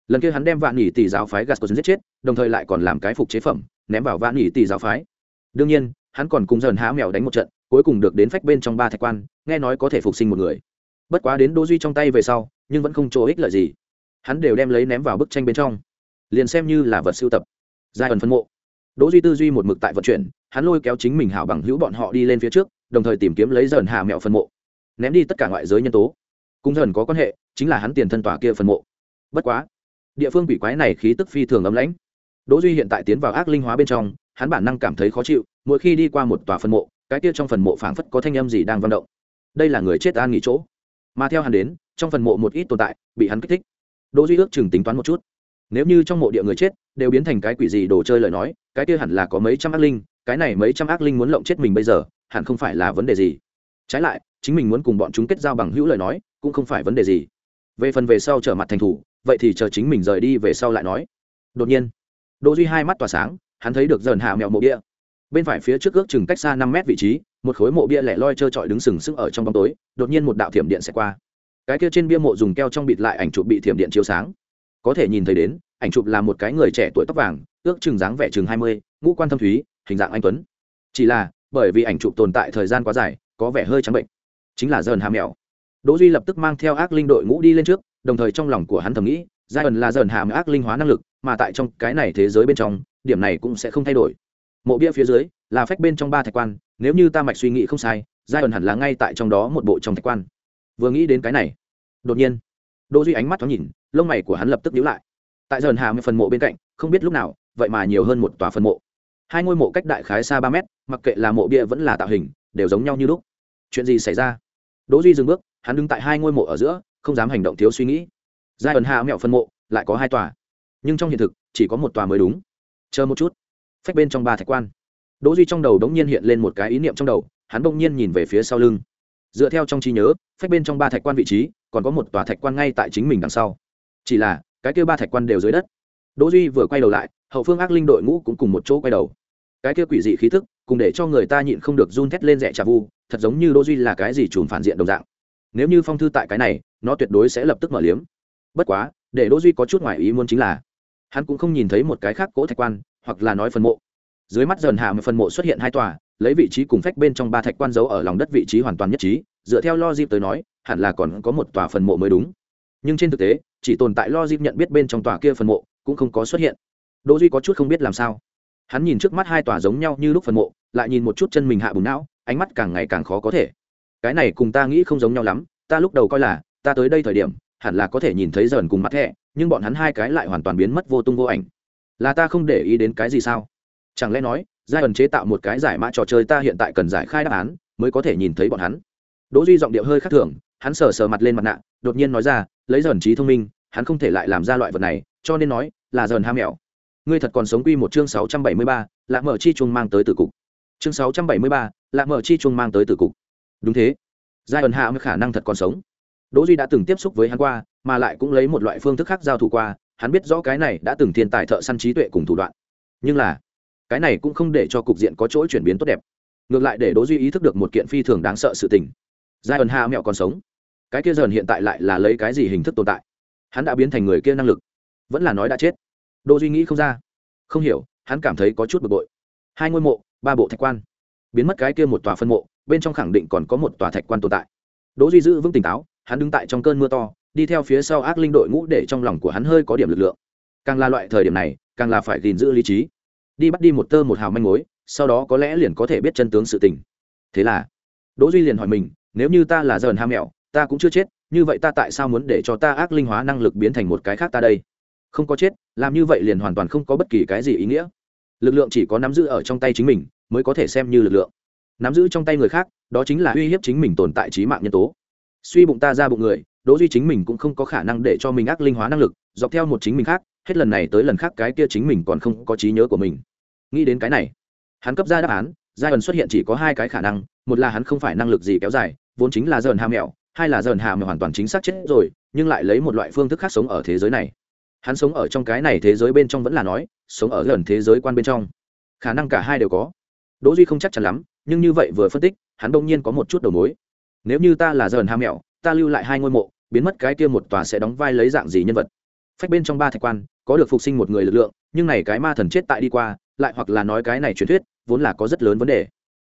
Lần kia hắn đem vạn nhị tỷ giáo phái gascon giết chết, đồng thời lại còn làm cái phục chế phẩm, ném vào vạn nhị tỷ giáo phái. Đương nhiên, hắn còn cùng dần há mèo đánh một trận, cuối cùng được đến phách bên trong ba thạch quan, nghe nói có thể phục sinh một người. Bất quá đến đỗ duy trong tay về sau, nhưng vẫn không chỗ ích lợi gì hắn đều đem lấy ném vào bức tranh bên trong. Liền xem như là vật sưu tập. Giai ẩn phân mộ. Đỗ duy tư duy một mực tại vận chuyển, hắn lôi kéo chính mình hảo bằng hữu bọn họ đi lên phía trước, đồng thời tìm kiếm lấy dần hà mẹo phân mộ. Ném đi tất cả ngoại giới nhân tố. Cũng dần có quan hệ, chính là hắn tiền thân tòa kia phân mộ. Bất quá, địa phương quỷ quái này khí tức phi thường ấm lãnh. Đỗ duy hiện tại tiến vào ác linh hóa bên trong, hắn bản năng cảm thấy khó chịu, mỗi khi đi qua một tòa phân mộ, cái kia trong phần mộ phảng phất có thanh âm gì đang vận động. Đây là người chết an nghỉ chỗ. Mà theo hắn đến, trong phần mộ một ít tồn tại, bị hắn kích thích đỗ duy ước chừng tính toán một chút. Nếu như trong mộ địa người chết đều biến thành cái quỷ gì đồ chơi lời nói, cái kia hẳn là có mấy trăm ác linh, cái này mấy trăm ác linh muốn lộng chết mình bây giờ, hẳn không phải là vấn đề gì. Trái lại, chính mình muốn cùng bọn chúng kết giao bằng hữu lời nói, cũng không phải vấn đề gì. Về phần về sau trở mặt thành thủ, vậy thì chờ chính mình rời đi về sau lại nói. Đột nhiên, đỗ duy hai mắt tỏa sáng, hắn thấy được dần hạ mèo mộ bia. Bên phải phía trước ước chừng cách xa năm mét vị trí, một khối mộ bia lẻ loi trơ trọi đứng sừng sững ở trong bóng tối, đột nhiên một đạo thiểm điện sẽ qua cái kia trên bia mộ dùng keo trong bịt lại ảnh chụp bị thiểm điện chiếu sáng. Có thể nhìn thấy đến, ảnh chụp là một cái người trẻ tuổi tóc vàng, ước chừng dáng vẻ chừng hai mươi, ngũ quan thâm thúy, hình dạng anh tuấn. Chỉ là, bởi vì ảnh chụp tồn tại thời gian quá dài, có vẻ hơi trắng bệnh. Chính là dần hà mèo đỗ duy lập tức mang theo ác linh đội ngũ đi lên trước, đồng thời trong lòng của hắn thầm nghĩ giai ẩn là dần hàm ác linh hóa năng lực, mà tại trong cái này thế giới bên trong, điểm này cũng sẽ không thay đổi. Mộ bia phía dưới, là phách bên trong ba thạch quan, nếu như ta mạch suy nghĩ không sai giai ẩn hẳn là ngay tại trong đó một bộ trong thạch quan vừa nghĩ đến cái này, đột nhiên, đỗ duy ánh mắt thoáng nhìn, lông mày của hắn lập tức nhíu lại. Tại dần hàm phần mộ bên cạnh, không biết lúc nào, vậy mà nhiều hơn một tòa phần mộ. Hai ngôi mộ cách đại khái xa ba mét, mặc kệ là mộ bia vẫn là tạo hình, đều giống nhau như lúc. Chuyện gì xảy ra? Đỗ duy dừng bước, hắn đứng tại hai ngôi mộ ở giữa, không dám hành động thiếu suy nghĩ. Giai ẩn hạ mẹo phân mộ, lại có hai tòa. Nhưng trong hiện thực, chỉ có một tòa mới đúng. Chờ một chút. Phách bên trong ba thạch quan. Đỗ duy trong đầu đống nhiên hiện lên một cái ý niệm trong đầu, hắn bỗng nhiên nhìn về phía sau lưng. Dựa theo trong trí nhớ phách bên trong ba thạch quan vị trí, còn có một tòa thạch quan ngay tại chính mình đằng sau. Chỉ là, cái kia ba thạch quan đều dưới đất. Đỗ duy vừa quay đầu lại, hậu phương ác linh đội ngũ cũng cùng một chỗ quay đầu. Cái kia quỷ dị khí tức, cùng để cho người ta nhịn không được run thét lên rẻ trà vu, thật giống như đỗ duy là cái gì trùm phản diện đồng dạng. Nếu như phong thư tại cái này, nó tuyệt đối sẽ lập tức mở liếm. Bất quá, để đỗ duy có chút ngoài ý muốn chính là, hắn cũng không nhìn thấy một cái khác cỗ thạch quan, hoặc là nói phần mộ. Dưới mắt dần hạ một phần mộ xuất hiện hai tòa, lấy vị trí cùng phách bên trong ba thạch quan giấu ở lòng đất vị trí hoàn toàn nhất trí dựa theo logic tới nói, hẳn là còn có một tòa phần mộ mới đúng. Nhưng trên thực tế, chỉ tồn tại logic nhận biết bên trong tòa kia phần mộ, cũng không có xuất hiện. Đỗ duy có chút không biết làm sao. Hắn nhìn trước mắt hai tòa giống nhau như lúc phần mộ, lại nhìn một chút chân mình hạ bùn não, ánh mắt càng ngày càng khó có thể. Cái này cùng ta nghĩ không giống nhau lắm, ta lúc đầu coi là, ta tới đây thời điểm, hẳn là có thể nhìn thấy dần cùng mặt thẻ, nhưng bọn hắn hai cái lại hoàn toàn biến mất vô tung vô ảnh. Là ta không để ý đến cái gì sao? Chẳng lẽ nói, giai ẩn chế tạo một cái giải mã trò chơi ta hiện tại cần giải khai đáp án, mới có thể nhìn thấy bọn hắn? Đỗ duy giọng điệu hơi khác thường hắn sờ sờ mặt lên mặt nạ đột nhiên nói ra lấy dần trí thông minh hắn không thể lại làm ra loại vật này cho nên nói là dần ham mèo ngươi thật còn sống quy một chương sáu trăm bảy mươi ba, lạ mở chi chuông mang tới tử cục. Chương sáu trăm bảy mươi ba, lạ mở chi chuông mang tới tử cục. Đúng thế. Giai ẩn hạ mới khả năng thật còn sống. Đỗ duy đã từng tiếp xúc với hắn qua mà lại cũng lấy một loại phương thức khác giao thủ qua hắn biết rõ cái này đã từng thiên tài thợ săn trí tuệ cùng thủ đoạn. Nhưng là cái này cũng không để cho cục diện có chỗ chuyển biến tốt đẹp. Ngược lại để đỗ duy ý thức được một kiện phi thường đáng sợ sự tình giai ẩn hạ mẹo còn sống. Cái kia dần hiện tại lại là lấy cái gì hình thức tồn tại? Hắn đã biến thành người kia năng lực. Vẫn là nói đã chết. Đỗ duy nghĩ không ra. Không hiểu, hắn cảm thấy có chút bực bội. Hai ngôi mộ, ba bộ thạch quan. Biến mất cái kia một tòa phân mộ, bên trong khẳng định còn có một tòa thạch quan tồn tại. Đỗ duy giữ vững tỉnh táo, hắn đứng tại trong cơn mưa to, đi theo phía sau ác linh đội ngũ để trong lòng của hắn hơi có điểm lực lượng. Càng là loại thời điểm này, càng là phải gìn giữ lý trí. Đi bắt đi một tơ một hào manh mối, sau đó có lẽ liền có thể biết chân tướng sự tình. Thế là, đỗ duy liền hỏi mình nếu như ta là dần ham mẹo, ta cũng chưa chết, như vậy ta tại sao muốn để cho ta ác linh hóa năng lực biến thành một cái khác ta đây? Không có chết, làm như vậy liền hoàn toàn không có bất kỳ cái gì ý nghĩa. Lực lượng chỉ có nắm giữ ở trong tay chính mình, mới có thể xem như lực lượng. Nắm giữ trong tay người khác, đó chính là uy hiếp chính mình tồn tại trí mạng nhân tố. Suy bụng ta ra bụng người đỗ duy chính mình cũng không có khả năng để cho mình ác linh hóa năng lực, dọc theo một chính mình khác, hết lần này tới lần khác cái kia chính mình còn không có trí nhớ của mình. Nghĩ đến cái này, hắn cấp ra đáp án giai ẩn xuất hiện chỉ có hai cái khả năng, một là hắn không phải năng lực gì kéo dài vốn chính là dờn hà mẹo, hai là dờn hà mẹo hoàn toàn chính xác chết rồi, nhưng lại lấy một loại phương thức khác sống ở thế giới này. Hắn sống ở trong cái này thế giới bên trong vẫn là nói, sống ở gần thế giới quan bên trong. Khả năng cả hai đều có. Đỗ duy không chắc chắn lắm, nhưng như vậy vừa phân tích, hắn đông nhiên có một chút đầu mối. Nếu như ta là dờn hà mẹo, ta lưu lại hai ngôi mộ, biến mất cái kia một tòa sẽ đóng vai lấy dạng gì nhân vật? Phách bên trong ba thạch quan, có được phục sinh một người lực lượng, nhưng này cái ma thần chết tại đi qua, lại hoặc là nói cái này truyền thuyết, vốn là có rất lớn vấn đề.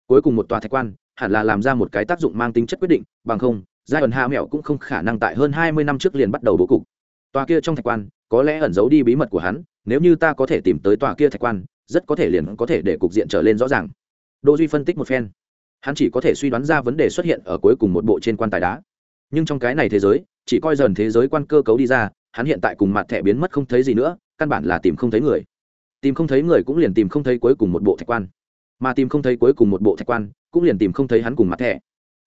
Cuối cùng một tòa thạch quan hẳn là làm ra một cái tác dụng mang tính chất quyết định, bằng không giai ẩn hạ mẹo cũng không khả năng tại hơn hai mươi năm trước liền bắt đầu bố cục. Tòa kia trong thạch quan, có lẽ ẩn giấu đi bí mật của hắn, nếu như ta có thể tìm tới tòa kia thạch quan, rất có thể liền có thể để cục diện trở lên rõ ràng. Đỗ duy phân tích một phen. Hắn chỉ có thể suy đoán ra vấn đề xuất hiện ở cuối cùng một bộ trên quan tài đá. Nhưng trong cái này thế giới, chỉ coi dần thế giới quan cơ cấu đi ra, hắn hiện tại cùng mặt thẻ biến mất không thấy gì nữa, căn bản là tìm không thấy người. Tìm không thấy người cũng liền tìm không thấy cuối cùng một bộ thạch quan. Mà tìm không thấy cuối cùng một bộ thạch quan cũng liền tìm không thấy hắn cùng mặt thẻ.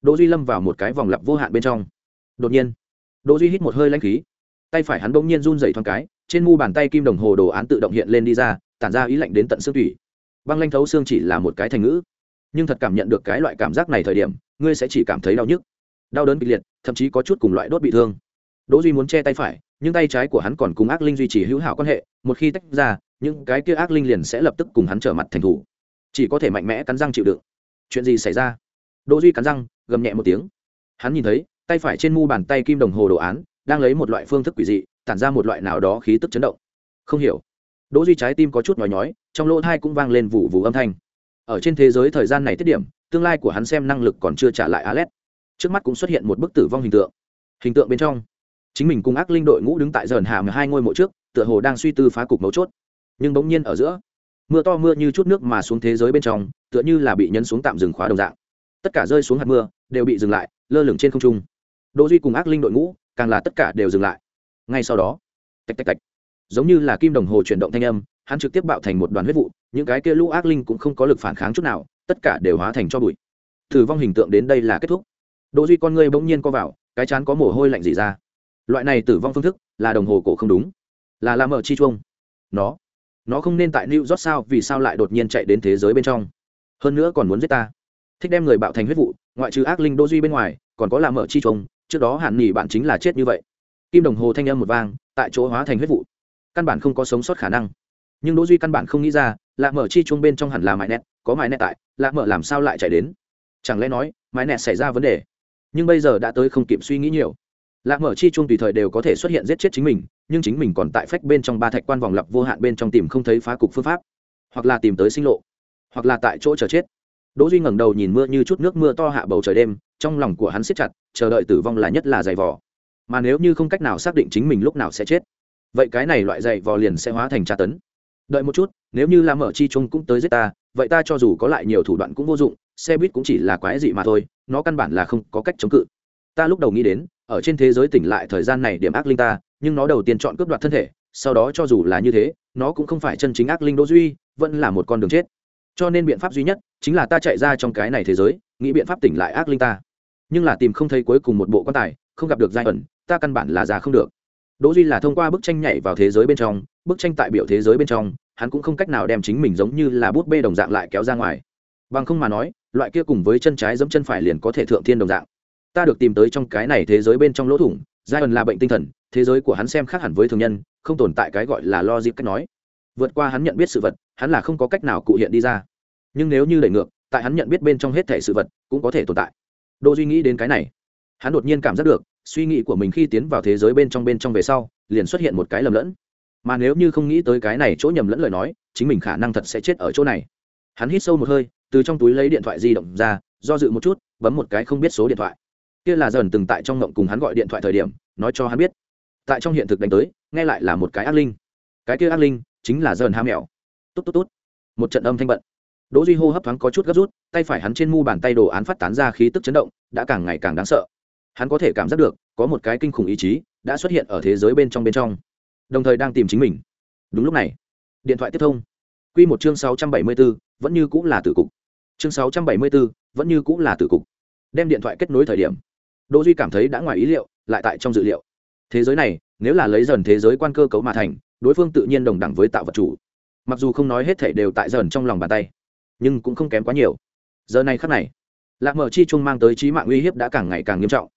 Đỗ duy lâm vào một cái vòng lặp vô hạn bên trong. Đột nhiên, đỗ duy hít một hơi lãnh khí. Tay phải hắn bỗng nhiên run rẩy thoáng cái, trên mu bàn tay kim đồng hồ đồ án tự động hiện lên đi ra, tản ra ý lạnh đến tận xương tủy. băng lanh thấu xương chỉ là một cái thành ngữ. Nhưng thật cảm nhận được cái loại cảm giác này thời điểm, ngươi sẽ chỉ cảm thấy đau nhức, đau đớn kịch liệt, thậm chí có chút cùng loại đốt bị thương. Đỗ duy muốn che tay phải, nhưng tay trái của hắn còn cùng ác linh duy trì hữu hảo quan hệ, một khi tách ra, những cái kia ác linh liền sẽ lập tức cùng hắn trở mặt thành thủ. Chỉ có thể mạnh mẽ cắn răng chịu đựng chuyện gì xảy ra? Đỗ duy cắn răng, gầm nhẹ một tiếng. Hắn nhìn thấy, tay phải trên mu bàn tay kim đồng hồ đồ án, đang lấy một loại phương thức quỷ dị, tản ra một loại nào đó khí tức chấn động. Không hiểu. Đỗ duy trái tim có chút nhói nhói, trong lỗ tai cũng vang lên vụ vụ âm thanh. Ở trên thế giới thời gian này tiết điểm, tương lai của hắn xem năng lực còn chưa trả lại Alet. Trước mắt cũng xuất hiện một bức tử vong hình tượng. Hình tượng bên trong, chính mình cùng ác linh đội ngũ đứng tại dần hà hai ngôi mộ trước, tựa hồ đang suy tư phá cục mấu chốt. Nhưng bỗng nhiên ở giữa mưa to mưa như chút nước mà xuống thế giới bên trong, tựa như là bị nhấn xuống tạm dừng khóa đồng dạng. Tất cả rơi xuống hạt mưa, đều bị dừng lại, lơ lửng trên không trung. Đỗ duy cùng ác linh đội ngũ, càng là tất cả đều dừng lại. Ngay sau đó, tạch tạch tạch, giống như là kim đồng hồ chuyển động thanh âm, hắn trực tiếp bạo thành một đoàn huyết vụ, những cái kia lũ ác linh cũng không có lực phản kháng chút nào, tất cả đều hóa thành cho bụi. Thử vong hình tượng đến đây là kết thúc. Đỗ duy con ngươi bỗng nhiên co vào, cái chán có mồ hôi lạnh gì ra. Loại này tử vong phương thức là đồng hồ cổ không đúng, là làm ở chi chuông. Nó nó không nên tại new york sao? Vì sao lại đột nhiên chạy đến thế giới bên trong? Hơn nữa còn muốn giết ta. Thích đem người bạo thành huyết vụ, ngoại trừ ác linh đô duy bên ngoài, còn có là mở chi trông trước đó hạn nghỉ bạn chính là chết như vậy. Kim đồng hồ thanh âm một vang, tại chỗ hóa thành huyết vụ. Căn bản không có sống sót khả năng. Nhưng đỗ duy căn bản không nghĩ ra, lạ mở chi chuông bên trong hẳn là mãi nẹt. có mãi nẹt tại, lạ mở làm sao lại chạy đến? Chẳng lẽ nói mãi nẹt xảy ra vấn đề? Nhưng bây giờ đã tới không kịp suy nghĩ nhiều lạc mở chi chung tùy thời đều có thể xuất hiện giết chết chính mình, nhưng chính mình còn tại phách bên trong ba thạch quan vòng lặp vô hạn bên trong tìm không thấy phá cục phương pháp. Hoặc là tìm tới sinh lộ. Hoặc là tại chỗ chờ chết. Đỗ duy ngẩng đầu nhìn mưa như chút nước mưa to hạ bầu trời đêm, trong lòng của hắn siết chặt, chờ đợi tử vong là nhất là dày vò. Mà nếu như không cách nào xác định chính mình lúc nào sẽ chết, vậy cái này loại dày vò liền sẽ hóa thành tra tấn. Đợi một chút, nếu như làm mở chi chung cũng tới giết ta, vậy ta cho dù có lại nhiều thủ đoạn cũng vô dụng, xe buýt cũng chỉ là quái dị mà thôi, nó căn bản là không có cách chống cự. Ta lúc đầu nghĩ đến ở trên thế giới tỉnh lại thời gian này điểm ác linh ta, nhưng nó đầu tiên chọn cướp đoạt thân thể, sau đó cho dù là như thế, nó cũng không phải chân chính ác linh đỗ duy, vẫn là một con đường chết. Cho nên biện pháp duy nhất chính là ta chạy ra trong cái này thế giới, nghĩ biện pháp tỉnh lại ác linh ta. Nhưng là tìm không thấy cuối cùng một bộ quan tài, không gặp được giai ẩn, ta căn bản là già không được. Đỗ duy là thông qua bức tranh nhảy vào thế giới bên trong, bức tranh tại biểu thế giới bên trong, hắn cũng không cách nào đem chính mình giống như là bút bê đồng dạng lại kéo ra ngoài. Bằng không mà nói, loại kia cùng với chân trái giẫm chân phải liền có thể thượng thiên đồng dạng ta được tìm tới trong cái này thế giới bên trong lỗ thủng giai ẩn là bệnh tinh thần, thế giới của hắn xem khác hẳn với thường nhân, không tồn tại cái gọi là lo dịp cách nói. Vượt qua hắn nhận biết sự vật, hắn là không có cách nào cụ hiện đi ra. Nhưng nếu như đẩy ngược, tại hắn nhận biết bên trong hết thể sự vật, cũng có thể tồn tại. Đô duy nghĩ đến cái này. Hắn đột nhiên cảm giác được, suy nghĩ của mình khi tiến vào thế giới bên trong bên trong về sau, liền xuất hiện một cái lầm lẫn. Mà nếu như không nghĩ tới cái này chỗ nhầm lẫn lời nói, chính mình khả năng thật sẽ chết ở chỗ này. Hắn hít sâu một hơi, từ trong túi lấy điện thoại di động ra, do dự một chút, bấm một cái không biết số điện thoại kia là dần từng tại trong ngộng cùng hắn gọi điện thoại thời điểm nói cho hắn biết. Tại trong hiện thực đánh tới nghe lại là một cái ác linh. Cái kia ác linh chính là dần ham mèo. Tốt tốt tốt một trận âm thanh bận. Đỗ duy hô hấp thoáng có chút gấp rút tay phải hắn trên mu bàn tay đồ án phát tán ra khí tức chấn động đã càng ngày càng đáng sợ. Hắn có thể cảm giác được có một cái kinh khủng ý chí đã xuất hiện ở thế giới bên trong bên trong. Đồng thời đang tìm chính mình. Đúng lúc này điện thoại tiếp thông. Quy một chương 674, vẫn như cũng là tử cục. Chương 674, vẫn như cũng là tử cục. Đem điện thoại kết nối thời điểm đỗ duy cảm thấy đã ngoài ý liệu lại tại trong dự liệu. Thế giới này nếu là lấy dần thế giới quan cơ cấu mà thành đối phương tự nhiên đồng đẳng với tạo vật chủ. Mặc dù không nói hết thảy đều tại dần trong lòng bàn tay nhưng cũng không kém quá nhiều. Giờ này khắc này lạc mở chi trung mang tới trí mạng uy hiếp đã càng ngày càng nghiêm trọng.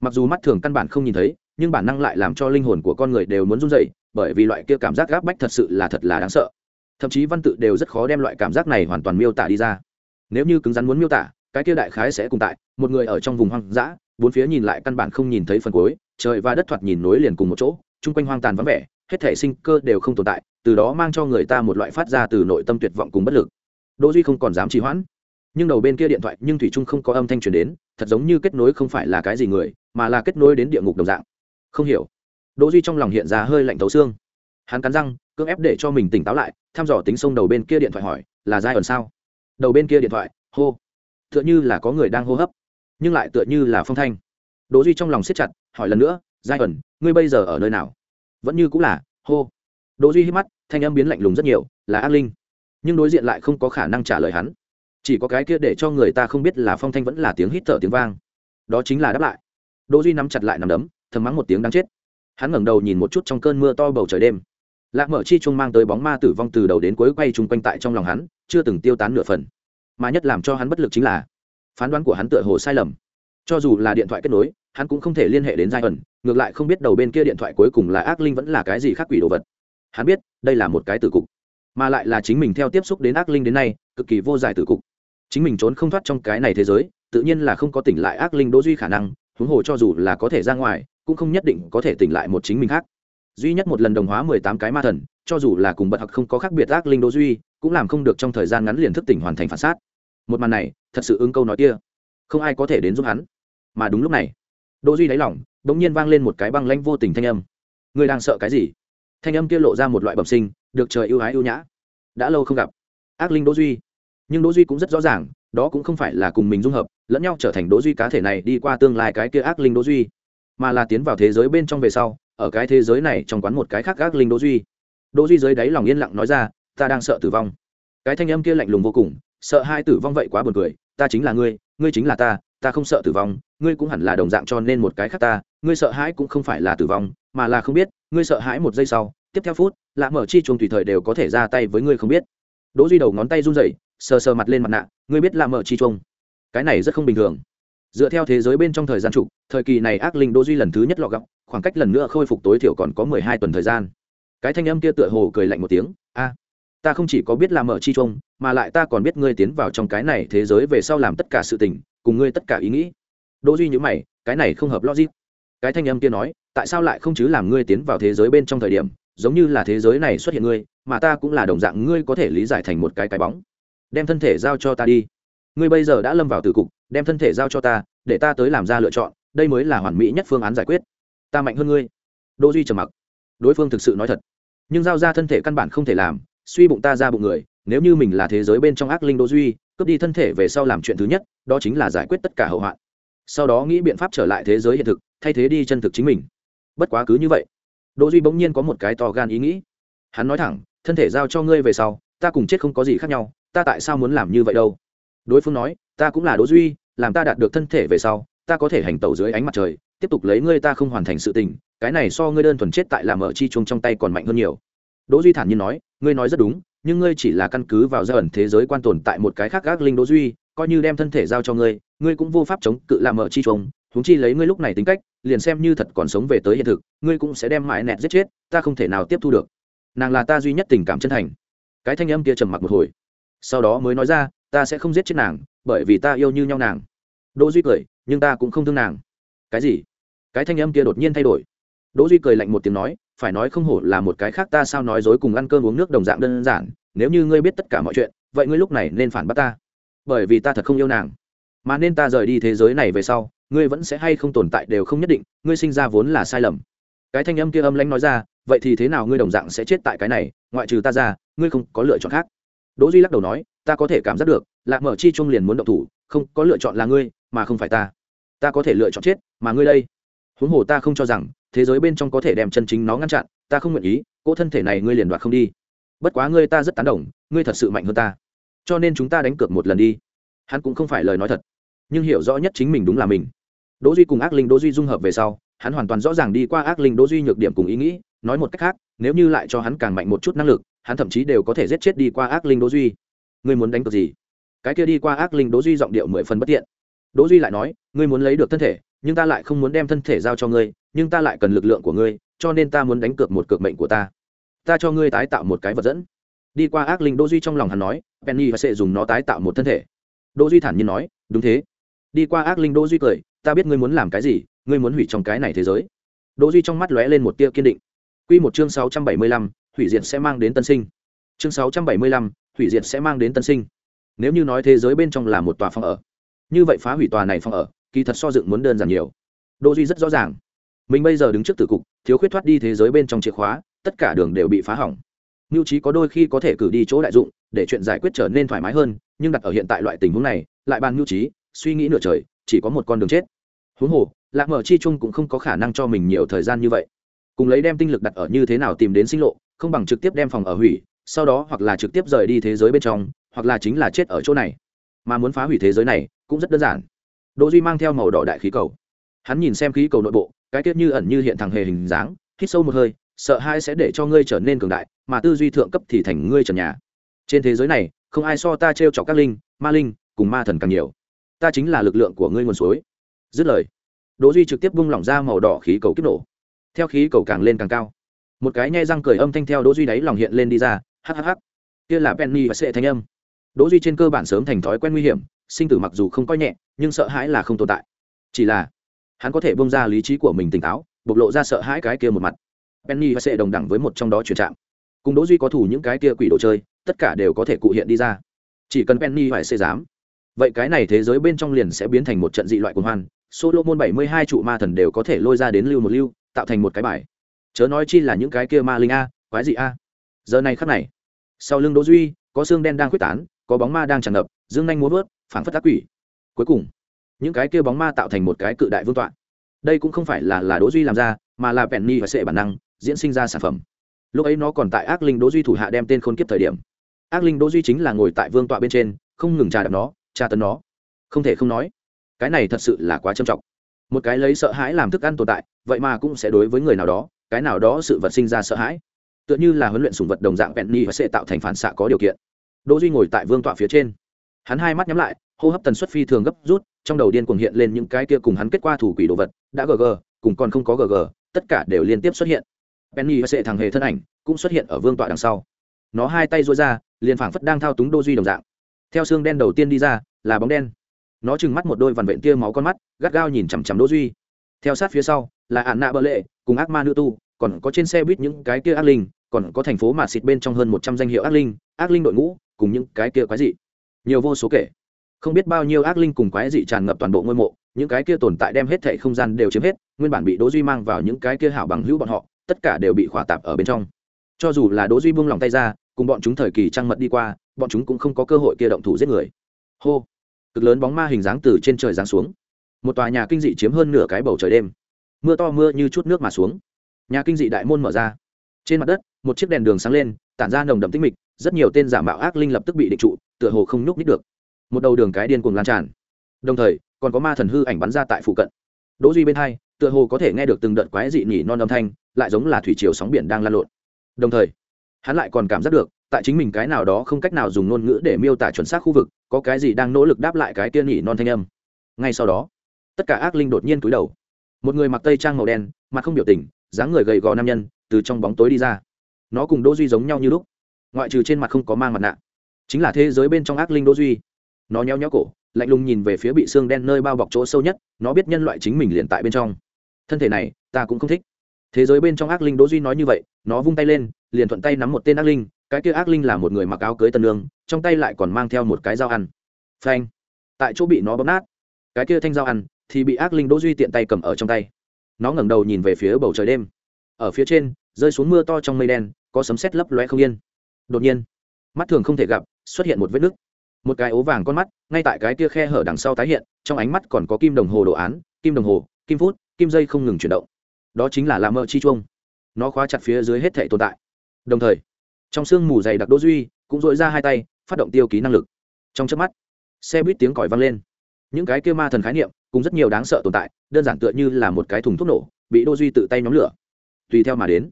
Mặc dù mắt thường căn bản không nhìn thấy nhưng bản năng lại làm cho linh hồn của con người đều muốn run rẩy, bởi vì loại kia cảm giác gáp bách thật sự là thật là đáng sợ. Thậm chí văn tự đều rất khó đem loại cảm giác này hoàn toàn miêu tả đi ra. Nếu như cứng rắn muốn miêu tả cái kia đại khái sẽ cùng tại một người ở trong vùng hoang dã bốn phía nhìn lại căn bản không nhìn thấy phần cuối, trời và đất thoạt nhìn nối liền cùng một chỗ, chung quanh hoang tàn vắng vẻ, hết thể sinh cơ đều không tồn tại, từ đó mang cho người ta một loại phát ra từ nội tâm tuyệt vọng cùng bất lực. Đỗ duy không còn dám trì hoãn. Nhưng đầu bên kia điện thoại, nhưng thủy trung không có âm thanh truyền đến, thật giống như kết nối không phải là cái gì người, mà là kết nối đến địa ngục đồng dạng. Không hiểu. Đỗ duy trong lòng hiện ra hơi lạnh thấu xương. Hắn cắn răng, cưỡng ép để cho mình tỉnh táo lại, thăm dò tính sông đầu bên kia điện thoại hỏi, là giai ẩn sao? Đầu bên kia điện thoại, hô. Tựa như là có người đang hô hấp nhưng lại tựa như là phong thanh. Đỗ duy trong lòng siết chặt, hỏi lần nữa, giai ẩn, ngươi bây giờ ở nơi nào? Vẫn như cũng là, hô. Đỗ duy hít mắt, thanh âm biến lạnh lùng rất nhiều, là ác linh. Nhưng đối diện lại không có khả năng trả lời hắn. Chỉ có cái kia để cho người ta không biết là phong thanh vẫn là tiếng hít thở tiếng vang. Đó chính là đáp lại. Đỗ duy nắm chặt lại nằm đấm, thầm mắng một tiếng đáng chết. Hắn ngẩng đầu nhìn một chút trong cơn mưa to bầu trời đêm. Lạc mở chi chung mang tới bóng ma tử vong từ đầu đến cuối quay chung quanh tại trong lòng hắn, chưa từng tiêu tán nửa phần. Mà nhất làm cho hắn bất lực chính là phán đoán của hắn tựa hồ sai lầm. Cho dù là điện thoại kết nối, hắn cũng không thể liên hệ đến giai ẩn ngược lại không biết đầu bên kia điện thoại cuối cùng là ác linh vẫn là cái gì khác quỷ đồ vật. Hắn biết, đây là một cái tử cục, mà lại là chính mình theo tiếp xúc đến ác linh đến nay, cực kỳ vô giải tử cục. Chính mình trốn không thoát trong cái này thế giới, tự nhiên là không có tỉnh lại ác linh đỗ duy khả năng, huống hồ cho dù là có thể ra ngoài, cũng không nhất định có thể tỉnh lại một chính mình khác. Duy nhất một lần đồng hóa mười tám cái ma thần, cho dù là cùng bật hặc không có khác biệt ác linh đỗ duy, cũng làm không được trong thời gian ngắn liền thức tỉnh hoàn thành phản sát một màn này thật sự ứng câu nói kia. Không ai có thể đến giúp hắn. Mà đúng lúc này đỗ duy đáy lỏng, đống nhiên vang lên một cái băng lãnh vô tình thanh âm. Ngươi đang sợ cái gì? Thanh âm kia lộ ra một loại bẩm sinh được trời ưu ái ưu nhã. Đã lâu không gặp. Ác linh đỗ duy. Nhưng đỗ duy cũng rất rõ ràng đó cũng không phải là cùng mình dung hợp lẫn nhau trở thành đỗ duy cá thể này đi qua tương lai cái kia ác linh đỗ duy mà là tiến vào thế giới bên trong về sau ở cái thế giới này trong quán một cái khác ác linh đỗ duy. Đỗ duy dưới đáy lòng yên lặng nói ra ta đang sợ tử vong. Cái thanh âm kia lạnh lùng vô cùng sợ hai tử vong vậy quá buồn cười, ta chính là ngươi ngươi chính là ta ta không sợ tử vong, ngươi cũng hẳn là đồng dạng cho nên một cái khác ta, ngươi sợ hãi cũng không phải là tử vong, mà là không biết, ngươi sợ hãi một giây sau, tiếp theo phút, lạ mở chi chuông tùy thời đều có thể ra tay với ngươi không biết. Đỗ duy đầu ngón tay run rẩy, sờ sờ mặt lên mặt nạ, ngươi biết lạ mở chi chuông. Cái này rất không bình thường. Dựa theo thế giới bên trong thời gian trụ thời kỳ này ác linh đỗ duy lần thứ nhất lọ gặp, khoảng cách lần nữa khôi phục tối thiểu còn có mười hai tuần thời gian. Cái thanh âm kia tựa hồ cười lạnh một tiếng, a, ta không chỉ có biết lạ mở chi chuông mà lại ta còn biết ngươi tiến vào trong cái này thế giới về sau làm tất cả sự tình, cùng ngươi tất cả ý nghĩ. Đỗ duy nhíu mày, cái này không hợp logic. Cái thanh âm kia nói, tại sao lại không chứ làm ngươi tiến vào thế giới bên trong thời điểm, giống như là thế giới này xuất hiện ngươi, mà ta cũng là đồng dạng ngươi có thể lý giải thành một cái cái bóng. Đem thân thể giao cho ta đi. Ngươi bây giờ đã lâm vào tử cục, đem thân thể giao cho ta, để ta tới làm ra lựa chọn, đây mới là hoàn mỹ nhất phương án giải quyết. Ta mạnh hơn ngươi. Đỗ duy trầm mặc. Đối phương thực sự nói thật. Nhưng giao ra thân thể căn bản không thể làm, suy bụng ta ra bụng người nếu như mình là thế giới bên trong ác linh đỗ duy, cướp đi thân thể về sau làm chuyện thứ nhất, đó chính là giải quyết tất cả hậu hoạn. Sau đó nghĩ biện pháp trở lại thế giới hiện thực, thay thế đi chân thực chính mình. Bất quá cứ như vậy, đỗ duy bỗng nhiên có một cái to gan ý nghĩ. Hắn nói thẳng, thân thể giao cho ngươi về sau, ta cùng chết không có gì khác nhau, ta tại sao muốn làm như vậy đâu? Đối phương nói, ta cũng là đỗ duy, làm ta đạt được thân thể về sau, ta có thể hành tẩu dưới ánh mặt trời, tiếp tục lấy ngươi ta không hoàn thành sự tình, cái này so ngươi đơn thuần chết tại làm ở chi chuông trong tay còn mạnh hơn nhiều. Đỗ duy thản nhiên nói, ngươi nói rất đúng nhưng ngươi chỉ là căn cứ vào gia ẩn thế giới quan tồn tại một cái khác gác linh đỗ duy, coi như đem thân thể giao cho ngươi ngươi cũng vô pháp chống cự làm mở chi trống huống chi lấy ngươi lúc này tính cách, liền xem như thật còn sống về tới hiện thực, ngươi cũng sẽ đem mãi nẹt giết chết, ta không thể nào tiếp thu được. Nàng là ta duy nhất tình cảm chân thành. Cái thanh âm kia trầm mặc một hồi. Sau đó mới nói ra, ta sẽ không giết chết nàng, bởi vì ta yêu như nhau nàng. Đỗ duy cười, nhưng ta cũng không thương nàng. Cái gì? Cái thanh âm kia đột nhiên thay đổi. Đỗ duy cười lạnh một tiếng nói phải nói không hổ là một cái khác ta sao nói dối cùng ăn cơm uống nước đồng dạng đơn giản, nếu như ngươi biết tất cả mọi chuyện, vậy ngươi lúc này nên phản bác ta. Bởi vì ta thật không yêu nàng. Mà nên ta rời đi thế giới này về sau, ngươi vẫn sẽ hay không tồn tại đều không nhất định, ngươi sinh ra vốn là sai lầm. Cái thanh âm kia âm lãnh nói ra, vậy thì thế nào ngươi đồng dạng sẽ chết tại cái này, ngoại trừ ta ra, ngươi không có lựa chọn khác. Đỗ duy lắc đầu nói, ta có thể cảm giác được, lạc mở chi trung liền muốn động thủ, không có lựa chọn là ngươi, mà không phải ta. Ta có thể lựa chọn chết, mà ngươi đây. Huống hồ ta không cho rằng thế giới bên trong có thể đem chân chính nó ngăn chặn, ta không nguyện ý, cỗ thân thể này ngươi liền đoạt không đi. Bất quá ngươi ta rất tán đồng, ngươi thật sự mạnh hơn ta. Cho nên chúng ta đánh cược một lần đi. Hắn cũng không phải lời nói thật, nhưng hiểu rõ nhất chính mình đúng là mình. Đỗ duy cùng ác linh đỗ duy dung hợp về sau, hắn hoàn toàn rõ ràng đi qua ác linh đỗ duy nhược điểm cùng ý nghĩ, nói một cách khác, nếu như lại cho hắn càng mạnh một chút năng lực, hắn thậm chí đều có thể giết chết đi qua ác linh đỗ duy. Ngươi muốn đánh cược gì? Cái kia đi qua ác linh đỗ duy giọng điệu mười phần bất tiện. Đỗ duy lại nói, ngươi muốn lấy được thân thể, nhưng ta lại không muốn đem thân thể giao cho ngươi nhưng ta lại cần lực lượng của ngươi cho nên ta muốn đánh cược một cược mệnh của ta. Ta cho ngươi tái tạo một cái vật dẫn. Đi qua ác linh đỗ duy trong lòng hắn nói penny và sẽ dùng nó tái tạo một thân thể. Đỗ duy thản nhiên nói đúng thế. Đi qua ác linh đỗ duy cười ta biết ngươi muốn làm cái gì ngươi muốn hủy trong cái này thế giới. Đỗ duy trong mắt lóe lên một tia kiên định. Quy một chương 675, hủy diệt sẽ mang đến tân sinh. Chương 675, hủy diệt sẽ mang đến tân sinh. Nếu như nói thế giới bên trong là một tòa phòng ở như vậy phá hủy tòa này phòng ở kỳ thật so dựng muốn đơn giản nhiều. Đỗ duy rất rõ ràng mình bây giờ đứng trước tử cục, thiếu khuyết thoát đi thế giới bên trong chìa khóa, tất cả đường đều bị phá hỏng. Mưu trí có đôi khi có thể cử đi chỗ đại dụng, để chuyện giải quyết trở nên thoải mái hơn, nhưng đặt ở hiện tại loại tình huống này, lại bàn mưu trí suy nghĩ nửa trời, chỉ có một con đường chết. Huống hồ, lạc mở chi chung cũng không có khả năng cho mình nhiều thời gian như vậy. Cùng lấy đem tinh lực đặt ở như thế nào tìm đến sinh lộ, không bằng trực tiếp đem phòng ở hủy, sau đó hoặc là trực tiếp rời đi thế giới bên trong, hoặc là chính là chết ở chỗ này. Mà muốn phá hủy thế giới này, cũng rất đơn giản. Đỗ duy mang theo màu đỏ đại khí cầu. Hắn nhìn xem khí cầu nội bộ cái tiết như ẩn như hiện thằng hề hình dáng, hít sâu một hơi, sợ hai sẽ để cho ngươi trở nên cường đại, mà tư duy thượng cấp thì thành ngươi trần nhà. Trên thế giới này, không ai so ta trêu chọc các linh, ma linh, cùng ma thần càng nhiều. Ta chính là lực lượng của ngươi nguồn suối. Dứt lời, đỗ duy trực tiếp bung lỏng ra màu đỏ khí cầu kích nổ. Theo khí cầu càng lên càng cao. Một cái nhai răng cười âm thanh theo đỗ duy đáy lòng hiện lên đi ra hhh kia là penny và sệ thanh âm. Đỗ duy trên cơ bản sớm thành thói quen nguy hiểm, sinh tử mặc dù không coi nhẹ, nhưng sợ hãi là không tồn tại. Chỉ là hắn có thể bông ra lý trí của mình tỉnh táo, bộc lộ ra sợ hãi cái kia một mặt. Penny và sệ đồng đẳng với một trong đó chuyển trạng. Cùng đỗ duy có thủ những cái kia quỷ đồ chơi, tất cả đều có thể cụ hiện đi ra. Chỉ cần penny phải sệ dám. Vậy cái này thế giới bên trong liền sẽ biến thành một trận dị loại cuồng hoan. Solomon bảy mươi hai trụ ma thần đều có thể lôi ra đến lưu một lưu, tạo thành một cái bài. Chớ nói chi là những cái kia ma linh a, quái dị a. Giờ này khắc này, sau lưng đỗ duy, có xương đen đang quyết tán, có bóng ma đang tràn ngập, dương nhanh muốn vớt, phảng phất ác quỷ. Cuối cùng những cái kia bóng ma tạo thành một cái cự đại vương tọa. Đây cũng không phải là là đỗ duy làm ra, mà là penny và sệ bản năng diễn sinh ra sản phẩm. Lúc ấy nó còn tại ác linh đỗ duy thủ hạ đem tên khôn kiếp thời điểm. Ác linh đỗ duy chính là ngồi tại vương tọa bên trên, không ngừng trà đập nó, tra tấn nó. Không thể không nói, cái này thật sự là quá trầm trọng. Một cái lấy sợ hãi làm thức ăn tồn tại, vậy mà cũng sẽ đối với người nào đó, cái nào đó sự vật sinh ra sợ hãi. Tựa như là huấn luyện sùng vật đồng dạng penny và sẽ tạo thành phản xạ có điều kiện. Đỗ duy ngồi tại vương tọa phía trên. Hắn hai mắt nhắm lại, hô hấp tần suất phi thường gấp rút trong đầu điên cuồng hiện lên những cái kia cùng hắn kết qua thủ quỷ đồ vật, đã gg cùng còn không có gg tất cả đều liên tiếp xuất hiện. Penny và sẽ thằng hề thân ảnh cũng xuất hiện ở vương tọa đằng sau. Nó hai tay duỗi ra, liền phảng phất đang thao túng đô duy đồng dạng. Theo xương đen đầu tiên đi ra, là bóng đen. Nó trừng mắt một đôi vằn vện tia máu con mắt, gắt gao nhìn chằm chằm đỗ duy. Theo sát phía sau, là ạn nạ bợ lệ cùng ác ma nữ tu, còn có trên xe buýt những cái kia ác linh, còn có thành phố mà xịt bên trong hơn một trăm danh hiệu ác linh ác linh đội ngũ, cùng những cái kia quái dị. Nhiều vô số kể không biết bao nhiêu ác linh cùng quái dị tràn ngập toàn bộ ngôi mộ, những cái kia tồn tại đem hết thệ không gian đều chiếm hết, nguyên bản bị đỗ duy mang vào những cái kia hảo bằng hữu bọn họ, tất cả đều bị khỏa tạp ở bên trong. Cho dù là đỗ duy buông lòng tay ra, cùng bọn chúng thời kỳ trăng mật đi qua, bọn chúng cũng không có cơ hội kia động thủ giết người. Hô! Cực lớn bóng ma hình dáng từ trên trời giáng xuống. Một tòa nhà kinh dị chiếm hơn nửa cái bầu trời đêm. Mưa to mưa như chút nước mà xuống. Nhà kinh dị đại môn mở ra. Trên mặt đất, một chiếc đèn đường sáng lên, tản ra nồng đậm tinh mịch, rất nhiều tên giả mạo ác linh lập tức bị định trụ, tựa hồ không nhúc nít được một đầu đường cái điên cuồng lan tràn. Đồng thời, còn có ma thần hư ảnh bắn ra tại phụ cận. Đỗ duy bên hai, tựa hồ có thể nghe được từng đợt quái dị nhỉ non âm thanh, lại giống là thủy triều sóng biển đang lan lộn. Đồng thời, hắn lại còn cảm giác được, tại chính mình cái nào đó không cách nào dùng ngôn ngữ để miêu tả chuẩn xác khu vực, có cái gì đang nỗ lực đáp lại cái tiên nhỉ non thanh âm. Ngay sau đó, tất cả ác linh đột nhiên cúi đầu. Một người mặc tây trang màu đen, mặt không biểu tình, dáng người gầy gò nam nhân, từ trong bóng tối đi ra. Nó cùng đỗ duy giống nhau như lúc, ngoại trừ trên mặt không có mang mặt nạ. Chính là thế giới bên trong ác linh đỗ duy nó nheo nhéo cổ, lạnh lùng nhìn về phía bị xương đen nơi bao bọc chỗ sâu nhất, nó biết nhân loại chính mình liền tại bên trong. Thân thể này, ta cũng không thích. Thế giới bên trong ác linh đỗ duy nói như vậy, nó vung tay lên, liền thuận tay nắm một tên ác linh, cái kia ác linh là một người mặc áo cưới tân lương trong tay lại còn mang theo một cái dao ăn. Phanh. Tại chỗ bị nó bóp nát. Cái kia thanh dao ăn thì bị ác linh đỗ duy tiện tay cầm ở trong tay. Nó ngẩng đầu nhìn về phía bầu trời đêm. Ở phía trên, rơi xuống mưa to trong mây đen, có sấm sét lấp lóe không yên. Đột nhiên, mắt thường không thể gặp, xuất hiện một vết nứt một cái ố vàng con mắt, ngay tại cái kia khe hở đằng sau tái hiện, trong ánh mắt còn có kim đồng hồ đồ án, kim đồng hồ, kim phút, kim dây không ngừng chuyển động. Đó chính là làm mơ chi chuông. Nó khóa chặt phía dưới hết thể tồn tại. Đồng thời, trong sương mù dày đặc đỗ duy, cũng dội ra hai tay, phát động tiêu ký năng lực. Trong chớp mắt, xe buýt tiếng còi vang lên. Những cái kia ma thần khái niệm, cùng rất nhiều đáng sợ tồn tại, đơn giản tựa như là một cái thùng thuốc nổ, bị đỗ duy tự tay nhóm lửa. Tùy theo mà đến,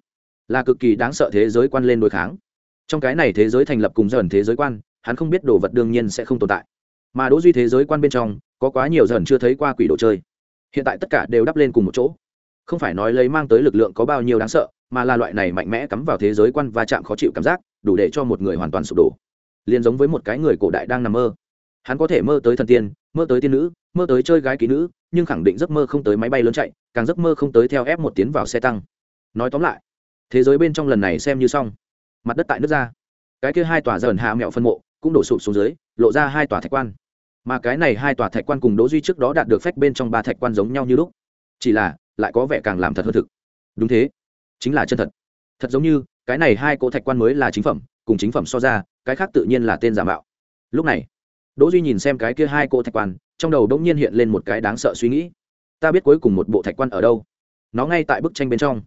là cực kỳ đáng sợ thế giới quan lên đối kháng. Trong cái này thế giới thành lập cùng dần thế giới quan hắn không biết đồ vật đương nhiên sẽ không tồn tại. Mà đỗ duy thế giới quan bên trong, có quá nhiều dần chưa thấy qua quỷ đồ chơi. Hiện tại tất cả đều đắp lên cùng một chỗ. Không phải nói lấy mang tới lực lượng có bao nhiêu đáng sợ, mà là loại này mạnh mẽ cắm vào thế giới quan và chạm khó chịu cảm giác, đủ để cho một người hoàn toàn sụp đổ. Liền giống với một cái người cổ đại đang nằm mơ. Hắn có thể mơ tới thần tiên, mơ tới tiên nữ, mơ tới chơi gái kỹ nữ, nhưng khẳng định giấc mơ không tới máy bay lớn chạy, càng giấc mơ không tới theo ép một tiến vào xe tăng. Nói tóm lại, thế giới bên trong lần này xem như xong. Mặt đất tại nước ra. Cái kia hai tòa dần hạ mẹo phân mộ cũng đổ sụp xuống dưới, lộ ra hai tòa thạch quan. Mà cái này hai tòa thạch quan cùng đỗ duy trước đó đạt được phách bên trong ba thạch quan giống nhau như lúc. Chỉ là, lại có vẻ càng làm thật hơn thực. Đúng thế. Chính là chân thật. Thật giống như, cái này hai cỗ thạch quan mới là chính phẩm, cùng chính phẩm so ra, cái khác tự nhiên là tên giả mạo. Lúc này, đỗ duy nhìn xem cái kia hai cỗ thạch quan, trong đầu đống nhiên hiện lên một cái đáng sợ suy nghĩ. Ta biết cuối cùng một bộ thạch quan ở đâu. Nó ngay tại bức tranh bên trong.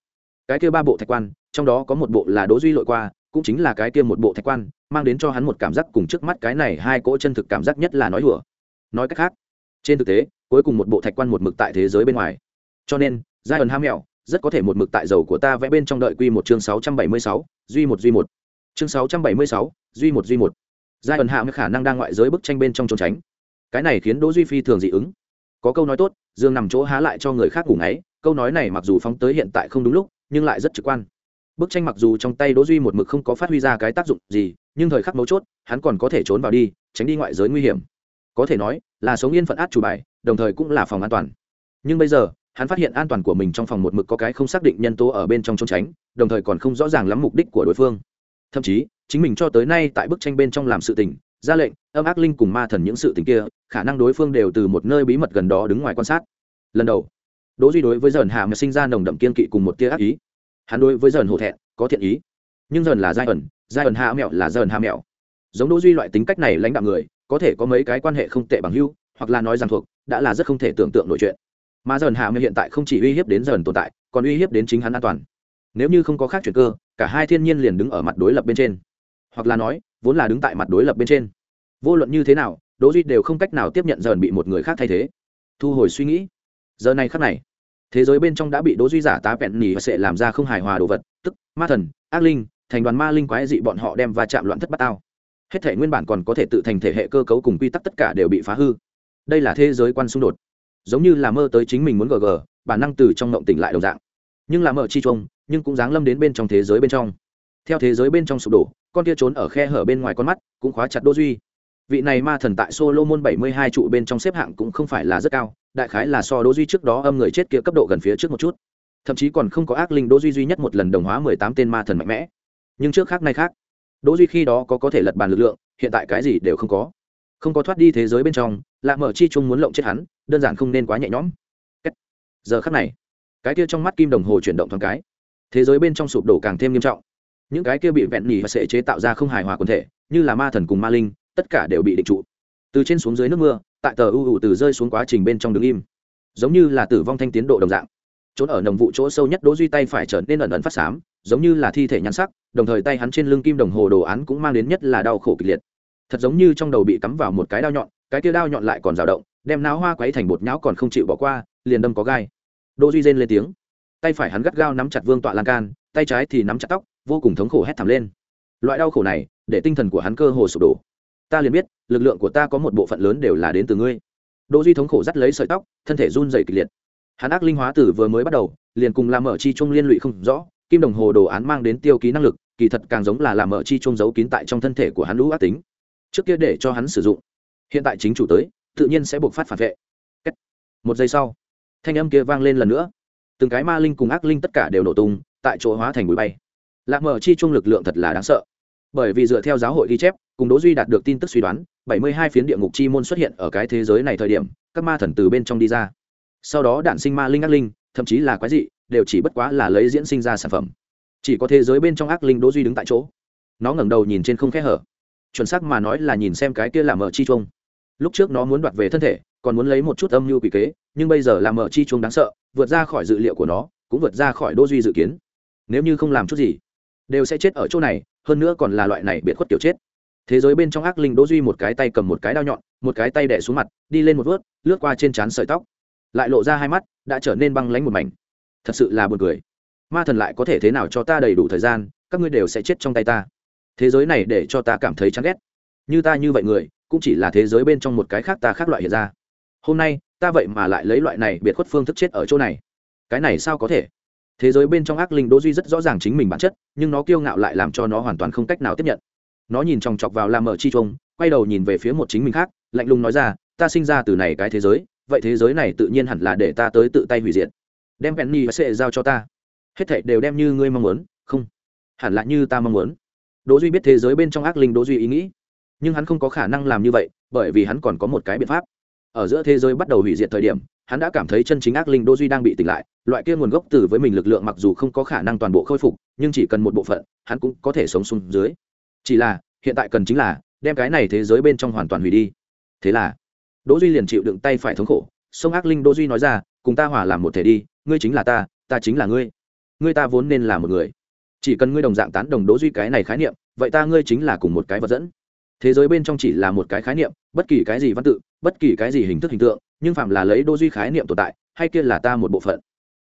Cái kia ba bộ thạch quan, trong đó có một bộ là đỗ duy lội qua, cũng chính là cái kia một bộ thạch quan mang đến cho hắn một cảm giác cùng trước mắt cái này hai cỗ chân thực cảm giác nhất là nói đùa. Nói cách khác, trên thực tế, cuối cùng một bộ thạch quan một mực tại thế giới bên ngoài. Cho nên giai ẩn ham mẹo rất có thể một mực tại dầu của ta vẽ bên trong đợi quy một chương sáu trăm bảy mươi sáu, duy một duy một. Chương sáu trăm bảy mươi sáu, duy một duy một. Giai ẩn hạ khả năng đang ngoại giới bức tranh bên trong trốn tránh. Cái này khiến đỗ duy phi thường dị ứng. Có câu nói tốt, dương nằm chỗ há lại cho người khác ngủ ngáy. Câu nói này mặc dù phóng tới hiện tại không đúng lúc, nhưng lại rất trực quan. Bức tranh mặc dù trong tay đỗ duy một mực không có phát huy ra cái tác dụng gì nhưng thời khắc mấu chốt, hắn còn có thể trốn vào đi, tránh đi ngoại giới nguy hiểm. Có thể nói, là sống yên phận át chủ bài, đồng thời cũng là phòng an toàn. Nhưng bây giờ, hắn phát hiện an toàn của mình trong phòng một mực có cái không xác định nhân tố ở bên trong trốn tránh, đồng thời còn không rõ ràng lắm mục đích của đối phương. Thậm chí, chính mình cho tới nay tại bức tranh bên trong làm sự tình, ra lệnh, âm ác linh cùng ma thần những sự tình kia, khả năng đối phương đều từ một nơi bí mật gần đó đứng ngoài quan sát. Lần đầu, đỗ duy đối với dần hạ mà sinh ra nồng đậm kiên kỵ cùng một tia ác ý. Hắn đối với dần hổ thẹn, có thiện ý nhưng dần là giai ẩn giai ẩn hạ mẹo là dần hạ mẹo. Giống đỗ duy loại tính cách này lãnh đạo người, có thể có mấy cái quan hệ không tệ bằng hữu, hoặc là nói rằng thuộc, đã là rất không thể tưởng tượng nổi chuyện. Mà dần hạ mẹo hiện tại không chỉ uy hiếp đến dần tồn tại, còn uy hiếp đến chính hắn an toàn. Nếu như không có khác chuyển cơ, cả hai thiên nhiên liền đứng ở mặt đối lập bên trên. Hoặc là nói, vốn là đứng tại mặt đối lập bên trên. Vô luận như thế nào, đỗ duy đều không cách nào tiếp nhận dần bị một người khác thay thế. Thu hồi suy nghĩ. Giờ này khắc này, thế giới bên trong đã bị đỗ duy giả tá vẹn nỉ và sẽ làm ra không hài hòa đồ vật, tức, ma thần, ác linh thành đoàn ma linh quái dị bọn họ đem va chạm loạn thất bát ao. Hết thể nguyên bản còn có thể tự thành thể hệ cơ cấu cùng quy tắc tất cả đều bị phá hư. Đây là thế giới quan xung đột. Giống như là mơ tới chính mình muốn gg bản năng từ trong ngộng tỉnh lại đồng dạng. Nhưng là mở chi trông, nhưng cũng dáng lâm đến bên trong thế giới bên trong. Theo thế giới bên trong sụp đổ, con kia trốn ở khe hở bên ngoài con mắt cũng khóa chặt đô duy. Vị này ma thần tại solomon bảy mươi hai trụ bên trong xếp hạng cũng không phải là rất cao, đại khái là so đô duy trước đó âm người chết kia cấp độ gần phía trước một chút. Thậm chí còn không có ác linh đô duy duy nhất một lần đồng hóa mười tám tên ma thần mạnh mẽ nhưng trước khác nay khác. Đỗ duy khi đó có có thể lật bàn lực lượng, hiện tại cái gì đều không có. Không có thoát đi thế giới bên trong, lạ mở chi chung muốn lộng chết hắn, đơn giản không nên quá nhẹ nhõm. Giờ khắc này, cái kia trong mắt kim đồng hồ chuyển động thoáng cái. Thế giới bên trong sụp đổ càng thêm nghiêm trọng. Những cái kia bị vẹn nỉ và sệ chế tạo ra không hài hòa quần thể, như là ma thần cùng ma linh, tất cả đều bị định trụ. Từ trên xuống dưới nước mưa, tại tờ ưu ủ từ rơi xuống quá trình bên trong đứng im. Giống như là tử vong thanh tiến độ đồng dạng. Trốn ở nồng vụ chỗ sâu nhất đỗ duy tay phải trở nên ẩn ẩn phát sám giống như là thi thể nhăn sắc, đồng thời tay hắn trên lưng kim đồng hồ đồ án cũng mang đến nhất là đau khổ kịch liệt. Thật giống như trong đầu bị cắm vào một cái đao nhọn, cái kia đao nhọn lại còn rào động, đem náo hoa quấy thành bột nhão còn không chịu bỏ qua, liền đâm có gai. Đỗ duy rên lên tiếng. Tay phải hắn gắt gao nắm chặt vương tọa lan can, tay trái thì nắm chặt tóc, vô cùng thống khổ hét thảm lên. Loại đau khổ này, để tinh thần của hắn cơ hồ sụp đổ. Ta liền biết, lực lượng của ta có một bộ phận lớn đều là đến từ ngươi. Đỗ duy thống khổ dắt lấy sợi tóc, thân thể run rẩy kịch liệt. Hắn ác linh hóa tử vừa mới bắt đầu, liền cùng làm mở chi trung liên lụy không rõ kim đồng hồ đồ án mang đến tiêu ký năng lực, kỳ thật càng giống là làm mở chi trông giấu kín tại trong thân thể của hắn lũ ác tính. Trước kia để cho hắn sử dụng, hiện tại chính chủ tới, tự nhiên sẽ buộc phát phản vệ. Một giây sau, thanh âm kia vang lên lần nữa. Từng cái ma linh cùng ác linh tất cả đều nổ tung, tại chỗ hóa thành bụi bay. Lạc mở chi trung lực lượng thật là đáng sợ. Bởi vì dựa theo giáo hội ghi chép, cùng đỗ duy đạt được tin tức suy đoán, bảy mươi hai phiến địa ngục chi môn xuất hiện ở cái thế giới này thời điểm, các ma thần từ bên trong đi ra. Sau đó đạn sinh ma linh ác linh thậm chí là quái dị, đều chỉ bất quá là lấy diễn sinh ra sản phẩm. Chỉ có thế giới bên trong ác linh đỗ duy đứng tại chỗ. Nó ngẩng đầu nhìn trên không khe hở. Chuẩn xác mà nói là nhìn xem cái kia là mở chi chuông. lúc trước nó muốn đoạt về thân thể, còn muốn lấy một chút âm mưu quỷ kế, nhưng bây giờ làm mở chi chuông đáng sợ, vượt ra khỏi dự liệu của nó, cũng vượt ra khỏi đỗ duy dự kiến. Nếu như không làm chút gì, đều sẽ chết ở chỗ này, hơn nữa còn là loại này biệt khuất kiểu chết. Thế giới bên trong ác linh đỗ duy một cái tay cầm một cái đao nhọn, một cái tay đè xuống mặt, đi lên một vớt lướt qua trên trán sợi tóc lại lộ ra hai mắt, đã trở nên băng lãnh một mảnh. Thật sự là buồn cười. Ma thần lại có thể thế nào cho ta đầy đủ thời gian, các ngươi đều sẽ chết trong tay ta. Thế giới này để cho ta cảm thấy chán ghét. Như ta như vậy người, cũng chỉ là thế giới bên trong một cái khác ta khác loại hiện ra. Hôm nay, ta vậy mà lại lấy loại này biệt khuất phương thức chết ở chỗ này. Cái này sao có thể? Thế giới bên trong ác linh đỗ duy rất rõ ràng chính mình bản chất, nhưng nó kiêu ngạo lại làm cho nó hoàn toàn không cách nào tiếp nhận. Nó nhìn chòng chọc vào la mở chi trông quay đầu nhìn về phía một chính mình khác, lạnh lùng nói ra, ta sinh ra từ này cái thế giới vậy thế giới này tự nhiên hẳn là để ta tới tự tay hủy diệt. Đem penny và sệ giao cho ta. Hết thảy đều đem như ngươi mong muốn. Không. Hẳn là như ta mong muốn. Đỗ duy biết thế giới bên trong ác linh đỗ duy ý nghĩ. Nhưng hắn không có khả năng làm như vậy, bởi vì hắn còn có một cái biện pháp. Ở giữa thế giới bắt đầu hủy diệt thời điểm, hắn đã cảm thấy chân chính ác linh đỗ duy đang bị tỉnh lại, loại kia nguồn gốc từ với mình lực lượng mặc dù không có khả năng toàn bộ khôi phục, nhưng chỉ cần một bộ phận, hắn cũng có thể sống xuống dưới. Chỉ là, hiện tại cần chính là, đem cái này thế giới bên trong hoàn toàn hủy đi. Thế là đỗ duy liền chịu đựng tay phải thống khổ, sông ác linh đỗ duy nói ra, cùng ta hòa làm một thể đi, ngươi chính là ta ta chính là ngươi. Ngươi ta vốn nên là một người. Chỉ cần ngươi đồng dạng tán đồng đỗ duy cái này khái niệm, vậy ta ngươi chính là cùng một cái vật dẫn. Thế giới bên trong chỉ là một cái khái niệm, bất kỳ cái gì văn tự, bất kỳ cái gì hình thức hình tượng, nhưng phạm là lấy đỗ duy khái niệm tồn tại, hay kia là ta một bộ phận.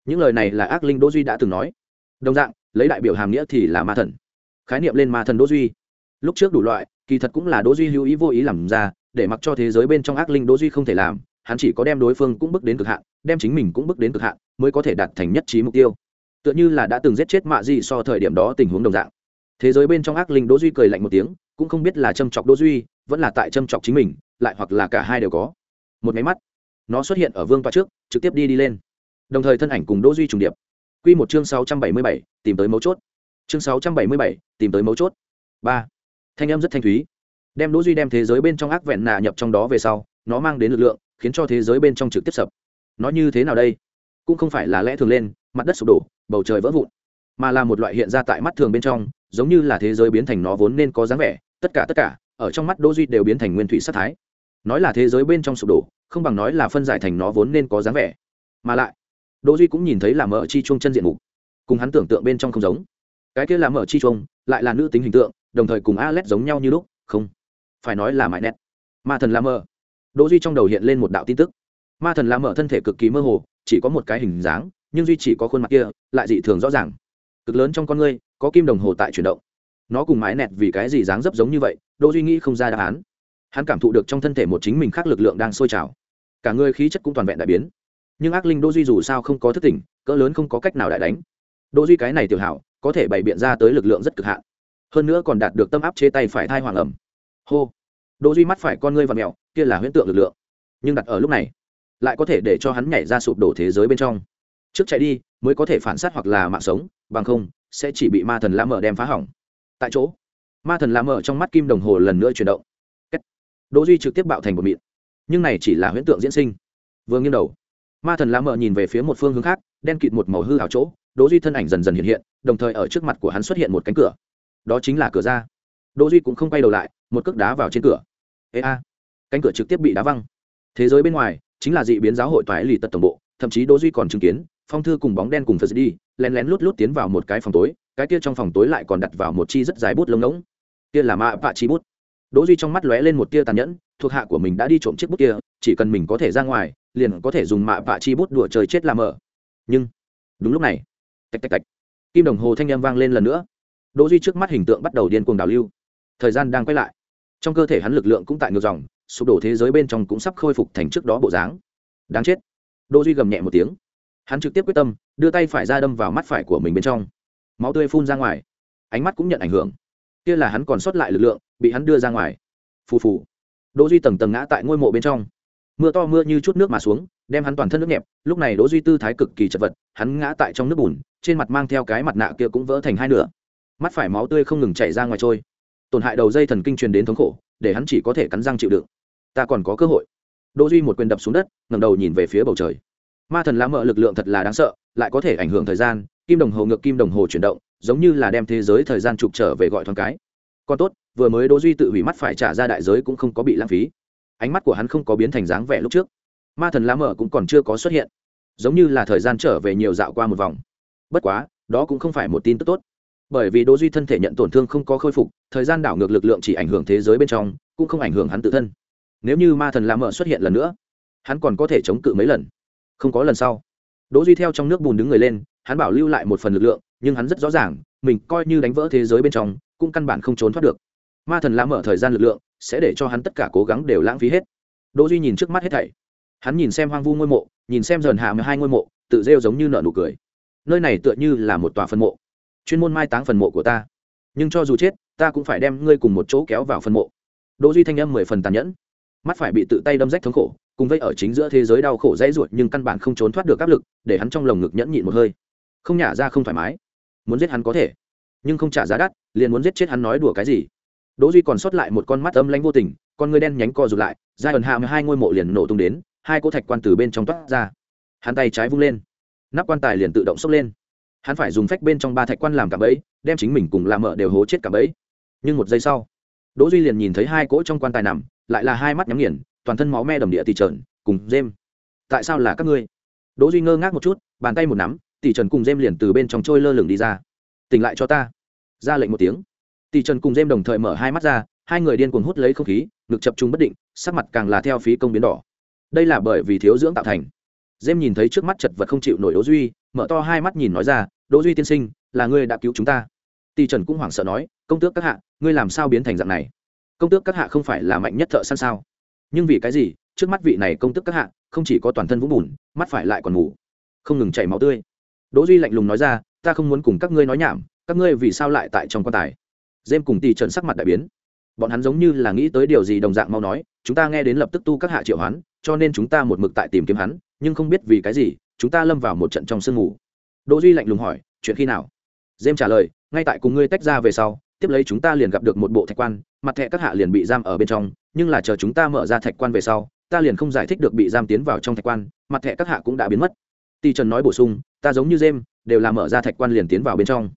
Những lời này là ác linh đỗ duy đã từng nói. Đồng dạng, lấy đại biểu hàm nghĩa thì là ma thần. Khái niệm lên ma thần đỗ duy. Lúc trước đủ loại, kỳ thật cũng là đỗ duy hữu ý vô ý làm ra để mặc cho thế giới bên trong ác linh đỗ duy không thể làm hắn chỉ có đem đối phương cũng bước đến cực hạn đem chính mình cũng bước đến cực hạn mới có thể đạt thành nhất trí mục tiêu. Tựa như là đã từng giết chết mạ gì so thời điểm đó tình huống đồng dạng. Thế giới bên trong ác linh đỗ duy cười lạnh một tiếng cũng không biết là châm chọc đỗ duy vẫn là tại châm chọc chính mình lại hoặc là cả hai đều có. Một máy mắt nó xuất hiện ở vương toa trước trực tiếp đi đi lên. Đồng thời thân ảnh cùng đỗ duy trùng điệp. Quy một chương 677, tìm tới mấu chốt. Chương 677, tìm tới mấu chốt. Ba. Thanh âm rất thanh thúy đem đỗ duy đem thế giới bên trong ác vẹn nạ nhập trong đó về sau, nó mang đến lực lượng, khiến cho thế giới bên trong trực tiếp sập. Nó như thế nào đây? Cũng không phải là lẽ thường lên, mặt đất sụp đổ, bầu trời vỡ vụn, mà là một loại hiện ra tại mắt thường bên trong, giống như là thế giới biến thành nó vốn nên có dáng vẻ, tất cả tất cả, ở trong mắt đỗ duy đều biến thành nguyên thủy sát thái. Nói là thế giới bên trong sụp đổ, không bằng nói là phân giải thành nó vốn nên có dáng vẻ. Mà lại, đỗ duy cũng nhìn thấy là mở chi chuông chân diện mục, cùng hắn tưởng tượng bên trong không giống. Cái kia là mở chi chuông, lại là nữ tính hình tượng, đồng thời cùng Alex giống nhau như lúc, không phải nói là mãi nét. Ma thần la mơ đỗ duy trong đầu hiện lên một đạo tin tức. Ma thần la mơ thân thể cực kỳ mơ hồ, chỉ có một cái hình dáng, nhưng duy chỉ có khuôn mặt kia, lại dị thường rõ ràng. Cực lớn trong con ngươi, có kim đồng hồ tại chuyển động. Nó cùng mãi nẹt vì cái gì dáng dấp giống như vậy, đỗ duy nghĩ không ra đáp án. Hắn cảm thụ được trong thân thể một chính mình khác lực lượng đang sôi trào. Cả người khí chất cũng toàn vẹn đại biến. Nhưng ác linh đỗ duy dù sao không có thức tỉnh, cỡ lớn không có cách nào đại đánh. Đỗ duy cái này tiểu hảo, có thể bày biện ra tới lực lượng rất cực hạn. Hơn nữa còn đạt được tâm áp chế tay phải thai hoàng ẩm hô. Đỗ duy mắt phải con ngươi và mèo, kia là huyễn tượng lực lượng. Nhưng đặt ở lúc này, lại có thể để cho hắn nhảy ra sụp đổ thế giới bên trong. Trước chạy đi, mới có thể phản sát hoặc là mạng sống, bằng không, sẽ chỉ bị ma thần la mở đem phá hỏng. Tại chỗ, ma thần la mở trong mắt kim đồng hồ lần nữa chuyển động. Đỗ duy trực tiếp bạo thành một mịn. Nhưng này chỉ là huyễn tượng diễn sinh. Vương nghiêng đầu, ma thần lá mở nhìn về phía một phương hướng khác, đen kịt một màu hư ảo chỗ, đỗ duy thân ảnh dần dần hiện hiện, đồng thời ở trước mặt của hắn xuất hiện một cánh cửa. Đó chính là cửa ra. Đỗ duy cũng không quay đầu lại một cước đá vào trên cửa. Ê a, cánh cửa trực tiếp bị đá văng. Thế giới bên ngoài, chính là dị biến giáo hội toái lì tật tổng bộ, thậm chí đỗ duy còn chứng kiến, phong thư cùng bóng đen cùng phật đi lén lén lút lút tiến vào một cái phòng tối, cái kia trong phòng tối lại còn đặt vào một chi rất dài bút lông ngỗng. Kia là mạ vạ chi bút. Đỗ duy trong mắt lóe lên một tia tàn nhẫn, thuộc hạ của mình đã đi trộm chiếc bút kia, chỉ cần mình có thể ra ngoài, liền có thể dùng mạ vạ chi bút đùa trời chết làm ở nhưng, đúng lúc này, tạch tạch tạch, kim đồng hồ thanh âm vang lên lần nữa. Đỗ duy trước mắt hình tượng bắt đầu điên cuồng đảo lưu thời gian đang quay lại. Trong cơ thể hắn lực lượng cũng tại ngược dòng, sụp đổ thế giới bên trong cũng sắp khôi phục thành trước đó bộ dáng. Đáng chết. Đỗ duy gầm nhẹ một tiếng. Hắn trực tiếp quyết tâm, đưa tay phải ra đâm vào mắt phải của mình bên trong. Máu tươi phun ra ngoài. Ánh mắt cũng nhận ảnh hưởng. Kia là hắn còn sót lại lực lượng, bị hắn đưa ra ngoài. Phù phù. Đỗ duy tầng tầng ngã tại ngôi mộ bên trong. Mưa to mưa như chút nước mà xuống, đem hắn toàn thân nước nhẹp. Lúc này đỗ duy tư thái cực kỳ chật vật, hắn ngã tại trong nước bùn, trên mặt mang theo cái mặt nạ kia cũng vỡ thành hai nửa. Mắt phải máu tươi không ngừng chảy ra ngoài trôi tổn hại đầu dây thần kinh truyền đến thống khổ, để hắn chỉ có thể cắn răng chịu đựng. Ta còn có cơ hội. Đỗ duy một quyền đập xuống đất, ngẩng đầu nhìn về phía bầu trời. Ma thần lá mở lực lượng thật là đáng sợ, lại có thể ảnh hưởng thời gian, kim đồng hồ ngược kim đồng hồ chuyển động, giống như là đem thế giới thời gian trục trở về gọi thoáng cái. Còn tốt, vừa mới đỗ duy tự hủy mắt phải trả ra đại giới cũng không có bị lãng phí. Ánh mắt của hắn không có biến thành dáng vẻ lúc trước. Ma thần lá mở cũng còn chưa có xuất hiện. Giống như là thời gian trở về nhiều dạo qua một vòng. Bất quá, đó cũng không phải một tin tức tốt. Bởi vì đỗ duy thân thể nhận tổn thương không có khôi phục thời gian đảo ngược lực lượng chỉ ảnh hưởng thế giới bên trong, cũng không ảnh hưởng hắn tự thân. Nếu như ma thần lá mợ xuất hiện lần nữa, hắn còn có thể chống cự mấy lần? Không có lần sau. Đỗ duy theo trong nước bùn đứng người lên, hắn bảo lưu lại một phần lực lượng, nhưng hắn rất rõ ràng, mình coi như đánh vỡ thế giới bên trong, cũng căn bản không trốn thoát được. Ma thần lá mở thời gian lực lượng, sẽ để cho hắn tất cả cố gắng đều lãng phí hết. Đỗ duy nhìn trước mắt hết thảy. Hắn nhìn xem hoang vu ngôi mộ, nhìn xem dần hạ mười hai ngôi mộ, tự rêu giống như nở nụ cười. Nơi này tựa như là một tòa phân mộ. Chuyên môn mai táng phần mộ của ta. Nhưng cho dù chết ta cũng phải đem ngươi cùng một chỗ kéo vào phân mộ. Đỗ duy thanh âm mười phần tàn nhẫn. Mắt phải bị tự tay đâm rách thống khổ, cùng vây ở chính giữa thế giới đau khổ dãy ruột nhưng căn bản không trốn thoát được áp lực, để hắn trong lồng ngực nhẫn nhịn một hơi. Không nhả ra không thoải mái. Muốn giết hắn có thể, nhưng không trả giá đắt, liền muốn giết chết hắn nói đùa cái gì. Đỗ duy còn sót lại một con mắt âm lãnh vô tình, con người đen nhánh co rụt lại, giai ẩn hạ hai ngôi mộ liền nổ tung đến, hai cỗ thạch quan từ bên trong toát ra. Hắn tay trái vung lên, nắp quan tài liền tự động sốc lên. Hắn phải dùng phách bên trong ba thạch quan làm cả bẫy, đem chính mình cùng làm mở đều hố chết cả bẫy nhưng một giây sau, đỗ duy liền nhìn thấy hai cỗ trong quan tài nằm, lại là hai mắt nhắm nghiền, toàn thân máu me đầm địa tỷ trần cùng dêm tại sao là các ngươi? Đỗ duy ngơ ngác một chút, bàn tay một nắm tỷ trần cùng dêm liền từ bên trong trôi lơ lửng đi ra. Tỉnh lại cho ta. Ra lệnh một tiếng. Tỷ trần cùng dêm đồng thời mở hai mắt ra, hai người điên cuồng hút lấy không khí, ngực chập trung bất định, sắc mặt càng là theo phí công biến đỏ. Đây là bởi vì thiếu dưỡng tạo thành. Dêm nhìn thấy trước mắt chật vật không chịu nổi đỗ duy, mở to hai mắt nhìn nói ra, đỗ duy tiên sinh, là ngươi đã cứu chúng ta tỷ trần cũng hoảng sợ nói, công tước các hạ, ngươi làm sao biến thành dạng này? Công tước các hạ không phải là mạnh nhất thợ săn sao? Nhưng vì cái gì, trước mắt vị này công tước các hạ không chỉ có toàn thân vũng bùn, mắt phải lại còn ngủ không ngừng chảy máu tươi. Đỗ duy lạnh lùng nói ra, ta không muốn cùng các ngươi nói nhảm, các ngươi vì sao lại tại trong quan tài? Dêm cùng tỷ trần sắc mặt đại biến. Bọn hắn giống như là nghĩ tới điều gì đồng dạng mau nói, chúng ta nghe đến lập tức tu các hạ triệu hoán, cho nên chúng ta một mực tại tìm kiếm hắn, nhưng không biết vì cái gì, chúng ta lâm vào một trận trong sương mù. Đỗ duy lạnh lùng hỏi, chuyện khi nào? Dêm trả lời ngay tại cùng ngươi tách ra về sau, tiếp lấy chúng ta liền gặp được một bộ thạch quan, mặt thẹ các hạ liền bị giam ở bên trong, nhưng là chờ chúng ta mở ra thạch quan về sau, ta liền không giải thích được bị giam tiến vào trong thạch quan, mặt thẹ các hạ cũng đã biến mất. Tỷ trần nói bổ sung, ta giống như dêm đều là mở ra thạch quan liền tiến vào bên trong.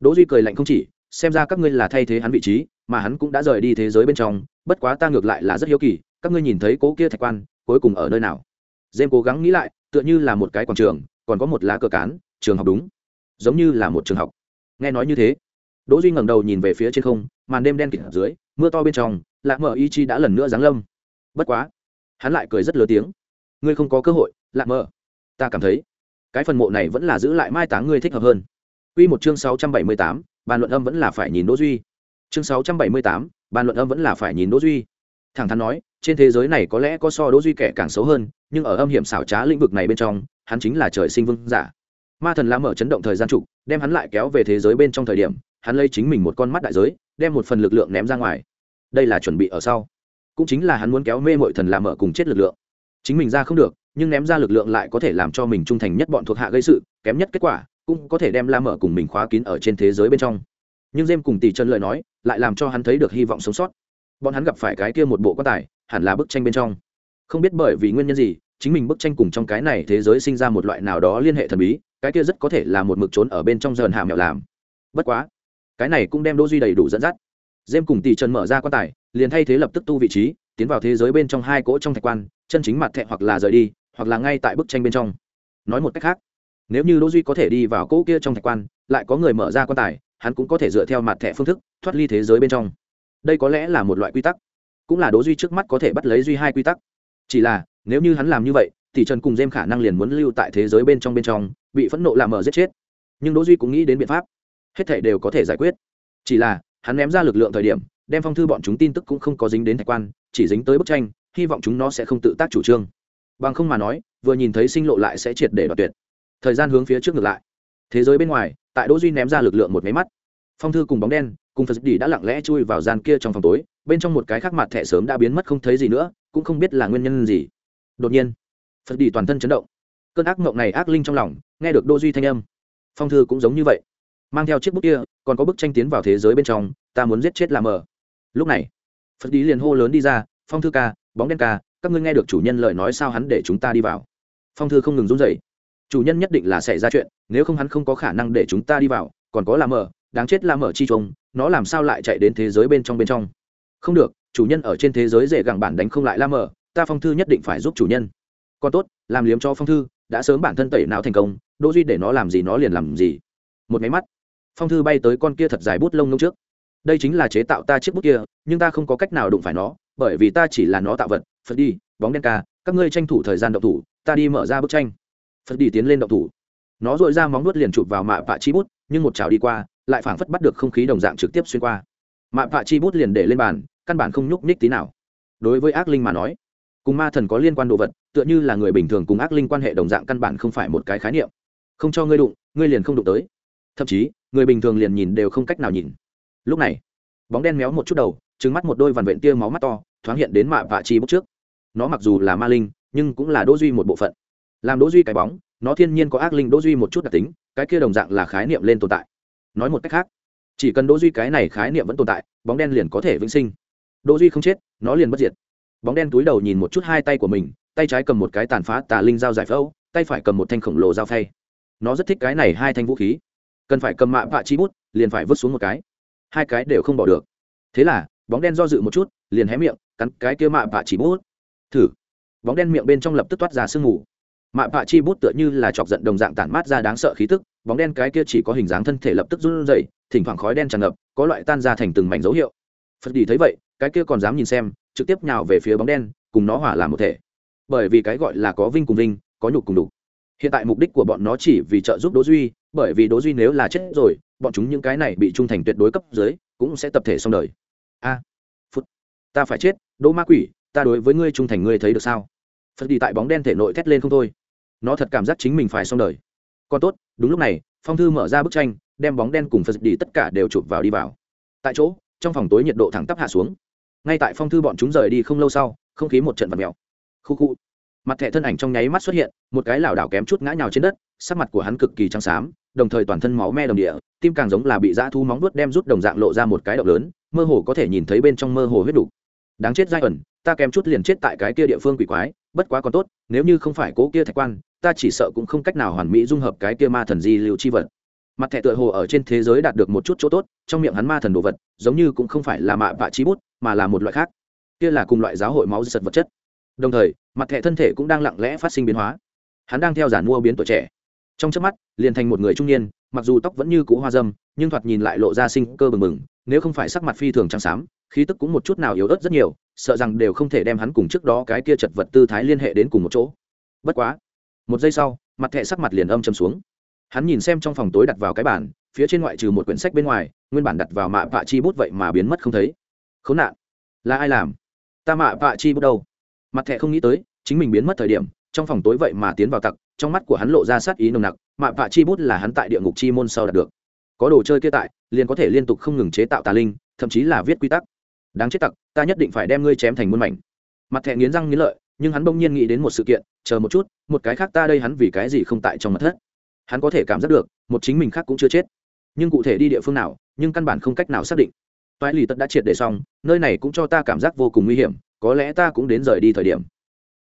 Đỗ duy cười lạnh không chỉ, xem ra các ngươi là thay thế hắn vị trí, mà hắn cũng đã rời đi thế giới bên trong, bất quá ta ngược lại là rất hiếu kỳ, các ngươi nhìn thấy cố kia thạch quan, cuối cùng ở nơi nào? Dêm cố gắng nghĩ lại, tựa như là một cái quảng trường, còn có một lá cờ cán, trường học đúng. Giống như là một trường học nghe nói như thế đỗ duy ngẩng đầu nhìn về phía trên không màn đêm đen kịt dưới mưa to bên trong lạc mở ý chi đã lần nữa giáng lâm bất quá hắn lại cười rất lớn tiếng ngươi không có cơ hội lạc mở ta cảm thấy cái phần mộ này vẫn là giữ lại mai táng ngươi thích hợp hơn Quy một chương 678, bàn luận âm vẫn là phải nhìn Đỗ Duy. Chương 678, bàn luận âm vẫn là phải nhìn Đỗ Duy. Thẳng thắn nói, trên thế giới này có lẽ có so Đỗ Duy kẻ càng xấu hơn, nhưng ở âm hiểm xảo trá lĩnh vực này bên trong, hắn chính là trời sinh vương giả. Ma thần lá mở chấn động thời gian trục đem hắn lại kéo về thế giới bên trong thời điểm, hắn lấy chính mình một con mắt đại giới, đem một phần lực lượng ném ra ngoài. Đây là chuẩn bị ở sau, cũng chính là hắn muốn kéo mê muội thần lá mở cùng chết lực lượng. Chính mình ra không được, nhưng ném ra lực lượng lại có thể làm cho mình trung thành nhất bọn thuộc hạ gây sự kém nhất kết quả cũng có thể đem la mở cùng mình khóa kín ở trên thế giới bên trong nhưng jem cùng tỷ chân lời nói lại làm cho hắn thấy được hy vọng sống sót bọn hắn gặp phải cái kia một bộ quan tài hẳn là bức tranh bên trong không biết bởi vì nguyên nhân gì chính mình bức tranh cùng trong cái này thế giới sinh ra một loại nào đó liên hệ thần bí cái kia rất có thể là một mực trốn ở bên trong dần hàm mẹo làm. Bất quá, cái này cũng đem đỗ duy đầy đủ dẫn dắt. Dêm cùng tỷ trần mở ra quan tài, liền thay thế lập tức tu vị trí, tiến vào thế giới bên trong hai cỗ trong thạch quan, chân chính mặt thẹ hoặc là rời đi, hoặc là ngay tại bức tranh bên trong. Nói một cách khác, nếu như đỗ duy có thể đi vào cỗ kia trong thạch quan, lại có người mở ra quan tài, hắn cũng có thể dựa theo mặt thẻ phương thức, thoát ly thế giới bên trong. Đây có lẽ là một loại quy tắc. Cũng là đỗ duy trước mắt có thể bắt lấy duy hai quy tắc. Chỉ là, nếu như hắn làm như vậy thì trần cùng dêm khả năng liền muốn lưu tại thế giới bên trong bên trong, bị phẫn nộ làm mở giết chết. Nhưng đỗ duy cũng nghĩ đến biện pháp. Hết thảy đều có thể giải quyết. Chỉ là, hắn ném ra lực lượng thời điểm, đem phong thư bọn chúng tin tức cũng không có dính đến thạch quan, chỉ dính tới bức tranh, hy vọng chúng nó sẽ không tự tác chủ trương. Bằng không mà nói, vừa nhìn thấy sinh lộ lại sẽ triệt để đoạt tuyệt. Thời gian hướng phía trước ngược lại. Thế giới bên ngoài, tại đỗ duy ném ra lực lượng một máy mắt. Phong thư cùng bóng đen, cùng phật đi đã lặng lẽ chui vào gian kia trong phòng tối, bên trong một cái khác mặt thẻ sớm đã biến mất không thấy gì nữa, cũng không biết là nguyên nhân gì. Đột nhiên phật đi toàn thân chấn động. Cơn ác mộng này ác linh trong lòng, nghe được Đô duy thanh âm. Phong thư cũng giống như vậy. Mang theo chiếc bút kia, còn có bức tranh tiến vào thế giới bên trong, ta muốn giết chết làm mờ. Lúc này, phật đi liền hô lớn đi ra, phong thư ca, bóng đen ca, các ngươi nghe được chủ nhân lời nói sao hắn để chúng ta đi vào? Phong thư không ngừng run rẩy. Chủ nhân nhất định là xảy ra chuyện, nếu không hắn không có khả năng để chúng ta đi vào, còn có làm mờ, đáng chết làm mờ chi trông nó làm sao lại chạy đến thế giới bên trong bên trong? Không được, chủ nhân ở trên thế giới dễ gẳng bản đánh không lại la mờ, ta phong thư nhất định phải giúp chủ nhân còn tốt, làm liếm cho phong thư, đã sớm bản thân tẩy não thành công, đỗ duy để nó làm gì nó liền làm gì. Một máy mắt, phong thư bay tới con kia thật dài bút lông lông trước. Đây chính là chế tạo ta chiếc bút kia, nhưng ta không có cách nào đụng phải nó, bởi vì ta chỉ là nó tạo vật, phật đi, bóng đen ca, các ngươi tranh thủ thời gian động thủ, ta đi mở ra bức tranh. Phật đi tiến lên động thủ. Nó dội ra móng nuốt liền chụp vào mạ vạ chi bút, nhưng một chảo đi qua, lại phảng phất bắt được không khí đồng dạng trực tiếp xuyên qua. Mạ vạ chi bút liền để lên bàn, căn bản không nhúc nhích tí nào. Đối với ác linh mà nói, cùng ma thần có liên quan đồ vật tựa như là người bình thường cùng ác linh quan hệ đồng dạng căn bản không phải một cái khái niệm. Không cho ngươi đụng, ngươi liền không đụng tới. Thậm chí, người bình thường liền nhìn đều không cách nào nhìn. Lúc này, bóng đen méo một chút đầu trứng mắt một đôi vằn vện tia máu mắt to, thoáng hiện đến mạ vạ chi bút trước. Nó mặc dù là ma linh, nhưng cũng là đỗ duy một bộ phận. Làm đỗ duy cái bóng, nó thiên nhiên có ác linh đỗ duy một chút đặc tính, cái kia đồng dạng là khái niệm lên tồn tại. Nói một cách khác, chỉ cần đỗ duy cái này khái niệm vẫn tồn tại, bóng đen liền có thể vĩnh sinh. Đỗ duy không chết, nó liền bất diệt. Bóng đen túi đầu nhìn một chút hai tay của mình tay trái cầm một cái tàn phá tà linh dao giải phẫu, tay phải cầm một thanh khổng lồ dao phay. Nó rất thích cái này hai thanh vũ khí. Cần phải cầm mạ vạ chi bút, liền phải vứt xuống một cái. Hai cái đều không bỏ được. Thế là, bóng đen do dự một chút, liền hé miệng, cắn cái kia mạ vạ chỉ bút. Thử. Bóng đen miệng bên trong lập tức toát ra sương mù. Mạ vạ chi bút tựa như là chọc giận đồng dạng tản mát ra đáng sợ khí tức, bóng đen cái kia chỉ có hình dáng thân thể lập tức run rẩy, thỉnh thoảng khói đen tràn ngập, có loại tan ra thành từng mảnh dấu hiệu. Phật đi thấy vậy, cái kia còn dám nhìn xem, trực tiếp nhào về phía bóng đen, cùng nó hỏa làm một thể bởi vì cái gọi là có vinh cùng vinh, có nhục cùng đục hiện tại mục đích của bọn nó chỉ vì trợ giúp đỗ duy, bởi vì đỗ duy nếu là chết rồi, bọn chúng những cái này bị trung thành tuyệt đối cấp dưới, cũng sẽ tập thể xong đời. A, phút, ta phải chết, đỗ ma quỷ, ta đối với ngươi trung thành ngươi thấy được sao? Phật đi tại bóng đen thể nội thét lên không thôi. Nó thật cảm giác chính mình phải xong đời. Còn tốt, đúng lúc này, phong thư mở ra bức tranh, đem bóng đen cùng phật đi tất cả đều chụp vào đi vào. Tại chỗ, trong phòng tối nhiệt độ thẳng tắp hạ xuống. Ngay tại phong thư bọn chúng rời đi không lâu sau, không khí một trận vật mèo khu khu. Mặt thẻ thân ảnh trong nháy mắt xuất hiện, một cái lảo đảo kém chút ngã nhào trên đất, sắc mặt của hắn cực kỳ trắng xám, đồng thời toàn thân máu me đồng địa, tim càng giống là bị dã thu móng vuốt đem rút đồng dạng lộ ra một cái động lớn, mơ hồ có thể nhìn thấy bên trong mơ hồ huyết đủ. đáng chết giai ẩn ta kém chút liền chết tại cái kia địa phương quỷ quái, bất quá còn tốt, nếu như không phải cố kia thạch quan, ta chỉ sợ cũng không cách nào hoàn mỹ dung hợp cái kia ma thần di lưu chi vật. Mặt thẻ tựa hồ ở trên thế giới đạt được một chút chỗ tốt, trong miệng hắn ma thần đồ vật, giống như cũng không phải là mạ vạ trí bút, mà là một loại khác. Kia là cùng loại giáo hội máu sật vật chất đồng thời, mặt thẻ thân thể cũng đang lặng lẽ phát sinh biến hóa. Hắn đang theo giản mua biến tuổi trẻ. Trong trước mắt, liền thành một người trung niên, mặc dù tóc vẫn như cũ hoa dâm, nhưng thoạt nhìn lại lộ ra sinh cơ bừng bừng, nếu không phải sắc mặt phi thường trắng xám, khí tức cũng một chút nào yếu ớt rất nhiều, sợ rằng đều không thể đem hắn cùng trước đó cái kia chật vật tư thái liên hệ đến cùng một chỗ. Bất quá, một giây sau, mặt thẹ sắc mặt liền âm châm xuống. Hắn nhìn xem trong phòng tối đặt vào cái bản phía trên ngoại trừ một quyển sách bên ngoài, nguyên bản đặt vào mạ vạ chi bút vậy mà biến mất không thấy. Khốn nạn, là ai làm? Ta mạ vạ chi bút đâu? Mặt thẹ không nghĩ tới, chính mình biến mất thời điểm, trong phòng tối vậy mà tiến vào tặc, trong mắt của hắn lộ ra sát ý nồng nặc mạ vạ chi bút là hắn tại địa ngục chi môn sau đạt được. Có đồ chơi kia tại, liền có thể liên tục không ngừng chế tạo tà linh, thậm chí là viết quy tắc. Đáng chết tặc, ta nhất định phải đem ngươi chém thành muôn mảnh. Mặt thẹ nghiến răng nghiến lợi, nhưng hắn bỗng nhiên nghĩ đến một sự kiện, chờ một chút, một cái khác ta đây hắn vì cái gì không tại trong mặt thất? Hắn có thể cảm giác được, một chính mình khác cũng chưa chết. Nhưng cụ thể đi địa phương nào, nhưng căn bản không cách nào xác định. Toại lì tật đã triệt để xong, nơi này cũng cho ta cảm giác vô cùng nguy hiểm có lẽ ta cũng đến rời đi thời điểm.